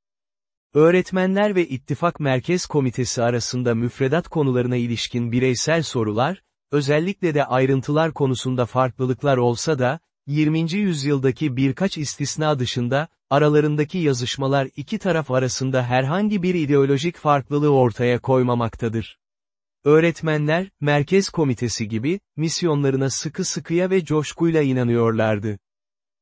Öğretmenler ve İttifak Merkez Komitesi arasında müfredat konularına ilişkin bireysel sorular, özellikle de ayrıntılar konusunda farklılıklar olsa da, 20. yüzyıldaki birkaç istisna dışında, aralarındaki yazışmalar iki taraf arasında herhangi bir ideolojik farklılığı ortaya koymamaktadır. Öğretmenler, merkez komitesi gibi, misyonlarına sıkı sıkıya ve coşkuyla inanıyorlardı.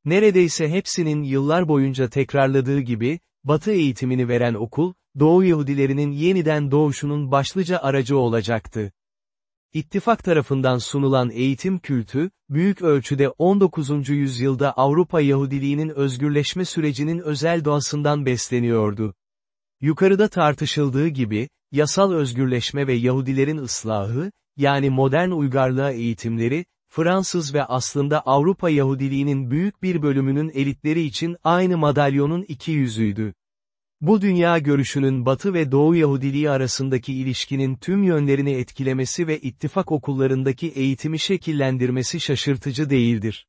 Neredeyse hepsinin yıllar boyunca tekrarladığı gibi, Batı eğitimini veren okul, Doğu Yahudilerinin yeniden doğuşunun başlıca aracı olacaktı. İttifak tarafından sunulan eğitim kültü, büyük ölçüde 19. yüzyılda Avrupa Yahudiliğinin özgürleşme sürecinin özel doğasından besleniyordu. Yukarıda tartışıldığı gibi, yasal özgürleşme ve Yahudilerin ıslahı, yani modern uygarlığa eğitimleri, Fransız ve aslında Avrupa Yahudiliğinin büyük bir bölümünün elitleri için aynı madalyonun iki yüzüydü. Bu dünya görüşünün Batı ve Doğu Yahudiliği arasındaki ilişkinin tüm yönlerini etkilemesi ve ittifak okullarındaki eğitimi şekillendirmesi şaşırtıcı değildir.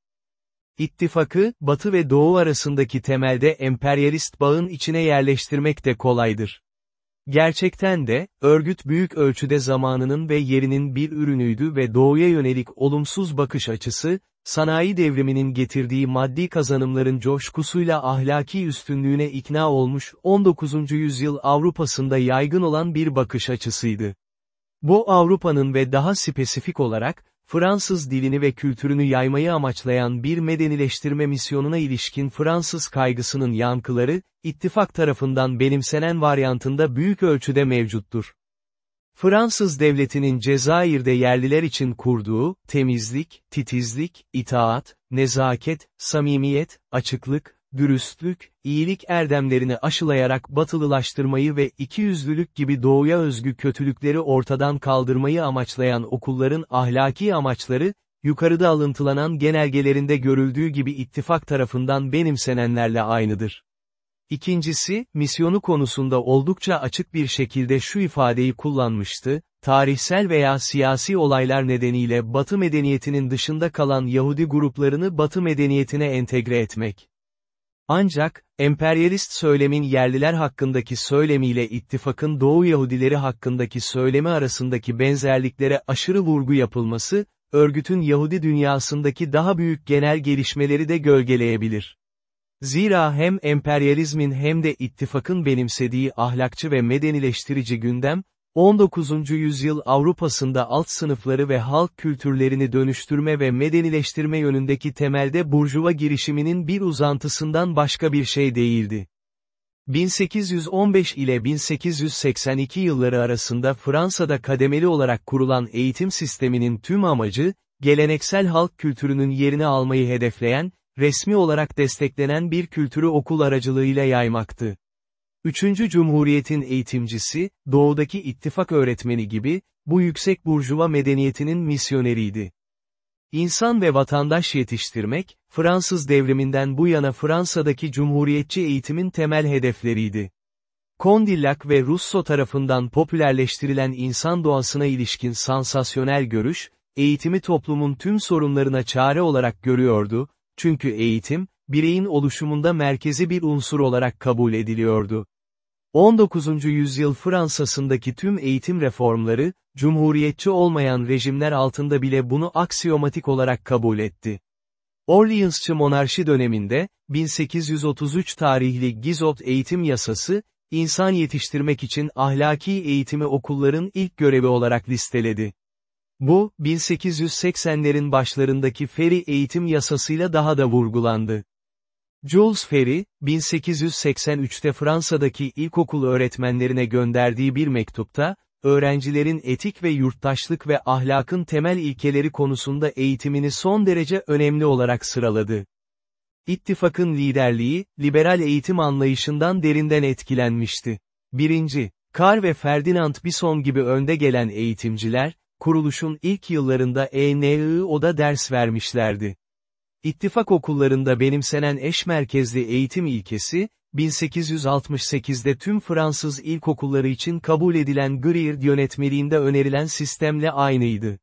İttifakı, Batı ve Doğu arasındaki temelde emperyalist bağın içine yerleştirmek de kolaydır. Gerçekten de, örgüt büyük ölçüde zamanının ve yerinin bir ürünüydü ve doğuya yönelik olumsuz bakış açısı, sanayi devriminin getirdiği maddi kazanımların coşkusuyla ahlaki üstünlüğüne ikna olmuş 19. yüzyıl Avrupa'sında yaygın olan bir bakış açısıydı. Bu Avrupa'nın ve daha spesifik olarak, Fransız dilini ve kültürünü yaymayı amaçlayan bir medenileştirme misyonuna ilişkin Fransız kaygısının yankıları, ittifak tarafından benimsenen varyantında büyük ölçüde mevcuttur. Fransız devletinin Cezayir'de yerliler için kurduğu, temizlik, titizlik, itaat, nezaket, samimiyet, açıklık, dürüstlük, iyilik erdemlerini aşılayarak batılılaştırmayı ve ikiyüzlülük gibi doğuya özgü kötülükleri ortadan kaldırmayı amaçlayan okulların ahlaki amaçları, yukarıda alıntılanan genelgelerinde görüldüğü gibi ittifak tarafından benimsenenlerle aynıdır. İkincisi, misyonu konusunda oldukça açık bir şekilde şu ifadeyi kullanmıştı, tarihsel veya siyasi olaylar nedeniyle Batı medeniyetinin dışında kalan Yahudi gruplarını Batı medeniyetine entegre etmek. Ancak, emperyalist söylemin yerliler hakkındaki söylemiyle ittifakın Doğu Yahudileri hakkındaki söylemi arasındaki benzerliklere aşırı vurgu yapılması, örgütün Yahudi dünyasındaki daha büyük genel gelişmeleri de gölgeleyebilir. Zira hem emperyalizmin hem de ittifakın benimsediği ahlakçı ve medenileştirici gündem, 19. yüzyıl Avrupa'sında alt sınıfları ve halk kültürlerini dönüştürme ve medenileştirme yönündeki temelde burjuva girişiminin bir uzantısından başka bir şey değildi. 1815 ile 1882 yılları arasında Fransa'da kademeli olarak kurulan eğitim sisteminin tüm amacı, geleneksel halk kültürünün yerini almayı hedefleyen, resmi olarak desteklenen bir kültürü okul aracılığıyla yaymaktı. Üçüncü Cumhuriyet'in eğitimcisi, doğudaki ittifak öğretmeni gibi, bu yüksek burjuva medeniyetinin misyoneriydi. İnsan ve vatandaş yetiştirmek, Fransız devriminden bu yana Fransa'daki cumhuriyetçi eğitimin temel hedefleriydi. Condillac ve Rousseau tarafından popülerleştirilen insan doğasına ilişkin sansasyonel görüş, eğitimi toplumun tüm sorunlarına çare olarak görüyordu, çünkü eğitim, bireyin oluşumunda merkezi bir unsur olarak kabul ediliyordu. 19. yüzyıl Fransa'sındaki tüm eğitim reformları, cumhuriyetçi olmayan rejimler altında bile bunu aksiyomatik olarak kabul etti. Orleansçı monarşi döneminde, 1833 tarihli Gizot eğitim yasası, insan yetiştirmek için ahlaki eğitimi okulların ilk görevi olarak listeledi. Bu, 1880'lerin başlarındaki Ferry eğitim yasasıyla daha da vurgulandı. Jules Ferry, 1883'te Fransa'daki ilkokul öğretmenlerine gönderdiği bir mektupta, öğrencilerin etik ve yurttaşlık ve ahlakın temel ilkeleri konusunda eğitimini son derece önemli olarak sıraladı. İttifakın liderliği, liberal eğitim anlayışından derinden etkilenmişti. 1. Carl ve Ferdinand Bisson gibi önde gelen eğitimciler, kuruluşun ilk yıllarında ENIO'da ders vermişlerdi. İttifak okullarında benimsenen eş merkezli eğitim ilkesi, 1868'de tüm Fransız ilkokulları için kabul edilen Greer yönetmeliğinde önerilen sistemle aynıydı.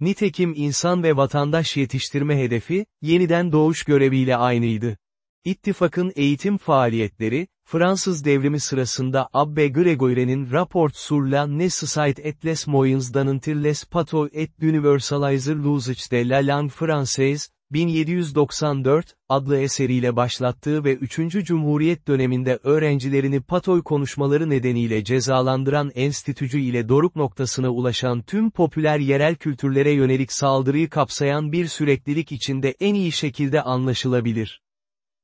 Nitekim insan ve vatandaş yetiştirme hedefi, yeniden doğuş göreviyle aynıydı. İttifakın eğitim faaliyetleri, Fransız devrimi sırasında Abbe Gregoire'nin Rapport sur la nécessité et les moyens d'annoncer les pato et d'universaliser l'usage de la langue française, 1794, adlı eseriyle başlattığı ve 3. Cumhuriyet döneminde öğrencilerini patoy konuşmaları nedeniyle cezalandıran enstitücü ile doruk noktasına ulaşan tüm popüler yerel kültürlere yönelik saldırıyı kapsayan bir süreklilik içinde en iyi şekilde anlaşılabilir.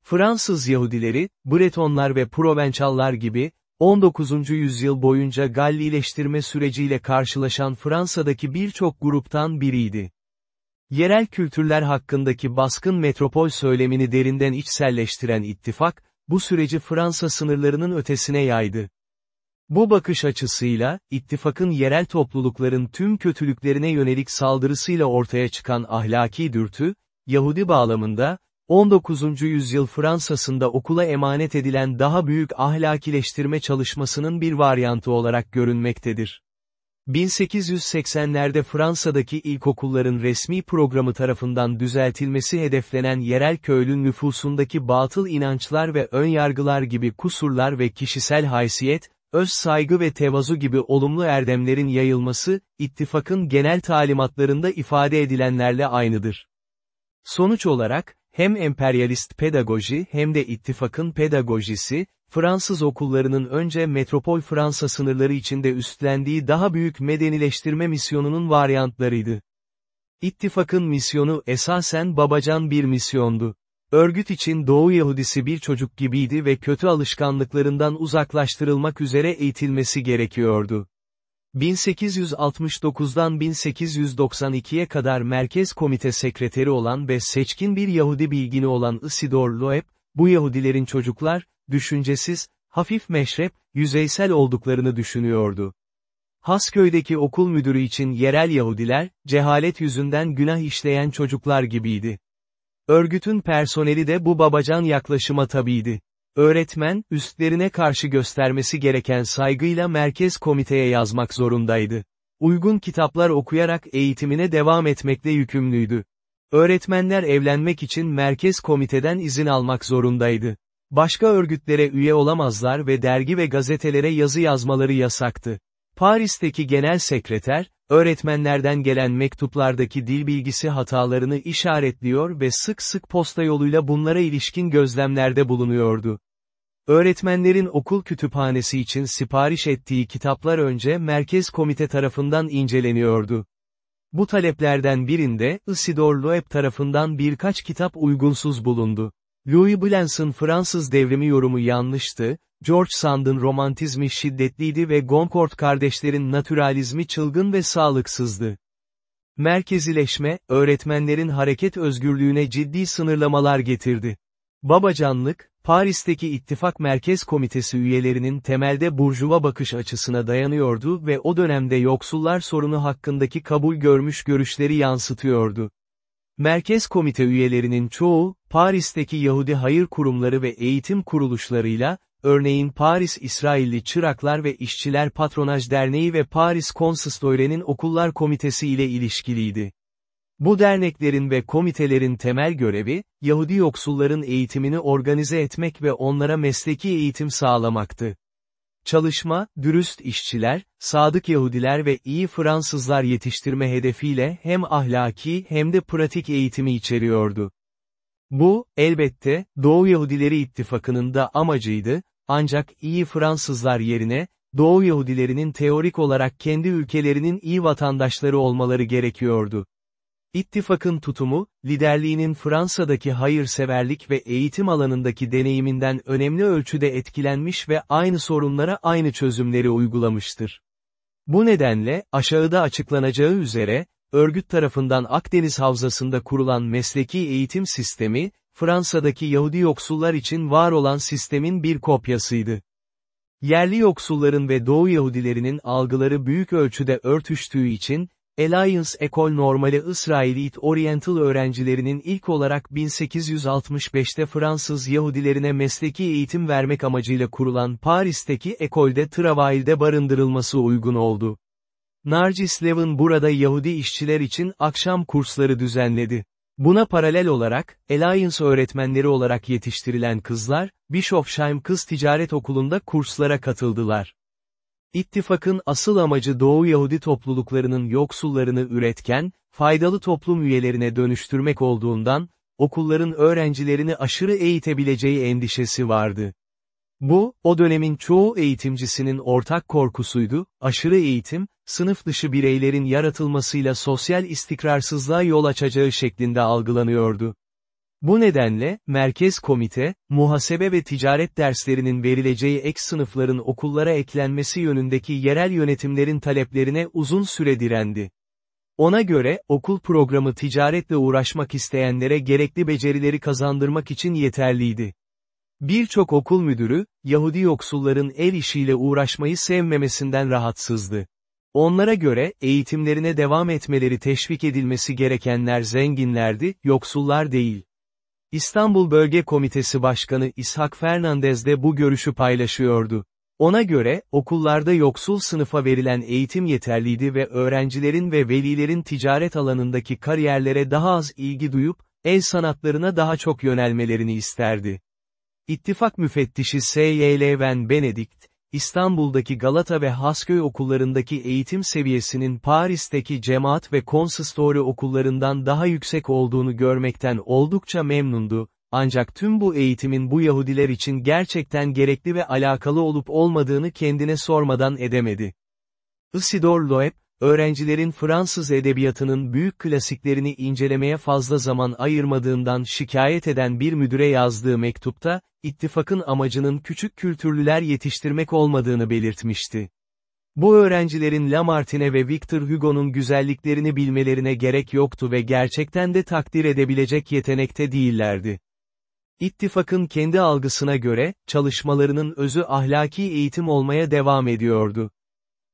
Fransız Yahudileri, Bretonlar ve Provençallar gibi, 19. yüzyıl boyunca Gallileştirme süreciyle karşılaşan Fransa'daki birçok gruptan biriydi. Yerel kültürler hakkındaki baskın metropol söylemini derinden içselleştiren ittifak, bu süreci Fransa sınırlarının ötesine yaydı. Bu bakış açısıyla, ittifakın yerel toplulukların tüm kötülüklerine yönelik saldırısıyla ortaya çıkan ahlaki dürtü, Yahudi bağlamında, 19. yüzyıl Fransa'sında okula emanet edilen daha büyük ahlakileştirme çalışmasının bir varyantı olarak görünmektedir. 1880'lerde Fransa'daki ilkokulların resmi programı tarafından düzeltilmesi hedeflenen yerel köylü nüfusundaki batıl inançlar ve önyargılar gibi kusurlar ve kişisel haysiyet, öz saygı ve tevazu gibi olumlu erdemlerin yayılması, ittifakın genel talimatlarında ifade edilenlerle aynıdır. Sonuç olarak, hem emperyalist pedagoji hem de ittifakın pedagojisi, Fransız okullarının önce metropol Fransa sınırları içinde üstlendiği daha büyük medenileştirme misyonunun varyantlarıydı. İttifakın misyonu esasen babacan bir misyondu. Örgüt için Doğu Yahudisi bir çocuk gibiydi ve kötü alışkanlıklarından uzaklaştırılmak üzere eğitilmesi gerekiyordu. 1869'dan 1892'ye kadar Merkez Komite Sekreteri olan ve seçkin bir Yahudi bilgini olan Isidore Loeb, bu Yahudilerin çocuklar, düşüncesiz, hafif meşrep, yüzeysel olduklarını düşünüyordu. Hasköy'deki okul müdürü için yerel Yahudiler, cehalet yüzünden günah işleyen çocuklar gibiydi. Örgütün personeli de bu babacan yaklaşıma tabiydi. Öğretmen, üstlerine karşı göstermesi gereken saygıyla merkez komiteye yazmak zorundaydı. Uygun kitaplar okuyarak eğitimine devam etmekle yükümlüydü. Öğretmenler evlenmek için merkez komiteden izin almak zorundaydı. Başka örgütlere üye olamazlar ve dergi ve gazetelere yazı yazmaları yasaktı. Paris'teki genel sekreter, öğretmenlerden gelen mektuplardaki dil bilgisi hatalarını işaretliyor ve sık sık posta yoluyla bunlara ilişkin gözlemlerde bulunuyordu. Öğretmenlerin okul kütüphanesi için sipariş ettiği kitaplar önce merkez komite tarafından inceleniyordu. Bu taleplerden birinde, Isidore Loeb tarafından birkaç kitap uygunsuz bulundu. Louis Blance'ın Fransız devrimi yorumu yanlıştı, George Sand'ın romantizmi şiddetliydi ve Goncourt kardeşlerin naturalizmi çılgın ve sağlıksızdı. Merkezileşme, öğretmenlerin hareket özgürlüğüne ciddi sınırlamalar getirdi. Babacanlık, Paris'teki İttifak Merkez Komitesi üyelerinin temelde burjuva bakış açısına dayanıyordu ve o dönemde yoksullar sorunu hakkındaki kabul görmüş görüşleri yansıtıyordu. Merkez komite üyelerinin çoğu, Paris'teki Yahudi hayır kurumları ve eğitim kuruluşlarıyla, örneğin Paris İsrailli Çıraklar ve İşçiler Patronaj Derneği ve Paris Konsistoire'nin Okullar Komitesi ile ilişkiliydi. Bu derneklerin ve komitelerin temel görevi, Yahudi yoksulların eğitimini organize etmek ve onlara mesleki eğitim sağlamaktı. Çalışma, dürüst işçiler, sadık Yahudiler ve iyi Fransızlar yetiştirme hedefiyle hem ahlaki hem de pratik eğitimi içeriyordu. Bu, elbette, Doğu Yahudileri İttifakı'nın da amacıydı, ancak iyi Fransızlar yerine, Doğu Yahudilerinin teorik olarak kendi ülkelerinin iyi vatandaşları olmaları gerekiyordu. İttifakın tutumu, liderliğinin Fransa'daki hayırseverlik ve eğitim alanındaki deneyiminden önemli ölçüde etkilenmiş ve aynı sorunlara aynı çözümleri uygulamıştır. Bu nedenle, aşağıda açıklanacağı üzere, örgüt tarafından Akdeniz Havzası'nda kurulan mesleki eğitim sistemi, Fransa'daki Yahudi yoksullar için var olan sistemin bir kopyasıydı. Yerli yoksulların ve Doğu Yahudilerinin algıları büyük ölçüde örtüştüğü için, Alliance Ecole Normale Israelite Oriental öğrencilerinin ilk olarak 1865'te Fransız Yahudilerine mesleki eğitim vermek amacıyla kurulan Paris'teki ekolde Travail'de barındırılması uygun oldu. Narcis Levin burada Yahudi işçiler için akşam kursları düzenledi. Buna paralel olarak, Alliance öğretmenleri olarak yetiştirilen kızlar, Bischofsheim Kız Ticaret Okulu'nda kurslara katıldılar. İttifakın asıl amacı Doğu Yahudi topluluklarının yoksullarını üretken, faydalı toplum üyelerine dönüştürmek olduğundan, okulların öğrencilerini aşırı eğitebileceği endişesi vardı. Bu, o dönemin çoğu eğitimcisinin ortak korkusuydu, aşırı eğitim, sınıf dışı bireylerin yaratılmasıyla sosyal istikrarsızlığa yol açacağı şeklinde algılanıyordu. Bu nedenle, Merkez Komite, muhasebe ve ticaret derslerinin verileceği ek sınıfların okullara eklenmesi yönündeki yerel yönetimlerin taleplerine uzun süre direndi. Ona göre, okul programı ticaretle uğraşmak isteyenlere gerekli becerileri kazandırmak için yeterliydi. Birçok okul müdürü, Yahudi yoksulların el işiyle uğraşmayı sevmemesinden rahatsızdı. Onlara göre, eğitimlerine devam etmeleri teşvik edilmesi gerekenler zenginlerdi, yoksullar değil. İstanbul Bölge Komitesi Başkanı İshak Fernandez de bu görüşü paylaşıyordu. Ona göre, okullarda yoksul sınıfa verilen eğitim yeterliydi ve öğrencilerin ve velilerin ticaret alanındaki kariyerlere daha az ilgi duyup, el sanatlarına daha çok yönelmelerini isterdi. İttifak müfettişi S.Y.L. Van Benedict, İstanbul'daki Galata ve Hasköy okullarındaki eğitim seviyesinin Paris'teki cemaat ve konsistori okullarından daha yüksek olduğunu görmekten oldukça memnundu, ancak tüm bu eğitimin bu Yahudiler için gerçekten gerekli ve alakalı olup olmadığını kendine sormadan edemedi. Isidore Loeb, öğrencilerin Fransız edebiyatının büyük klasiklerini incelemeye fazla zaman ayırmadığından şikayet eden bir müdüre yazdığı mektupta, ittifakın amacının küçük kültürlüler yetiştirmek olmadığını belirtmişti. Bu öğrencilerin Lamartine ve Victor Hugo'nun güzelliklerini bilmelerine gerek yoktu ve gerçekten de takdir edebilecek yetenekte değillerdi. İttifakın kendi algısına göre, çalışmalarının özü ahlaki eğitim olmaya devam ediyordu.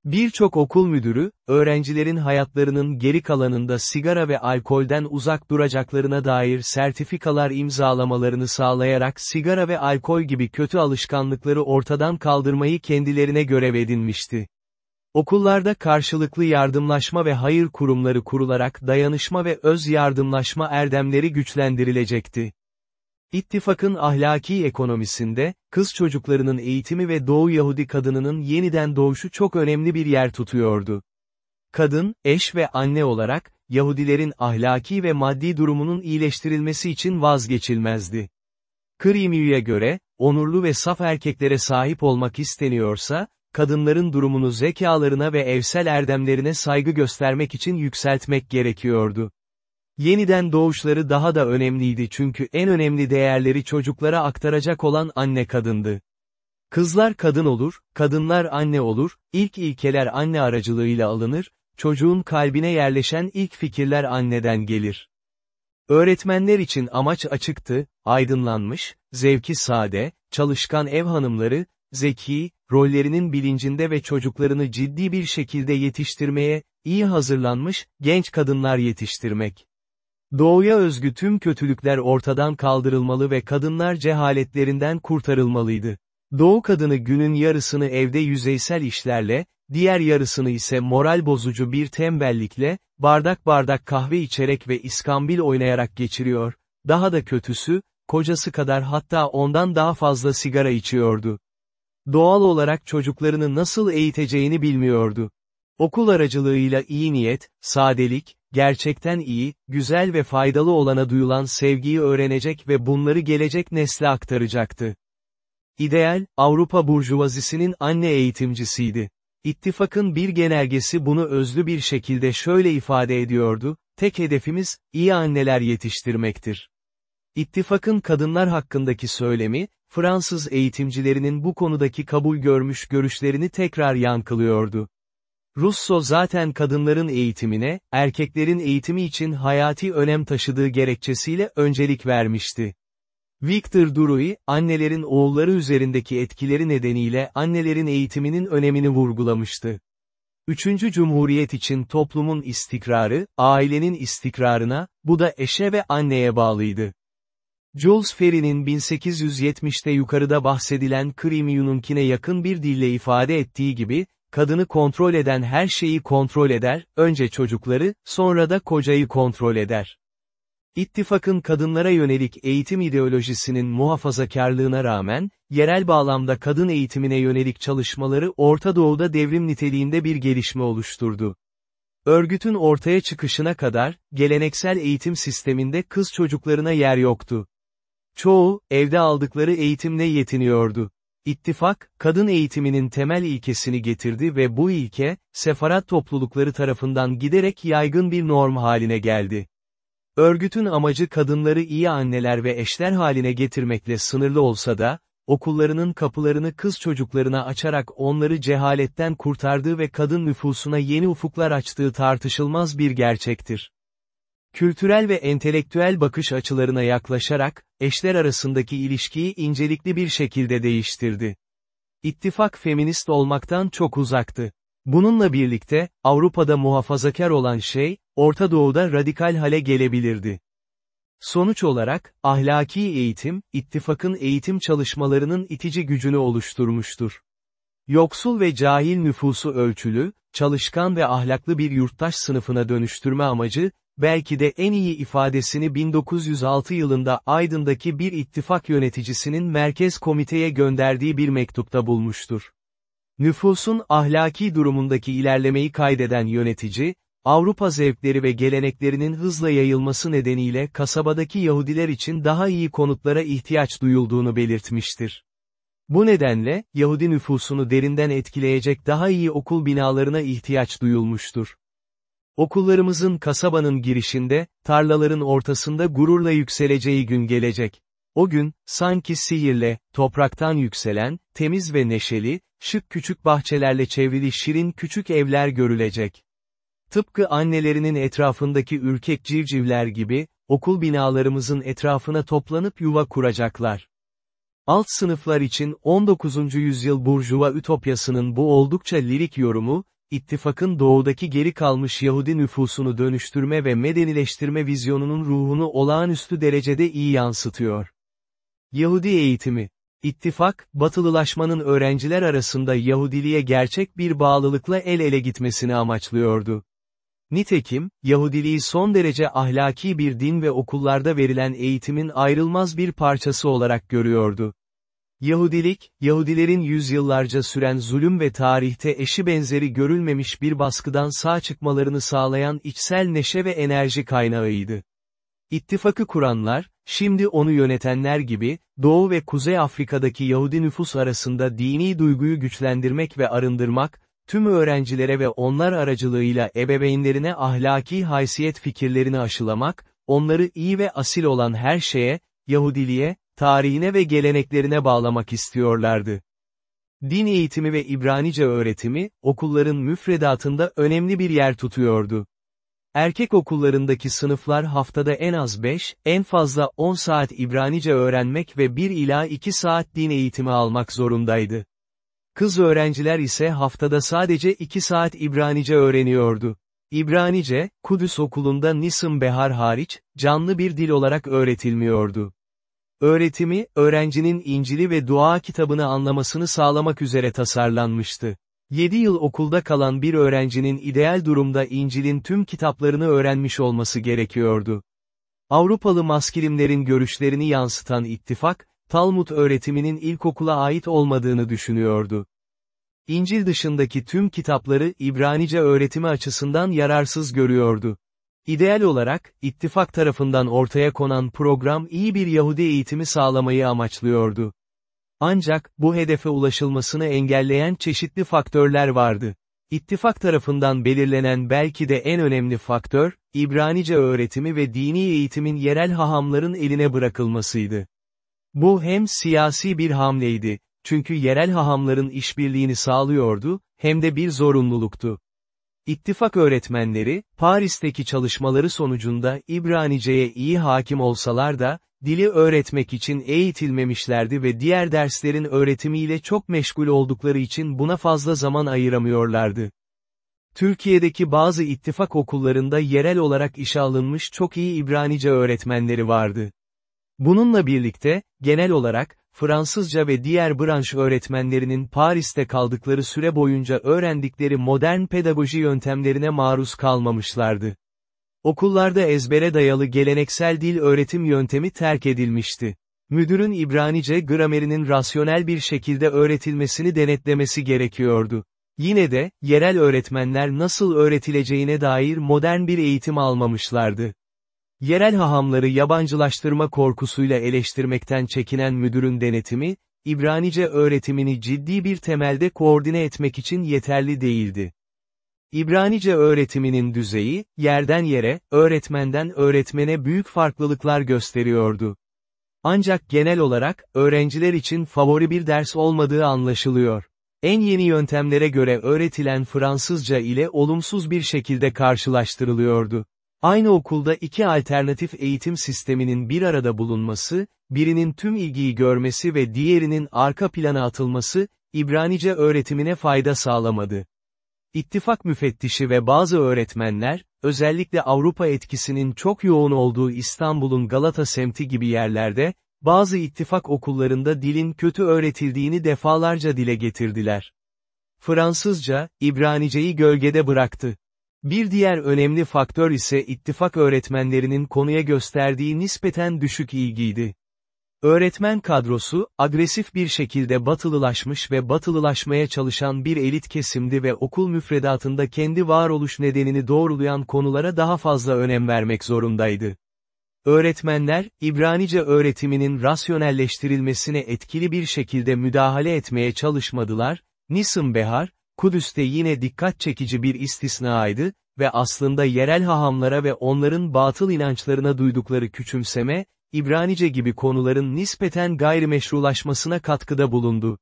Birçok okul müdürü, öğrencilerin hayatlarının geri kalanında sigara ve alkolden uzak duracaklarına dair sertifikalar imzalamalarını sağlayarak sigara ve alkol gibi kötü alışkanlıkları ortadan kaldırmayı kendilerine görev edinmişti. Okullarda karşılıklı yardımlaşma ve hayır kurumları kurularak dayanışma ve öz yardımlaşma erdemleri güçlendirilecekti. İttifakın ahlaki ekonomisinde, kız çocuklarının eğitimi ve Doğu Yahudi kadınının yeniden doğuşu çok önemli bir yer tutuyordu. Kadın, eş ve anne olarak, Yahudilerin ahlaki ve maddi durumunun iyileştirilmesi için vazgeçilmezdi. Kırimiü'ye göre, onurlu ve saf erkeklere sahip olmak isteniyorsa, kadınların durumunu zekalarına ve evsel erdemlerine saygı göstermek için yükseltmek gerekiyordu. Yeniden doğuşları daha da önemliydi çünkü en önemli değerleri çocuklara aktaracak olan anne kadındı. Kızlar kadın olur, kadınlar anne olur, ilk ilkeler anne aracılığıyla alınır, çocuğun kalbine yerleşen ilk fikirler anneden gelir. Öğretmenler için amaç açıktı, aydınlanmış, zevki sade, çalışkan ev hanımları, zeki, rollerinin bilincinde ve çocuklarını ciddi bir şekilde yetiştirmeye, iyi hazırlanmış, genç kadınlar yetiştirmek. Doğuya özgü tüm kötülükler ortadan kaldırılmalı ve kadınlar cehaletlerinden kurtarılmalıydı. Doğu kadını günün yarısını evde yüzeysel işlerle, diğer yarısını ise moral bozucu bir tembellikle, bardak bardak kahve içerek ve iskambil oynayarak geçiriyor, daha da kötüsü, kocası kadar hatta ondan daha fazla sigara içiyordu. Doğal olarak çocuklarını nasıl eğiteceğini bilmiyordu. Okul aracılığıyla iyi niyet, sadelik, gerçekten iyi, güzel ve faydalı olana duyulan sevgiyi öğrenecek ve bunları gelecek nesle aktaracaktı. İdeal, Avrupa burjuvazisinin anne eğitimcisiydi. İttifakın bir genelgesi bunu özlü bir şekilde şöyle ifade ediyordu, tek hedefimiz, iyi anneler yetiştirmektir. İttifakın kadınlar hakkındaki söylemi, Fransız eğitimcilerinin bu konudaki kabul görmüş görüşlerini tekrar yankılıyordu. Russo zaten kadınların eğitimine, erkeklerin eğitimi için hayati önem taşıdığı gerekçesiyle öncelik vermişti. Victor Duruy, annelerin oğulları üzerindeki etkileri nedeniyle annelerin eğitiminin önemini vurgulamıştı. Üçüncü Cumhuriyet için toplumun istikrarı, ailenin istikrarına, bu da eşe ve anneye bağlıydı. Jules Ferry'nin 1870'te yukarıda bahsedilen Krimiununkine yakın bir dille ifade ettiği gibi, kadını kontrol eden her şeyi kontrol eder, önce çocukları, sonra da kocayı kontrol eder. İttifakın kadınlara yönelik eğitim ideolojisinin muhafazakarlığına rağmen, yerel bağlamda kadın eğitimine yönelik çalışmaları Orta Doğu'da devrim niteliğinde bir gelişme oluşturdu. Örgütün ortaya çıkışına kadar, geleneksel eğitim sisteminde kız çocuklarına yer yoktu. Çoğu, evde aldıkları eğitimle yetiniyordu. İttifak, kadın eğitiminin temel ilkesini getirdi ve bu ilke, sefarat toplulukları tarafından giderek yaygın bir norm haline geldi. Örgütün amacı kadınları iyi anneler ve eşler haline getirmekle sınırlı olsa da, okullarının kapılarını kız çocuklarına açarak onları cehaletten kurtardığı ve kadın nüfusuna yeni ufuklar açtığı tartışılmaz bir gerçektir. Kültürel ve entelektüel bakış açılarına yaklaşarak, eşler arasındaki ilişkiyi incelikli bir şekilde değiştirdi. İttifak feminist olmaktan çok uzaktı. Bununla birlikte, Avrupa'da muhafazakar olan şey, Orta Doğu'da radikal hale gelebilirdi. Sonuç olarak, ahlaki eğitim, ittifakın eğitim çalışmalarının itici gücünü oluşturmuştur. Yoksul ve cahil nüfusu ölçülü, çalışkan ve ahlaklı bir yurttaş sınıfına dönüştürme amacı, belki de en iyi ifadesini 1906 yılında Aydın'daki bir ittifak yöneticisinin merkez komiteye gönderdiği bir mektupta bulmuştur. Nüfusun ahlaki durumundaki ilerlemeyi kaydeden yönetici, Avrupa zevkleri ve geleneklerinin hızla yayılması nedeniyle kasabadaki Yahudiler için daha iyi konutlara ihtiyaç duyulduğunu belirtmiştir. Bu nedenle, Yahudi nüfusunu derinden etkileyecek daha iyi okul binalarına ihtiyaç duyulmuştur. Okullarımızın kasabanın girişinde, tarlaların ortasında gururla yükseleceği gün gelecek. O gün, sanki sihirle, topraktan yükselen, temiz ve neşeli, şık küçük bahçelerle çevrili şirin küçük evler görülecek. Tıpkı annelerinin etrafındaki ürkek civcivler gibi, okul binalarımızın etrafına toplanıp yuva kuracaklar. Alt sınıflar için 19. yüzyıl burjuva ütopyasının bu oldukça lirik yorumu, ittifakın doğudaki geri kalmış Yahudi nüfusunu dönüştürme ve medenileştirme vizyonunun ruhunu olağanüstü derecede iyi yansıtıyor. Yahudi eğitimi İttifak, batılılaşmanın öğrenciler arasında Yahudiliğe gerçek bir bağlılıkla el ele gitmesini amaçlıyordu. Nitekim, Yahudiliği son derece ahlaki bir din ve okullarda verilen eğitimin ayrılmaz bir parçası olarak görüyordu. Yahudilik, Yahudilerin yüzyıllarca süren zulüm ve tarihte eşi benzeri görülmemiş bir baskıdan sağ çıkmalarını sağlayan içsel neşe ve enerji kaynağıydı. İttifakı kuranlar, şimdi onu yönetenler gibi, Doğu ve Kuzey Afrika'daki Yahudi nüfus arasında dini duyguyu güçlendirmek ve arındırmak, tüm öğrencilere ve onlar aracılığıyla ebeveynlerine ahlaki haysiyet fikirlerini aşılamak, onları iyi ve asil olan her şeye, Yahudiliğe, tarihine ve geleneklerine bağlamak istiyorlardı. Din eğitimi ve İbranice öğretimi, okulların müfredatında önemli bir yer tutuyordu. Erkek okullarındaki sınıflar haftada en az 5, en fazla 10 saat İbranice öğrenmek ve 1 ila 2 saat din eğitimi almak zorundaydı. Kız öğrenciler ise haftada sadece 2 saat İbranice öğreniyordu. İbranice, Kudüs okulunda Nisım Behar hariç, canlı bir dil olarak öğretilmiyordu. Öğretimi, öğrencinin İncil'i ve dua kitabını anlamasını sağlamak üzere tasarlanmıştı. 7 yıl okulda kalan bir öğrencinin ideal durumda İncil'in tüm kitaplarını öğrenmiş olması gerekiyordu. Avrupalı maskilimlerin görüşlerini yansıtan ittifak, Talmud öğretiminin ilkokula ait olmadığını düşünüyordu. İncil dışındaki tüm kitapları İbranice öğretimi açısından yararsız görüyordu. İdeal olarak, ittifak tarafından ortaya konan program iyi bir Yahudi eğitimi sağlamayı amaçlıyordu. Ancak, bu hedefe ulaşılmasını engelleyen çeşitli faktörler vardı. İttifak tarafından belirlenen belki de en önemli faktör, İbranice öğretimi ve dini eğitimin yerel hahamların eline bırakılmasıydı. Bu hem siyasi bir hamleydi, çünkü yerel hahamların işbirliğini sağlıyordu, hem de bir zorunluluktu. İttifak öğretmenleri, Paris'teki çalışmaları sonucunda İbranice'ye iyi hakim olsalar da, dili öğretmek için eğitilmemişlerdi ve diğer derslerin öğretimiyle çok meşgul oldukları için buna fazla zaman ayıramıyorlardı. Türkiye'deki bazı ittifak okullarında yerel olarak işe alınmış çok iyi İbranice öğretmenleri vardı. Bununla birlikte, genel olarak, Fransızca ve diğer branş öğretmenlerinin Paris'te kaldıkları süre boyunca öğrendikleri modern pedagoji yöntemlerine maruz kalmamışlardı. Okullarda ezbere dayalı geleneksel dil öğretim yöntemi terk edilmişti. Müdürün İbranice gramerinin rasyonel bir şekilde öğretilmesini denetlemesi gerekiyordu. Yine de, yerel öğretmenler nasıl öğretileceğine dair modern bir eğitim almamışlardı. Yerel hahamları yabancılaştırma korkusuyla eleştirmekten çekinen müdürün denetimi, İbranice öğretimini ciddi bir temelde koordine etmek için yeterli değildi. İbranice öğretiminin düzeyi, yerden yere, öğretmenden öğretmene büyük farklılıklar gösteriyordu. Ancak genel olarak, öğrenciler için favori bir ders olmadığı anlaşılıyor. En yeni yöntemlere göre öğretilen Fransızca ile olumsuz bir şekilde karşılaştırılıyordu. Aynı okulda iki alternatif eğitim sisteminin bir arada bulunması, birinin tüm ilgiyi görmesi ve diğerinin arka plana atılması, İbranice öğretimine fayda sağlamadı. İttifak müfettişi ve bazı öğretmenler, özellikle Avrupa etkisinin çok yoğun olduğu İstanbul'un Galata semti gibi yerlerde, bazı ittifak okullarında dilin kötü öğretildiğini defalarca dile getirdiler. Fransızca, İbranice'yi gölgede bıraktı. Bir diğer önemli faktör ise ittifak öğretmenlerinin konuya gösterdiği nispeten düşük ilgiydi. Öğretmen kadrosu, agresif bir şekilde batılılaşmış ve batılılaşmaya çalışan bir elit kesimdi ve okul müfredatında kendi varoluş nedenini doğrulayan konulara daha fazla önem vermek zorundaydı. Öğretmenler, İbranice öğretiminin rasyonelleştirilmesine etkili bir şekilde müdahale etmeye çalışmadılar, Nisım Behar, Kudüs'te yine dikkat çekici bir istisnaydı ve aslında yerel hahamlara ve onların batıl inançlarına duydukları küçümseme, İbranice gibi konuların nispeten gayrimeşrulaşmasına katkıda bulundu.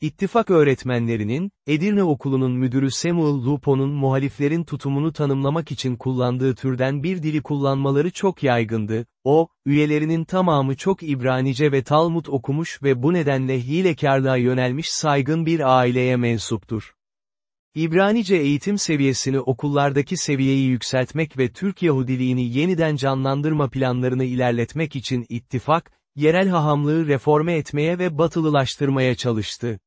İttifak öğretmenlerinin, Edirne Okulu'nun müdürü Samuel Lupo'nun muhaliflerin tutumunu tanımlamak için kullandığı türden bir dili kullanmaları çok yaygındı, o, üyelerinin tamamı çok İbranice ve Talmud okumuş ve bu nedenle hilekarlığa yönelmiş saygın bir aileye mensuptur. İbranice eğitim seviyesini okullardaki seviyeyi yükseltmek ve Türk Yahudiliğini yeniden canlandırma planlarını ilerletmek için ittifak, yerel hahamlığı reforme etmeye ve batılılaştırmaya çalıştı.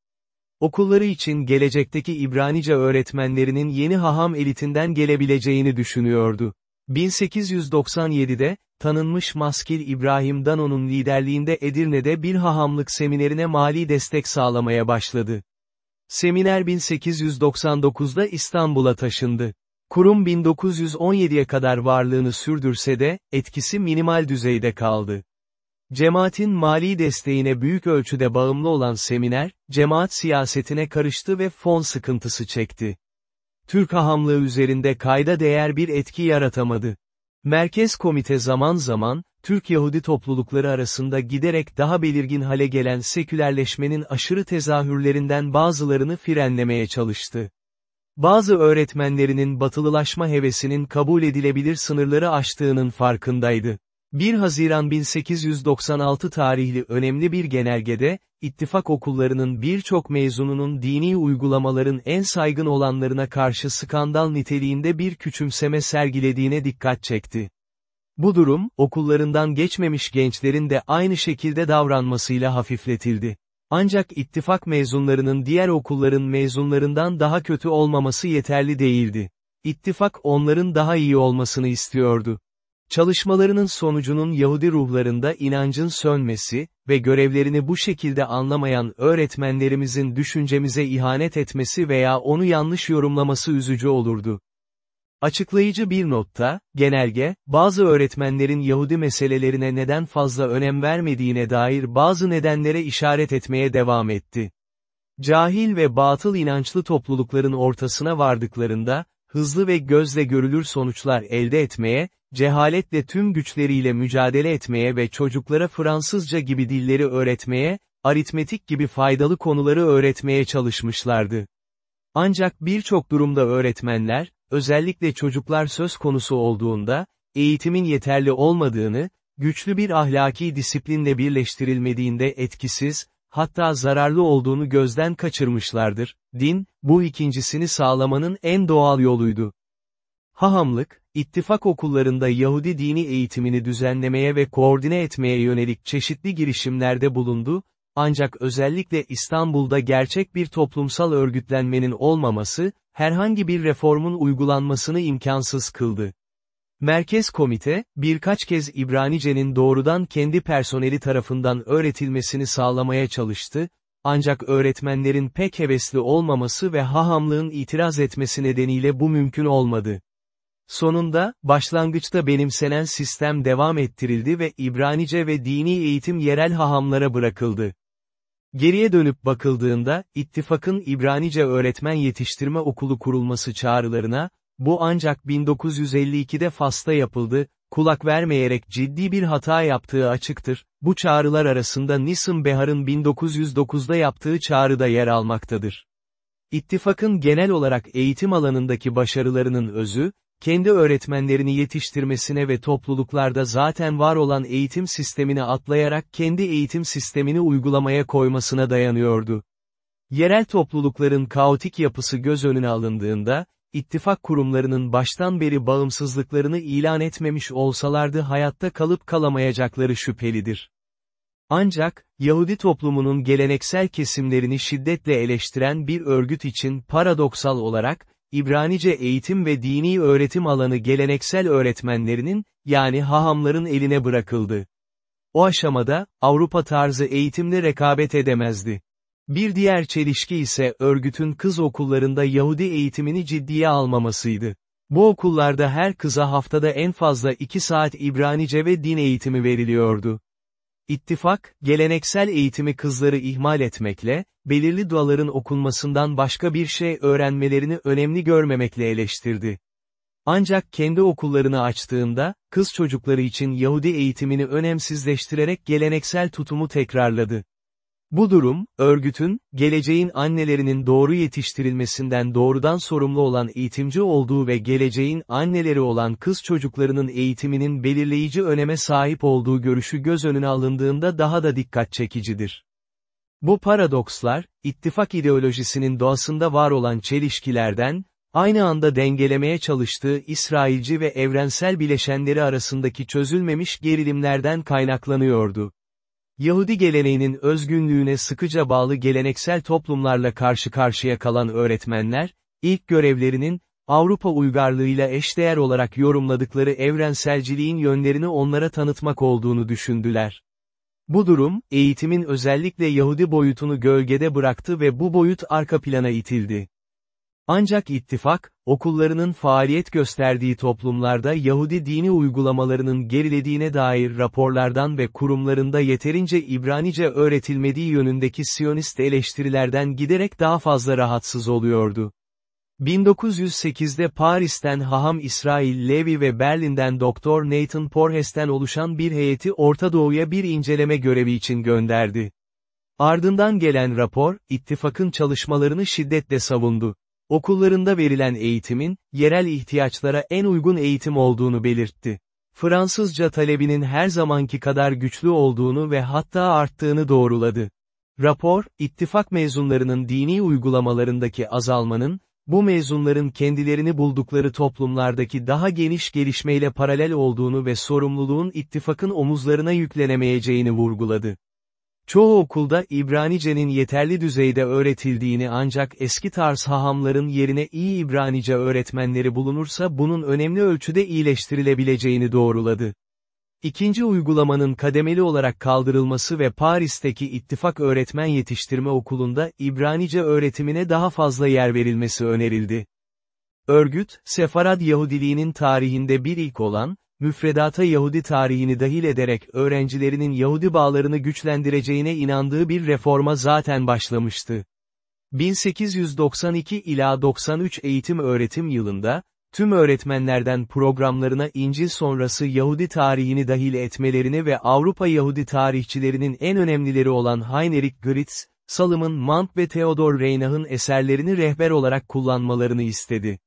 Okulları için gelecekteki İbranice öğretmenlerinin yeni haham elitinden gelebileceğini düşünüyordu. 1897'de, tanınmış Maskil İbrahim Dano'nun liderliğinde Edirne'de bir hahamlık seminerine mali destek sağlamaya başladı. Seminer 1899'da İstanbul'a taşındı. Kurum 1917'ye kadar varlığını sürdürse de, etkisi minimal düzeyde kaldı. Cemaatin mali desteğine büyük ölçüde bağımlı olan seminer, cemaat siyasetine karıştı ve fon sıkıntısı çekti. Türk hahamlığı üzerinde kayda değer bir etki yaratamadı. Merkez Komite zaman zaman, Türk Yahudi toplulukları arasında giderek daha belirgin hale gelen sekülerleşmenin aşırı tezahürlerinden bazılarını frenlemeye çalıştı. Bazı öğretmenlerinin batılılaşma hevesinin kabul edilebilir sınırları aştığının farkındaydı. 1 Haziran 1896 tarihli önemli bir genelgede, ittifak okullarının birçok mezununun dini uygulamaların en saygın olanlarına karşı skandal niteliğinde bir küçümseme sergilediğine dikkat çekti. Bu durum, okullarından geçmemiş gençlerin de aynı şekilde davranmasıyla hafifletildi. Ancak ittifak mezunlarının diğer okulların mezunlarından daha kötü olmaması yeterli değildi. İttifak onların daha iyi olmasını istiyordu. Çalışmalarının sonucunun Yahudi ruhlarında inancın sönmesi ve görevlerini bu şekilde anlamayan öğretmenlerimizin düşüncemize ihanet etmesi veya onu yanlış yorumlaması üzücü olurdu. Açıklayıcı bir notta, genelge, bazı öğretmenlerin Yahudi meselelerine neden fazla önem vermediğine dair bazı nedenlere işaret etmeye devam etti. Cahil ve batıl inançlı toplulukların ortasına vardıklarında, hızlı ve gözle görülür sonuçlar elde etmeye, cehaletle tüm güçleriyle mücadele etmeye ve çocuklara Fransızca gibi dilleri öğretmeye, aritmetik gibi faydalı konuları öğretmeye çalışmışlardı. Ancak birçok durumda öğretmenler, özellikle çocuklar söz konusu olduğunda, eğitimin yeterli olmadığını, güçlü bir ahlaki disiplinle birleştirilmediğinde etkisiz, hatta zararlı olduğunu gözden kaçırmışlardır, din, bu ikincisini sağlamanın en doğal yoluydu. Hahamlık, ittifak okullarında Yahudi dini eğitimini düzenlemeye ve koordine etmeye yönelik çeşitli girişimlerde bulundu, ancak özellikle İstanbul'da gerçek bir toplumsal örgütlenmenin olmaması, herhangi bir reformun uygulanmasını imkansız kıldı. Merkez Komite, birkaç kez İbranice'nin doğrudan kendi personeli tarafından öğretilmesini sağlamaya çalıştı, ancak öğretmenlerin pek hevesli olmaması ve hahamlığın itiraz etmesi nedeniyle bu mümkün olmadı. Sonunda, başlangıçta benimsenen sistem devam ettirildi ve İbranice ve dini eğitim yerel hahamlara bırakıldı. Geriye dönüp bakıldığında, ittifakın İbranice öğretmen yetiştirme okulu kurulması çağrılarına, bu ancak 1952'de Fas'ta yapıldı, kulak vermeyerek ciddi bir hata yaptığı açıktır, bu çağrılar arasında Nisım Behar'ın 1909'da yaptığı çağrı da yer almaktadır. İttifakın genel olarak eğitim alanındaki başarılarının özü, kendi öğretmenlerini yetiştirmesine ve topluluklarda zaten var olan eğitim sistemini atlayarak kendi eğitim sistemini uygulamaya koymasına dayanıyordu. Yerel toplulukların kaotik yapısı göz önüne alındığında, ittifak kurumlarının baştan beri bağımsızlıklarını ilan etmemiş olsalardı hayatta kalıp kalamayacakları şüphelidir. Ancak, Yahudi toplumunun geleneksel kesimlerini şiddetle eleştiren bir örgüt için paradoksal olarak, İbranice eğitim ve dini öğretim alanı geleneksel öğretmenlerinin, yani hahamların eline bırakıldı. O aşamada, Avrupa tarzı eğitimle rekabet edemezdi. Bir diğer çelişki ise örgütün kız okullarında Yahudi eğitimini ciddiye almamasıydı. Bu okullarda her kıza haftada en fazla 2 saat İbranice ve din eğitimi veriliyordu. İttifak, geleneksel eğitimi kızları ihmal etmekle, belirli duaların okunmasından başka bir şey öğrenmelerini önemli görmemekle eleştirdi. Ancak kendi okullarını açtığında, kız çocukları için Yahudi eğitimini önemsizleştirerek geleneksel tutumu tekrarladı. Bu durum, örgütün, geleceğin annelerinin doğru yetiştirilmesinden doğrudan sorumlu olan eğitimci olduğu ve geleceğin anneleri olan kız çocuklarının eğitiminin belirleyici öneme sahip olduğu görüşü göz önüne alındığında daha da dikkat çekicidir. Bu paradokslar, ittifak ideolojisinin doğasında var olan çelişkilerden, aynı anda dengelemeye çalıştığı İsrailci ve evrensel bileşenleri arasındaki çözülmemiş gerilimlerden kaynaklanıyordu. Yahudi geleneğinin özgünlüğüne sıkıca bağlı geleneksel toplumlarla karşı karşıya kalan öğretmenler, ilk görevlerinin, Avrupa uygarlığıyla eşdeğer olarak yorumladıkları evrenselciliğin yönlerini onlara tanıtmak olduğunu düşündüler. Bu durum, eğitimin özellikle Yahudi boyutunu gölgede bıraktı ve bu boyut arka plana itildi. Ancak ittifak, okullarının faaliyet gösterdiği toplumlarda Yahudi dini uygulamalarının gerilediğine dair raporlardan ve kurumlarında yeterince İbranice öğretilmediği yönündeki Siyonist eleştirilerden giderek daha fazla rahatsız oluyordu. 1908'de Paris'ten Haham İsrail Levi ve Berlin'den Doktor Nathan Porhes'ten oluşan bir heyeti Orta Doğu'ya bir inceleme görevi için gönderdi. Ardından gelen rapor, ittifakın çalışmalarını şiddetle savundu. Okullarında verilen eğitimin, yerel ihtiyaçlara en uygun eğitim olduğunu belirtti. Fransızca talebinin her zamanki kadar güçlü olduğunu ve hatta arttığını doğruladı. Rapor, ittifak mezunlarının dini uygulamalarındaki azalmanın, bu mezunların kendilerini buldukları toplumlardaki daha geniş gelişmeyle paralel olduğunu ve sorumluluğun ittifakın omuzlarına yüklenemeyeceğini vurguladı. Çoğu okulda İbranice'nin yeterli düzeyde öğretildiğini ancak eski tarz hahamların yerine iyi İbranice öğretmenleri bulunursa bunun önemli ölçüde iyileştirilebileceğini doğruladı. İkinci uygulamanın kademeli olarak kaldırılması ve Paris'teki İttifak Öğretmen Yetiştirme Okulu'nda İbranice öğretimine daha fazla yer verilmesi önerildi. Örgüt, Sefarad Yahudiliğinin tarihinde bir ilk olan, müfredata Yahudi tarihini dahil ederek öğrencilerinin Yahudi bağlarını güçlendireceğine inandığı bir reforma zaten başlamıştı. 1892 ila 93 eğitim öğretim yılında, tüm öğretmenlerden programlarına İncil sonrası Yahudi tarihini dahil etmelerini ve Avrupa Yahudi tarihçilerinin en önemlileri olan Heinrich Gritz, Salomon Mount ve Theodor Reinach'ın eserlerini rehber olarak kullanmalarını istedi.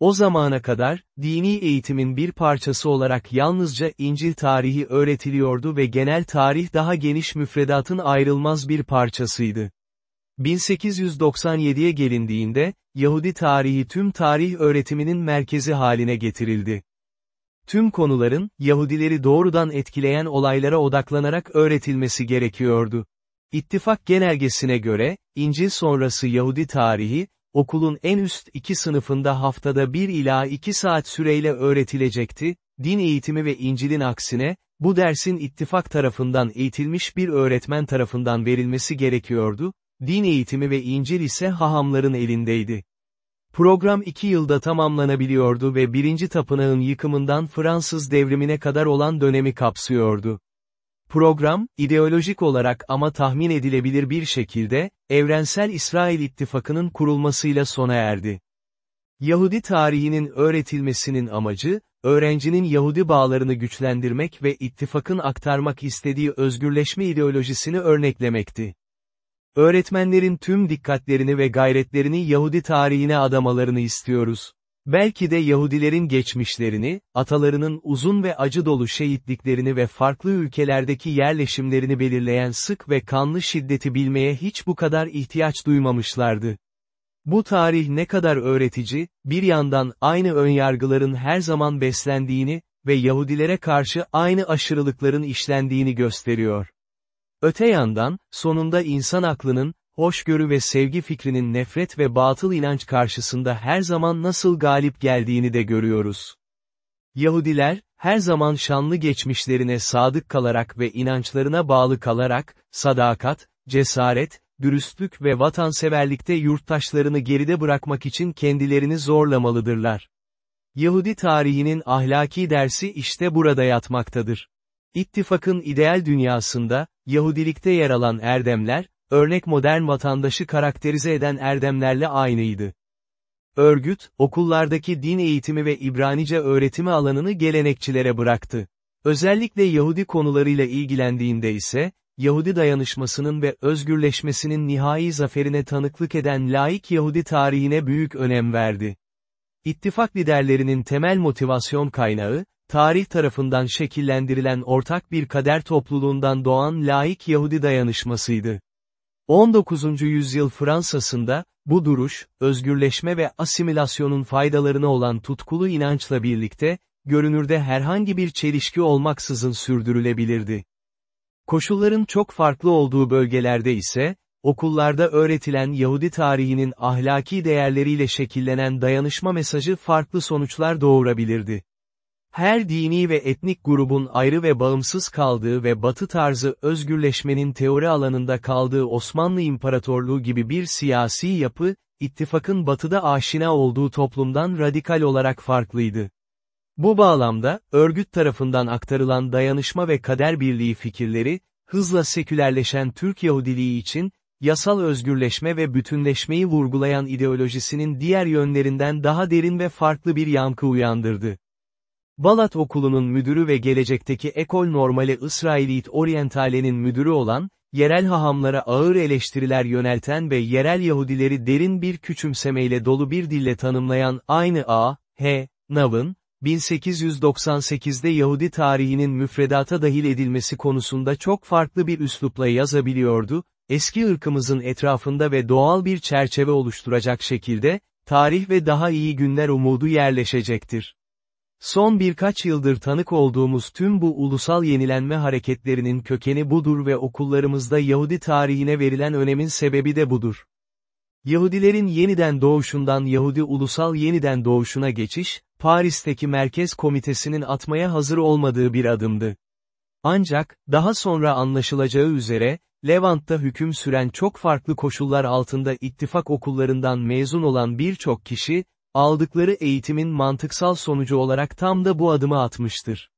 O zamana kadar, dini eğitimin bir parçası olarak yalnızca İncil tarihi öğretiliyordu ve genel tarih daha geniş müfredatın ayrılmaz bir parçasıydı. 1897'ye gelindiğinde, Yahudi tarihi tüm tarih öğretiminin merkezi haline getirildi. Tüm konuların, Yahudileri doğrudan etkileyen olaylara odaklanarak öğretilmesi gerekiyordu. İttifak genelgesine göre, İncil sonrası Yahudi tarihi, okulun en üst iki sınıfında haftada bir ila iki saat süreyle öğretilecekti, din eğitimi ve İncil'in aksine, bu dersin ittifak tarafından eğitilmiş bir öğretmen tarafından verilmesi gerekiyordu, din eğitimi ve İncil ise hahamların elindeydi. Program iki yılda tamamlanabiliyordu ve birinci tapınağın yıkımından Fransız devrimine kadar olan dönemi kapsıyordu. Program, ideolojik olarak ama tahmin edilebilir bir şekilde, Evrensel İsrail İttifakı'nın kurulmasıyla sona erdi. Yahudi tarihinin öğretilmesinin amacı, öğrencinin Yahudi bağlarını güçlendirmek ve ittifakın aktarmak istediği özgürleşme ideolojisini örneklemekti. Öğretmenlerin tüm dikkatlerini ve gayretlerini Yahudi tarihine adamalarını istiyoruz. Belki de Yahudilerin geçmişlerini, atalarının uzun ve acı dolu şehitliklerini ve farklı ülkelerdeki yerleşimlerini belirleyen sık ve kanlı şiddeti bilmeye hiç bu kadar ihtiyaç duymamışlardı. Bu tarih ne kadar öğretici, bir yandan aynı önyargıların her zaman beslendiğini ve Yahudilere karşı aynı aşırılıkların işlendiğini gösteriyor. Öte yandan, sonunda insan aklının, hoşgörü ve sevgi fikrinin nefret ve batıl inanç karşısında her zaman nasıl galip geldiğini de görüyoruz. Yahudiler, her zaman şanlı geçmişlerine sadık kalarak ve inançlarına bağlı kalarak, sadakat, cesaret, dürüstlük ve vatanseverlikte yurttaşlarını geride bırakmak için kendilerini zorlamalıdırlar. Yahudi tarihinin ahlaki dersi işte burada yatmaktadır. İttifakın ideal dünyasında, Yahudilikte yer alan erdemler, örnek modern vatandaşı karakterize eden erdemlerle aynıydı. Örgüt, okullardaki din eğitimi ve İbranice öğretimi alanını gelenekçilere bıraktı. Özellikle Yahudi konularıyla ilgilendiğinde ise, Yahudi dayanışmasının ve özgürleşmesinin nihai zaferine tanıklık eden laik Yahudi tarihine büyük önem verdi. İttifak liderlerinin temel motivasyon kaynağı, tarih tarafından şekillendirilen ortak bir kader topluluğundan doğan laik Yahudi dayanışmasıydı. 19. yüzyıl Fransa'sında, bu duruş, özgürleşme ve asimilasyonun faydalarına olan tutkulu inançla birlikte, görünürde herhangi bir çelişki olmaksızın sürdürülebilirdi. Koşulların çok farklı olduğu bölgelerde ise, okullarda öğretilen Yahudi tarihinin ahlaki değerleriyle şekillenen dayanışma mesajı farklı sonuçlar doğurabilirdi. Her dini ve etnik grubun ayrı ve bağımsız kaldığı ve batı tarzı özgürleşmenin teori alanında kaldığı Osmanlı İmparatorluğu gibi bir siyasi yapı, ittifakın batıda aşina olduğu toplumdan radikal olarak farklıydı. Bu bağlamda, örgüt tarafından aktarılan dayanışma ve kader birliği fikirleri, hızla sekülerleşen Türk Yahudiliği için, yasal özgürleşme ve bütünleşmeyi vurgulayan ideolojisinin diğer yönlerinden daha derin ve farklı bir yankı uyandırdı. Balat Okulu'nun müdürü ve gelecekteki Ekol Normale İsrailit Orientale'nin müdürü olan, yerel hahamlara ağır eleştiriler yönelten ve yerel Yahudileri derin bir küçümsemeyle dolu bir dille tanımlayan aynı A. H. Nav'ın, 1898'de Yahudi tarihinin müfredata dahil edilmesi konusunda çok farklı bir üslupla yazabiliyordu, eski ırkımızın etrafında ve doğal bir çerçeve oluşturacak şekilde, tarih ve daha iyi günler umudu yerleşecektir. Son birkaç yıldır tanık olduğumuz tüm bu ulusal yenilenme hareketlerinin kökeni budur ve okullarımızda Yahudi tarihine verilen önemin sebebi de budur. Yahudilerin yeniden doğuşundan Yahudi ulusal yeniden doğuşuna geçiş, Paris'teki Merkez Komitesi'nin atmaya hazır olmadığı bir adımdı. Ancak, daha sonra anlaşılacağı üzere, Levant'ta hüküm süren çok farklı koşullar altında ittifak okullarından mezun olan birçok kişi, aldıkları eğitimin mantıksal sonucu olarak tam da bu adımı atmıştır.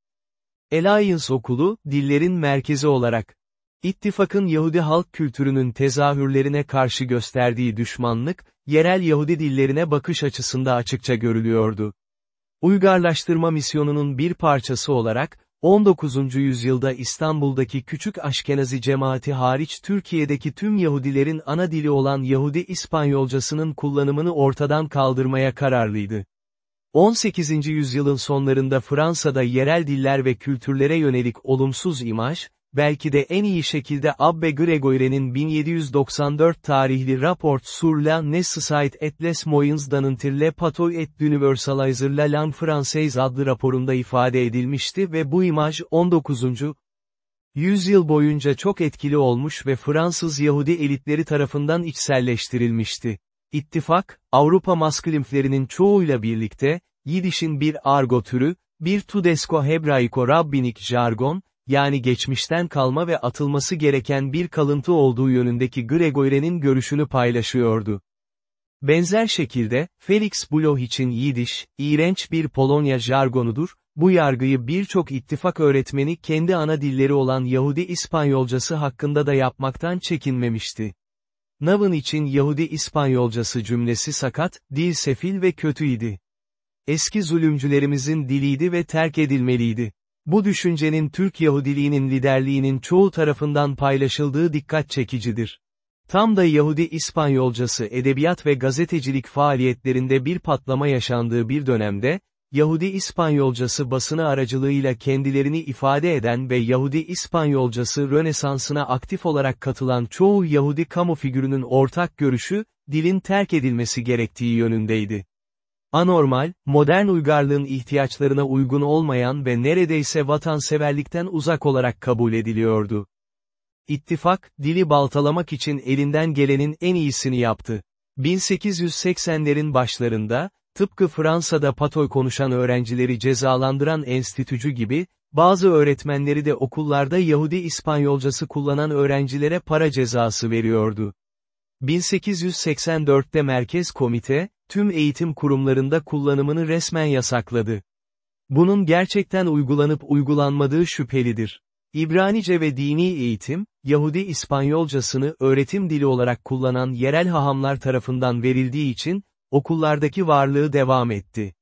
Alliance Okulu, dillerin merkezi olarak, İttifakın Yahudi halk kültürünün tezahürlerine karşı gösterdiği düşmanlık, yerel Yahudi dillerine bakış açısında açıkça görülüyordu. Uygarlaştırma misyonunun bir parçası olarak, 19. yüzyılda İstanbul'daki küçük Aşkenazi cemaati hariç Türkiye'deki tüm Yahudilerin ana dili olan Yahudi İspanyolcasının kullanımını ortadan kaldırmaya kararlıydı. 18. yüzyılın sonlarında Fransa'da yerel diller ve kültürlere yönelik olumsuz imaj, belki de en iyi şekilde Abbe Gregoire'nin 1794 tarihli Rapport sur la nécessité et les moyens d'annontir le patouille et d'universaliser la langue française adlı raporunda ifade edilmişti ve bu imaj 19. yüzyıl boyunca çok etkili olmuş ve Fransız Yahudi elitleri tarafından içselleştirilmişti. İttifak, Avrupa masklimflerinin çoğuyla birlikte, Yidiş'in bir argo türü, bir Tudesko Hebraiko Rabbinik jargon, yani geçmişten kalma ve atılması gereken bir kalıntı olduğu yönündeki Gregoire'nin görüşünü paylaşıyordu. Benzer şekilde, Felix Bloch için Yidiş, iğrenç bir Polonya jargonudur, bu yargıyı birçok ittifak öğretmeni kendi ana dilleri olan Yahudi İspanyolcası hakkında da yapmaktan çekinmemişti. Navın için Yahudi İspanyolcası cümlesi sakat, dil sefil ve kötüydi. Eski zulümcülerimizin diliydi ve terk edilmeliydi. Bu düşüncenin Türk Yahudiliğinin liderliğinin çoğu tarafından paylaşıldığı dikkat çekicidir. Tam da Yahudi İspanyolcası edebiyat ve gazetecilik faaliyetlerinde bir patlama yaşandığı bir dönemde, Yahudi İspanyolcası basını aracılığıyla kendilerini ifade eden ve Yahudi İspanyolcası Rönesansına aktif olarak katılan çoğu Yahudi kamu figürünün ortak görüşü, dilin terk edilmesi gerektiği yönündeydi. Anormal, modern uygarlığın ihtiyaçlarına uygun olmayan ve neredeyse vatanseverlikten uzak olarak kabul ediliyordu. İttifak, dili baltalamak için elinden gelenin en iyisini yaptı. 1880'lerin başlarında, tıpkı Fransa'da patoy konuşan öğrencileri cezalandıran enstitücü gibi, bazı öğretmenleri de okullarda Yahudi İspanyolcası kullanan öğrencilere para cezası veriyordu. 1884'te Merkez Komite, tüm eğitim kurumlarında kullanımını resmen yasakladı. Bunun gerçekten uygulanıp uygulanmadığı şüphelidir. İbranice ve dini eğitim, Yahudi İspanyolcasını öğretim dili olarak kullanan yerel hahamlar tarafından verildiği için, okullardaki varlığı devam etti.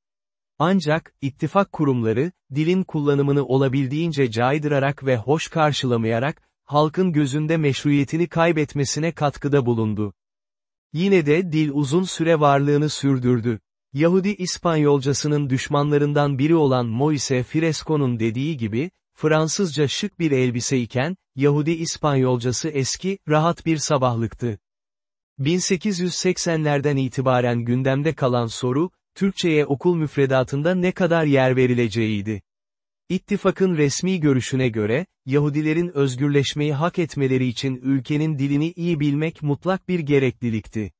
Ancak, ittifak kurumları, dilin kullanımını olabildiğince caydırarak ve hoş karşılamayarak, halkın gözünde meşruiyetini kaybetmesine katkıda bulundu. Yine de dil uzun süre varlığını sürdürdü. Yahudi İspanyolcasının düşmanlarından biri olan Moise Fresco'nun dediği gibi, Fransızca şık bir elbise iken, Yahudi İspanyolcası eski, rahat bir sabahlıktı. 1880'lerden itibaren gündemde kalan soru, Türkçe'ye okul müfredatında ne kadar yer verileceğiydi. İttifakın resmi görüşüne göre, Yahudilerin özgürleşmeyi hak etmeleri için ülkenin dilini iyi bilmek mutlak bir gereklilikti.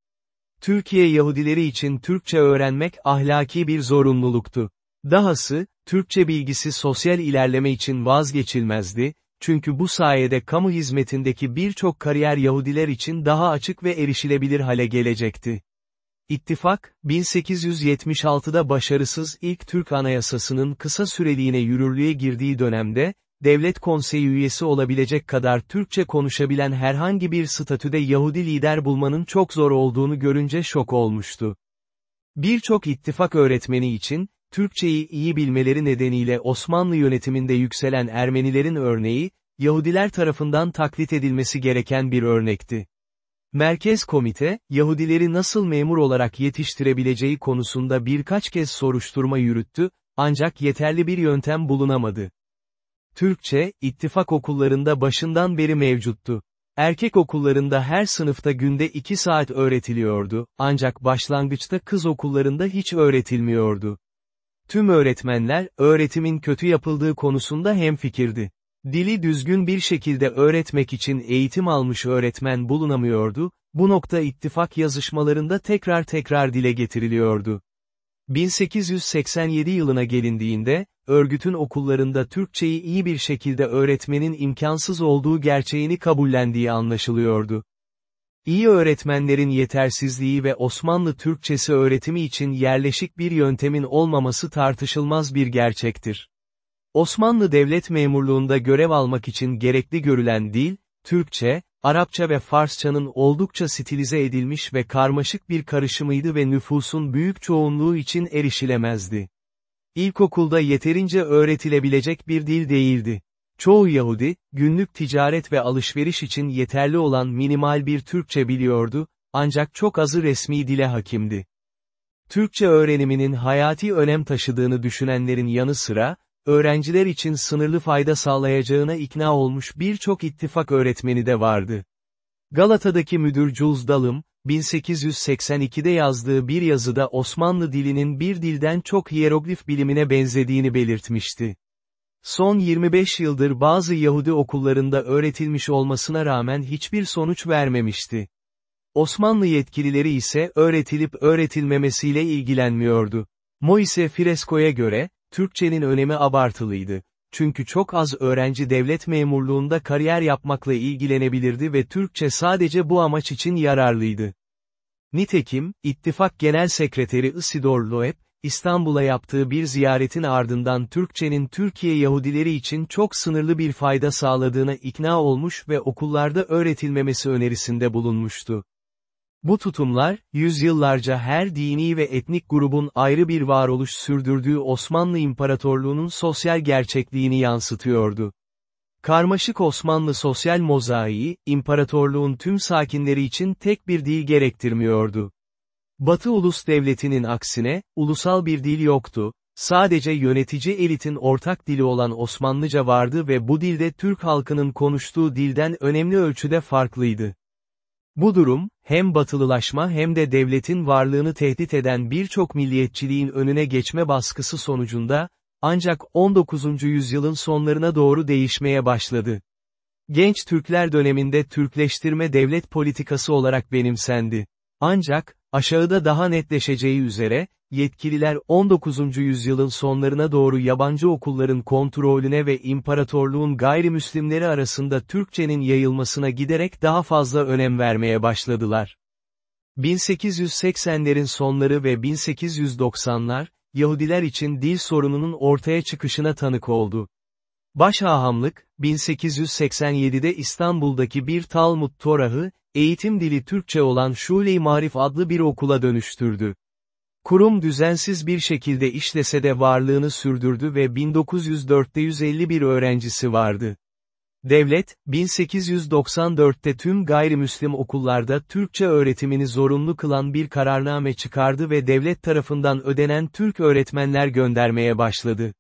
Türkiye Yahudileri için Türkçe öğrenmek ahlaki bir zorunluluktu. Dahası, Türkçe bilgisi sosyal ilerleme için vazgeçilmezdi, çünkü bu sayede kamu hizmetindeki birçok kariyer Yahudiler için daha açık ve erişilebilir hale gelecekti. İttifak, 1876'da başarısız ilk Türk Anayasası'nın kısa süreliğine yürürlüğe girdiği dönemde, devlet konseyi üyesi olabilecek kadar Türkçe konuşabilen herhangi bir statüde Yahudi lider bulmanın çok zor olduğunu görünce şok olmuştu. Birçok ittifak öğretmeni için, Türkçeyi iyi bilmeleri nedeniyle Osmanlı yönetiminde yükselen Ermenilerin örneği, Yahudiler tarafından taklit edilmesi gereken bir örnekti. Merkez Komite, Yahudileri nasıl memur olarak yetiştirebileceği konusunda birkaç kez soruşturma yürüttü, ancak yeterli bir yöntem bulunamadı. Türkçe, ittifak okullarında başından beri mevcuttu. Erkek okullarında her sınıfta günde 2 saat öğretiliyordu, ancak başlangıçta kız okullarında hiç öğretilmiyordu. Tüm öğretmenler, öğretimin kötü yapıldığı konusunda hemfikirdi. Dili düzgün bir şekilde öğretmek için eğitim almış öğretmen bulunamıyordu, bu nokta ittifak yazışmalarında tekrar tekrar dile getiriliyordu. 1887 yılına gelindiğinde, örgütün okullarında Türkçeyi iyi bir şekilde öğretmenin imkansız olduğu gerçeğini kabullendiği anlaşılıyordu. İyi öğretmenlerin yetersizliği ve Osmanlı Türkçesi öğretimi için yerleşik bir yöntemin olmaması tartışılmaz bir gerçektir. Osmanlı devlet memurluğunda görev almak için gerekli görülen dil, Türkçe, Arapça ve Farsçanın oldukça stilize edilmiş ve karmaşık bir karışımıydı ve nüfusun büyük çoğunluğu için erişilemezdi. İlkokulda yeterince öğretilebilecek bir dil değildi. Çoğu Yahudi, günlük ticaret ve alışveriş için yeterli olan minimal bir Türkçe biliyordu, ancak çok azı resmi dile hakimdi. Türkçe öğreniminin hayati önem taşıdığını düşünenlerin yanı sıra, öğrenciler için sınırlı fayda sağlayacağına ikna olmuş birçok ittifak öğretmeni de vardı. Galata'daki müdür Jules Dalım, 1882'de yazdığı bir yazıda Osmanlı dilinin bir dilden çok hieroglif bilimine benzediğini belirtmişti. Son 25 yıldır bazı Yahudi okullarında öğretilmiş olmasına rağmen hiçbir sonuç vermemişti. Osmanlı yetkilileri ise öğretilip öğretilmemesiyle ilgilenmiyordu. Moise Fresco'ya göre, Türkçenin önemi abartılıydı. Çünkü çok az öğrenci devlet memurluğunda kariyer yapmakla ilgilenebilirdi ve Türkçe sadece bu amaç için yararlıydı. Nitekim, İttifak Genel Sekreteri Isidor Loeb, İstanbul'a yaptığı bir ziyaretin ardından Türkçenin Türkiye Yahudileri için çok sınırlı bir fayda sağladığına ikna olmuş ve okullarda öğretilmemesi önerisinde bulunmuştu. Bu tutumlar, yüzyıllarca her dini ve etnik grubun ayrı bir varoluş sürdürdüğü Osmanlı İmparatorluğu'nun sosyal gerçekliğini yansıtıyordu. Karmaşık Osmanlı sosyal mozaiği, imparatorluğun tüm sakinleri için tek bir dil gerektirmiyordu. Batı ulus devletinin aksine, ulusal bir dil yoktu, sadece yönetici elitin ortak dili olan Osmanlıca vardı ve bu dilde Türk halkının konuştuğu dilden önemli ölçüde farklıydı. Bu durum, hem batılılaşma hem de devletin varlığını tehdit eden birçok milliyetçiliğin önüne geçme baskısı sonucunda, ancak 19. yüzyılın sonlarına doğru değişmeye başladı. Genç Türkler döneminde Türkleştirme devlet politikası olarak benimsendi. Ancak, aşağıda daha netleşeceği üzere, yetkililer 19. yüzyılın sonlarına doğru yabancı okulların kontrolüne ve imparatorluğun gayrimüslimleri arasında Türkçenin yayılmasına giderek daha fazla önem vermeye başladılar. 1880'lerin sonları ve 1890'lar, Yahudiler için dil sorununun ortaya çıkışına tanık oldu. Başhahamlık, 1887'de İstanbul'daki bir Talmud Torah'ı, eğitim dili Türkçe olan Şule-i Marif adlı bir okula dönüştürdü. Kurum düzensiz bir şekilde işlese de varlığını sürdürdü ve 1904'te 151 öğrencisi vardı. Devlet, 1894'te tüm gayrimüslim okullarda Türkçe öğretimini zorunlu kılan bir kararname çıkardı ve devlet tarafından ödenen Türk öğretmenler göndermeye başladı.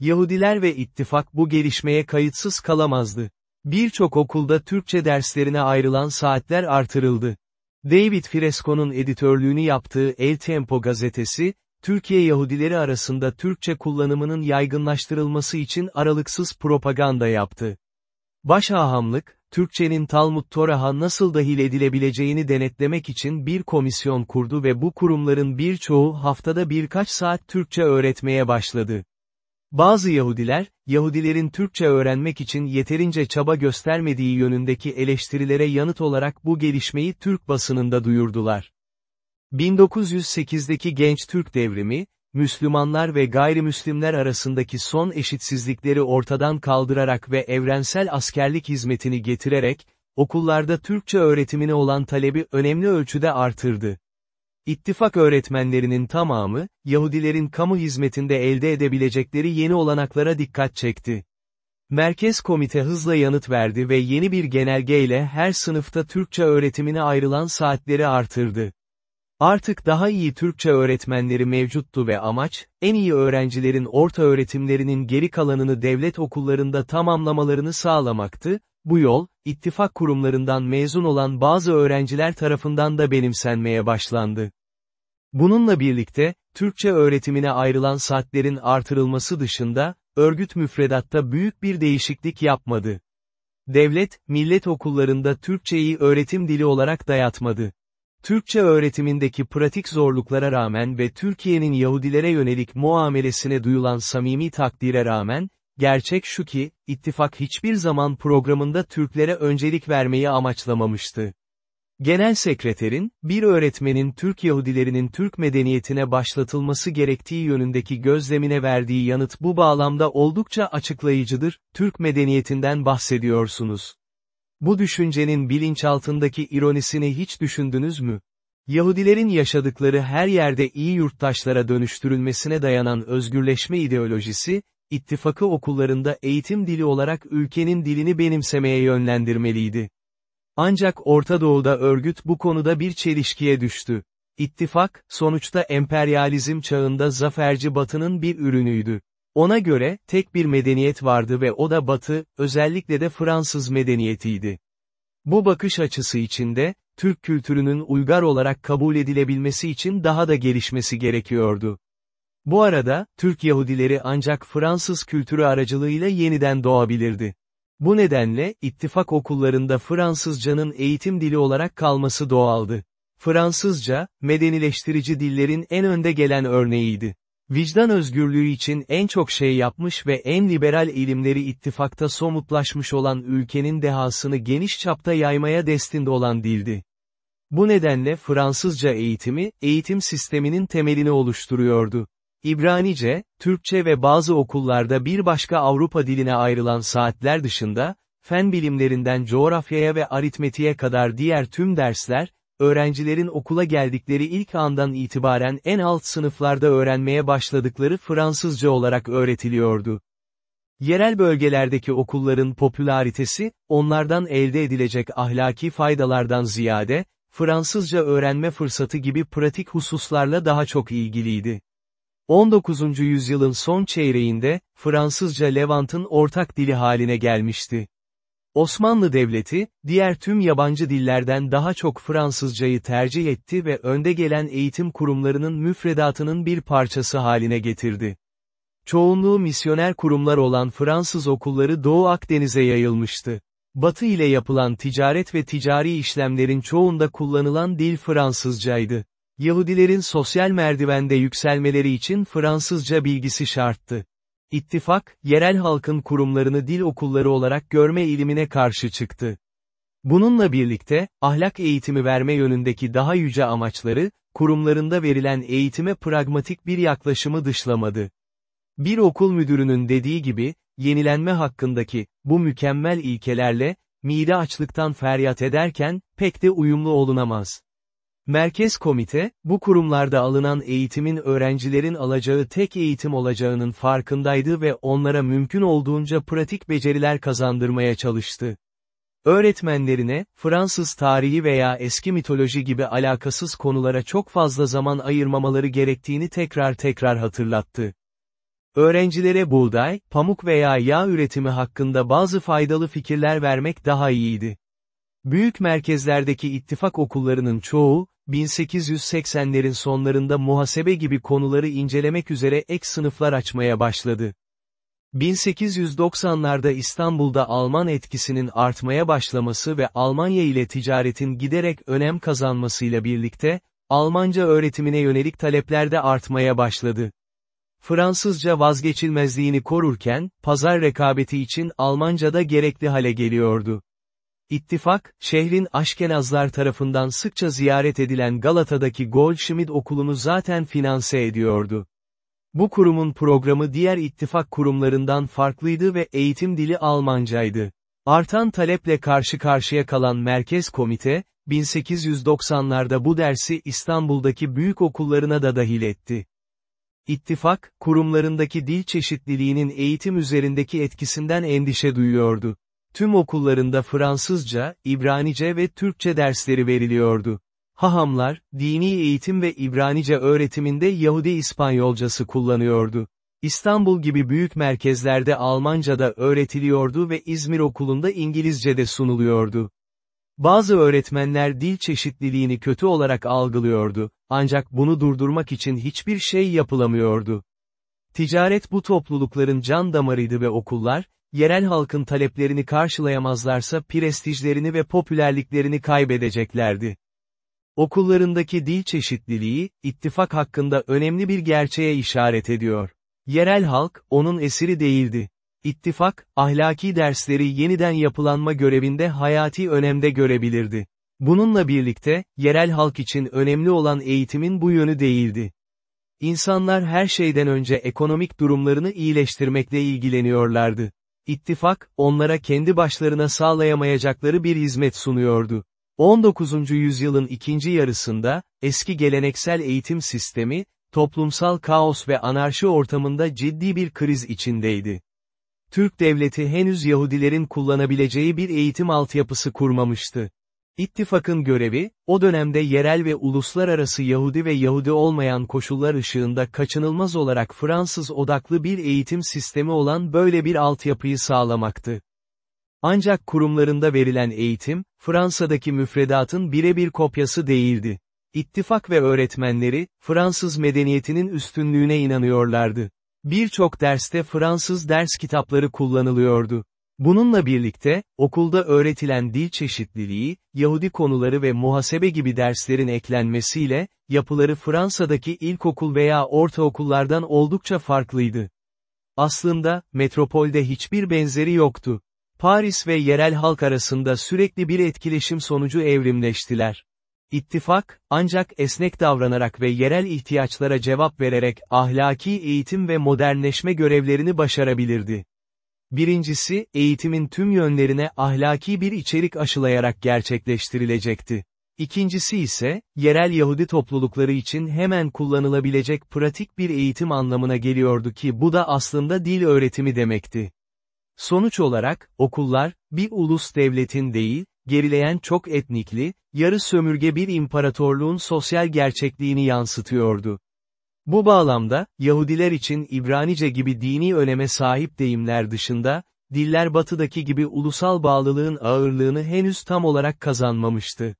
Yahudiler ve ittifak bu gelişmeye kayıtsız kalamazdı. Birçok okulda Türkçe derslerine ayrılan saatler artırıldı. David Fresco'nun editörlüğünü yaptığı El Tempo gazetesi, Türkiye Yahudileri arasında Türkçe kullanımının yaygınlaştırılması için aralıksız propaganda yaptı. Başhahamlık, Türkçenin Talmud Torah'a nasıl dahil edilebileceğini denetlemek için bir komisyon kurdu ve bu kurumların birçoğu haftada birkaç saat Türkçe öğretmeye başladı. Bazı Yahudiler, Yahudilerin Türkçe öğrenmek için yeterince çaba göstermediği yönündeki eleştirilere yanıt olarak bu gelişmeyi Türk basınında duyurdular. 1908'deki Genç Türk Devrimi, Müslümanlar ve gayrimüslimler arasındaki son eşitsizlikleri ortadan kaldırarak ve evrensel askerlik hizmetini getirerek, okullarda Türkçe öğretimine olan talebi önemli ölçüde artırdı. İttifak öğretmenlerinin tamamı, Yahudilerin kamu hizmetinde elde edebilecekleri yeni olanaklara dikkat çekti. Merkez komite hızla yanıt verdi ve yeni bir genelgeyle her sınıfta Türkçe öğretimine ayrılan saatleri artırdı. Artık daha iyi Türkçe öğretmenleri mevcuttu ve amaç, en iyi öğrencilerin orta öğretimlerinin geri kalanını devlet okullarında tamamlamalarını sağlamaktı, bu yol, ittifak kurumlarından mezun olan bazı öğrenciler tarafından da benimsenmeye başlandı. Bununla birlikte, Türkçe öğretimine ayrılan saatlerin artırılması dışında, örgüt müfredatta büyük bir değişiklik yapmadı. Devlet, millet okullarında Türkçeyi öğretim dili olarak dayatmadı. Türkçe öğretimindeki pratik zorluklara rağmen ve Türkiye'nin Yahudilere yönelik muamelesine duyulan samimi takdire rağmen, gerçek şu ki, ittifak hiçbir zaman programında Türklere öncelik vermeyi amaçlamamıştı. Genel sekreterin, bir öğretmenin Türk Yahudilerinin Türk medeniyetine başlatılması gerektiği yönündeki gözlemine verdiği yanıt bu bağlamda oldukça açıklayıcıdır, Türk medeniyetinden bahsediyorsunuz. Bu düşüncenin bilinçaltındaki ironisini hiç düşündünüz mü? Yahudilerin yaşadıkları her yerde iyi yurttaşlara dönüştürülmesine dayanan özgürleşme ideolojisi, ittifakı okullarında eğitim dili olarak ülkenin dilini benimsemeye yönlendirmeliydi. Ancak Orta Doğu'da örgüt bu konuda bir çelişkiye düştü. İttifak, sonuçta emperyalizm çağında zaferci Batı'nın bir ürünüydü. Ona göre, tek bir medeniyet vardı ve o da Batı, özellikle de Fransız medeniyetiydi. Bu bakış açısı içinde, Türk kültürünün uygar olarak kabul edilebilmesi için daha da gelişmesi gerekiyordu. Bu arada, Türk Yahudileri ancak Fransız kültürü aracılığıyla yeniden doğabilirdi. Bu nedenle, ittifak okullarında Fransızcanın eğitim dili olarak kalması doğaldı. Fransızca, medenileştirici dillerin en önde gelen örneğiydi. Vicdan özgürlüğü için en çok şey yapmış ve en liberal eğilimleri ittifakta somutlaşmış olan ülkenin dehasını geniş çapta yaymaya destinde olan dildi. Bu nedenle Fransızca eğitimi, eğitim sisteminin temelini oluşturuyordu. İbranice, Türkçe ve bazı okullarda bir başka Avrupa diline ayrılan saatler dışında, fen bilimlerinden coğrafyaya ve aritmetiğe kadar diğer tüm dersler, öğrencilerin okula geldikleri ilk andan itibaren en alt sınıflarda öğrenmeye başladıkları Fransızca olarak öğretiliyordu. Yerel bölgelerdeki okulların popülaritesi, onlardan elde edilecek ahlaki faydalardan ziyade, Fransızca öğrenme fırsatı gibi pratik hususlarla daha çok ilgiliydi. 19. yüzyılın son çeyreğinde, Fransızca Levant'ın ortak dili haline gelmişti. Osmanlı Devleti, diğer tüm yabancı dillerden daha çok Fransızcayı tercih etti ve önde gelen eğitim kurumlarının müfredatının bir parçası haline getirdi. Çoğunluğu misyoner kurumlar olan Fransız okulları Doğu Akdeniz'e yayılmıştı. Batı ile yapılan ticaret ve ticari işlemlerin çoğunda kullanılan dil Fransızcaydı. Yahudilerin sosyal merdivende yükselmeleri için Fransızca bilgisi şarttı. İttifak, yerel halkın kurumlarını dil okulları olarak görme eğilimine karşı çıktı. Bununla birlikte, ahlak eğitimi verme yönündeki daha yüce amaçları, kurumlarında verilen eğitime pragmatik bir yaklaşımı dışlamadı. Bir okul müdürünün dediği gibi, yenilenme hakkındaki, bu mükemmel ilkelerle, mide açlıktan feryat ederken, pek de uyumlu olunamaz. Merkez Komite, bu kurumlarda alınan eğitimin öğrencilerin alacağı tek eğitim olacağının farkındaydı ve onlara mümkün olduğunca pratik beceriler kazandırmaya çalıştı. Öğretmenlerine, Fransız tarihi veya eski mitoloji gibi alakasız konulara çok fazla zaman ayırmamaları gerektiğini tekrar tekrar hatırlattı. Öğrencilere buğday, pamuk veya yağ üretimi hakkında bazı faydalı fikirler vermek daha iyiydi. Büyük merkezlerdeki ittifak okullarının çoğu, 1880'lerin sonlarında muhasebe gibi konuları incelemek üzere ek sınıflar açmaya başladı. 1890'larda İstanbul'da Alman etkisinin artmaya başlaması ve Almanya ile ticaretin giderek önem kazanmasıyla birlikte, Almanca öğretimine yönelik talepler de artmaya başladı. Fransızca vazgeçilmezliğini korurken, pazar rekabeti için Almanca da gerekli hale geliyordu. İttifak, şehrin Aşkenazlar tarafından sıkça ziyaret edilen Galata'daki Goldschmidt okulunu zaten finanse ediyordu. Bu kurumun programı diğer ittifak kurumlarından farklıydı ve eğitim dili Almancaydı. Artan taleple karşı karşıya kalan Merkez Komite, 1890'larda bu dersi İstanbul'daki büyük okullarına da dahil etti. İttifak, kurumlarındaki dil çeşitliliğinin eğitim üzerindeki etkisinden endişe duyuyordu. Tüm okullarında Fransızca, İbranice ve Türkçe dersleri veriliyordu. Hahamlar, dini eğitim ve İbranice öğretiminde Yahudi İspanyolcası kullanıyordu. İstanbul gibi büyük merkezlerde Almanca da öğretiliyordu ve İzmir okulunda İngilizce de sunuluyordu. Bazı öğretmenler dil çeşitliliğini kötü olarak algılıyordu, ancak bunu durdurmak için hiçbir şey yapılamıyordu. Ticaret bu toplulukların can damarıydı ve okullar, yerel halkın taleplerini karşılayamazlarsa prestijlerini ve popülerliklerini kaybedeceklerdi. Okullarındaki dil çeşitliliği, ittifak hakkında önemli bir gerçeğe işaret ediyor. Yerel halk, onun esiri değildi. İttifak, ahlaki dersleri yeniden yapılanma görevinde hayati önemde görebilirdi. Bununla birlikte, yerel halk için önemli olan eğitimin bu yönü değildi. İnsanlar her şeyden önce ekonomik durumlarını iyileştirmekle ilgileniyorlardı. İttifak, onlara kendi başlarına sağlayamayacakları bir hizmet sunuyordu. 19. yüzyılın ikinci yarısında, eski geleneksel eğitim sistemi, toplumsal kaos ve anarşi ortamında ciddi bir kriz içindeydi. Türk devleti henüz Yahudilerin kullanabileceği bir eğitim altyapısı kurmamıştı. İttifakın görevi, o dönemde yerel ve uluslararası Yahudi ve Yahudi olmayan koşullar ışığında kaçınılmaz olarak Fransız odaklı bir eğitim sistemi olan böyle bir altyapıyı sağlamaktı. Ancak kurumlarında verilen eğitim, Fransa'daki müfredatın birebir kopyası değildi. İttifak ve öğretmenleri, Fransız medeniyetinin üstünlüğüne inanıyorlardı. Birçok derste Fransız ders kitapları kullanılıyordu. Bununla birlikte, okulda öğretilen dil çeşitliliği, Yahudi konuları ve muhasebe gibi derslerin eklenmesiyle, yapıları Fransa'daki ilkokul veya ortaokullardan oldukça farklıydı. Aslında, metropolde hiçbir benzeri yoktu. Paris ve yerel halk arasında sürekli bir etkileşim sonucu evrimleştiler. İttifak, ancak esnek davranarak ve yerel ihtiyaçlara cevap vererek ahlaki eğitim ve modernleşme görevlerini başarabilirdi. Birincisi, eğitimin tüm yönlerine ahlaki bir içerik aşılayarak gerçekleştirilecekti. İkincisi ise, yerel Yahudi toplulukları için hemen kullanılabilecek pratik bir eğitim anlamına geliyordu ki bu da aslında dil öğretimi demekti. Sonuç olarak, okullar, bir ulus devletin değil, gerileyen çok etnikli, yarı sömürge bir imparatorluğun sosyal gerçekliğini yansıtıyordu. Bu bağlamda, Yahudiler için İbranice gibi dini öneme sahip deyimler dışında, diller batıdaki gibi ulusal bağlılığın ağırlığını henüz tam olarak kazanmamıştı.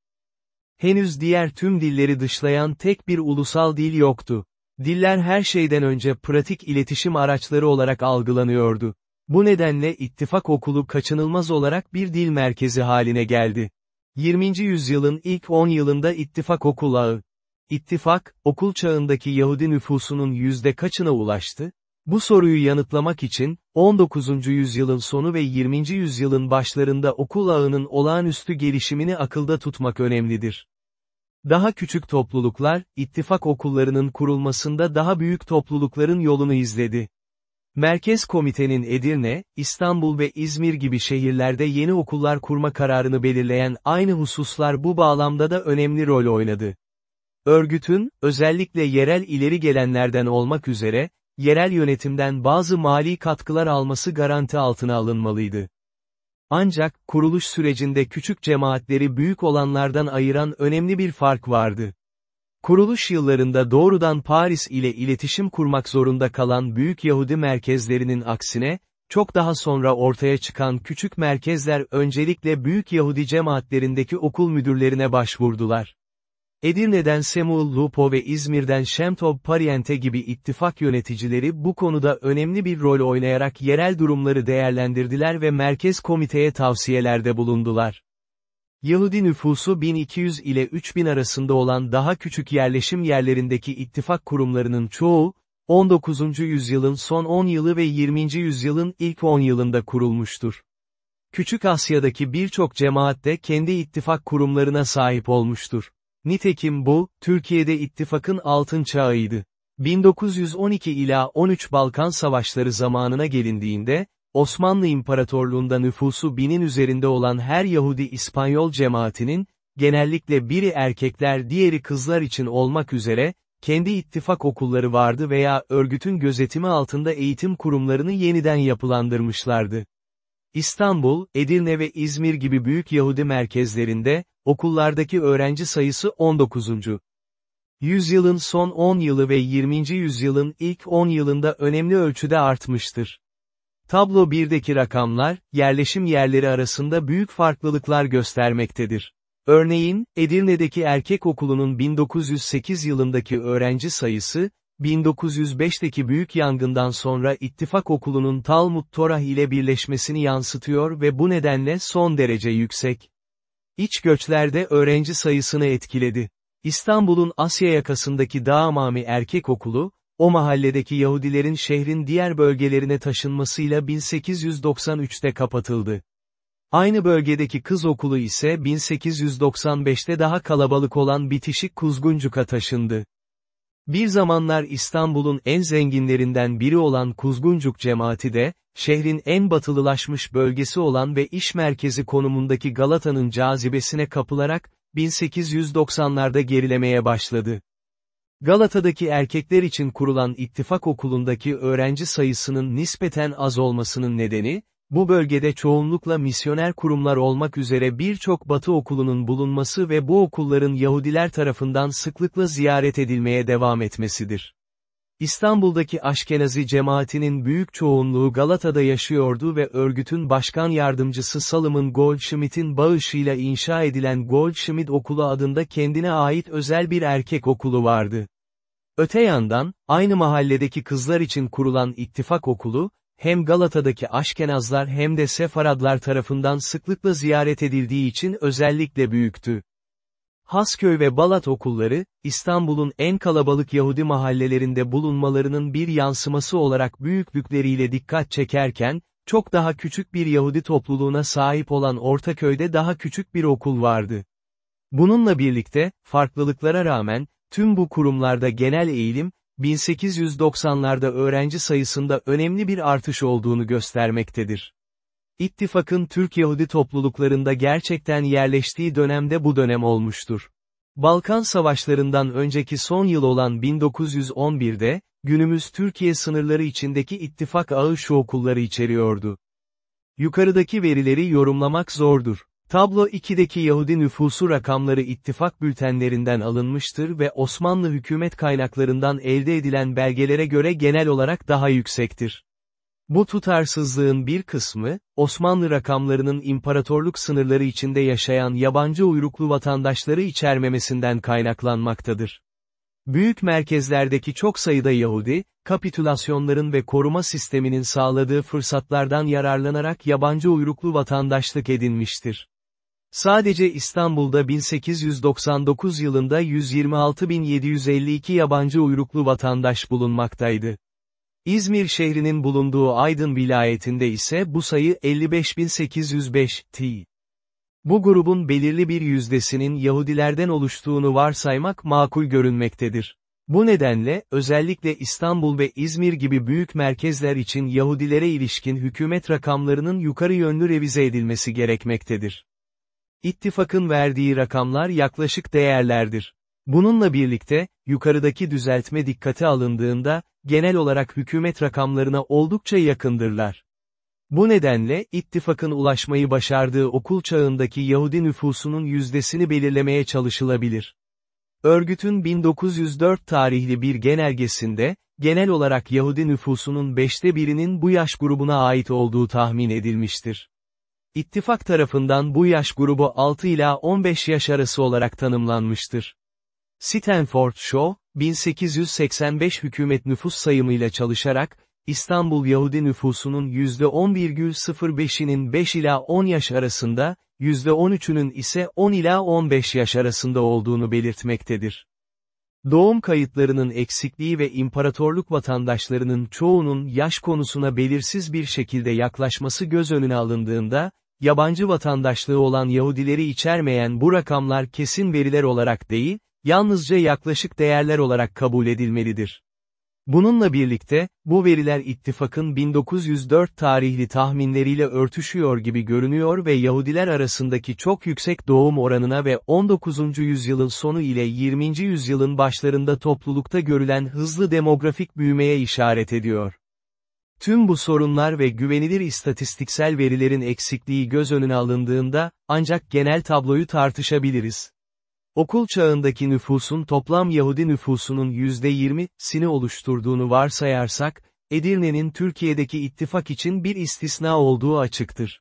Henüz diğer tüm dilleri dışlayan tek bir ulusal dil yoktu. Diller her şeyden önce pratik iletişim araçları olarak algılanıyordu. Bu nedenle ittifak okulu kaçınılmaz olarak bir dil merkezi haline geldi. 20. yüzyılın ilk 10 yılında ittifak okul ağı. İttifak, okul çağındaki Yahudi nüfusunun yüzde kaçına ulaştı? Bu soruyu yanıtlamak için, 19. yüzyılın sonu ve 20. yüzyılın başlarında okul ağının olağanüstü gelişimini akılda tutmak önemlidir. Daha küçük topluluklar, ittifak okullarının kurulmasında daha büyük toplulukların yolunu izledi. Merkez Komitenin Edirne, İstanbul ve İzmir gibi şehirlerde yeni okullar kurma kararını belirleyen aynı hususlar bu bağlamda da önemli rol oynadı. Örgütün, özellikle yerel ileri gelenlerden olmak üzere, yerel yönetimden bazı mali katkılar alması garanti altına alınmalıydı. Ancak, kuruluş sürecinde küçük cemaatleri büyük olanlardan ayıran önemli bir fark vardı. Kuruluş yıllarında doğrudan Paris ile iletişim kurmak zorunda kalan büyük Yahudi merkezlerinin aksine, çok daha sonra ortaya çıkan küçük merkezler öncelikle büyük Yahudi cemaatlerindeki okul müdürlerine başvurdular. Edirne'den Samuel Lupo ve İzmir'den Şemtov Pariente gibi ittifak yöneticileri bu konuda önemli bir rol oynayarak yerel durumları değerlendirdiler ve merkez komiteye tavsiyelerde bulundular. Yahudi nüfusu 1200 ile 3000 arasında olan daha küçük yerleşim yerlerindeki ittifak kurumlarının çoğu, 19. yüzyılın son 10 yılı ve 20. yüzyılın ilk 10 yılında kurulmuştur. Küçük Asya'daki birçok cemaat de kendi ittifak kurumlarına sahip olmuştur. Nitekim bu, Türkiye'de ittifakın altın çağıydı. 1912 ila 13 Balkan Savaşları zamanına gelindiğinde, Osmanlı İmparatorluğunda nüfusu binin üzerinde olan her Yahudi İspanyol cemaatinin, genellikle biri erkekler diğeri kızlar için olmak üzere, kendi ittifak okulları vardı veya örgütün gözetimi altında eğitim kurumlarını yeniden yapılandırmışlardı. İstanbul, Edirne ve İzmir gibi büyük Yahudi merkezlerinde, okullardaki öğrenci sayısı 19. Yüzyılın son 10 yılı ve 20. yüzyılın ilk 10 yılında önemli ölçüde artmıştır. Tablo 1'deki rakamlar, yerleşim yerleri arasında büyük farklılıklar göstermektedir. Örneğin, Edirne'deki erkek okulunun 1908 yılındaki öğrenci sayısı, 1905'teki büyük yangından sonra ittifak okulunun Talmud Torah ile birleşmesini yansıtıyor ve bu nedenle son derece yüksek. İç göçlerde öğrenci sayısını etkiledi. İstanbul'un Asya yakasındaki Dağmami Erkek Okulu, o mahalledeki Yahudilerin şehrin diğer bölgelerine taşınmasıyla 1893'te kapatıldı. Aynı bölgedeki kız okulu ise 1895'te daha kalabalık olan bitişik Kuzguncuk'a taşındı. Bir zamanlar İstanbul'un en zenginlerinden biri olan Kuzguncuk cemaati de, şehrin en batılılaşmış bölgesi olan ve iş merkezi konumundaki Galata'nın cazibesine kapılarak, 1890'larda gerilemeye başladı. Galata'daki erkekler için kurulan ittifak okulundaki öğrenci sayısının nispeten az olmasının nedeni, bu bölgede çoğunlukla misyoner kurumlar olmak üzere birçok batı okulunun bulunması ve bu okulların Yahudiler tarafından sıklıkla ziyaret edilmeye devam etmesidir. İstanbul'daki Aşkenazi cemaatinin büyük çoğunluğu Galata'da yaşıyordu ve örgütün başkan yardımcısı Salomon Goldschmidt'in bağışıyla inşa edilen Goldschmidt Okulu adında kendine ait özel bir erkek okulu vardı. Öte yandan, aynı mahalledeki kızlar için kurulan ittifak okulu, hem Galata'daki Aşkenazlar hem de Sefaradlar tarafından sıklıkla ziyaret edildiği için özellikle büyüktü. Hasköy ve Balat okulları, İstanbul'un en kalabalık Yahudi mahallelerinde bulunmalarının bir yansıması olarak büyüklükleriyle dikkat çekerken, çok daha küçük bir Yahudi topluluğuna sahip olan Ortaköy'de daha küçük bir okul vardı. Bununla birlikte, farklılıklara rağmen, tüm bu kurumlarda genel eğilim, 1890'larda öğrenci sayısında önemli bir artış olduğunu göstermektedir. İttifakın Türk Yahudi topluluklarında gerçekten yerleştiği dönemde bu dönem olmuştur. Balkan Savaşlarından önceki son yıl olan 1911'de, günümüz Türkiye sınırları içindeki ittifak ağı şu okulları içeriyordu. Yukarıdaki verileri yorumlamak zordur. Tablo 2'deki Yahudi nüfusu rakamları ittifak bültenlerinden alınmıştır ve Osmanlı hükümet kaynaklarından elde edilen belgelere göre genel olarak daha yüksektir. Bu tutarsızlığın bir kısmı, Osmanlı rakamlarının imparatorluk sınırları içinde yaşayan yabancı uyruklu vatandaşları içermemesinden kaynaklanmaktadır. Büyük merkezlerdeki çok sayıda Yahudi, kapitülasyonların ve koruma sisteminin sağladığı fırsatlardan yararlanarak yabancı uyruklu vatandaşlık edinmiştir. Sadece İstanbul'da 1899 yılında 126.752 yabancı uyruklu vatandaş bulunmaktaydı. İzmir şehrinin bulunduğu Aydın vilayetinde ise bu sayı 55.805 t. Bu grubun belirli bir yüzdesinin Yahudilerden oluştuğunu varsaymak makul görünmektedir. Bu nedenle, özellikle İstanbul ve İzmir gibi büyük merkezler için Yahudilere ilişkin hükümet rakamlarının yukarı yönlü revize edilmesi gerekmektedir. İttifakın verdiği rakamlar yaklaşık değerlerdir. Bununla birlikte, yukarıdaki düzeltme dikkate alındığında, genel olarak hükümet rakamlarına oldukça yakındırlar. Bu nedenle, ittifakın ulaşmayı başardığı okul çağındaki Yahudi nüfusunun yüzdesini belirlemeye çalışılabilir. Örgütün 1904 tarihli bir genelgesinde, genel olarak Yahudi nüfusunun beşte birinin bu yaş grubuna ait olduğu tahmin edilmiştir. İttifak tarafından bu yaş grubu 6 ila 15 yaş arası olarak tanımlanmıştır. Stanford Shaw, 1885 hükümet nüfus sayımıyla çalışarak, İstanbul Yahudi nüfusunun %10,05'inin 5 ila 10 yaş arasında, %13'ünün ise 10 ila 15 yaş arasında olduğunu belirtmektedir. Doğum kayıtlarının eksikliği ve imparatorluk vatandaşlarının çoğunun yaş konusuna belirsiz bir şekilde yaklaşması göz önüne alındığında, yabancı vatandaşlığı olan Yahudileri içermeyen bu rakamlar kesin veriler olarak değil, yalnızca yaklaşık değerler olarak kabul edilmelidir. Bununla birlikte, bu veriler ittifakın 1904 tarihli tahminleriyle örtüşüyor gibi görünüyor ve Yahudiler arasındaki çok yüksek doğum oranına ve 19. yüzyılın sonu ile 20. yüzyılın başlarında toplulukta görülen hızlı demografik büyümeye işaret ediyor. Tüm bu sorunlar ve güvenilir istatistiksel verilerin eksikliği göz önüne alındığında, ancak genel tabloyu tartışabiliriz. Okul çağındaki nüfusun toplam Yahudi nüfusunun %20'sini oluşturduğunu varsayarsak, Edirne'nin Türkiye'deki ittifak için bir istisna olduğu açıktır.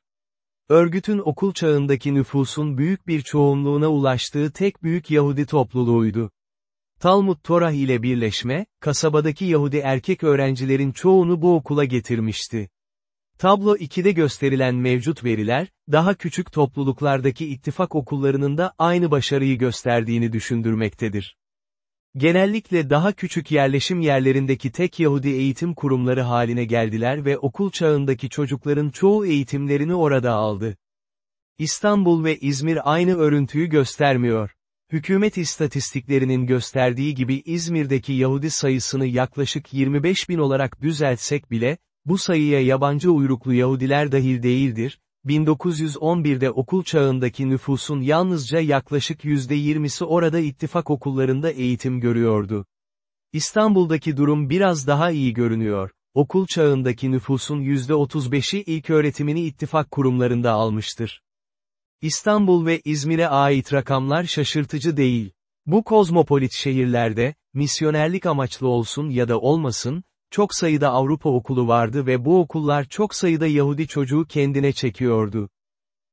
Örgütün okul çağındaki nüfusun büyük bir çoğunluğuna ulaştığı tek büyük Yahudi topluluğuydu. Talmud Torah ile birleşme, kasabadaki Yahudi erkek öğrencilerin çoğunu bu okula getirmişti. Tablo 2'de gösterilen mevcut veriler, daha küçük topluluklardaki ittifak okullarının da aynı başarıyı gösterdiğini düşündürmektedir. Genellikle daha küçük yerleşim yerlerindeki tek Yahudi eğitim kurumları haline geldiler ve okul çağındaki çocukların çoğu eğitimlerini orada aldı. İstanbul ve İzmir aynı örüntüyü göstermiyor. Hükümet istatistiklerinin gösterdiği gibi İzmir'deki Yahudi sayısını yaklaşık 25 bin olarak düzeltsek bile, bu sayıya yabancı uyruklu Yahudiler dahil değildir, 1911'de okul çağındaki nüfusun yalnızca yaklaşık %20'si orada ittifak okullarında eğitim görüyordu. İstanbul'daki durum biraz daha iyi görünüyor. Okul çağındaki nüfusun %35'i ilk öğretimini ittifak kurumlarında almıştır. İstanbul ve İzmir'e ait rakamlar şaşırtıcı değil. Bu kozmopolit şehirlerde, misyonerlik amaçlı olsun ya da olmasın, çok sayıda Avrupa okulu vardı ve bu okullar çok sayıda Yahudi çocuğu kendine çekiyordu.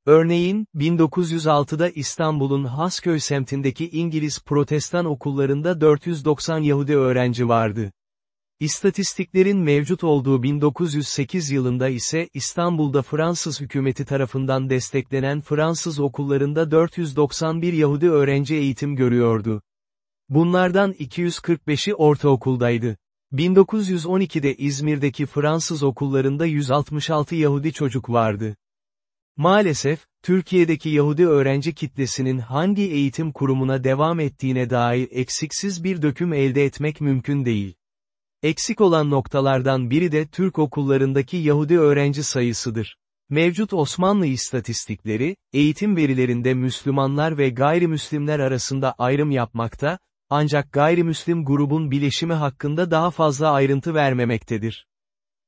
Örneğin, 1906'da İstanbul'un Hasköy semtindeki İngiliz protestan okullarında 490 Yahudi öğrenci vardı. İstatistiklerin mevcut olduğu 1908 yılında ise İstanbul'da Fransız hükümeti tarafından desteklenen Fransız okullarında 491 Yahudi öğrenci eğitim görüyordu. Bunlardan 245'i ortaokuldaydı. 1912'de İzmir'deki Fransız okullarında 166 Yahudi çocuk vardı. Maalesef, Türkiye'deki Yahudi öğrenci kitlesinin hangi eğitim kurumuna devam ettiğine dair eksiksiz bir döküm elde etmek mümkün değil. Eksik olan noktalardan biri de Türk okullarındaki Yahudi öğrenci sayısıdır. Mevcut Osmanlı istatistikleri, eğitim verilerinde Müslümanlar ve gayrimüslimler arasında ayrım yapmakta, ancak gayrimüslim grubun bileşimi hakkında daha fazla ayrıntı vermemektedir.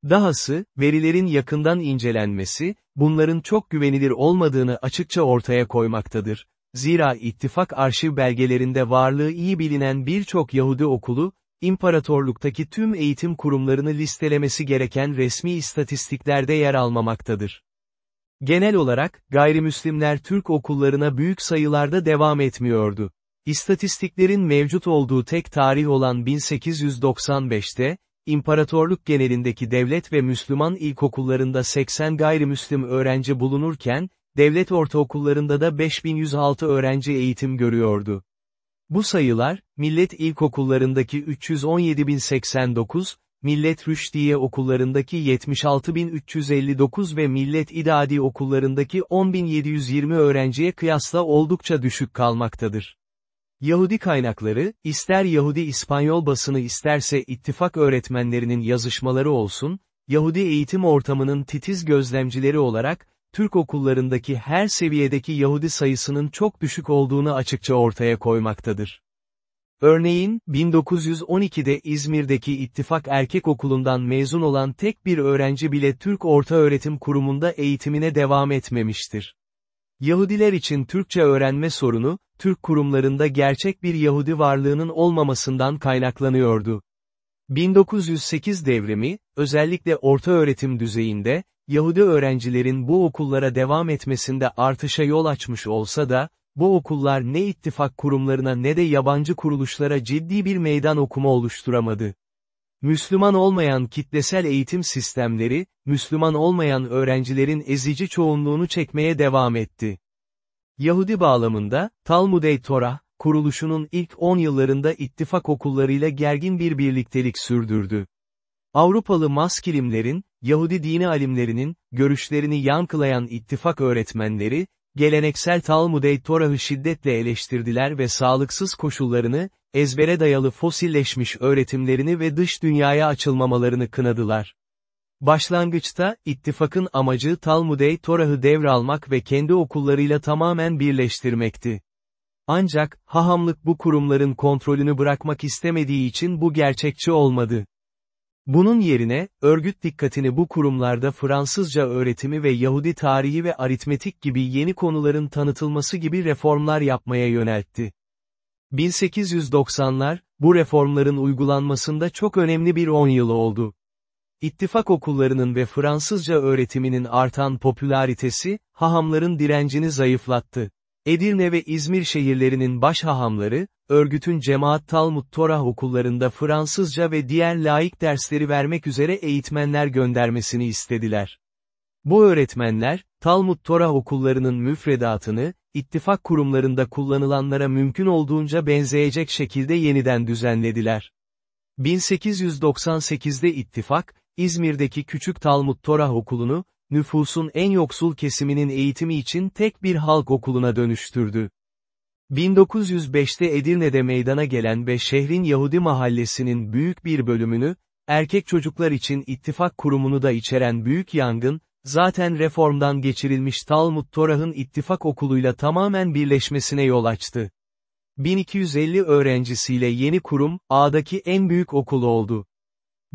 Dahası, verilerin yakından incelenmesi, bunların çok güvenilir olmadığını açıkça ortaya koymaktadır. Zira ittifak arşiv belgelerinde varlığı iyi bilinen birçok Yahudi okulu, imparatorluktaki tüm eğitim kurumlarını listelemesi gereken resmi istatistiklerde yer almamaktadır. Genel olarak, gayrimüslimler Türk okullarına büyük sayılarda devam etmiyordu. İstatistiklerin mevcut olduğu tek tarih olan 1895'te, İmparatorluk genelindeki devlet ve Müslüman ilkokullarında 80 gayrimüslim öğrenci bulunurken, devlet ortaokullarında da 5106 öğrenci eğitim görüyordu. Bu sayılar, millet ilkokullarındaki 317.089, Millet Rüşdiye okullarındaki 76.359 ve Millet İdadi okullarındaki 10.720 öğrenciye kıyasla oldukça düşük kalmaktadır. Yahudi kaynakları, ister Yahudi İspanyol basını isterse ittifak öğretmenlerinin yazışmaları olsun, Yahudi eğitim ortamının titiz gözlemcileri olarak, Türk okullarındaki her seviyedeki Yahudi sayısının çok düşük olduğunu açıkça ortaya koymaktadır. Örneğin, 1912'de İzmir'deki İttifak Erkek Okulu'ndan mezun olan tek bir öğrenci bile Türk Ortaöğretim Kurumu'nda eğitimine devam etmemiştir. Yahudiler için Türkçe öğrenme sorunu, Türk kurumlarında gerçek bir Yahudi varlığının olmamasından kaynaklanıyordu. 1908 devrimi, özellikle ortaöğretim düzeyinde, Yahudi öğrencilerin bu okullara devam etmesinde artışa yol açmış olsa da, bu okullar ne ittifak kurumlarına ne de yabancı kuruluşlara ciddi bir meydan okuma oluşturamadı. Müslüman olmayan kitlesel eğitim sistemleri, Müslüman olmayan öğrencilerin ezici çoğunluğunu çekmeye devam etti. Yahudi bağlamında, Talmud-i Torah, kuruluşunun ilk 10 yıllarında ittifak okullarıyla gergin bir birliktelik sürdürdü. Avrupalı maskilimlerin, Yahudi dini alimlerinin, görüşlerini yankılayan ittifak öğretmenleri, geleneksel Talmud-i Torah'ı şiddetle eleştirdiler ve sağlıksız koşullarını, ezbere dayalı fosilleşmiş öğretimlerini ve dış dünyaya açılmamalarını kınadılar. Başlangıçta, ittifakın amacı Talmud-i Torah'ı devralmak ve kendi okullarıyla tamamen birleştirmekti. Ancak, hahamlık bu kurumların kontrolünü bırakmak istemediği için bu gerçekçi olmadı. Bunun yerine, örgüt dikkatini bu kurumlarda Fransızca öğretimi ve Yahudi tarihi ve aritmetik gibi yeni konuların tanıtılması gibi reformlar yapmaya yöneltti. 1890'lar, bu reformların uygulanmasında çok önemli bir 10 yıl oldu. İttifak okullarının ve Fransızca öğretiminin artan popülaritesi, hahamların direncini zayıflattı. Edirne ve İzmir şehirlerinin baş hahamları, örgütün Cemaat Talmud Torah okullarında Fransızca ve diğer laik dersleri vermek üzere eğitmenler göndermesini istediler. Bu öğretmenler, Talmud Torah okullarının müfredatını, ittifak kurumlarında kullanılanlara mümkün olduğunca benzeyecek şekilde yeniden düzenlediler. 1898'de ittifak, İzmir'deki Küçük Talmud Torah Okulu'nu, nüfusun en yoksul kesiminin eğitimi için tek bir halk okuluna dönüştürdü. 1905'te Edirne'de meydana gelen ve şehrin Yahudi mahallesinin büyük bir bölümünü, erkek çocuklar için ittifak kurumunu da içeren büyük yangın, zaten reformdan geçirilmiş Talmud Torah'ın ittifak okuluyla tamamen birleşmesine yol açtı. 1250 öğrencisiyle yeni kurum, A'daki en büyük okul oldu.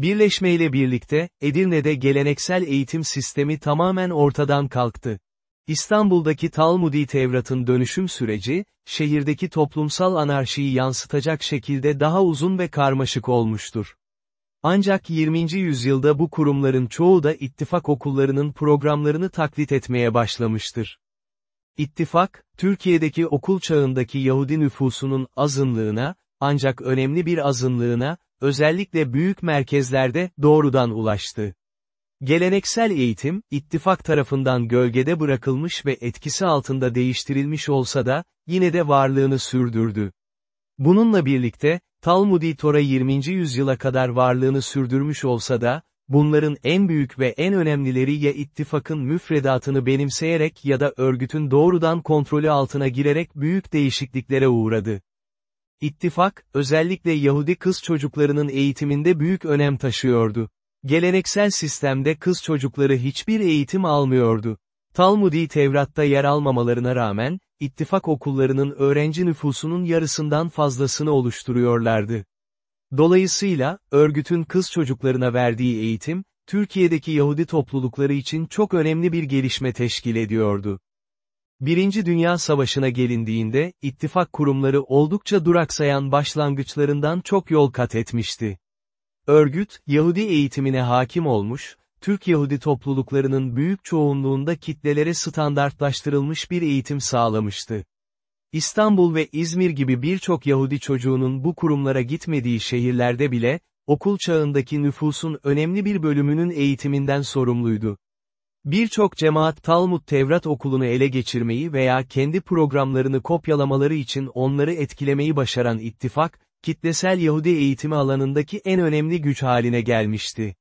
Birleşmeyle birlikte, Edirne'de geleneksel eğitim sistemi tamamen ortadan kalktı. İstanbul'daki Talmudi Tevrat'ın dönüşüm süreci, şehirdeki toplumsal anarşiyi yansıtacak şekilde daha uzun ve karmaşık olmuştur. Ancak 20. yüzyılda bu kurumların çoğu da ittifak okullarının programlarını taklit etmeye başlamıştır. İttifak, Türkiye'deki okul çağındaki Yahudi nüfusunun azınlığına, ancak önemli bir azınlığına, özellikle büyük merkezlerde, doğrudan ulaştı. Geleneksel eğitim, ittifak tarafından gölgede bırakılmış ve etkisi altında değiştirilmiş olsa da, yine de varlığını sürdürdü. Bununla birlikte, Talmudi Tora 20. yüzyıla kadar varlığını sürdürmüş olsa da, bunların en büyük ve en önemlileri ya ittifakın müfredatını benimseyerek ya da örgütün doğrudan kontrolü altına girerek büyük değişikliklere uğradı. İttifak, özellikle Yahudi kız çocuklarının eğitiminde büyük önem taşıyordu. Geleneksel sistemde kız çocukları hiçbir eğitim almıyordu. Talmudi Tevrat'ta yer almamalarına rağmen, ittifak okullarının öğrenci nüfusunun yarısından fazlasını oluşturuyorlardı. Dolayısıyla, örgütün kız çocuklarına verdiği eğitim, Türkiye'deki Yahudi toplulukları için çok önemli bir gelişme teşkil ediyordu. Birinci Dünya Savaşı'na gelindiğinde, ittifak kurumları oldukça duraksayan başlangıçlarından çok yol kat etmişti. Örgüt, Yahudi eğitimine hakim olmuş, Türk Yahudi topluluklarının büyük çoğunluğunda kitlelere standartlaştırılmış bir eğitim sağlamıştı. İstanbul ve İzmir gibi birçok Yahudi çocuğunun bu kurumlara gitmediği şehirlerde bile, okul çağındaki nüfusun önemli bir bölümünün eğitiminden sorumluydu. Birçok cemaat Talmud Tevrat okulunu ele geçirmeyi veya kendi programlarını kopyalamaları için onları etkilemeyi başaran ittifak, kitlesel Yahudi eğitimi alanındaki en önemli güç haline gelmişti.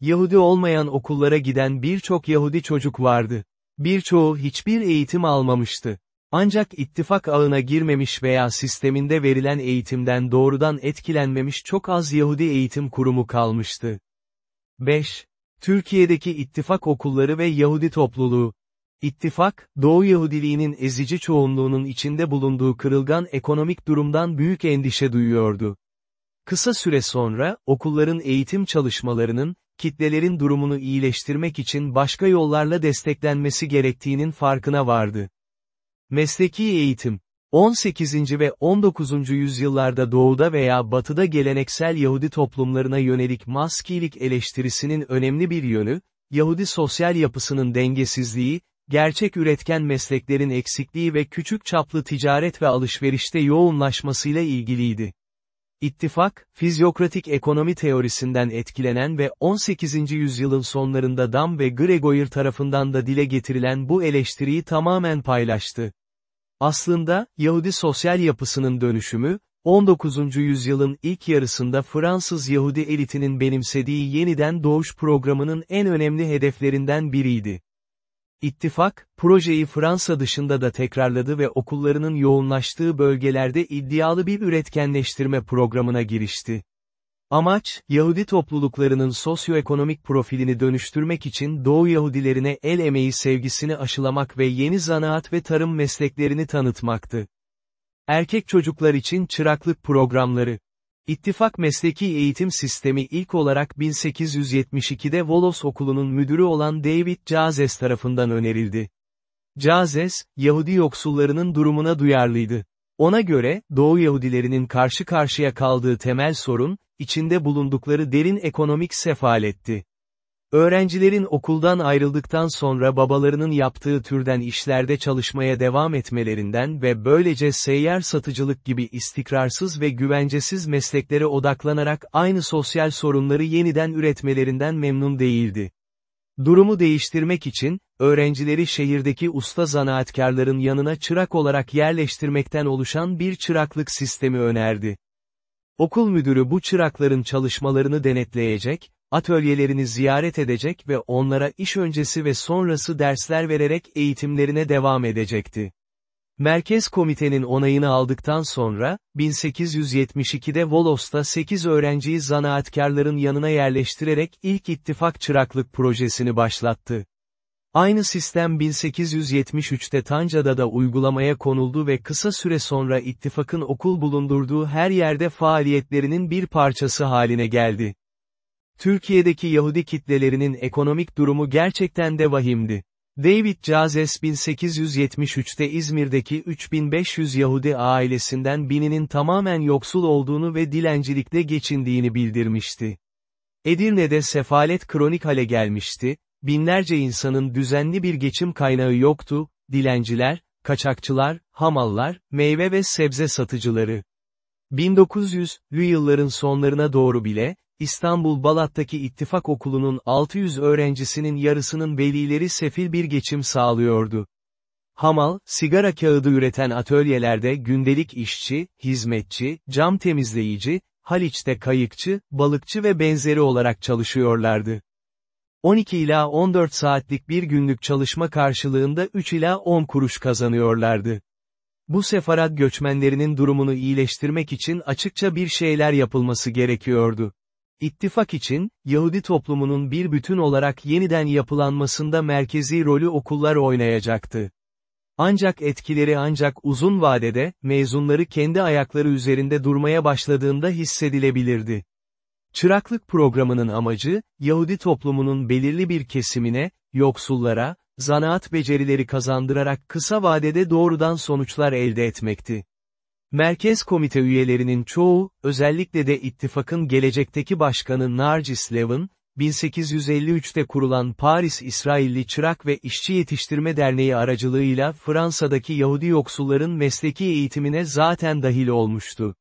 Yahudi olmayan okullara giden birçok Yahudi çocuk vardı. Birçoğu hiçbir eğitim almamıştı. Ancak ittifak ağına girmemiş veya sisteminde verilen eğitimden doğrudan etkilenmemiş çok az Yahudi eğitim kurumu kalmıştı. 5. Türkiye'deki ittifak okulları ve Yahudi topluluğu. İttifak, Doğu Yahudiliğinin ezici çoğunluğunun içinde bulunduğu kırılgan ekonomik durumdan büyük endişe duyuyordu. Kısa süre sonra, okulların eğitim çalışmalarının, kitlelerin durumunu iyileştirmek için başka yollarla desteklenmesi gerektiğinin farkına vardı. Mesleki eğitim 18. ve 19. yüzyıllarda doğuda veya batıda geleneksel Yahudi toplumlarına yönelik maskilik eleştirisinin önemli bir yönü, Yahudi sosyal yapısının dengesizliği, gerçek üretken mesleklerin eksikliği ve küçük çaplı ticaret ve alışverişte yoğunlaşmasıyla ilgiliydi. İttifak, fizyokratik ekonomi teorisinden etkilenen ve 18. yüzyılın sonlarında Dam ve Gregoire tarafından da dile getirilen bu eleştiriyi tamamen paylaştı. Aslında, Yahudi sosyal yapısının dönüşümü, 19. yüzyılın ilk yarısında Fransız Yahudi elitinin benimsediği yeniden doğuş programının en önemli hedeflerinden biriydi. İttifak, projeyi Fransa dışında da tekrarladı ve okullarının yoğunlaştığı bölgelerde iddialı bir üretkenleştirme programına girişti. Amaç, Yahudi topluluklarının sosyoekonomik profilini dönüştürmek için Doğu Yahudilerine el emeği sevgisini aşılamak ve yeni zanaat ve tarım mesleklerini tanıtmaktı. Erkek çocuklar için çıraklık programları. İttifak Mesleki Eğitim Sistemi ilk olarak 1872'de Volos Okulu'nun müdürü olan David Cazes tarafından önerildi. Cazes, Yahudi yoksullarının durumuna duyarlıydı. Ona göre, Doğu Yahudilerinin karşı karşıya kaldığı temel sorun, içinde bulundukları derin ekonomik sefaletti. Öğrencilerin okuldan ayrıldıktan sonra babalarının yaptığı türden işlerde çalışmaya devam etmelerinden ve böylece seyyar satıcılık gibi istikrarsız ve güvencesiz mesleklere odaklanarak aynı sosyal sorunları yeniden üretmelerinden memnun değildi. Durumu değiştirmek için, öğrencileri şehirdeki usta zanaatkarların yanına çırak olarak yerleştirmekten oluşan bir çıraklık sistemi önerdi. Okul müdürü bu çırakların çalışmalarını denetleyecek, atölyelerini ziyaret edecek ve onlara iş öncesi ve sonrası dersler vererek eğitimlerine devam edecekti. Merkez komitenin onayını aldıktan sonra, 1872'de Volos'ta 8 öğrenciyi zanaatkarların yanına yerleştirerek ilk ittifak çıraklık projesini başlattı. Aynı sistem 1873'te Tanca'da da uygulamaya konuldu ve kısa süre sonra ittifakın okul bulundurduğu her yerde faaliyetlerinin bir parçası haline geldi. Türkiye'deki Yahudi kitlelerinin ekonomik durumu gerçekten de vahimdi. David Cazes 1873'te İzmir'deki 3500 Yahudi ailesinden bininin tamamen yoksul olduğunu ve dilencilikle geçindiğini bildirmişti. Edirne'de sefalet kronik hale gelmişti, binlerce insanın düzenli bir geçim kaynağı yoktu, dilenciler, kaçakçılar, hamallar, meyve ve sebze satıcıları. 1900'lü yılların sonlarına doğru bile, İstanbul Balat'taki İttifak Okulu'nun 600 öğrencisinin yarısının velileri sefil bir geçim sağlıyordu. Hamal, sigara kağıdı üreten atölyelerde gündelik işçi, hizmetçi, cam temizleyici, Haliç'te kayıkçı, balıkçı ve benzeri olarak çalışıyorlardı. 12 ila 14 saatlik bir günlük çalışma karşılığında 3 ila 10 kuruş kazanıyorlardı. Bu sefarat göçmenlerinin durumunu iyileştirmek için açıkça bir şeyler yapılması gerekiyordu. İttifak için, Yahudi toplumunun bir bütün olarak yeniden yapılanmasında merkezi rolü okullar oynayacaktı. Ancak etkileri ancak uzun vadede, mezunları kendi ayakları üzerinde durmaya başladığında hissedilebilirdi. Çıraklık programının amacı, Yahudi toplumunun belirli bir kesimine, yoksullara, zanaat becerileri kazandırarak kısa vadede doğrudan sonuçlar elde etmekti. Merkez komite üyelerinin çoğu, özellikle de ittifakın gelecekteki başkanı Narcis Levin, 1853'te kurulan Paris İsrailli Çırak ve İşçi Yetiştirme Derneği aracılığıyla Fransa'daki Yahudi yoksulların mesleki eğitimine zaten dahil olmuştu.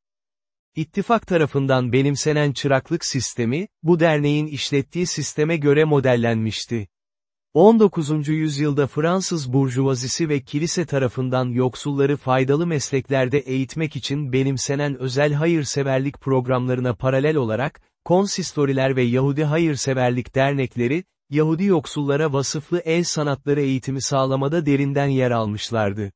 İttifak tarafından benimsenen çıraklık sistemi, bu derneğin işlettiği sisteme göre modellenmişti. 19. yüzyılda Fransız burjuvazisi ve kilise tarafından yoksulları faydalı mesleklerde eğitmek için benimsenen özel hayırseverlik programlarına paralel olarak, konsistoriler ve Yahudi hayırseverlik dernekleri, Yahudi yoksullara vasıflı el sanatları eğitimi sağlamada derinden yer almışlardı.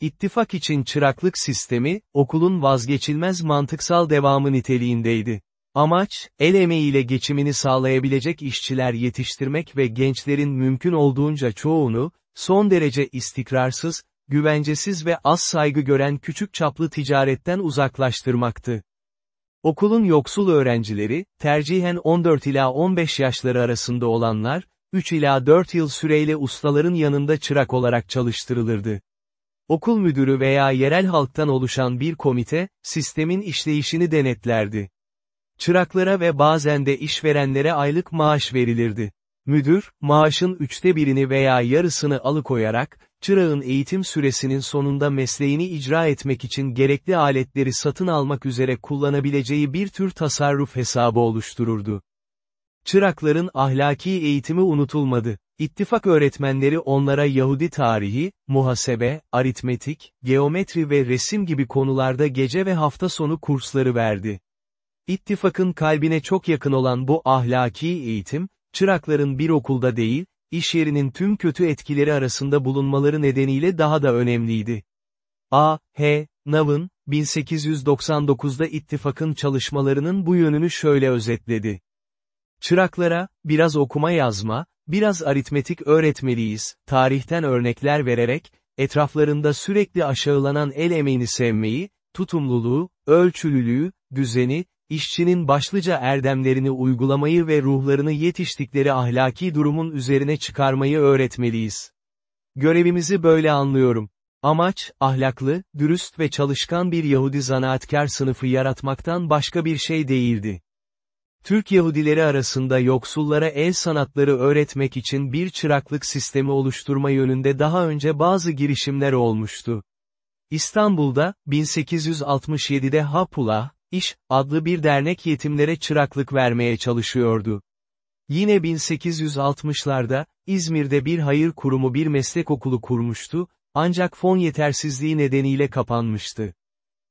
İttifak için çıraklık sistemi, okulun vazgeçilmez mantıksal devamı niteliğindeydi. Amaç, el emeğiyle geçimini sağlayabilecek işçiler yetiştirmek ve gençlerin mümkün olduğunca çoğunu, son derece istikrarsız, güvencesiz ve az saygı gören küçük çaplı ticaretten uzaklaştırmaktı. Okulun yoksul öğrencileri, tercihen 14 ila 15 yaşları arasında olanlar, 3 ila 4 yıl süreyle ustaların yanında çırak olarak çalıştırılırdı. Okul müdürü veya yerel halktan oluşan bir komite, sistemin işleyişini denetlerdi. Çıraklara ve bazen de işverenlere aylık maaş verilirdi. Müdür, maaşın üçte birini veya yarısını alıkoyarak, çırağın eğitim süresinin sonunda mesleğini icra etmek için gerekli aletleri satın almak üzere kullanabileceği bir tür tasarruf hesabı oluştururdu. Çırakların ahlaki eğitimi unutulmadı. İttifak öğretmenleri onlara Yahudi tarihi, muhasebe, aritmetik, geometri ve resim gibi konularda gece ve hafta sonu kursları verdi. İttifakın kalbine çok yakın olan bu ahlaki eğitim, çırakların bir okulda değil, iş yerinin tüm kötü etkileri arasında bulunmaları nedeniyle daha da önemliydi. A. H. Nav'ın, 1899'da ittifakın çalışmalarının bu yönünü şöyle özetledi. Çıraklara, biraz okuma yazma, biraz aritmetik öğretmeliyiz, tarihten örnekler vererek, etraflarında sürekli aşağılanan el emeğini sevmeyi, tutumluluğu, ölçülülüğü, düzeni, işçinin başlıca erdemlerini uygulamayı ve ruhlarını yetiştikleri ahlaki durumun üzerine çıkarmayı öğretmeliyiz. Görevimizi böyle anlıyorum. Amaç, ahlaklı, dürüst ve çalışkan bir Yahudi zanaatkar sınıfı yaratmaktan başka bir şey değildi. Türk Yahudileri arasında yoksullara el sanatları öğretmek için bir çıraklık sistemi oluşturma yönünde daha önce bazı girişimler olmuştu. İstanbul'da, 1867'de Hapula, İş, adlı bir dernek yetimlere çıraklık vermeye çalışıyordu. Yine 1860'larda, İzmir'de bir hayır kurumu bir meslek okulu kurmuştu, ancak fon yetersizliği nedeniyle kapanmıştı.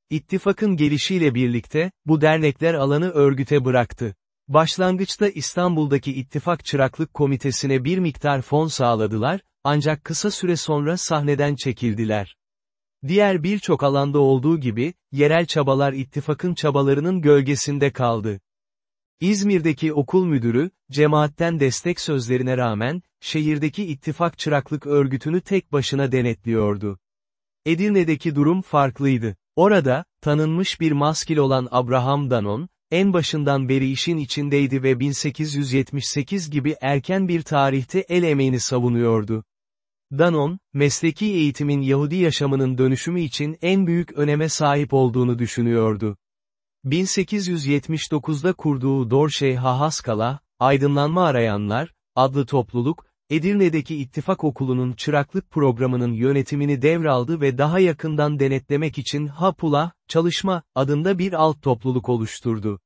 İttifakın gelişiyle birlikte, bu dernekler alanı örgüte bıraktı. Başlangıçta İstanbul'daki İttifak Çıraklık Komitesi'ne bir miktar fon sağladılar, ancak kısa süre sonra sahneden çekildiler. Diğer birçok alanda olduğu gibi, yerel çabalar ittifakın çabalarının gölgesinde kaldı. İzmir'deki okul müdürü, cemaatten destek sözlerine rağmen, şehirdeki ittifak çıraklık örgütünü tek başına denetliyordu. Edirne'deki durum farklıydı. Orada, tanınmış bir maskil olan Abraham Danon, en başından beri işin içindeydi ve 1878 gibi erken bir tarihte el emeğini savunuyordu. Danon, mesleki eğitimin Yahudi yaşamının dönüşümü için en büyük öneme sahip olduğunu düşünüyordu. 1879'da kurduğu Dorşey Hahaskala, Aydınlanma Arayanlar, adlı topluluk, Edirne'deki İttifak Okulu'nun çıraklık programının yönetimini devraldı ve daha yakından denetlemek için Hapula, Çalışma, adında bir alt topluluk oluşturdu.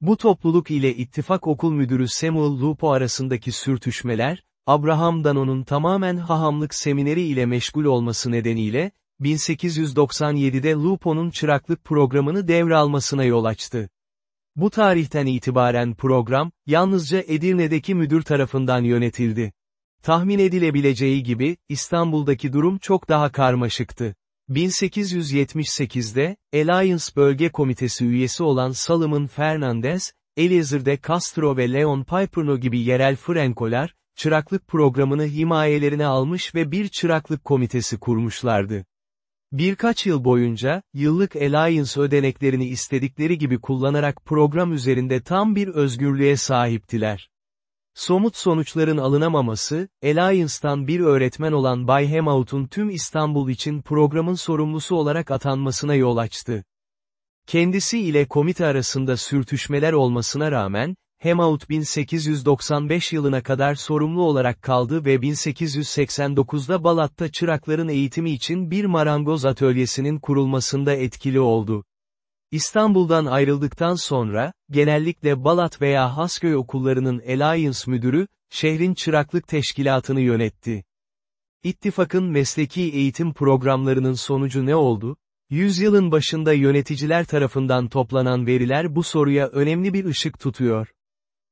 Bu topluluk ile İttifak Okul Müdürü Samuel Lupo arasındaki sürtüşmeler, Abraham Dano'nun tamamen hahamlık semineri ile meşgul olması nedeniyle, 1897'de Lupo'nun çıraklık programını devralmasına yol açtı. Bu tarihten itibaren program, yalnızca Edirne'deki müdür tarafından yönetildi. Tahmin edilebileceği gibi, İstanbul'daki durum çok daha karmaşıktı. 1878'de, Alliance Bölge Komitesi üyesi olan Solomon Fernandez, Eliezer Castro ve Leon Piperno gibi yerel Frankolar, çıraklık programını himayelerine almış ve bir çıraklık komitesi kurmuşlardı. Birkaç yıl boyunca, yıllık Alliance ödeneklerini istedikleri gibi kullanarak program üzerinde tam bir özgürlüğe sahiptiler. Somut sonuçların alınamaması, Alliance'tan bir öğretmen olan Bay Hemaut'un tüm İstanbul için programın sorumlusu olarak atanmasına yol açtı. Kendisi ile komite arasında sürtüşmeler olmasına rağmen, Hemaut 1895 yılına kadar sorumlu olarak kaldı ve 1889'da Balat'ta çırakların eğitimi için bir marangoz atölyesinin kurulmasında etkili oldu. İstanbul'dan ayrıldıktan sonra, genellikle Balat veya Hasköy okullarının Alliance müdürü, şehrin çıraklık teşkilatını yönetti. İttifakın mesleki eğitim programlarının sonucu ne oldu? Yüzyılın başında yöneticiler tarafından toplanan veriler bu soruya önemli bir ışık tutuyor.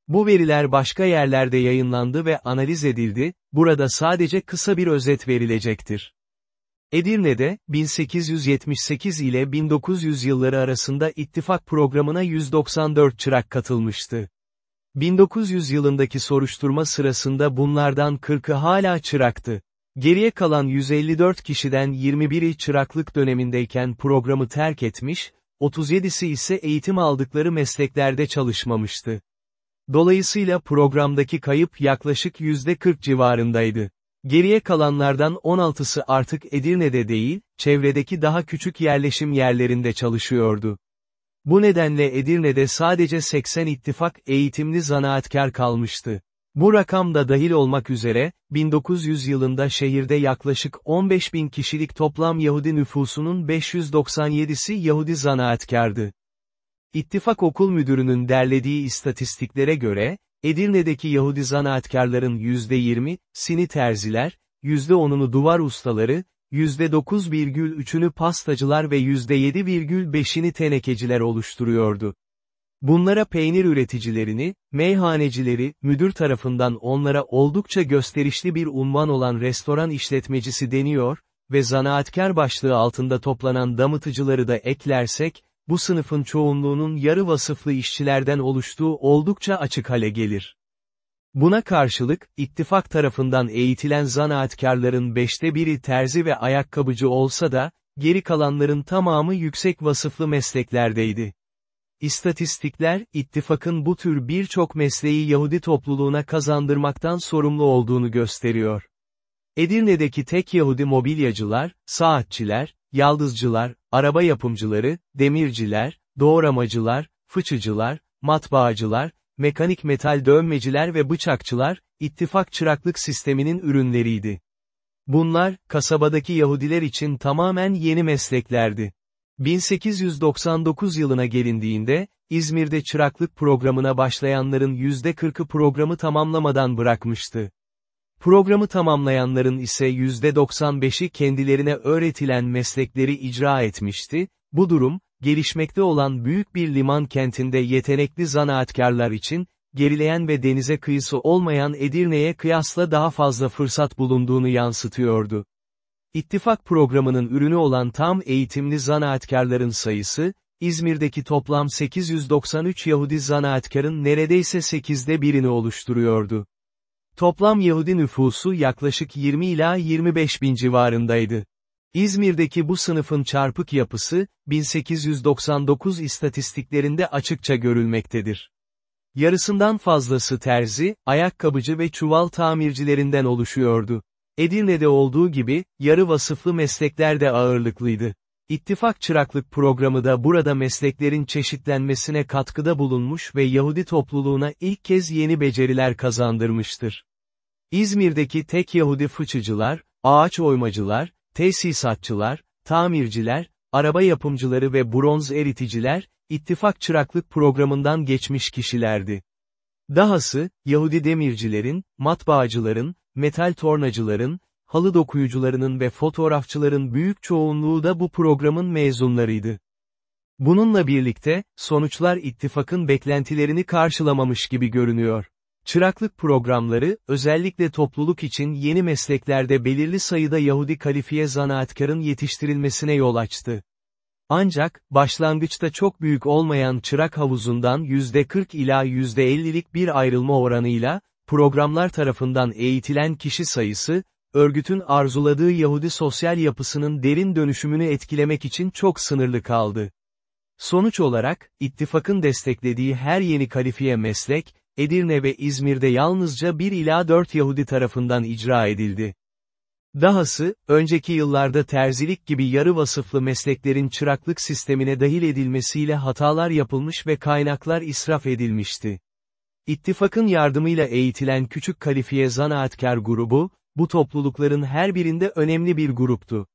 Bu veriler başka yerlerde yayınlandı ve analiz edildi, burada sadece kısa bir özet verilecektir. Edirne'de, 1878 ile 1900 yılları arasında ittifak programına 194 çırak katılmıştı. 1900 yılındaki soruşturma sırasında bunlardan 40'ı hala çıraktı. Geriye kalan 154 kişiden 21'i çıraklık dönemindeyken programı terk etmiş, 37'si ise eğitim aldıkları mesleklerde çalışmamıştı. Dolayısıyla programdaki kayıp yaklaşık %40 civarındaydı. Geriye kalanlardan 16'sı artık Edirne'de değil, çevredeki daha küçük yerleşim yerlerinde çalışıyordu. Bu nedenle Edirne'de sadece 80 ittifak eğitimli zanaatkar kalmıştı. Bu rakam da dahil olmak üzere, 1900 yılında şehirde yaklaşık 15 bin kişilik toplam Yahudi nüfusunun 597'si Yahudi zanaatkardı. İttifak Okul Müdürü'nün derlediği istatistiklere göre, Edirne'deki Yahudi zanaatkarların %20'sini terziler, %10'unu duvar ustaları, %9,3'ünü pastacılar ve %7,5'ini tenekeciler oluşturuyordu. Bunlara peynir üreticilerini, meyhanecileri, müdür tarafından onlara oldukça gösterişli bir unvan olan restoran işletmecisi deniyor ve zanaatkar başlığı altında toplanan damıtıcıları da eklersek, bu sınıfın çoğunluğunun yarı vasıflı işçilerden oluştuğu oldukça açık hale gelir. Buna karşılık, ittifak tarafından eğitilen zanaatkarların beşte biri terzi ve ayakkabıcı olsa da, geri kalanların tamamı yüksek vasıflı mesleklerdeydi. İstatistikler, ittifakın bu tür birçok mesleği Yahudi topluluğuna kazandırmaktan sorumlu olduğunu gösteriyor. Edirne'deki tek Yahudi mobilyacılar, saatçiler, yaldızcılar, araba yapımcıları, demirciler, doğramacılar, fıçıcılar, matbaacılar, mekanik metal dövmeciler ve bıçakçılar, ittifak çıraklık sisteminin ürünleriydi. Bunlar, kasabadaki Yahudiler için tamamen yeni mesleklerdi. 1899 yılına gelindiğinde, İzmir'de çıraklık programına başlayanların %40'ı programı tamamlamadan bırakmıştı. Programı tamamlayanların ise %95'i kendilerine öğretilen meslekleri icra etmişti, bu durum, gelişmekte olan büyük bir liman kentinde yetenekli zanaatkarlar için, gerileyen ve denize kıyısı olmayan Edirne'ye kıyasla daha fazla fırsat bulunduğunu yansıtıyordu. İttifak programının ürünü olan tam eğitimli zanaatkarların sayısı, İzmir'deki toplam 893 Yahudi zanaatkarın neredeyse 8'de birini oluşturuyordu. Toplam Yahudi nüfusu yaklaşık 20 ila 25 bin civarındaydı. İzmir'deki bu sınıfın çarpık yapısı, 1899 istatistiklerinde açıkça görülmektedir. Yarısından fazlası terzi, ayakkabıcı ve çuval tamircilerinden oluşuyordu. Edirne'de olduğu gibi, yarı vasıflı meslekler de ağırlıklıydı. İttifak çıraklık programı da burada mesleklerin çeşitlenmesine katkıda bulunmuş ve Yahudi topluluğuna ilk kez yeni beceriler kazandırmıştır. İzmir'deki tek Yahudi fıçıcılar, ağaç oymacılar, tesisatçılar, tamirciler, araba yapımcıları ve bronz eriticiler, ittifak çıraklık programından geçmiş kişilerdi. Dahası, Yahudi demircilerin, matbaacıların, metal tornacıların, halı dokuyucularının ve fotoğrafçıların büyük çoğunluğu da bu programın mezunlarıydı. Bununla birlikte, sonuçlar ittifakın beklentilerini karşılamamış gibi görünüyor. Çıraklık programları, özellikle topluluk için yeni mesleklerde belirli sayıda Yahudi kalifiye zanaatkarın yetiştirilmesine yol açtı. Ancak, başlangıçta çok büyük olmayan çırak havuzundan %40 ila %50'lik bir ayrılma oranıyla, programlar tarafından eğitilen kişi sayısı, örgütün arzuladığı Yahudi sosyal yapısının derin dönüşümünü etkilemek için çok sınırlı kaldı. Sonuç olarak, ittifakın desteklediği her yeni kalifiye meslek, Edirne ve İzmir'de yalnızca 1 ila 4 Yahudi tarafından icra edildi. Dahası, önceki yıllarda terzilik gibi yarı vasıflı mesleklerin çıraklık sistemine dahil edilmesiyle hatalar yapılmış ve kaynaklar israf edilmişti. İttifakın yardımıyla eğitilen küçük kalifiye zanaatkar grubu, bu toplulukların her birinde önemli bir gruptu.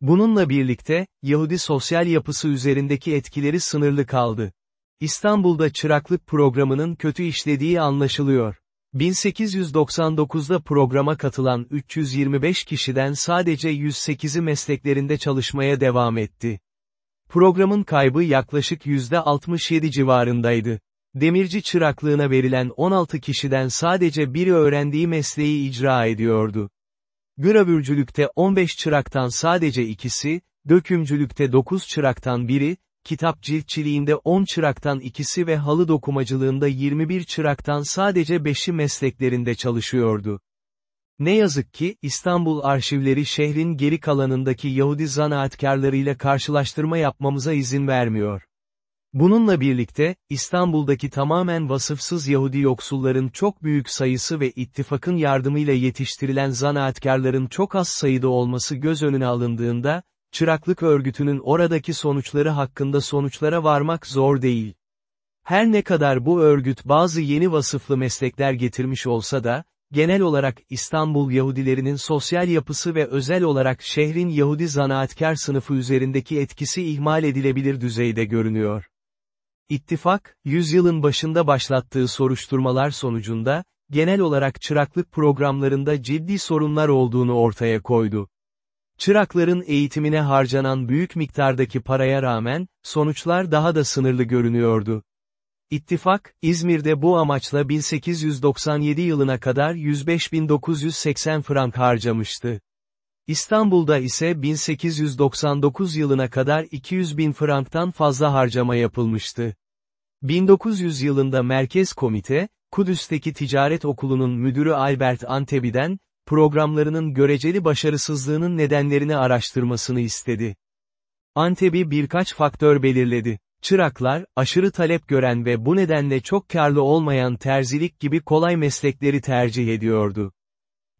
Bununla birlikte, Yahudi sosyal yapısı üzerindeki etkileri sınırlı kaldı. İstanbul'da çıraklık programının kötü işlediği anlaşılıyor. 1899'da programa katılan 325 kişiden sadece 108'i mesleklerinde çalışmaya devam etti. Programın kaybı yaklaşık %67 civarındaydı. Demirci çıraklığına verilen 16 kişiden sadece biri öğrendiği mesleği icra ediyordu. Gravürcülükte 15 çıraktan sadece ikisi, dökümcülükte 9 çıraktan biri, kitap ciltçiliğinde 10 çıraktan ikisi ve halı dokumacılığında 21 çıraktan sadece 5'i mesleklerinde çalışıyordu. Ne yazık ki, İstanbul arşivleri şehrin geri kalanındaki Yahudi zanaatkarlarıyla karşılaştırma yapmamıza izin vermiyor. Bununla birlikte, İstanbul'daki tamamen vasıfsız Yahudi yoksulların çok büyük sayısı ve ittifakın yardımıyla yetiştirilen zanaatkarların çok az sayıda olması göz önüne alındığında, çıraklık örgütünün oradaki sonuçları hakkında sonuçlara varmak zor değil. Her ne kadar bu örgüt bazı yeni vasıflı meslekler getirmiş olsa da, genel olarak İstanbul Yahudilerinin sosyal yapısı ve özel olarak şehrin Yahudi zanaatkar sınıfı üzerindeki etkisi ihmal edilebilir düzeyde görünüyor. İttifak, yüzyılın başında başlattığı soruşturmalar sonucunda, genel olarak çıraklık programlarında ciddi sorunlar olduğunu ortaya koydu. Çırakların eğitimine harcanan büyük miktardaki paraya rağmen, sonuçlar daha da sınırlı görünüyordu. İttifak, İzmir'de bu amaçla 1897 yılına kadar 105.980 frank harcamıştı. İstanbul'da ise 1899 yılına kadar 200 bin franktan fazla harcama yapılmıştı. 1900 yılında Merkez Komite, Kudüs'teki ticaret okulunun müdürü Albert Antebi'den, programlarının göreceli başarısızlığının nedenlerini araştırmasını istedi. Antebi birkaç faktör belirledi. Çıraklar, aşırı talep gören ve bu nedenle çok karlı olmayan terzilik gibi kolay meslekleri tercih ediyordu.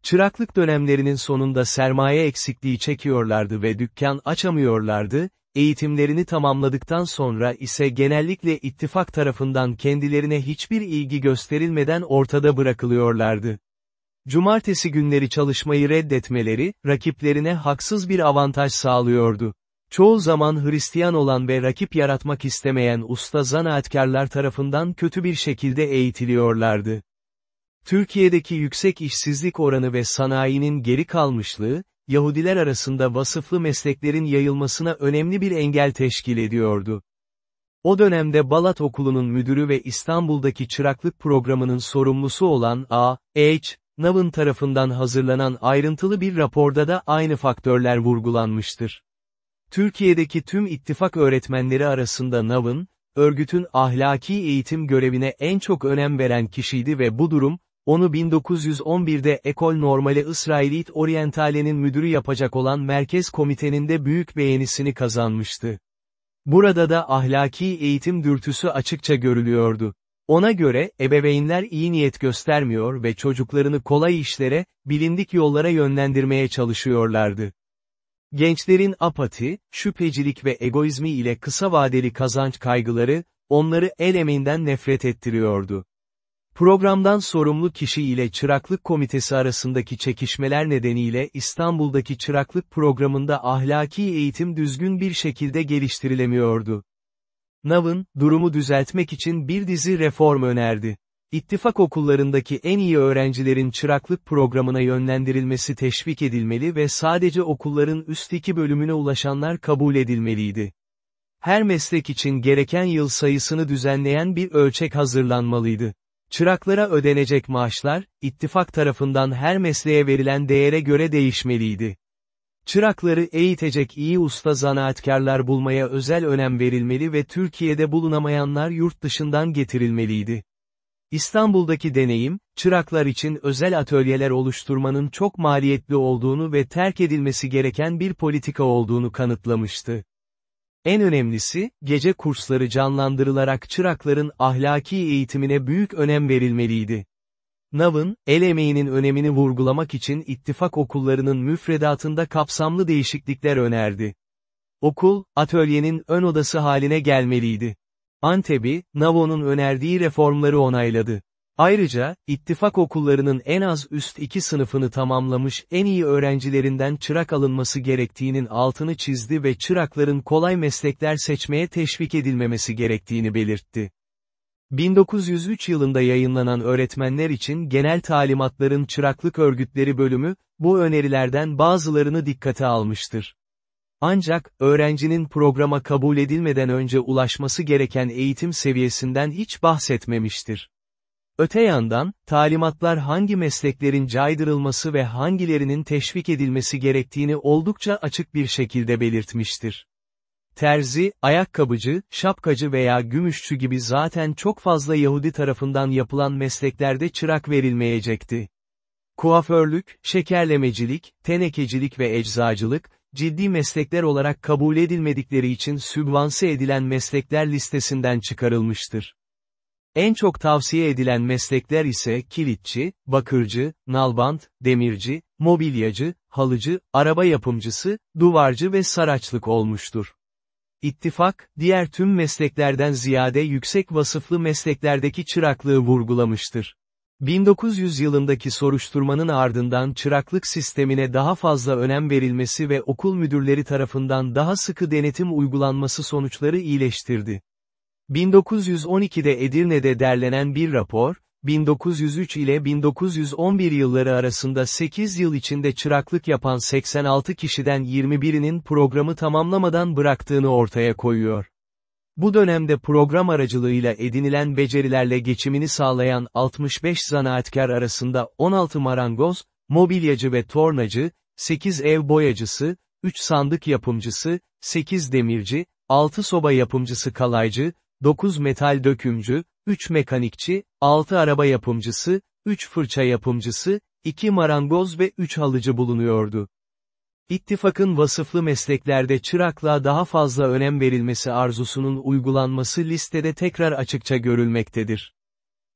Çıraklık dönemlerinin sonunda sermaye eksikliği çekiyorlardı ve dükkan açamıyorlardı, eğitimlerini tamamladıktan sonra ise genellikle ittifak tarafından kendilerine hiçbir ilgi gösterilmeden ortada bırakılıyorlardı. Cumartesi günleri çalışmayı reddetmeleri, rakiplerine haksız bir avantaj sağlıyordu. Çoğu zaman Hristiyan olan ve rakip yaratmak istemeyen usta zanaatkarlar tarafından kötü bir şekilde eğitiliyorlardı. Türkiye'deki yüksek işsizlik oranı ve sanayinin geri kalmışlığı, Yahudiler arasında vasıflı mesleklerin yayılmasına önemli bir engel teşkil ediyordu. O dönemde Balat Okulu'nun müdürü ve İstanbul'daki çıraklık programının sorumlusu olan A. H. Nav'ın tarafından hazırlanan ayrıntılı bir raporda da aynı faktörler vurgulanmıştır. Türkiye'deki tüm ittifak öğretmenleri arasında Nav'ın, örgütün ahlaki eğitim görevine en çok önem veren kişiydi ve bu durum, onu 1911'de Ekol Normale İsrailit Orientale'nin müdürü yapacak olan Merkez Komitenin de büyük beğenisini kazanmıştı. Burada da ahlaki eğitim dürtüsü açıkça görülüyordu. Ona göre, ebeveynler iyi niyet göstermiyor ve çocuklarını kolay işlere, bilindik yollara yönlendirmeye çalışıyorlardı. Gençlerin apati, şüphecilik ve egoizmi ile kısa vadeli kazanç kaygıları, onları el emeğinden nefret ettiriyordu. Programdan sorumlu kişi ile çıraklık komitesi arasındaki çekişmeler nedeniyle İstanbul'daki çıraklık programında ahlaki eğitim düzgün bir şekilde geliştirilemiyordu. Nav'ın, durumu düzeltmek için bir dizi reform önerdi. İttifak okullarındaki en iyi öğrencilerin çıraklık programına yönlendirilmesi teşvik edilmeli ve sadece okulların üst iki bölümüne ulaşanlar kabul edilmeliydi. Her meslek için gereken yıl sayısını düzenleyen bir ölçek hazırlanmalıydı. Çıraklara ödenecek maaşlar, ittifak tarafından her mesleğe verilen değere göre değişmeliydi. Çırakları eğitecek iyi usta zanaatkarlar bulmaya özel önem verilmeli ve Türkiye'de bulunamayanlar yurt dışından getirilmeliydi. İstanbul'daki deneyim, çıraklar için özel atölyeler oluşturmanın çok maliyetli olduğunu ve terk edilmesi gereken bir politika olduğunu kanıtlamıştı. En önemlisi, gece kursları canlandırılarak çırakların ahlaki eğitimine büyük önem verilmeliydi. Nav'ın, el emeğinin önemini vurgulamak için ittifak okullarının müfredatında kapsamlı değişiklikler önerdi. Okul, atölyenin ön odası haline gelmeliydi. Antebi, NAVO'nun önerdiği reformları onayladı. Ayrıca, ittifak okullarının en az üst iki sınıfını tamamlamış en iyi öğrencilerinden çırak alınması gerektiğinin altını çizdi ve çırakların kolay meslekler seçmeye teşvik edilmemesi gerektiğini belirtti. 1903 yılında yayınlanan öğretmenler için genel talimatların çıraklık örgütleri bölümü, bu önerilerden bazılarını dikkate almıştır. Ancak, öğrencinin programa kabul edilmeden önce ulaşması gereken eğitim seviyesinden hiç bahsetmemiştir. Öte yandan, talimatlar hangi mesleklerin caydırılması ve hangilerinin teşvik edilmesi gerektiğini oldukça açık bir şekilde belirtmiştir. Terzi, ayakkabıcı, şapkacı veya gümüşçü gibi zaten çok fazla Yahudi tarafından yapılan mesleklerde çırak verilmeyecekti. Kuaförlük, şekerlemecilik, tenekecilik ve eczacılık, ciddi meslekler olarak kabul edilmedikleri için sübvanse edilen meslekler listesinden çıkarılmıştır. En çok tavsiye edilen meslekler ise kilitçi, bakırcı, nalbant, demirci, mobilyacı, halıcı, araba yapımcısı, duvarcı ve saraçlık olmuştur. İttifak, diğer tüm mesleklerden ziyade yüksek vasıflı mesleklerdeki çıraklığı vurgulamıştır. 1900 yılındaki soruşturmanın ardından çıraklık sistemine daha fazla önem verilmesi ve okul müdürleri tarafından daha sıkı denetim uygulanması sonuçları iyileştirdi. 1912'de Edirne'de derlenen bir rapor, 1903 ile 1911 yılları arasında 8 yıl içinde çıraklık yapan 86 kişiden 21'inin programı tamamlamadan bıraktığını ortaya koyuyor. Bu dönemde program aracılığıyla edinilen becerilerle geçimini sağlayan 65 zanaatkar arasında 16 marangoz, mobilyacı ve tornacı, 8 ev boyacısı, 3 sandık yapımcısı, 8 demirci, 6 soba yapımcısı kalaycı, 9 metal dökümcü, 3 mekanikçi, 6 araba yapımcısı, 3 fırça yapımcısı, 2 marangoz ve 3 halıcı bulunuyordu. İttifakın vasıflı mesleklerde çıraklığa daha fazla önem verilmesi arzusunun uygulanması listede tekrar açıkça görülmektedir.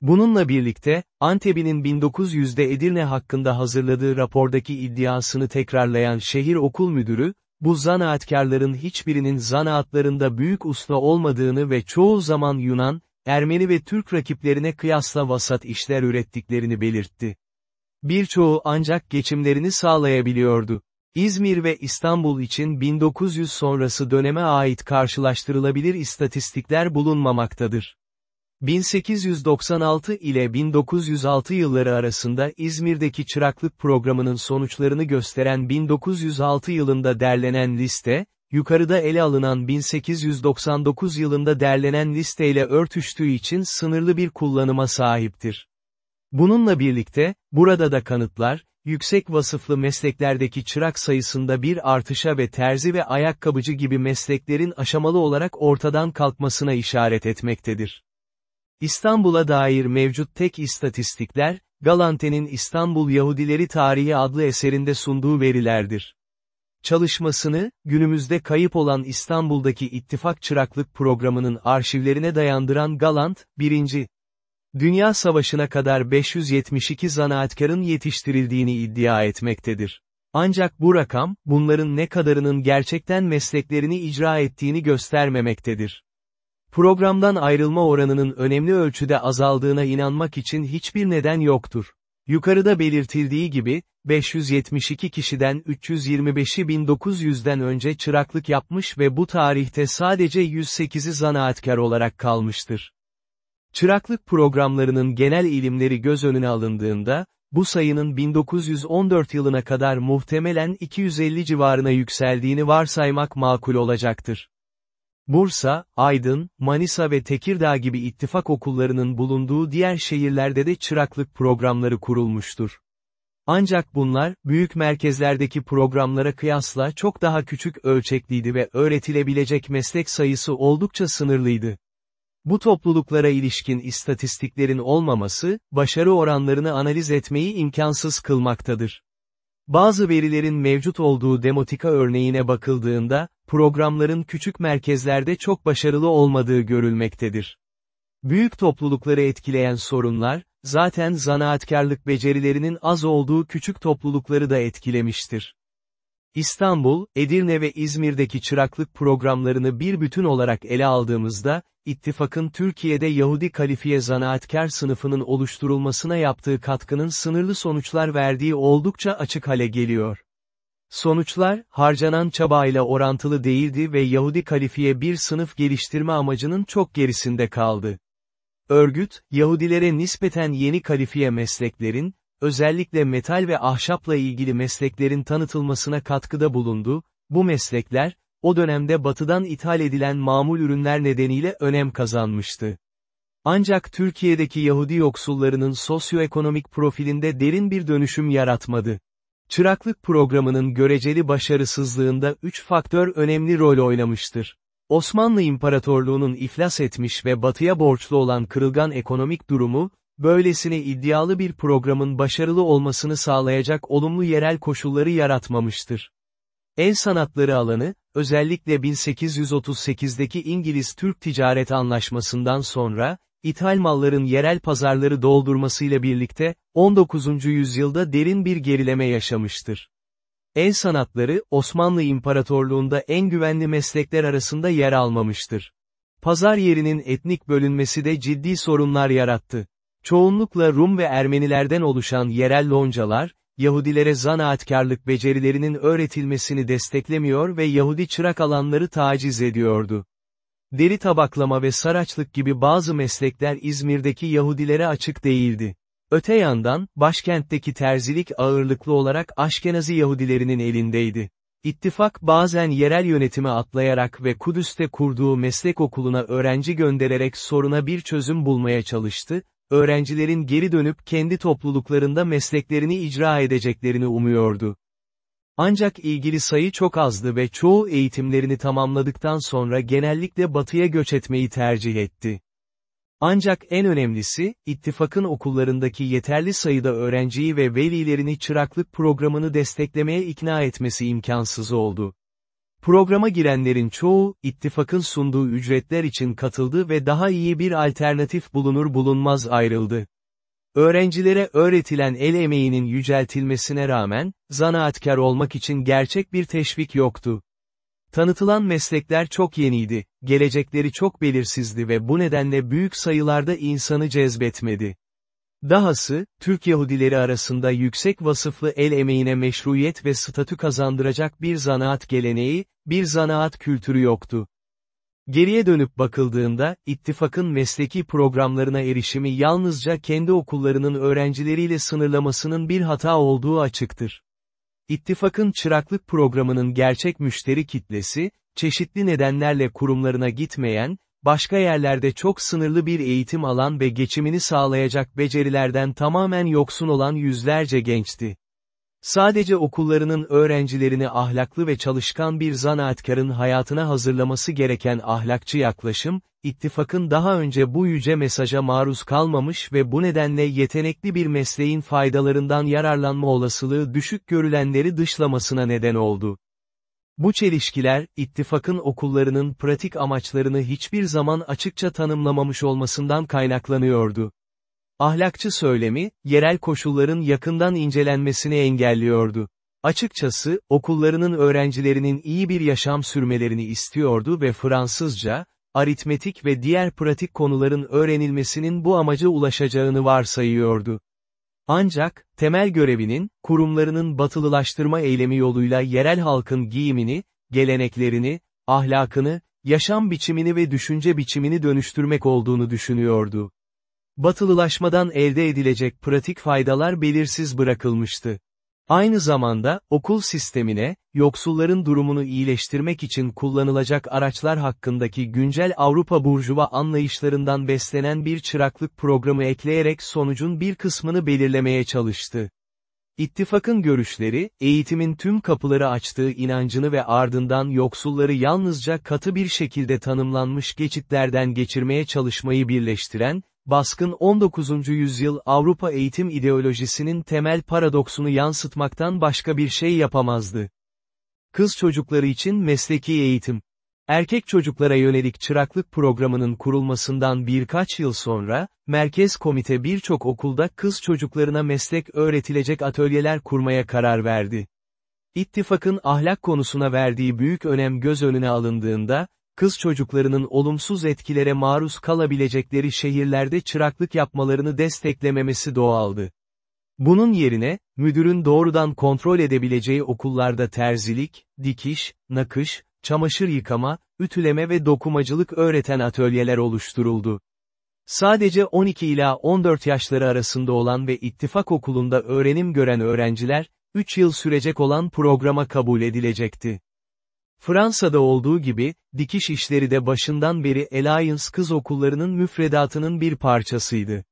Bununla birlikte, Antebi'nin 1900'de Edirne hakkında hazırladığı rapordaki iddiasını tekrarlayan şehir okul müdürü, bu zanaatkarların hiçbirinin zanaatlarında büyük usta olmadığını ve çoğu zaman Yunan, Ermeni ve Türk rakiplerine kıyasla vasat işler ürettiklerini belirtti. Birçoğu ancak geçimlerini sağlayabiliyordu. İzmir ve İstanbul için 1900 sonrası döneme ait karşılaştırılabilir istatistikler bulunmamaktadır. 1896 ile 1906 yılları arasında İzmir'deki çıraklık programının sonuçlarını gösteren 1906 yılında derlenen liste, yukarıda ele alınan 1899 yılında derlenen listeyle örtüştüğü için sınırlı bir kullanıma sahiptir. Bununla birlikte, burada da kanıtlar, yüksek vasıflı mesleklerdeki çırak sayısında bir artışa ve terzi ve ayakkabıcı gibi mesleklerin aşamalı olarak ortadan kalkmasına işaret etmektedir. İstanbul'a dair mevcut tek istatistikler, Galante'nin İstanbul Yahudileri Tarihi adlı eserinde sunduğu verilerdir. Çalışmasını, günümüzde kayıp olan İstanbul'daki İttifak Çıraklık Programı'nın arşivlerine dayandıran Galant, 1. Dünya Savaşı'na kadar 572 zanaatkarın yetiştirildiğini iddia etmektedir. Ancak bu rakam, bunların ne kadarının gerçekten mesleklerini icra ettiğini göstermemektedir. Programdan ayrılma oranının önemli ölçüde azaldığına inanmak için hiçbir neden yoktur. Yukarıda belirtildiği gibi, 572 kişiden 325'i 1900'den önce çıraklık yapmış ve bu tarihte sadece 108'i zanaatkar olarak kalmıştır. Çıraklık programlarının genel ilimleri göz önüne alındığında, bu sayının 1914 yılına kadar muhtemelen 250 civarına yükseldiğini varsaymak makul olacaktır. Bursa, Aydın, Manisa ve Tekirdağ gibi ittifak okullarının bulunduğu diğer şehirlerde de çıraklık programları kurulmuştur. Ancak bunlar, büyük merkezlerdeki programlara kıyasla çok daha küçük ölçekliydi ve öğretilebilecek meslek sayısı oldukça sınırlıydı. Bu topluluklara ilişkin istatistiklerin olmaması, başarı oranlarını analiz etmeyi imkansız kılmaktadır. Bazı verilerin mevcut olduğu demotika örneğine bakıldığında, programların küçük merkezlerde çok başarılı olmadığı görülmektedir. Büyük toplulukları etkileyen sorunlar, zaten zanaatkarlık becerilerinin az olduğu küçük toplulukları da etkilemiştir. İstanbul, Edirne ve İzmir'deki çıraklık programlarını bir bütün olarak ele aldığımızda, ittifakın Türkiye'de Yahudi kalifiye zanaatkar sınıfının oluşturulmasına yaptığı katkının sınırlı sonuçlar verdiği oldukça açık hale geliyor. Sonuçlar, harcanan çabayla orantılı değildi ve Yahudi kalifiye bir sınıf geliştirme amacının çok gerisinde kaldı. Örgüt, Yahudilere nispeten yeni kalifiye mesleklerin, özellikle metal ve ahşapla ilgili mesleklerin tanıtılmasına katkıda bulundu, bu meslekler, o dönemde batıdan ithal edilen mamul ürünler nedeniyle önem kazanmıştı. Ancak Türkiye'deki Yahudi yoksullarının sosyoekonomik profilinde derin bir dönüşüm yaratmadı. Çıraklık programının göreceli başarısızlığında üç faktör önemli rol oynamıştır. Osmanlı İmparatorluğu'nun iflas etmiş ve batıya borçlu olan kırılgan ekonomik durumu, böylesine iddialı bir programın başarılı olmasını sağlayacak olumlu yerel koşulları yaratmamıştır. El sanatları alanı, özellikle 1838'deki İngiliz-Türk ticaret anlaşmasından sonra, ithal malların yerel pazarları doldurmasıyla birlikte, 19. yüzyılda derin bir gerileme yaşamıştır. El sanatları, Osmanlı İmparatorluğunda en güvenli meslekler arasında yer almamıştır. Pazar yerinin etnik bölünmesi de ciddi sorunlar yarattı. Çoğunlukla Rum ve Ermenilerden oluşan yerel loncalar, Yahudilere zanaatkarlık becerilerinin öğretilmesini desteklemiyor ve Yahudi çırak alanları taciz ediyordu. Deri tabaklama ve saraçlık gibi bazı meslekler İzmir'deki Yahudilere açık değildi. Öte yandan, başkentteki terzilik ağırlıklı olarak Aşkenazi Yahudilerinin elindeydi. İttifak bazen yerel yönetimi atlayarak ve Kudüs'te kurduğu meslek okuluna öğrenci göndererek soruna bir çözüm bulmaya çalıştı, öğrencilerin geri dönüp kendi topluluklarında mesleklerini icra edeceklerini umuyordu. Ancak ilgili sayı çok azdı ve çoğu eğitimlerini tamamladıktan sonra genellikle batıya göç etmeyi tercih etti. Ancak en önemlisi, ittifakın okullarındaki yeterli sayıda öğrenciyi ve velilerini çıraklık programını desteklemeye ikna etmesi imkansız oldu. Programa girenlerin çoğu, ittifakın sunduğu ücretler için katıldı ve daha iyi bir alternatif bulunur bulunmaz ayrıldı. Öğrencilere öğretilen el emeğinin yüceltilmesine rağmen, zanaatkar olmak için gerçek bir teşvik yoktu. Tanıtılan meslekler çok yeniydi, gelecekleri çok belirsizdi ve bu nedenle büyük sayılarda insanı cezbetmedi. Dahası, Türk Yahudileri arasında yüksek vasıflı el emeğine meşruiyet ve statü kazandıracak bir zanaat geleneği, bir zanaat kültürü yoktu. Geriye dönüp bakıldığında, ittifakın mesleki programlarına erişimi yalnızca kendi okullarının öğrencileriyle sınırlamasının bir hata olduğu açıktır. İttifakın çıraklık programının gerçek müşteri kitlesi, çeşitli nedenlerle kurumlarına gitmeyen, başka yerlerde çok sınırlı bir eğitim alan ve geçimini sağlayacak becerilerden tamamen yoksun olan yüzlerce gençti. Sadece okullarının öğrencilerini ahlaklı ve çalışkan bir zanaatkarın hayatına hazırlaması gereken ahlakçı yaklaşım, ittifakın daha önce bu yüce mesaja maruz kalmamış ve bu nedenle yetenekli bir mesleğin faydalarından yararlanma olasılığı düşük görülenleri dışlamasına neden oldu. Bu çelişkiler, ittifakın okullarının pratik amaçlarını hiçbir zaman açıkça tanımlamamış olmasından kaynaklanıyordu. Ahlakçı söylemi, yerel koşulların yakından incelenmesini engelliyordu. Açıkçası, okullarının öğrencilerinin iyi bir yaşam sürmelerini istiyordu ve Fransızca, aritmetik ve diğer pratik konuların öğrenilmesinin bu amaca ulaşacağını varsayıyordu. Ancak, temel görevinin, kurumlarının batılılaştırma eylemi yoluyla yerel halkın giyimini, geleneklerini, ahlakını, yaşam biçimini ve düşünce biçimini dönüştürmek olduğunu düşünüyordu. Batılılaşmadan elde edilecek pratik faydalar belirsiz bırakılmıştı. Aynı zamanda, okul sistemine, yoksulların durumunu iyileştirmek için kullanılacak araçlar hakkındaki güncel Avrupa burjuva anlayışlarından beslenen bir çıraklık programı ekleyerek sonucun bir kısmını belirlemeye çalıştı. İttifakın görüşleri, eğitimin tüm kapıları açtığı inancını ve ardından yoksulları yalnızca katı bir şekilde tanımlanmış geçitlerden geçirmeye çalışmayı birleştiren, baskın 19. yüzyıl Avrupa eğitim ideolojisinin temel paradoksunu yansıtmaktan başka bir şey yapamazdı. Kız çocukları için mesleki eğitim. Erkek çocuklara yönelik çıraklık programının kurulmasından birkaç yıl sonra, Merkez Komite birçok okulda kız çocuklarına meslek öğretilecek atölyeler kurmaya karar verdi. İttifakın ahlak konusuna verdiği büyük önem göz önüne alındığında, kız çocuklarının olumsuz etkilere maruz kalabilecekleri şehirlerde çıraklık yapmalarını desteklememesi doğaldı. Bunun yerine, müdürün doğrudan kontrol edebileceği okullarda terzilik, dikiş, nakış, çamaşır yıkama, ütüleme ve dokumacılık öğreten atölyeler oluşturuldu. Sadece 12 ila 14 yaşları arasında olan ve ittifak okulunda öğrenim gören öğrenciler, 3 yıl sürecek olan programa kabul edilecekti. Fransa'da olduğu gibi, dikiş işleri de başından beri Alliance kız okullarının müfredatının bir parçasıydı.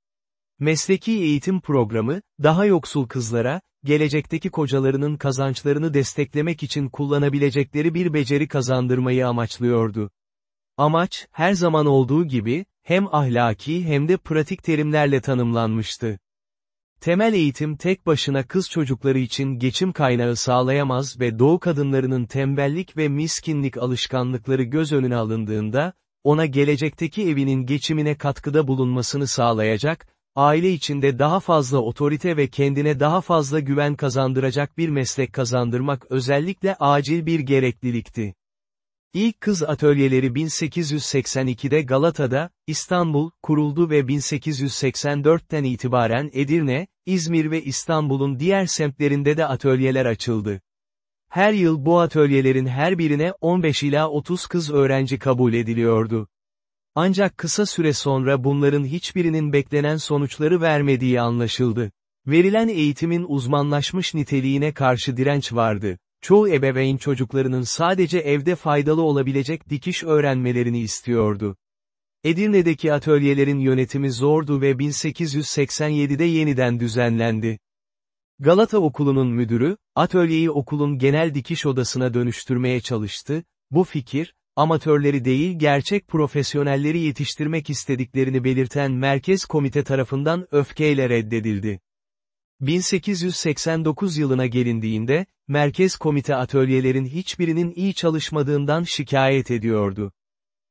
Mesleki eğitim programı, daha yoksul kızlara, gelecekteki kocalarının kazançlarını desteklemek için kullanabilecekleri bir beceri kazandırmayı amaçlıyordu. Amaç, her zaman olduğu gibi, hem ahlaki hem de pratik terimlerle tanımlanmıştı. Temel eğitim tek başına kız çocukları için geçim kaynağı sağlayamaz ve doğu kadınlarının tembellik ve miskinlik alışkanlıkları göz önüne alındığında, ona gelecekteki evinin geçimine katkıda bulunmasını sağlayacak, aile içinde daha fazla otorite ve kendine daha fazla güven kazandıracak bir meslek kazandırmak özellikle acil bir gereklilikti. İlk kız atölyeleri 1882'de Galata'da, İstanbul, kuruldu ve 1884'ten itibaren Edirne, İzmir ve İstanbul'un diğer semtlerinde de atölyeler açıldı. Her yıl bu atölyelerin her birine 15 ila 30 kız öğrenci kabul ediliyordu. Ancak kısa süre sonra bunların hiçbirinin beklenen sonuçları vermediği anlaşıldı. Verilen eğitimin uzmanlaşmış niteliğine karşı direnç vardı. Çoğu ebeveyn çocuklarının sadece evde faydalı olabilecek dikiş öğrenmelerini istiyordu. Edirne'deki atölyelerin yönetimi zordu ve 1887'de yeniden düzenlendi. Galata Okulu'nun müdürü, atölyeyi okulun genel dikiş odasına dönüştürmeye çalıştı, bu fikir, amatörleri değil gerçek profesyonelleri yetiştirmek istediklerini belirten Merkez Komite tarafından öfkeyle reddedildi. 1889 yılına gelindiğinde, Merkez Komite atölyelerin hiçbirinin iyi çalışmadığından şikayet ediyordu.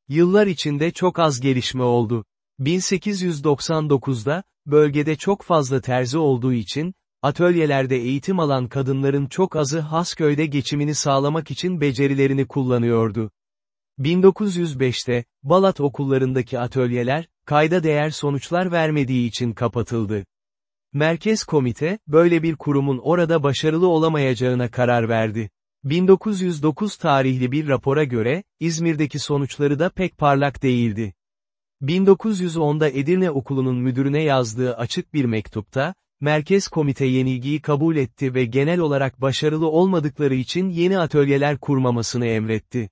Yıllar içinde çok az gelişme oldu. 1899'da, bölgede çok fazla terzi olduğu için, atölyelerde eğitim alan kadınların çok azı Hasköy'de geçimini sağlamak için becerilerini kullanıyordu. 1905'te, Balat okullarındaki atölyeler, kayda değer sonuçlar vermediği için kapatıldı. Merkez Komite, böyle bir kurumun orada başarılı olamayacağına karar verdi. 1909 tarihli bir rapora göre, İzmir'deki sonuçları da pek parlak değildi. 1910'da Edirne Okulu'nun müdürüne yazdığı açık bir mektupta, Merkez Komite yenilgiyi kabul etti ve genel olarak başarılı olmadıkları için yeni atölyeler kurmamasını emretti.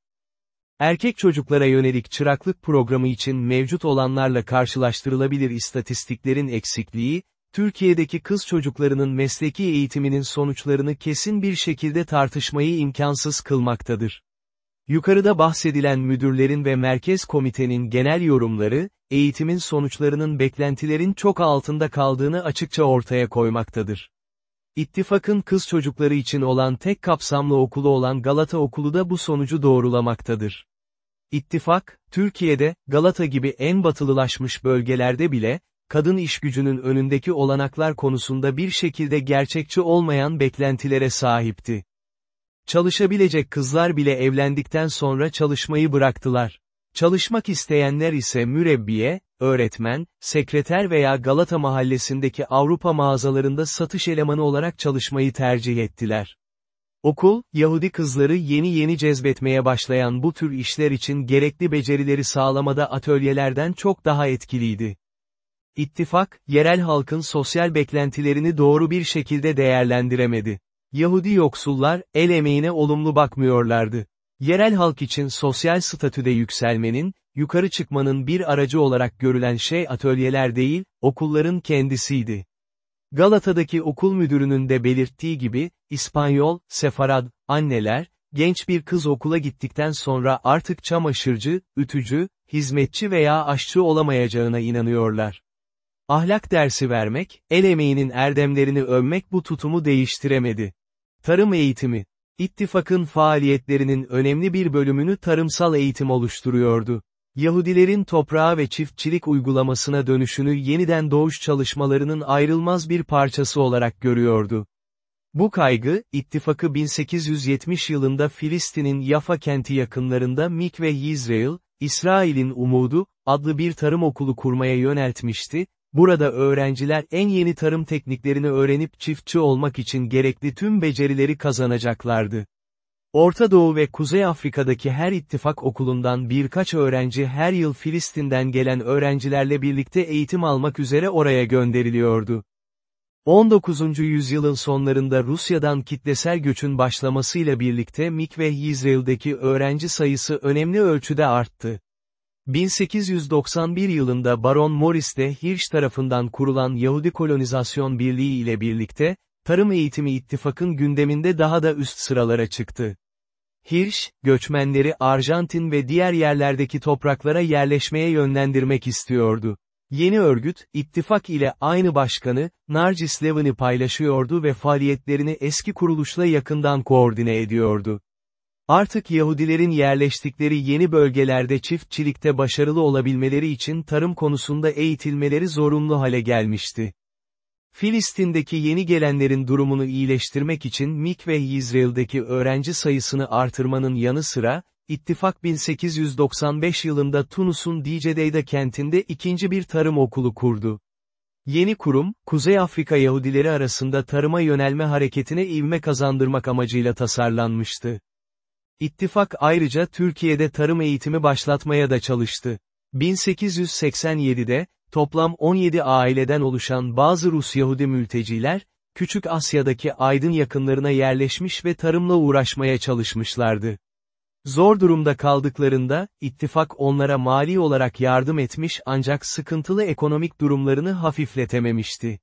Erkek çocuklara yönelik çıraklık programı için mevcut olanlarla karşılaştırılabilir istatistiklerin eksikliği, Türkiye'deki kız çocuklarının mesleki eğitiminin sonuçlarını kesin bir şekilde tartışmayı imkansız kılmaktadır. Yukarıda bahsedilen müdürlerin ve merkez komitenin genel yorumları, eğitimin sonuçlarının beklentilerin çok altında kaldığını açıkça ortaya koymaktadır. İttifakın kız çocukları için olan tek kapsamlı okulu olan Galata Okulu da bu sonucu doğrulamaktadır. İttifak, Türkiye'de, Galata gibi en batılılaşmış bölgelerde bile, kadın işgücünün önündeki olanaklar konusunda bir şekilde gerçekçi olmayan beklentilere sahipti. Çalışabilecek kızlar bile evlendikten sonra çalışmayı bıraktılar. Çalışmak isteyenler ise mürebbiye, öğretmen, sekreter veya Galata mahallesindeki Avrupa mağazalarında satış elemanı olarak çalışmayı tercih ettiler. Okul, Yahudi kızları yeni yeni cezbetmeye başlayan bu tür işler için gerekli becerileri sağlamada atölyelerden çok daha etkiliydi. İttifak, yerel halkın sosyal beklentilerini doğru bir şekilde değerlendiremedi. Yahudi yoksullar, el emeğine olumlu bakmıyorlardı. Yerel halk için sosyal statüde yükselmenin, yukarı çıkmanın bir aracı olarak görülen şey atölyeler değil, okulların kendisiydi. Galata'daki okul müdürünün de belirttiği gibi, İspanyol, Sefarad, anneler, genç bir kız okula gittikten sonra artık çamaşırcı, ütücü, hizmetçi veya aşçı olamayacağına inanıyorlar. Ahlak dersi vermek, el emeğinin erdemlerini övmek bu tutumu değiştiremedi. Tarım eğitimi. İttifakın faaliyetlerinin önemli bir bölümünü tarımsal eğitim oluşturuyordu. Yahudilerin toprağa ve çiftçilik uygulamasına dönüşünü yeniden doğuş çalışmalarının ayrılmaz bir parçası olarak görüyordu. Bu kaygı, ittifakı 1870 yılında Filistin'in Yafa kenti yakınlarında Mikve Yisrael, İsrail'in Umudu, adlı bir tarım okulu kurmaya yöneltmişti, burada öğrenciler en yeni tarım tekniklerini öğrenip çiftçi olmak için gerekli tüm becerileri kazanacaklardı. Orta Doğu ve Kuzey Afrika'daki her ittifak okulundan birkaç öğrenci her yıl Filistin'den gelen öğrencilerle birlikte eğitim almak üzere oraya gönderiliyordu. 19. yüzyılın sonlarında Rusya'dan kitlesel göçün başlamasıyla birlikte Mikve İsrail'deki öğrenci sayısı önemli ölçüde arttı. 1891 yılında Baron Morris de Hirsch tarafından kurulan Yahudi Kolonizasyon Birliği ile birlikte, tarım eğitimi ittifakın gündeminde daha da üst sıralara çıktı. Hirsch, göçmenleri Arjantin ve diğer yerlerdeki topraklara yerleşmeye yönlendirmek istiyordu. Yeni örgüt, ittifak ile aynı başkanı, Narcis Levin'i paylaşıyordu ve faaliyetlerini eski kuruluşla yakından koordine ediyordu. Artık Yahudilerin yerleştikleri yeni bölgelerde çiftçilikte başarılı olabilmeleri için tarım konusunda eğitilmeleri zorunlu hale gelmişti. Filistin'deki yeni gelenlerin durumunu iyileştirmek için Mik ve İsrail'deki öğrenci sayısını artırmanın yanı sıra, İttifak 1895 yılında Tunus'un Dicedeyda kentinde ikinci bir tarım okulu kurdu. Yeni kurum, Kuzey Afrika Yahudileri arasında tarıma yönelme hareketine ivme kazandırmak amacıyla tasarlanmıştı. İttifak ayrıca Türkiye'de tarım eğitimi başlatmaya da çalıştı. 1887'de, toplam 17 aileden oluşan bazı Rus Yahudi mülteciler, Küçük Asya'daki Aydın yakınlarına yerleşmiş ve tarımla uğraşmaya çalışmışlardı. Zor durumda kaldıklarında, ittifak onlara mali olarak yardım etmiş ancak sıkıntılı ekonomik durumlarını hafifletememişti.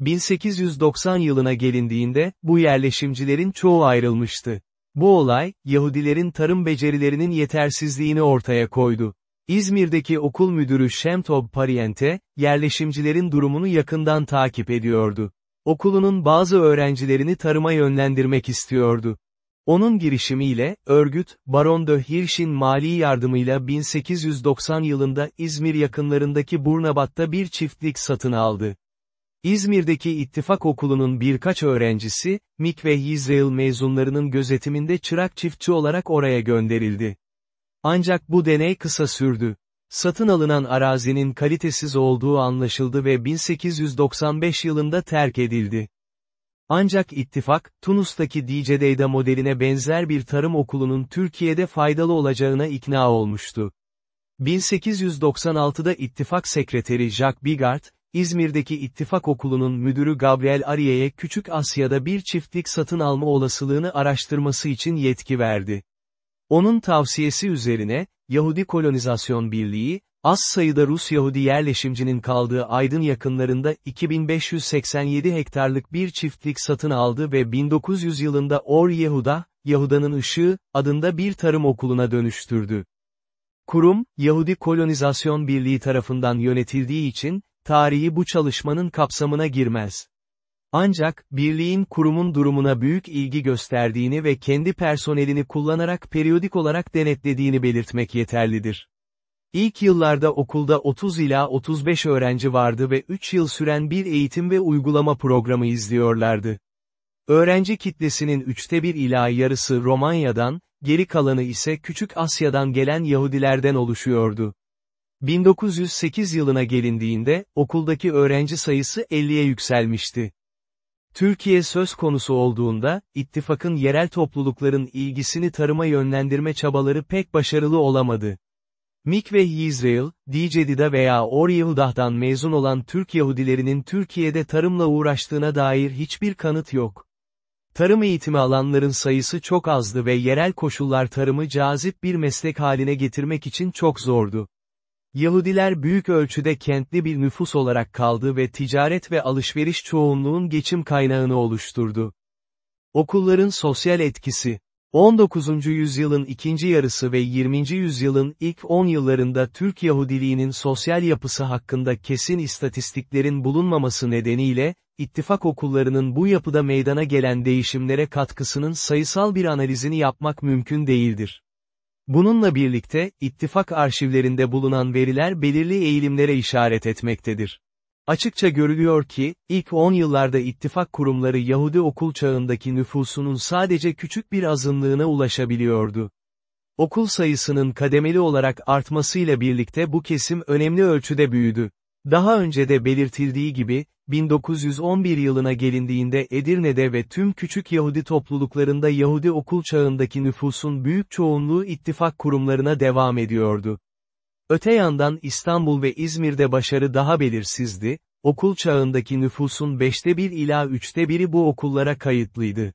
1890 yılına gelindiğinde, bu yerleşimcilerin çoğu ayrılmıştı. Bu olay, Yahudilerin tarım becerilerinin yetersizliğini ortaya koydu. İzmir'deki okul müdürü Şemtob Pariente, yerleşimcilerin durumunu yakından takip ediyordu. Okulunun bazı öğrencilerini tarıma yönlendirmek istiyordu. Onun girişimiyle, örgüt, Baron de Hirsch'in mali yardımıyla 1890 yılında İzmir yakınlarındaki Burnabat'ta bir çiftlik satın aldı. İzmir'deki ittifak okulunun birkaç öğrencisi, Mik ve İsrail mezunlarının gözetiminde çırak çiftçi olarak oraya gönderildi. Ancak bu deney kısa sürdü. Satın alınan arazinin kalitesiz olduğu anlaşıldı ve 1895 yılında terk edildi. Ancak ittifak, Tunus'taki DCD'da modeline benzer bir tarım okulunun Türkiye'de faydalı olacağına ikna olmuştu. 1896'da ittifak sekreteri Jacques Bigard, İzmir'deki ittifak okulunun müdürü Gabriel Ariye'ye Küçük Asya'da bir çiftlik satın alma olasılığını araştırması için yetki verdi. Onun tavsiyesi üzerine, Yahudi Kolonizasyon Birliği, az sayıda Rus Yahudi yerleşimcinin kaldığı Aydın yakınlarında 2587 hektarlık bir çiftlik satın aldı ve 1900 yılında Or Yehuda, Yahuda'nın Işığı, adında bir tarım okuluna dönüştürdü. Kurum, Yahudi Kolonizasyon Birliği tarafından yönetildiği için, tarihi bu çalışmanın kapsamına girmez. Ancak, birliğin kurumun durumuna büyük ilgi gösterdiğini ve kendi personelini kullanarak periyodik olarak denetlediğini belirtmek yeterlidir. İlk yıllarda okulda 30 ila 35 öğrenci vardı ve 3 yıl süren bir eğitim ve uygulama programı izliyorlardı. Öğrenci kitlesinin üçte bir ila yarısı Romanya'dan, geri kalanı ise Küçük Asya'dan gelen Yahudilerden oluşuyordu. 1908 yılına gelindiğinde, okuldaki öğrenci sayısı 50'ye yükselmişti. Türkiye söz konusu olduğunda, ittifakın yerel toplulukların ilgisini tarıma yönlendirme çabaları pek başarılı olamadı. Mik ve Yisrael, Dicedida veya Or mezun olan Türk Yahudilerinin Türkiye'de tarımla uğraştığına dair hiçbir kanıt yok. Tarım eğitimi alanların sayısı çok azdı ve yerel koşullar tarımı cazip bir meslek haline getirmek için çok zordu. Yahudiler büyük ölçüde kentli bir nüfus olarak kaldı ve ticaret ve alışveriş çoğunluğun geçim kaynağını oluşturdu. Okulların sosyal etkisi 19. yüzyılın ikinci yarısı ve 20. yüzyılın ilk 10 yıllarında Türk Yahudiliğinin sosyal yapısı hakkında kesin istatistiklerin bulunmaması nedeniyle, ittifak okullarının bu yapıda meydana gelen değişimlere katkısının sayısal bir analizini yapmak mümkün değildir. Bununla birlikte, ittifak arşivlerinde bulunan veriler belirli eğilimlere işaret etmektedir. Açıkça görülüyor ki, ilk 10 yıllarda ittifak kurumları Yahudi okul çağındaki nüfusunun sadece küçük bir azınlığına ulaşabiliyordu. Okul sayısının kademeli olarak artmasıyla birlikte bu kesim önemli ölçüde büyüdü. Daha önce de belirtildiği gibi, 1911 yılına gelindiğinde Edirne'de ve tüm küçük Yahudi topluluklarında Yahudi okul çağındaki nüfusun büyük çoğunluğu ittifak kurumlarına devam ediyordu. Öte yandan İstanbul ve İzmir'de başarı daha belirsizdi, okul çağındaki nüfusun beşte bir ila üçte biri bu okullara kayıtlıydı.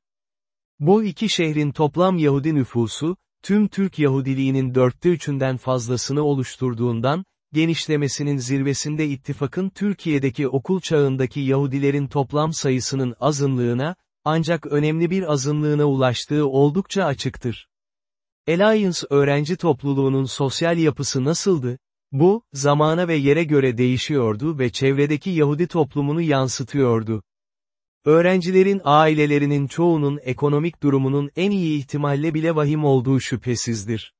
Bu iki şehrin toplam Yahudi nüfusu, tüm Türk Yahudiliğinin dörtte üçünden fazlasını oluşturduğundan, genişlemesinin zirvesinde ittifakın Türkiye'deki okul çağındaki Yahudilerin toplam sayısının azınlığına, ancak önemli bir azınlığına ulaştığı oldukça açıktır. Alliance öğrenci topluluğunun sosyal yapısı nasıldı? Bu, zamana ve yere göre değişiyordu ve çevredeki Yahudi toplumunu yansıtıyordu. Öğrencilerin ailelerinin çoğunun ekonomik durumunun en iyi ihtimalle bile vahim olduğu şüphesizdir.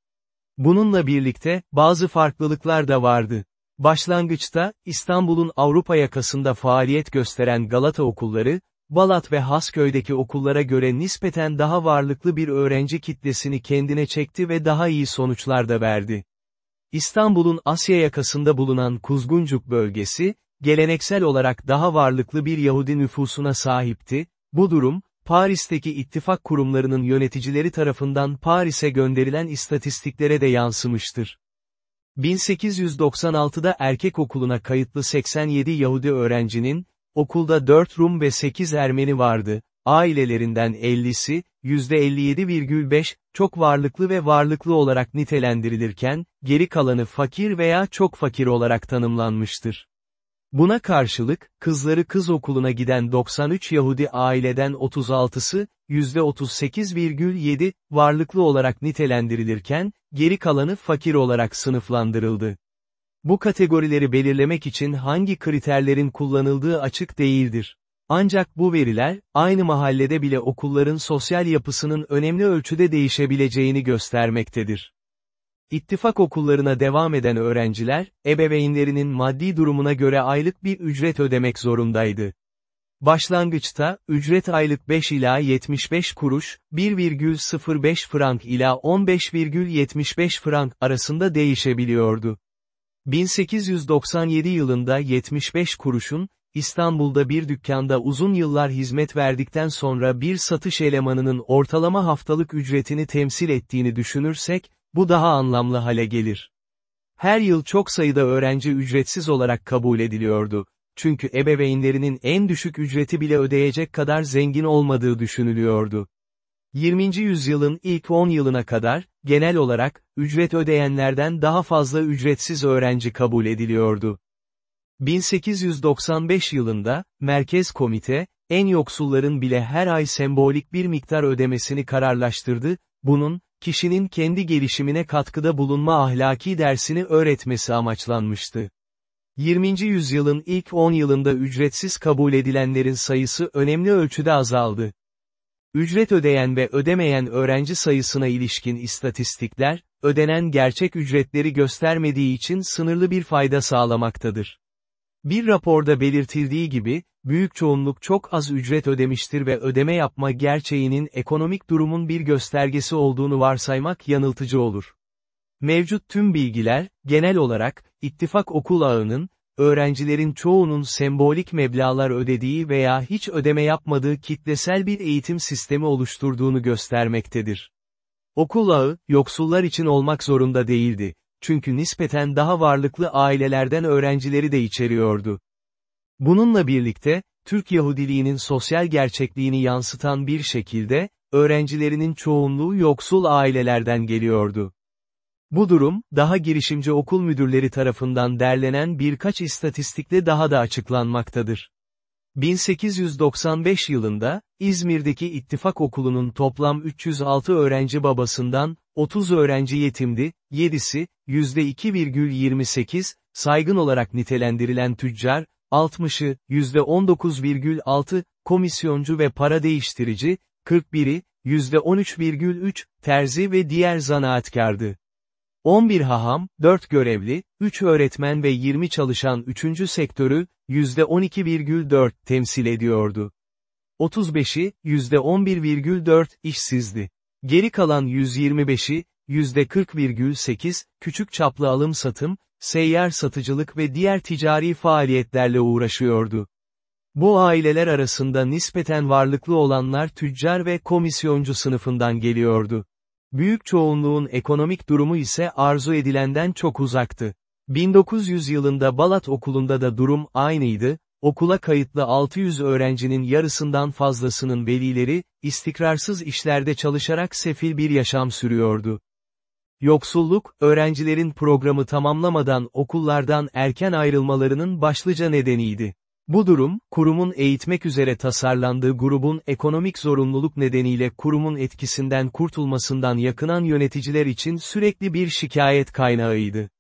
Bununla birlikte, bazı farklılıklar da vardı. Başlangıçta, İstanbul'un Avrupa yakasında faaliyet gösteren Galata okulları, Balat ve Hasköy'deki okullara göre nispeten daha varlıklı bir öğrenci kitlesini kendine çekti ve daha iyi sonuçlar da verdi. İstanbul'un Asya yakasında bulunan Kuzguncuk bölgesi, geleneksel olarak daha varlıklı bir Yahudi nüfusuna sahipti, bu durum, Paris'teki ittifak kurumlarının yöneticileri tarafından Paris'e gönderilen istatistiklere de yansımıştır. 1896'da erkek okuluna kayıtlı 87 Yahudi öğrencinin, okulda 4 Rum ve 8 Ermeni vardı, ailelerinden 50'si, %57,5, çok varlıklı ve varlıklı olarak nitelendirilirken, geri kalanı fakir veya çok fakir olarak tanımlanmıştır. Buna karşılık, kızları kız okuluna giden 93 Yahudi aileden 36'sı, %38,7, varlıklı olarak nitelendirilirken, geri kalanı fakir olarak sınıflandırıldı. Bu kategorileri belirlemek için hangi kriterlerin kullanıldığı açık değildir. Ancak bu veriler, aynı mahallede bile okulların sosyal yapısının önemli ölçüde değişebileceğini göstermektedir. İttifak okullarına devam eden öğrenciler, ebeveynlerinin maddi durumuna göre aylık bir ücret ödemek zorundaydı. Başlangıçta, ücret aylık 5 ila 75 kuruş, 1,05 frank ila 15,75 frank arasında değişebiliyordu. 1897 yılında 75 kuruşun, İstanbul'da bir dükkanda uzun yıllar hizmet verdikten sonra bir satış elemanının ortalama haftalık ücretini temsil ettiğini düşünürsek, bu daha anlamlı hale gelir. Her yıl çok sayıda öğrenci ücretsiz olarak kabul ediliyordu. Çünkü ebeveynlerinin en düşük ücreti bile ödeyecek kadar zengin olmadığı düşünülüyordu. 20. yüzyılın ilk 10 yılına kadar, genel olarak, ücret ödeyenlerden daha fazla ücretsiz öğrenci kabul ediliyordu. 1895 yılında, Merkez Komite, en yoksulların bile her ay sembolik bir miktar ödemesini kararlaştırdı, bunun, kişinin kendi gelişimine katkıda bulunma ahlaki dersini öğretmesi amaçlanmıştı. 20. yüzyılın ilk 10 yılında ücretsiz kabul edilenlerin sayısı önemli ölçüde azaldı. Ücret ödeyen ve ödemeyen öğrenci sayısına ilişkin istatistikler, ödenen gerçek ücretleri göstermediği için sınırlı bir fayda sağlamaktadır. Bir raporda belirtildiği gibi, büyük çoğunluk çok az ücret ödemiştir ve ödeme yapma gerçeğinin ekonomik durumun bir göstergesi olduğunu varsaymak yanıltıcı olur. Mevcut tüm bilgiler, genel olarak, ittifak okul ağının, öğrencilerin çoğunun sembolik meblalar ödediği veya hiç ödeme yapmadığı kitlesel bir eğitim sistemi oluşturduğunu göstermektedir. Okul ağı, yoksullar için olmak zorunda değildi. Çünkü nispeten daha varlıklı ailelerden öğrencileri de içeriyordu. Bununla birlikte, Türk Yahudiliğinin sosyal gerçekliğini yansıtan bir şekilde, öğrencilerinin çoğunluğu yoksul ailelerden geliyordu. Bu durum, daha girişimci okul müdürleri tarafından derlenen birkaç istatistikle daha da açıklanmaktadır. 1895 yılında, İzmir'deki İttifak Okulu'nun toplam 306 öğrenci babasından, 30 öğrenci yetimdi, 7'si, %2,28, saygın olarak nitelendirilen tüccar, 60'ı, %19,6, komisyoncu ve para değiştirici, 41'i, %13,3, terzi ve diğer zanaatkardı. 11 haham, 4 görevli, 3 öğretmen ve 20 çalışan 3. sektörü, %12,4 temsil ediyordu. 35'i, %11,4 işsizdi. Geri kalan 125'i, %40,8, küçük çaplı alım-satım, seyyar satıcılık ve diğer ticari faaliyetlerle uğraşıyordu. Bu aileler arasında nispeten varlıklı olanlar tüccar ve komisyoncu sınıfından geliyordu. Büyük çoğunluğun ekonomik durumu ise arzu edilenden çok uzaktı. 1900 yılında Balat okulunda da durum aynıydı, okula kayıtlı 600 öğrencinin yarısından fazlasının velileri, istikrarsız işlerde çalışarak sefil bir yaşam sürüyordu. Yoksulluk, öğrencilerin programı tamamlamadan okullardan erken ayrılmalarının başlıca nedeniydi. Bu durum, kurumun eğitmek üzere tasarlandığı grubun ekonomik zorunluluk nedeniyle kurumun etkisinden kurtulmasından yakınan yöneticiler için sürekli bir şikayet kaynağıydı.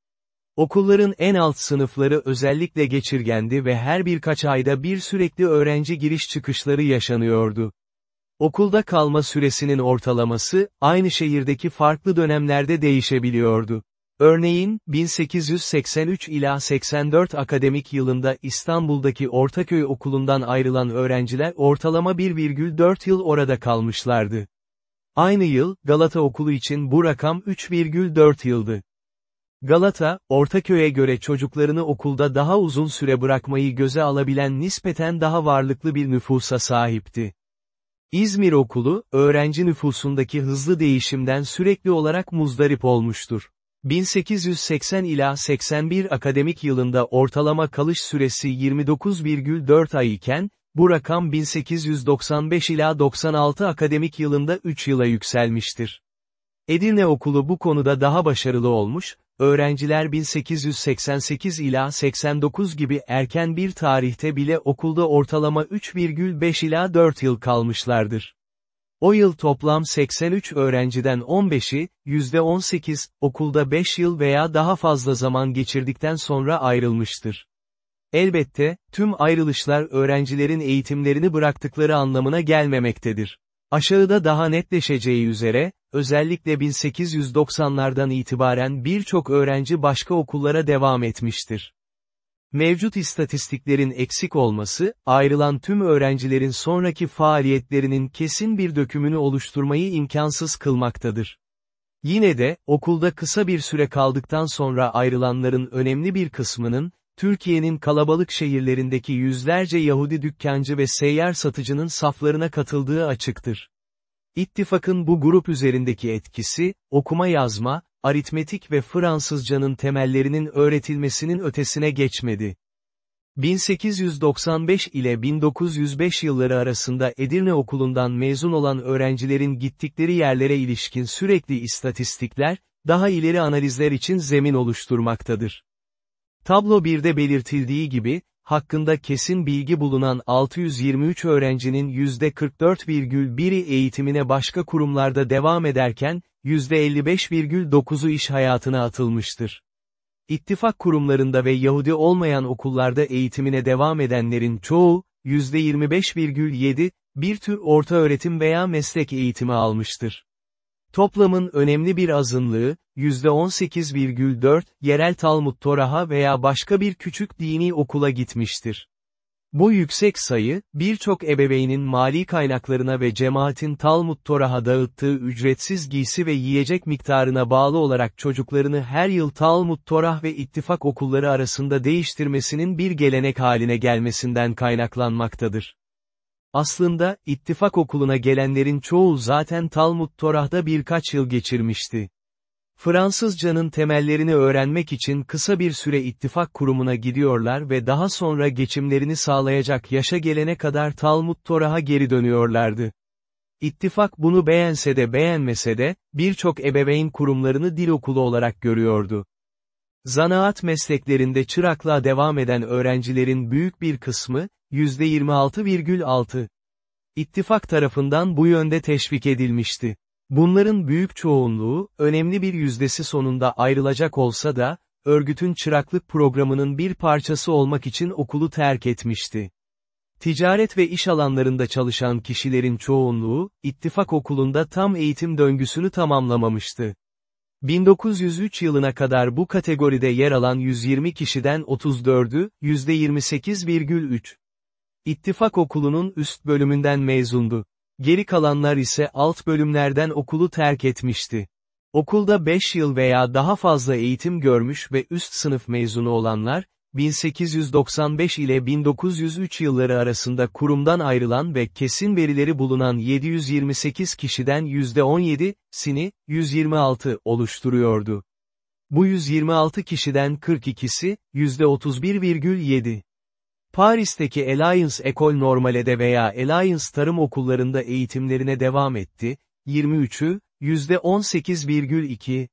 Okulların en alt sınıfları özellikle geçirgendi ve her birkaç ayda bir sürekli öğrenci giriş çıkışları yaşanıyordu. Okulda kalma süresinin ortalaması, aynı şehirdeki farklı dönemlerde değişebiliyordu. Örneğin, 1883 ila 84 akademik yılında İstanbul'daki Ortaköy okulundan ayrılan öğrenciler ortalama 1,4 yıl orada kalmışlardı. Aynı yıl, Galata okulu için bu rakam 3,4 yıldı. Galata, Ortaköy'e göre çocuklarını okulda daha uzun süre bırakmayı göze alabilen nispeten daha varlıklı bir nüfusa sahipti. İzmir okulu, öğrenci nüfusundaki hızlı değişimden sürekli olarak muzdarip olmuştur. 1880 ila 81 akademik yılında ortalama kalış süresi 29,4 ay iken, bu rakam 1895 ila 96 akademik yılında 3 yıla yükselmiştir. Edirne okulu bu konuda daha başarılı olmuş, öğrenciler 1888 ila 89 gibi erken bir tarihte bile okulda ortalama 3,5 ila 4 yıl kalmışlardır. O yıl toplam 83 öğrenciden 15'i, %18, okulda 5 yıl veya daha fazla zaman geçirdikten sonra ayrılmıştır. Elbette, tüm ayrılışlar öğrencilerin eğitimlerini bıraktıkları anlamına gelmemektedir. Aşağıda daha netleşeceği üzere, özellikle 1890'lardan itibaren birçok öğrenci başka okullara devam etmiştir. Mevcut istatistiklerin eksik olması, ayrılan tüm öğrencilerin sonraki faaliyetlerinin kesin bir dökümünü oluşturmayı imkansız kılmaktadır. Yine de, okulda kısa bir süre kaldıktan sonra ayrılanların önemli bir kısmının, Türkiye'nin kalabalık şehirlerindeki yüzlerce Yahudi dükkancı ve seyyar satıcının saflarına katıldığı açıktır. İttifakın bu grup üzerindeki etkisi, okuma yazma, aritmetik ve Fransızcanın temellerinin öğretilmesinin ötesine geçmedi. 1895 ile 1905 yılları arasında Edirne Okulu'ndan mezun olan öğrencilerin gittikleri yerlere ilişkin sürekli istatistikler, daha ileri analizler için zemin oluşturmaktadır. Tablo 1'de belirtildiği gibi, hakkında kesin bilgi bulunan 623 öğrencinin %44,1'i eğitimine başka kurumlarda devam ederken, %55,9'u iş hayatına atılmıştır. İttifak kurumlarında ve Yahudi olmayan okullarda eğitimine devam edenlerin çoğu, %25,7, bir tür orta öğretim veya meslek eğitimi almıştır. Toplamın önemli bir azınlığı, %18,4, yerel Talmud Toraha veya başka bir küçük dini okula gitmiştir. Bu yüksek sayı, birçok ebeveynin mali kaynaklarına ve cemaatin Talmud Torah'a dağıttığı ücretsiz giysi ve yiyecek miktarına bağlı olarak çocuklarını her yıl Talmud Torah ve ittifak okulları arasında değiştirmesinin bir gelenek haline gelmesinden kaynaklanmaktadır. Aslında, ittifak okuluna gelenlerin çoğu zaten Talmud Torah'da birkaç yıl geçirmişti. Fransızcanın temellerini öğrenmek için kısa bir süre ittifak kurumuna gidiyorlar ve daha sonra geçimlerini sağlayacak yaşa gelene kadar Talmud Torah'a geri dönüyorlardı. İttifak bunu beğense de beğenmese de, birçok ebeveyn kurumlarını dil okulu olarak görüyordu. Zanaat mesleklerinde çıraklığa devam eden öğrencilerin büyük bir kısmı, %26,6. İttifak tarafından bu yönde teşvik edilmişti. Bunların büyük çoğunluğu, önemli bir yüzdesi sonunda ayrılacak olsa da, örgütün çıraklık programının bir parçası olmak için okulu terk etmişti. Ticaret ve iş alanlarında çalışan kişilerin çoğunluğu, ittifak okulunda tam eğitim döngüsünü tamamlamamıştı. 1903 yılına kadar bu kategoride yer alan 120 kişiden 34'ü, %28,3. İttifak okulunun üst bölümünden mezundu. Geri kalanlar ise alt bölümlerden okulu terk etmişti. Okulda 5 yıl veya daha fazla eğitim görmüş ve üst sınıf mezunu olanlar, 1895 ile 1903 yılları arasında kurumdan ayrılan ve kesin verileri bulunan 728 kişiden %17'sini, 126 oluşturuyordu. Bu 126 kişiden 42'si, %31,7. Paris'teki Alliance Ecole Normale'de veya Alliance Tarım Okullarında eğitimlerine devam etti, 23'ü, %18,2,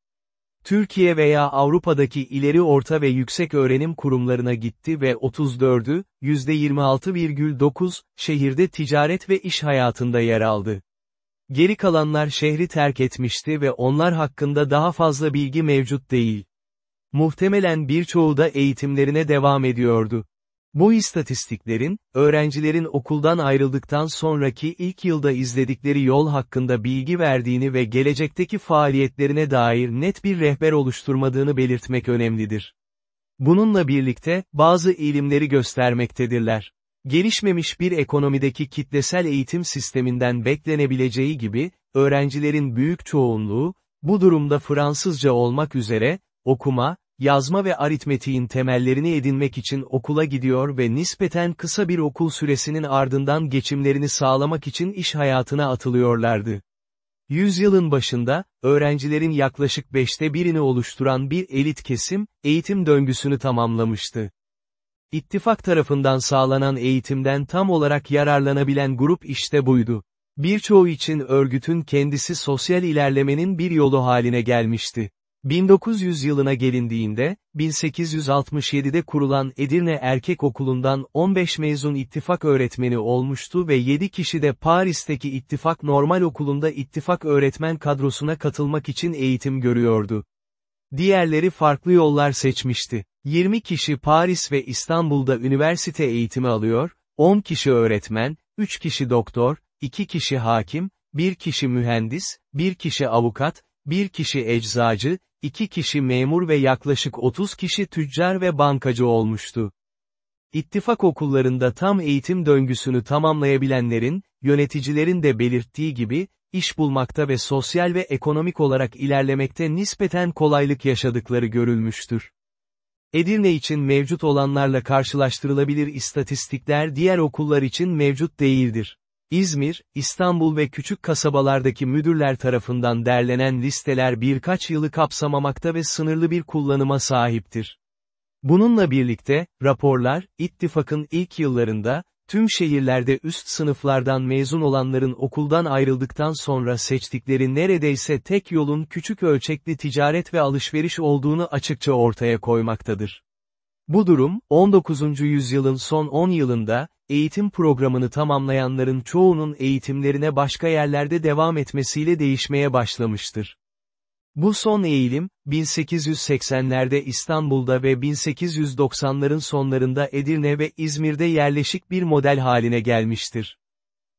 Türkiye veya Avrupa'daki ileri orta ve yüksek öğrenim kurumlarına gitti ve 34'ü, %26,9, şehirde ticaret ve iş hayatında yer aldı. Geri kalanlar şehri terk etmişti ve onlar hakkında daha fazla bilgi mevcut değil. Muhtemelen birçoğu da eğitimlerine devam ediyordu. Bu istatistiklerin, öğrencilerin okuldan ayrıldıktan sonraki ilk yılda izledikleri yol hakkında bilgi verdiğini ve gelecekteki faaliyetlerine dair net bir rehber oluşturmadığını belirtmek önemlidir. Bununla birlikte, bazı ilimleri göstermektedirler. Gelişmemiş bir ekonomideki kitlesel eğitim sisteminden beklenebileceği gibi, öğrencilerin büyük çoğunluğu, bu durumda Fransızca olmak üzere, okuma, yazma ve aritmetiğin temellerini edinmek için okula gidiyor ve nispeten kısa bir okul süresinin ardından geçimlerini sağlamak için iş hayatına atılıyorlardı. Yüzyılın başında, öğrencilerin yaklaşık beşte birini oluşturan bir elit kesim, eğitim döngüsünü tamamlamıştı. İttifak tarafından sağlanan eğitimden tam olarak yararlanabilen grup işte buydu. Birçoğu için örgütün kendisi sosyal ilerlemenin bir yolu haline gelmişti. 1900 yılına gelindiğinde, 1867'de kurulan Edirne Erkek Okulu'ndan 15 mezun ittifak öğretmeni olmuştu ve 7 kişi de Paris'teki İttifak Normal Okulu'nda ittifak öğretmen kadrosuna katılmak için eğitim görüyordu. Diğerleri farklı yollar seçmişti. 20 kişi Paris ve İstanbul'da üniversite eğitimi alıyor, 10 kişi öğretmen, 3 kişi doktor, 2 kişi hakim, 1 kişi mühendis, 1 kişi avukat, 1 kişi eczacı, 2 kişi memur ve yaklaşık 30 kişi tüccar ve bankacı olmuştu. İttifak okullarında tam eğitim döngüsünü tamamlayabilenlerin, yöneticilerin de belirttiği gibi, iş bulmakta ve sosyal ve ekonomik olarak ilerlemekte nispeten kolaylık yaşadıkları görülmüştür. Edirne için mevcut olanlarla karşılaştırılabilir istatistikler diğer okullar için mevcut değildir. İzmir, İstanbul ve küçük kasabalardaki müdürler tarafından derlenen listeler birkaç yılı kapsamamakta ve sınırlı bir kullanıma sahiptir. Bununla birlikte, raporlar, ittifakın ilk yıllarında, tüm şehirlerde üst sınıflardan mezun olanların okuldan ayrıldıktan sonra seçtikleri neredeyse tek yolun küçük ölçekli ticaret ve alışveriş olduğunu açıkça ortaya koymaktadır. Bu durum, 19. yüzyılın son 10 yılında, eğitim programını tamamlayanların çoğunun eğitimlerine başka yerlerde devam etmesiyle değişmeye başlamıştır. Bu son eğilim, 1880'lerde İstanbul'da ve 1890'ların sonlarında Edirne ve İzmir'de yerleşik bir model haline gelmiştir.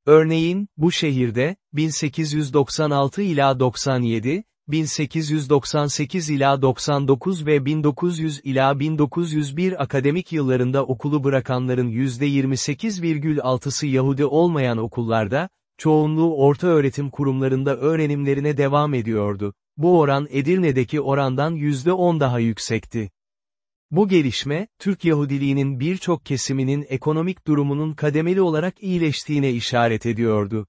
Örneğin, bu şehirde, 1896 ila 97, 1898 ila 99 ve 1900 ila 1901 akademik yıllarında okulu bırakanların %28,6'sı Yahudi olmayan okullarda, çoğunluğu orta öğretim kurumlarında öğrenimlerine devam ediyordu. Bu oran Edirne'deki orandan %10 daha yüksekti. Bu gelişme, Türk Yahudiliğinin birçok kesiminin ekonomik durumunun kademeli olarak iyileştiğine işaret ediyordu.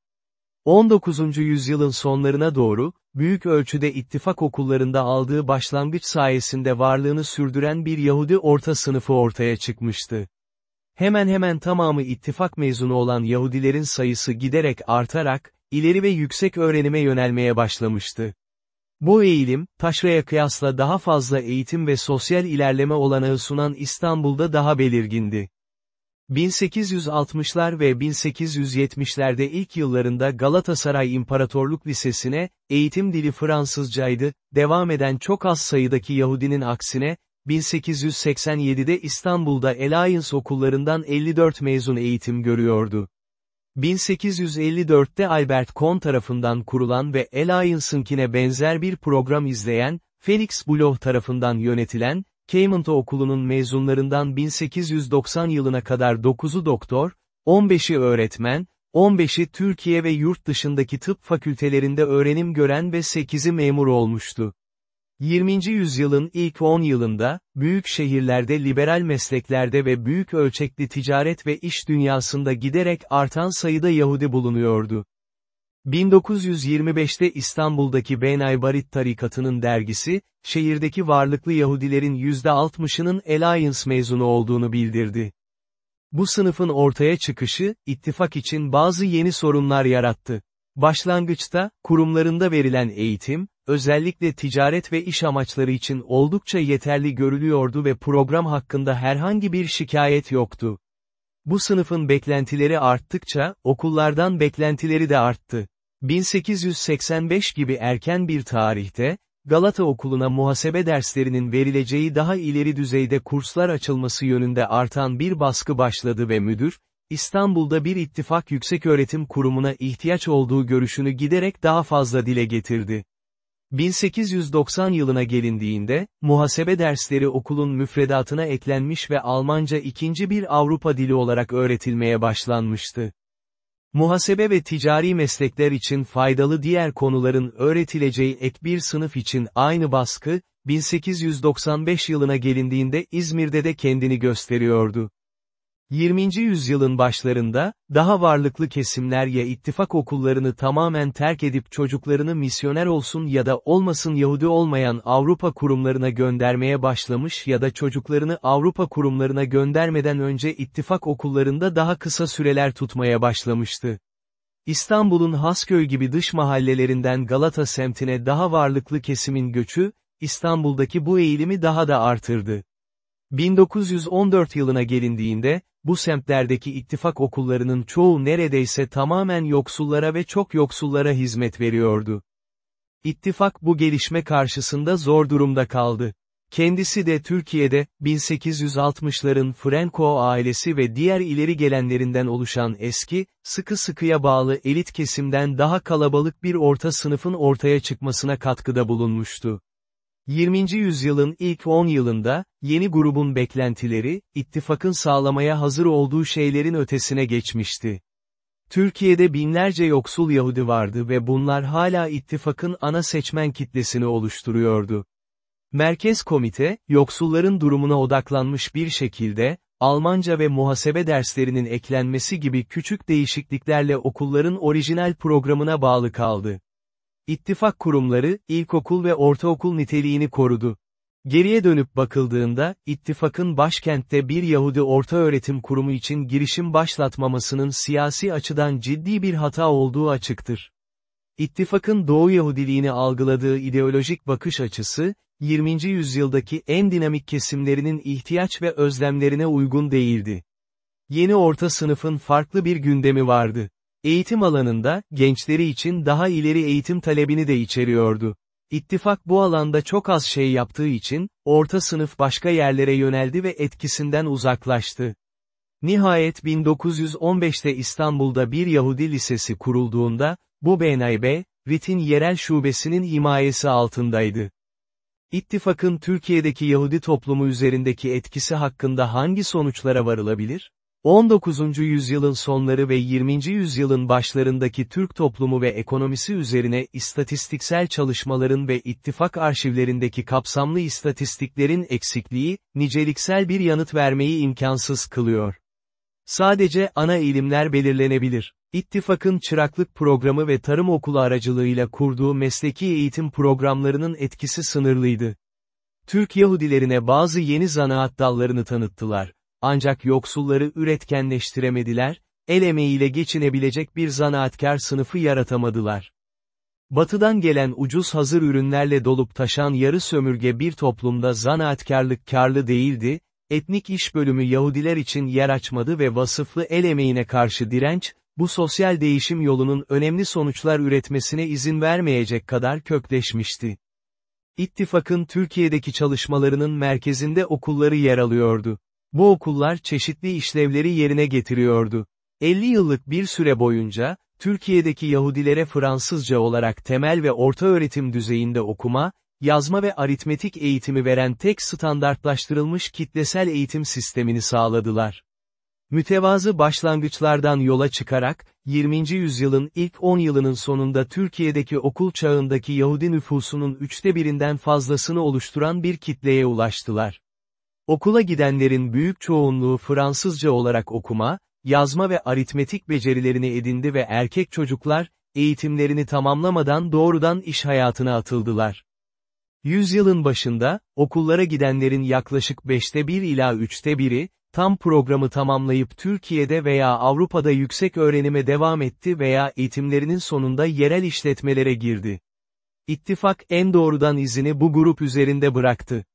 19. yüzyılın sonlarına doğru, büyük ölçüde ittifak okullarında aldığı başlangıç sayesinde varlığını sürdüren bir Yahudi orta sınıfı ortaya çıkmıştı. Hemen hemen tamamı ittifak mezunu olan Yahudilerin sayısı giderek artarak, ileri ve yüksek öğrenime yönelmeye başlamıştı. Bu eğilim, taşraya kıyasla daha fazla eğitim ve sosyal ilerleme olanağı sunan İstanbul'da daha belirgindi. 1860'lar ve 1870'lerde ilk yıllarında Galatasaray İmparatorluk Lisesi'ne, eğitim dili Fransızcaydı, devam eden çok az sayıdaki Yahudinin aksine, 1887'de İstanbul'da Alliance okullarından 54 mezun eğitim görüyordu. 1854'te Albert Kohn tarafından kurulan ve Alliance'ınkine benzer bir program izleyen, Felix Bloch tarafından yönetilen, Cayman'ta okulunun mezunlarından 1890 yılına kadar 9'u doktor, 15'i öğretmen, 15'i Türkiye ve yurt dışındaki tıp fakültelerinde öğrenim gören ve 8'i memur olmuştu. 20. yüzyılın ilk 10 yılında, büyük şehirlerde liberal mesleklerde ve büyük ölçekli ticaret ve iş dünyasında giderek artan sayıda Yahudi bulunuyordu. 1925'te İstanbul'daki Benay Barit tarikatının dergisi, şehirdeki varlıklı Yahudilerin %60'ının Alliance mezunu olduğunu bildirdi. Bu sınıfın ortaya çıkışı, ittifak için bazı yeni sorunlar yarattı. Başlangıçta, kurumlarında verilen eğitim, özellikle ticaret ve iş amaçları için oldukça yeterli görülüyordu ve program hakkında herhangi bir şikayet yoktu. Bu sınıfın beklentileri arttıkça, okullardan beklentileri de arttı. 1885 gibi erken bir tarihte, Galata Okulu'na muhasebe derslerinin verileceği daha ileri düzeyde kurslar açılması yönünde artan bir baskı başladı ve müdür, İstanbul'da bir ittifak yükseköğretim kurumuna ihtiyaç olduğu görüşünü giderek daha fazla dile getirdi. 1890 yılına gelindiğinde, muhasebe dersleri okulun müfredatına eklenmiş ve Almanca ikinci bir Avrupa dili olarak öğretilmeye başlanmıştı. Muhasebe ve ticari meslekler için faydalı diğer konuların öğretileceği ek bir sınıf için aynı baskı, 1895 yılına gelindiğinde İzmir'de de kendini gösteriyordu. 20. yüzyılın başlarında, daha varlıklı kesimler ya ittifak okullarını tamamen terk edip çocuklarını misyoner olsun ya da olmasın Yahudi olmayan Avrupa kurumlarına göndermeye başlamış ya da çocuklarını Avrupa kurumlarına göndermeden önce ittifak okullarında daha kısa süreler tutmaya başlamıştı. İstanbul'un Hasköy gibi dış mahallelerinden Galata semtine daha varlıklı kesimin göçü, İstanbul'daki bu eğilimi daha da artırdı. 1914 yılına gelindiğinde, bu semtlerdeki ittifak okullarının çoğu neredeyse tamamen yoksullara ve çok yoksullara hizmet veriyordu. İttifak bu gelişme karşısında zor durumda kaldı. Kendisi de Türkiye'de, 1860'ların Franco ailesi ve diğer ileri gelenlerinden oluşan eski, sıkı sıkıya bağlı elit kesimden daha kalabalık bir orta sınıfın ortaya çıkmasına katkıda bulunmuştu. 20. yüzyılın ilk 10 yılında, yeni grubun beklentileri, ittifakın sağlamaya hazır olduğu şeylerin ötesine geçmişti. Türkiye'de binlerce yoksul Yahudi vardı ve bunlar hala ittifakın ana seçmen kitlesini oluşturuyordu. Merkez Komite, yoksulların durumuna odaklanmış bir şekilde, Almanca ve muhasebe derslerinin eklenmesi gibi küçük değişikliklerle okulların orijinal programına bağlı kaldı. İttifak kurumları, ilkokul ve ortaokul niteliğini korudu. Geriye dönüp bakıldığında, ittifakın başkentte bir Yahudi ortaöğretim kurumu için girişim başlatmamasının siyasi açıdan ciddi bir hata olduğu açıktır. İttifakın Doğu Yahudiliğini algıladığı ideolojik bakış açısı, 20. yüzyıldaki en dinamik kesimlerinin ihtiyaç ve özlemlerine uygun değildi. Yeni orta sınıfın farklı bir gündemi vardı. Eğitim alanında, gençleri için daha ileri eğitim talebini de içeriyordu. İttifak bu alanda çok az şey yaptığı için, orta sınıf başka yerlere yöneldi ve etkisinden uzaklaştı. Nihayet 1915'te İstanbul'da bir Yahudi lisesi kurulduğunda, bu BNB, RIT'in yerel şubesinin himayesi altındaydı. İttifakın Türkiye'deki Yahudi toplumu üzerindeki etkisi hakkında hangi sonuçlara varılabilir? 19. yüzyılın sonları ve 20. yüzyılın başlarındaki Türk toplumu ve ekonomisi üzerine istatistiksel çalışmaların ve ittifak arşivlerindeki kapsamlı istatistiklerin eksikliği, niceliksel bir yanıt vermeyi imkansız kılıyor. Sadece ana eğilimler belirlenebilir. İttifakın çıraklık programı ve tarım okulu aracılığıyla kurduğu mesleki eğitim programlarının etkisi sınırlıydı. Türk Yahudilerine bazı yeni zanaat dallarını tanıttılar. Ancak yoksulları üretkenleştiremediler, el emeğiyle geçinebilecek bir zanaatkar sınıfı yaratamadılar. Batıdan gelen ucuz hazır ürünlerle dolup taşan yarı sömürge bir toplumda zanaatkarlık karlı değildi, etnik iş bölümü Yahudiler için yer açmadı ve vasıflı el emeğine karşı direnç, bu sosyal değişim yolunun önemli sonuçlar üretmesine izin vermeyecek kadar kökleşmişti. İttifakın Türkiye'deki çalışmalarının merkezinde okulları yer alıyordu. Bu okullar çeşitli işlevleri yerine getiriyordu. 50 yıllık bir süre boyunca, Türkiye'deki Yahudilere Fransızca olarak temel ve orta öğretim düzeyinde okuma, yazma ve aritmetik eğitimi veren tek standartlaştırılmış kitlesel eğitim sistemini sağladılar. Mütevazı başlangıçlardan yola çıkarak, 20. yüzyılın ilk 10 yılının sonunda Türkiye'deki okul çağındaki Yahudi nüfusunun üçte birinden fazlasını oluşturan bir kitleye ulaştılar. Okula gidenlerin büyük çoğunluğu Fransızca olarak okuma, yazma ve aritmetik becerilerini edindi ve erkek çocuklar, eğitimlerini tamamlamadan doğrudan iş hayatına atıldılar. Yüzyılın başında, okullara gidenlerin yaklaşık beşte bir ila üçte biri, tam programı tamamlayıp Türkiye'de veya Avrupa'da yüksek öğrenime devam etti veya eğitimlerinin sonunda yerel işletmelere girdi. İttifak en doğrudan izini bu grup üzerinde bıraktı.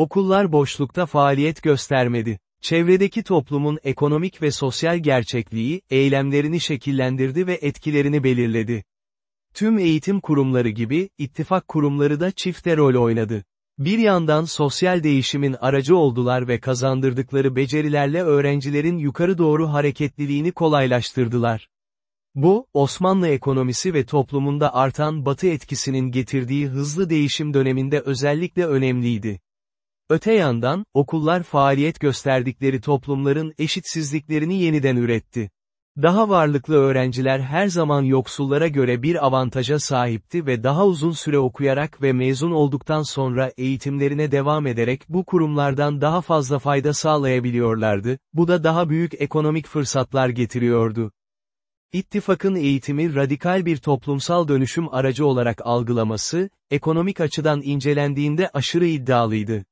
Okullar boşlukta faaliyet göstermedi. Çevredeki toplumun ekonomik ve sosyal gerçekliği, eylemlerini şekillendirdi ve etkilerini belirledi. Tüm eğitim kurumları gibi, ittifak kurumları da çifte rol oynadı. Bir yandan sosyal değişimin aracı oldular ve kazandırdıkları becerilerle öğrencilerin yukarı doğru hareketliliğini kolaylaştırdılar. Bu, Osmanlı ekonomisi ve toplumunda artan batı etkisinin getirdiği hızlı değişim döneminde özellikle önemliydi. Öte yandan, okullar faaliyet gösterdikleri toplumların eşitsizliklerini yeniden üretti. Daha varlıklı öğrenciler her zaman yoksullara göre bir avantaja sahipti ve daha uzun süre okuyarak ve mezun olduktan sonra eğitimlerine devam ederek bu kurumlardan daha fazla fayda sağlayabiliyorlardı, bu da daha büyük ekonomik fırsatlar getiriyordu. İttifakın eğitimi radikal bir toplumsal dönüşüm aracı olarak algılaması, ekonomik açıdan incelendiğinde aşırı iddialıydı.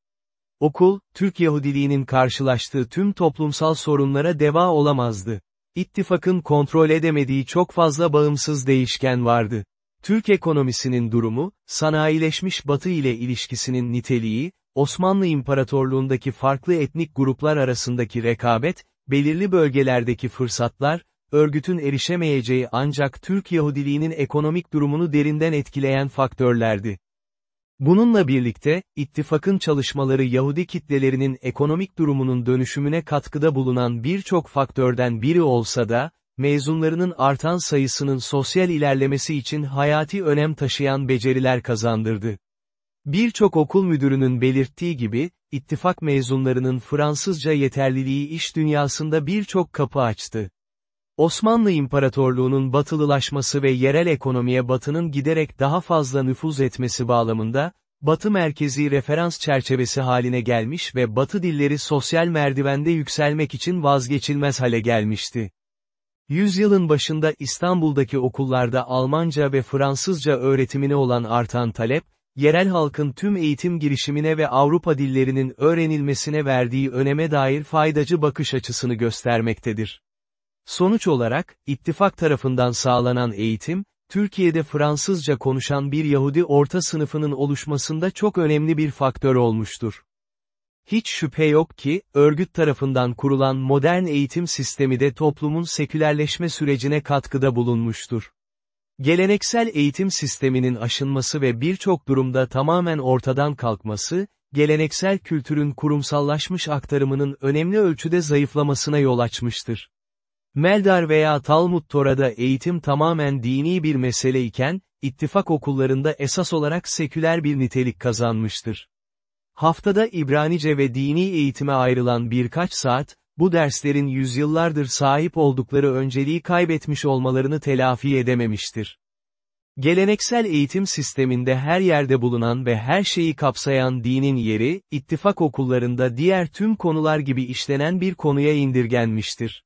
Okul, Türk Yahudiliğinin karşılaştığı tüm toplumsal sorunlara deva olamazdı. İttifakın kontrol edemediği çok fazla bağımsız değişken vardı. Türk ekonomisinin durumu, sanayileşmiş Batı ile ilişkisinin niteliği, Osmanlı İmparatorluğundaki farklı etnik gruplar arasındaki rekabet, belirli bölgelerdeki fırsatlar, örgütün erişemeyeceği ancak Türk Yahudiliğinin ekonomik durumunu derinden etkileyen faktörlerdi. Bununla birlikte, ittifakın çalışmaları Yahudi kitlelerinin ekonomik durumunun dönüşümüne katkıda bulunan birçok faktörden biri olsa da, mezunlarının artan sayısının sosyal ilerlemesi için hayati önem taşıyan beceriler kazandırdı. Birçok okul müdürünün belirttiği gibi, ittifak mezunlarının Fransızca yeterliliği iş dünyasında birçok kapı açtı. Osmanlı İmparatorluğu'nun batılılaşması ve yerel ekonomiye batının giderek daha fazla nüfuz etmesi bağlamında, Batı merkezi referans çerçevesi haline gelmiş ve Batı dilleri sosyal merdivende yükselmek için vazgeçilmez hale gelmişti. Yüzyılın başında İstanbul'daki okullarda Almanca ve Fransızca öğretimine olan artan talep, yerel halkın tüm eğitim girişimine ve Avrupa dillerinin öğrenilmesine verdiği öneme dair faydacı bakış açısını göstermektedir. Sonuç olarak, ittifak tarafından sağlanan eğitim, Türkiye'de Fransızca konuşan bir Yahudi orta sınıfının oluşmasında çok önemli bir faktör olmuştur. Hiç şüphe yok ki, örgüt tarafından kurulan modern eğitim sistemi de toplumun sekülerleşme sürecine katkıda bulunmuştur. Geleneksel eğitim sisteminin aşınması ve birçok durumda tamamen ortadan kalkması, geleneksel kültürün kurumsallaşmış aktarımının önemli ölçüde zayıflamasına yol açmıştır. Meldar veya Talmud Tora'da eğitim tamamen dini bir mesele iken, ittifak okullarında esas olarak seküler bir nitelik kazanmıştır. Haftada İbranice ve dini eğitime ayrılan birkaç saat, bu derslerin yüzyıllardır sahip oldukları önceliği kaybetmiş olmalarını telafi edememiştir. Geleneksel eğitim sisteminde her yerde bulunan ve her şeyi kapsayan dinin yeri, ittifak okullarında diğer tüm konular gibi işlenen bir konuya indirgenmiştir.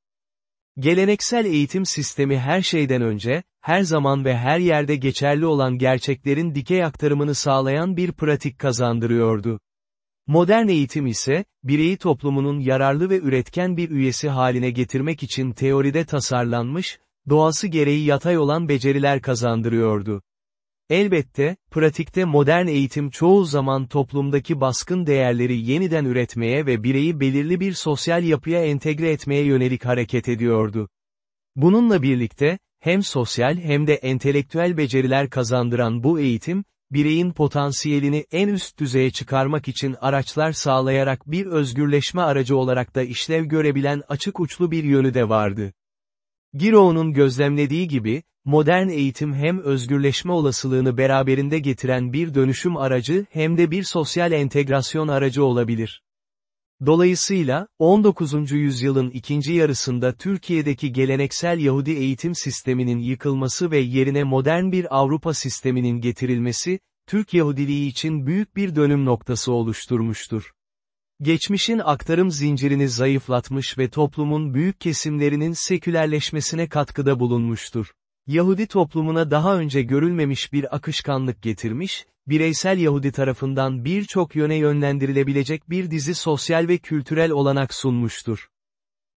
Geleneksel eğitim sistemi her şeyden önce, her zaman ve her yerde geçerli olan gerçeklerin dikey aktarımını sağlayan bir pratik kazandırıyordu. Modern eğitim ise, bireyi toplumunun yararlı ve üretken bir üyesi haline getirmek için teoride tasarlanmış, doğası gereği yatay olan beceriler kazandırıyordu. Elbette, pratikte modern eğitim çoğu zaman toplumdaki baskın değerleri yeniden üretmeye ve bireyi belirli bir sosyal yapıya entegre etmeye yönelik hareket ediyordu. Bununla birlikte, hem sosyal hem de entelektüel beceriler kazandıran bu eğitim, bireyin potansiyelini en üst düzeye çıkarmak için araçlar sağlayarak bir özgürleşme aracı olarak da işlev görebilen açık uçlu bir yönü de vardı. Giro'nun gözlemlediği gibi, modern eğitim hem özgürleşme olasılığını beraberinde getiren bir dönüşüm aracı hem de bir sosyal entegrasyon aracı olabilir. Dolayısıyla, 19. yüzyılın ikinci yarısında Türkiye'deki geleneksel Yahudi eğitim sisteminin yıkılması ve yerine modern bir Avrupa sisteminin getirilmesi, Türk Yahudiliği için büyük bir dönüm noktası oluşturmuştur. Geçmişin aktarım zincirini zayıflatmış ve toplumun büyük kesimlerinin sekülerleşmesine katkıda bulunmuştur. Yahudi toplumuna daha önce görülmemiş bir akışkanlık getirmiş, bireysel Yahudi tarafından birçok yöne yönlendirilebilecek bir dizi sosyal ve kültürel olanak sunmuştur.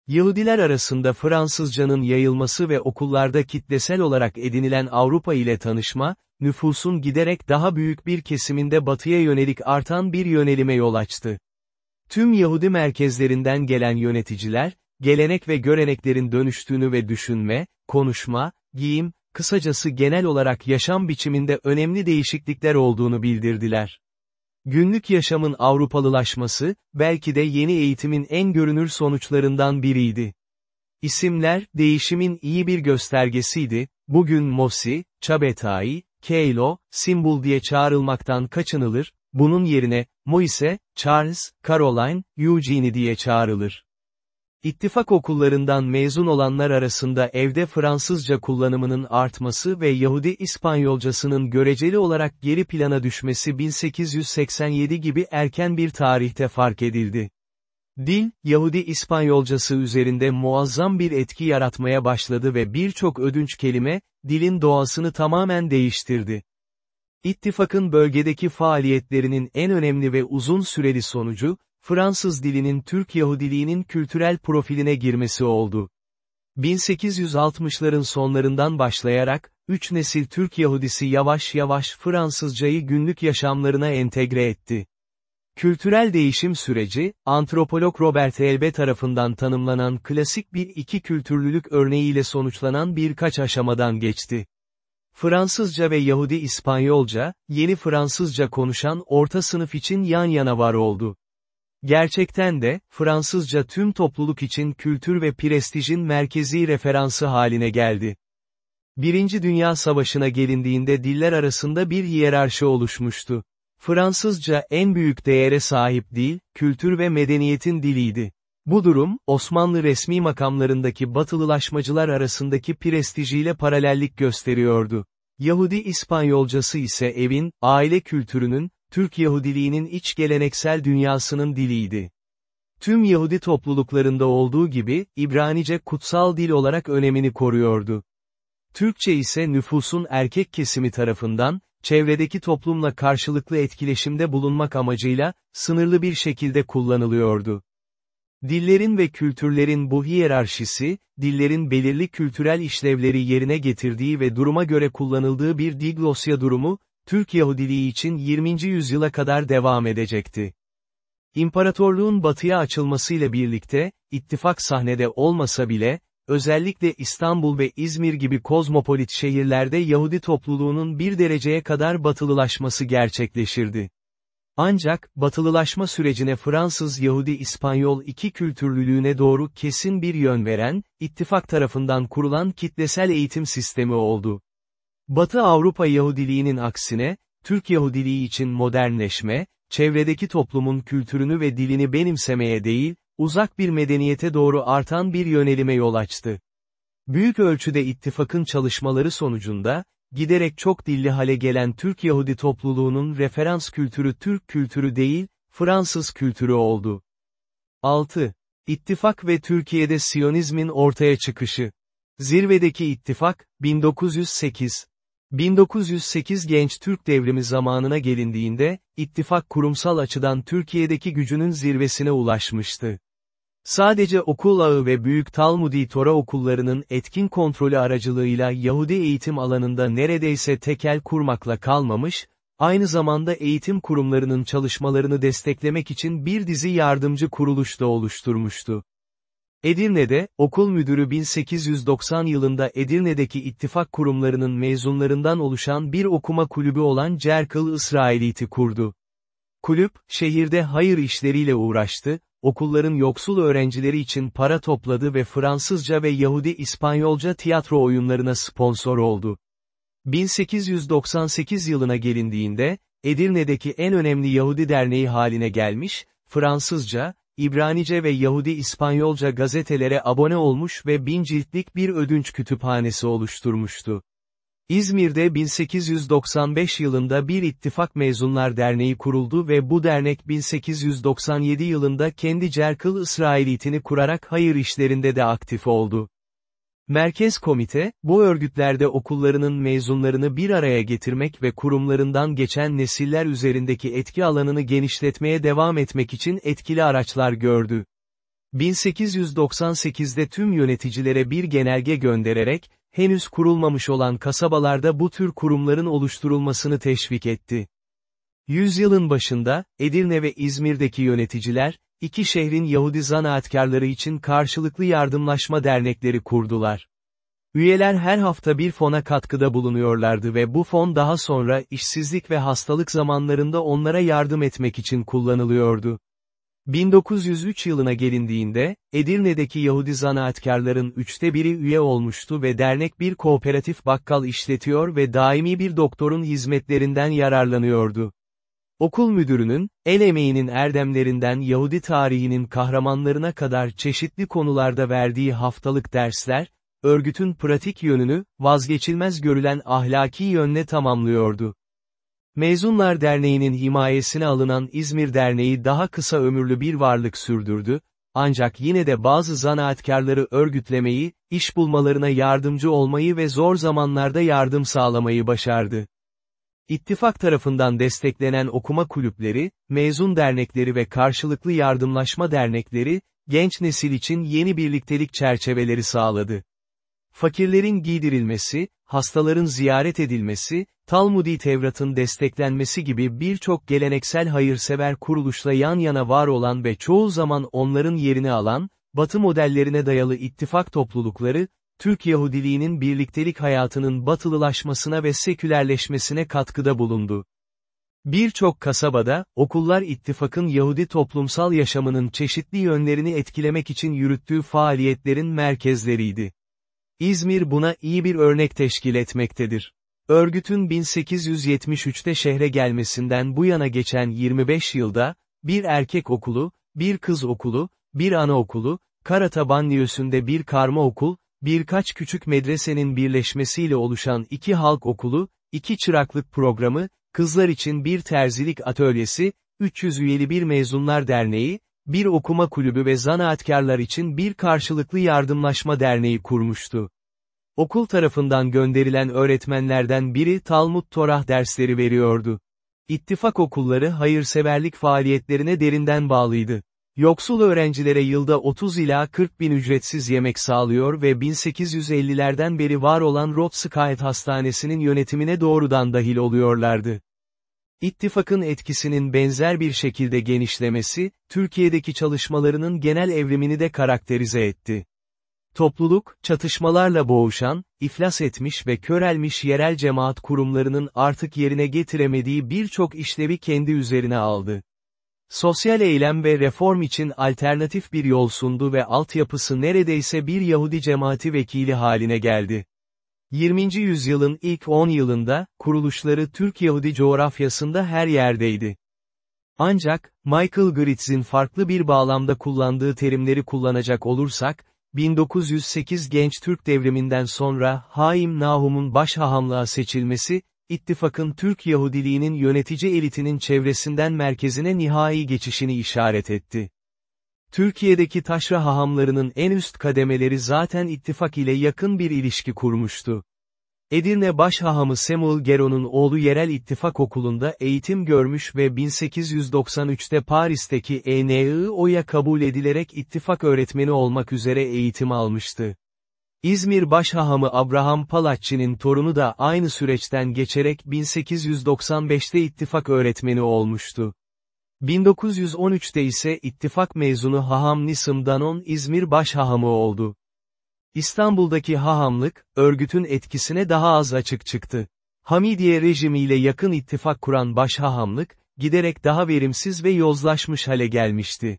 Yahudiler arasında Fransızcanın yayılması ve okullarda kitlesel olarak edinilen Avrupa ile tanışma, nüfusun giderek daha büyük bir kesiminde batıya yönelik artan bir yönelime yol açtı. Tüm Yahudi merkezlerinden gelen yöneticiler, gelenek ve göreneklerin dönüştüğünü ve düşünme, konuşma, giyim, kısacası genel olarak yaşam biçiminde önemli değişiklikler olduğunu bildirdiler. Günlük yaşamın Avrupalılaşması, belki de yeni eğitimin en görünür sonuçlarından biriydi. İsimler, değişimin iyi bir göstergesiydi, bugün Mosi, Çabetai, Keilo, Simbul diye çağrılmaktan kaçınılır, bunun yerine, Moise, Charles, Caroline, Eugenie diye çağrılır. İttifak okullarından mezun olanlar arasında evde Fransızca kullanımının artması ve Yahudi İspanyolcasının göreceli olarak geri plana düşmesi 1887 gibi erken bir tarihte fark edildi. Dil, Yahudi İspanyolcası üzerinde muazzam bir etki yaratmaya başladı ve birçok ödünç kelime, dilin doğasını tamamen değiştirdi. İttifakın bölgedeki faaliyetlerinin en önemli ve uzun süreli sonucu, Fransız dilinin Türk Yahudiliğinin kültürel profiline girmesi oldu. 1860'ların sonlarından başlayarak, üç nesil Türk Yahudisi yavaş yavaş Fransızcayı günlük yaşamlarına entegre etti. Kültürel değişim süreci, antropolog Robert Elbe tarafından tanımlanan klasik bir iki kültürlülük örneğiyle sonuçlanan birkaç aşamadan geçti. Fransızca ve Yahudi İspanyolca, yeni Fransızca konuşan orta sınıf için yan yana var oldu. Gerçekten de, Fransızca tüm topluluk için kültür ve prestijin merkezi referansı haline geldi. Birinci Dünya Savaşı'na gelindiğinde diller arasında bir hiyerarşi oluşmuştu. Fransızca en büyük değere sahip dil, kültür ve medeniyetin diliydi. Bu durum, Osmanlı resmi makamlarındaki batılılaşmacılar arasındaki prestijiyle paralellik gösteriyordu. Yahudi İspanyolcası ise evin, aile kültürünün, Türk Yahudiliğinin iç geleneksel dünyasının diliydi. Tüm Yahudi topluluklarında olduğu gibi, İbranice kutsal dil olarak önemini koruyordu. Türkçe ise nüfusun erkek kesimi tarafından, çevredeki toplumla karşılıklı etkileşimde bulunmak amacıyla, sınırlı bir şekilde kullanılıyordu. Dillerin ve kültürlerin bu hiyerarşisi, dillerin belirli kültürel işlevleri yerine getirdiği ve duruma göre kullanıldığı bir diglosya durumu, Türk Yahudiliği için 20. yüzyıla kadar devam edecekti. İmparatorluğun batıya açılmasıyla birlikte, ittifak sahnede olmasa bile, özellikle İstanbul ve İzmir gibi kozmopolit şehirlerde Yahudi topluluğunun bir dereceye kadar batılılaşması gerçekleşirdi. Ancak, batılılaşma sürecine Fransız Yahudi-İspanyol iki kültürlülüğüne doğru kesin bir yön veren, ittifak tarafından kurulan kitlesel eğitim sistemi oldu. Batı Avrupa Yahudiliğinin aksine, Türk Yahudiliği için modernleşme, çevredeki toplumun kültürünü ve dilini benimsemeye değil, uzak bir medeniyete doğru artan bir yönelime yol açtı. Büyük ölçüde ittifakın çalışmaları sonucunda, giderek çok dilli hale gelen Türk Yahudi topluluğunun referans kültürü Türk kültürü değil, Fransız kültürü oldu. 6. İttifak ve Türkiye'de Siyonizmin ortaya çıkışı. Zirvedeki ittifak, 1908. 1908 Genç Türk Devrimi zamanına gelindiğinde, ittifak kurumsal açıdan Türkiye'deki gücünün zirvesine ulaşmıştı. Sadece okul ağı ve büyük Talmudi Tora okullarının etkin kontrolü aracılığıyla Yahudi eğitim alanında neredeyse tekel kurmakla kalmamış, aynı zamanda eğitim kurumlarının çalışmalarını desteklemek için bir dizi yardımcı kuruluş da oluşturmuştu. Edirne'de, okul müdürü 1890 yılında Edirne'deki ittifak kurumlarının mezunlarından oluşan bir okuma kulübü olan Cerkıl İsrailiti kurdu. Kulüp, şehirde hayır işleriyle uğraştı, okulların yoksul öğrencileri için para topladı ve Fransızca ve Yahudi İspanyolca tiyatro oyunlarına sponsor oldu. 1898 yılına gelindiğinde, Edirne'deki en önemli Yahudi derneği haline gelmiş, Fransızca, İbranice ve Yahudi İspanyolca gazetelere abone olmuş ve bin ciltlik bir ödünç kütüphanesi oluşturmuştu. İzmir'de 1895 yılında bir ittifak mezunlar derneği kuruldu ve bu dernek 1897 yılında kendi Cerkıl İsrailitini kurarak hayır işlerinde de aktif oldu. Merkez Komite, bu örgütlerde okullarının mezunlarını bir araya getirmek ve kurumlarından geçen nesiller üzerindeki etki alanını genişletmeye devam etmek için etkili araçlar gördü. 1898'de tüm yöneticilere bir genelge göndererek, henüz kurulmamış olan kasabalarda bu tür kurumların oluşturulmasını teşvik etti. Yüzyılın başında, Edirne ve İzmir'deki yöneticiler, iki şehrin Yahudi zanaatkarları için karşılıklı yardımlaşma dernekleri kurdular. Üyeler her hafta bir fona katkıda bulunuyorlardı ve bu fon daha sonra işsizlik ve hastalık zamanlarında onlara yardım etmek için kullanılıyordu. 1903 yılına gelindiğinde, Edirne'deki Yahudi zanaatkarların üçte biri üye olmuştu ve dernek bir kooperatif bakkal işletiyor ve daimi bir doktorun hizmetlerinden yararlanıyordu. Okul müdürünün, el emeğinin erdemlerinden Yahudi tarihinin kahramanlarına kadar çeşitli konularda verdiği haftalık dersler, örgütün pratik yönünü, vazgeçilmez görülen ahlaki yönle tamamlıyordu. Mezunlar Derneği'nin himayesine alınan İzmir Derneği daha kısa ömürlü bir varlık sürdürdü, ancak yine de bazı zanaatkarları örgütlemeyi, iş bulmalarına yardımcı olmayı ve zor zamanlarda yardım sağlamayı başardı. İttifak tarafından desteklenen okuma kulüpleri, mezun dernekleri ve karşılıklı yardımlaşma dernekleri, genç nesil için yeni birliktelik çerçeveleri sağladı. Fakirlerin giydirilmesi, hastaların ziyaret edilmesi, Talmudi Tevrat'ın desteklenmesi gibi birçok geleneksel hayırsever kuruluşla yan yana var olan ve çoğu zaman onların yerini alan, Batı modellerine dayalı ittifak toplulukları, Türk Yahudiliğinin birliktelik hayatının batılılaşmasına ve sekülerleşmesine katkıda bulundu. Birçok kasabada, okullar ittifakın Yahudi toplumsal yaşamının çeşitli yönlerini etkilemek için yürüttüğü faaliyetlerin merkezleriydi. İzmir buna iyi bir örnek teşkil etmektedir. Örgütün 1873'te şehre gelmesinden bu yana geçen 25 yılda, bir erkek okulu, bir kız okulu, bir anaokulu, Karata Banliyösü'nde bir karma okul, birkaç küçük medresenin birleşmesiyle oluşan iki halk okulu, iki çıraklık programı, kızlar için bir terzilik atölyesi, 300 üyeli bir mezunlar derneği, bir okuma kulübü ve zanaatkarlar için bir karşılıklı yardımlaşma derneği kurmuştu. Okul tarafından gönderilen öğretmenlerden biri Talmud Torah dersleri veriyordu. İttifak okulları hayırseverlik faaliyetlerine derinden bağlıydı. Yoksul öğrencilere yılda 30 ila 40 bin ücretsiz yemek sağlıyor ve 1850'lerden beri var olan Rothschild Hastanesi'nin yönetimine doğrudan dahil oluyorlardı. İttifakın etkisinin benzer bir şekilde genişlemesi, Türkiye'deki çalışmalarının genel evrimini de karakterize etti. Topluluk, çatışmalarla boğuşan, iflas etmiş ve körelmiş yerel cemaat kurumlarının artık yerine getiremediği birçok işlevi kendi üzerine aldı. Sosyal eylem ve reform için alternatif bir yol sundu ve altyapısı neredeyse bir Yahudi cemaati vekili haline geldi. 20. yüzyılın ilk 10 yılında, kuruluşları Türk Yahudi coğrafyasında her yerdeydi. Ancak, Michael Gritz'in farklı bir bağlamda kullandığı terimleri kullanacak olursak, 1908 Genç Türk Devriminden sonra Haim Nahum'un başhahamlığa seçilmesi, ittifakın Türk Yahudiliğinin yönetici elitinin çevresinden merkezine nihai geçişini işaret etti. Türkiye'deki taşra hahamlarının en üst kademeleri zaten ittifak ile yakın bir ilişki kurmuştu. Edirne Başhahamı Samuel Geron'un oğlu yerel ittifak okulunda eğitim görmüş ve 1893'te Paris'teki ENIO'ya kabul edilerek ittifak öğretmeni olmak üzere eğitim almıştı. İzmir Başhahamı Abraham Palacci'nin torunu da aynı süreçten geçerek 1895'te ittifak öğretmeni olmuştu. 1913'te ise ittifak mezunu Haham Nisim Danon İzmir Başhahamı oldu. İstanbul'daki hahamlık, örgütün etkisine daha az açık çıktı. Hamidiye rejimiyle yakın ittifak kuran başhahamlık, giderek daha verimsiz ve yozlaşmış hale gelmişti.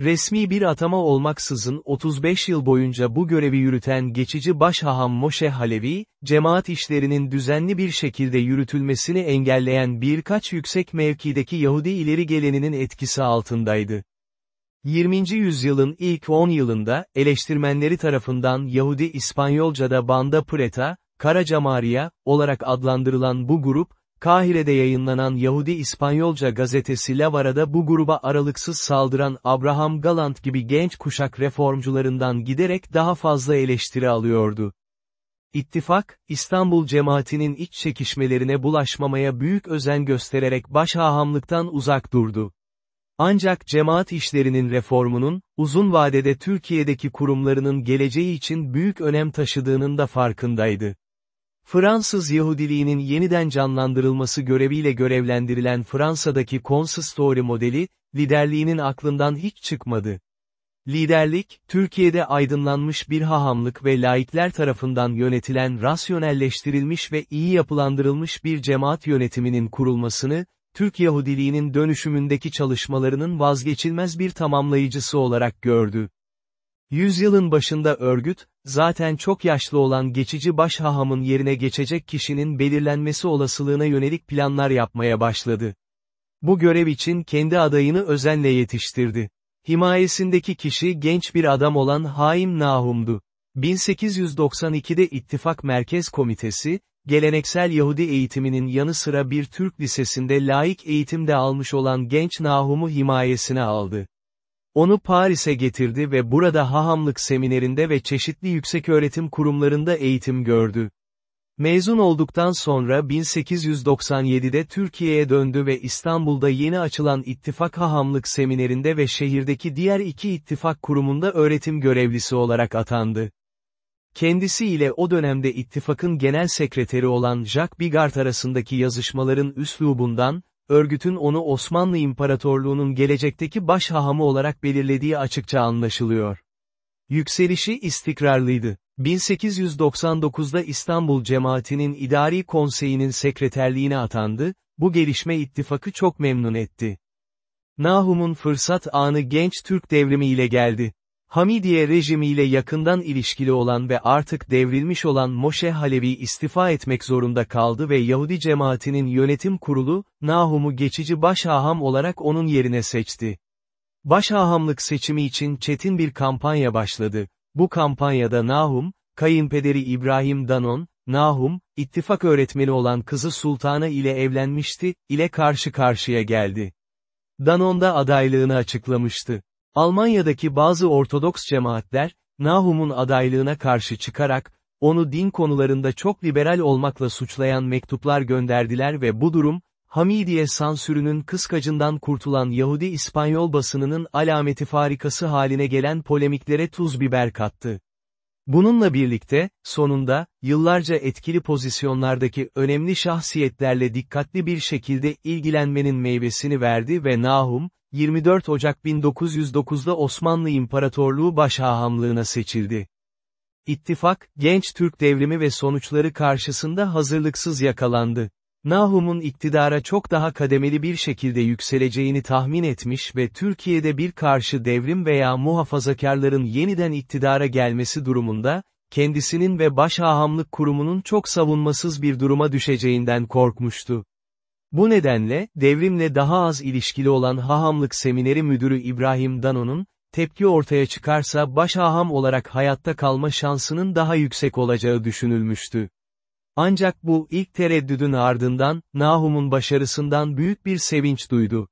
Resmi bir atama olmaksızın 35 yıl boyunca bu görevi yürüten geçici başhaham Moşe Halevi, cemaat işlerinin düzenli bir şekilde yürütülmesini engelleyen birkaç yüksek mevkideki Yahudi ileri geleninin etkisi altındaydı. 20. yüzyılın ilk 10 yılında, eleştirmenleri tarafından Yahudi İspanyolca'da Banda Preta, Karaca Maria, olarak adlandırılan bu grup, Kahire'de yayınlanan Yahudi İspanyolca gazetesi Lavara'da bu gruba aralıksız saldıran Abraham Galant gibi genç kuşak reformcularından giderek daha fazla eleştiri alıyordu. İttifak, İstanbul cemaatinin iç çekişmelerine bulaşmamaya büyük özen göstererek başhahamlıktan uzak durdu. Ancak cemaat işlerinin reformunun, uzun vadede Türkiye'deki kurumlarının geleceği için büyük önem taşıdığının da farkındaydı. Fransız Yahudiliğinin yeniden canlandırılması göreviyle görevlendirilen Fransa'daki konsistori modeli, liderliğinin aklından hiç çıkmadı. Liderlik, Türkiye'de aydınlanmış bir hahamlık ve laikler tarafından yönetilen rasyonelleştirilmiş ve iyi yapılandırılmış bir cemaat yönetiminin kurulmasını, Türk Yahudiliğinin dönüşümündeki çalışmalarının vazgeçilmez bir tamamlayıcısı olarak gördü. Yüzyılın başında örgüt, zaten çok yaşlı olan geçici başhahamın yerine geçecek kişinin belirlenmesi olasılığına yönelik planlar yapmaya başladı. Bu görev için kendi adayını özenle yetiştirdi. Himayesindeki kişi genç bir adam olan Haim Nahum'du. 1892'de İttifak Merkez Komitesi, geleneksel Yahudi eğitiminin yanı sıra bir Türk lisesinde laik eğitimde almış olan genç Nahum'u himayesine aldı. Onu Paris'e getirdi ve burada hahamlık seminerinde ve çeşitli yükseköğretim kurumlarında eğitim gördü. Mezun olduktan sonra 1897'de Türkiye'ye döndü ve İstanbul'da yeni açılan İttifak Hahamlık Seminerinde ve şehirdeki diğer iki ittifak kurumunda öğretim görevlisi olarak atandı. Kendisi ile o dönemde ittifakın genel sekreteri olan Jacques Bigard arasındaki yazışmaların üslubundan, örgütün onu Osmanlı İmparatorluğu'nun gelecekteki baş hahamı olarak belirlediği açıkça anlaşılıyor. Yükselişi istikrarlıydı. 1899'da İstanbul Cemaati'nin İdari Konseyi'nin sekreterliğine atandı, bu gelişme ittifakı çok memnun etti. Nahum'un fırsat anı genç Türk devrimi ile geldi. Hamidiye rejimiyle yakından ilişkili olan ve artık devrilmiş olan Moşe Halevi istifa etmek zorunda kaldı ve Yahudi cemaatinin yönetim kurulu, Nahum'u geçici başhaham olarak onun yerine seçti. Başhahamlık seçimi için çetin bir kampanya başladı. Bu kampanyada Nahum, kayınpederi İbrahim Danon, Nahum, ittifak öğretmeni olan kızı Sultana ile evlenmişti, ile karşı karşıya geldi. Danon'da adaylığını açıklamıştı. Almanya'daki bazı Ortodoks cemaatler, Nahum'un adaylığına karşı çıkarak, onu din konularında çok liberal olmakla suçlayan mektuplar gönderdiler ve bu durum, Hamidiye sansürünün kıskacından kurtulan Yahudi İspanyol basınının alameti farikası haline gelen polemiklere tuz biber kattı. Bununla birlikte, sonunda, yıllarca etkili pozisyonlardaki önemli şahsiyetlerle dikkatli bir şekilde ilgilenmenin meyvesini verdi ve Nahum, 24 Ocak 1909'da Osmanlı İmparatorluğu Başhahamlığına seçildi. İttifak, genç Türk devrimi ve sonuçları karşısında hazırlıksız yakalandı. Nahum'un iktidara çok daha kademeli bir şekilde yükseleceğini tahmin etmiş ve Türkiye'de bir karşı devrim veya muhafazakarların yeniden iktidara gelmesi durumunda, kendisinin ve başhahamlık kurumunun çok savunmasız bir duruma düşeceğinden korkmuştu. Bu nedenle, devrimle daha az ilişkili olan Hahamlık Semineri Müdürü İbrahim Dano'nun, tepki ortaya çıkarsa başhaham olarak hayatta kalma şansının daha yüksek olacağı düşünülmüştü. Ancak bu ilk tereddüdün ardından, Nahum'un başarısından büyük bir sevinç duydu.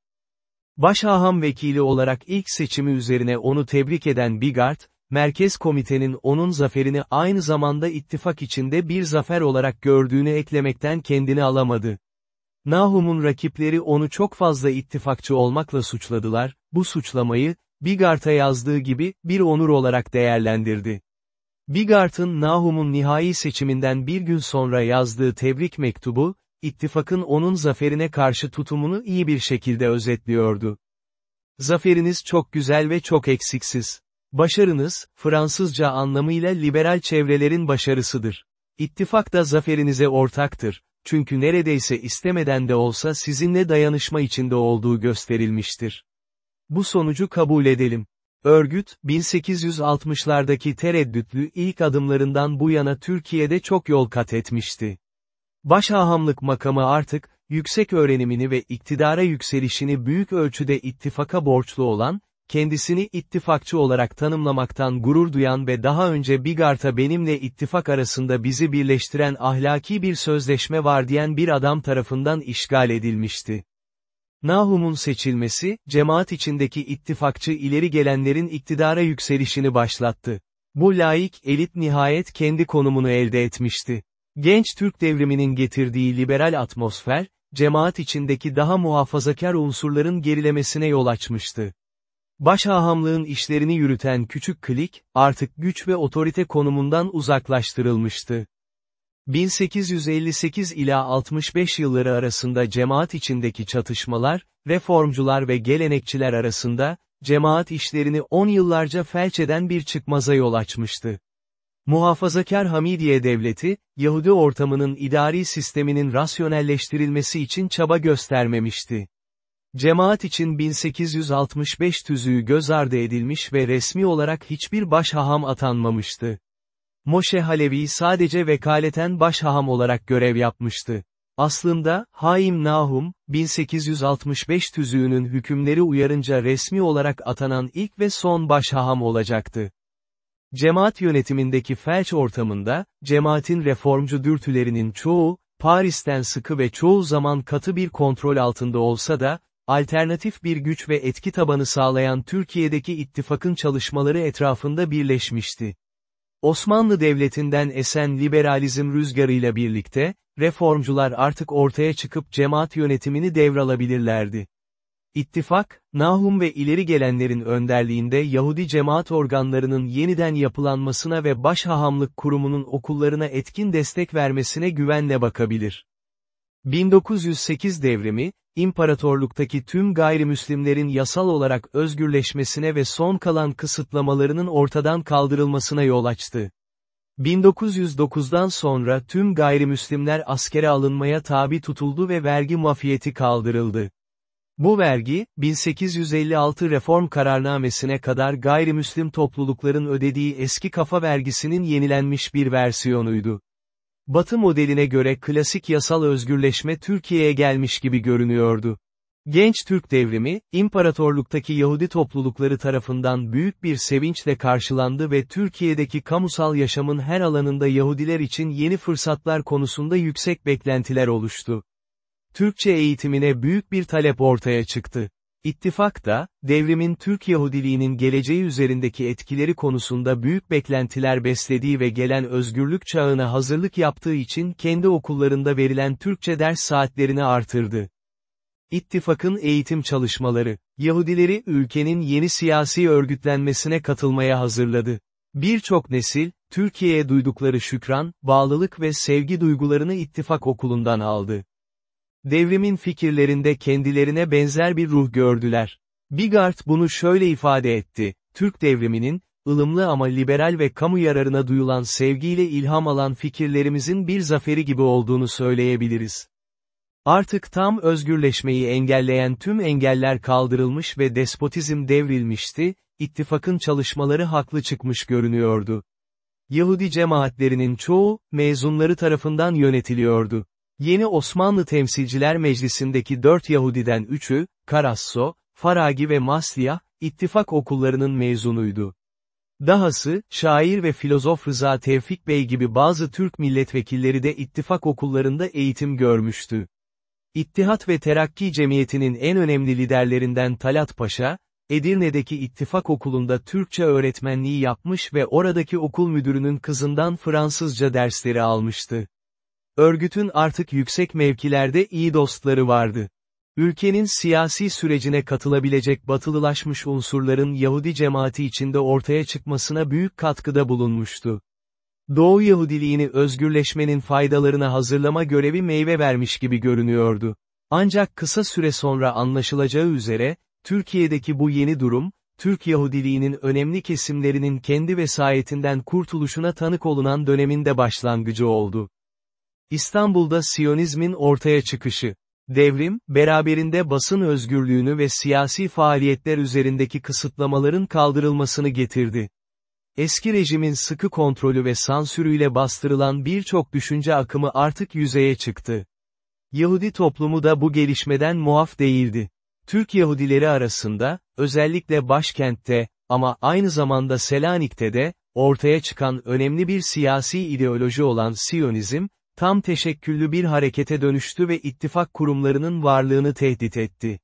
Başhaham vekili olarak ilk seçimi üzerine onu tebrik eden Bigard, Merkez Komitenin onun zaferini aynı zamanda ittifak içinde bir zafer olarak gördüğünü eklemekten kendini alamadı. Nahum'un rakipleri onu çok fazla ittifakçı olmakla suçladılar, bu suçlamayı, Bigard'a yazdığı gibi, bir onur olarak değerlendirdi. Bigart'ın Nahum'un nihai seçiminden bir gün sonra yazdığı tebrik mektubu, ittifakın onun zaferine karşı tutumunu iyi bir şekilde özetliyordu. Zaferiniz çok güzel ve çok eksiksiz. Başarınız, Fransızca anlamıyla liberal çevrelerin başarısıdır. İttifak da zaferinize ortaktır, çünkü neredeyse istemeden de olsa sizinle dayanışma içinde olduğu gösterilmiştir. Bu sonucu kabul edelim. Örgüt, 1860'lardaki tereddütlü ilk adımlarından bu yana Türkiye'de çok yol kat etmişti. Başhahamlık makamı artık, yüksek öğrenimini ve iktidara yükselişini büyük ölçüde ittifaka borçlu olan, kendisini ittifakçı olarak tanımlamaktan gurur duyan ve daha önce Bigart'a benimle ittifak arasında bizi birleştiren ahlaki bir sözleşme var diyen bir adam tarafından işgal edilmişti. Nahum'un seçilmesi, cemaat içindeki ittifakçı ileri gelenlerin iktidara yükselişini başlattı. Bu laik elit nihayet kendi konumunu elde etmişti. Genç Türk devriminin getirdiği liberal atmosfer, cemaat içindeki daha muhafazakar unsurların gerilemesine yol açmıştı. Başhahamlığın işlerini yürüten küçük klik, artık güç ve otorite konumundan uzaklaştırılmıştı. 1858 ila 65 yılları arasında cemaat içindeki çatışmalar, reformcular ve gelenekçiler arasında, cemaat işlerini 10 yıllarca felç eden bir çıkmaza yol açmıştı. Muhafazakar Hamidiye Devleti, Yahudi ortamının idari sisteminin rasyonelleştirilmesi için çaba göstermemişti. Cemaat için 1865 tüzüğü göz ardı edilmiş ve resmi olarak hiçbir başhaham atanmamıştı. Moşe Halevi sadece vekaleten başhaham olarak görev yapmıştı. Aslında, Haim Nahum, 1865 tüzüğünün hükümleri uyarınca resmi olarak atanan ilk ve son başhaham olacaktı. Cemaat yönetimindeki felç ortamında, cemaatin reformcu dürtülerinin çoğu, Paris'ten sıkı ve çoğu zaman katı bir kontrol altında olsa da, alternatif bir güç ve etki tabanı sağlayan Türkiye'deki ittifakın çalışmaları etrafında birleşmişti. Osmanlı Devleti'nden esen liberalizm rüzgarıyla birlikte, reformcular artık ortaya çıkıp cemaat yönetimini devralabilirlerdi. İttifak, Nahum ve ileri gelenlerin önderliğinde Yahudi cemaat organlarının yeniden yapılanmasına ve başhahamlık kurumunun okullarına etkin destek vermesine güvenle bakabilir. 1908 devrimi, imparatorluktaki tüm gayrimüslimlerin yasal olarak özgürleşmesine ve son kalan kısıtlamalarının ortadan kaldırılmasına yol açtı. 1909'dan sonra tüm gayrimüslimler askere alınmaya tabi tutuldu ve vergi mafiyeti kaldırıldı. Bu vergi, 1856 reform kararnamesine kadar gayrimüslim toplulukların ödediği eski kafa vergisinin yenilenmiş bir versiyonuydu. Batı modeline göre klasik yasal özgürleşme Türkiye'ye gelmiş gibi görünüyordu. Genç Türk devrimi, imparatorluktaki Yahudi toplulukları tarafından büyük bir sevinçle karşılandı ve Türkiye'deki kamusal yaşamın her alanında Yahudiler için yeni fırsatlar konusunda yüksek beklentiler oluştu. Türkçe eğitimine büyük bir talep ortaya çıktı. İttifak da, devrimin Türk Yahudiliğinin geleceği üzerindeki etkileri konusunda büyük beklentiler beslediği ve gelen özgürlük çağına hazırlık yaptığı için kendi okullarında verilen Türkçe ders saatlerini artırdı. İttifakın eğitim çalışmaları, Yahudileri ülkenin yeni siyasi örgütlenmesine katılmaya hazırladı. Birçok nesil, Türkiye'ye duydukları şükran, bağlılık ve sevgi duygularını ittifak okulundan aldı. Devrimin fikirlerinde kendilerine benzer bir ruh gördüler. Bigard bunu şöyle ifade etti, Türk devriminin, ılımlı ama liberal ve kamu yararına duyulan sevgiyle ilham alan fikirlerimizin bir zaferi gibi olduğunu söyleyebiliriz. Artık tam özgürleşmeyi engelleyen tüm engeller kaldırılmış ve despotizm devrilmişti, ittifakın çalışmaları haklı çıkmış görünüyordu. Yahudi cemaatlerinin çoğu, mezunları tarafından yönetiliyordu. Yeni Osmanlı Temsilciler Meclisi'ndeki dört Yahudiden üçü, Karasso, Faragi ve Masliya, ittifak okullarının mezunuydu. Dahası, şair ve filozof Rıza Tevfik Bey gibi bazı Türk milletvekilleri de ittifak okullarında eğitim görmüştü. İttihat ve Terakki Cemiyeti'nin en önemli liderlerinden Talat Paşa, Edirne'deki ittifak okulunda Türkçe öğretmenliği yapmış ve oradaki okul müdürünün kızından Fransızca dersleri almıştı. Örgütün artık yüksek mevkilerde iyi dostları vardı. Ülkenin siyasi sürecine katılabilecek batılılaşmış unsurların Yahudi cemaati içinde ortaya çıkmasına büyük katkıda bulunmuştu. Doğu Yahudiliğini özgürleşmenin faydalarına hazırlama görevi meyve vermiş gibi görünüyordu. Ancak kısa süre sonra anlaşılacağı üzere, Türkiye'deki bu yeni durum, Türk Yahudiliğinin önemli kesimlerinin kendi vesayetinden kurtuluşuna tanık olunan döneminde başlangıcı oldu. İstanbul'da Siyonizmin ortaya çıkışı. Devrim, beraberinde basın özgürlüğünü ve siyasi faaliyetler üzerindeki kısıtlamaların kaldırılmasını getirdi. Eski rejimin sıkı kontrolü ve sansürüyle bastırılan birçok düşünce akımı artık yüzeye çıktı. Yahudi toplumu da bu gelişmeden muaf değildi. Türk Yahudileri arasında, özellikle başkentte, ama aynı zamanda Selanik'te de, ortaya çıkan önemli bir siyasi ideoloji olan Siyonizm, tam teşekküllü bir harekete dönüştü ve ittifak kurumlarının varlığını tehdit etti.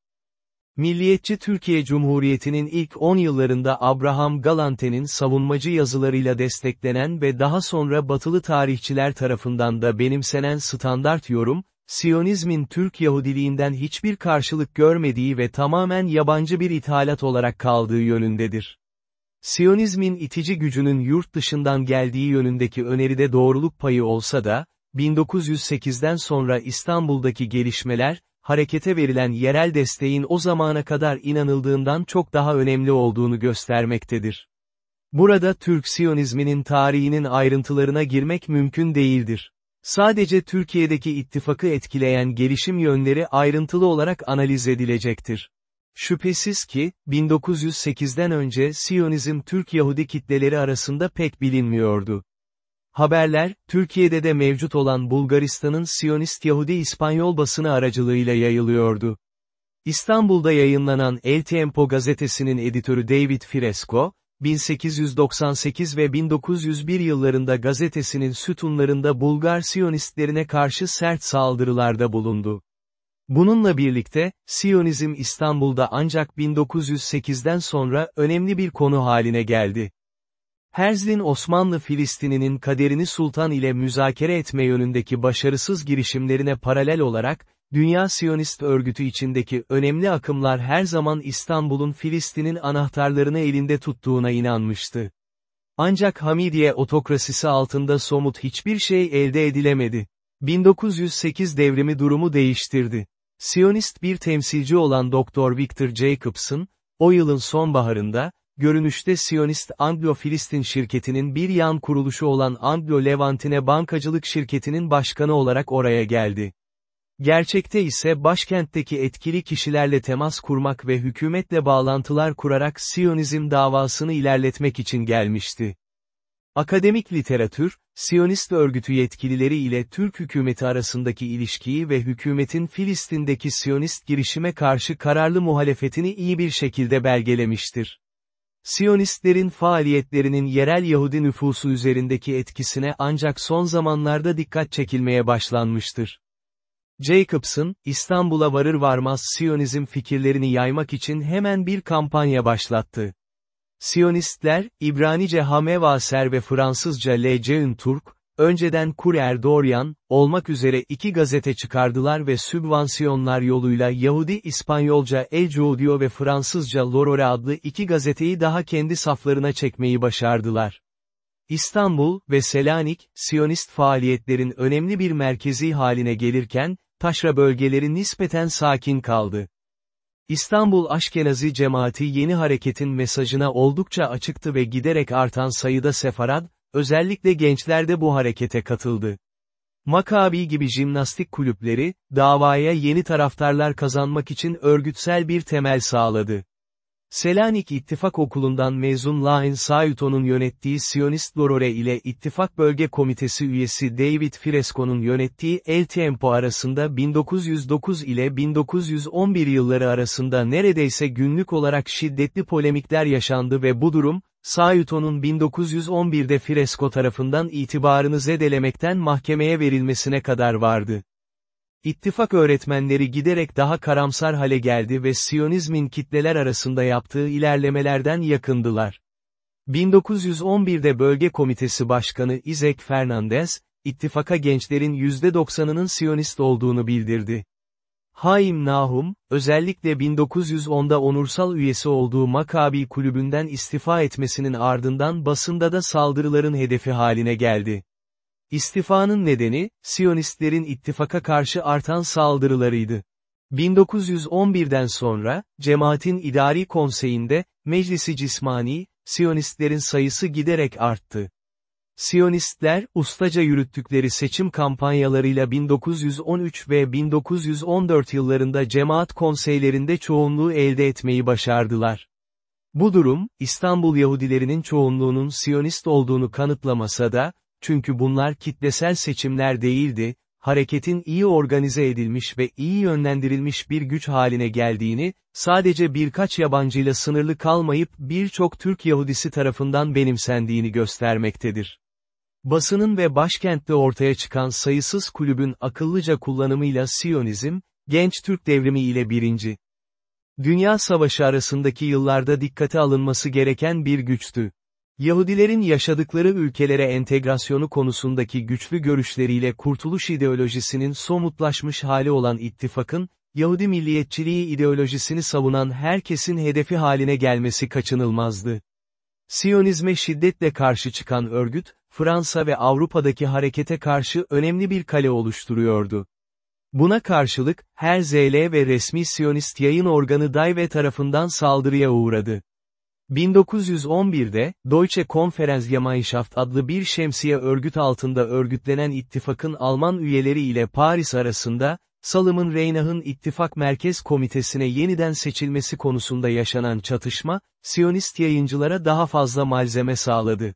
Milliyetçi Türkiye Cumhuriyeti'nin ilk 10 yıllarında Abraham Galante'nin savunmacı yazılarıyla desteklenen ve daha sonra batılı tarihçiler tarafından da benimsenen standart yorum, Siyonizmin Türk Yahudiliğinden hiçbir karşılık görmediği ve tamamen yabancı bir ithalat olarak kaldığı yönündedir. Siyonizmin itici gücünün yurt dışından geldiği yönündeki öneride doğruluk payı olsa da, 1908'den sonra İstanbul'daki gelişmeler, harekete verilen yerel desteğin o zamana kadar inanıldığından çok daha önemli olduğunu göstermektedir. Burada Türk Siyonizminin tarihinin ayrıntılarına girmek mümkün değildir. Sadece Türkiye'deki ittifakı etkileyen gelişim yönleri ayrıntılı olarak analiz edilecektir. Şüphesiz ki, 1908'den önce Siyonizm Türk Yahudi kitleleri arasında pek bilinmiyordu. Haberler, Türkiye'de de mevcut olan Bulgaristan'ın Siyonist Yahudi İspanyol basını aracılığıyla yayılıyordu. İstanbul'da yayınlanan El Tiempo gazetesinin editörü David Fresco, 1898 ve 1901 yıllarında gazetesinin sütunlarında Bulgar Siyonistlerine karşı sert saldırılarda bulundu. Bununla birlikte, Siyonizm İstanbul'da ancak 1908'den sonra önemli bir konu haline geldi. Herzlin Osmanlı Filistin'inin kaderini sultan ile müzakere etme yönündeki başarısız girişimlerine paralel olarak, Dünya Siyonist örgütü içindeki önemli akımlar her zaman İstanbul'un Filistin'in anahtarlarını elinde tuttuğuna inanmıştı. Ancak Hamidiye otokrasisi altında somut hiçbir şey elde edilemedi. 1908 devrimi durumu değiştirdi. Siyonist bir temsilci olan Dr. Victor Jacobson, o yılın sonbaharında, görünüşte Siyonist Anglo-Filistin şirketinin bir yan kuruluşu olan Anglo-Levantine Bankacılık Şirketi'nin başkanı olarak oraya geldi. Gerçekte ise başkentteki etkili kişilerle temas kurmak ve hükümetle bağlantılar kurarak Siyonizm davasını ilerletmek için gelmişti. Akademik literatür, Siyonist örgütü yetkilileri ile Türk hükümeti arasındaki ilişkiyi ve hükümetin Filistin'deki Siyonist girişime karşı kararlı muhalefetini iyi bir şekilde belgelemiştir. Siyonistlerin faaliyetlerinin yerel Yahudi nüfusu üzerindeki etkisine ancak son zamanlarda dikkat çekilmeye başlanmıştır. Jacobson, İstanbul'a varır varmaz Siyonizm fikirlerini yaymak için hemen bir kampanya başlattı. Siyonistler, İbranice Hamevaser ve Fransızca Le Jeune Turk, önceden Courrier Dorian, olmak üzere iki gazete çıkardılar ve sübvansiyonlar yoluyla Yahudi İspanyolca El Judio ve Fransızca L'Aurore adlı iki gazeteyi daha kendi saflarına çekmeyi başardılar. İstanbul ve Selanik, Siyonist faaliyetlerin önemli bir merkezi haline gelirken, taşra bölgeleri nispeten sakin kaldı. İstanbul Aşkenazi cemaati yeni hareketin mesajına oldukça açıktı ve giderek artan sayıda sefarad, özellikle gençler de bu harekete katıldı. Makabi gibi jimnastik kulüpleri, davaya yeni taraftarlar kazanmak için örgütsel bir temel sağladı. Selanik İttifak Okulu'ndan mezun Lain Sayuto'nun yönettiği Siyonist Lorore ile İttifak Bölge Komitesi üyesi David Fresco'nun yönettiği El Tiempo arasında 1909 ile 1911 yılları arasında neredeyse günlük olarak şiddetli polemikler yaşandı ve bu durum, Sayuto'nun 1911'de Fresco tarafından itibarını zedelemekten mahkemeye verilmesine kadar vardı. İttifak öğretmenleri giderek daha karamsar hale geldi ve Siyonizmin kitleler arasında yaptığı ilerlemelerden yakındılar. 1911'de Bölge Komitesi Başkanı Isaac Fernandez, ittifaka gençlerin %90'ının Siyonist olduğunu bildirdi. Haim Nahum, özellikle 1910'da onursal üyesi olduğu Makabi kulübünden istifa etmesinin ardından basında da saldırıların hedefi haline geldi. İstifanın nedeni, Siyonistlerin ittifaka karşı artan saldırılarıydı. 1911'den sonra, cemaatin idari konseyinde, meclisi cismani, Siyonistlerin sayısı giderek arttı. Siyonistler, ustaca yürüttükleri seçim kampanyalarıyla 1913 ve 1914 yıllarında cemaat konseylerinde çoğunluğu elde etmeyi başardılar. Bu durum, İstanbul Yahudilerinin çoğunluğunun Siyonist olduğunu kanıtlamasa da, çünkü bunlar kitlesel seçimler değildi, hareketin iyi organize edilmiş ve iyi yönlendirilmiş bir güç haline geldiğini, sadece birkaç yabancıyla sınırlı kalmayıp birçok Türk Yahudisi tarafından benimsendiğini göstermektedir. Basının ve başkentte ortaya çıkan sayısız kulübün akıllıca kullanımıyla Siyonizm, genç Türk devrimi ile birinci. Dünya Savaşı arasındaki yıllarda dikkate alınması gereken bir güçtü. Yahudilerin yaşadıkları ülkelere entegrasyonu konusundaki güçlü görüşleriyle kurtuluş ideolojisinin somutlaşmış hali olan ittifakın, Yahudi milliyetçiliği ideolojisini savunan herkesin hedefi haline gelmesi kaçınılmazdı. Siyonizme şiddetle karşı çıkan örgüt, Fransa ve Avrupa'daki harekete karşı önemli bir kale oluşturuyordu. Buna karşılık, her ZL ve resmi Siyonist yayın organı Daive tarafından saldırıya uğradı. 1911'de, Deutsche Konferenzgemeinschaft adlı bir şemsiye örgüt altında örgütlenen ittifakın Alman üyeleri ile Paris arasında, Salım'ın Reynah'ın ittifak merkez komitesine yeniden seçilmesi konusunda yaşanan çatışma, Siyonist yayıncılara daha fazla malzeme sağladı.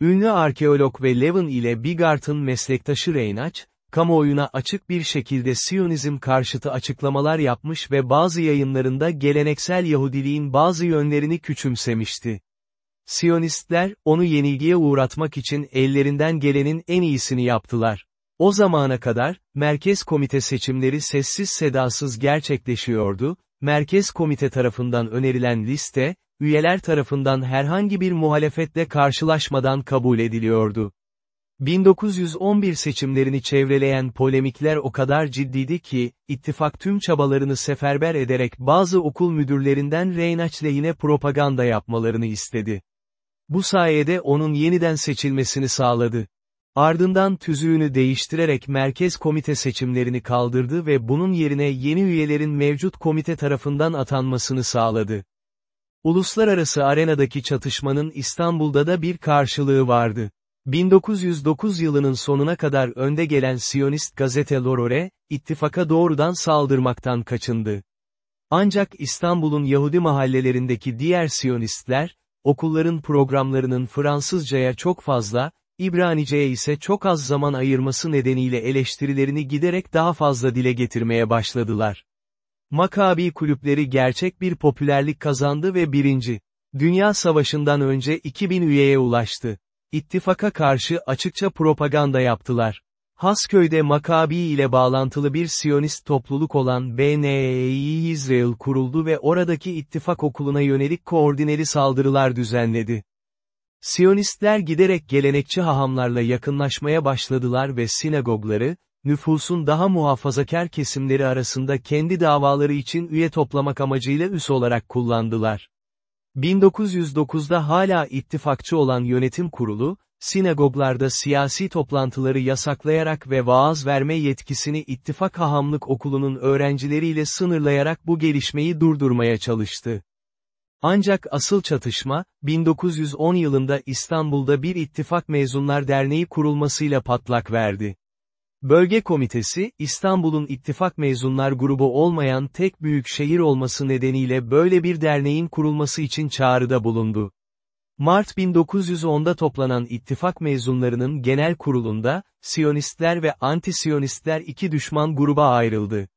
Ünlü arkeolog ve Levin ile Bigart'ın meslektaşı Reynach, kamuoyuna açık bir şekilde Siyonizm karşıtı açıklamalar yapmış ve bazı yayınlarında geleneksel Yahudiliğin bazı yönlerini küçümsemişti. Siyonistler, onu yenilgiye uğratmak için ellerinden gelenin en iyisini yaptılar. O zamana kadar, Merkez Komite seçimleri sessiz sedasız gerçekleşiyordu, Merkez Komite tarafından önerilen liste, üyeler tarafından herhangi bir muhalefetle karşılaşmadan kabul ediliyordu. 1911 seçimlerini çevreleyen polemikler o kadar ciddiydi ki, ittifak tüm çabalarını seferber ederek bazı okul müdürlerinden Reynaç lehine propaganda yapmalarını istedi. Bu sayede onun yeniden seçilmesini sağladı. Ardından tüzüğünü değiştirerek merkez komite seçimlerini kaldırdı ve bunun yerine yeni üyelerin mevcut komite tarafından atanmasını sağladı. Uluslararası arenadaki çatışmanın İstanbul'da da bir karşılığı vardı. 1909 yılının sonuna kadar önde gelen Siyonist gazete Lorore, ittifaka doğrudan saldırmaktan kaçındı. Ancak İstanbul'un Yahudi mahallelerindeki diğer Siyonistler, okulların programlarının Fransızcaya çok fazla, İbranice'ye ise çok az zaman ayırması nedeniyle eleştirilerini giderek daha fazla dile getirmeye başladılar. Makabi kulüpleri gerçek bir popülerlik kazandı ve birinci, Dünya Savaşı'ndan önce 2000 üyeye ulaştı. İttifaka karşı açıkça propaganda yaptılar. Hasköy'de Makabi ile bağlantılı bir Siyonist topluluk olan BNEI Israel kuruldu ve oradaki ittifak okuluna yönelik koordineli saldırılar düzenledi. Siyonistler giderek gelenekçi hahamlarla yakınlaşmaya başladılar ve sinagogları, nüfusun daha muhafazakar kesimleri arasında kendi davaları için üye toplamak amacıyla üs olarak kullandılar. 1909'da hala ittifakçı olan yönetim kurulu, sinagoglarda siyasi toplantıları yasaklayarak ve vaaz verme yetkisini ittifak hahamlık okulunun öğrencileriyle sınırlayarak bu gelişmeyi durdurmaya çalıştı. Ancak asıl çatışma, 1910 yılında İstanbul'da bir ittifak mezunlar derneği kurulmasıyla patlak verdi. Bölge komitesi, İstanbul'un ittifak mezunlar grubu olmayan tek büyük şehir olması nedeniyle böyle bir derneğin kurulması için çağrıda bulundu. Mart 1910'da toplanan ittifak mezunlarının genel kurulunda, Siyonistler ve anti-Siyonistler iki düşman gruba ayrıldı.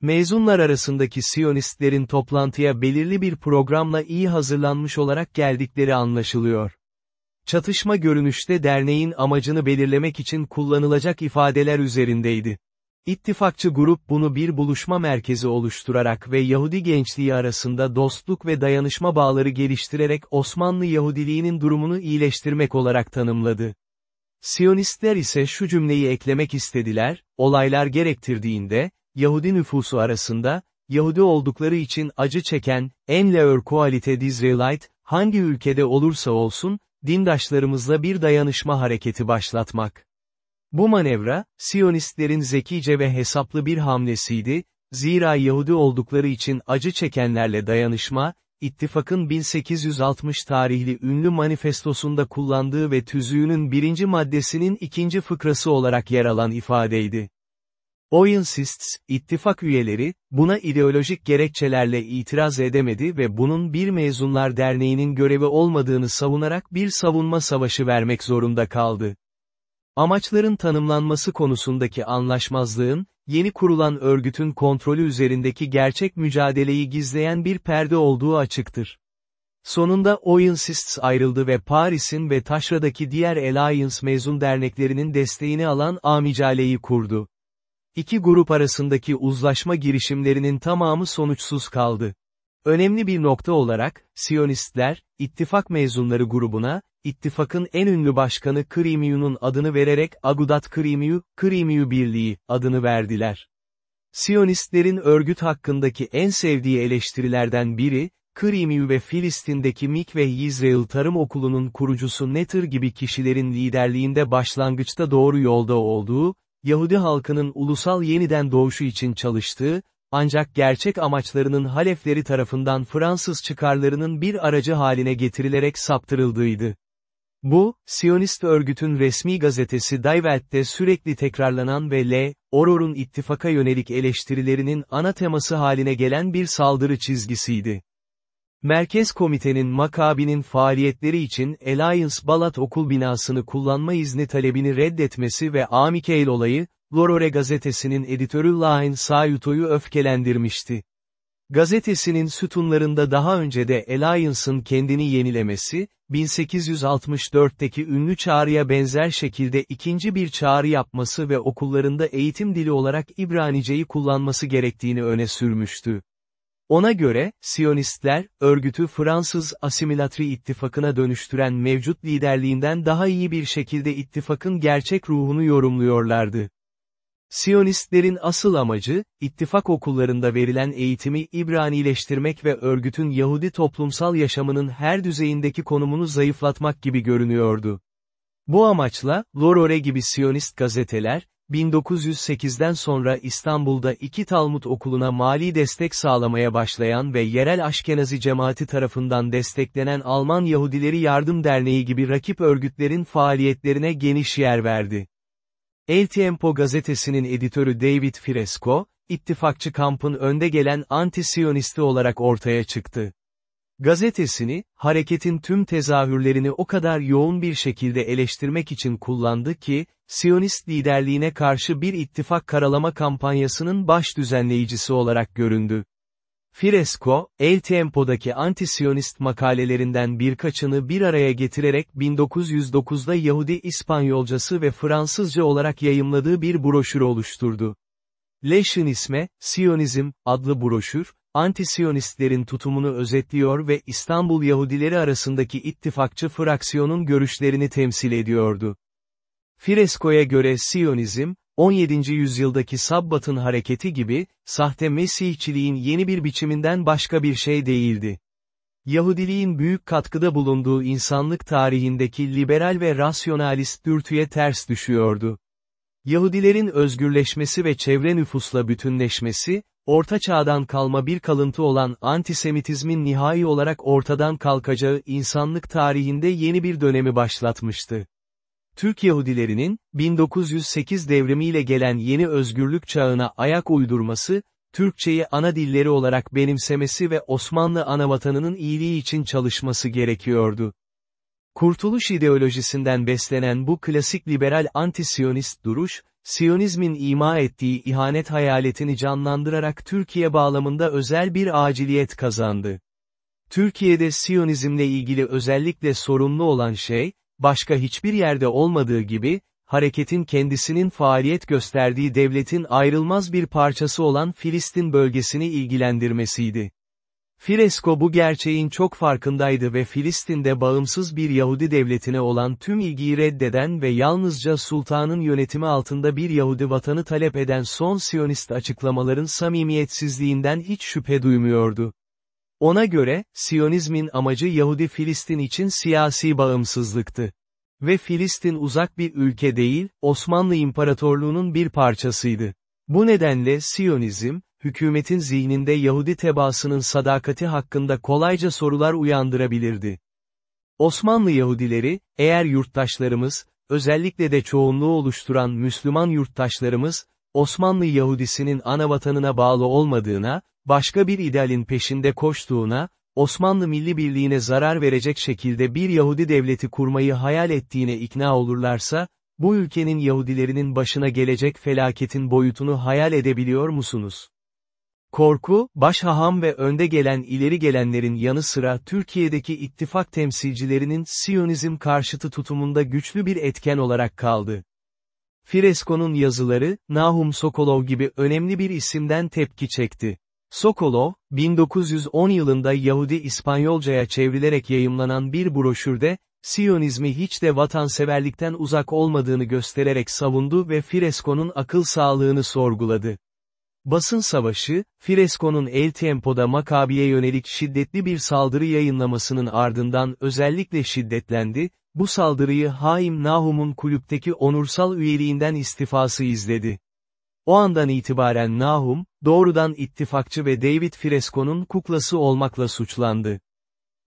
Mezunlar arasındaki Siyonistlerin toplantıya belirli bir programla iyi hazırlanmış olarak geldikleri anlaşılıyor. Çatışma görünüşte derneğin amacını belirlemek için kullanılacak ifadeler üzerindeydi. İttifakçı grup bunu bir buluşma merkezi oluşturarak ve Yahudi gençliği arasında dostluk ve dayanışma bağları geliştirerek Osmanlı Yahudiliğinin durumunu iyileştirmek olarak tanımladı. Siyonistler ise şu cümleyi eklemek istediler, olaylar gerektirdiğinde, Yahudi nüfusu arasında, Yahudi oldukları için acı çeken, en leur qualité d'Israelite, hangi ülkede olursa olsun, dindaşlarımızla bir dayanışma hareketi başlatmak. Bu manevra, Siyonistlerin zekice ve hesaplı bir hamlesiydi, zira Yahudi oldukları için acı çekenlerle dayanışma, İttifakın 1860 tarihli ünlü manifestosunda kullandığı ve tüzüğünün birinci maddesinin ikinci fıkrası olarak yer alan ifadeydi. Oyensists, ittifak üyeleri, buna ideolojik gerekçelerle itiraz edemedi ve bunun bir mezunlar derneğinin görevi olmadığını savunarak bir savunma savaşı vermek zorunda kaldı. Amaçların tanımlanması konusundaki anlaşmazlığın, yeni kurulan örgütün kontrolü üzerindeki gerçek mücadeleyi gizleyen bir perde olduğu açıktır. Sonunda Oyensists ayrıldı ve Paris'in ve Taşra'daki diğer Alliance mezun derneklerinin desteğini alan Amicale'yi kurdu. İki grup arasındaki uzlaşma girişimlerinin tamamı sonuçsuz kaldı. Önemli bir nokta olarak, Siyonistler, ittifak mezunları grubuna, ittifakın en ünlü başkanı Krimiyu'nun adını vererek Agudat Krimiyu, Krimiyu Birliği, adını verdiler. Siyonistlerin örgüt hakkındaki en sevdiği eleştirilerden biri, Krimiyu ve Filistin'deki Mikveh İsrail Tarım Okulu'nun kurucusu Netter gibi kişilerin liderliğinde başlangıçta doğru yolda olduğu, Yahudi halkının ulusal yeniden doğuşu için çalıştığı, ancak gerçek amaçlarının Halefleri tarafından Fransız çıkarlarının bir aracı haline getirilerek saptırıldığıydı. Bu, Siyonist örgütün resmi gazetesi Die sürekli tekrarlanan ve L. Auror'un ittifaka yönelik eleştirilerinin ana teması haline gelen bir saldırı çizgisiydi. Merkez Komitenin Makabi'nin faaliyetleri için Alliance Balat okul binasını kullanma izni talebini reddetmesi ve Amikeil olayı, Lorore gazetesinin editörü Lain Sayuto'yu öfkelendirmişti. Gazetesinin sütunlarında daha önce de Alliance'ın kendini yenilemesi, 1864'teki ünlü çağrıya benzer şekilde ikinci bir çağrı yapması ve okullarında eğitim dili olarak İbranice'yi kullanması gerektiğini öne sürmüştü. Ona göre, Siyonistler, örgütü Fransız asimilatri ittifakına dönüştüren mevcut liderliğinden daha iyi bir şekilde ittifakın gerçek ruhunu yorumluyorlardı. Siyonistlerin asıl amacı, ittifak okullarında verilen eğitimi İbranileştirmek ve örgütün Yahudi toplumsal yaşamının her düzeyindeki konumunu zayıflatmak gibi görünüyordu. Bu amaçla, Lorore gibi Siyonist gazeteler, 1908'den sonra İstanbul'da iki Talmud okuluna mali destek sağlamaya başlayan ve yerel Aşkenazi cemaati tarafından desteklenen Alman Yahudileri Yardım Derneği gibi rakip örgütlerin faaliyetlerine geniş yer verdi. El Tiempo gazetesinin editörü David Fresco, ittifakçı kampın önde gelen anti-Siyonisti olarak ortaya çıktı. Gazetesini, hareketin tüm tezahürlerini o kadar yoğun bir şekilde eleştirmek için kullandı ki, Siyonist liderliğine karşı bir ittifak karalama kampanyasının baş düzenleyicisi olarak göründü. Firesco, El Tempo'daki anti-Siyonist makalelerinden birkaçını bir araya getirerek 1909'da Yahudi İspanyolcası ve Fransızca olarak yayımladığı bir broşür oluşturdu. Leşinisme, Siyonizm, adlı broşür, anti-Siyonistlerin tutumunu özetliyor ve İstanbul Yahudileri arasındaki ittifakçı fraksiyonun görüşlerini temsil ediyordu. Firesco'ya göre Siyonizm, 17. yüzyıldaki Sabbat'ın hareketi gibi, sahte Mesihçiliğin yeni bir biçiminden başka bir şey değildi. Yahudiliğin büyük katkıda bulunduğu insanlık tarihindeki liberal ve rasyonalist dürtüye ters düşüyordu. Yahudilerin özgürleşmesi ve çevre nüfusla bütünleşmesi, Orta Çağ'dan kalma bir kalıntı olan antisemitizmin nihai olarak ortadan kalkacağı insanlık tarihinde yeni bir dönemi başlatmıştı. Türk Yahudilerinin, 1908 devrimiyle gelen yeni özgürlük çağına ayak uydurması, Türkçeyi ana dilleri olarak benimsemesi ve Osmanlı anavatanının iyiliği için çalışması gerekiyordu. Kurtuluş ideolojisinden beslenen bu klasik liberal anti-Siyonist duruş, Siyonizmin ima ettiği ihanet hayaletini canlandırarak Türkiye bağlamında özel bir aciliyet kazandı. Türkiye'de Siyonizmle ilgili özellikle sorunlu olan şey, başka hiçbir yerde olmadığı gibi, hareketin kendisinin faaliyet gösterdiği devletin ayrılmaz bir parçası olan Filistin bölgesini ilgilendirmesiydi. Firesco bu gerçeğin çok farkındaydı ve Filistin'de bağımsız bir Yahudi devletine olan tüm ilgiyi reddeden ve yalnızca sultanın yönetimi altında bir Yahudi vatanı talep eden son Siyonist açıklamaların samimiyetsizliğinden hiç şüphe duymuyordu. Ona göre, Siyonizmin amacı Yahudi Filistin için siyasi bağımsızlıktı. Ve Filistin uzak bir ülke değil, Osmanlı İmparatorluğu'nun bir parçasıydı. Bu nedenle Siyonizm, hükümetin zihninde Yahudi tebaasının sadakati hakkında kolayca sorular uyandırabilirdi. Osmanlı Yahudileri, eğer yurttaşlarımız, özellikle de çoğunluğu oluşturan Müslüman yurttaşlarımız, Osmanlı Yahudisinin ana vatanına bağlı olmadığına, başka bir idealin peşinde koştuğuna, Osmanlı milli birliğine zarar verecek şekilde bir Yahudi devleti kurmayı hayal ettiğine ikna olurlarsa, bu ülkenin Yahudilerinin başına gelecek felaketin boyutunu hayal edebiliyor musunuz? Korku, başhaham ve önde gelen ileri gelenlerin yanı sıra Türkiye'deki ittifak temsilcilerinin Siyonizm karşıtı tutumunda güçlü bir etken olarak kaldı. Firesco'nun yazıları, Nahum Sokolov gibi önemli bir isimden tepki çekti. Sokolov, 1910 yılında Yahudi İspanyolcaya çevrilerek yayımlanan bir broşürde, Siyonizmi hiç de vatanseverlikten uzak olmadığını göstererek savundu ve Firesco'nun akıl sağlığını sorguladı. Basın savaşı, Firesco'nun El Tempo'da Makabi'ye yönelik şiddetli bir saldırı yayınlamasının ardından özellikle şiddetlendi, bu saldırıyı Haim Nahum'un kulüpteki onursal üyeliğinden istifası izledi. O andan itibaren Nahum, doğrudan ittifakçı ve David Firesco'nun kuklası olmakla suçlandı.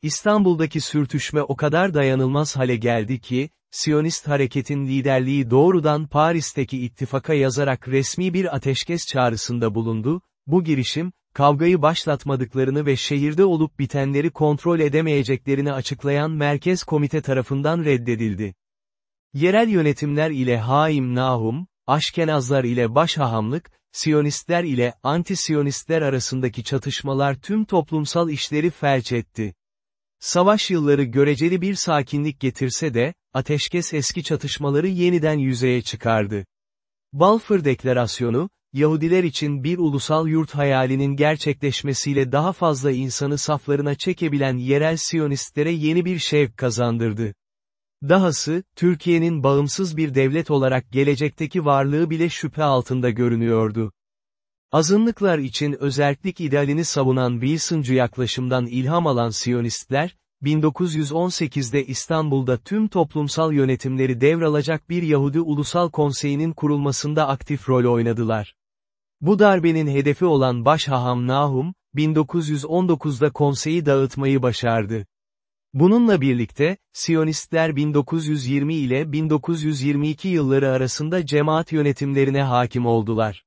İstanbul'daki sürtüşme o kadar dayanılmaz hale geldi ki, Siyonist hareketin liderliği doğrudan Paris'teki ittifaka yazarak resmi bir ateşkes çağrısında bulundu, bu girişim, kavgayı başlatmadıklarını ve şehirde olup bitenleri kontrol edemeyeceklerini açıklayan Merkez Komite tarafından reddedildi. Yerel yönetimler ile Haim Nahum, Aşkenazlar ile başhahamlık, Siyonistler ile anti-Siyonistler arasındaki çatışmalar tüm toplumsal işleri felç etti. Savaş yılları göreceli bir sakinlik getirse de, ateşkes eski çatışmaları yeniden yüzeye çıkardı. Balfour Deklarasyonu, Yahudiler için bir ulusal yurt hayalinin gerçekleşmesiyle daha fazla insanı saflarına çekebilen yerel Siyonistlere yeni bir şevk kazandırdı. Dahası, Türkiye'nin bağımsız bir devlet olarak gelecekteki varlığı bile şüphe altında görünüyordu. Azınlıklar için özellik idealini savunan Wilson'cu yaklaşımdan ilham alan Siyonistler, 1918'de İstanbul'da tüm toplumsal yönetimleri devralacak bir Yahudi Ulusal Konseyi'nin kurulmasında aktif rol oynadılar. Bu darbenin hedefi olan Başhaham Nahum, 1919'da konseyi dağıtmayı başardı. Bununla birlikte, Siyonistler 1920 ile 1922 yılları arasında cemaat yönetimlerine hakim oldular.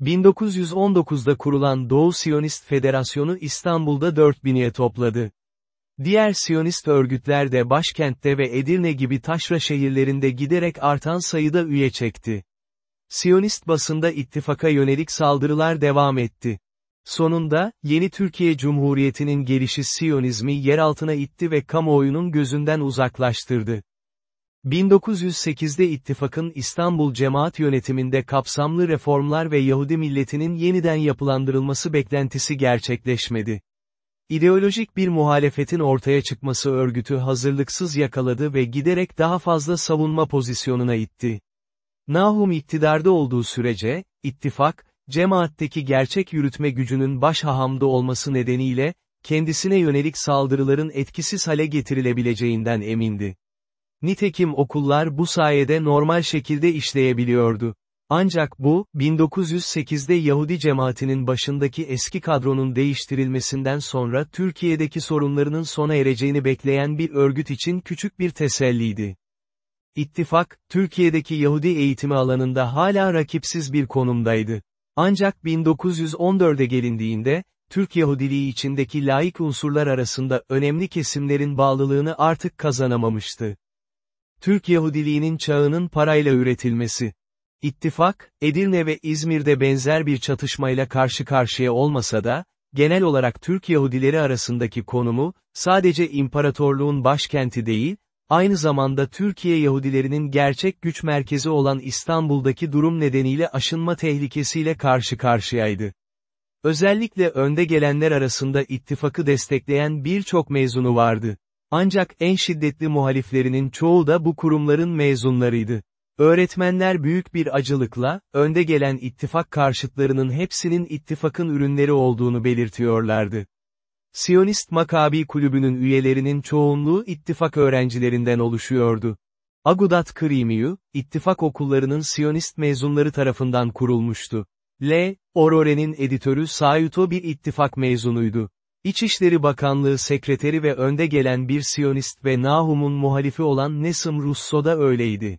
1919'da kurulan Doğu Siyonist Federasyonu İstanbul'da 4000'ye topladı. Diğer Siyonist örgütler de başkentte ve Edirne gibi taşra şehirlerinde giderek artan sayıda üye çekti. Siyonist basında ittifaka yönelik saldırılar devam etti. Sonunda, yeni Türkiye Cumhuriyeti'nin gelişi Siyonizmi yer altına itti ve kamuoyunun gözünden uzaklaştırdı. 1908'de ittifakın İstanbul cemaat yönetiminde kapsamlı reformlar ve Yahudi milletinin yeniden yapılandırılması beklentisi gerçekleşmedi. İdeolojik bir muhalefetin ortaya çıkması örgütü hazırlıksız yakaladı ve giderek daha fazla savunma pozisyonuna itti. Nahum iktidarda olduğu sürece, ittifak, cemaatteki gerçek yürütme gücünün baş hahamda olması nedeniyle, kendisine yönelik saldırıların etkisiz hale getirilebileceğinden emindi. Nitekim okullar bu sayede normal şekilde işleyebiliyordu. Ancak bu, 1908'de Yahudi cemaatinin başındaki eski kadronun değiştirilmesinden sonra Türkiye'deki sorunlarının sona ereceğini bekleyen bir örgüt için küçük bir teselliydi. İttifak, Türkiye'deki Yahudi eğitimi alanında hala rakipsiz bir konumdaydı. Ancak 1914'e gelindiğinde, Türk Yahudiliği içindeki laik unsurlar arasında önemli kesimlerin bağlılığını artık kazanamamıştı. Türk Yahudiliğinin çağının parayla üretilmesi. İttifak, Edirne ve İzmir'de benzer bir çatışmayla karşı karşıya olmasa da, genel olarak Türk Yahudileri arasındaki konumu, sadece imparatorluğun başkenti değil, aynı zamanda Türkiye Yahudilerinin gerçek güç merkezi olan İstanbul'daki durum nedeniyle aşınma tehlikesiyle karşı karşıyaydı. Özellikle önde gelenler arasında ittifakı destekleyen birçok mezunu vardı. Ancak en şiddetli muhaliflerinin çoğu da bu kurumların mezunlarıydı. Öğretmenler büyük bir acılıkla, önde gelen ittifak karşıtlarının hepsinin ittifakın ürünleri olduğunu belirtiyorlardı. Siyonist Makabi Kulübü'nün üyelerinin çoğunluğu ittifak öğrencilerinden oluşuyordu. Agudat Krimiyu, ittifak okullarının Siyonist mezunları tarafından kurulmuştu. L. Orore'nin editörü Sayuto bir ittifak mezunuydu. İçişleri Bakanlığı sekreteri ve önde gelen bir Siyonist ve Nahum'un muhalifi olan Nesim Russo da öyleydi.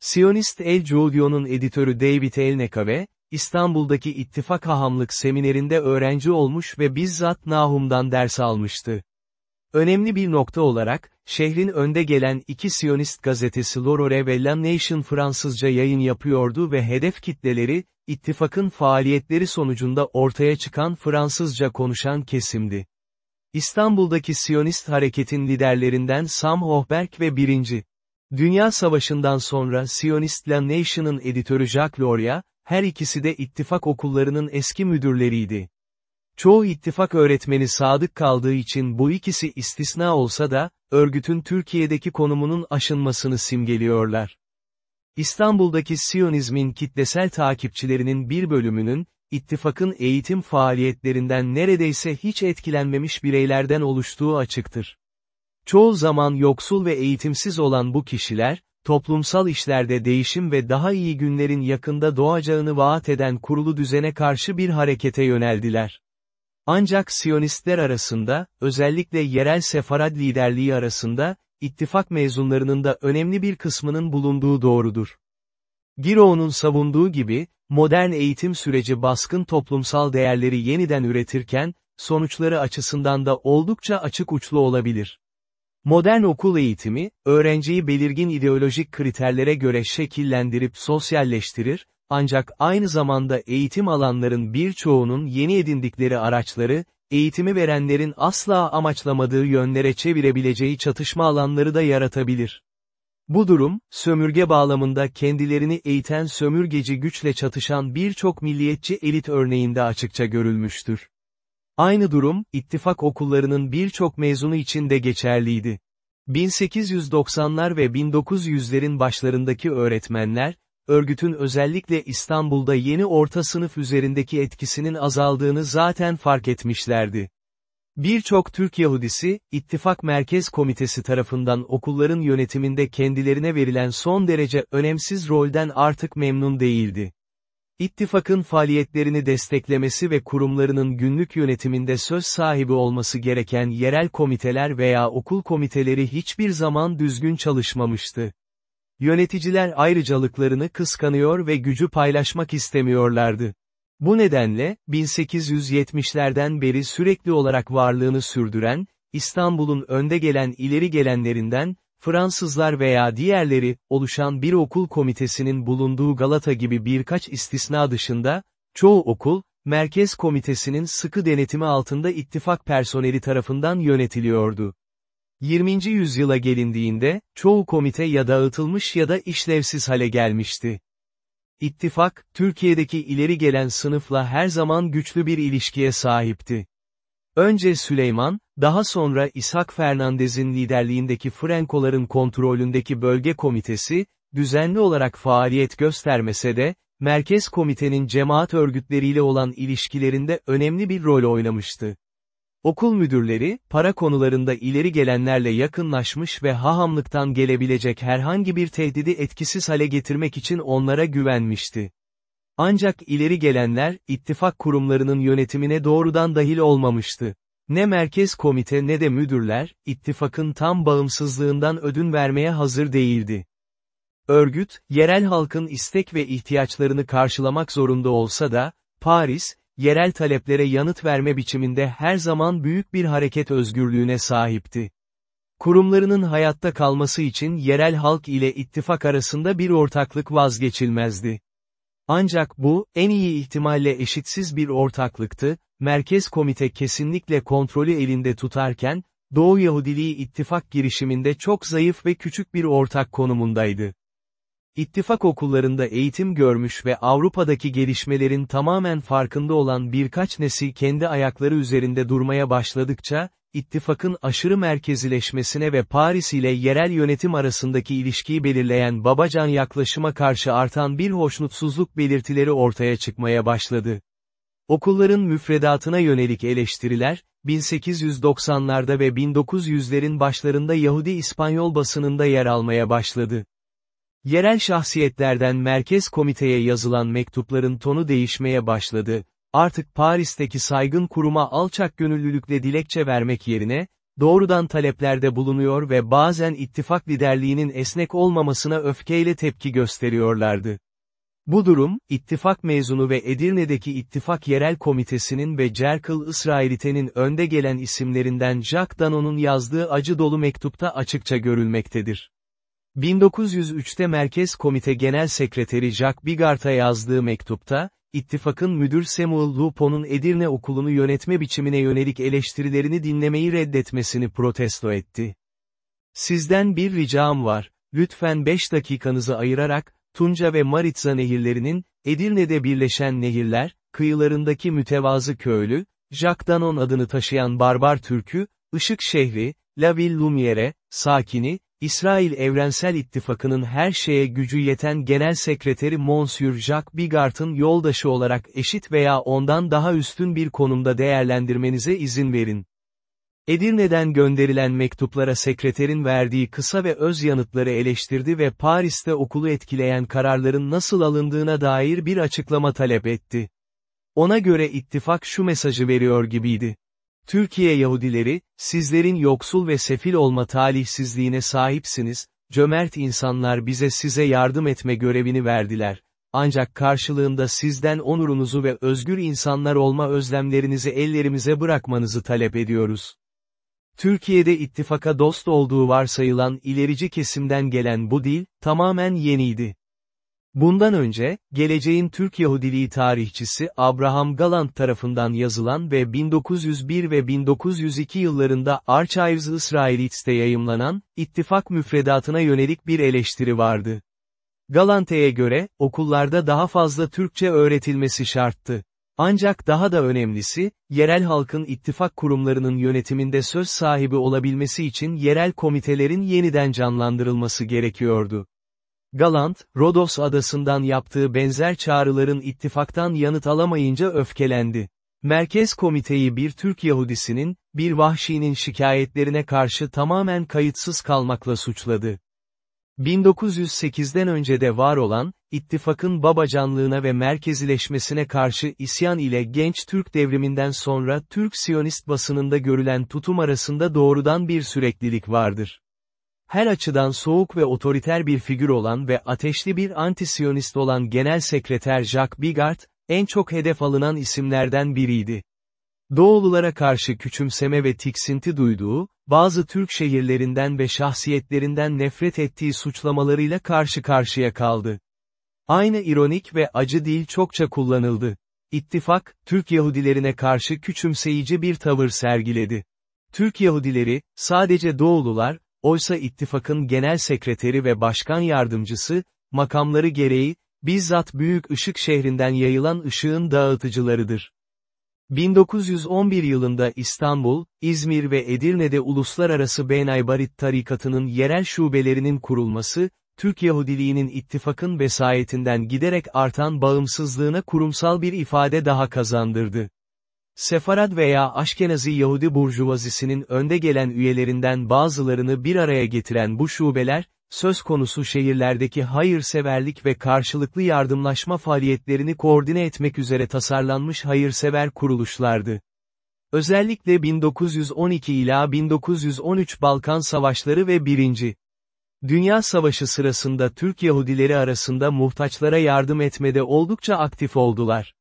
Siyonist El Giudio'nun editörü David Elnekave, İstanbul'daki ittifak hahamlık seminerinde öğrenci olmuş ve bizzat Nahum'dan ders almıştı. Önemli bir nokta olarak, şehrin önde gelen iki Siyonist gazetesi L'Aurore ve La Nation Fransızca yayın yapıyordu ve hedef kitleleri, ittifakın faaliyetleri sonucunda ortaya çıkan Fransızca konuşan kesimdi. İstanbul'daki Siyonist hareketin liderlerinden Sam Hochberg ve 1. Dünya Savaşı'ndan sonra Siyonist La Nation'ın editörü Jacques Loria, her ikisi de ittifak okullarının eski müdürleriydi. Çoğu ittifak öğretmeni sadık kaldığı için bu ikisi istisna olsa da, örgütün Türkiye'deki konumunun aşınmasını simgeliyorlar. İstanbul'daki Siyonizmin kitlesel takipçilerinin bir bölümünün, ittifakın eğitim faaliyetlerinden neredeyse hiç etkilenmemiş bireylerden oluştuğu açıktır. Çoğu zaman yoksul ve eğitimsiz olan bu kişiler, toplumsal işlerde değişim ve daha iyi günlerin yakında doğacağını vaat eden kurulu düzene karşı bir harekete yöneldiler. Ancak Siyonistler arasında, özellikle yerel sefarad liderliği arasında, ittifak mezunlarının da önemli bir kısmının bulunduğu doğrudur. Giro'nun savunduğu gibi, modern eğitim süreci baskın toplumsal değerleri yeniden üretirken, sonuçları açısından da oldukça açık uçlu olabilir. Modern okul eğitimi, öğrenciyi belirgin ideolojik kriterlere göre şekillendirip sosyalleştirir, ancak aynı zamanda eğitim alanların birçoğunun yeni edindikleri araçları, eğitimi verenlerin asla amaçlamadığı yönlere çevirebileceği çatışma alanları da yaratabilir. Bu durum, sömürge bağlamında kendilerini eğiten sömürgeci güçle çatışan birçok milliyetçi elit örneğinde açıkça görülmüştür. Aynı durum, ittifak okullarının birçok mezunu için de geçerliydi. 1890'lar ve 1900'lerin başlarındaki öğretmenler, örgütün özellikle İstanbul'da yeni orta sınıf üzerindeki etkisinin azaldığını zaten fark etmişlerdi. Birçok Türk Yahudisi, İttifak Merkez Komitesi tarafından okulların yönetiminde kendilerine verilen son derece önemsiz rolden artık memnun değildi. İttifakın faaliyetlerini desteklemesi ve kurumlarının günlük yönetiminde söz sahibi olması gereken yerel komiteler veya okul komiteleri hiçbir zaman düzgün çalışmamıştı. Yöneticiler ayrıcalıklarını kıskanıyor ve gücü paylaşmak istemiyorlardı. Bu nedenle, 1870'lerden beri sürekli olarak varlığını sürdüren, İstanbul'un önde gelen ileri gelenlerinden, Fransızlar veya diğerleri, oluşan bir okul komitesinin bulunduğu Galata gibi birkaç istisna dışında, çoğu okul, Merkez Komitesi'nin sıkı denetimi altında ittifak personeli tarafından yönetiliyordu. 20. yüzyıla gelindiğinde, çoğu komite ya dağıtılmış ya da işlevsiz hale gelmişti. İttifak, Türkiye'deki ileri gelen sınıfla her zaman güçlü bir ilişkiye sahipti. Önce Süleyman, daha sonra İshak Fernandez'in liderliğindeki Frankoların kontrolündeki bölge komitesi, düzenli olarak faaliyet göstermese de, Merkez Komitenin cemaat örgütleriyle olan ilişkilerinde önemli bir rol oynamıştı. Okul müdürleri, para konularında ileri gelenlerle yakınlaşmış ve hahamlıktan gelebilecek herhangi bir tehdidi etkisiz hale getirmek için onlara güvenmişti. Ancak ileri gelenler, ittifak kurumlarının yönetimine doğrudan dahil olmamıştı. Ne merkez komite ne de müdürler, ittifakın tam bağımsızlığından ödün vermeye hazır değildi. Örgüt, yerel halkın istek ve ihtiyaçlarını karşılamak zorunda olsa da, Paris, yerel taleplere yanıt verme biçiminde her zaman büyük bir hareket özgürlüğüne sahipti. Kurumlarının hayatta kalması için yerel halk ile ittifak arasında bir ortaklık vazgeçilmezdi. Ancak bu, en iyi ihtimalle eşitsiz bir ortaklıktı, Merkez Komite kesinlikle kontrolü elinde tutarken, Doğu Yahudiliği ittifak girişiminde çok zayıf ve küçük bir ortak konumundaydı. İttifak okullarında eğitim görmüş ve Avrupa'daki gelişmelerin tamamen farkında olan birkaç nesil kendi ayakları üzerinde durmaya başladıkça, ittifakın aşırı merkezileşmesine ve Paris ile yerel yönetim arasındaki ilişkiyi belirleyen babacan yaklaşıma karşı artan bir hoşnutsuzluk belirtileri ortaya çıkmaya başladı. Okulların müfredatına yönelik eleştiriler, 1890'larda ve 1900'lerin başlarında Yahudi İspanyol basınında yer almaya başladı. Yerel şahsiyetlerden merkez komiteye yazılan mektupların tonu değişmeye başladı, artık Paris'teki saygın kuruma alçak gönüllülükle dilekçe vermek yerine, doğrudan taleplerde bulunuyor ve bazen ittifak liderliğinin esnek olmamasına öfkeyle tepki gösteriyorlardı. Bu durum, ittifak mezunu ve Edirne'deki ittifak yerel komitesinin ve Cerkıl İsrailite'nin önde gelen isimlerinden Jacques Danon'un yazdığı acı dolu mektupta açıkça görülmektedir. 1903'te Merkez Komite Genel Sekreteri Jacques Bigart'a yazdığı mektupta, İttifakın müdür Samuel Lupo'nun Edirne okulunu yönetme biçimine yönelik eleştirilerini dinlemeyi reddetmesini protesto etti. Sizden bir ricam var, lütfen 5 dakikanızı ayırarak, Tunca ve Maritza nehirlerinin, Edirne'de birleşen nehirler, kıyılarındaki mütevazı köylü, Jacques Danon adını taşıyan barbar türkü, Işık şehri, La Ville Lumiere, sakini, İsrail Evrensel İttifakı'nın her şeye gücü yeten Genel Sekreteri Monsieur Jacques Bigart'ın yoldaşı olarak eşit veya ondan daha üstün bir konumda değerlendirmenize izin verin. Edirne'den gönderilen mektuplara sekreterin verdiği kısa ve öz yanıtları eleştirdi ve Paris'te okulu etkileyen kararların nasıl alındığına dair bir açıklama talep etti. Ona göre ittifak şu mesajı veriyor gibiydi. Türkiye Yahudileri, sizlerin yoksul ve sefil olma talihsizliğine sahipsiniz, cömert insanlar bize size yardım etme görevini verdiler. Ancak karşılığında sizden onurunuzu ve özgür insanlar olma özlemlerinizi ellerimize bırakmanızı talep ediyoruz. Türkiye'de ittifaka dost olduğu varsayılan ilerici kesimden gelen bu dil, tamamen yeniydi. Bundan önce, geleceğin Türk Yahudiliği tarihçisi Abraham Galant tarafından yazılan ve 1901 ve 1902 yıllarında Archives Israelits'te yayımlanan, ittifak müfredatına yönelik bir eleştiri vardı. Galante'ye göre, okullarda daha fazla Türkçe öğretilmesi şarttı. Ancak daha da önemlisi, yerel halkın ittifak kurumlarının yönetiminde söz sahibi olabilmesi için yerel komitelerin yeniden canlandırılması gerekiyordu. Galant, Rodos adasından yaptığı benzer çağrıların ittifaktan yanıt alamayınca öfkelendi. Merkez komiteyi bir Türk Yahudisinin, bir vahşinin şikayetlerine karşı tamamen kayıtsız kalmakla suçladı. 1908'den önce de var olan, ittifakın babacanlığına ve merkezileşmesine karşı isyan ile genç Türk devriminden sonra Türk Siyonist basınında görülen tutum arasında doğrudan bir süreklilik vardır her açıdan soğuk ve otoriter bir figür olan ve ateşli bir antisiyonist olan Genel Sekreter Jacques Bigard, en çok hedef alınan isimlerden biriydi. Doğululara karşı küçümseme ve tiksinti duyduğu, bazı Türk şehirlerinden ve şahsiyetlerinden nefret ettiği suçlamalarıyla karşı karşıya kaldı. Aynı ironik ve acı dil çokça kullanıldı. İttifak, Türk Yahudilerine karşı küçümseyici bir tavır sergiledi. Türk Yahudileri, sadece Doğulular, oysa ittifakın genel sekreteri ve başkan yardımcısı, makamları gereği, bizzat Büyük Işık şehrinden yayılan ışığın dağıtıcılarıdır. 1911 yılında İstanbul, İzmir ve Edirne'de Uluslararası Benaybarit tarikatının yerel şubelerinin kurulması, Türk Yahudiliğinin ittifakın vesayetinden giderek artan bağımsızlığına kurumsal bir ifade daha kazandırdı. Sefarad veya Aşkenazi Yahudi burjuvazisinin önde gelen üyelerinden bazılarını bir araya getiren bu şubeler, söz konusu şehirlerdeki hayırseverlik ve karşılıklı yardımlaşma faaliyetlerini koordine etmek üzere tasarlanmış hayırsever kuruluşlardı. Özellikle 1912 ila 1913 Balkan Savaşları ve 1. Dünya Savaşı sırasında Türk Yahudileri arasında muhtaçlara yardım etmede oldukça aktif oldular.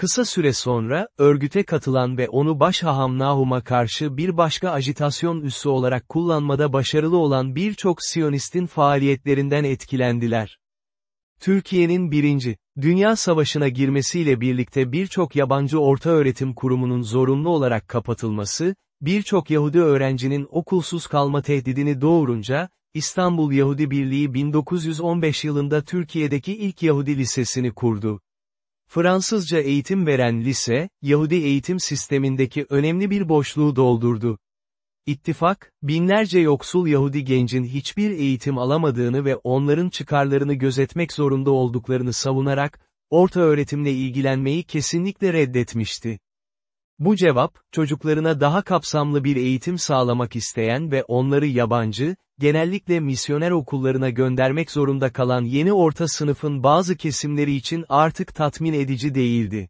Kısa süre sonra, örgüte katılan ve onu Başhaham Nahum'a karşı bir başka ajitasyon üssü olarak kullanmada başarılı olan birçok Siyonist'in faaliyetlerinden etkilendiler. Türkiye'nin birinci, Dünya Savaşı'na girmesiyle birlikte birçok yabancı ortaöğretim kurumunun zorunlu olarak kapatılması, birçok Yahudi öğrencinin okulsuz kalma tehdidini doğurunca, İstanbul Yahudi Birliği 1915 yılında Türkiye'deki ilk Yahudi Lisesi'ni kurdu. Fransızca eğitim veren lise, Yahudi eğitim sistemindeki önemli bir boşluğu doldurdu. İttifak, binlerce yoksul Yahudi gencin hiçbir eğitim alamadığını ve onların çıkarlarını gözetmek zorunda olduklarını savunarak, orta öğretimle ilgilenmeyi kesinlikle reddetmişti. Bu cevap, çocuklarına daha kapsamlı bir eğitim sağlamak isteyen ve onları yabancı, genellikle misyoner okullarına göndermek zorunda kalan yeni orta sınıfın bazı kesimleri için artık tatmin edici değildi.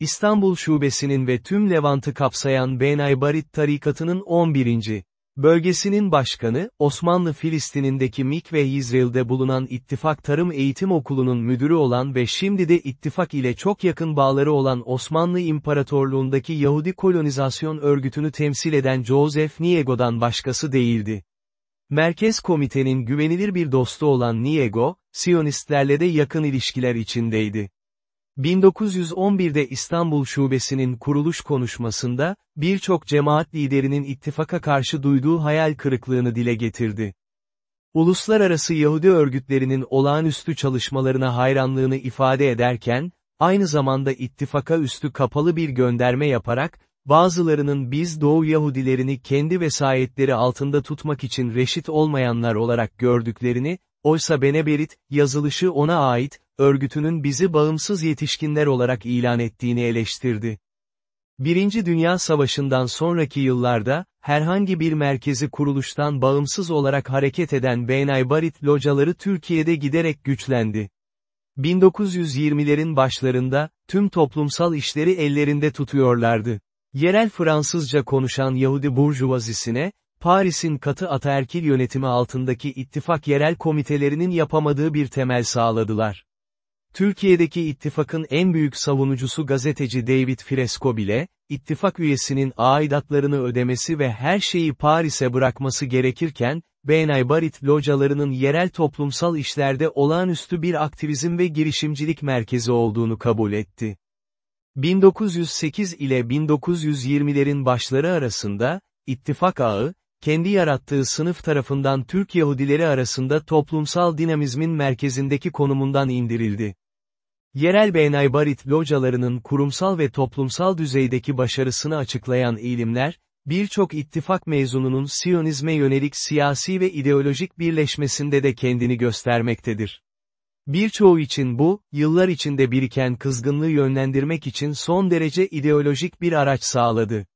İstanbul Şubesinin ve tüm Levant'ı kapsayan Benaybarit tarikatının 11. Bölgesinin başkanı, Osmanlı Filistin'indeki Mik ve İsrail'de bulunan İttifak Tarım Eğitim Okulu'nun müdürü olan ve şimdi de ittifak ile çok yakın bağları olan Osmanlı İmparatorluğundaki Yahudi Kolonizasyon Örgütü'nü temsil eden Joseph Niego'dan başkası değildi. Merkez Komitenin güvenilir bir dostu olan Niego, Siyonistlerle de yakın ilişkiler içindeydi. 1911'de İstanbul Şubesi'nin kuruluş konuşmasında, birçok cemaat liderinin ittifaka karşı duyduğu hayal kırıklığını dile getirdi. Uluslararası Yahudi örgütlerinin olağanüstü çalışmalarına hayranlığını ifade ederken, aynı zamanda ittifaka üstü kapalı bir gönderme yaparak, bazılarının biz Doğu Yahudilerini kendi vesayetleri altında tutmak için reşit olmayanlar olarak gördüklerini, oysa Beneberit, yazılışı ona ait, örgütünün bizi bağımsız yetişkinler olarak ilan ettiğini eleştirdi. Birinci Dünya Savaşı'ndan sonraki yıllarda, herhangi bir merkezi kuruluştan bağımsız olarak hareket eden Benaybarit locaları Türkiye'de giderek güçlendi. 1920'lerin başlarında, tüm toplumsal işleri ellerinde tutuyorlardı. Yerel Fransızca konuşan Yahudi burjuvazisine, Paris'in katı ataerkil yönetimi altındaki ittifak yerel komitelerinin yapamadığı bir temel sağladılar. Türkiye'deki ittifakın en büyük savunucusu gazeteci David Fresco bile, ittifak üyesinin aidatlarını ödemesi ve her şeyi Paris'e bırakması gerekirken, Benay Barit localarının yerel toplumsal işlerde olağanüstü bir aktivizm ve girişimcilik merkezi olduğunu kabul etti. 1908 ile 1920'lerin başları arasında, ittifak ağı, kendi yarattığı sınıf tarafından Türk Yahudileri arasında toplumsal dinamizmin merkezindeki konumundan indirildi. Yerel Benaybarit localarının kurumsal ve toplumsal düzeydeki başarısını açıklayan eğilimler, birçok ittifak mezununun Siyonizme yönelik siyasi ve ideolojik birleşmesinde de kendini göstermektedir. Birçoğu için bu, yıllar içinde biriken kızgınlığı yönlendirmek için son derece ideolojik bir araç sağladı.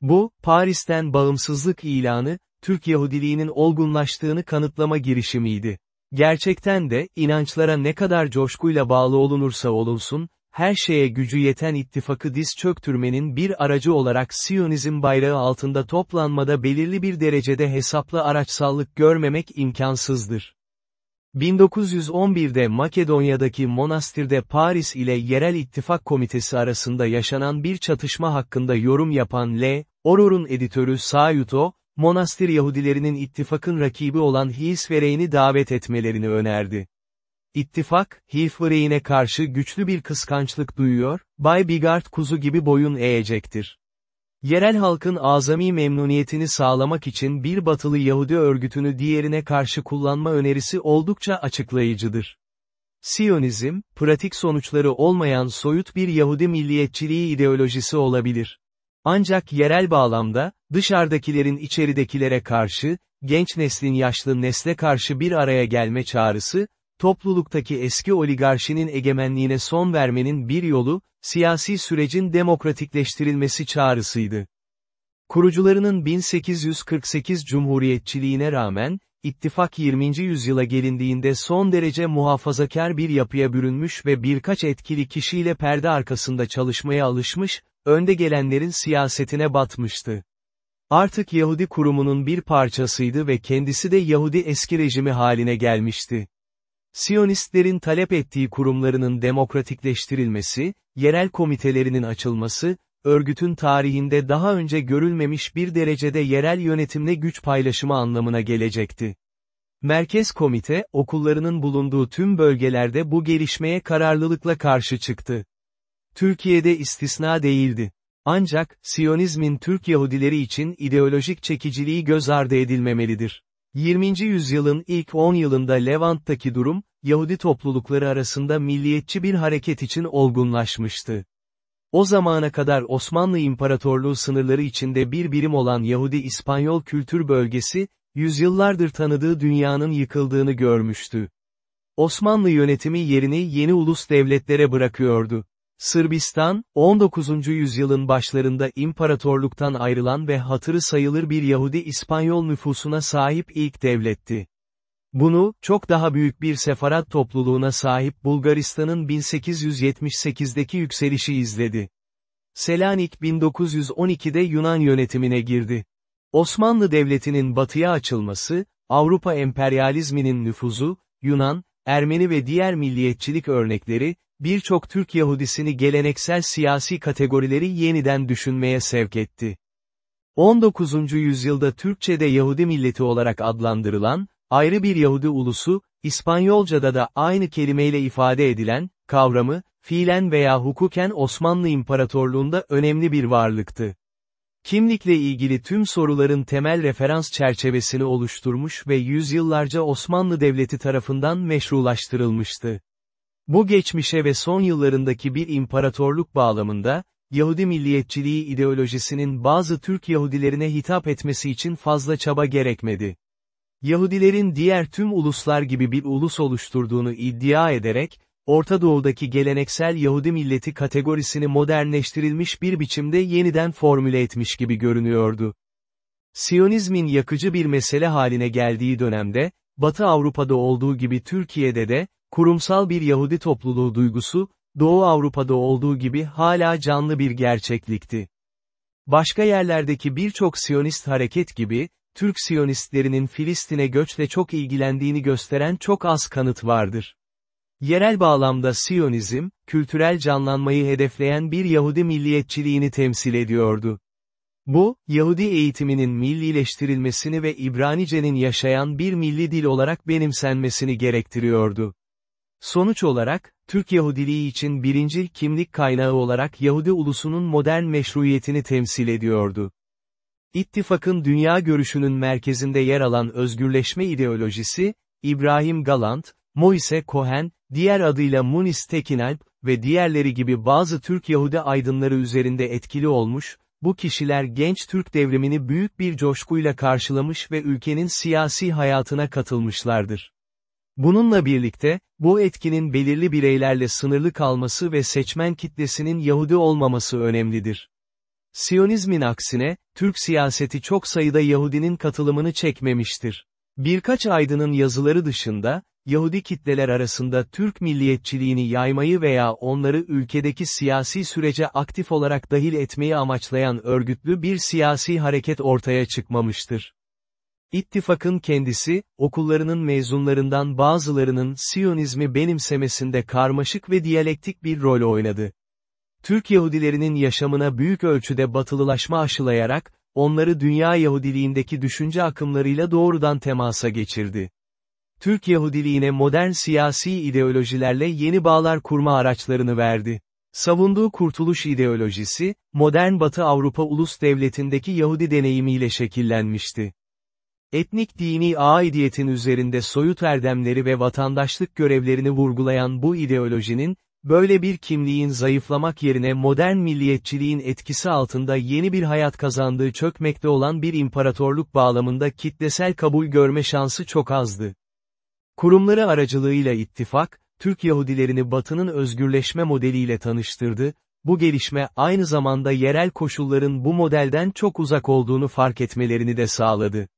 Bu, Paris'ten bağımsızlık ilanı, Türk Yahudiliğinin olgunlaştığını kanıtlama girişimiydi. Gerçekten de, inançlara ne kadar coşkuyla bağlı olunursa olunsun, her şeye gücü yeten ittifakı diz çöktürmenin bir aracı olarak Siyonizm bayrağı altında toplanmada belirli bir derecede hesaplı araçsallık görmemek imkansızdır. 1911'de Makedonya'daki monastirde Paris ile Yerel İttifak Komitesi arasında yaşanan bir çatışma hakkında yorum yapan L. Auror'un editörü Sayuto, monastir Yahudilerinin ittifakın rakibi olan Hisvereyn'i davet etmelerini önerdi. İttifak, Hisvereyne karşı güçlü bir kıskançlık duyuyor, Bay Bigard kuzu gibi boyun eğecektir. Yerel halkın azami memnuniyetini sağlamak için bir batılı Yahudi örgütünü diğerine karşı kullanma önerisi oldukça açıklayıcıdır. Siyonizm, pratik sonuçları olmayan soyut bir Yahudi milliyetçiliği ideolojisi olabilir. Ancak yerel bağlamda, dışarıdakilerin içeridekilere karşı, genç neslin yaşlı nesle karşı bir araya gelme çağrısı, topluluktaki eski oligarşinin egemenliğine son vermenin bir yolu, siyasi sürecin demokratikleştirilmesi çağrısıydı. Kurucularının 1848 cumhuriyetçiliğine rağmen, ittifak 20. yüzyıla gelindiğinde son derece muhafazakar bir yapıya bürünmüş ve birkaç etkili kişiyle perde arkasında çalışmaya alışmış, önde gelenlerin siyasetine batmıştı. Artık Yahudi kurumunun bir parçasıydı ve kendisi de Yahudi eski rejimi haline gelmişti. Siyonistlerin talep ettiği kurumlarının demokratikleştirilmesi, yerel komitelerinin açılması, örgütün tarihinde daha önce görülmemiş bir derecede yerel yönetimle güç paylaşımı anlamına gelecekti. Merkez Komite, okullarının bulunduğu tüm bölgelerde bu gelişmeye kararlılıkla karşı çıktı. Türkiye'de istisna değildi. Ancak, Siyonizmin Türk Yahudileri için ideolojik çekiciliği göz ardı edilmemelidir. 20. yüzyılın ilk 10 yılında Levant'taki durum, Yahudi toplulukları arasında milliyetçi bir hareket için olgunlaşmıştı. O zamana kadar Osmanlı İmparatorluğu sınırları içinde bir birim olan Yahudi İspanyol kültür bölgesi, yüzyıllardır tanıdığı dünyanın yıkıldığını görmüştü. Osmanlı yönetimi yerini yeni ulus devletlere bırakıyordu. Sırbistan, 19. yüzyılın başlarında imparatorluktan ayrılan ve hatırı sayılır bir Yahudi İspanyol nüfusuna sahip ilk devletti. Bunu, çok daha büyük bir sefarat topluluğuna sahip Bulgaristan'ın 1878'deki yükselişi izledi. Selanik 1912'de Yunan yönetimine girdi. Osmanlı Devleti'nin batıya açılması, Avrupa emperyalizminin nüfuzu, Yunan, Ermeni ve diğer milliyetçilik örnekleri, birçok Türk Yahudisini geleneksel siyasi kategorileri yeniden düşünmeye sevk etti. 19. yüzyılda Türkçe'de Yahudi milleti olarak adlandırılan, ayrı bir Yahudi ulusu, İspanyolca'da da aynı kelimeyle ifade edilen, kavramı, fiilen veya hukuken Osmanlı İmparatorluğunda önemli bir varlıktı. Kimlikle ilgili tüm soruların temel referans çerçevesini oluşturmuş ve yüzyıllarca Osmanlı Devleti tarafından meşrulaştırılmıştı. Bu geçmişe ve son yıllarındaki bir imparatorluk bağlamında, Yahudi milliyetçiliği ideolojisinin bazı Türk Yahudilerine hitap etmesi için fazla çaba gerekmedi. Yahudilerin diğer tüm uluslar gibi bir ulus oluşturduğunu iddia ederek, Orta Doğu'daki geleneksel Yahudi milleti kategorisini modernleştirilmiş bir biçimde yeniden formüle etmiş gibi görünüyordu. Siyonizmin yakıcı bir mesele haline geldiği dönemde, Batı Avrupa'da olduğu gibi Türkiye'de de, kurumsal bir Yahudi topluluğu duygusu, Doğu Avrupa'da olduğu gibi hala canlı bir gerçeklikti. Başka yerlerdeki birçok Siyonist hareket gibi, Türk Siyonistlerinin Filistin'e göçle çok ilgilendiğini gösteren çok az kanıt vardır. Yerel bağlamda Siyonizm, kültürel canlanmayı hedefleyen bir Yahudi milliyetçiliğini temsil ediyordu. Bu, Yahudi eğitiminin millileştirilmesini ve İbranice'nin yaşayan bir milli dil olarak benimsenmesini gerektiriyordu. Sonuç olarak, Türk Yahudiliği için birincil kimlik kaynağı olarak Yahudi ulusunun modern meşruiyetini temsil ediyordu. İttifakın dünya görüşünün merkezinde yer alan özgürleşme ideolojisi, İbrahim Galant, Moise Cohen, diğer adıyla Munis Tekinalp ve diğerleri gibi bazı Türk Yahudi aydınları üzerinde etkili olmuş, bu kişiler genç Türk devrimini büyük bir coşkuyla karşılamış ve ülkenin siyasi hayatına katılmışlardır. Bununla birlikte, bu etkinin belirli bireylerle sınırlı kalması ve seçmen kitlesinin Yahudi olmaması önemlidir. Siyonizmin aksine, Türk siyaseti çok sayıda Yahudinin katılımını çekmemiştir. Birkaç aydının yazıları dışında, Yahudi kitleler arasında Türk milliyetçiliğini yaymayı veya onları ülkedeki siyasi sürece aktif olarak dahil etmeyi amaçlayan örgütlü bir siyasi hareket ortaya çıkmamıştır. İttifakın kendisi, okullarının mezunlarından bazılarının Siyonizmi benimsemesinde karmaşık ve diyalektik bir rol oynadı. Türk Yahudilerinin yaşamına büyük ölçüde batılılaşma aşılayarak, onları dünya Yahudiliğindeki düşünce akımlarıyla doğrudan temasa geçirdi. Türk Yahudiliğine modern siyasi ideolojilerle yeni bağlar kurma araçlarını verdi. Savunduğu kurtuluş ideolojisi, modern Batı Avrupa ulus devletindeki Yahudi deneyimiyle şekillenmişti. Etnik dini aidiyetin üzerinde soyut erdemleri ve vatandaşlık görevlerini vurgulayan bu ideolojinin, böyle bir kimliğin zayıflamak yerine modern milliyetçiliğin etkisi altında yeni bir hayat kazandığı çökmekte olan bir imparatorluk bağlamında kitlesel kabul görme şansı çok azdı. Kurumları aracılığıyla ittifak, Türk Yahudilerini Batı'nın özgürleşme modeliyle tanıştırdı, bu gelişme aynı zamanda yerel koşulların bu modelden çok uzak olduğunu fark etmelerini de sağladı.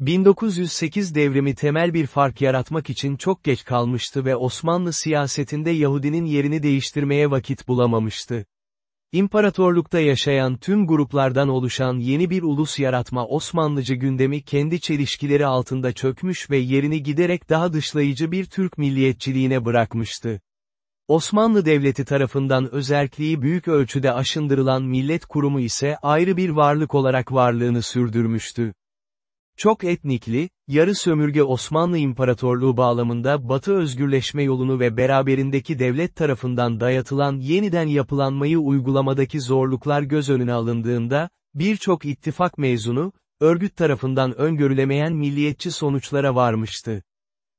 1908 devrimi temel bir fark yaratmak için çok geç kalmıştı ve Osmanlı siyasetinde Yahudinin yerini değiştirmeye vakit bulamamıştı. İmparatorlukta yaşayan tüm gruplardan oluşan yeni bir ulus yaratma Osmanlıcı gündemi kendi çelişkileri altında çökmüş ve yerini giderek daha dışlayıcı bir Türk milliyetçiliğine bırakmıştı. Osmanlı Devleti tarafından özerkliği büyük ölçüde aşındırılan millet kurumu ise ayrı bir varlık olarak varlığını sürdürmüştü. Çok etnikli, yarı sömürge Osmanlı İmparatorluğu bağlamında Batı özgürleşme yolunu ve beraberindeki devlet tarafından dayatılan yeniden yapılanmayı uygulamadaki zorluklar göz önüne alındığında, birçok ittifak mezunu, örgüt tarafından öngörülemeyen milliyetçi sonuçlara varmıştı.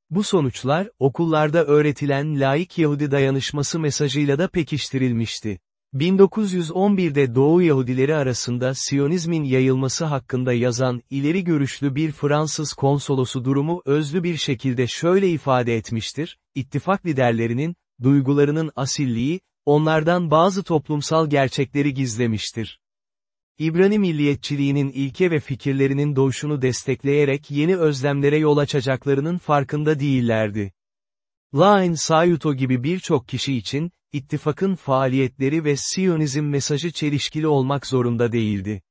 Bu sonuçlar, okullarda öğretilen laik Yahudi dayanışması mesajıyla da pekiştirilmişti. 1911'de Doğu Yahudileri arasında Siyonizmin yayılması hakkında yazan ileri görüşlü bir Fransız konsolosu durumu özlü bir şekilde şöyle ifade etmiştir, ittifak liderlerinin, duygularının asilliği, onlardan bazı toplumsal gerçekleri gizlemiştir. İbrani milliyetçiliğinin ilke ve fikirlerinin doğuşunu destekleyerek yeni özlemlere yol açacaklarının farkında değillerdi. Lain Sayuto gibi birçok kişi için, ittifakın faaliyetleri ve Siyonizm mesajı çelişkili olmak zorunda değildi.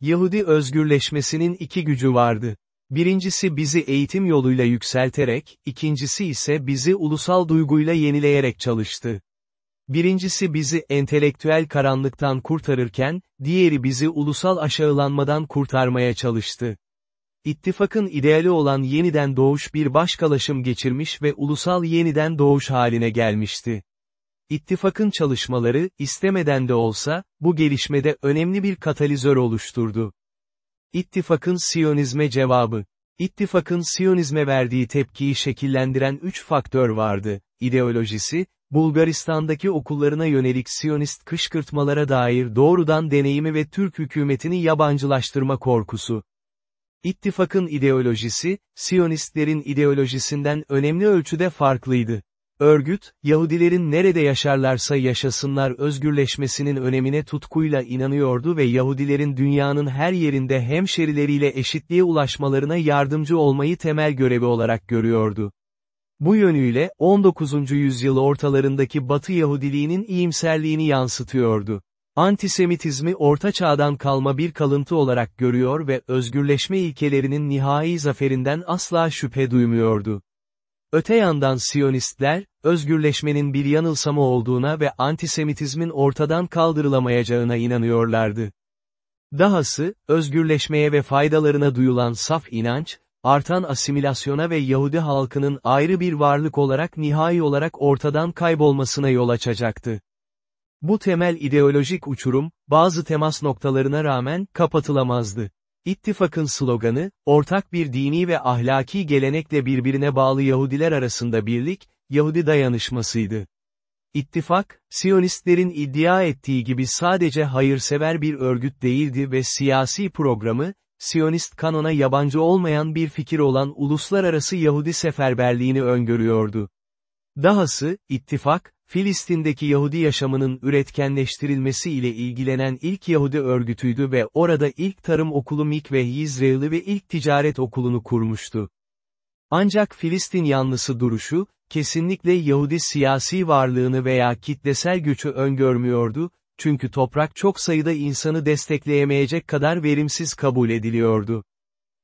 Yahudi özgürleşmesinin iki gücü vardı. Birincisi bizi eğitim yoluyla yükselterek, ikincisi ise bizi ulusal duyguyla yenileyerek çalıştı. Birincisi bizi entelektüel karanlıktan kurtarırken, diğeri bizi ulusal aşağılanmadan kurtarmaya çalıştı. İttifakın ideali olan yeniden doğuş bir başkalaşım geçirmiş ve ulusal yeniden doğuş haline gelmişti. İttifakın çalışmaları, istemeden de olsa, bu gelişmede önemli bir katalizör oluşturdu. İttifakın Siyonizme cevabı. İttifakın Siyonizme verdiği tepkiyi şekillendiren üç faktör vardı, ideolojisi, Bulgaristan'daki okullarına yönelik Siyonist kışkırtmalara dair doğrudan deneyimi ve Türk hükümetini yabancılaştırma korkusu. İttifakın ideolojisi, Siyonistlerin ideolojisinden önemli ölçüde farklıydı. Örgüt, Yahudilerin nerede yaşarlarsa yaşasınlar özgürleşmesinin önemine tutkuyla inanıyordu ve Yahudilerin dünyanın her yerinde hemşerileriyle eşitliğe ulaşmalarına yardımcı olmayı temel görevi olarak görüyordu. Bu yönüyle, 19. yüzyıl ortalarındaki Batı Yahudiliğinin iyimserliğini yansıtıyordu. Antisemitizmi orta çağdan kalma bir kalıntı olarak görüyor ve özgürleşme ilkelerinin nihai zaferinden asla şüphe duymuyordu. Öte yandan Siyonistler, özgürleşmenin bir yanılsama olduğuna ve antisemitizmin ortadan kaldırılamayacağına inanıyorlardı. Dahası, özgürleşmeye ve faydalarına duyulan saf inanç, artan asimilasyona ve Yahudi halkının ayrı bir varlık olarak nihai olarak ortadan kaybolmasına yol açacaktı. Bu temel ideolojik uçurum, bazı temas noktalarına rağmen, kapatılamazdı. İttifakın sloganı, ortak bir dini ve ahlaki gelenekle birbirine bağlı Yahudiler arasında birlik, Yahudi dayanışmasıydı. İttifak, Siyonistlerin iddia ettiği gibi sadece hayırsever bir örgüt değildi ve siyasi programı, Siyonist kanona yabancı olmayan bir fikir olan uluslararası Yahudi seferberliğini öngörüyordu. Dahası, ittifak, Filistin'deki Yahudi yaşamının üretkenleştirilmesi ile ilgilenen ilk Yahudi örgütüydü ve orada ilk tarım okulu Mikve İsrail'i ve ilk ticaret okulunu kurmuştu. Ancak Filistin yanlısı duruşu, kesinlikle Yahudi siyasi varlığını veya kitlesel gücü öngörmüyordu, çünkü toprak çok sayıda insanı destekleyemeyecek kadar verimsiz kabul ediliyordu.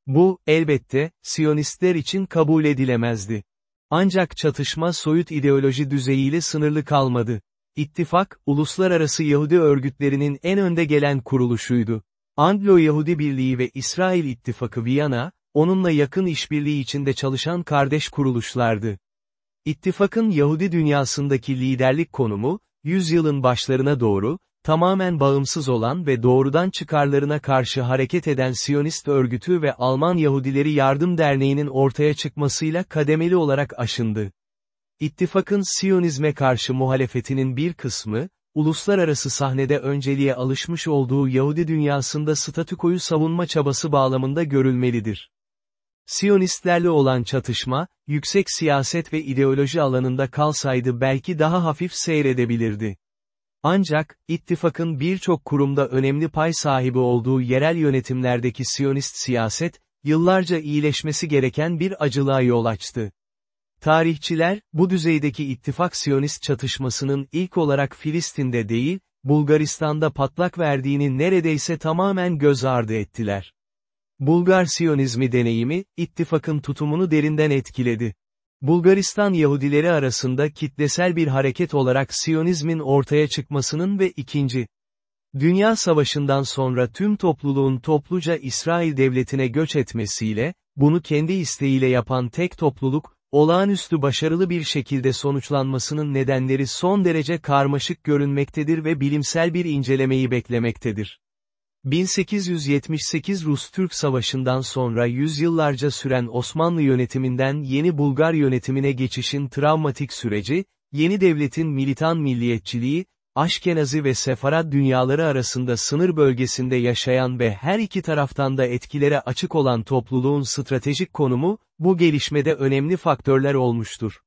Bu, elbette, Siyonistler için kabul edilemezdi. Ancak çatışma soyut ideoloji düzeyiyle sınırlı kalmadı. İttifak, uluslararası Yahudi örgütlerinin en önde gelen kuruluşuydu. Anglo-Yahudi Birliği ve İsrail İttifakı Viyana, onunla yakın işbirliği içinde çalışan kardeş kuruluşlardı. İttifakın Yahudi dünyasındaki liderlik konumu, yüzyılın başlarına doğru, tamamen bağımsız olan ve doğrudan çıkarlarına karşı hareket eden Siyonist örgütü ve Alman Yahudileri Yardım Derneği'nin ortaya çıkmasıyla kademeli olarak aşındı. İttifakın Siyonizme karşı muhalefetinin bir kısmı, uluslararası sahnede önceliğe alışmış olduğu Yahudi dünyasında statükoyu savunma çabası bağlamında görülmelidir. Siyonistlerle olan çatışma, yüksek siyaset ve ideoloji alanında kalsaydı belki daha hafif seyredebilirdi. Ancak, ittifakın birçok kurumda önemli pay sahibi olduğu yerel yönetimlerdeki Siyonist siyaset, yıllarca iyileşmesi gereken bir acılığa yol açtı. Tarihçiler, bu düzeydeki ittifak Siyonist çatışmasının ilk olarak Filistin'de değil, Bulgaristan'da patlak verdiğini neredeyse tamamen göz ardı ettiler. Bulgar Siyonizmi deneyimi, ittifakın tutumunu derinden etkiledi. Bulgaristan Yahudileri arasında kitlesel bir hareket olarak Siyonizmin ortaya çıkmasının ve ikinci Dünya Savaşı'ndan sonra tüm topluluğun topluca İsrail devletine göç etmesiyle, bunu kendi isteğiyle yapan tek topluluk, olağanüstü başarılı bir şekilde sonuçlanmasının nedenleri son derece karmaşık görünmektedir ve bilimsel bir incelemeyi beklemektedir. 1878 Rus-Türk Savaşı'ndan sonra yüzyıllarca süren Osmanlı yönetiminden yeni Bulgar yönetimine geçişin travmatik süreci, yeni devletin militan milliyetçiliği, Aşkenazi ve Sefarad dünyaları arasında sınır bölgesinde yaşayan ve her iki taraftan da etkilere açık olan topluluğun stratejik konumu, bu gelişmede önemli faktörler olmuştur.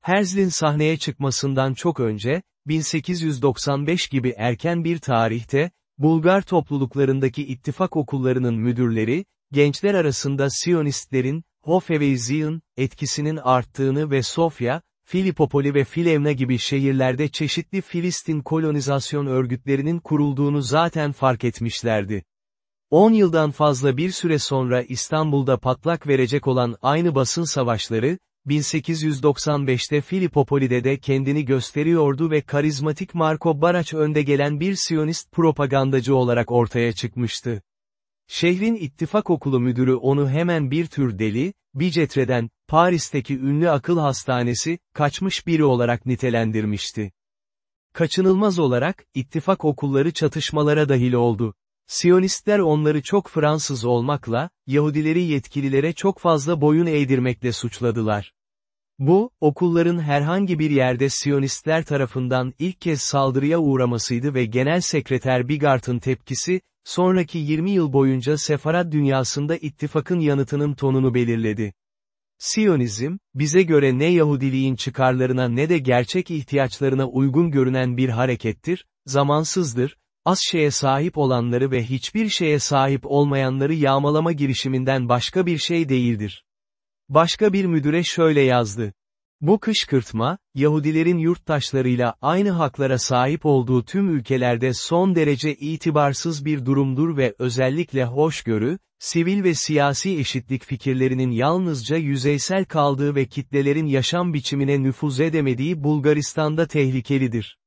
Herzl'in sahneye çıkmasından çok önce, 1895 gibi erken bir tarihte, Bulgar topluluklarındaki ittifak okullarının müdürleri, gençler arasında Siyonistlerin, Hofevezion, etkisinin arttığını ve Sofya, Filipopoli ve Filevna gibi şehirlerde çeşitli Filistin kolonizasyon örgütlerinin kurulduğunu zaten fark etmişlerdi. 10 yıldan fazla bir süre sonra İstanbul'da patlak verecek olan aynı basın savaşları, 1895'te Filipopoli'de de kendini gösteriyordu ve karizmatik Marco Baraç önde gelen bir Siyonist propagandacı olarak ortaya çıkmıştı. Şehrin ittifak okulu müdürü onu hemen bir tür deli, Bicetre'den, Paris'teki ünlü akıl hastanesi, kaçmış biri olarak nitelendirmişti. Kaçınılmaz olarak, ittifak okulları çatışmalara dahil oldu. Siyonistler onları çok Fransız olmakla, Yahudileri yetkililere çok fazla boyun eğdirmekle suçladılar. Bu, okulların herhangi bir yerde Siyonistler tarafından ilk kez saldırıya uğramasıydı ve Genel Sekreter Bigart'ın tepkisi, sonraki 20 yıl boyunca Sefarad dünyasında ittifakın yanıtının tonunu belirledi. Siyonizm, bize göre ne Yahudiliğin çıkarlarına ne de gerçek ihtiyaçlarına uygun görünen bir harekettir, zamansızdır, az şeye sahip olanları ve hiçbir şeye sahip olmayanları yağmalama girişiminden başka bir şey değildir. Başka bir müdüre şöyle yazdı. Bu kışkırtma, Yahudilerin yurttaşlarıyla aynı haklara sahip olduğu tüm ülkelerde son derece itibarsız bir durumdur ve özellikle hoşgörü, sivil ve siyasi eşitlik fikirlerinin yalnızca yüzeysel kaldığı ve kitlelerin yaşam biçimine nüfuz edemediği Bulgaristan'da tehlikelidir.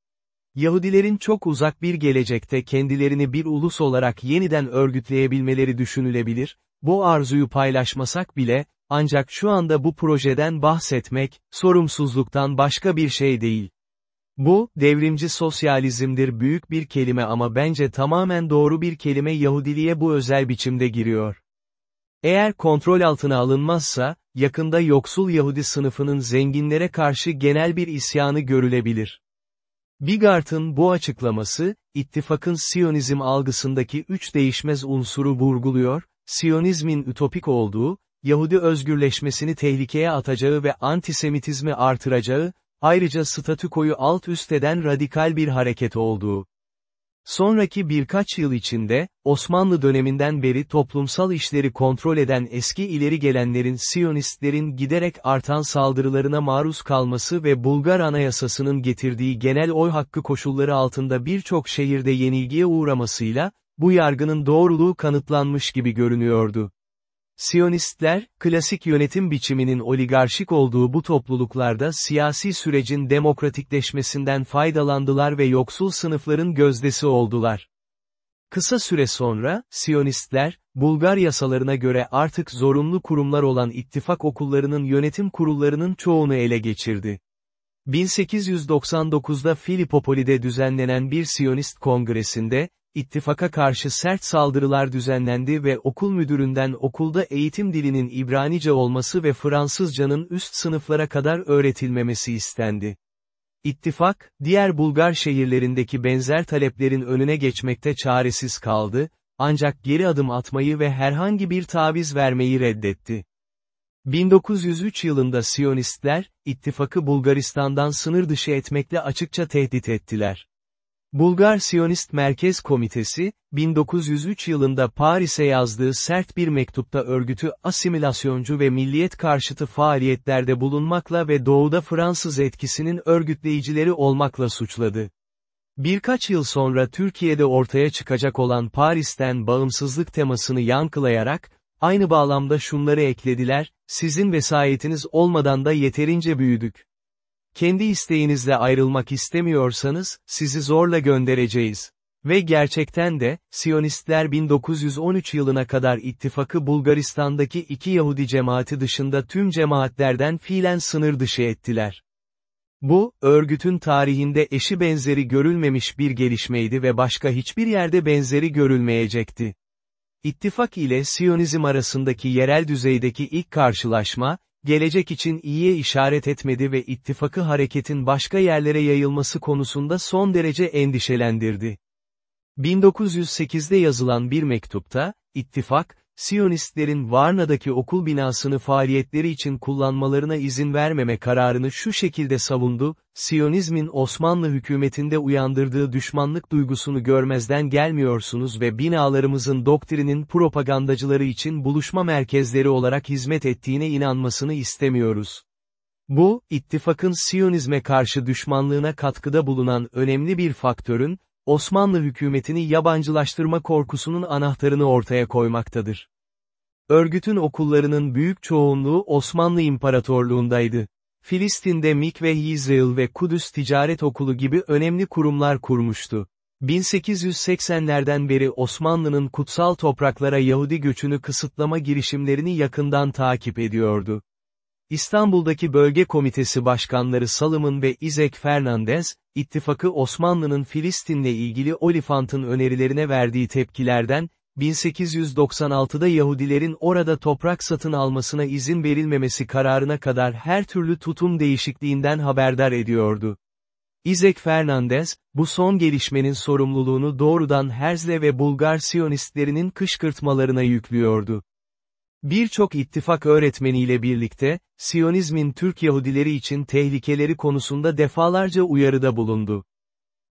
Yahudilerin çok uzak bir gelecekte kendilerini bir ulus olarak yeniden örgütleyebilmeleri düşünülebilir, bu arzuyu paylaşmasak bile, ancak şu anda bu projeden bahsetmek, sorumsuzluktan başka bir şey değil. Bu, devrimci sosyalizmdir büyük bir kelime ama bence tamamen doğru bir kelime Yahudiliğe bu özel biçimde giriyor. Eğer kontrol altına alınmazsa, yakında yoksul Yahudi sınıfının zenginlere karşı genel bir isyanı görülebilir. Bigart'ın bu açıklaması, ittifakın Siyonizm algısındaki üç değişmez unsuru vurguluyor, Siyonizmin ütopik olduğu, Yahudi özgürleşmesini tehlikeye atacağı ve antisemitizmi artıracağı, ayrıca statükoyu alt üst eden radikal bir hareket olduğu. Sonraki birkaç yıl içinde, Osmanlı döneminden beri toplumsal işleri kontrol eden eski ileri gelenlerin Siyonistlerin giderek artan saldırılarına maruz kalması ve Bulgar Anayasası'nın getirdiği genel oy hakkı koşulları altında birçok şehirde yenilgiye uğramasıyla, bu yargının doğruluğu kanıtlanmış gibi görünüyordu. Siyonistler, klasik yönetim biçiminin oligarşik olduğu bu topluluklarda siyasi sürecin demokratikleşmesinden faydalandılar ve yoksul sınıfların gözdesi oldular. Kısa süre sonra, Siyonistler, Bulgar yasalarına göre artık zorunlu kurumlar olan ittifak okullarının yönetim kurullarının çoğunu ele geçirdi. 1899'da Filipopoli'de düzenlenen bir Siyonist kongresinde, ittifaka karşı sert saldırılar düzenlendi ve okul müdüründen okulda eğitim dilinin İbranice olması ve Fransızcanın üst sınıflara kadar öğretilmemesi istendi. İttifak, diğer Bulgar şehirlerindeki benzer taleplerin önüne geçmekte çaresiz kaldı, ancak geri adım atmayı ve herhangi bir taviz vermeyi reddetti. 1903 yılında Siyonistler, ittifakı Bulgaristan'dan sınır dışı etmekle açıkça tehdit ettiler. Bulgar Siyonist Merkez Komitesi, 1903 yılında Paris'e yazdığı sert bir mektupta örgütü asimilasyoncu ve milliyet karşıtı faaliyetlerde bulunmakla ve doğuda Fransız etkisinin örgütleyicileri olmakla suçladı. Birkaç yıl sonra Türkiye'de ortaya çıkacak olan Paris'ten bağımsızlık temasını yankılayarak, aynı bağlamda şunları eklediler, sizin vesayetiniz olmadan da yeterince büyüdük. Kendi isteğinizle ayrılmak istemiyorsanız, sizi zorla göndereceğiz. Ve gerçekten de, Siyonistler 1913 yılına kadar ittifakı Bulgaristan'daki iki Yahudi cemaati dışında tüm cemaatlerden fiilen sınır dışı ettiler. Bu, örgütün tarihinde eşi benzeri görülmemiş bir gelişmeydi ve başka hiçbir yerde benzeri görülmeyecekti. İttifak ile Siyonizm arasındaki yerel düzeydeki ilk karşılaşma, gelecek için iyiye işaret etmedi ve ittifakı hareketin başka yerlere yayılması konusunda son derece endişelendirdi. 1908'de yazılan bir mektupta, ittifak, Siyonistlerin Varna'daki okul binasını faaliyetleri için kullanmalarına izin vermeme kararını şu şekilde savundu, Siyonizmin Osmanlı hükümetinde uyandırdığı düşmanlık duygusunu görmezden gelmiyorsunuz ve binalarımızın doktrinin propagandacıları için buluşma merkezleri olarak hizmet ettiğine inanmasını istemiyoruz. Bu, ittifakın Siyonizme karşı düşmanlığına katkıda bulunan önemli bir faktörün, Osmanlı hükümetini yabancılaştırma korkusunun anahtarını ortaya koymaktadır. Örgütün okullarının büyük çoğunluğu Osmanlı İmparatorluğundaydı. Filistin'de Mikve Yisrael ve Kudüs Ticaret Okulu gibi önemli kurumlar kurmuştu. 1880'lerden beri Osmanlı'nın kutsal topraklara Yahudi göçünü kısıtlama girişimlerini yakından takip ediyordu. İstanbul'daki bölge komitesi başkanları Salım'ın ve İzek Fernandez, ittifakı Osmanlı'nın Filistin'le ilgili Olifant'ın önerilerine verdiği tepkilerden, 1896'da Yahudilerin orada toprak satın almasına izin verilmemesi kararına kadar her türlü tutum değişikliğinden haberdar ediyordu. İzek Fernandez, bu son gelişmenin sorumluluğunu doğrudan Herzle ve Bulgar Siyonistlerinin kışkırtmalarına yüklüyordu. Birçok ittifak öğretmeniyle birlikte, Siyonizmin Türk Yahudileri için tehlikeleri konusunda defalarca uyarıda bulundu.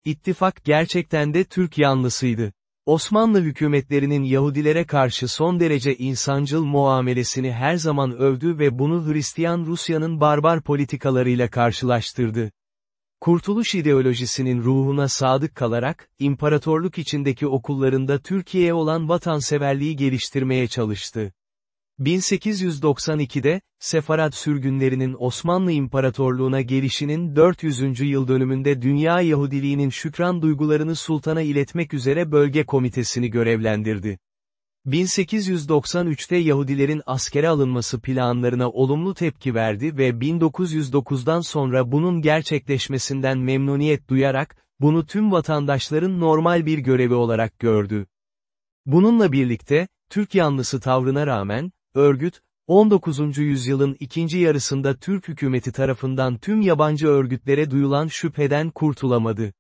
İttifak gerçekten de Türk yanlısıydı. Osmanlı hükümetlerinin Yahudilere karşı son derece insancıl muamelesini her zaman övdü ve bunu Hristiyan Rusya'nın barbar politikalarıyla karşılaştırdı. Kurtuluş ideolojisinin ruhuna sadık kalarak, imparatorluk içindeki okullarında Türkiye'ye olan vatanseverliği geliştirmeye çalıştı. 1892'de, Sefarad sürgünlerinin Osmanlı İmparatorluğuna gelişinin 400. yıl dönümünde Dünya Yahudiliğinin şükran duygularını sultana iletmek üzere bölge komitesini görevlendirdi. 1893'te Yahudilerin askere alınması planlarına olumlu tepki verdi ve 1909'dan sonra bunun gerçekleşmesinden memnuniyet duyarak, bunu tüm vatandaşların normal bir görevi olarak gördü. Bununla birlikte, Türk yanlısı tavrına rağmen, Örgüt, 19. yüzyılın ikinci yarısında Türk hükümeti tarafından tüm yabancı örgütlere duyulan şüpheden kurtulamadı.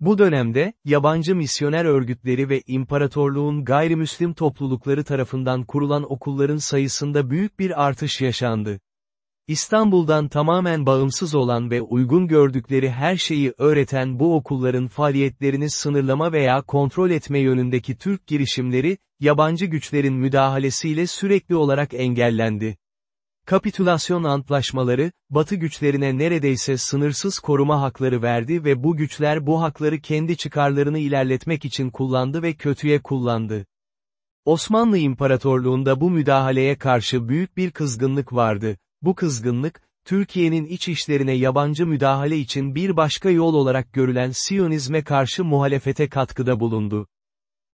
Bu dönemde, yabancı misyoner örgütleri ve imparatorluğun gayrimüslim toplulukları tarafından kurulan okulların sayısında büyük bir artış yaşandı. İstanbul'dan tamamen bağımsız olan ve uygun gördükleri her şeyi öğreten bu okulların faaliyetlerini sınırlama veya kontrol etme yönündeki Türk girişimleri, yabancı güçlerin müdahalesiyle sürekli olarak engellendi. Kapitülasyon antlaşmaları, Batı güçlerine neredeyse sınırsız koruma hakları verdi ve bu güçler bu hakları kendi çıkarlarını ilerletmek için kullandı ve kötüye kullandı. Osmanlı İmparatorluğunda bu müdahaleye karşı büyük bir kızgınlık vardı. Bu kızgınlık, Türkiye'nin iç işlerine yabancı müdahale için bir başka yol olarak görülen Siyonizme karşı muhalefete katkıda bulundu.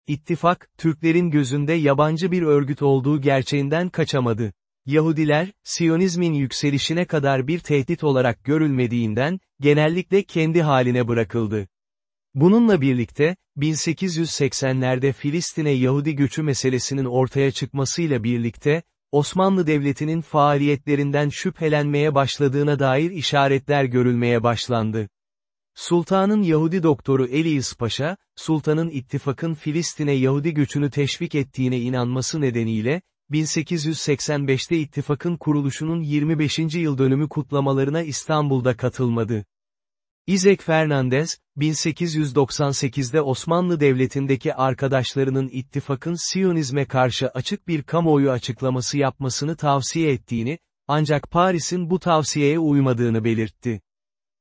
İttifak, Türklerin gözünde yabancı bir örgüt olduğu gerçeğinden kaçamadı. Yahudiler, Siyonizmin yükselişine kadar bir tehdit olarak görülmediğinden, genellikle kendi haline bırakıldı. Bununla birlikte, 1880'lerde Filistin'e Yahudi göçü meselesinin ortaya çıkmasıyla birlikte, Osmanlı Devleti'nin faaliyetlerinden şüphelenmeye başladığına dair işaretler görülmeye başlandı. Sultanın Yahudi doktoru Elias Paşa, Sultanın ittifakın Filistin'e Yahudi göçünü teşvik ettiğine inanması nedeniyle, 1885'te ittifakın kuruluşunun 25. yıl dönümü kutlamalarına İstanbul'da katılmadı. İzek Fernandez, 1898'de Osmanlı Devleti'ndeki arkadaşlarının ittifakın Siyonizme karşı açık bir kamuoyu açıklaması yapmasını tavsiye ettiğini, ancak Paris'in bu tavsiyeye uymadığını belirtti.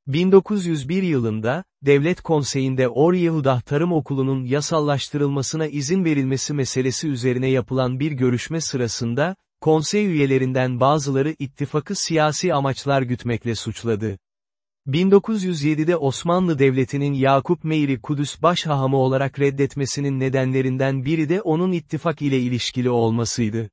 1901 yılında, Devlet Konseyi'nde Or Yehudah Tarım Okulu'nun yasallaştırılmasına izin verilmesi meselesi üzerine yapılan bir görüşme sırasında, konsey üyelerinden bazıları ittifakı siyasi amaçlar gütmekle suçladı. 1907'de Osmanlı Devleti'nin Yakup Meyri Kudüs başhahamı olarak reddetmesinin nedenlerinden biri de onun ittifak ile ilişkili olmasıydı.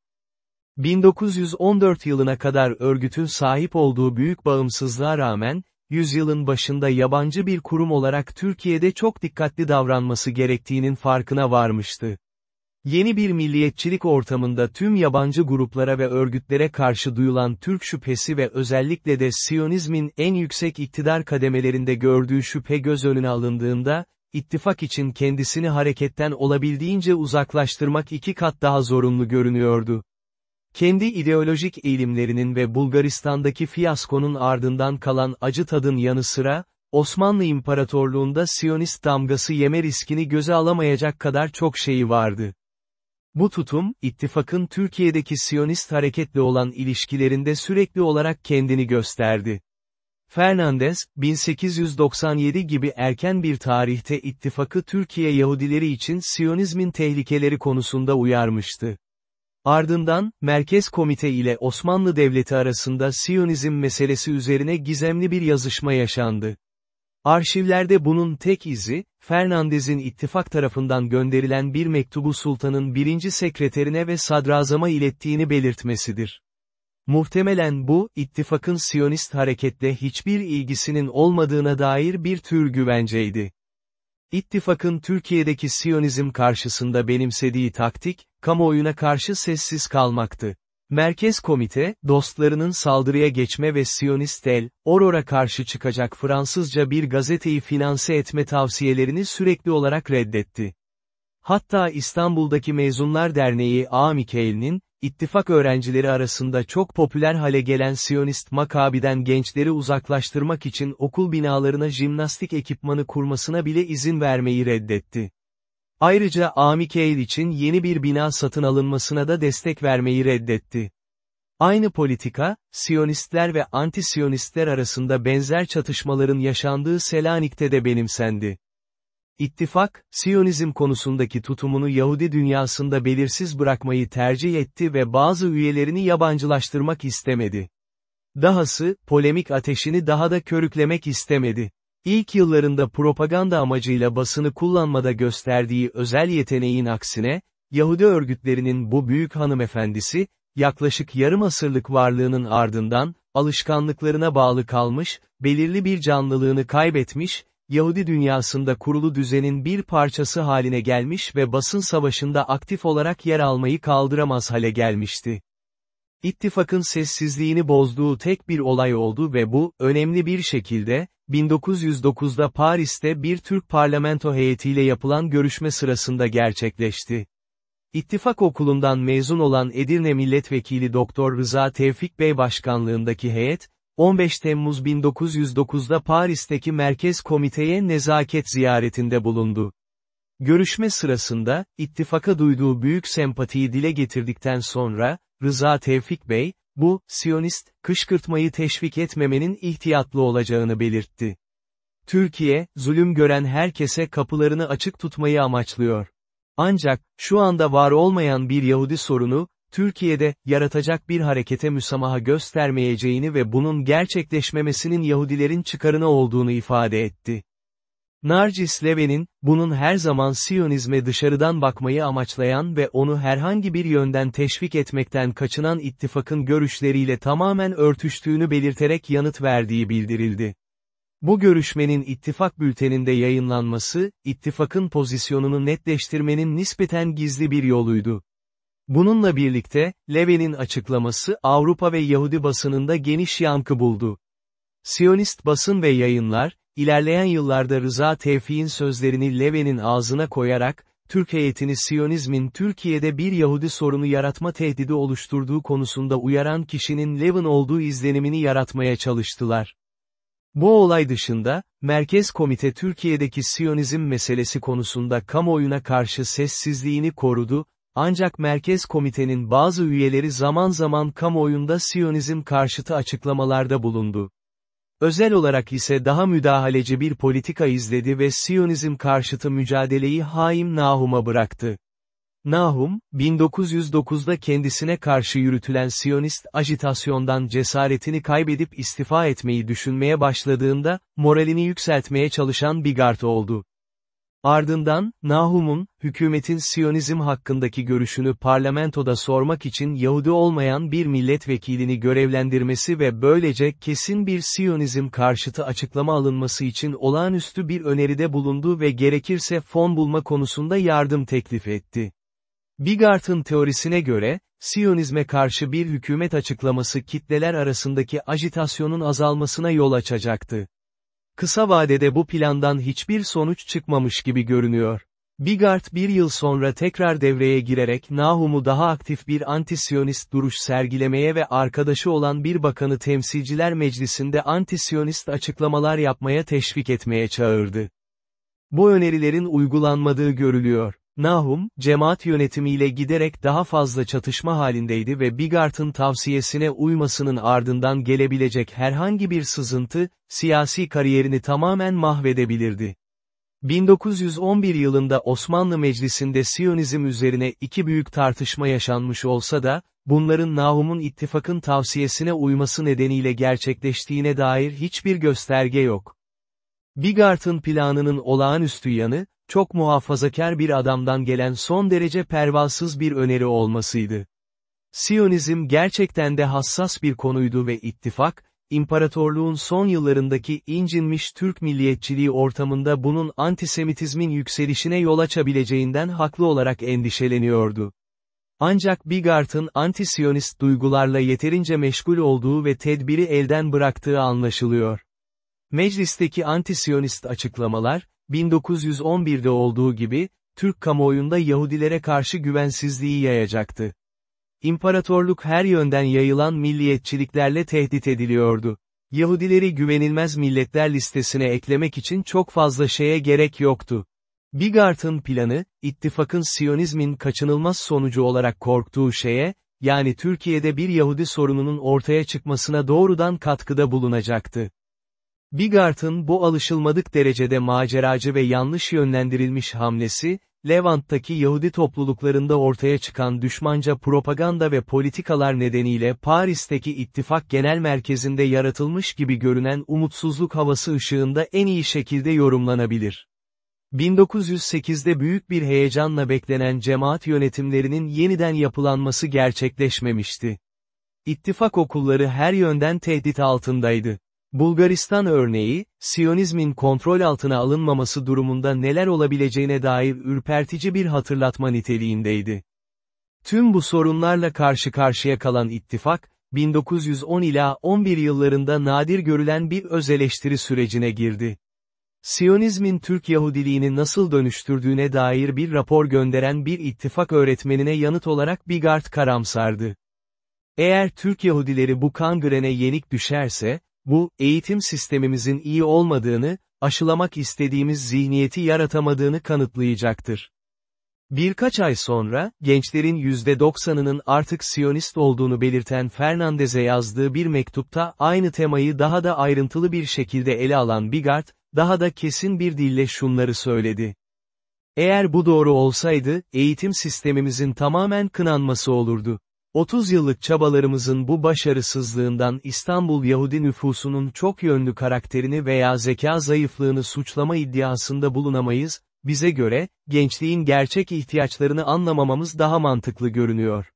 1914 yılına kadar örgütün sahip olduğu büyük bağımsızlığa rağmen, yüzyılın başında yabancı bir kurum olarak Türkiye'de çok dikkatli davranması gerektiğinin farkına varmıştı. Yeni bir milliyetçilik ortamında tüm yabancı gruplara ve örgütlere karşı duyulan Türk şüphesi ve özellikle de Siyonizmin en yüksek iktidar kademelerinde gördüğü şüphe göz önüne alındığında, ittifak için kendisini hareketten olabildiğince uzaklaştırmak iki kat daha zorunlu görünüyordu. Kendi ideolojik eğilimlerinin ve Bulgaristan'daki fiyaskonun ardından kalan acı tadın yanı sıra, Osmanlı İmparatorluğunda Siyonist damgası yeme riskini göze alamayacak kadar çok şeyi vardı. Bu tutum, ittifakın Türkiye'deki Siyonist hareketle olan ilişkilerinde sürekli olarak kendini gösterdi. Fernandez, 1897 gibi erken bir tarihte ittifakı Türkiye Yahudileri için Siyonizmin tehlikeleri konusunda uyarmıştı. Ardından, Merkez Komite ile Osmanlı Devleti arasında Siyonizm meselesi üzerine gizemli bir yazışma yaşandı. Arşivlerde bunun tek izi, Fernandez'in ittifak tarafından gönderilen bir mektubu sultanın birinci sekreterine ve sadrazama ilettiğini belirtmesidir. Muhtemelen bu, ittifakın Siyonist hareketle hiçbir ilgisinin olmadığına dair bir tür güvenceydi. İttifakın Türkiye'deki Siyonizm karşısında benimsediği taktik, kamuoyuna karşı sessiz kalmaktı. Merkez Komite, dostlarının saldırıya geçme ve Siyonist El, Aurora karşı çıkacak Fransızca bir gazeteyi finanse etme tavsiyelerini sürekli olarak reddetti. Hatta İstanbul'daki Mezunlar Derneği A. Mikael'in, ittifak öğrencileri arasında çok popüler hale gelen Siyonist Makabi'den gençleri uzaklaştırmak için okul binalarına jimnastik ekipmanı kurmasına bile izin vermeyi reddetti. Ayrıca Amikeil için yeni bir bina satın alınmasına da destek vermeyi reddetti. Aynı politika, Siyonistler ve anti-Siyonistler arasında benzer çatışmaların yaşandığı Selanik'te de benimsendi. İttifak, Siyonizm konusundaki tutumunu Yahudi dünyasında belirsiz bırakmayı tercih etti ve bazı üyelerini yabancılaştırmak istemedi. Dahası, polemik ateşini daha da körüklemek istemedi. İlk yıllarında propaganda amacıyla basını kullanmada gösterdiği özel yeteneğin aksine, Yahudi örgütlerinin bu büyük hanımefendisi, yaklaşık yarım asırlık varlığının ardından, alışkanlıklarına bağlı kalmış, belirli bir canlılığını kaybetmiş, Yahudi dünyasında kurulu düzenin bir parçası haline gelmiş ve basın savaşında aktif olarak yer almayı kaldıramaz hale gelmişti. İttifakın sessizliğini bozduğu tek bir olay oldu ve bu, önemli bir şekilde, 1909'da Paris'te bir Türk parlamento heyetiyle yapılan görüşme sırasında gerçekleşti. İttifak okulundan mezun olan Edirne Milletvekili Doktor Rıza Tevfik Bey başkanlığındaki heyet, 15 Temmuz 1909'da Paris'teki Merkez Komite'ye nezaket ziyaretinde bulundu. Görüşme sırasında, ittifaka duyduğu büyük sempatiyi dile getirdikten sonra, Rıza Tevfik Bey, bu, Siyonist, kışkırtmayı teşvik etmemenin ihtiyatlı olacağını belirtti. Türkiye, zulüm gören herkese kapılarını açık tutmayı amaçlıyor. Ancak, şu anda var olmayan bir Yahudi sorunu, Türkiye'de, yaratacak bir harekete müsamaha göstermeyeceğini ve bunun gerçekleşmemesinin Yahudilerin çıkarına olduğunu ifade etti. Narcis Leve'nin, bunun her zaman Siyonizme dışarıdan bakmayı amaçlayan ve onu herhangi bir yönden teşvik etmekten kaçınan ittifakın görüşleriyle tamamen örtüştüğünü belirterek yanıt verdiği bildirildi. Bu görüşmenin ittifak bülteninde yayınlanması, ittifakın pozisyonunu netleştirmenin nispeten gizli bir yoluydu. Bununla birlikte, Leve'nin açıklaması Avrupa ve Yahudi basınında geniş yankı buldu. Siyonist basın ve yayınlar, ilerleyen yıllarda Rıza Tevfik'in sözlerini Leve'nin ağzına koyarak, Türk heyetini Siyonizmin Türkiye'de bir Yahudi sorunu yaratma tehdidi oluşturduğu konusunda uyaran kişinin Levin olduğu izlenimini yaratmaya çalıştılar. Bu olay dışında, Merkez Komite Türkiye'deki Siyonizm meselesi konusunda kamuoyuna karşı sessizliğini korudu, ancak Merkez Komitenin bazı üyeleri zaman zaman kamuoyunda Siyonizm karşıtı açıklamalarda bulundu. Özel olarak ise daha müdahaleci bir politika izledi ve Siyonizm karşıtı mücadeleyi Haim Nahum'a bıraktı. Nahum, 1909'da kendisine karşı yürütülen Siyonist ajitasyondan cesaretini kaybedip istifa etmeyi düşünmeye başladığında, moralini yükseltmeye çalışan Bigart oldu. Ardından, Nahum'un, hükümetin Siyonizm hakkındaki görüşünü parlamentoda sormak için Yahudi olmayan bir milletvekilini görevlendirmesi ve böylece kesin bir Siyonizm karşıtı açıklama alınması için olağanüstü bir öneride bulundu ve gerekirse fon bulma konusunda yardım teklif etti. Bigart'ın teorisine göre, Siyonizme karşı bir hükümet açıklaması kitleler arasındaki ajitasyonun azalmasına yol açacaktı. Kısa vadede bu plandan hiçbir sonuç çıkmamış gibi görünüyor. Bigart bir yıl sonra tekrar devreye girerek Nahum'u daha aktif bir antisyonist duruş sergilemeye ve arkadaşı olan bir bakanı temsilciler meclisinde antisyonist açıklamalar yapmaya teşvik etmeye çağırdı. Bu önerilerin uygulanmadığı görülüyor. Nahum, cemaat yönetimiyle giderek daha fazla çatışma halindeydi ve Bigart'ın tavsiyesine uymasının ardından gelebilecek herhangi bir sızıntı, siyasi kariyerini tamamen mahvedebilirdi. 1911 yılında Osmanlı Meclisi'nde Siyonizm üzerine iki büyük tartışma yaşanmış olsa da, bunların Nahum'un ittifakın tavsiyesine uyması nedeniyle gerçekleştiğine dair hiçbir gösterge yok. Bigart'ın planının olağanüstü yanı, çok muhafazakar bir adamdan gelen son derece pervasız bir öneri olmasıydı. Siyonizm gerçekten de hassas bir konuydu ve ittifak, imparatorluğun son yıllarındaki incinmiş Türk milliyetçiliği ortamında bunun antisemitizmin yükselişine yol açabileceğinden haklı olarak endişeleniyordu. Ancak Bigart'ın antisiyonist duygularla yeterince meşgul olduğu ve tedbiri elden bıraktığı anlaşılıyor. Meclisteki antisiyonist açıklamalar, 1911'de olduğu gibi, Türk kamuoyunda Yahudilere karşı güvensizliği yayacaktı. İmparatorluk her yönden yayılan milliyetçiliklerle tehdit ediliyordu. Yahudileri güvenilmez milletler listesine eklemek için çok fazla şeye gerek yoktu. Bigart'ın planı, ittifakın Siyonizmin kaçınılmaz sonucu olarak korktuğu şeye, yani Türkiye'de bir Yahudi sorununun ortaya çıkmasına doğrudan katkıda bulunacaktı. Bigart'ın bu alışılmadık derecede maceracı ve yanlış yönlendirilmiş hamlesi, Levant'taki Yahudi topluluklarında ortaya çıkan düşmanca propaganda ve politikalar nedeniyle Paris'teki ittifak genel merkezinde yaratılmış gibi görünen umutsuzluk havası ışığında en iyi şekilde yorumlanabilir. 1908'de büyük bir heyecanla beklenen cemaat yönetimlerinin yeniden yapılanması gerçekleşmemişti. İttifak okulları her yönden tehdit altındaydı. Bulgaristan örneği, Siyonizmin kontrol altına alınmaması durumunda neler olabileceğine dair ürpertici bir hatırlatma niteliğindeydi. Tüm bu sorunlarla karşı karşıya kalan ittifak, 1910 ila 11 yıllarında nadir görülen bir öz eleştiri sürecine girdi. Siyonizmin Türk Yahudiliğini nasıl dönüştürdüğüne dair bir rapor gönderen bir ittifak öğretmenine yanıt olarak Bigart karamsardı. Eğer Türk Yahudileri bu kangrene yenik düşerse, bu, eğitim sistemimizin iyi olmadığını, aşılamak istediğimiz zihniyeti yaratamadığını kanıtlayacaktır. Birkaç ay sonra, gençlerin %90'ının artık Siyonist olduğunu belirten Fernandez'e yazdığı bir mektupta aynı temayı daha da ayrıntılı bir şekilde ele alan Bigart, daha da kesin bir dille şunları söyledi. Eğer bu doğru olsaydı, eğitim sistemimizin tamamen kınanması olurdu. 30 yıllık çabalarımızın bu başarısızlığından İstanbul Yahudi nüfusunun çok yönlü karakterini veya zeka zayıflığını suçlama iddiasında bulunamayız, bize göre, gençliğin gerçek ihtiyaçlarını anlamamamız daha mantıklı görünüyor.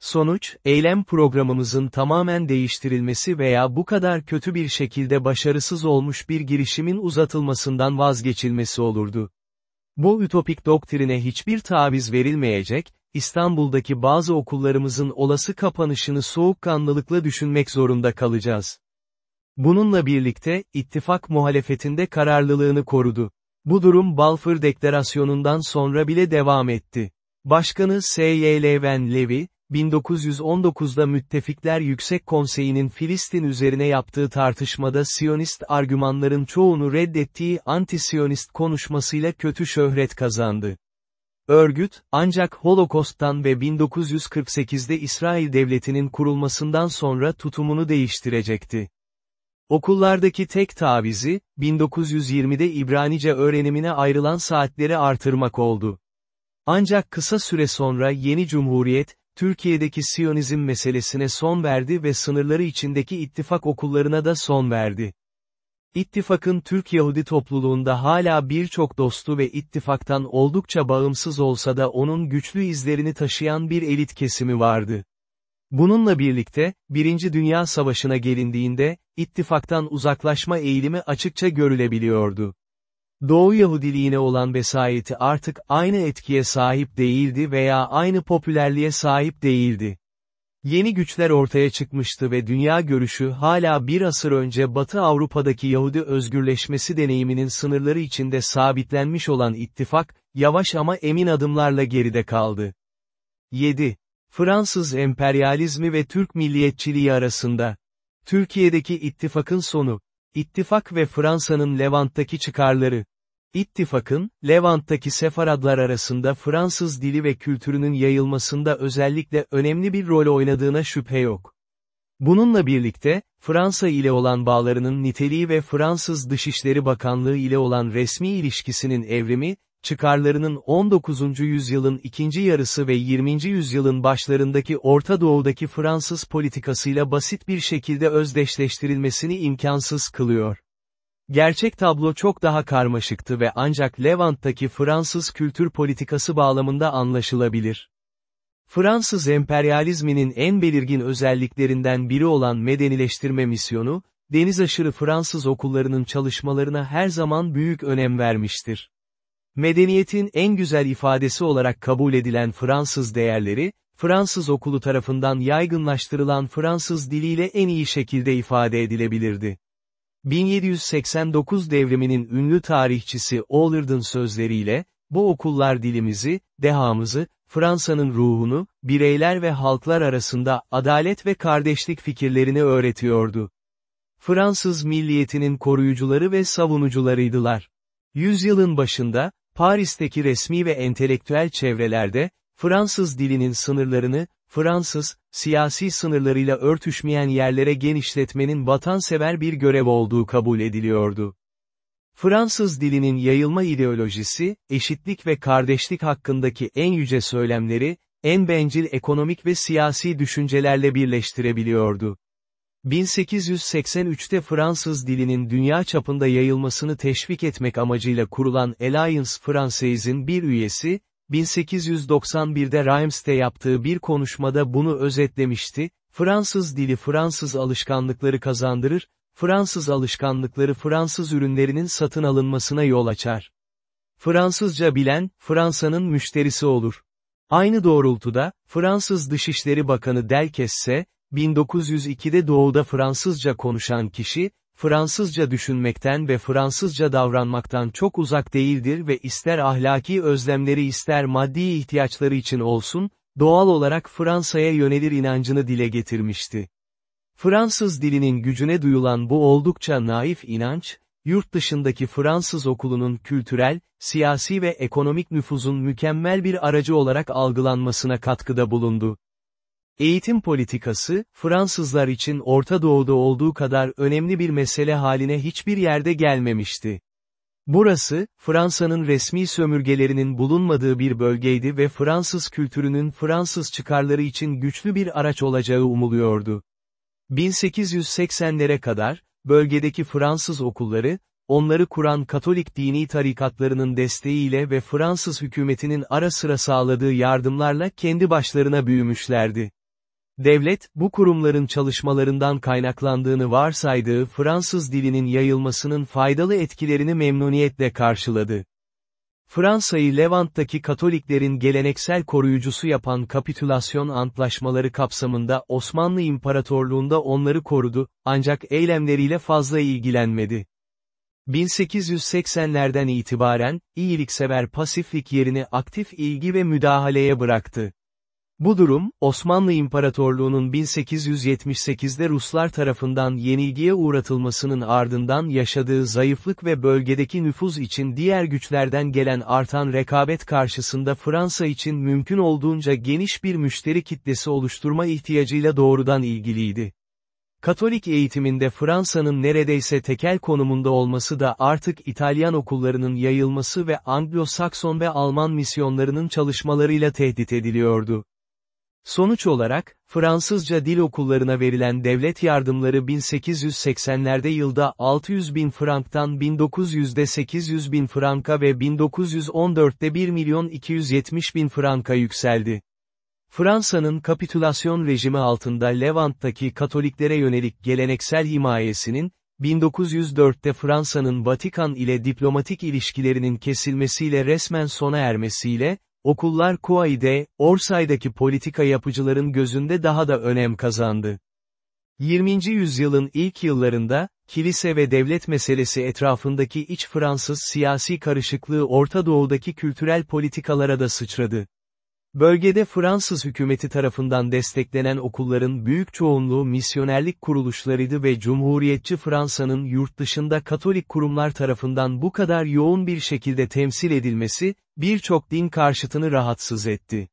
Sonuç, eylem programımızın tamamen değiştirilmesi veya bu kadar kötü bir şekilde başarısız olmuş bir girişimin uzatılmasından vazgeçilmesi olurdu. Bu ütopik doktrine hiçbir taviz verilmeyecek, İstanbul'daki bazı okullarımızın olası kapanışını soğukkanlılıkla düşünmek zorunda kalacağız. Bununla birlikte, ittifak muhalefetinde kararlılığını korudu. Bu durum Balfour Deklarasyonu'ndan sonra bile devam etti. Başkanı S.Y. Leven Levy, 1919'da Müttefikler Yüksek Konseyi'nin Filistin üzerine yaptığı tartışmada Siyonist argümanların çoğunu reddettiği anti-Siyonist konuşmasıyla kötü şöhret kazandı. Örgüt, ancak Holokost'tan ve 1948'de İsrail Devleti'nin kurulmasından sonra tutumunu değiştirecekti. Okullardaki tek tavizi, 1920'de İbranice öğrenimine ayrılan saatleri artırmak oldu. Ancak kısa süre sonra yeni cumhuriyet, Türkiye'deki Siyonizm meselesine son verdi ve sınırları içindeki ittifak okullarına da son verdi. İttifakın Türk Yahudi topluluğunda hala birçok dostu ve ittifaktan oldukça bağımsız olsa da onun güçlü izlerini taşıyan bir elit kesimi vardı. Bununla birlikte, Birinci Dünya Savaşı'na gelindiğinde, ittifaktan uzaklaşma eğilimi açıkça görülebiliyordu. Doğu Yahudiliğine olan vesayeti artık aynı etkiye sahip değildi veya aynı popülerliğe sahip değildi. Yeni güçler ortaya çıkmıştı ve dünya görüşü hala bir asır önce Batı Avrupa'daki Yahudi özgürleşmesi deneyiminin sınırları içinde sabitlenmiş olan ittifak, yavaş ama emin adımlarla geride kaldı. 7. Fransız emperyalizmi ve Türk milliyetçiliği arasında. Türkiye'deki ittifakın sonu. İttifak ve Fransa'nın Levant'taki çıkarları. İttifakın, Levant'taki Sefaradlar arasında Fransız dili ve kültürünün yayılmasında özellikle önemli bir rol oynadığına şüphe yok. Bununla birlikte, Fransa ile olan bağlarının niteliği ve Fransız Dışişleri Bakanlığı ile olan resmi ilişkisinin evrimi, çıkarlarının 19. yüzyılın ikinci yarısı ve 20. yüzyılın başlarındaki Orta Doğu'daki Fransız politikasıyla basit bir şekilde özdeşleştirilmesini imkansız kılıyor. Gerçek tablo çok daha karmaşıktı ve ancak Levant'taki Fransız kültür politikası bağlamında anlaşılabilir. Fransız emperyalizminin en belirgin özelliklerinden biri olan medenileştirme misyonu, deniz aşırı Fransız okullarının çalışmalarına her zaman büyük önem vermiştir. Medeniyetin en güzel ifadesi olarak kabul edilen Fransız değerleri, Fransız okulu tarafından yaygınlaştırılan Fransız diliyle en iyi şekilde ifade edilebilirdi. 1789 devriminin ünlü tarihçisi Oller'ın sözleriyle, bu okullar dilimizi, dehamızı, Fransa'nın ruhunu, bireyler ve halklar arasında adalet ve kardeşlik fikirlerini öğretiyordu. Fransız milliyetinin koruyucuları ve savunucularıydılar. Yüzyılın başında, Paris'teki resmi ve entelektüel çevrelerde, Fransız dilinin sınırlarını, Fransız, siyasi sınırlarıyla örtüşmeyen yerlere genişletmenin vatansever bir görev olduğu kabul ediliyordu. Fransız dilinin yayılma ideolojisi, eşitlik ve kardeşlik hakkındaki en yüce söylemleri, en bencil ekonomik ve siyasi düşüncelerle birleştirebiliyordu. 1883'te Fransız dilinin dünya çapında yayılmasını teşvik etmek amacıyla kurulan Alliance Français'in bir üyesi, 1891'de Reims'te yaptığı bir konuşmada bunu özetlemişti, Fransız dili Fransız alışkanlıkları kazandırır, Fransız alışkanlıkları Fransız ürünlerinin satın alınmasına yol açar. Fransızca bilen, Fransa'nın müşterisi olur. Aynı doğrultuda, Fransız Dışişleri Bakanı Delkesse, 1902'de doğuda Fransızca konuşan kişi, Fransızca düşünmekten ve Fransızca davranmaktan çok uzak değildir ve ister ahlaki özlemleri ister maddi ihtiyaçları için olsun, doğal olarak Fransa'ya yönelir inancını dile getirmişti. Fransız dilinin gücüne duyulan bu oldukça naif inanç, yurt dışındaki Fransız okulunun kültürel, siyasi ve ekonomik nüfuzun mükemmel bir aracı olarak algılanmasına katkıda bulundu. Eğitim politikası, Fransızlar için Orta Doğu'da olduğu kadar önemli bir mesele haline hiçbir yerde gelmemişti. Burası, Fransa'nın resmi sömürgelerinin bulunmadığı bir bölgeydi ve Fransız kültürünün Fransız çıkarları için güçlü bir araç olacağı umuluyordu. 1880'lere kadar, bölgedeki Fransız okulları, onları kuran Katolik dini tarikatlarının desteğiyle ve Fransız hükümetinin ara sıra sağladığı yardımlarla kendi başlarına büyümüşlerdi. Devlet, bu kurumların çalışmalarından kaynaklandığını varsaydığı Fransız dilinin yayılmasının faydalı etkilerini memnuniyetle karşıladı. Fransa'yı Levant'taki Katoliklerin geleneksel koruyucusu yapan kapitülasyon antlaşmaları kapsamında Osmanlı İmparatorluğunda onları korudu, ancak eylemleriyle fazla ilgilenmedi. 1880'lerden itibaren, iyiliksever pasiflik yerini aktif ilgi ve müdahaleye bıraktı. Bu durum, Osmanlı İmparatorluğu'nun 1878'de Ruslar tarafından yenilgiye uğratılmasının ardından yaşadığı zayıflık ve bölgedeki nüfuz için diğer güçlerden gelen artan rekabet karşısında Fransa için mümkün olduğunca geniş bir müşteri kitlesi oluşturma ihtiyacıyla doğrudan ilgiliydi. Katolik eğitiminde Fransa'nın neredeyse tekel konumunda olması da artık İtalyan okullarının yayılması ve Anglo-Sakson ve Alman misyonlarının çalışmalarıyla tehdit ediliyordu. Sonuç olarak, Fransızca dil okullarına verilen devlet yardımları 1880'lerde yılda 600 bin franktan 1900'de 800 bin franka ve 1914'te 1 milyon 270 bin franka yükseldi. Fransa'nın kapitülasyon rejimi altında Levant'taki Katoliklere yönelik geleneksel himayesinin, 1904'te Fransa'nın Vatikan ile diplomatik ilişkilerinin kesilmesiyle resmen sona ermesiyle, okullar Kuayi'de, Orsay'daki politika yapıcıların gözünde daha da önem kazandı. 20. yüzyılın ilk yıllarında, kilise ve devlet meselesi etrafındaki iç Fransız siyasi karışıklığı Orta Doğu'daki kültürel politikalara da sıçradı. Bölgede Fransız hükümeti tarafından desteklenen okulların büyük çoğunluğu misyonerlik kuruluşlarıydı ve Cumhuriyetçi Fransa'nın yurt dışında Katolik kurumlar tarafından bu kadar yoğun bir şekilde temsil edilmesi, birçok din karşıtını rahatsız etti.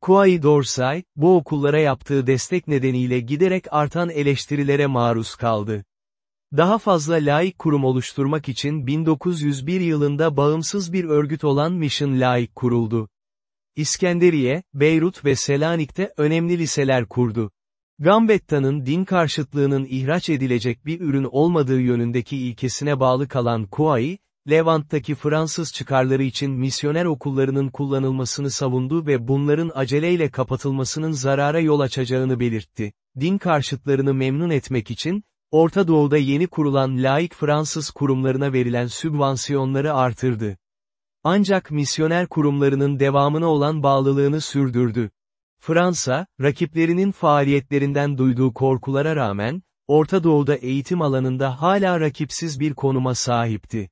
Kuai Dorsay, bu okullara yaptığı destek nedeniyle giderek artan eleştirilere maruz kaldı. Daha fazla laik kurum oluşturmak için 1901 yılında bağımsız bir örgüt olan Mission Laik kuruldu. İskenderiye, Beyrut ve Selanik'te önemli liseler kurdu. Gambetta'nın din karşıtlığının ihraç edilecek bir ürün olmadığı yönündeki ilkesine bağlı kalan Kuai, Levant'taki Fransız çıkarları için misyoner okullarının kullanılmasını savundu ve bunların aceleyle kapatılmasının zarara yol açacağını belirtti. Din karşıtlarını memnun etmek için, Orta Doğu'da yeni kurulan laik Fransız kurumlarına verilen sübvansiyonları artırdı. Ancak misyoner kurumlarının devamına olan bağlılığını sürdürdü. Fransa, rakiplerinin faaliyetlerinden duyduğu korkulara rağmen, Orta Doğu'da eğitim alanında hala rakipsiz bir konuma sahipti.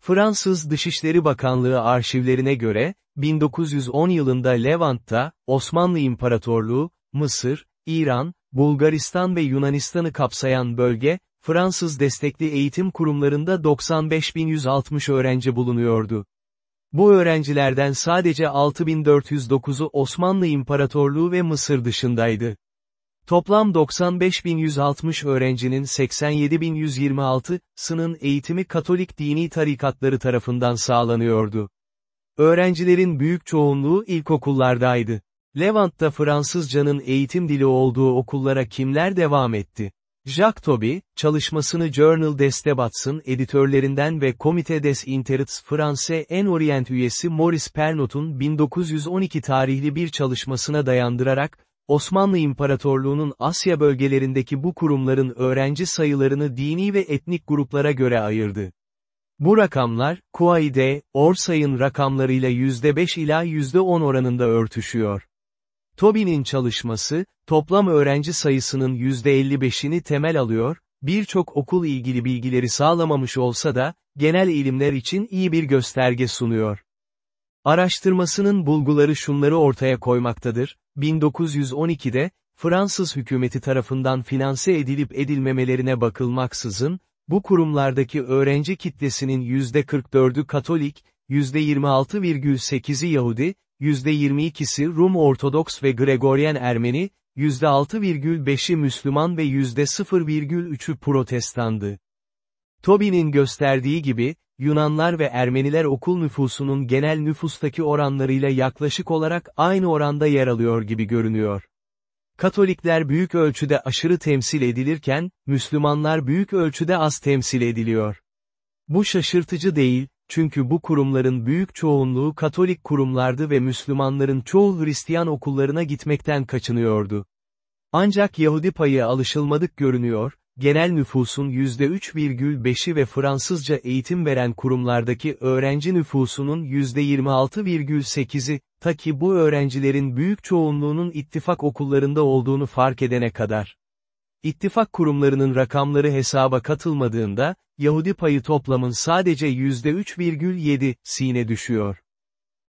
Fransız Dışişleri Bakanlığı arşivlerine göre, 1910 yılında Levant'ta, Osmanlı İmparatorluğu, Mısır, İran, Bulgaristan ve Yunanistan'ı kapsayan bölge, Fransız destekli eğitim kurumlarında 95.160 öğrenci bulunuyordu. Bu öğrencilerden sadece 6409'u Osmanlı İmparatorluğu ve Mısır dışındaydı. Toplam 95.160 öğrencinin 87.126'sının eğitimi Katolik dini tarikatları tarafından sağlanıyordu. Öğrencilerin büyük çoğunluğu ilkokullardaydı. Levant'ta Fransızcanın eğitim dili olduğu okullara kimler devam etti? Jacques Toby, çalışmasını Journal des Debats'ın editörlerinden ve Comité des Intérêts Français en Orient üyesi Maurice Pernot'un 1912 tarihli bir çalışmasına dayandırarak, Osmanlı İmparatorluğu'nun Asya bölgelerindeki bu kurumların öğrenci sayılarını dini ve etnik gruplara göre ayırdı. Bu rakamlar, Kuaide, Orsay'ın rakamlarıyla %5 ila %10 oranında örtüşüyor. Tobin'in çalışması, toplam öğrenci sayısının %55'ini temel alıyor, birçok okul ilgili bilgileri sağlamamış olsa da, genel ilimler için iyi bir gösterge sunuyor. Araştırmasının bulguları şunları ortaya koymaktadır, 1912'de, Fransız hükümeti tarafından finanse edilip edilmemelerine bakılmaksızın, bu kurumlardaki öğrenci kitlesinin %44'ü Katolik, %26,8'i Yahudi, %22'si Rum Ortodoks ve Gregoryen Ermeni, %6,5'i Müslüman ve %0,3'ü Protestandı. Tobin'in gösterdiği gibi, Yunanlar ve Ermeniler okul nüfusunun genel nüfustaki oranlarıyla yaklaşık olarak aynı oranda yer alıyor gibi görünüyor. Katolikler büyük ölçüde aşırı temsil edilirken, Müslümanlar büyük ölçüde az temsil ediliyor. Bu şaşırtıcı değil, çünkü bu kurumların büyük çoğunluğu Katolik kurumlardı ve Müslümanların çoğu Hristiyan okullarına gitmekten kaçınıyordu. Ancak Yahudi payı alışılmadık görünüyor, genel nüfusun %3,5'i ve Fransızca eğitim veren kurumlardaki öğrenci nüfusunun %26,8'i, ta ki bu öğrencilerin büyük çoğunluğunun ittifak okullarında olduğunu fark edene kadar. İttifak kurumlarının rakamları hesaba katılmadığında, Yahudi payı toplamın sadece %3,7'sine düşüyor.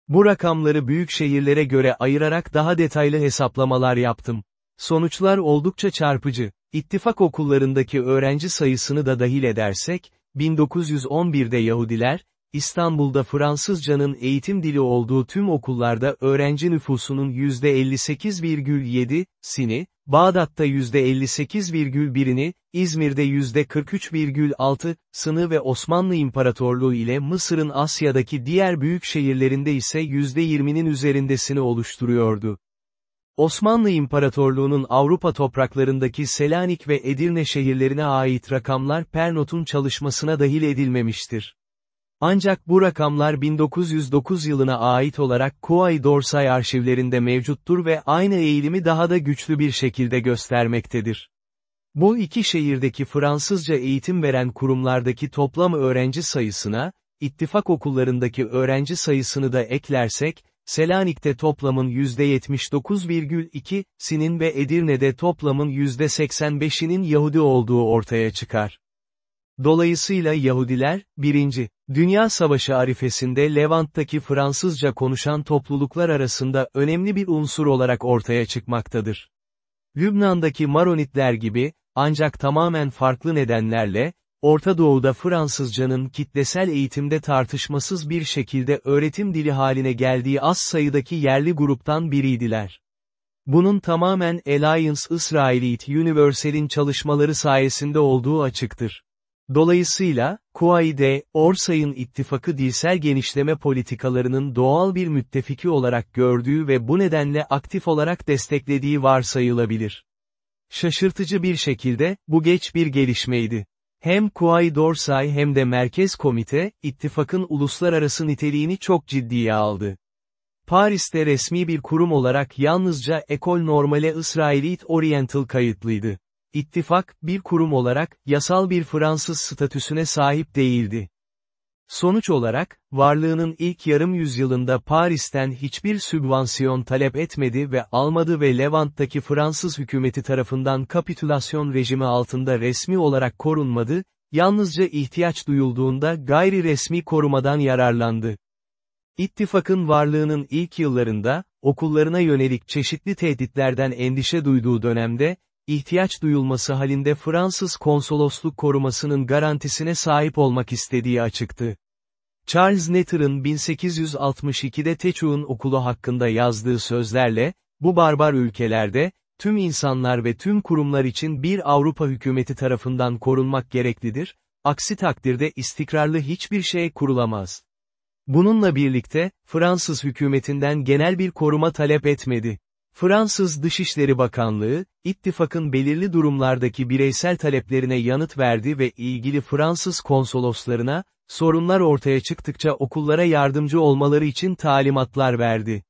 Bu rakamları büyük şehirlere göre ayırarak daha detaylı hesaplamalar yaptım. Sonuçlar oldukça çarpıcı. İttifak okullarındaki öğrenci sayısını da dahil edersek, 1911'de Yahudiler, İstanbul'da Fransızcanın eğitim dili olduğu tüm okullarda öğrenci nüfusunun %58,7'sini, Bağdat'ta %58,1'ini, İzmir'de %43,6'sını ve Osmanlı İmparatorluğu ile Mısır'ın Asya'daki diğer büyük şehirlerinde ise %20'nin üzerindesini oluşturuyordu. Osmanlı İmparatorluğu'nun Avrupa topraklarındaki Selanik ve Edirne şehirlerine ait rakamlar Pernot'un çalışmasına dahil edilmemiştir. Ancak bu rakamlar 1909 yılına ait olarak Kuay Dorsay arşivlerinde mevcuttur ve aynı eğilimi daha da güçlü bir şekilde göstermektedir. Bu iki şehirdeki Fransızca eğitim veren kurumlardaki toplam öğrenci sayısına, ittifak okullarındaki öğrenci sayısını da eklersek, Selanik'te toplamın %79,2'sinin ve Edirne'de toplamın %85'inin Yahudi olduğu ortaya çıkar. Dolayısıyla Yahudiler, 1. Dünya Savaşı arifesinde Levant'taki Fransızca konuşan topluluklar arasında önemli bir unsur olarak ortaya çıkmaktadır. Lübnan'daki Maronitler gibi, ancak tamamen farklı nedenlerle, Orta Doğu'da Fransızcanın kitlesel eğitimde tartışmasız bir şekilde öğretim dili haline geldiği az sayıdaki yerli gruptan biriydiler. Bunun tamamen Alliance Israelite Universal'in çalışmaları sayesinde olduğu açıktır. Dolayısıyla, Kuaide, Orsay'ın ittifakı dilsel genişleme politikalarının doğal bir müttefiki olarak gördüğü ve bu nedenle aktif olarak desteklediği varsayılabilir. Şaşırtıcı bir şekilde, bu geç bir gelişmeydi. Hem Kuay Dorsay hem de Merkez Komite, ittifakın uluslararası niteliğini çok ciddiye aldı. Paris'te resmi bir kurum olarak yalnızca Ecole Normale Israelite Oriental kayıtlıydı. İttifak, bir kurum olarak, yasal bir Fransız statüsüne sahip değildi. Sonuç olarak, varlığının ilk yarım yüzyılında Paris'ten hiçbir sübvansiyon talep etmedi ve almadı ve Levant'taki Fransız hükümeti tarafından kapitülasyon rejimi altında resmi olarak korunmadı, yalnızca ihtiyaç duyulduğunda gayri resmi korumadan yararlandı. İttifakın varlığının ilk yıllarında, okullarına yönelik çeşitli tehditlerden endişe duyduğu dönemde, ihtiyaç duyulması halinde Fransız konsolosluk korumasının garantisine sahip olmak istediği açıktı. Charles Netter'ın 1862'de Teçuğ'un okulu hakkında yazdığı sözlerle, bu barbar ülkelerde, tüm insanlar ve tüm kurumlar için bir Avrupa hükümeti tarafından korunmak gereklidir, aksi takdirde istikrarlı hiçbir şey kurulamaz. Bununla birlikte, Fransız hükümetinden genel bir koruma talep etmedi. Fransız Dışişleri Bakanlığı, ittifakın belirli durumlardaki bireysel taleplerine yanıt verdi ve ilgili Fransız konsoloslarına, sorunlar ortaya çıktıkça okullara yardımcı olmaları için talimatlar verdi.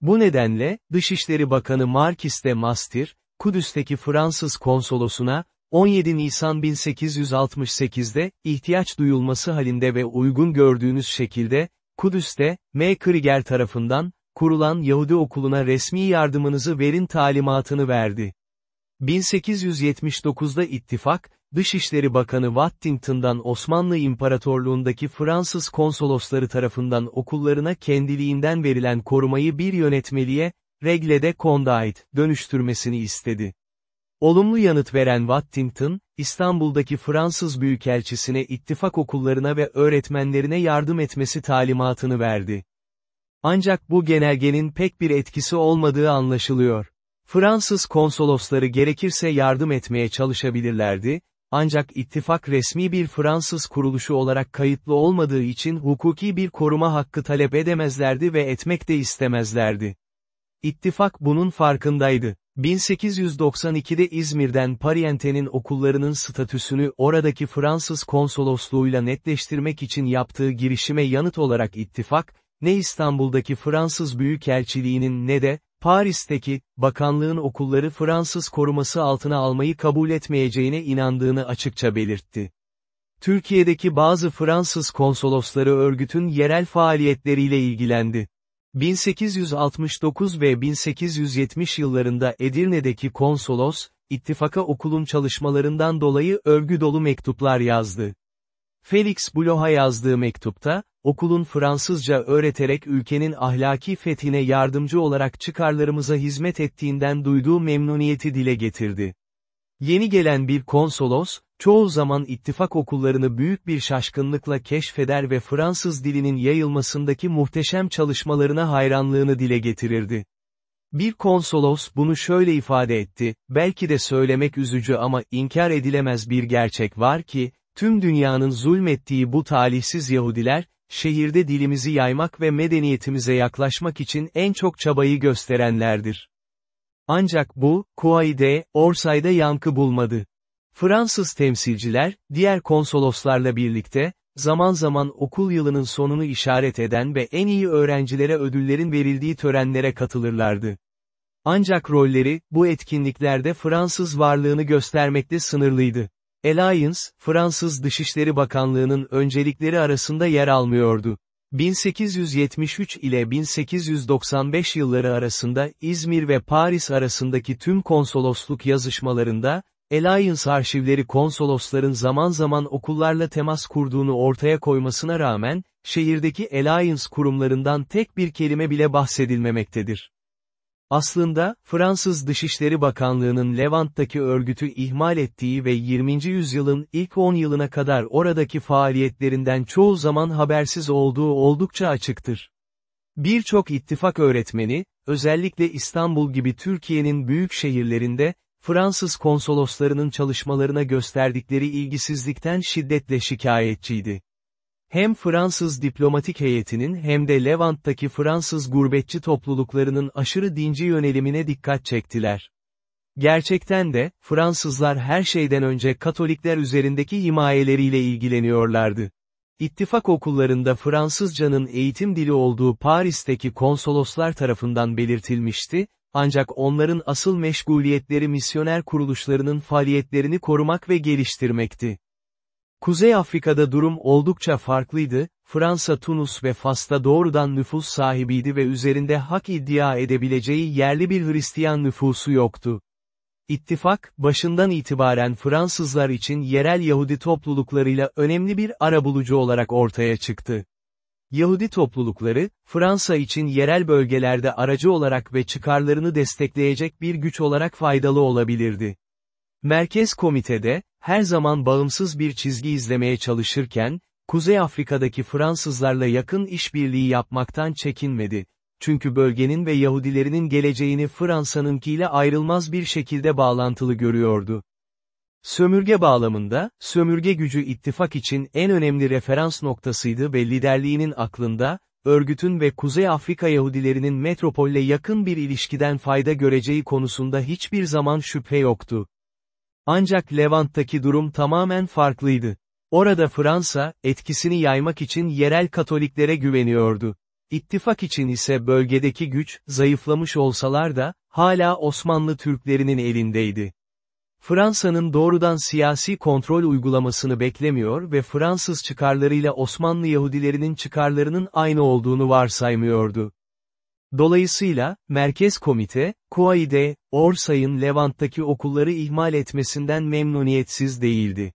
Bu nedenle, Dışişleri Bakanı Marquis de Mastir, Kudüs'teki Fransız konsolosuna, 17 Nisan 1868'de, ihtiyaç duyulması halinde ve uygun gördüğünüz şekilde, Kudüs'te, M. Krieger tarafından, kurulan Yahudi okuluna resmi yardımınızı verin talimatını verdi. 1879'da ittifak, Dışişleri Bakanı Waddington'dan Osmanlı İmparatorluğundaki Fransız konsolosları tarafından okullarına kendiliğinden verilen korumayı bir yönetmeliğe, regle de conduite, dönüştürmesini istedi. Olumlu yanıt veren Waddington, İstanbul'daki Fransız Büyükelçisine ittifak okullarına ve öğretmenlerine yardım etmesi talimatını verdi. Ancak bu genelgenin pek bir etkisi olmadığı anlaşılıyor. Fransız konsolosları gerekirse yardım etmeye çalışabilirlerdi, Ancak ittifak resmi bir Fransız kuruluşu olarak kayıtlı olmadığı için hukuki bir koruma hakkı talep edemezlerdi ve etmek de istemezlerdi. İttifak bunun farkındaydı. 1892'de İzmir'den Pariente'nin okullarının statüsünü oradaki Fransız konsolosluğuyla netleştirmek için yaptığı girişime yanıt olarak ittifak, ne İstanbul'daki Fransız Büyükelçiliğinin ne de, Paris'teki, bakanlığın okulları Fransız koruması altına almayı kabul etmeyeceğine inandığını açıkça belirtti. Türkiye'deki bazı Fransız konsolosları örgütün yerel faaliyetleriyle ilgilendi. 1869 ve 1870 yıllarında Edirne'deki konsolos, ittifaka okulun çalışmalarından dolayı övgü dolu mektuplar yazdı. Felix Bloch'a yazdığı mektupta, okulun Fransızca öğreterek ülkenin ahlaki fethine yardımcı olarak çıkarlarımıza hizmet ettiğinden duyduğu memnuniyeti dile getirdi. Yeni gelen bir konsolos, çoğu zaman ittifak okullarını büyük bir şaşkınlıkla keşfeder ve Fransız dilinin yayılmasındaki muhteşem çalışmalarına hayranlığını dile getirirdi. Bir konsolos bunu şöyle ifade etti, belki de söylemek üzücü ama inkar edilemez bir gerçek var ki, tüm dünyanın zulmettiği bu talihsiz Yahudiler, şehirde dilimizi yaymak ve medeniyetimize yaklaşmak için en çok çabayı gösterenlerdir. Ancak bu, Kuaide, Orsay'da yankı bulmadı. Fransız temsilciler, diğer konsoloslarla birlikte, zaman zaman okul yılının sonunu işaret eden ve en iyi öğrencilere ödüllerin verildiği törenlere katılırlardı. Ancak rolleri, bu etkinliklerde Fransız varlığını göstermekte sınırlıydı. Alliance, Fransız Dışişleri Bakanlığı'nın öncelikleri arasında yer almıyordu. 1873 ile 1895 yılları arasında İzmir ve Paris arasındaki tüm konsolosluk yazışmalarında, Alliance arşivleri konsolosların zaman zaman okullarla temas kurduğunu ortaya koymasına rağmen, şehirdeki Alliance kurumlarından tek bir kelime bile bahsedilmemektedir. Aslında, Fransız Dışişleri Bakanlığı'nın Levant'taki örgütü ihmal ettiği ve 20. yüzyılın ilk 10 yılına kadar oradaki faaliyetlerinden çoğu zaman habersiz olduğu oldukça açıktır. Birçok ittifak öğretmeni, özellikle İstanbul gibi Türkiye'nin büyük şehirlerinde, Fransız konsoloslarının çalışmalarına gösterdikleri ilgisizlikten şiddetle şikayetçiydi. Hem Fransız diplomatik heyetinin hem de Levant'taki Fransız gurbetçi topluluklarının aşırı dinci yönelimine dikkat çektiler. Gerçekten de, Fransızlar her şeyden önce Katolikler üzerindeki himayeleriyle ilgileniyorlardı. İttifak okullarında Fransızcanın eğitim dili olduğu Paris'teki konsoloslar tarafından belirtilmişti, ancak onların asıl meşguliyetleri misyoner kuruluşlarının faaliyetlerini korumak ve geliştirmekti. Kuzey Afrika'da durum oldukça farklıydı, Fransa Tunus ve Fas'ta doğrudan nüfus sahibiydi ve üzerinde hak iddia edebileceği yerli bir Hristiyan nüfusu yoktu. İttifak, başından itibaren Fransızlar için yerel Yahudi topluluklarıyla önemli bir arabulucu olarak ortaya çıktı. Yahudi toplulukları, Fransa için yerel bölgelerde aracı olarak ve çıkarlarını destekleyecek bir güç olarak faydalı olabilirdi. Merkez Komite'de, her zaman bağımsız bir çizgi izlemeye çalışırken, Kuzey Afrika'daki Fransızlarla yakın işbirliği yapmaktan çekinmedi. Çünkü bölgenin ve Yahudilerinin geleceğini Fransa'nınkiyle ayrılmaz bir şekilde bağlantılı görüyordu. Sömürge bağlamında, sömürge gücü ittifak için en önemli referans noktasıydı ve liderliğinin aklında, örgütün ve Kuzey Afrika Yahudilerinin metropolle yakın bir ilişkiden fayda göreceği konusunda hiçbir zaman şüphe yoktu. Ancak Levant'taki durum tamamen farklıydı. Orada Fransa, etkisini yaymak için yerel Katoliklere güveniyordu. İttifak için ise bölgedeki güç, zayıflamış olsalar da, hala Osmanlı Türklerinin elindeydi. Fransa'nın doğrudan siyasi kontrol uygulamasını beklemiyor ve Fransız çıkarlarıyla Osmanlı Yahudilerinin çıkarlarının aynı olduğunu varsaymıyordu. Dolayısıyla, Merkez Komite, Kuaide, Orsay'ın Levant'taki okulları ihmal etmesinden memnuniyetsiz değildi.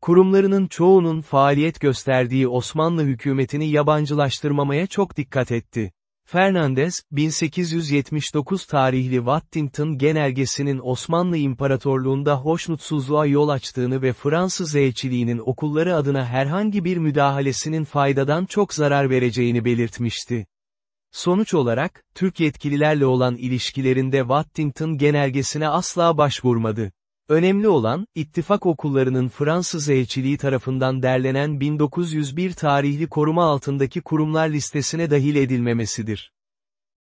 Kurumlarının çoğunun faaliyet gösterdiği Osmanlı hükümetini yabancılaştırmamaya çok dikkat etti. Fernandez, 1879 tarihli Waddington genelgesinin Osmanlı İmparatorluğunda hoşnutsuzluğa yol açtığını ve Fransız elçiliğinin okulları adına herhangi bir müdahalesinin faydadan çok zarar vereceğini belirtmişti. Sonuç olarak, Türk yetkililerle olan ilişkilerinde Waddington genelgesine asla başvurmadı. Önemli olan, ittifak okullarının Fransız elçiliği tarafından derlenen 1901 tarihli koruma altındaki kurumlar listesine dahil edilmemesidir.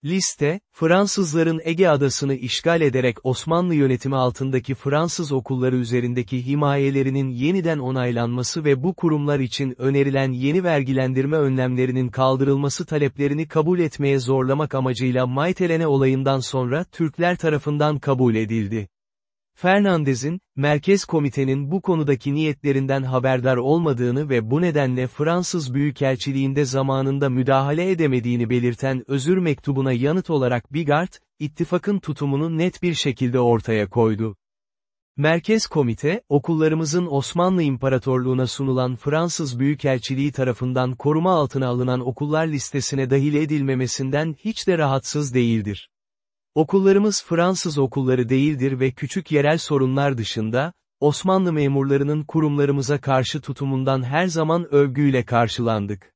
Liste, Fransızların Ege adasını işgal ederek Osmanlı yönetimi altındaki Fransız okulları üzerindeki himayelerinin yeniden onaylanması ve bu kurumlar için önerilen yeni vergilendirme önlemlerinin kaldırılması taleplerini kabul etmeye zorlamak amacıyla Maytelene olayından sonra Türkler tarafından kabul edildi. Fernandez'in, Merkez Komitenin bu konudaki niyetlerinden haberdar olmadığını ve bu nedenle Fransız Büyükelçiliğinde zamanında müdahale edemediğini belirten özür mektubuna yanıt olarak Bigard, ittifakın tutumunu net bir şekilde ortaya koydu. Merkez Komite, okullarımızın Osmanlı İmparatorluğu'na sunulan Fransız Büyükelçiliği tarafından koruma altına alınan okullar listesine dahil edilmemesinden hiç de rahatsız değildir. Okullarımız Fransız okulları değildir ve küçük yerel sorunlar dışında, Osmanlı memurlarının kurumlarımıza karşı tutumundan her zaman övgüyle karşılandık.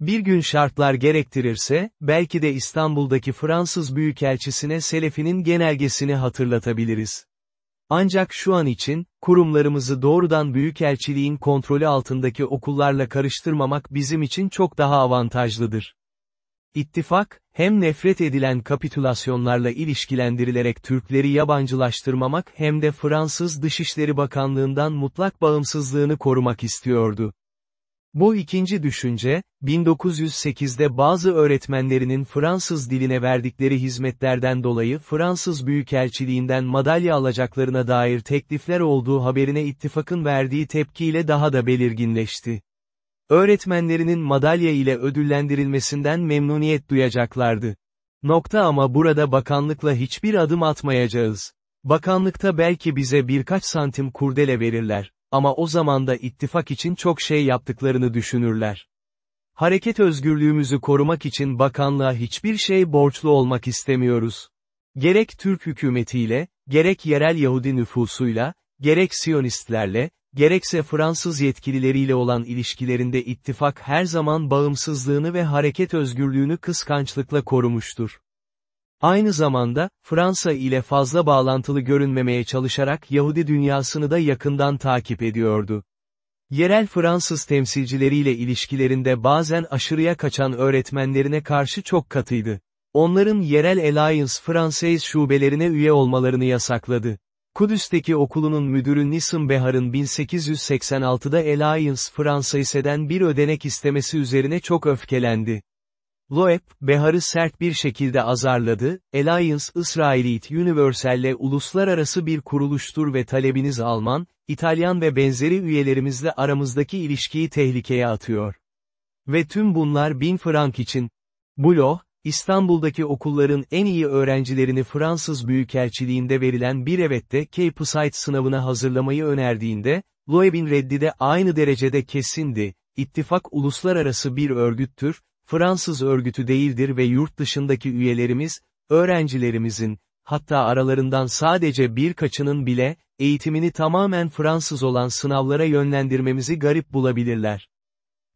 Bir gün şartlar gerektirirse, belki de İstanbul'daki Fransız Büyükelçisine Selefi'nin genelgesini hatırlatabiliriz. Ancak şu an için, kurumlarımızı doğrudan Büyükelçiliğin kontrolü altındaki okullarla karıştırmamak bizim için çok daha avantajlıdır. İttifak, hem nefret edilen kapitülasyonlarla ilişkilendirilerek Türkleri yabancılaştırmamak hem de Fransız Dışişleri Bakanlığından mutlak bağımsızlığını korumak istiyordu. Bu ikinci düşünce, 1908'de bazı öğretmenlerinin Fransız diline verdikleri hizmetlerden dolayı Fransız Büyükelçiliğinden madalya alacaklarına dair teklifler olduğu haberine ittifakın verdiği tepkiyle daha da belirginleşti. Öğretmenlerinin madalya ile ödüllendirilmesinden memnuniyet duyacaklardı. Nokta ama burada bakanlıkla hiçbir adım atmayacağız. Bakanlıkta belki bize birkaç santim kurdele verirler, ama o zaman da ittifak için çok şey yaptıklarını düşünürler. Hareket özgürlüğümüzü korumak için bakanlığa hiçbir şey borçlu olmak istemiyoruz. Gerek Türk hükümetiyle, gerek yerel Yahudi nüfusuyla, gerek Siyonistlerle, gerekse Fransız yetkilileriyle olan ilişkilerinde ittifak her zaman bağımsızlığını ve hareket özgürlüğünü kıskançlıkla korumuştur. Aynı zamanda, Fransa ile fazla bağlantılı görünmemeye çalışarak Yahudi dünyasını da yakından takip ediyordu. Yerel Fransız temsilcileriyle ilişkilerinde bazen aşırıya kaçan öğretmenlerine karşı çok katıydı. Onların yerel Alliance Française şubelerine üye olmalarını yasakladı. Kudüs'teki okulunun müdürü Nisım Behar'ın 1886'da Alliance Fransaise'den bir ödenek istemesi üzerine çok öfkelendi. Loeb, Behar'ı sert bir şekilde azarladı, Alliance Israelite Universal'le uluslararası bir kuruluştur ve talebiniz Alman, İtalyan ve benzeri üyelerimizle aramızdaki ilişkiyi tehlikeye atıyor. Ve tüm bunlar bin frank için. Bulo, İstanbul'daki okulların en iyi öğrencilerini Fransız Büyükelçiliğinde verilen bir evette Cape Site sınavına hazırlamayı önerdiğinde, Loeb'in reddi de aynı derecede kesindi, İttifak uluslararası bir örgüttür, Fransız örgütü değildir ve yurt dışındaki üyelerimiz, öğrencilerimizin, hatta aralarından sadece birkaçının bile, eğitimini tamamen Fransız olan sınavlara yönlendirmemizi garip bulabilirler.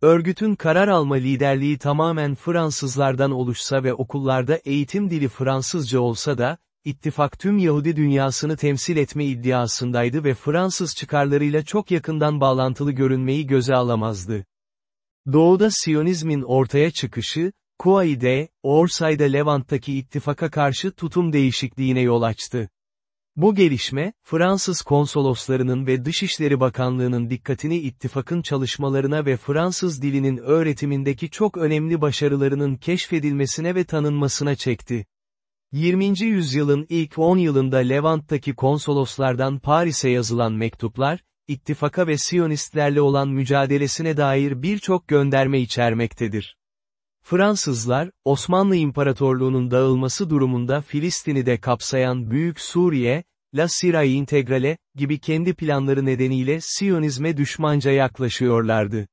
Örgütün karar alma liderliği tamamen Fransızlardan oluşsa ve okullarda eğitim dili Fransızca olsa da, ittifak tüm Yahudi dünyasını temsil etme iddiasındaydı ve Fransız çıkarlarıyla çok yakından bağlantılı görünmeyi göze alamazdı. Doğuda Siyonizmin ortaya çıkışı, Kuaide, Orsay'da Levant'taki ittifaka karşı tutum değişikliğine yol açtı. Bu gelişme, Fransız konsoloslarının ve Dışişleri Bakanlığı'nın dikkatini ittifakın çalışmalarına ve Fransız dilinin öğretimindeki çok önemli başarılarının keşfedilmesine ve tanınmasına çekti. 20. yüzyılın ilk 10 yılında Levant'taki konsoloslardan Paris'e yazılan mektuplar, ittifaka ve Siyonistlerle olan mücadelesine dair birçok gönderme içermektedir. Fransızlar, Osmanlı İmparatorluğu'nun dağılması durumunda Filistin'i de kapsayan Büyük Suriye, La Syrie Integrale, gibi kendi planları nedeniyle Siyonizme düşmanca yaklaşıyorlardı.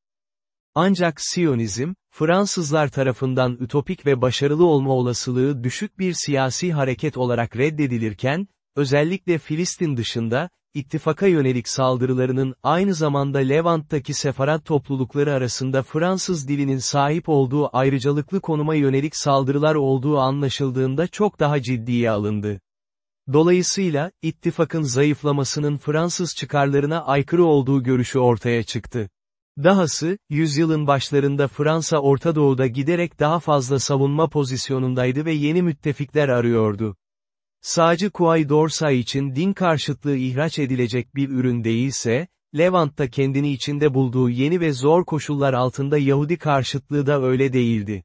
Ancak Siyonizm, Fransızlar tarafından ütopik ve başarılı olma olasılığı düşük bir siyasi hareket olarak reddedilirken, özellikle Filistin dışında, ittifaka yönelik saldırılarının aynı zamanda Levant'taki sefarat toplulukları arasında Fransız dilinin sahip olduğu ayrıcalıklı konuma yönelik saldırılar olduğu anlaşıldığında çok daha ciddiye alındı. Dolayısıyla, ittifakın zayıflamasının Fransız çıkarlarına aykırı olduğu görüşü ortaya çıktı. Dahası, yüzyılın başlarında Fransa Orta Doğu'da giderek daha fazla savunma pozisyonundaydı ve yeni müttefikler arıyordu. Sağcı Kuay Dorsay için din karşıtlığı ihraç edilecek bir ürün değilse, Levant'ta kendini içinde bulduğu yeni ve zor koşullar altında Yahudi karşıtlığı da öyle değildi.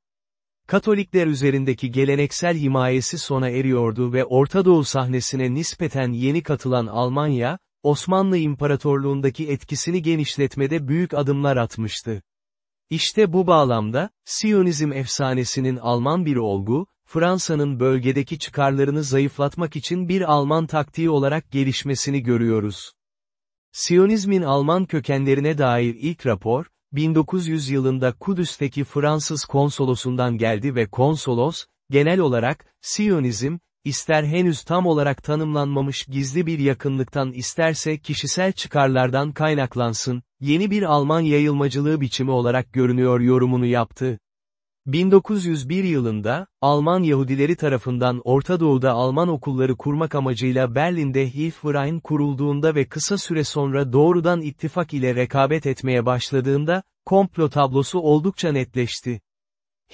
Katolikler üzerindeki geleneksel himayesi sona eriyordu ve Orta Doğu sahnesine nispeten yeni katılan Almanya, Osmanlı İmparatorluğundaki etkisini genişletmede büyük adımlar atmıştı. İşte bu bağlamda, Siyonizm efsanesinin Alman bir olgu, Fransa'nın bölgedeki çıkarlarını zayıflatmak için bir Alman taktiği olarak gelişmesini görüyoruz. Siyonizmin Alman kökenlerine dair ilk rapor, 1900 yılında Kudüs'teki Fransız konsolosundan geldi ve konsolos, genel olarak, Siyonizm, ister henüz tam olarak tanımlanmamış gizli bir yakınlıktan isterse kişisel çıkarlardan kaynaklansın, yeni bir Alman yayılmacılığı biçimi olarak görünüyor yorumunu yaptı. 1901 yılında, Alman Yahudileri tarafından Orta Doğu'da Alman okulları kurmak amacıyla Berlin'de Hilfverein kurulduğunda ve kısa süre sonra doğrudan ittifak ile rekabet etmeye başladığında, komplo tablosu oldukça netleşti.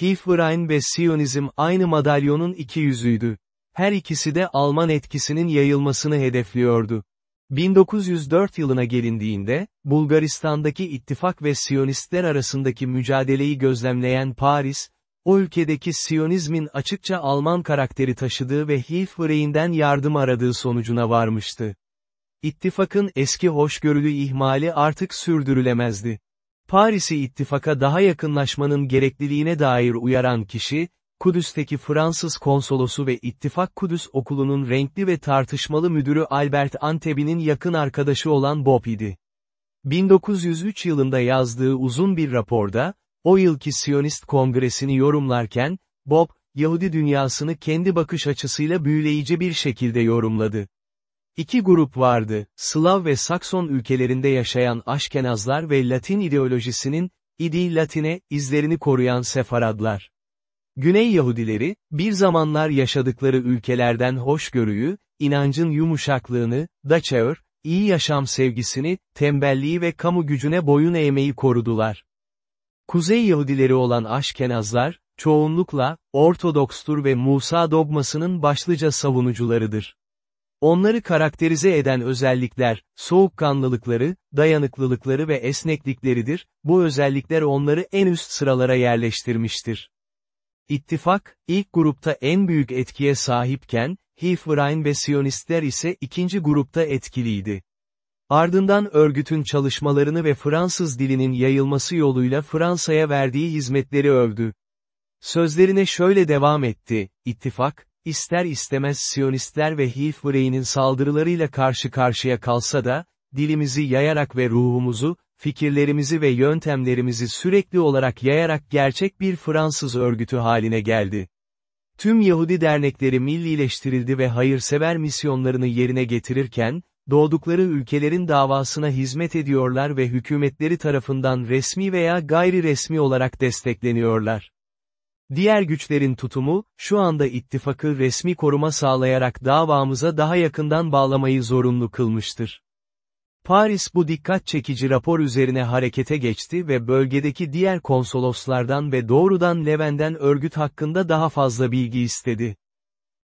Hilfverein ve Siyonizm aynı madalyonun iki yüzüydü. Her ikisi de Alman etkisinin yayılmasını hedefliyordu. 1904 yılına gelindiğinde, Bulgaristan'daki ittifak ve Siyonistler arasındaki mücadeleyi gözlemleyen Paris, o ülkedeki Siyonizmin açıkça Alman karakteri taşıdığı ve Hilfverein'den yardım aradığı sonucuna varmıştı. İttifakın eski hoşgörülü ihmali artık sürdürülemezdi. Paris'i ittifaka daha yakınlaşmanın gerekliliğine dair uyaran kişi, Kudüs'teki Fransız konsolosu ve İttifak Kudüs Okulu'nun renkli ve tartışmalı müdürü Albert Antebi'nin yakın arkadaşı olan Bob idi. 1903 yılında yazdığı uzun bir raporda, o yılki Siyonist Kongresini yorumlarken, Bob, Yahudi dünyasını kendi bakış açısıyla büyüleyici bir şekilde yorumladı. İki grup vardı, Slav ve Sakson ülkelerinde yaşayan Aşkenazlar ve Latin ideolojisinin, İdi Latine, izlerini koruyan Sefaradlar. Güney Yahudileri, bir zamanlar yaşadıkları ülkelerden hoşgörüyü, inancın yumuşaklığını, daçaör, iyi yaşam sevgisini, tembelliği ve kamu gücüne boyun eğmeyi korudular. Kuzey Yahudileri olan Aşkenazlar, çoğunlukla, Ortodokstur ve Musa dogmasının başlıca savunucularıdır. Onları karakterize eden özellikler, soğukkanlılıkları, dayanıklılıkları ve esneklikleridir, bu özellikler onları en üst sıralara yerleştirmiştir. İttifak, ilk grupta en büyük etkiye sahipken, Hilfverein ve Siyonistler ise ikinci grupta etkiliydi. Ardından örgütün çalışmalarını ve Fransız dilinin yayılması yoluyla Fransa'ya verdiği hizmetleri övdü. Sözlerine şöyle devam etti, İttifak, ister istemez Siyonistler ve Hilfverein'in saldırılarıyla karşı karşıya kalsa da, dilimizi yayarak ve ruhumuzu, fikirlerimizi ve yöntemlerimizi sürekli olarak yayarak gerçek bir Fransız örgütü haline geldi. Tüm Yahudi dernekleri millileştirildi ve hayırsever misyonlarını yerine getirirken, doğdukları ülkelerin davasına hizmet ediyorlar ve hükümetleri tarafından resmi veya gayri resmi olarak destekleniyorlar. Diğer güçlerin tutumu, şu anda ittifakı resmi koruma sağlayarak davamıza daha yakından bağlamayı zorunlu kılmıştır. Paris bu dikkat çekici rapor üzerine harekete geçti ve bölgedeki diğer konsoloslardan ve doğrudan Leven'den örgüt hakkında daha fazla bilgi istedi.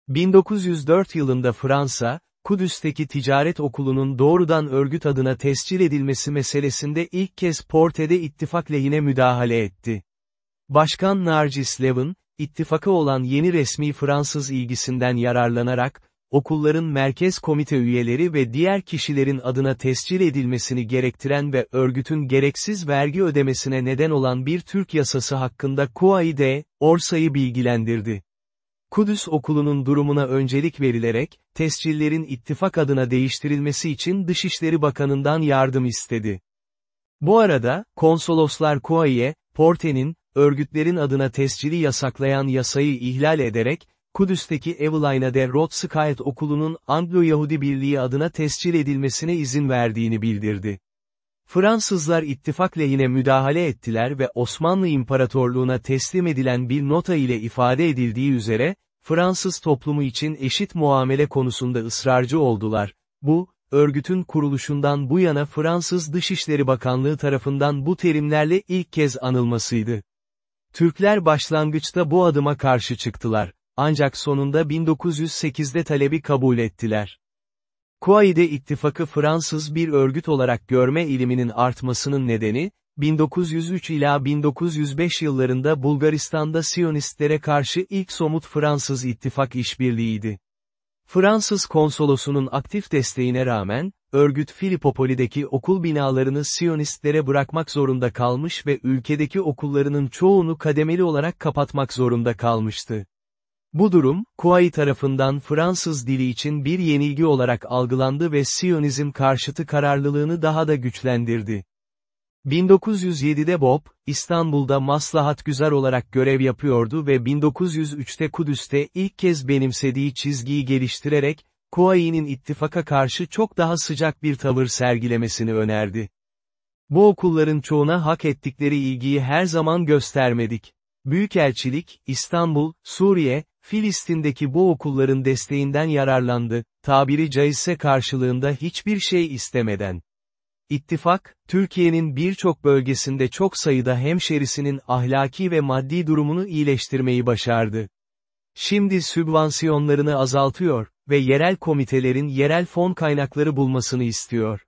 1904 yılında Fransa, Kudüs'teki ticaret okulunun doğrudan örgüt adına tescil edilmesi meselesinde ilk kez Porte'de ittifak lehine müdahale etti. Başkan Narcis Levin, ittifaka olan yeni resmi Fransız ilgisinden yararlanarak, okulların merkez komite üyeleri ve diğer kişilerin adına tescil edilmesini gerektiren ve örgütün gereksiz vergi ödemesine neden olan bir Türk yasası hakkında Kuaide, Orsa'yı bilgilendirdi. Kudüs okulunun durumuna öncelik verilerek, tescillerin ittifak adına değiştirilmesi için Dışişleri Bakanı'ndan yardım istedi. Bu arada, konsoloslar Kuai'ye, Porte'nin, örgütlerin adına tescili yasaklayan yasayı ihlal ederek, Kudüs'teki Evelina de Rothschild okulunun Anglo-Yahudi Birliği adına tescil edilmesine izin verdiğini bildirdi. Fransızlar ittifak lehine müdahale ettiler ve Osmanlı İmparatorluğuna teslim edilen bir nota ile ifade edildiği üzere, Fransız toplumu için eşit muamele konusunda ısrarcı oldular. Bu, örgütün kuruluşundan bu yana Fransız Dışişleri Bakanlığı tarafından bu terimlerle ilk kez anılmasıydı. Türkler başlangıçta bu adıma karşı çıktılar, ancak sonunda 1908'de talebi kabul ettiler. Kuaide ittifakı Fransız bir örgüt olarak görme iliminin artmasının nedeni, 1903 ila 1905 yıllarında Bulgaristan'da Siyonistlere karşı ilk somut Fransız ittifak işbirliğiydi. Fransız konsolosunun aktif desteğine rağmen, örgüt Filipopoli'deki okul binalarını Siyonistlere bırakmak zorunda kalmış ve ülkedeki okullarının çoğunu kademeli olarak kapatmak zorunda kalmıştı. Bu durum, Kuay tarafından Fransız dili için bir yenilgi olarak algılandı ve Siyonizm karşıtı kararlılığını daha da güçlendirdi. 1907'de Bob, İstanbul'da maslahatgüzar olarak görev yapıyordu ve 1903'te Kudüs'te ilk kez benimsediği çizgiyi geliştirerek, Kuayi'nin ittifaka karşı çok daha sıcak bir tavır sergilemesini önerdi. Bu okulların çoğuna hak ettikleri ilgiyi her zaman göstermedik. Büyükelçilik, İstanbul, Suriye, Filistin'deki bu okulların desteğinden yararlandı, tabiri caizse karşılığında hiçbir şey istemeden. İttifak, Türkiye'nin birçok bölgesinde çok sayıda hemşerisinin ahlaki ve maddi durumunu iyileştirmeyi başardı. Şimdi sübvansiyonlarını azaltıyor ve yerel komitelerin yerel fon kaynakları bulmasını istiyor.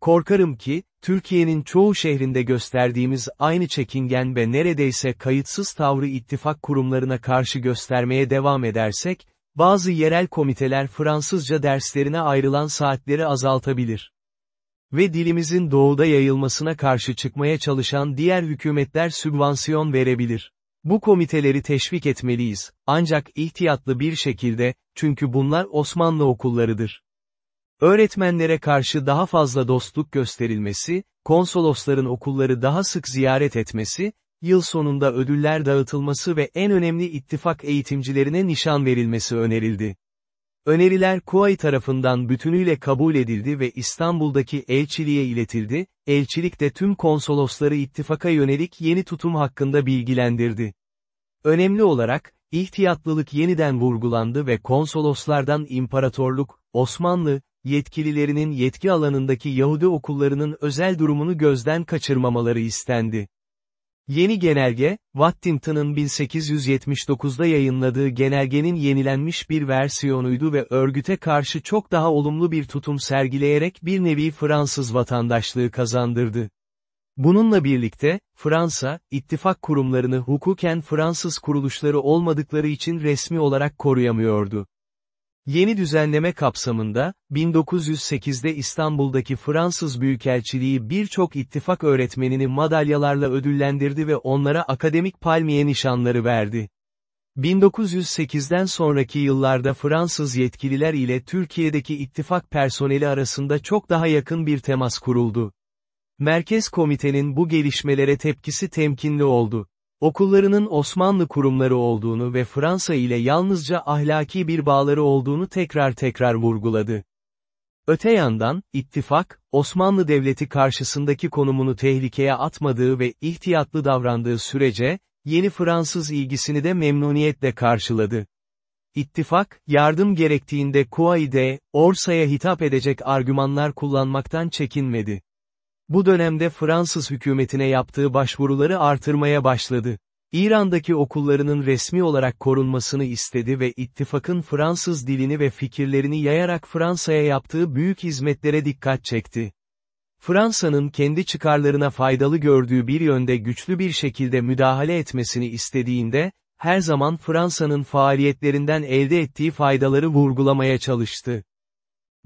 Korkarım ki, Türkiye'nin çoğu şehrinde gösterdiğimiz aynı çekingen ve neredeyse kayıtsız tavrı ittifak kurumlarına karşı göstermeye devam edersek, bazı yerel komiteler Fransızca derslerine ayrılan saatleri azaltabilir. Ve dilimizin doğuda yayılmasına karşı çıkmaya çalışan diğer hükümetler sübvansiyon verebilir. Bu komiteleri teşvik etmeliyiz, ancak ihtiyatlı bir şekilde, çünkü bunlar Osmanlı okullarıdır. Öğretmenlere karşı daha fazla dostluk gösterilmesi, konsolosların okulları daha sık ziyaret etmesi, yıl sonunda ödüller dağıtılması ve en önemli ittifak eğitimcilerine nişan verilmesi önerildi. Öneriler Kuay tarafından bütünüyle kabul edildi ve İstanbul'daki elçiliğe iletildi, elçilik de tüm konsolosları ittifaka yönelik yeni tutum hakkında bilgilendirdi. Önemli olarak, ihtiyatlılık yeniden vurgulandı ve konsoloslardan imparatorluk, Osmanlı, yetkililerinin yetki alanındaki Yahudi okullarının özel durumunu gözden kaçırmamaları istendi. Yeni genelge, Waddington'ın 1879'da yayınladığı genelgenin yenilenmiş bir versiyonuydu ve örgüte karşı çok daha olumlu bir tutum sergileyerek bir nevi Fransız vatandaşlığı kazandırdı. Bununla birlikte, Fransa, ittifak kurumlarını hukuken Fransız kuruluşları olmadıkları için resmi olarak koruyamıyordu. Yeni düzenleme kapsamında, 1908'de İstanbul'daki Fransız Büyükelçiliği birçok ittifak öğretmenini madalyalarla ödüllendirdi ve onlara akademik palmiye nişanları verdi. 1908'den sonraki yıllarda Fransız yetkililer ile Türkiye'deki ittifak personeli arasında çok daha yakın bir temas kuruldu. Merkez Komitenin bu gelişmelere tepkisi temkinli oldu okullarının Osmanlı kurumları olduğunu ve Fransa ile yalnızca ahlaki bir bağları olduğunu tekrar tekrar vurguladı. Öte yandan, ittifak, Osmanlı Devleti karşısındaki konumunu tehlikeye atmadığı ve ihtiyatlı davrandığı sürece, yeni Fransız ilgisini de memnuniyetle karşıladı. İttifak, yardım gerektiğinde Kuaide, Orsa'ya hitap edecek argümanlar kullanmaktan çekinmedi. Bu dönemde Fransız hükümetine yaptığı başvuruları artırmaya başladı. İran'daki okullarının resmi olarak korunmasını istedi ve ittifakın Fransız dilini ve fikirlerini yayarak Fransa'ya yaptığı büyük hizmetlere dikkat çekti. Fransa'nın kendi çıkarlarına faydalı gördüğü bir yönde güçlü bir şekilde müdahale etmesini istediğinde, her zaman Fransa'nın faaliyetlerinden elde ettiği faydaları vurgulamaya çalıştı.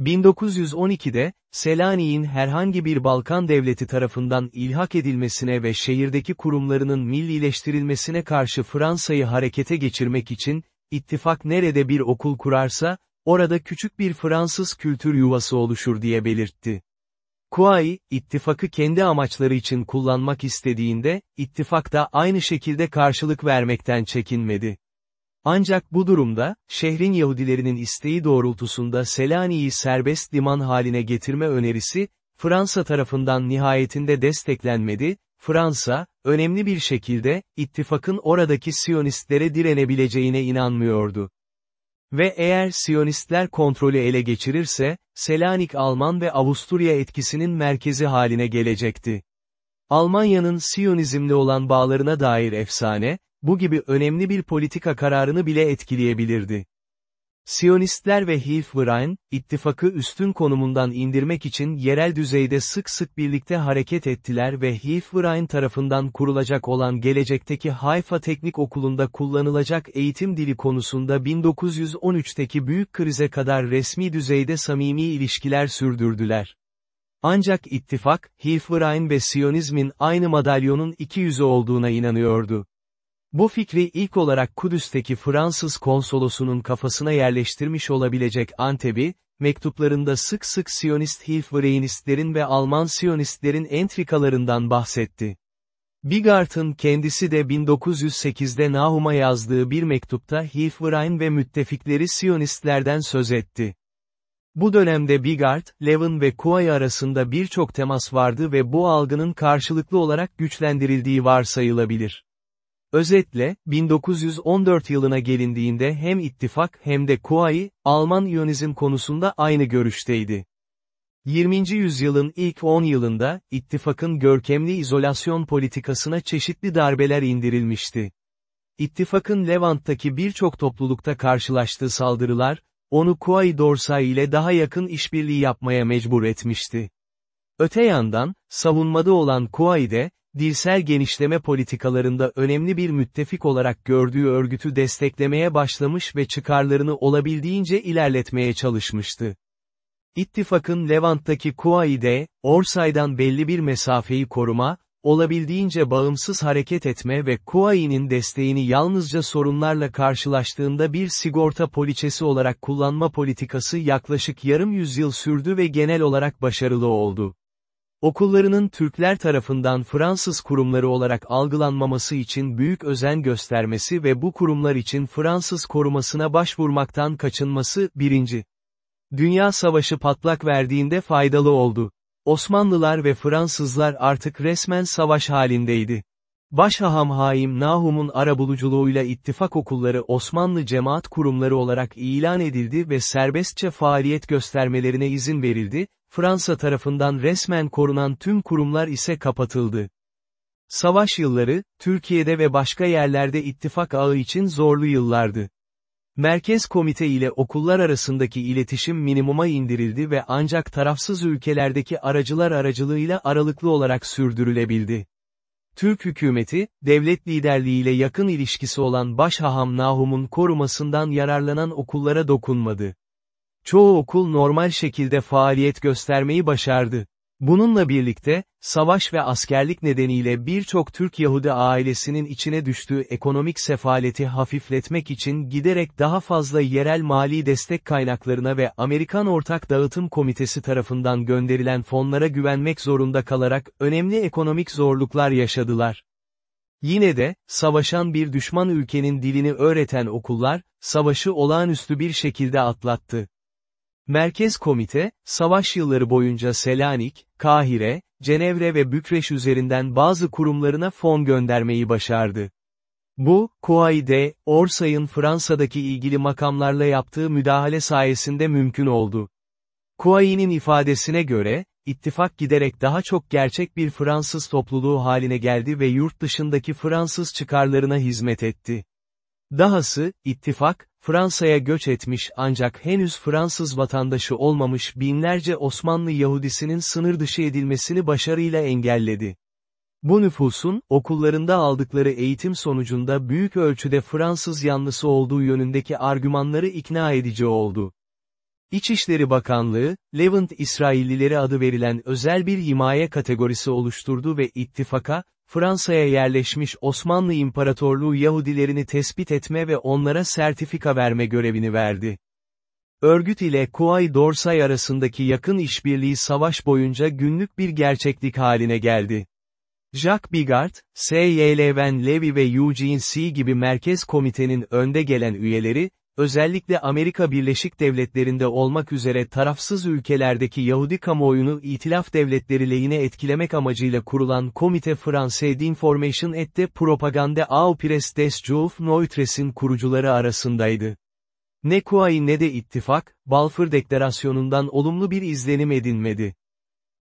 1912'de, Selanik'in herhangi bir Balkan devleti tarafından ilhak edilmesine ve şehirdeki kurumlarının millileştirilmesine karşı Fransa'yı harekete geçirmek için, ittifak nerede bir okul kurarsa, orada küçük bir Fransız kültür yuvası oluşur diye belirtti. Kuai, ittifakı kendi amaçları için kullanmak istediğinde, ittifak da aynı şekilde karşılık vermekten çekinmedi. Ancak bu durumda, şehrin Yahudilerinin isteği doğrultusunda Selanik'i serbest liman haline getirme önerisi, Fransa tarafından nihayetinde desteklenmedi, Fransa, önemli bir şekilde, ittifakın oradaki Siyonistlere direnebileceğine inanmıyordu. Ve eğer Siyonistler kontrolü ele geçirirse, Selanik Alman ve Avusturya etkisinin merkezi haline gelecekti. Almanya'nın Siyonizmle olan bağlarına dair efsane, bu gibi önemli bir politika kararını bile etkileyebilirdi. Siyonistler ve Hilfverein, ittifakı üstün konumundan indirmek için yerel düzeyde sık sık birlikte hareket ettiler ve Hilfverein tarafından kurulacak olan gelecekteki Haifa Teknik Okulu'nda kullanılacak eğitim dili konusunda 1913'teki büyük krize kadar resmi düzeyde samimi ilişkiler sürdürdüler. Ancak ittifak, Hilfverein ve Siyonizmin aynı madalyonun iki yüzü olduğuna inanıyordu. Bu fikri ilk olarak Kudüs'teki Fransız konsolosunun kafasına yerleştirmiş olabilecek Antebi, mektuplarında sık sık Siyonist Hilfvereinistlerin ve Alman Siyonistlerin entrikalarından bahsetti. Bigart'ın kendisi de 1908'de Nahum'a yazdığı bir mektupta Hilfverein ve müttefikleri Siyonistlerden söz etti. Bu dönemde Bigart, Levin ve Kuay arasında birçok temas vardı ve bu algının karşılıklı olarak güçlendirildiği varsayılabilir. Özetle, 1914 yılına gelindiğinde hem ittifak hem de Kuai, Alman İyonizm konusunda aynı görüşteydi. 20. yüzyılın ilk 10 yılında, ittifakın görkemli izolasyon politikasına çeşitli darbeler indirilmişti. İttifakın Levant'taki birçok toplulukta karşılaştığı saldırılar, onu Kuai Dorsay ile daha yakın işbirliği yapmaya mecbur etmişti. Öte yandan, savunmada olan Kuai de, dilsel genişleme politikalarında önemli bir müttefik olarak gördüğü örgütü desteklemeye başlamış ve çıkarlarını olabildiğince ilerletmeye çalışmıştı. İttifakın Levant'taki Kuaide, Orsay'dan belli bir mesafeyi koruma, olabildiğince bağımsız hareket etme ve Kuai'nin desteğini yalnızca sorunlarla karşılaştığında bir sigorta poliçesi olarak kullanma politikası yaklaşık yarım yüzyıl sürdü ve genel olarak başarılı oldu. Okullarının Türkler tarafından Fransız kurumları olarak algılanmaması için büyük özen göstermesi ve bu kurumlar için Fransız korumasına başvurmaktan kaçınması, birinci. Dünya Savaşı patlak verdiğinde faydalı oldu. Osmanlılar ve Fransızlar artık resmen savaş halindeydi. Başhaham Haim Nahum'un arabuluculuğuyla ittifak okulları Osmanlı cemaat kurumları olarak ilan edildi ve serbestçe faaliyet göstermelerine izin verildi, Fransa tarafından resmen korunan tüm kurumlar ise kapatıldı. Savaş yılları, Türkiye'de ve başka yerlerde ittifak ağı için zorlu yıllardı. Merkez Komite ile okullar arasındaki iletişim minimuma indirildi ve ancak tarafsız ülkelerdeki aracılar aracılığıyla aralıklı olarak sürdürülebildi. Türk hükümeti, devlet liderliğiyle yakın ilişkisi olan Başhaham Nahum'un korumasından yararlanan okullara dokunmadı. Çoğu okul normal şekilde faaliyet göstermeyi başardı. Bununla birlikte, savaş ve askerlik nedeniyle birçok Türk Yahudi ailesinin içine düştüğü ekonomik sefaleti hafifletmek için giderek daha fazla yerel mali destek kaynaklarına ve Amerikan Ortak Dağıtım Komitesi tarafından gönderilen fonlara güvenmek zorunda kalarak önemli ekonomik zorluklar yaşadılar. Yine de, savaşan bir düşman ülkenin dilini öğreten okullar, savaşı olağanüstü bir şekilde atlattı. Merkez Komite, savaş yılları boyunca Selanik, Kahire, Cenevre ve Bükreş üzerinden bazı kurumlarına fon göndermeyi başardı. Bu, Kuaide, Orsay'ın Fransa'daki ilgili makamlarla yaptığı müdahale sayesinde mümkün oldu. Kuai'nin ifadesine göre, ittifak giderek daha çok gerçek bir Fransız topluluğu haline geldi ve yurt dışındaki Fransız çıkarlarına hizmet etti. Dahası, ittifak, Fransa'ya göç etmiş ancak henüz Fransız vatandaşı olmamış binlerce Osmanlı Yahudisinin sınır dışı edilmesini başarıyla engelledi. Bu nüfusun, okullarında aldıkları eğitim sonucunda büyük ölçüde Fransız yanlısı olduğu yönündeki argümanları ikna edici oldu. İçişleri Bakanlığı, Levant İsraillileri adı verilen özel bir himaye kategorisi oluşturdu ve ittifaka, Fransa'ya yerleşmiş Osmanlı İmparatorluğu Yahudilerini tespit etme ve onlara sertifika verme görevini verdi. Örgüt ile Kuay Dorsay arasındaki yakın işbirliği savaş boyunca günlük bir gerçeklik haline geldi. Jacques Bigard, S. Y. Leven Levy ve Eugene C. gibi merkez komitenin önde gelen üyeleri, özellikle Amerika Birleşik Devletleri'nde olmak üzere tarafsız ülkelerdeki Yahudi kamuoyunu itilaf devletleri lehine etkilemek amacıyla kurulan Komite Français d'Information et de Propagande au Presse des Juifs Neutres'in kurucuları arasındaydı. Ne Kuay ne de ittifak, Balfour Deklarasyonu'ndan olumlu bir izlenim edinmedi.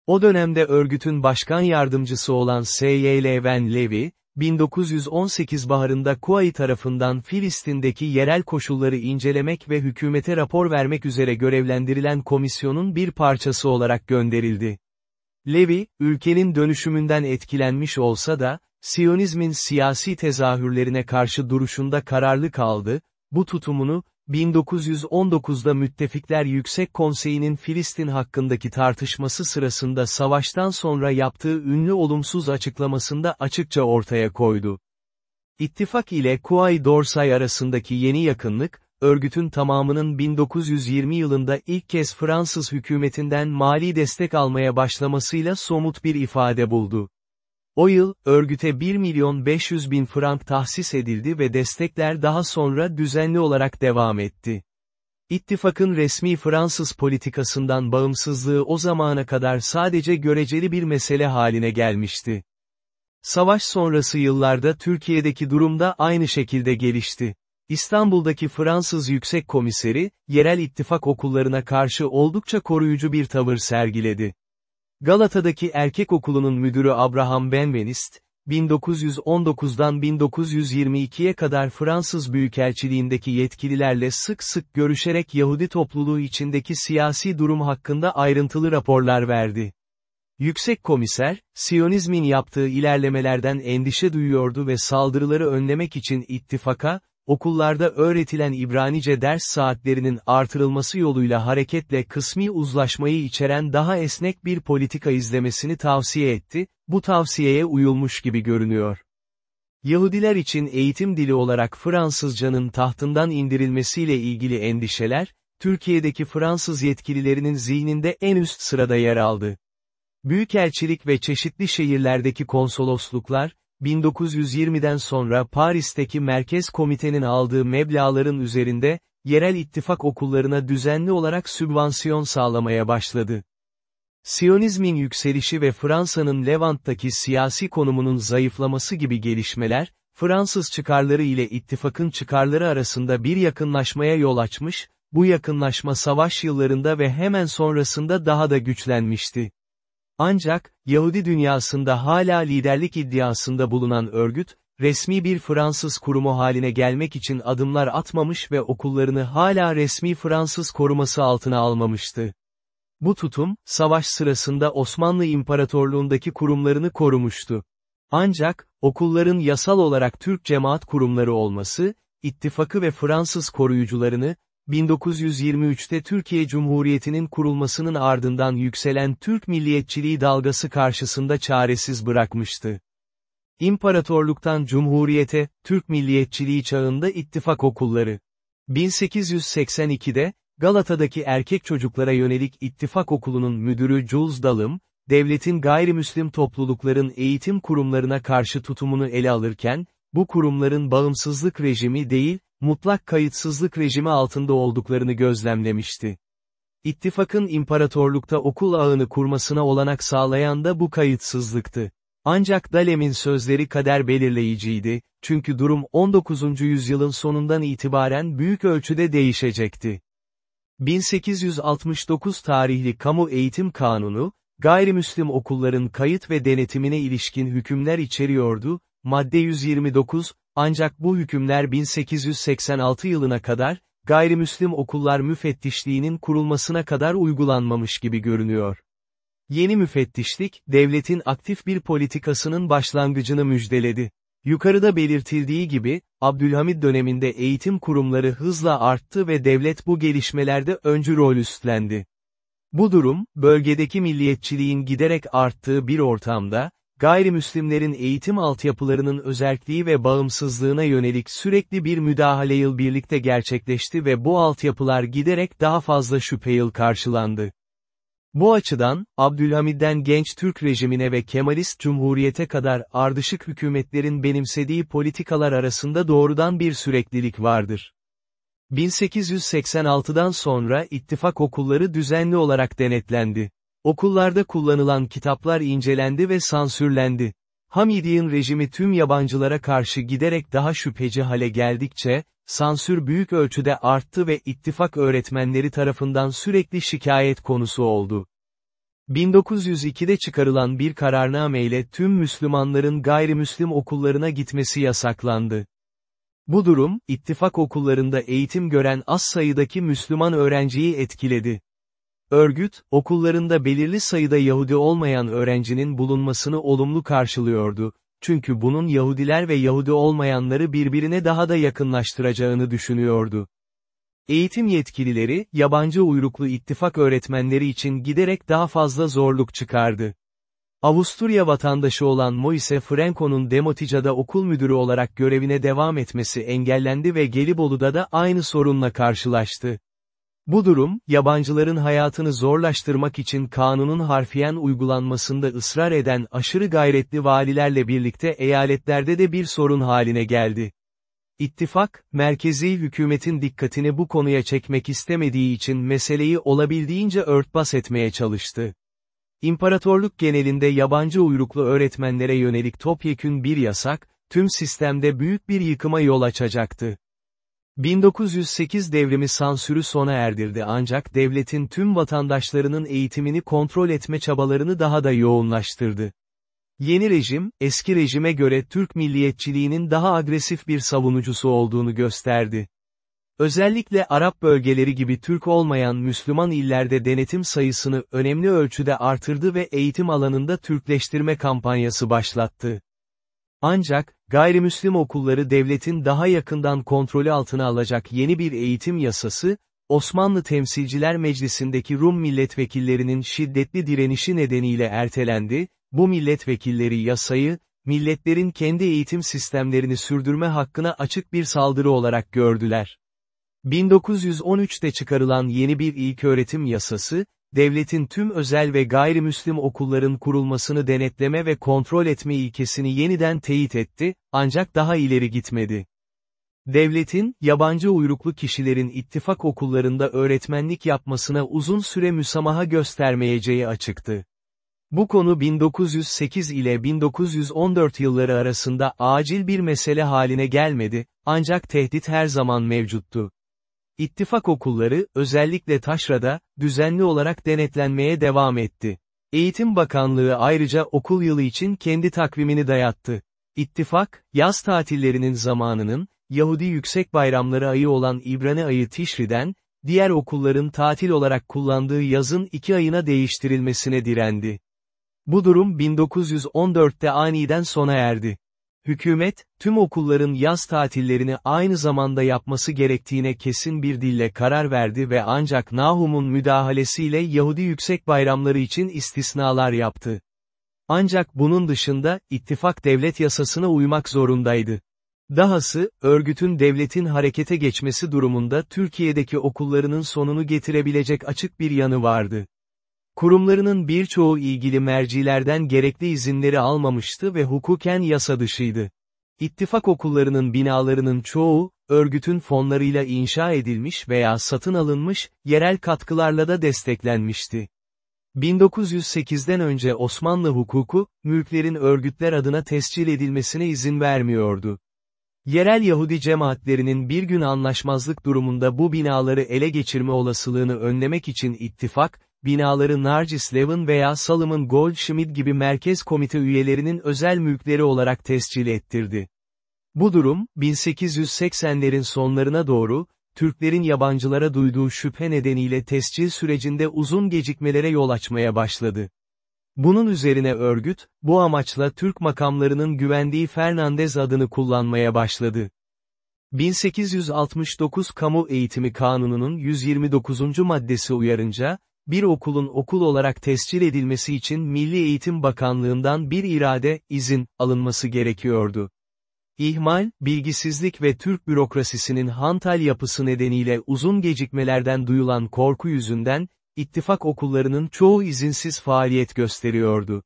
O dönemde örgütün başkan yardımcısı olan S.Y. Van Levy, 1918 baharında Kuay tarafından Filistin'deki yerel koşulları incelemek ve hükümete rapor vermek üzere görevlendirilen komisyonun bir parçası olarak gönderildi. Levy, ülkenin dönüşümünden etkilenmiş olsa da, Siyonizmin siyasi tezahürlerine karşı duruşunda kararlı kaldı, bu tutumunu, 1919'da Müttefikler Yüksek Konseyi'nin Filistin hakkındaki tartışması sırasında savaştan sonra yaptığı ünlü olumsuz açıklamasında açıkça ortaya koydu. İttifak ile Kuay Dorsay arasındaki yeni yakınlık, örgütün tamamının 1920 yılında ilk kez Fransız hükümetinden mali destek almaya başlamasıyla somut bir ifade buldu. O yıl, örgüte 1 milyon 500 bin frank tahsis edildi ve destekler daha sonra düzenli olarak devam etti. İttifakın resmi Fransız politikasından bağımsızlığı o zamana kadar sadece göreceli bir mesele haline gelmişti. Savaş sonrası yıllarda Türkiye'deki durum da aynı şekilde gelişti. İstanbul'daki Fransız Yüksek Komiseri, yerel ittifak okullarına karşı oldukça koruyucu bir tavır sergiledi. Galata'daki erkek okulunun müdürü Abraham Benvenist, 1919'dan 1922'ye kadar Fransız Büyükelçiliğindeki yetkililerle sık sık görüşerek Yahudi topluluğu içindeki siyasi durum hakkında ayrıntılı raporlar verdi. Yüksek komiser, Siyonizmin yaptığı ilerlemelerden endişe duyuyordu ve saldırıları önlemek için ittifaka, okullarda öğretilen İbranice ders saatlerinin artırılması yoluyla hareketle kısmi uzlaşmayı içeren daha esnek bir politika izlemesini tavsiye etti, bu tavsiyeye uyulmuş gibi görünüyor. Yahudiler için eğitim dili olarak Fransızcanın tahtından indirilmesiyle ilgili endişeler, Türkiye'deki Fransız yetkililerinin zihninde en üst sırada yer aldı. Büyükelçilik ve çeşitli şehirlerdeki konsolosluklar, 1920'den sonra Paris'teki Merkez Komitenin aldığı meblağların üzerinde, yerel ittifak okullarına düzenli olarak sübvansiyon sağlamaya başladı. Siyonizmin yükselişi ve Fransa'nın Levant'taki siyasi konumunun zayıflaması gibi gelişmeler, Fransız çıkarları ile ittifakın çıkarları arasında bir yakınlaşmaya yol açmış, bu yakınlaşma savaş yıllarında ve hemen sonrasında daha da güçlenmişti. Ancak, Yahudi dünyasında hala liderlik iddiasında bulunan örgüt, resmi bir Fransız kurumu haline gelmek için adımlar atmamış ve okullarını hala resmi Fransız koruması altına almamıştı. Bu tutum, savaş sırasında Osmanlı İmparatorluğundaki kurumlarını korumuştu. Ancak, okulların yasal olarak Türk cemaat kurumları olması, ittifakı ve Fransız koruyucularını, 1923'te Türkiye Cumhuriyeti'nin kurulmasının ardından yükselen Türk milliyetçiliği dalgası karşısında çaresiz bırakmıştı. İmparatorluktan Cumhuriyete, Türk milliyetçiliği çağında ittifak okulları. 1882'de, Galata'daki erkek çocuklara yönelik ittifak okulunun müdürü Jules Dalım, devletin gayrimüslim toplulukların eğitim kurumlarına karşı tutumunu ele alırken, bu kurumların bağımsızlık rejimi değil, mutlak kayıtsızlık rejimi altında olduklarını gözlemlemişti. İttifakın imparatorlukta okul ağını kurmasına olanak sağlayan da bu kayıtsızlıktı. Ancak Dalem'in sözleri kader belirleyiciydi, çünkü durum 19. yüzyılın sonundan itibaren büyük ölçüde değişecekti. 1869 tarihli Kamu Eğitim Kanunu, gayrimüslim okulların kayıt ve denetimine ilişkin hükümler içeriyordu, madde 129, ancak bu hükümler 1886 yılına kadar, gayrimüslim okullar müfettişliğinin kurulmasına kadar uygulanmamış gibi görünüyor. Yeni müfettişlik, devletin aktif bir politikasının başlangıcını müjdeledi. Yukarıda belirtildiği gibi, Abdülhamid döneminde eğitim kurumları hızla arttı ve devlet bu gelişmelerde öncü rol üstlendi. Bu durum, bölgedeki milliyetçiliğin giderek arttığı bir ortamda, gayrimüslimlerin eğitim altyapılarının özerkliği ve bağımsızlığına yönelik sürekli bir müdahale yıl birlikte gerçekleşti ve bu altyapılar giderek daha fazla şüpheyil karşılandı. Bu açıdan, Abdülhamid'den genç Türk rejimine ve Kemalist Cumhuriyete kadar ardışık hükümetlerin benimsediği politikalar arasında doğrudan bir süreklilik vardır. 1886'dan sonra ittifak okulları düzenli olarak denetlendi. Okullarda kullanılan kitaplar incelendi ve sansürlendi. Hamidian rejimi tüm yabancılara karşı giderek daha şüpheci hale geldikçe, sansür büyük ölçüde arttı ve ittifak öğretmenleri tarafından sürekli şikayet konusu oldu. 1902'de çıkarılan bir kararname ile tüm Müslümanların gayrimüslim okullarına gitmesi yasaklandı. Bu durum, ittifak okullarında eğitim gören az sayıdaki Müslüman öğrenciyi etkiledi. Örgüt, okullarında belirli sayıda Yahudi olmayan öğrencinin bulunmasını olumlu karşılıyordu, çünkü bunun Yahudiler ve Yahudi olmayanları birbirine daha da yakınlaştıracağını düşünüyordu. Eğitim yetkilileri, yabancı uyruklu ittifak öğretmenleri için giderek daha fazla zorluk çıkardı. Avusturya vatandaşı olan Moise Franco'nun Demotica'da okul müdürü olarak görevine devam etmesi engellendi ve Gelibolu'da da aynı sorunla karşılaştı. Bu durum, yabancıların hayatını zorlaştırmak için kanunun harfiyen uygulanmasında ısrar eden aşırı gayretli valilerle birlikte eyaletlerde de bir sorun haline geldi. İttifak, merkezi hükümetin dikkatini bu konuya çekmek istemediği için meseleyi olabildiğince örtbas etmeye çalıştı. İmparatorluk genelinde yabancı uyruklu öğretmenlere yönelik topyekün bir yasak, tüm sistemde büyük bir yıkıma yol açacaktı. 1908 devrimi sansürü sona erdirdi ancak devletin tüm vatandaşlarının eğitimini kontrol etme çabalarını daha da yoğunlaştırdı. Yeni rejim, eski rejime göre Türk milliyetçiliğinin daha agresif bir savunucusu olduğunu gösterdi. Özellikle Arap bölgeleri gibi Türk olmayan Müslüman illerde denetim sayısını önemli ölçüde artırdı ve eğitim alanında Türkleştirme kampanyası başlattı. Ancak, gayrimüslim okulları devletin daha yakından kontrolü altına alacak yeni bir eğitim yasası, Osmanlı Temsilciler Meclisi'ndeki Rum milletvekillerinin şiddetli direnişi nedeniyle ertelendi, bu milletvekilleri yasayı, milletlerin kendi eğitim sistemlerini sürdürme hakkına açık bir saldırı olarak gördüler. 1913'te çıkarılan yeni bir ilköğretim yasası, devletin tüm özel ve gayrimüslim okulların kurulmasını denetleme ve kontrol etme ilkesini yeniden teyit etti, ancak daha ileri gitmedi. Devletin, yabancı uyruklu kişilerin ittifak okullarında öğretmenlik yapmasına uzun süre müsamaha göstermeyeceği açıktı. Bu konu 1908 ile 1914 yılları arasında acil bir mesele haline gelmedi, ancak tehdit her zaman mevcuttu. İttifak okulları, özellikle Taşra'da, düzenli olarak denetlenmeye devam etti. Eğitim Bakanlığı ayrıca okul yılı için kendi takvimini dayattı. İttifak, yaz tatillerinin zamanının, Yahudi yüksek bayramları ayı olan İbrani ayı Tişri'den, diğer okulların tatil olarak kullandığı yazın iki ayına değiştirilmesine direndi. Bu durum 1914'te aniden sona erdi. Hükümet, tüm okulların yaz tatillerini aynı zamanda yapması gerektiğine kesin bir dille karar verdi ve ancak Nahum'un müdahalesiyle Yahudi yüksek bayramları için istisnalar yaptı. Ancak bunun dışında, ittifak devlet yasasına uymak zorundaydı. Dahası, örgütün devletin harekete geçmesi durumunda Türkiye'deki okullarının sonunu getirebilecek açık bir yanı vardı. Kurumlarının birçoğu ilgili mercilerden gerekli izinleri almamıştı ve hukuken yasa dışıydı. İttifak okullarının binalarının çoğu, örgütün fonlarıyla inşa edilmiş veya satın alınmış, yerel katkılarla da desteklenmişti. 1908'den önce Osmanlı hukuku, mülklerin örgütler adına tescil edilmesine izin vermiyordu. Yerel Yahudi cemaatlerinin bir gün anlaşmazlık durumunda bu binaları ele geçirme olasılığını önlemek için ittifak, binaları Narcis Levin veya Solomon Goldschmidt gibi merkez komite üyelerinin özel mülkleri olarak tescil ettirdi. Bu durum, 1880'lerin sonlarına doğru, Türklerin yabancılara duyduğu şüphe nedeniyle tescil sürecinde uzun gecikmelere yol açmaya başladı. Bunun üzerine örgüt, bu amaçla Türk makamlarının güvendiği Fernandez adını kullanmaya başladı. 1869 Kamu Eğitimi Kanunu'nun 129. maddesi uyarınca, bir okulun okul olarak tescil edilmesi için Milli Eğitim Bakanlığından bir irade, izin, alınması gerekiyordu. İhmal, bilgisizlik ve Türk bürokrasisinin hantal yapısı nedeniyle uzun gecikmelerden duyulan korku yüzünden, ittifak okullarının çoğu izinsiz faaliyet gösteriyordu.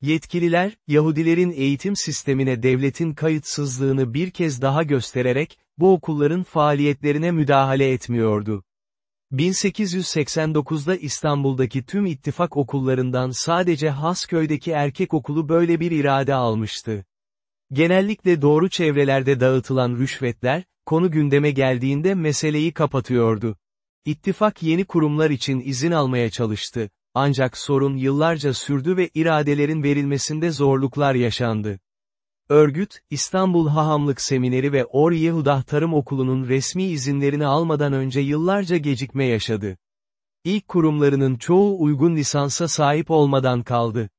Yetkililer, Yahudilerin eğitim sistemine devletin kayıtsızlığını bir kez daha göstererek, bu okulların faaliyetlerine müdahale etmiyordu. 1889'da İstanbul'daki tüm ittifak okullarından sadece Hasköy'deki erkek okulu böyle bir irade almıştı. Genellikle doğru çevrelerde dağıtılan rüşvetler, konu gündeme geldiğinde meseleyi kapatıyordu. İttifak yeni kurumlar için izin almaya çalıştı, ancak sorun yıllarca sürdü ve iradelerin verilmesinde zorluklar yaşandı. Örgüt, İstanbul Hahamlık Semineri ve Or Yehudah Tarım Okulu'nun resmi izinlerini almadan önce yıllarca gecikme yaşadı. İlk kurumlarının çoğu uygun lisansa sahip olmadan kaldı.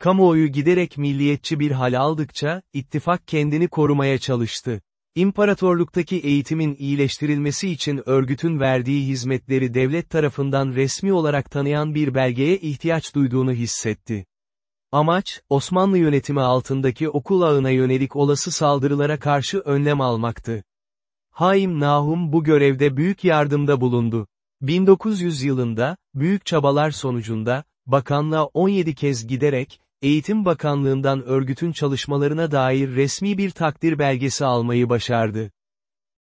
Kamuoyu giderek milliyetçi bir hal aldıkça, ittifak kendini korumaya çalıştı. İmparatorluktaki eğitimin iyileştirilmesi için örgütün verdiği hizmetleri devlet tarafından resmi olarak tanıyan bir belgeye ihtiyaç duyduğunu hissetti. Amaç, Osmanlı yönetimi altındaki okul ağına yönelik olası saldırılara karşı önlem almaktı. Haim Nahum bu görevde büyük yardımda bulundu. 1900 yılında, büyük çabalar sonucunda, bakanlığa 17 kez giderek, Eğitim Bakanlığından örgütün çalışmalarına dair resmi bir takdir belgesi almayı başardı.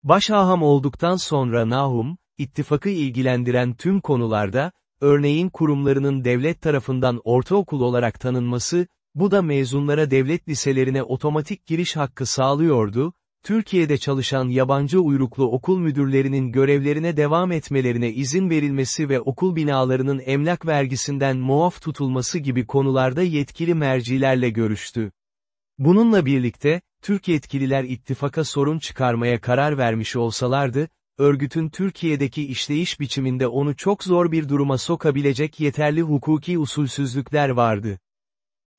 Başaham olduktan sonra Nahum, ittifakı ilgilendiren tüm konularda, örneğin kurumlarının devlet tarafından ortaokul olarak tanınması, bu da mezunlara devlet liselerine otomatik giriş hakkı sağlıyordu, Türkiye'de çalışan yabancı uyruklu okul müdürlerinin görevlerine devam etmelerine izin verilmesi ve okul binalarının emlak vergisinden muaf tutulması gibi konularda yetkili mercilerle görüştü. Bununla birlikte, Türk yetkililer ittifaka sorun çıkarmaya karar vermiş olsalardı, örgütün Türkiye'deki işleyiş biçiminde onu çok zor bir duruma sokabilecek yeterli hukuki usulsüzlükler vardı.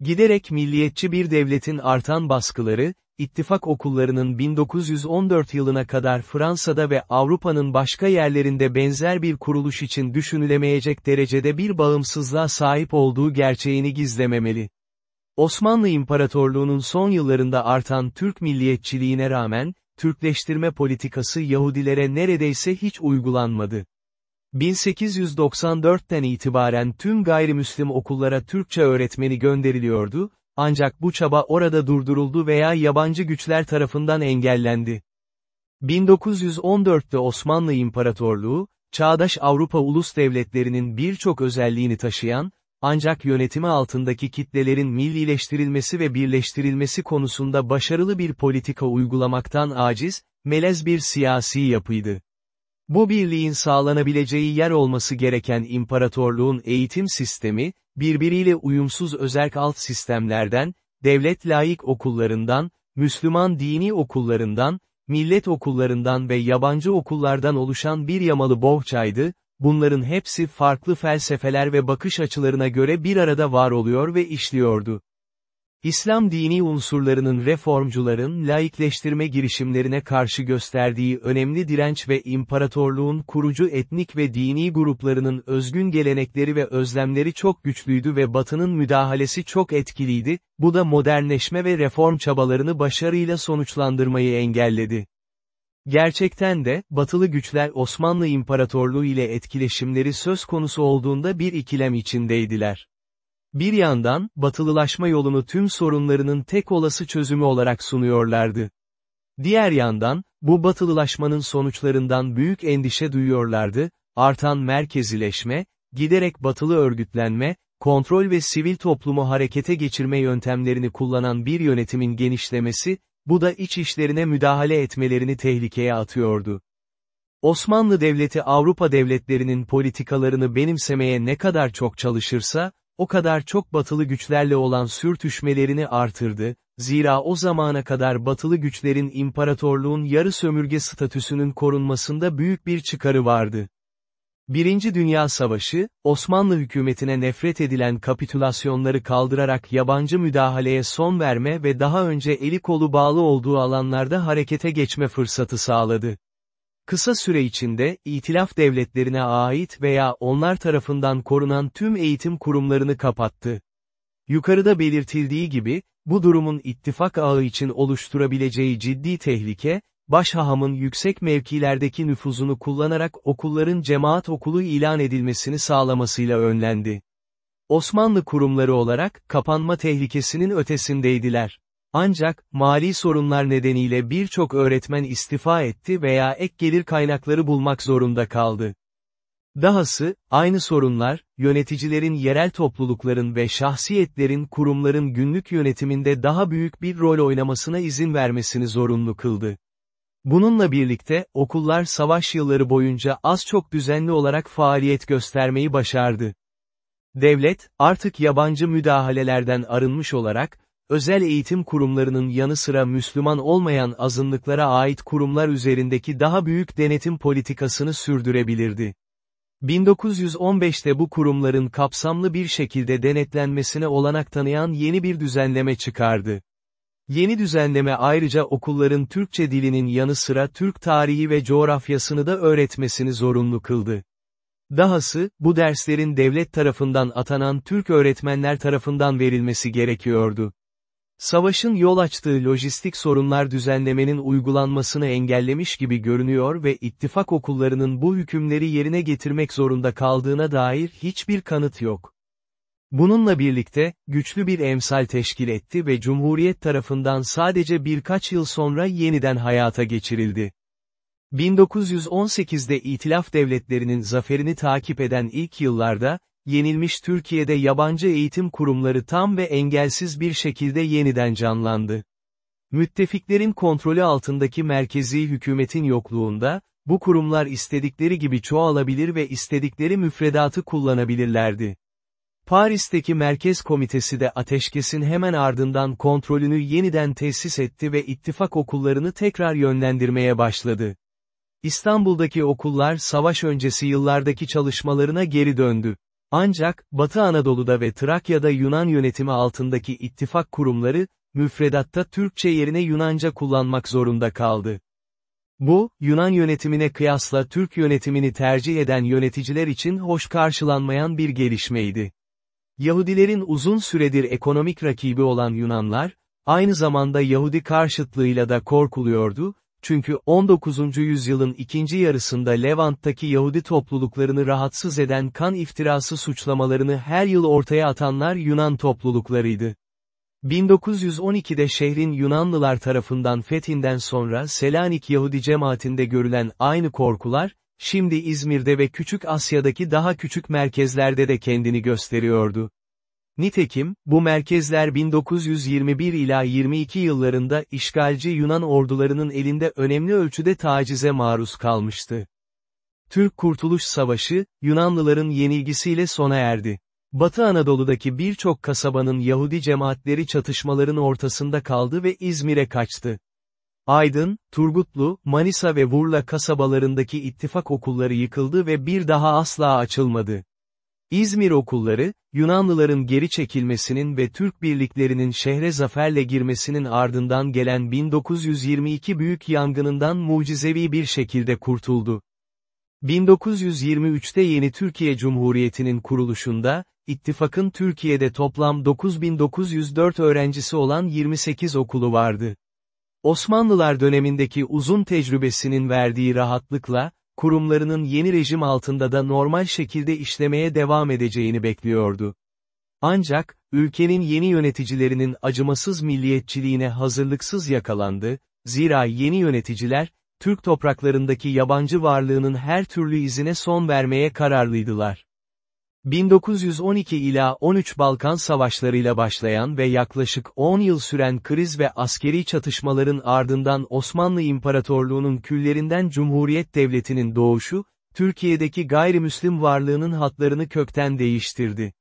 Giderek milliyetçi bir devletin artan baskıları, ittifak okullarının 1914 yılına kadar Fransa'da ve Avrupa'nın başka yerlerinde benzer bir kuruluş için düşünülemeyecek derecede bir bağımsızlığa sahip olduğu gerçeğini gizlememeli. Osmanlı İmparatorluğu'nun son yıllarında artan Türk milliyetçiliğine rağmen, Türkleştirme politikası Yahudilere neredeyse hiç uygulanmadı. 1894'ten itibaren tüm gayrimüslim okullara Türkçe öğretmeni gönderiliyordu, ancak bu çaba orada durduruldu veya yabancı güçler tarafından engellendi. 1914'te Osmanlı İmparatorluğu, çağdaş Avrupa ulus devletlerinin birçok özelliğini taşıyan, ancak yönetimi altındaki kitlelerin millileştirilmesi ve birleştirilmesi konusunda başarılı bir politika uygulamaktan aciz, melez bir siyasi yapıydı. Bu birliğin sağlanabileceği yer olması gereken imparatorluğun eğitim sistemi, birbiriyle uyumsuz özerk alt sistemlerden, devlet laik okullarından, Müslüman dini okullarından, millet okullarından ve yabancı okullardan oluşan bir yamalı bohçaydı, bunların hepsi farklı felsefeler ve bakış açılarına göre bir arada var oluyor ve işliyordu. İslam dini unsurlarının reformcuların laikleştirme girişimlerine karşı gösterdiği önemli direnç ve imparatorluğun kurucu etnik ve dini gruplarının özgün gelenekleri ve özlemleri çok güçlüydü ve Batı'nın müdahalesi çok etkiliydi, bu da modernleşme ve reform çabalarını başarıyla sonuçlandırmayı engelledi. Gerçekten de, batılı güçler Osmanlı İmparatorluğu ile etkileşimleri söz konusu olduğunda bir ikilem içindeydiler. Bir yandan, batılılaşma yolunu tüm sorunlarının tek olası çözümü olarak sunuyorlardı. Diğer yandan, bu batılılaşmanın sonuçlarından büyük endişe duyuyorlardı, artan merkezileşme, giderek batılı örgütlenme, kontrol ve sivil toplumu harekete geçirme yöntemlerini kullanan bir yönetimin genişlemesi, bu da iç işlerine müdahale etmelerini tehlikeye atıyordu. Osmanlı Devleti Avrupa devletlerinin politikalarını benimsemeye ne kadar çok çalışırsa, o kadar çok batılı güçlerle olan sürtüşmelerini artırdı, zira o zamana kadar batılı güçlerin imparatorluğun yarı sömürge statüsünün korunmasında büyük bir çıkarı vardı. Birinci Dünya Savaşı, Osmanlı hükümetine nefret edilen kapitülasyonları kaldırarak yabancı müdahaleye son verme ve daha önce eli kolu bağlı olduğu alanlarda harekete geçme fırsatı sağladı. Kısa süre içinde, itilaf devletlerine ait veya onlar tarafından korunan tüm eğitim kurumlarını kapattı. Yukarıda belirtildiği gibi, bu durumun ittifak ağı için oluşturabileceği ciddi tehlike, başhahamın yüksek mevkilerdeki nüfuzunu kullanarak okulların cemaat okulu ilan edilmesini sağlamasıyla önlendi. Osmanlı kurumları olarak, kapanma tehlikesinin ötesindeydiler. Ancak, mali sorunlar nedeniyle birçok öğretmen istifa etti veya ek gelir kaynakları bulmak zorunda kaldı. Dahası, aynı sorunlar, yöneticilerin yerel toplulukların ve şahsiyetlerin kurumların günlük yönetiminde daha büyük bir rol oynamasına izin vermesini zorunlu kıldı. Bununla birlikte, okullar savaş yılları boyunca az çok düzenli olarak faaliyet göstermeyi başardı. Devlet, artık yabancı müdahalelerden arınmış olarak, özel eğitim kurumlarının yanı sıra Müslüman olmayan azınlıklara ait kurumlar üzerindeki daha büyük denetim politikasını sürdürebilirdi. 1915'te bu kurumların kapsamlı bir şekilde denetlenmesine olanak tanıyan yeni bir düzenleme çıkardı. Yeni düzenleme ayrıca okulların Türkçe dilinin yanı sıra Türk tarihi ve coğrafyasını da öğretmesini zorunlu kıldı. Dahası, bu derslerin devlet tarafından atanan Türk öğretmenler tarafından verilmesi gerekiyordu. Savaşın yol açtığı lojistik sorunlar düzenlemenin uygulanmasını engellemiş gibi görünüyor ve ittifak okullarının bu hükümleri yerine getirmek zorunda kaldığına dair hiçbir kanıt yok. Bununla birlikte, güçlü bir emsal teşkil etti ve Cumhuriyet tarafından sadece birkaç yıl sonra yeniden hayata geçirildi. 1918'de İtilaf devletlerinin zaferini takip eden ilk yıllarda, yenilmiş Türkiye'de yabancı eğitim kurumları tam ve engelsiz bir şekilde yeniden canlandı. Müttefiklerin kontrolü altındaki merkezi hükümetin yokluğunda, bu kurumlar istedikleri gibi çoğalabilir ve istedikleri müfredatı kullanabilirlerdi. Paris'teki Merkez Komitesi de ateşkesin hemen ardından kontrolünü yeniden tesis etti ve ittifak okullarını tekrar yönlendirmeye başladı. İstanbul'daki okullar savaş öncesi yıllardaki çalışmalarına geri döndü. Ancak, Batı Anadolu'da ve Trakya'da Yunan yönetimi altındaki ittifak kurumları, müfredatta Türkçe yerine Yunanca kullanmak zorunda kaldı. Bu, Yunan yönetimine kıyasla Türk yönetimini tercih eden yöneticiler için hoş karşılanmayan bir gelişmeydi. Yahudilerin uzun süredir ekonomik rakibi olan Yunanlar, aynı zamanda Yahudi karşıtlığıyla da korkuluyordu, çünkü 19. yüzyılın ikinci yarısında Levant'taki Yahudi topluluklarını rahatsız eden kan iftirası suçlamalarını her yıl ortaya atanlar Yunan topluluklarıydı. 1912'de şehrin Yunanlılar tarafından fethinden sonra Selanik Yahudi cemaatinde görülen aynı korkular, şimdi İzmir'de ve Küçük Asya'daki daha küçük merkezlerde de kendini gösteriyordu. Nitekim, bu merkezler 1921 ila 22 yıllarında işgalci Yunan ordularının elinde önemli ölçüde tacize maruz kalmıştı. Türk Kurtuluş Savaşı, Yunanlıların yenilgisiyle sona erdi. Batı Anadolu'daki birçok kasabanın Yahudi cemaatleri çatışmaların ortasında kaldı ve İzmir'e kaçtı. Aydın, Turgutlu, Manisa ve Burla kasabalarındaki ittifak okulları yıkıldı ve bir daha asla açılmadı. İzmir okulları, Yunanlıların geri çekilmesinin ve Türk birliklerinin şehre zaferle girmesinin ardından gelen 1922 büyük yangınından mucizevi bir şekilde kurtuldu. 1923'te yeni Türkiye Cumhuriyeti'nin kuruluşunda, ittifakın Türkiye'de toplam 9904 öğrencisi olan 28 okulu vardı. Osmanlılar dönemindeki uzun tecrübesinin verdiği rahatlıkla, kurumlarının yeni rejim altında da normal şekilde işlemeye devam edeceğini bekliyordu. Ancak, ülkenin yeni yöneticilerinin acımasız milliyetçiliğine hazırlıksız yakalandı, zira yeni yöneticiler, Türk topraklarındaki yabancı varlığının her türlü izine son vermeye kararlıydılar. 1912 ila 13 Balkan Savaşlarıyla başlayan ve yaklaşık 10 yıl süren kriz ve askeri çatışmaların ardından Osmanlı İmparatorluğu'nun küllerinden Cumhuriyet Devleti'nin doğuşu, Türkiye'deki gayrimüslim varlığının hatlarını kökten değiştirdi.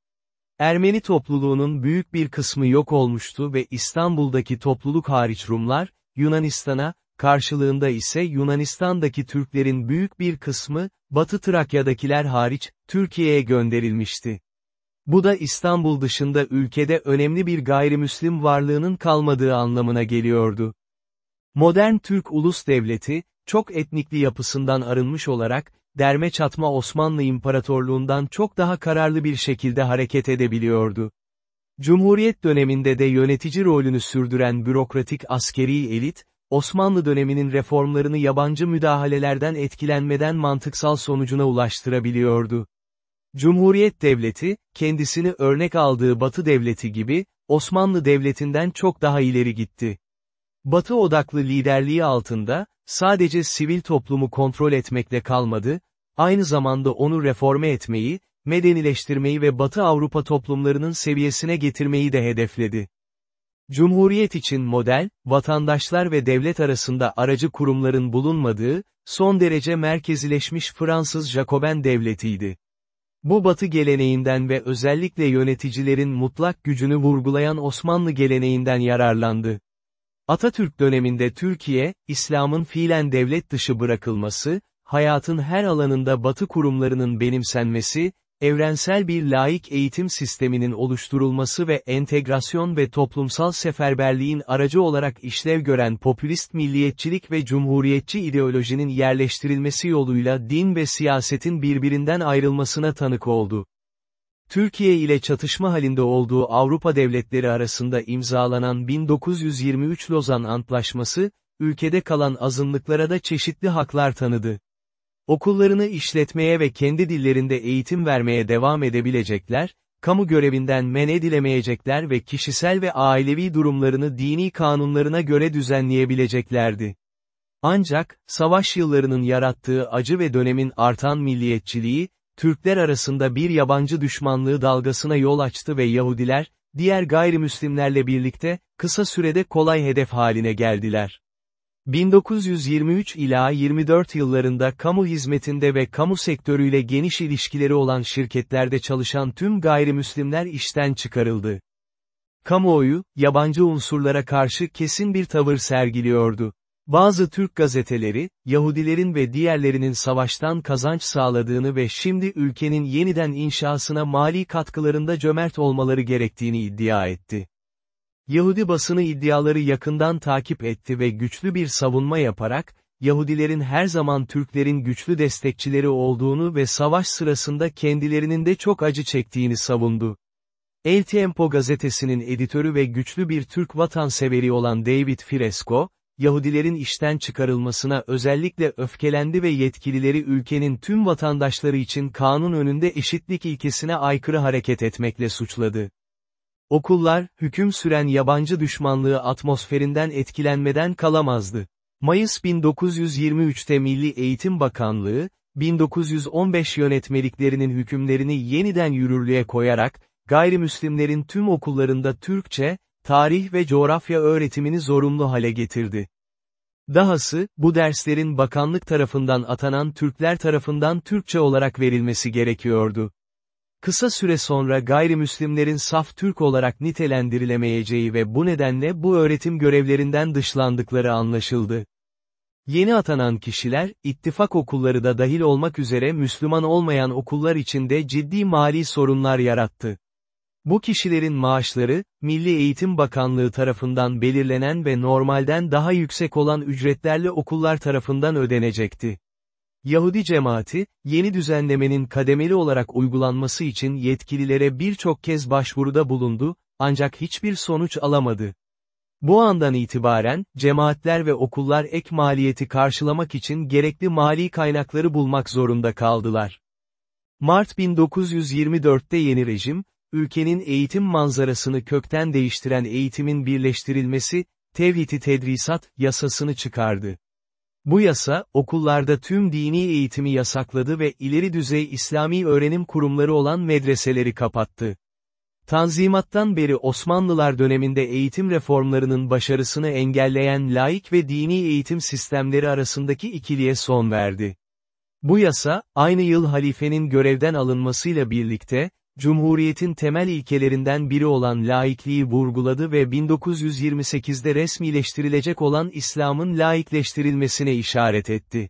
Ermeni topluluğunun büyük bir kısmı yok olmuştu ve İstanbul'daki topluluk hariç Rumlar, Yunanistan'a, karşılığında ise Yunanistan'daki Türklerin büyük bir kısmı, Batı Trakya'dakiler hariç, Türkiye'ye gönderilmişti. Bu da İstanbul dışında ülkede önemli bir gayrimüslim varlığının kalmadığı anlamına geliyordu. Modern Türk Ulus Devleti, çok etnikli yapısından arınmış olarak, derme çatma Osmanlı İmparatorluğundan çok daha kararlı bir şekilde hareket edebiliyordu. Cumhuriyet döneminde de yönetici rolünü sürdüren bürokratik askeri elit, Osmanlı döneminin reformlarını yabancı müdahalelerden etkilenmeden mantıksal sonucuna ulaştırabiliyordu. Cumhuriyet Devleti, kendisini örnek aldığı Batı Devleti gibi, Osmanlı Devleti'nden çok daha ileri gitti. Batı odaklı liderliği altında, sadece sivil toplumu kontrol etmekle kalmadı, aynı zamanda onu reforme etmeyi, medenileştirmeyi ve Batı Avrupa toplumlarının seviyesine getirmeyi de hedefledi. Cumhuriyet için model, vatandaşlar ve devlet arasında aracı kurumların bulunmadığı, son derece merkezileşmiş Fransız Jacoben devletiydi. Bu batı geleneğinden ve özellikle yöneticilerin mutlak gücünü vurgulayan Osmanlı geleneğinden yararlandı. Atatürk döneminde Türkiye, İslam'ın fiilen devlet dışı bırakılması, hayatın her alanında batı kurumlarının benimsenmesi, evrensel bir laik eğitim sisteminin oluşturulması ve entegrasyon ve toplumsal seferberliğin aracı olarak işlev gören popülist milliyetçilik ve cumhuriyetçi ideolojinin yerleştirilmesi yoluyla din ve siyasetin birbirinden ayrılmasına tanık oldu. Türkiye ile çatışma halinde olduğu Avrupa devletleri arasında imzalanan 1923 Lozan Antlaşması, ülkede kalan azınlıklara da çeşitli haklar tanıdı. Okullarını işletmeye ve kendi dillerinde eğitim vermeye devam edebilecekler, kamu görevinden men edilemeyecekler ve kişisel ve ailevi durumlarını dini kanunlarına göre düzenleyebileceklerdi. Ancak, savaş yıllarının yarattığı acı ve dönemin artan milliyetçiliği, Türkler arasında bir yabancı düşmanlığı dalgasına yol açtı ve Yahudiler, diğer gayrimüslimlerle birlikte, kısa sürede kolay hedef haline geldiler. 1923 ila 24 yıllarında kamu hizmetinde ve kamu sektörüyle geniş ilişkileri olan şirketlerde çalışan tüm gayrimüslimler işten çıkarıldı. Kamuoyu, yabancı unsurlara karşı kesin bir tavır sergiliyordu. Bazı Türk gazeteleri, Yahudilerin ve diğerlerinin savaştan kazanç sağladığını ve şimdi ülkenin yeniden inşasına mali katkılarında cömert olmaları gerektiğini iddia etti. Yahudi basını iddiaları yakından takip etti ve güçlü bir savunma yaparak, Yahudilerin her zaman Türklerin güçlü destekçileri olduğunu ve savaş sırasında kendilerinin de çok acı çektiğini savundu. El Tiempo gazetesinin editörü ve güçlü bir Türk vatanseveri olan David Fresco, Yahudilerin işten çıkarılmasına özellikle öfkelendi ve yetkilileri ülkenin tüm vatandaşları için kanun önünde eşitlik ilkesine aykırı hareket etmekle suçladı. Okullar, hüküm süren yabancı düşmanlığı atmosferinden etkilenmeden kalamazdı. Mayıs 1923'te Milli Eğitim Bakanlığı, 1915 yönetmeliklerinin hükümlerini yeniden yürürlüğe koyarak, gayrimüslimlerin tüm okullarında Türkçe, tarih ve coğrafya öğretimini zorunlu hale getirdi. Dahası, bu derslerin bakanlık tarafından atanan Türkler tarafından Türkçe olarak verilmesi gerekiyordu. Kısa süre sonra gayrimüslimlerin saf Türk olarak nitelendirilemeyeceği ve bu nedenle bu öğretim görevlerinden dışlandıkları anlaşıldı. Yeni atanan kişiler, ittifak okulları da dahil olmak üzere Müslüman olmayan okullar içinde ciddi mali sorunlar yarattı. Bu kişilerin maaşları, Milli Eğitim Bakanlığı tarafından belirlenen ve normalden daha yüksek olan ücretlerle okullar tarafından ödenecekti. Yahudi cemaati, yeni düzenlemenin kademeli olarak uygulanması için yetkililere birçok kez başvuruda bulundu, ancak hiçbir sonuç alamadı. Bu andan itibaren, cemaatler ve okullar ek maliyeti karşılamak için gerekli mali kaynakları bulmak zorunda kaldılar. Mart 1924'te yeni rejim, ülkenin eğitim manzarasını kökten değiştiren eğitimin birleştirilmesi, Tevhid-i Tedrisat, yasasını çıkardı. Bu yasa, okullarda tüm dini eğitimi yasakladı ve ileri düzey İslami öğrenim kurumları olan medreseleri kapattı. Tanzimattan beri Osmanlılar döneminde eğitim reformlarının başarısını engelleyen laik ve dini eğitim sistemleri arasındaki ikiliye son verdi. Bu yasa, aynı yıl halifenin görevden alınmasıyla birlikte, Cumhuriyetin temel ilkelerinden biri olan laikliği vurguladı ve 1928'de resmileştirilecek olan İslam'ın laikleştirilmesine işaret etti.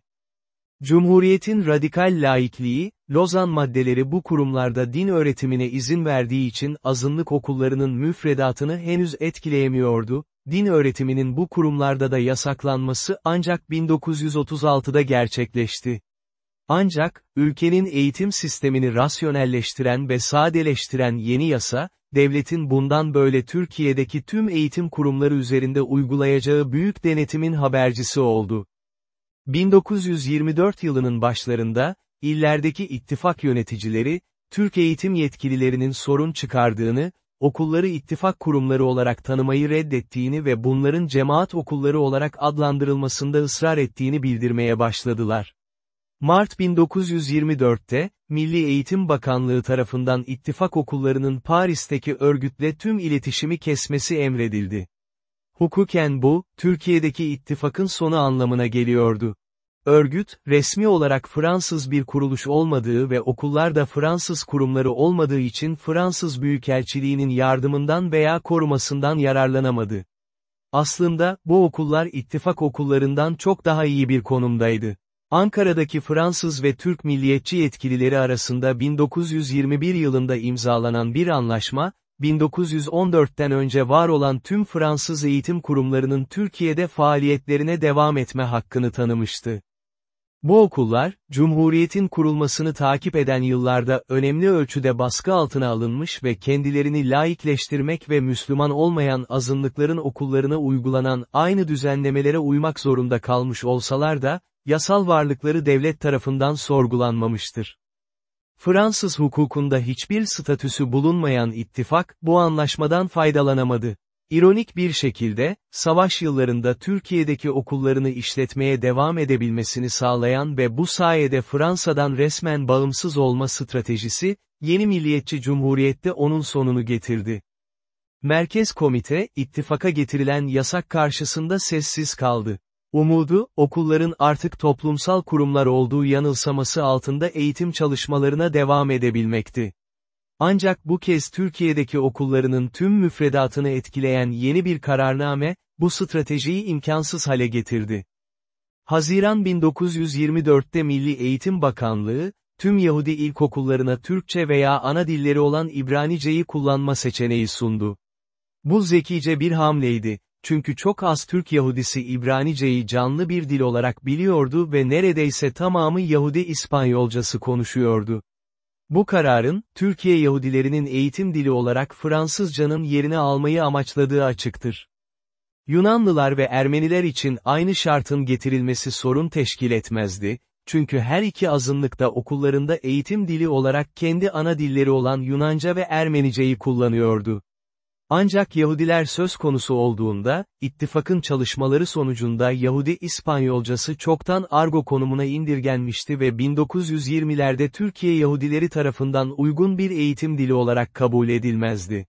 Cumhuriyetin radikal laikliği, Lozan maddeleri bu kurumlarda din öğretimine izin verdiği için azınlık okullarının müfredatını henüz etkileyemiyordu, din öğretiminin bu kurumlarda da yasaklanması ancak 1936'da gerçekleşti. Ancak, ülkenin eğitim sistemini rasyonelleştiren ve sadeleştiren yeni yasa, devletin bundan böyle Türkiye'deki tüm eğitim kurumları üzerinde uygulayacağı büyük denetimin habercisi oldu. 1924 yılının başlarında, illerdeki ittifak yöneticileri, Türk eğitim yetkililerinin sorun çıkardığını, okulları ittifak kurumları olarak tanımayı reddettiğini ve bunların cemaat okulları olarak adlandırılmasında ısrar ettiğini bildirmeye başladılar. Mart 1924'te, Milli Eğitim Bakanlığı tarafından ittifak okullarının Paris'teki örgütle tüm iletişimi kesmesi emredildi. Hukuken bu, Türkiye'deki ittifakın sonu anlamına geliyordu. Örgüt, resmi olarak Fransız bir kuruluş olmadığı ve okullarda Fransız kurumları olmadığı için Fransız Büyükelçiliğinin yardımından veya korumasından yararlanamadı. Aslında, bu okullar ittifak okullarından çok daha iyi bir konumdaydı. Ankara'daki Fransız ve Türk milliyetçi yetkilileri arasında 1921 yılında imzalanan bir anlaşma, 1914'ten önce var olan tüm Fransız eğitim kurumlarının Türkiye'de faaliyetlerine devam etme hakkını tanımıştı. Bu okullar, Cumhuriyet'in kurulmasını takip eden yıllarda önemli ölçüde baskı altına alınmış ve kendilerini laikleştirmek ve Müslüman olmayan azınlıkların okullarına uygulanan aynı düzenlemelere uymak zorunda kalmış olsalar da, yasal varlıkları devlet tarafından sorgulanmamıştır. Fransız hukukunda hiçbir statüsü bulunmayan ittifak, bu anlaşmadan faydalanamadı. İronik bir şekilde, savaş yıllarında Türkiye'deki okullarını işletmeye devam edebilmesini sağlayan ve bu sayede Fransa'dan resmen bağımsız olma stratejisi, yeni milliyetçi cumhuriyette onun sonunu getirdi. Merkez Komite, ittifaka getirilen yasak karşısında sessiz kaldı. Umudu, okulların artık toplumsal kurumlar olduğu yanılsaması altında eğitim çalışmalarına devam edebilmekti. Ancak bu kez Türkiye'deki okullarının tüm müfredatını etkileyen yeni bir kararname, bu stratejiyi imkansız hale getirdi. Haziran 1924'te Milli Eğitim Bakanlığı, tüm Yahudi ilkokullarına Türkçe veya ana dilleri olan İbranice'yi kullanma seçeneği sundu. Bu zekice bir hamleydi, çünkü çok az Türk Yahudisi İbranice'yi canlı bir dil olarak biliyordu ve neredeyse tamamı Yahudi İspanyolcası konuşuyordu. Bu kararın, Türkiye Yahudilerinin eğitim dili olarak Fransızcanın yerini almayı amaçladığı açıktır. Yunanlılar ve Ermeniler için aynı şartın getirilmesi sorun teşkil etmezdi, çünkü her iki azınlıkta okullarında eğitim dili olarak kendi ana dilleri olan Yunanca ve Ermeniceyi kullanıyordu. Ancak Yahudiler söz konusu olduğunda, ittifakın çalışmaları sonucunda Yahudi İspanyolcası çoktan argo konumuna indirgenmişti ve 1920'lerde Türkiye Yahudileri tarafından uygun bir eğitim dili olarak kabul edilmezdi.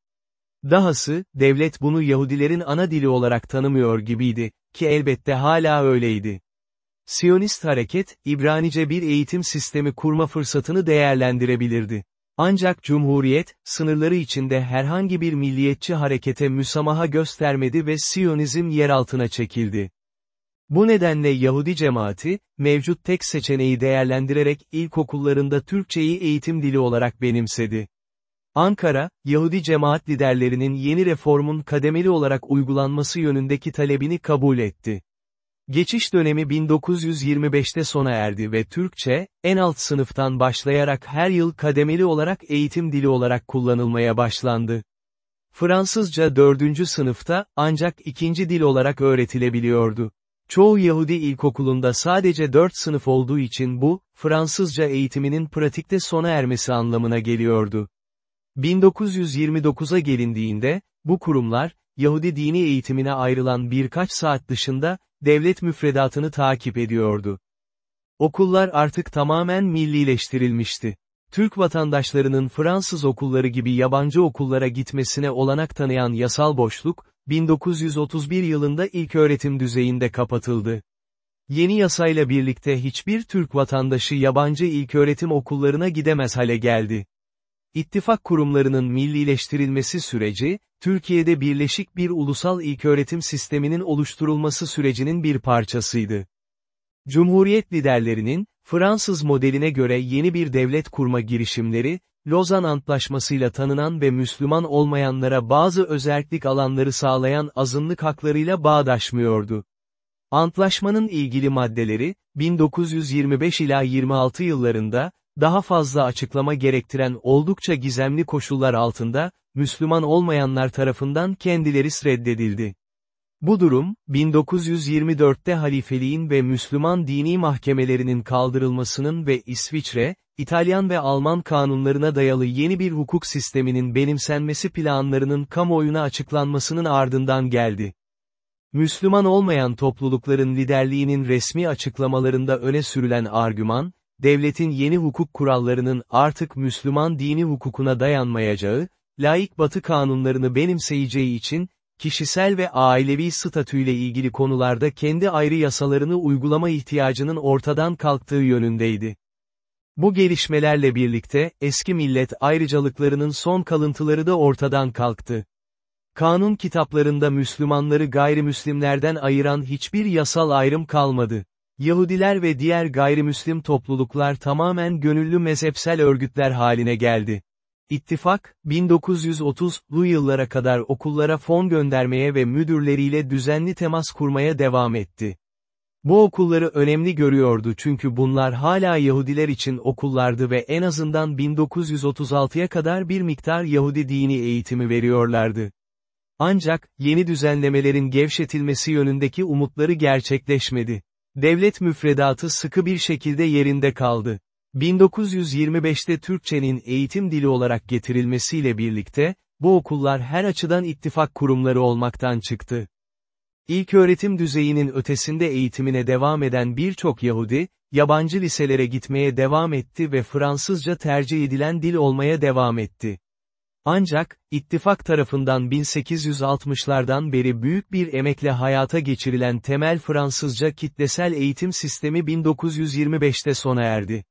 Dahası, devlet bunu Yahudilerin ana dili olarak tanımıyor gibiydi, ki elbette hala öyleydi. Siyonist hareket, İbranice bir eğitim sistemi kurma fırsatını değerlendirebilirdi. Ancak Cumhuriyet, sınırları içinde herhangi bir milliyetçi harekete müsamaha göstermedi ve Siyonizm yeraltına çekildi. Bu nedenle Yahudi cemaati, mevcut tek seçeneği değerlendirerek ilkokullarında Türkçeyi eğitim dili olarak benimsedi. Ankara, Yahudi cemaat liderlerinin yeni reformun kademeli olarak uygulanması yönündeki talebini kabul etti. Geçiş dönemi 1925'te sona erdi ve Türkçe, en alt sınıftan başlayarak her yıl kademeli olarak eğitim dili olarak kullanılmaya başlandı. Fransızca dördüncü sınıfta, ancak ikinci dil olarak öğretilebiliyordu. Çoğu Yahudi ilkokulunda sadece dört sınıf olduğu için bu, Fransızca eğitiminin pratikte sona ermesi anlamına geliyordu. 1929'a gelindiğinde, bu kurumlar, Yahudi dini eğitimine ayrılan birkaç saat dışında, devlet müfredatını takip ediyordu. Okullar artık tamamen millileştirilmişti. Türk vatandaşlarının Fransız okulları gibi yabancı okullara gitmesine olanak tanıyan yasal boşluk, 1931 yılında ilk öğretim düzeyinde kapatıldı. Yeni yasayla birlikte hiçbir Türk vatandaşı yabancı ilköğretim okullarına gidemez hale geldi. İttifak kurumlarının millileştirilmesi süreci, Türkiye'de birleşik bir ulusal ilköğretim sisteminin oluşturulması sürecinin bir parçasıydı. Cumhuriyet liderlerinin, Fransız modeline göre yeni bir devlet kurma girişimleri, Lozan Antlaşması'yla tanınan ve Müslüman olmayanlara bazı özellik alanları sağlayan azınlık haklarıyla bağdaşmıyordu. Antlaşmanın ilgili maddeleri, 1925 ila 26 yıllarında, daha fazla açıklama gerektiren oldukça gizemli koşullar altında, Müslüman olmayanlar tarafından kendileri reddedildi. Bu durum, 1924'te halifeliğin ve Müslüman dini mahkemelerinin kaldırılmasının ve İsviçre, İtalyan ve Alman kanunlarına dayalı yeni bir hukuk sisteminin benimsenmesi planlarının kamuoyuna açıklanmasının ardından geldi. Müslüman olmayan toplulukların liderliğinin resmi açıklamalarında öne sürülen argüman, devletin yeni hukuk kurallarının artık Müslüman dini hukukuna dayanmayacağı, laik batı kanunlarını benimseyeceği için, kişisel ve ailevi statüyle ilgili konularda kendi ayrı yasalarını uygulama ihtiyacının ortadan kalktığı yönündeydi. Bu gelişmelerle birlikte, eski millet ayrıcalıklarının son kalıntıları da ortadan kalktı. Kanun kitaplarında Müslümanları gayrimüslimlerden ayıran hiçbir yasal ayrım kalmadı. Yahudiler ve diğer gayrimüslim topluluklar tamamen gönüllü mezhepsel örgütler haline geldi. İttifak, 1930'lu yıllara kadar okullara fon göndermeye ve müdürleriyle düzenli temas kurmaya devam etti. Bu okulları önemli görüyordu çünkü bunlar hala Yahudiler için okullardı ve en azından 1936'ya kadar bir miktar Yahudi dini eğitimi veriyorlardı. Ancak, yeni düzenlemelerin gevşetilmesi yönündeki umutları gerçekleşmedi. Devlet müfredatı sıkı bir şekilde yerinde kaldı. 1925'te Türkçenin eğitim dili olarak getirilmesiyle birlikte, bu okullar her açıdan ittifak kurumları olmaktan çıktı. İlk öğretim düzeyinin ötesinde eğitimine devam eden birçok Yahudi, yabancı liselere gitmeye devam etti ve Fransızca tercih edilen dil olmaya devam etti. Ancak, ittifak tarafından 1860'lardan beri büyük bir emekle hayata geçirilen temel Fransızca kitlesel eğitim sistemi 1925'te sona erdi.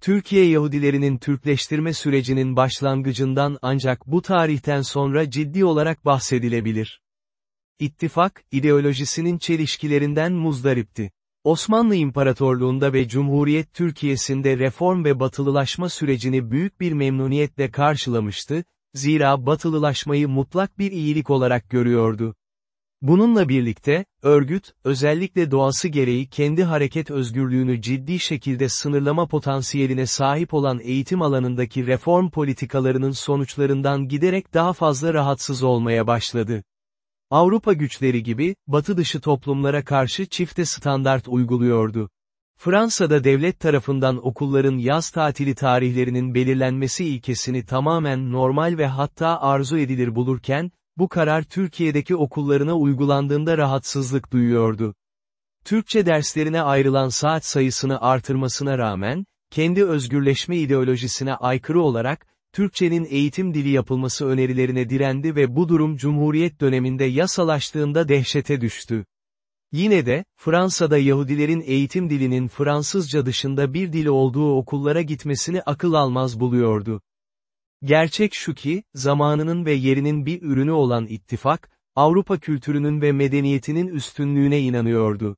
Türkiye Yahudilerinin Türkleştirme sürecinin başlangıcından ancak bu tarihten sonra ciddi olarak bahsedilebilir. İttifak, ideolojisinin çelişkilerinden muzdaripti. Osmanlı İmparatorluğunda ve Cumhuriyet Türkiye'sinde reform ve batılılaşma sürecini büyük bir memnuniyetle karşılamıştı, zira batılılaşmayı mutlak bir iyilik olarak görüyordu. Bununla birlikte, örgüt, özellikle doğası gereği kendi hareket özgürlüğünü ciddi şekilde sınırlama potansiyeline sahip olan eğitim alanındaki reform politikalarının sonuçlarından giderek daha fazla rahatsız olmaya başladı. Avrupa güçleri gibi, batı dışı toplumlara karşı çifte standart uyguluyordu. Fransa'da devlet tarafından okulların yaz tatili tarihlerinin belirlenmesi ilkesini tamamen normal ve hatta arzu edilir bulurken, bu karar Türkiye'deki okullarına uygulandığında rahatsızlık duyuyordu. Türkçe derslerine ayrılan saat sayısını artırmasına rağmen, kendi özgürleşme ideolojisine aykırı olarak, Türkçenin eğitim dili yapılması önerilerine direndi ve bu durum Cumhuriyet döneminde yasalaştığında dehşete düştü. Yine de, Fransa'da Yahudilerin eğitim dilinin Fransızca dışında bir dili olduğu okullara gitmesini akıl almaz buluyordu. Gerçek şu ki, zamanının ve yerinin bir ürünü olan ittifak, Avrupa kültürünün ve medeniyetinin üstünlüğüne inanıyordu.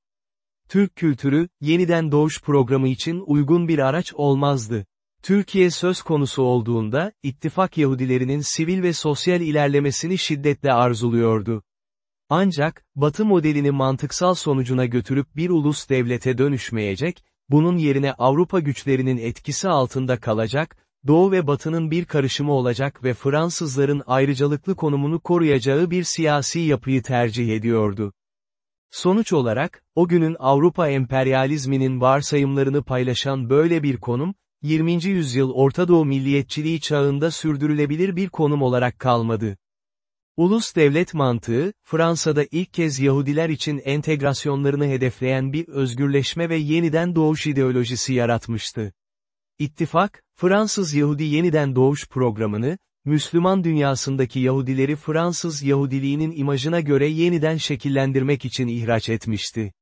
Türk kültürü, yeniden doğuş programı için uygun bir araç olmazdı. Türkiye söz konusu olduğunda, ittifak Yahudilerinin sivil ve sosyal ilerlemesini şiddetle arzuluyordu. Ancak, Batı modelini mantıksal sonucuna götürüp bir ulus devlete dönüşmeyecek, bunun yerine Avrupa güçlerinin etkisi altında kalacak, Doğu ve Batı'nın bir karışımı olacak ve Fransızların ayrıcalıklı konumunu koruyacağı bir siyasi yapıyı tercih ediyordu. Sonuç olarak, o günün Avrupa emperyalizminin varsayımlarını paylaşan böyle bir konum, 20. yüzyıl Orta Doğu milliyetçiliği çağında sürdürülebilir bir konum olarak kalmadı. Ulus devlet mantığı, Fransa'da ilk kez Yahudiler için entegrasyonlarını hedefleyen bir özgürleşme ve yeniden doğuş ideolojisi yaratmıştı. İttifak, Fransız Yahudi Yeniden Doğuş programını, Müslüman dünyasındaki Yahudileri Fransız Yahudiliğinin imajına göre yeniden şekillendirmek için ihraç etmişti.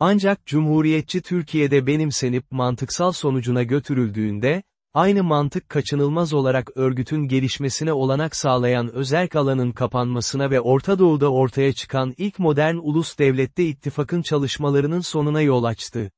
Ancak Cumhuriyetçi Türkiye'de benimsenip mantıksal sonucuna götürüldüğünde, aynı mantık kaçınılmaz olarak örgütün gelişmesine olanak sağlayan özerk alanın kapanmasına ve Orta Doğu'da ortaya çıkan ilk modern ulus devlette ittifakın çalışmalarının sonuna yol açtı.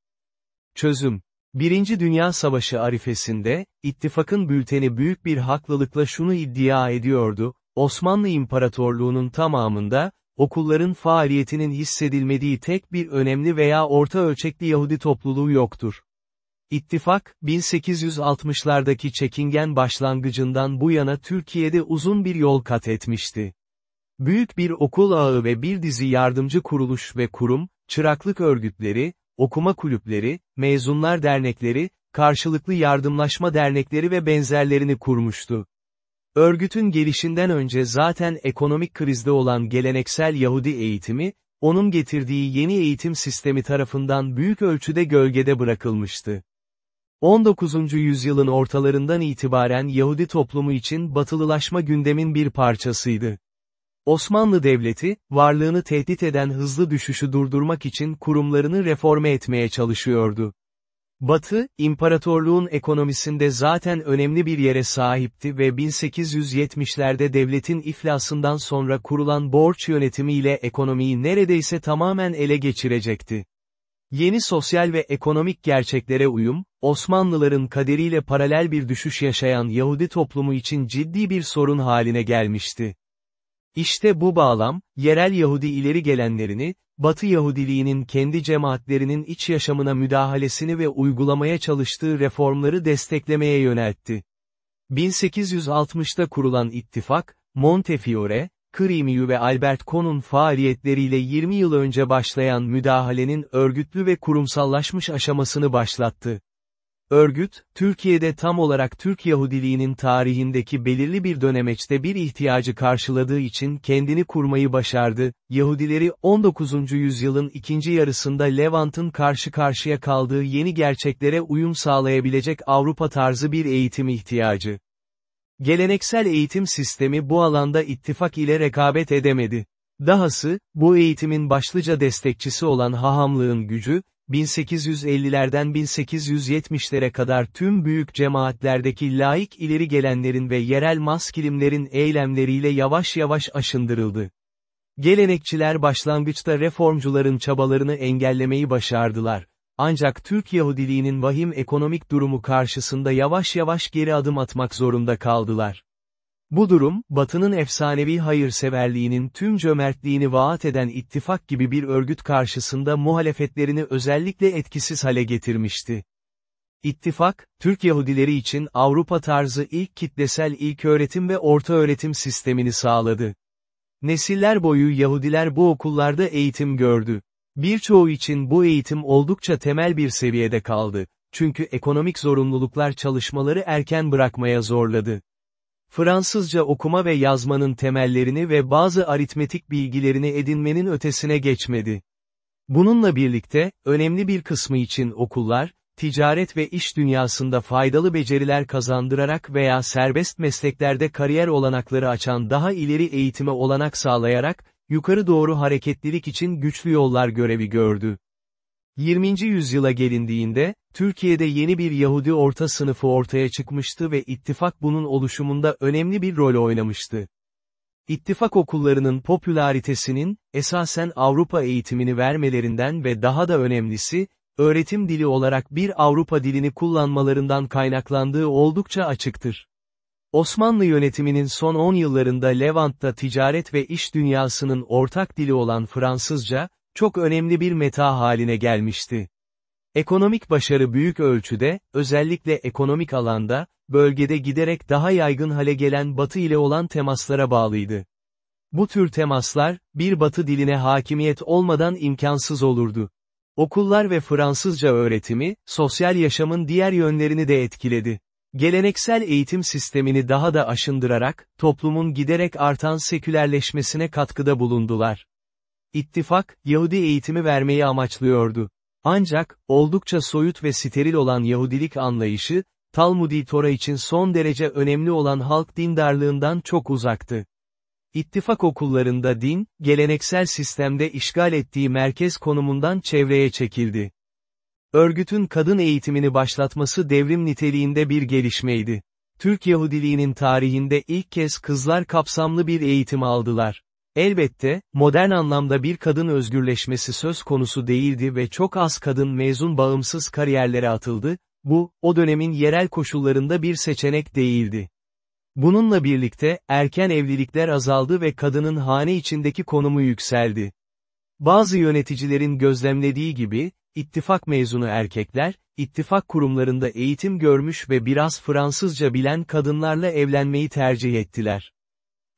Çözüm Birinci Dünya Savaşı arifesinde, ittifakın bülteni büyük bir haklılıkla şunu iddia ediyordu, Osmanlı İmparatorluğu'nun tamamında, okulların faaliyetinin hissedilmediği tek bir önemli veya orta ölçekli Yahudi topluluğu yoktur. İttifak, 1860'lardaki çekingen başlangıcından bu yana Türkiye'de uzun bir yol kat etmişti. Büyük bir okul ağı ve bir dizi yardımcı kuruluş ve kurum, çıraklık örgütleri, okuma kulüpleri, mezunlar dernekleri, karşılıklı yardımlaşma dernekleri ve benzerlerini kurmuştu. Örgütün gelişinden önce zaten ekonomik krizde olan geleneksel Yahudi eğitimi, onun getirdiği yeni eğitim sistemi tarafından büyük ölçüde gölgede bırakılmıştı. 19. yüzyılın ortalarından itibaren Yahudi toplumu için batılılaşma gündemin bir parçasıydı. Osmanlı Devleti, varlığını tehdit eden hızlı düşüşü durdurmak için kurumlarını reforme etmeye çalışıyordu. Batı, imparatorluğun ekonomisinde zaten önemli bir yere sahipti ve 1870'lerde devletin iflasından sonra kurulan borç yönetimiyle ekonomiyi neredeyse tamamen ele geçirecekti. Yeni sosyal ve ekonomik gerçeklere uyum, Osmanlıların kaderiyle paralel bir düşüş yaşayan Yahudi toplumu için ciddi bir sorun haline gelmişti. İşte bu bağlam, yerel Yahudi ileri gelenlerini, Batı Yahudiliğinin kendi cemaatlerinin iç yaşamına müdahalesini ve uygulamaya çalıştığı reformları desteklemeye yöneltti. 1860'ta kurulan ittifak, Montefiore, Krimiyu ve Albert Kohn'un faaliyetleriyle 20 yıl önce başlayan müdahalenin örgütlü ve kurumsallaşmış aşamasını başlattı. Örgüt, Türkiye'de tam olarak Türk Yahudiliğinin tarihindeki belirli bir dönemeçte bir ihtiyacı karşıladığı için kendini kurmayı başardı, Yahudileri 19. yüzyılın ikinci yarısında Levant'ın karşı karşıya kaldığı yeni gerçeklere uyum sağlayabilecek Avrupa tarzı bir eğitim ihtiyacı. Geleneksel eğitim sistemi bu alanda ittifak ile rekabet edemedi. Dahası, bu eğitimin başlıca destekçisi olan hahamlığın gücü, 1850'lerden 1870'lere kadar tüm büyük cemaatlerdeki laik ileri gelenlerin ve yerel maskilimlerin eylemleriyle yavaş yavaş aşındırıldı. Gelenekçiler başlangıçta reformcuların çabalarını engellemeyi başardılar. Ancak Türk Yahudiliğinin vahim ekonomik durumu karşısında yavaş yavaş geri adım atmak zorunda kaldılar. Bu durum, Batı'nın efsanevi hayırseverliğinin tüm cömertliğini vaat eden ittifak gibi bir örgüt karşısında muhalefetlerini özellikle etkisiz hale getirmişti. İttifak, Türk Yahudileri için Avrupa tarzı ilk kitlesel ilköğretim ve ortaöğretim sistemini sağladı. Nesiller boyu Yahudiler bu okullarda eğitim gördü. Birçoğu için bu eğitim oldukça temel bir seviyede kaldı. Çünkü ekonomik zorunluluklar çalışmaları erken bırakmaya zorladı. Fransızca okuma ve yazmanın temellerini ve bazı aritmetik bilgilerini edinmenin ötesine geçmedi. Bununla birlikte, önemli bir kısmı için okullar, ticaret ve iş dünyasında faydalı beceriler kazandırarak veya serbest mesleklerde kariyer olanakları açan daha ileri eğitime olanak sağlayarak, yukarı doğru hareketlilik için güçlü yollar görevi gördü. 20. yüzyıla gelindiğinde, Türkiye'de yeni bir Yahudi orta sınıfı ortaya çıkmıştı ve ittifak bunun oluşumunda önemli bir rol oynamıştı. İttifak okullarının popülaritesinin, esasen Avrupa eğitimini vermelerinden ve daha da önemlisi, öğretim dili olarak bir Avrupa dilini kullanmalarından kaynaklandığı oldukça açıktır. Osmanlı yönetiminin son 10 yıllarında Levant'ta ticaret ve iş dünyasının ortak dili olan Fransızca, çok önemli bir meta haline gelmişti. Ekonomik başarı büyük ölçüde, özellikle ekonomik alanda, bölgede giderek daha yaygın hale gelen Batı ile olan temaslara bağlıydı. Bu tür temaslar, bir Batı diline hakimiyet olmadan imkansız olurdu. Okullar ve Fransızca öğretimi, sosyal yaşamın diğer yönlerini de etkiledi. Geleneksel eğitim sistemini daha da aşındırarak, toplumun giderek artan sekülerleşmesine katkıda bulundular. İttifak, Yahudi eğitimi vermeyi amaçlıyordu. Ancak, oldukça soyut ve steril olan Yahudilik anlayışı, Talmudi Tora için son derece önemli olan halk dindarlığından çok uzaktı. İttifak okullarında din, geleneksel sistemde işgal ettiği merkez konumundan çevreye çekildi. Örgütün kadın eğitimini başlatması devrim niteliğinde bir gelişmeydi. Türk Yahudiliğinin tarihinde ilk kez kızlar kapsamlı bir eğitim aldılar. Elbette, modern anlamda bir kadın özgürleşmesi söz konusu değildi ve çok az kadın mezun bağımsız kariyerlere atıldı, bu, o dönemin yerel koşullarında bir seçenek değildi. Bununla birlikte, erken evlilikler azaldı ve kadının hane içindeki konumu yükseldi. Bazı yöneticilerin gözlemlediği gibi, ittifak mezunu erkekler, ittifak kurumlarında eğitim görmüş ve biraz Fransızca bilen kadınlarla evlenmeyi tercih ettiler.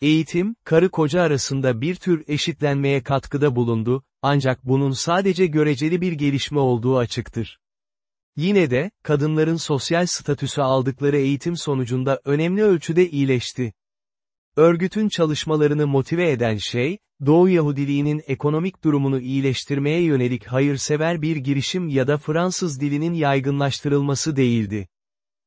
Eğitim, karı koca arasında bir tür eşitlenmeye katkıda bulundu, ancak bunun sadece göreceli bir gelişme olduğu açıktır. Yine de, kadınların sosyal statüsü aldıkları eğitim sonucunda önemli ölçüde iyileşti. Örgütün çalışmalarını motive eden şey, Doğu Yahudiliğinin ekonomik durumunu iyileştirmeye yönelik hayırsever bir girişim ya da Fransız dilinin yaygınlaştırılması değildi.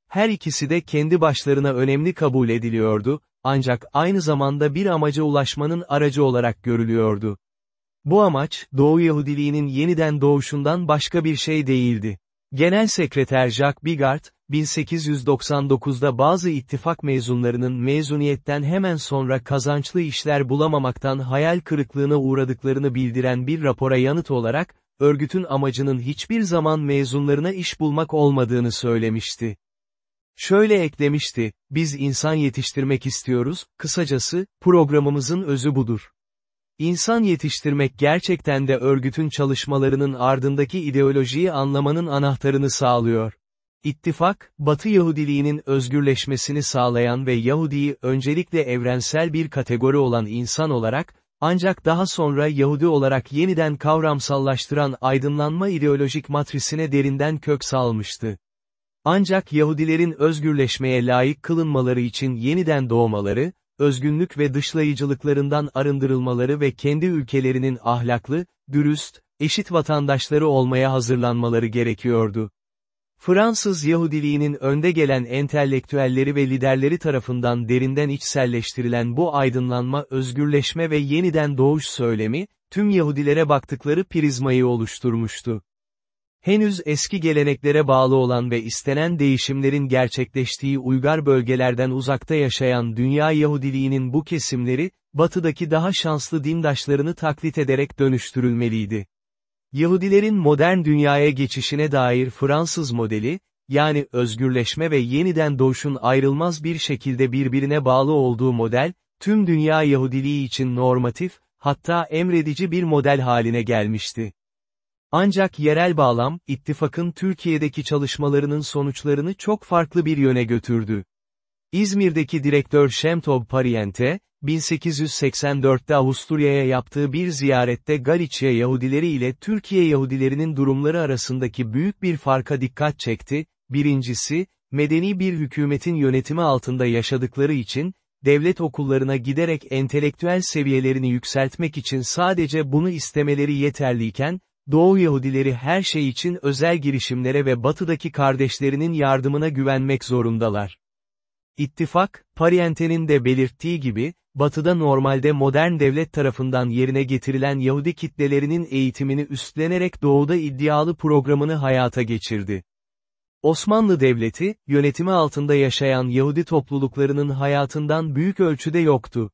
Her ikisi de kendi başlarına önemli kabul ediliyordu, ancak aynı zamanda bir amaca ulaşmanın aracı olarak görülüyordu. Bu amaç, Doğu Yahudiliğinin yeniden doğuşundan başka bir şey değildi. Genel Sekreter Jacques Bigard, 1899'da bazı ittifak mezunlarının mezuniyetten hemen sonra kazançlı işler bulamamaktan hayal kırıklığına uğradıklarını bildiren bir rapora yanıt olarak, örgütün amacının hiçbir zaman mezunlarına iş bulmak olmadığını söylemişti. Şöyle eklemişti, biz insan yetiştirmek istiyoruz, kısacası, programımızın özü budur. İnsan yetiştirmek gerçekten de örgütün çalışmalarının ardındaki ideolojiyi anlamanın anahtarını sağlıyor. İttifak, Batı Yahudiliğinin özgürleşmesini sağlayan ve Yahudiyi öncelikle evrensel bir kategori olan insan olarak, ancak daha sonra Yahudi olarak yeniden kavramsallaştıran aydınlanma ideolojik matrisine derinden kök salmıştı. Ancak Yahudilerin özgürleşmeye layık kılınmaları için yeniden doğmaları, özgünlük ve dışlayıcılıklarından arındırılmaları ve kendi ülkelerinin ahlaklı, dürüst, eşit vatandaşları olmaya hazırlanmaları gerekiyordu. Fransız Yahudiliğinin önde gelen entelektüelleri ve liderleri tarafından derinden içselleştirilen bu aydınlanma özgürleşme ve yeniden doğuş söylemi, tüm Yahudilere baktıkları prizmayı oluşturmuştu. Henüz eski geleneklere bağlı olan ve istenen değişimlerin gerçekleştiği uygar bölgelerden uzakta yaşayan dünya Yahudiliğinin bu kesimleri, batıdaki daha şanslı dindaşlarını taklit ederek dönüştürülmeliydi. Yahudilerin modern dünyaya geçişine dair Fransız modeli, yani özgürleşme ve yeniden doğuşun ayrılmaz bir şekilde birbirine bağlı olduğu model, tüm dünya Yahudiliği için normatif, hatta emredici bir model haline gelmişti. Ancak yerel bağlam, ittifakın Türkiye'deki çalışmalarının sonuçlarını çok farklı bir yöne götürdü. İzmir'deki direktör Şemtov Pariente, 1884'te Avusturya'ya yaptığı bir ziyarette Galicia Yahudileri ile Türkiye Yahudilerinin durumları arasındaki büyük bir farka dikkat çekti, birincisi, medeni bir hükümetin yönetimi altında yaşadıkları için, devlet okullarına giderek entelektüel seviyelerini yükseltmek için sadece bunu istemeleri yeterliyken, Doğu Yahudileri her şey için özel girişimlere ve batıdaki kardeşlerinin yardımına güvenmek zorundalar. İttifak, Pariente'nin de belirttiği gibi, batıda normalde modern devlet tarafından yerine getirilen Yahudi kitlelerinin eğitimini üstlenerek doğuda iddialı programını hayata geçirdi. Osmanlı Devleti, yönetimi altında yaşayan Yahudi topluluklarının hayatından büyük ölçüde yoktu.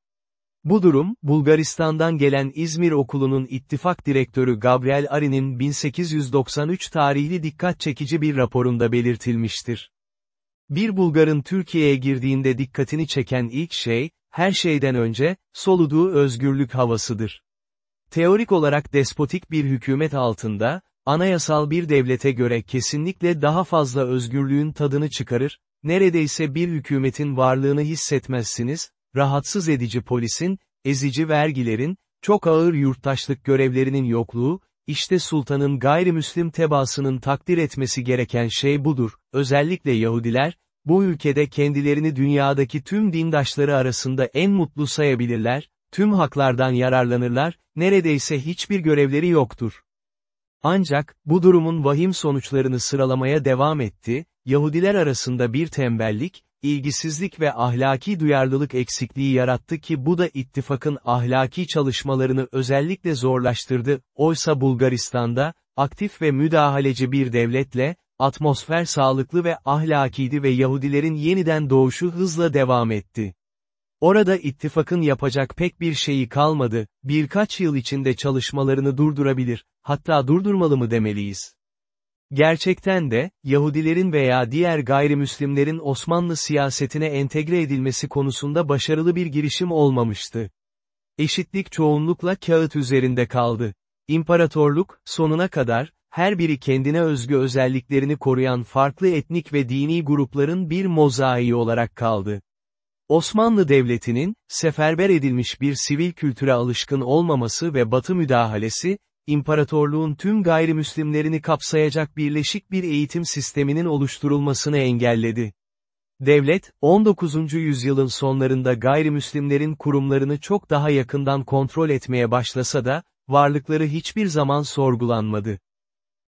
Bu durum, Bulgaristan'dan gelen İzmir Okulu'nun ittifak direktörü Gabriel Ari'nin 1893 tarihli dikkat çekici bir raporunda belirtilmiştir. Bir Bulgarın Türkiye'ye girdiğinde dikkatini çeken ilk şey, her şeyden önce, soluduğu özgürlük havasıdır. Teorik olarak despotik bir hükümet altında, anayasal bir devlete göre kesinlikle daha fazla özgürlüğün tadını çıkarır, neredeyse bir hükümetin varlığını hissetmezsiniz, rahatsız edici polisin, ezici vergilerin, çok ağır yurttaşlık görevlerinin yokluğu, işte sultanın gayrimüslim tebaasının takdir etmesi gereken şey budur, özellikle Yahudiler, bu ülkede kendilerini dünyadaki tüm dindaşları arasında en mutlu sayabilirler, tüm haklardan yararlanırlar, neredeyse hiçbir görevleri yoktur. Ancak, bu durumun vahim sonuçlarını sıralamaya devam etti, Yahudiler arasında bir tembellik, ilgisizlik ve ahlaki duyarlılık eksikliği yarattı ki bu da ittifakın ahlaki çalışmalarını özellikle zorlaştırdı, oysa Bulgaristan'da, aktif ve müdahaleci bir devletle, atmosfer sağlıklı ve ahlakiydi ve Yahudilerin yeniden doğuşu hızla devam etti. Orada ittifakın yapacak pek bir şeyi kalmadı, birkaç yıl içinde çalışmalarını durdurabilir, hatta durdurmalı mı demeliyiz. Gerçekten de, Yahudilerin veya diğer gayrimüslimlerin Osmanlı siyasetine entegre edilmesi konusunda başarılı bir girişim olmamıştı. Eşitlik çoğunlukla kağıt üzerinde kaldı. İmparatorluk, sonuna kadar, her biri kendine özgü özelliklerini koruyan farklı etnik ve dini grupların bir mozaiği olarak kaldı. Osmanlı Devleti'nin, seferber edilmiş bir sivil kültüre alışkın olmaması ve batı müdahalesi, imparatorluğun tüm gayrimüslimlerini kapsayacak birleşik bir eğitim sisteminin oluşturulmasını engelledi. Devlet, 19. yüzyılın sonlarında gayrimüslimlerin kurumlarını çok daha yakından kontrol etmeye başlasa da, varlıkları hiçbir zaman sorgulanmadı.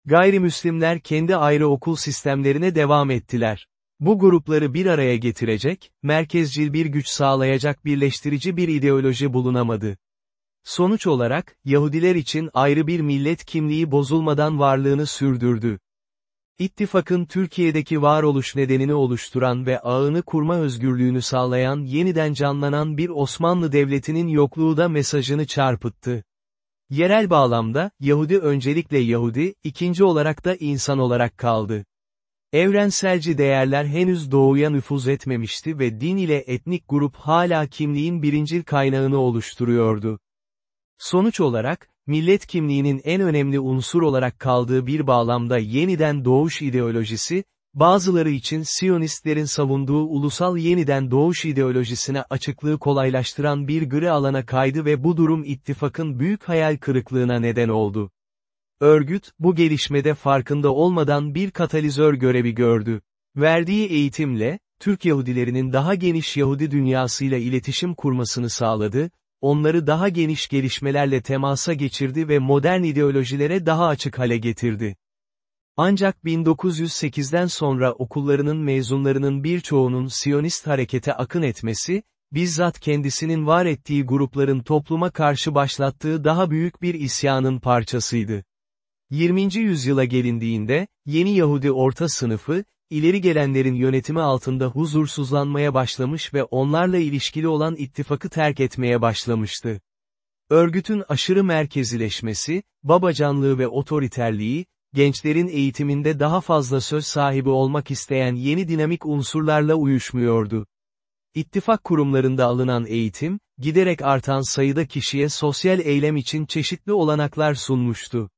Gayrimüslimler kendi ayrı okul sistemlerine devam ettiler. Bu grupları bir araya getirecek, merkezcil bir güç sağlayacak birleştirici bir ideoloji bulunamadı. Sonuç olarak, Yahudiler için ayrı bir millet kimliği bozulmadan varlığını sürdürdü. İttifakın Türkiye'deki varoluş nedenini oluşturan ve ağını kurma özgürlüğünü sağlayan yeniden canlanan bir Osmanlı Devleti'nin yokluğu da mesajını çarpıttı. Yerel bağlamda, Yahudi öncelikle Yahudi, ikinci olarak da insan olarak kaldı. Evrenselci değerler henüz doğuya nüfuz etmemişti ve din ile etnik grup hala kimliğin birincil kaynağını oluşturuyordu. Sonuç olarak, millet kimliğinin en önemli unsur olarak kaldığı bir bağlamda yeniden doğuş ideolojisi, bazıları için Siyonistlerin savunduğu ulusal yeniden doğuş ideolojisine açıklığı kolaylaştıran bir gri alana kaydı ve bu durum ittifakın büyük hayal kırıklığına neden oldu. Örgüt, bu gelişmede farkında olmadan bir katalizör görevi gördü. Verdiği eğitimle, Türk Yahudilerinin daha geniş Yahudi dünyasıyla iletişim kurmasını sağladı, onları daha geniş gelişmelerle temasa geçirdi ve modern ideolojilere daha açık hale getirdi. Ancak 1908'den sonra okullarının mezunlarının birçoğunun Siyonist harekete akın etmesi, bizzat kendisinin var ettiği grupların topluma karşı başlattığı daha büyük bir isyanın parçasıydı. 20. yüzyıla gelindiğinde, yeni Yahudi orta sınıfı, ileri gelenlerin yönetimi altında huzursuzlanmaya başlamış ve onlarla ilişkili olan ittifakı terk etmeye başlamıştı. Örgütün aşırı merkezileşmesi, babacanlığı ve otoriterliği, gençlerin eğitiminde daha fazla söz sahibi olmak isteyen yeni dinamik unsurlarla uyuşmuyordu. İttifak kurumlarında alınan eğitim, giderek artan sayıda kişiye sosyal eylem için çeşitli olanaklar sunmuştu.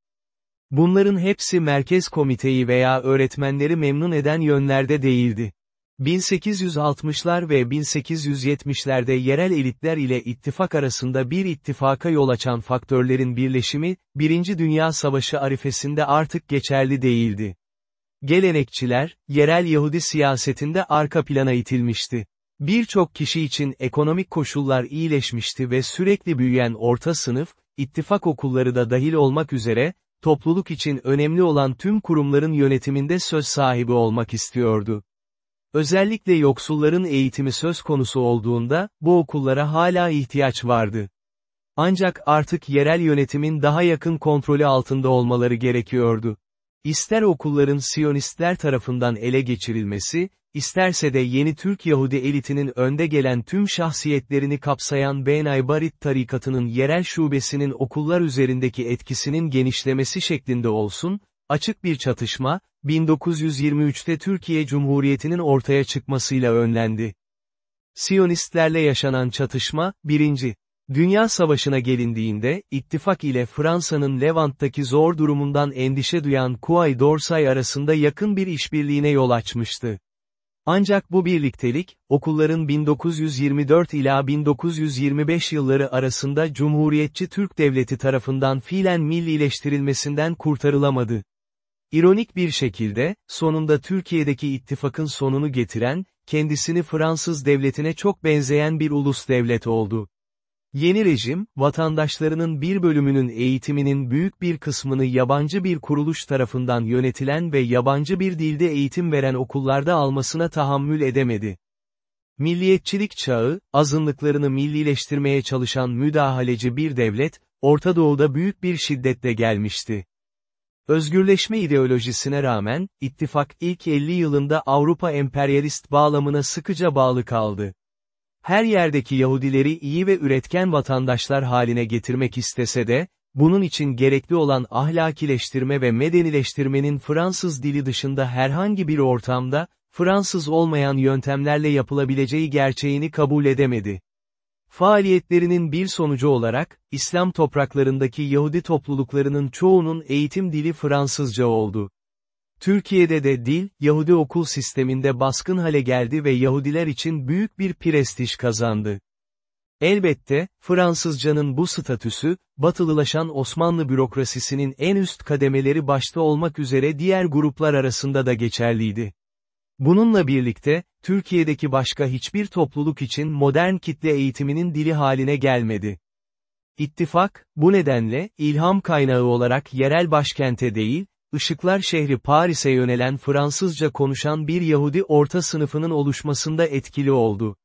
Bunların hepsi merkez komiteyi veya öğretmenleri memnun eden yönlerde değildi. 1860'lar ve 1870'lerde yerel elitler ile ittifak arasında bir ittifaka yol açan faktörlerin birleşimi, Birinci Dünya Savaşı arifesinde artık geçerli değildi. Gelenekçiler, yerel Yahudi siyasetinde arka plana itilmişti. Birçok kişi için ekonomik koşullar iyileşmişti ve sürekli büyüyen orta sınıf, ittifak okulları da dahil olmak üzere, topluluk için önemli olan tüm kurumların yönetiminde söz sahibi olmak istiyordu. Özellikle yoksulların eğitimi söz konusu olduğunda, bu okullara hala ihtiyaç vardı. Ancak artık yerel yönetimin daha yakın kontrolü altında olmaları gerekiyordu. İster okulların Siyonistler tarafından ele geçirilmesi, isterse de yeni Türk Yahudi elitinin önde gelen tüm şahsiyetlerini kapsayan Benay Barit tarikatının yerel şubesinin okullar üzerindeki etkisinin genişlemesi şeklinde olsun, açık bir çatışma, 1923'te Türkiye Cumhuriyeti'nin ortaya çıkmasıyla önlendi. Siyonistlerle yaşanan çatışma, 1. Dünya Savaşı'na gelindiğinde, ittifak ile Fransa'nın Levant'taki zor durumundan endişe duyan Kuay Dorsay arasında yakın bir işbirliğine yol açmıştı. Ancak bu birliktelik, okulların 1924 ila 1925 yılları arasında Cumhuriyetçi Türk Devleti tarafından fiilen millileştirilmesinden kurtarılamadı. İronik bir şekilde, sonunda Türkiye'deki ittifakın sonunu getiren, kendisini Fransız devletine çok benzeyen bir ulus devlet oldu. Yeni rejim, vatandaşlarının bir bölümünün eğitiminin büyük bir kısmını yabancı bir kuruluş tarafından yönetilen ve yabancı bir dilde eğitim veren okullarda almasına tahammül edemedi. Milliyetçilik çağı, azınlıklarını millileştirmeye çalışan müdahaleci bir devlet, Orta Doğu'da büyük bir şiddetle gelmişti. Özgürleşme ideolojisine rağmen, ittifak ilk 50 yılında Avrupa emperyalist bağlamına sıkıca bağlı kaldı. Her yerdeki Yahudileri iyi ve üretken vatandaşlar haline getirmek istese de, bunun için gerekli olan ahlakileştirme ve medenileştirmenin Fransız dili dışında herhangi bir ortamda, Fransız olmayan yöntemlerle yapılabileceği gerçeğini kabul edemedi. Faaliyetlerinin bir sonucu olarak, İslam topraklarındaki Yahudi topluluklarının çoğunun eğitim dili Fransızca oldu. Türkiye'de de dil, Yahudi okul sisteminde baskın hale geldi ve Yahudiler için büyük bir prestij kazandı. Elbette, Fransızcanın bu statüsü, batılılaşan Osmanlı bürokrasisinin en üst kademeleri başta olmak üzere diğer gruplar arasında da geçerliydi. Bununla birlikte, Türkiye'deki başka hiçbir topluluk için modern kitle eğitiminin dili haline gelmedi. İttifak, bu nedenle, ilham kaynağı olarak yerel başkente değil, Işıklar şehri Paris'e yönelen Fransızca konuşan bir Yahudi orta sınıfının oluşmasında etkili oldu.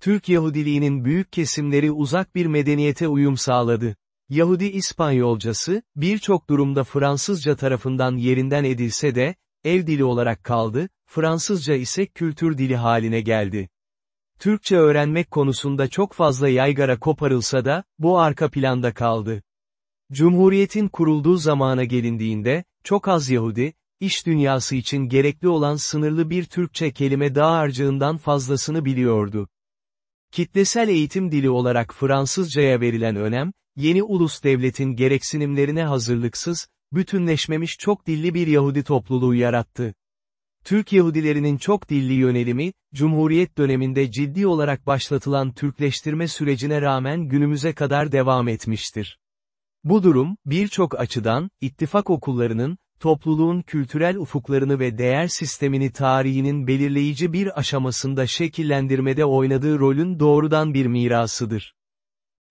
Türk Yahudiliğinin büyük kesimleri uzak bir medeniyete uyum sağladı. Yahudi İspanyolcası, birçok durumda Fransızca tarafından yerinden edilse de, ev dili olarak kaldı, Fransızca ise kültür dili haline geldi. Türkçe öğrenmek konusunda çok fazla yaygara koparılsa da, bu arka planda kaldı. Cumhuriyetin kurulduğu zamana gelindiğinde, çok az Yahudi, iş dünyası için gerekli olan sınırlı bir Türkçe kelime dağarcığından fazlasını biliyordu. Kitlesel eğitim dili olarak Fransızcaya verilen önem, yeni ulus devletin gereksinimlerine hazırlıksız, bütünleşmemiş çok dilli bir Yahudi topluluğu yarattı. Türk Yahudilerinin çok dilli yönelimi, Cumhuriyet döneminde ciddi olarak başlatılan Türkleştirme sürecine rağmen günümüze kadar devam etmiştir. Bu durum, birçok açıdan, ittifak okullarının, topluluğun kültürel ufuklarını ve değer sistemini tarihinin belirleyici bir aşamasında şekillendirmede oynadığı rolün doğrudan bir mirasıdır.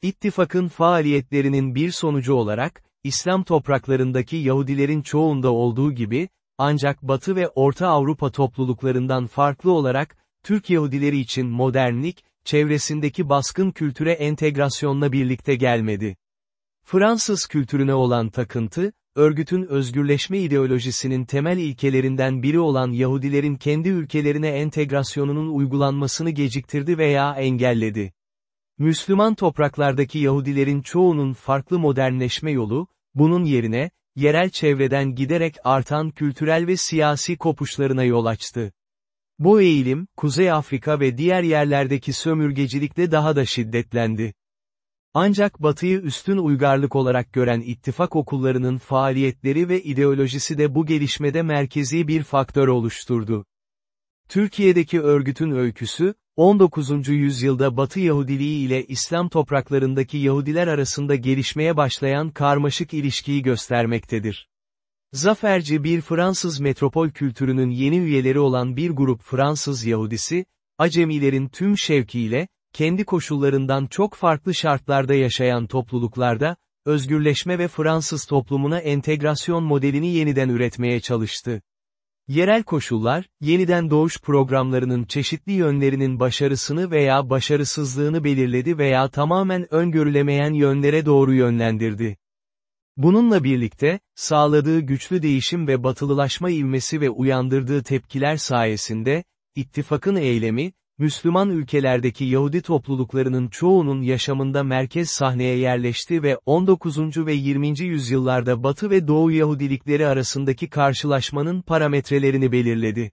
İttifakın faaliyetlerinin bir sonucu olarak, İslam topraklarındaki Yahudilerin çoğunda olduğu gibi, ancak Batı ve Orta Avrupa topluluklarından farklı olarak, Türk Yahudileri için modernlik, çevresindeki baskın kültüre entegrasyonla birlikte gelmedi. Fransız kültürüne olan takıntı, örgütün özgürleşme ideolojisinin temel ilkelerinden biri olan Yahudilerin kendi ülkelerine entegrasyonunun uygulanmasını geciktirdi veya engelledi. Müslüman topraklardaki Yahudilerin çoğunun farklı modernleşme yolu, bunun yerine, yerel çevreden giderek artan kültürel ve siyasi kopuşlarına yol açtı. Bu eğilim, Kuzey Afrika ve diğer yerlerdeki sömürgecilikle daha da şiddetlendi. Ancak Batı'yı üstün uygarlık olarak gören ittifak okullarının faaliyetleri ve ideolojisi de bu gelişmede merkezi bir faktör oluşturdu. Türkiye'deki örgütün öyküsü, 19. yüzyılda Batı Yahudiliği ile İslam topraklarındaki Yahudiler arasında gelişmeye başlayan karmaşık ilişkiyi göstermektedir. Zaferci bir Fransız metropol kültürünün yeni üyeleri olan bir grup Fransız Yahudisi, Acemilerin tüm şevkiyle, kendi koşullarından çok farklı şartlarda yaşayan topluluklarda, özgürleşme ve Fransız toplumuna entegrasyon modelini yeniden üretmeye çalıştı. Yerel koşullar, yeniden doğuş programlarının çeşitli yönlerinin başarısını veya başarısızlığını belirledi veya tamamen öngörülemeyen yönlere doğru yönlendirdi. Bununla birlikte, sağladığı güçlü değişim ve batılılaşma ivmesi ve uyandırdığı tepkiler sayesinde, ittifakın eylemi, Müslüman ülkelerdeki Yahudi topluluklarının çoğunun yaşamında merkez sahneye yerleşti ve 19. ve 20. yüzyıllarda Batı ve Doğu Yahudilikleri arasındaki karşılaşmanın parametrelerini belirledi.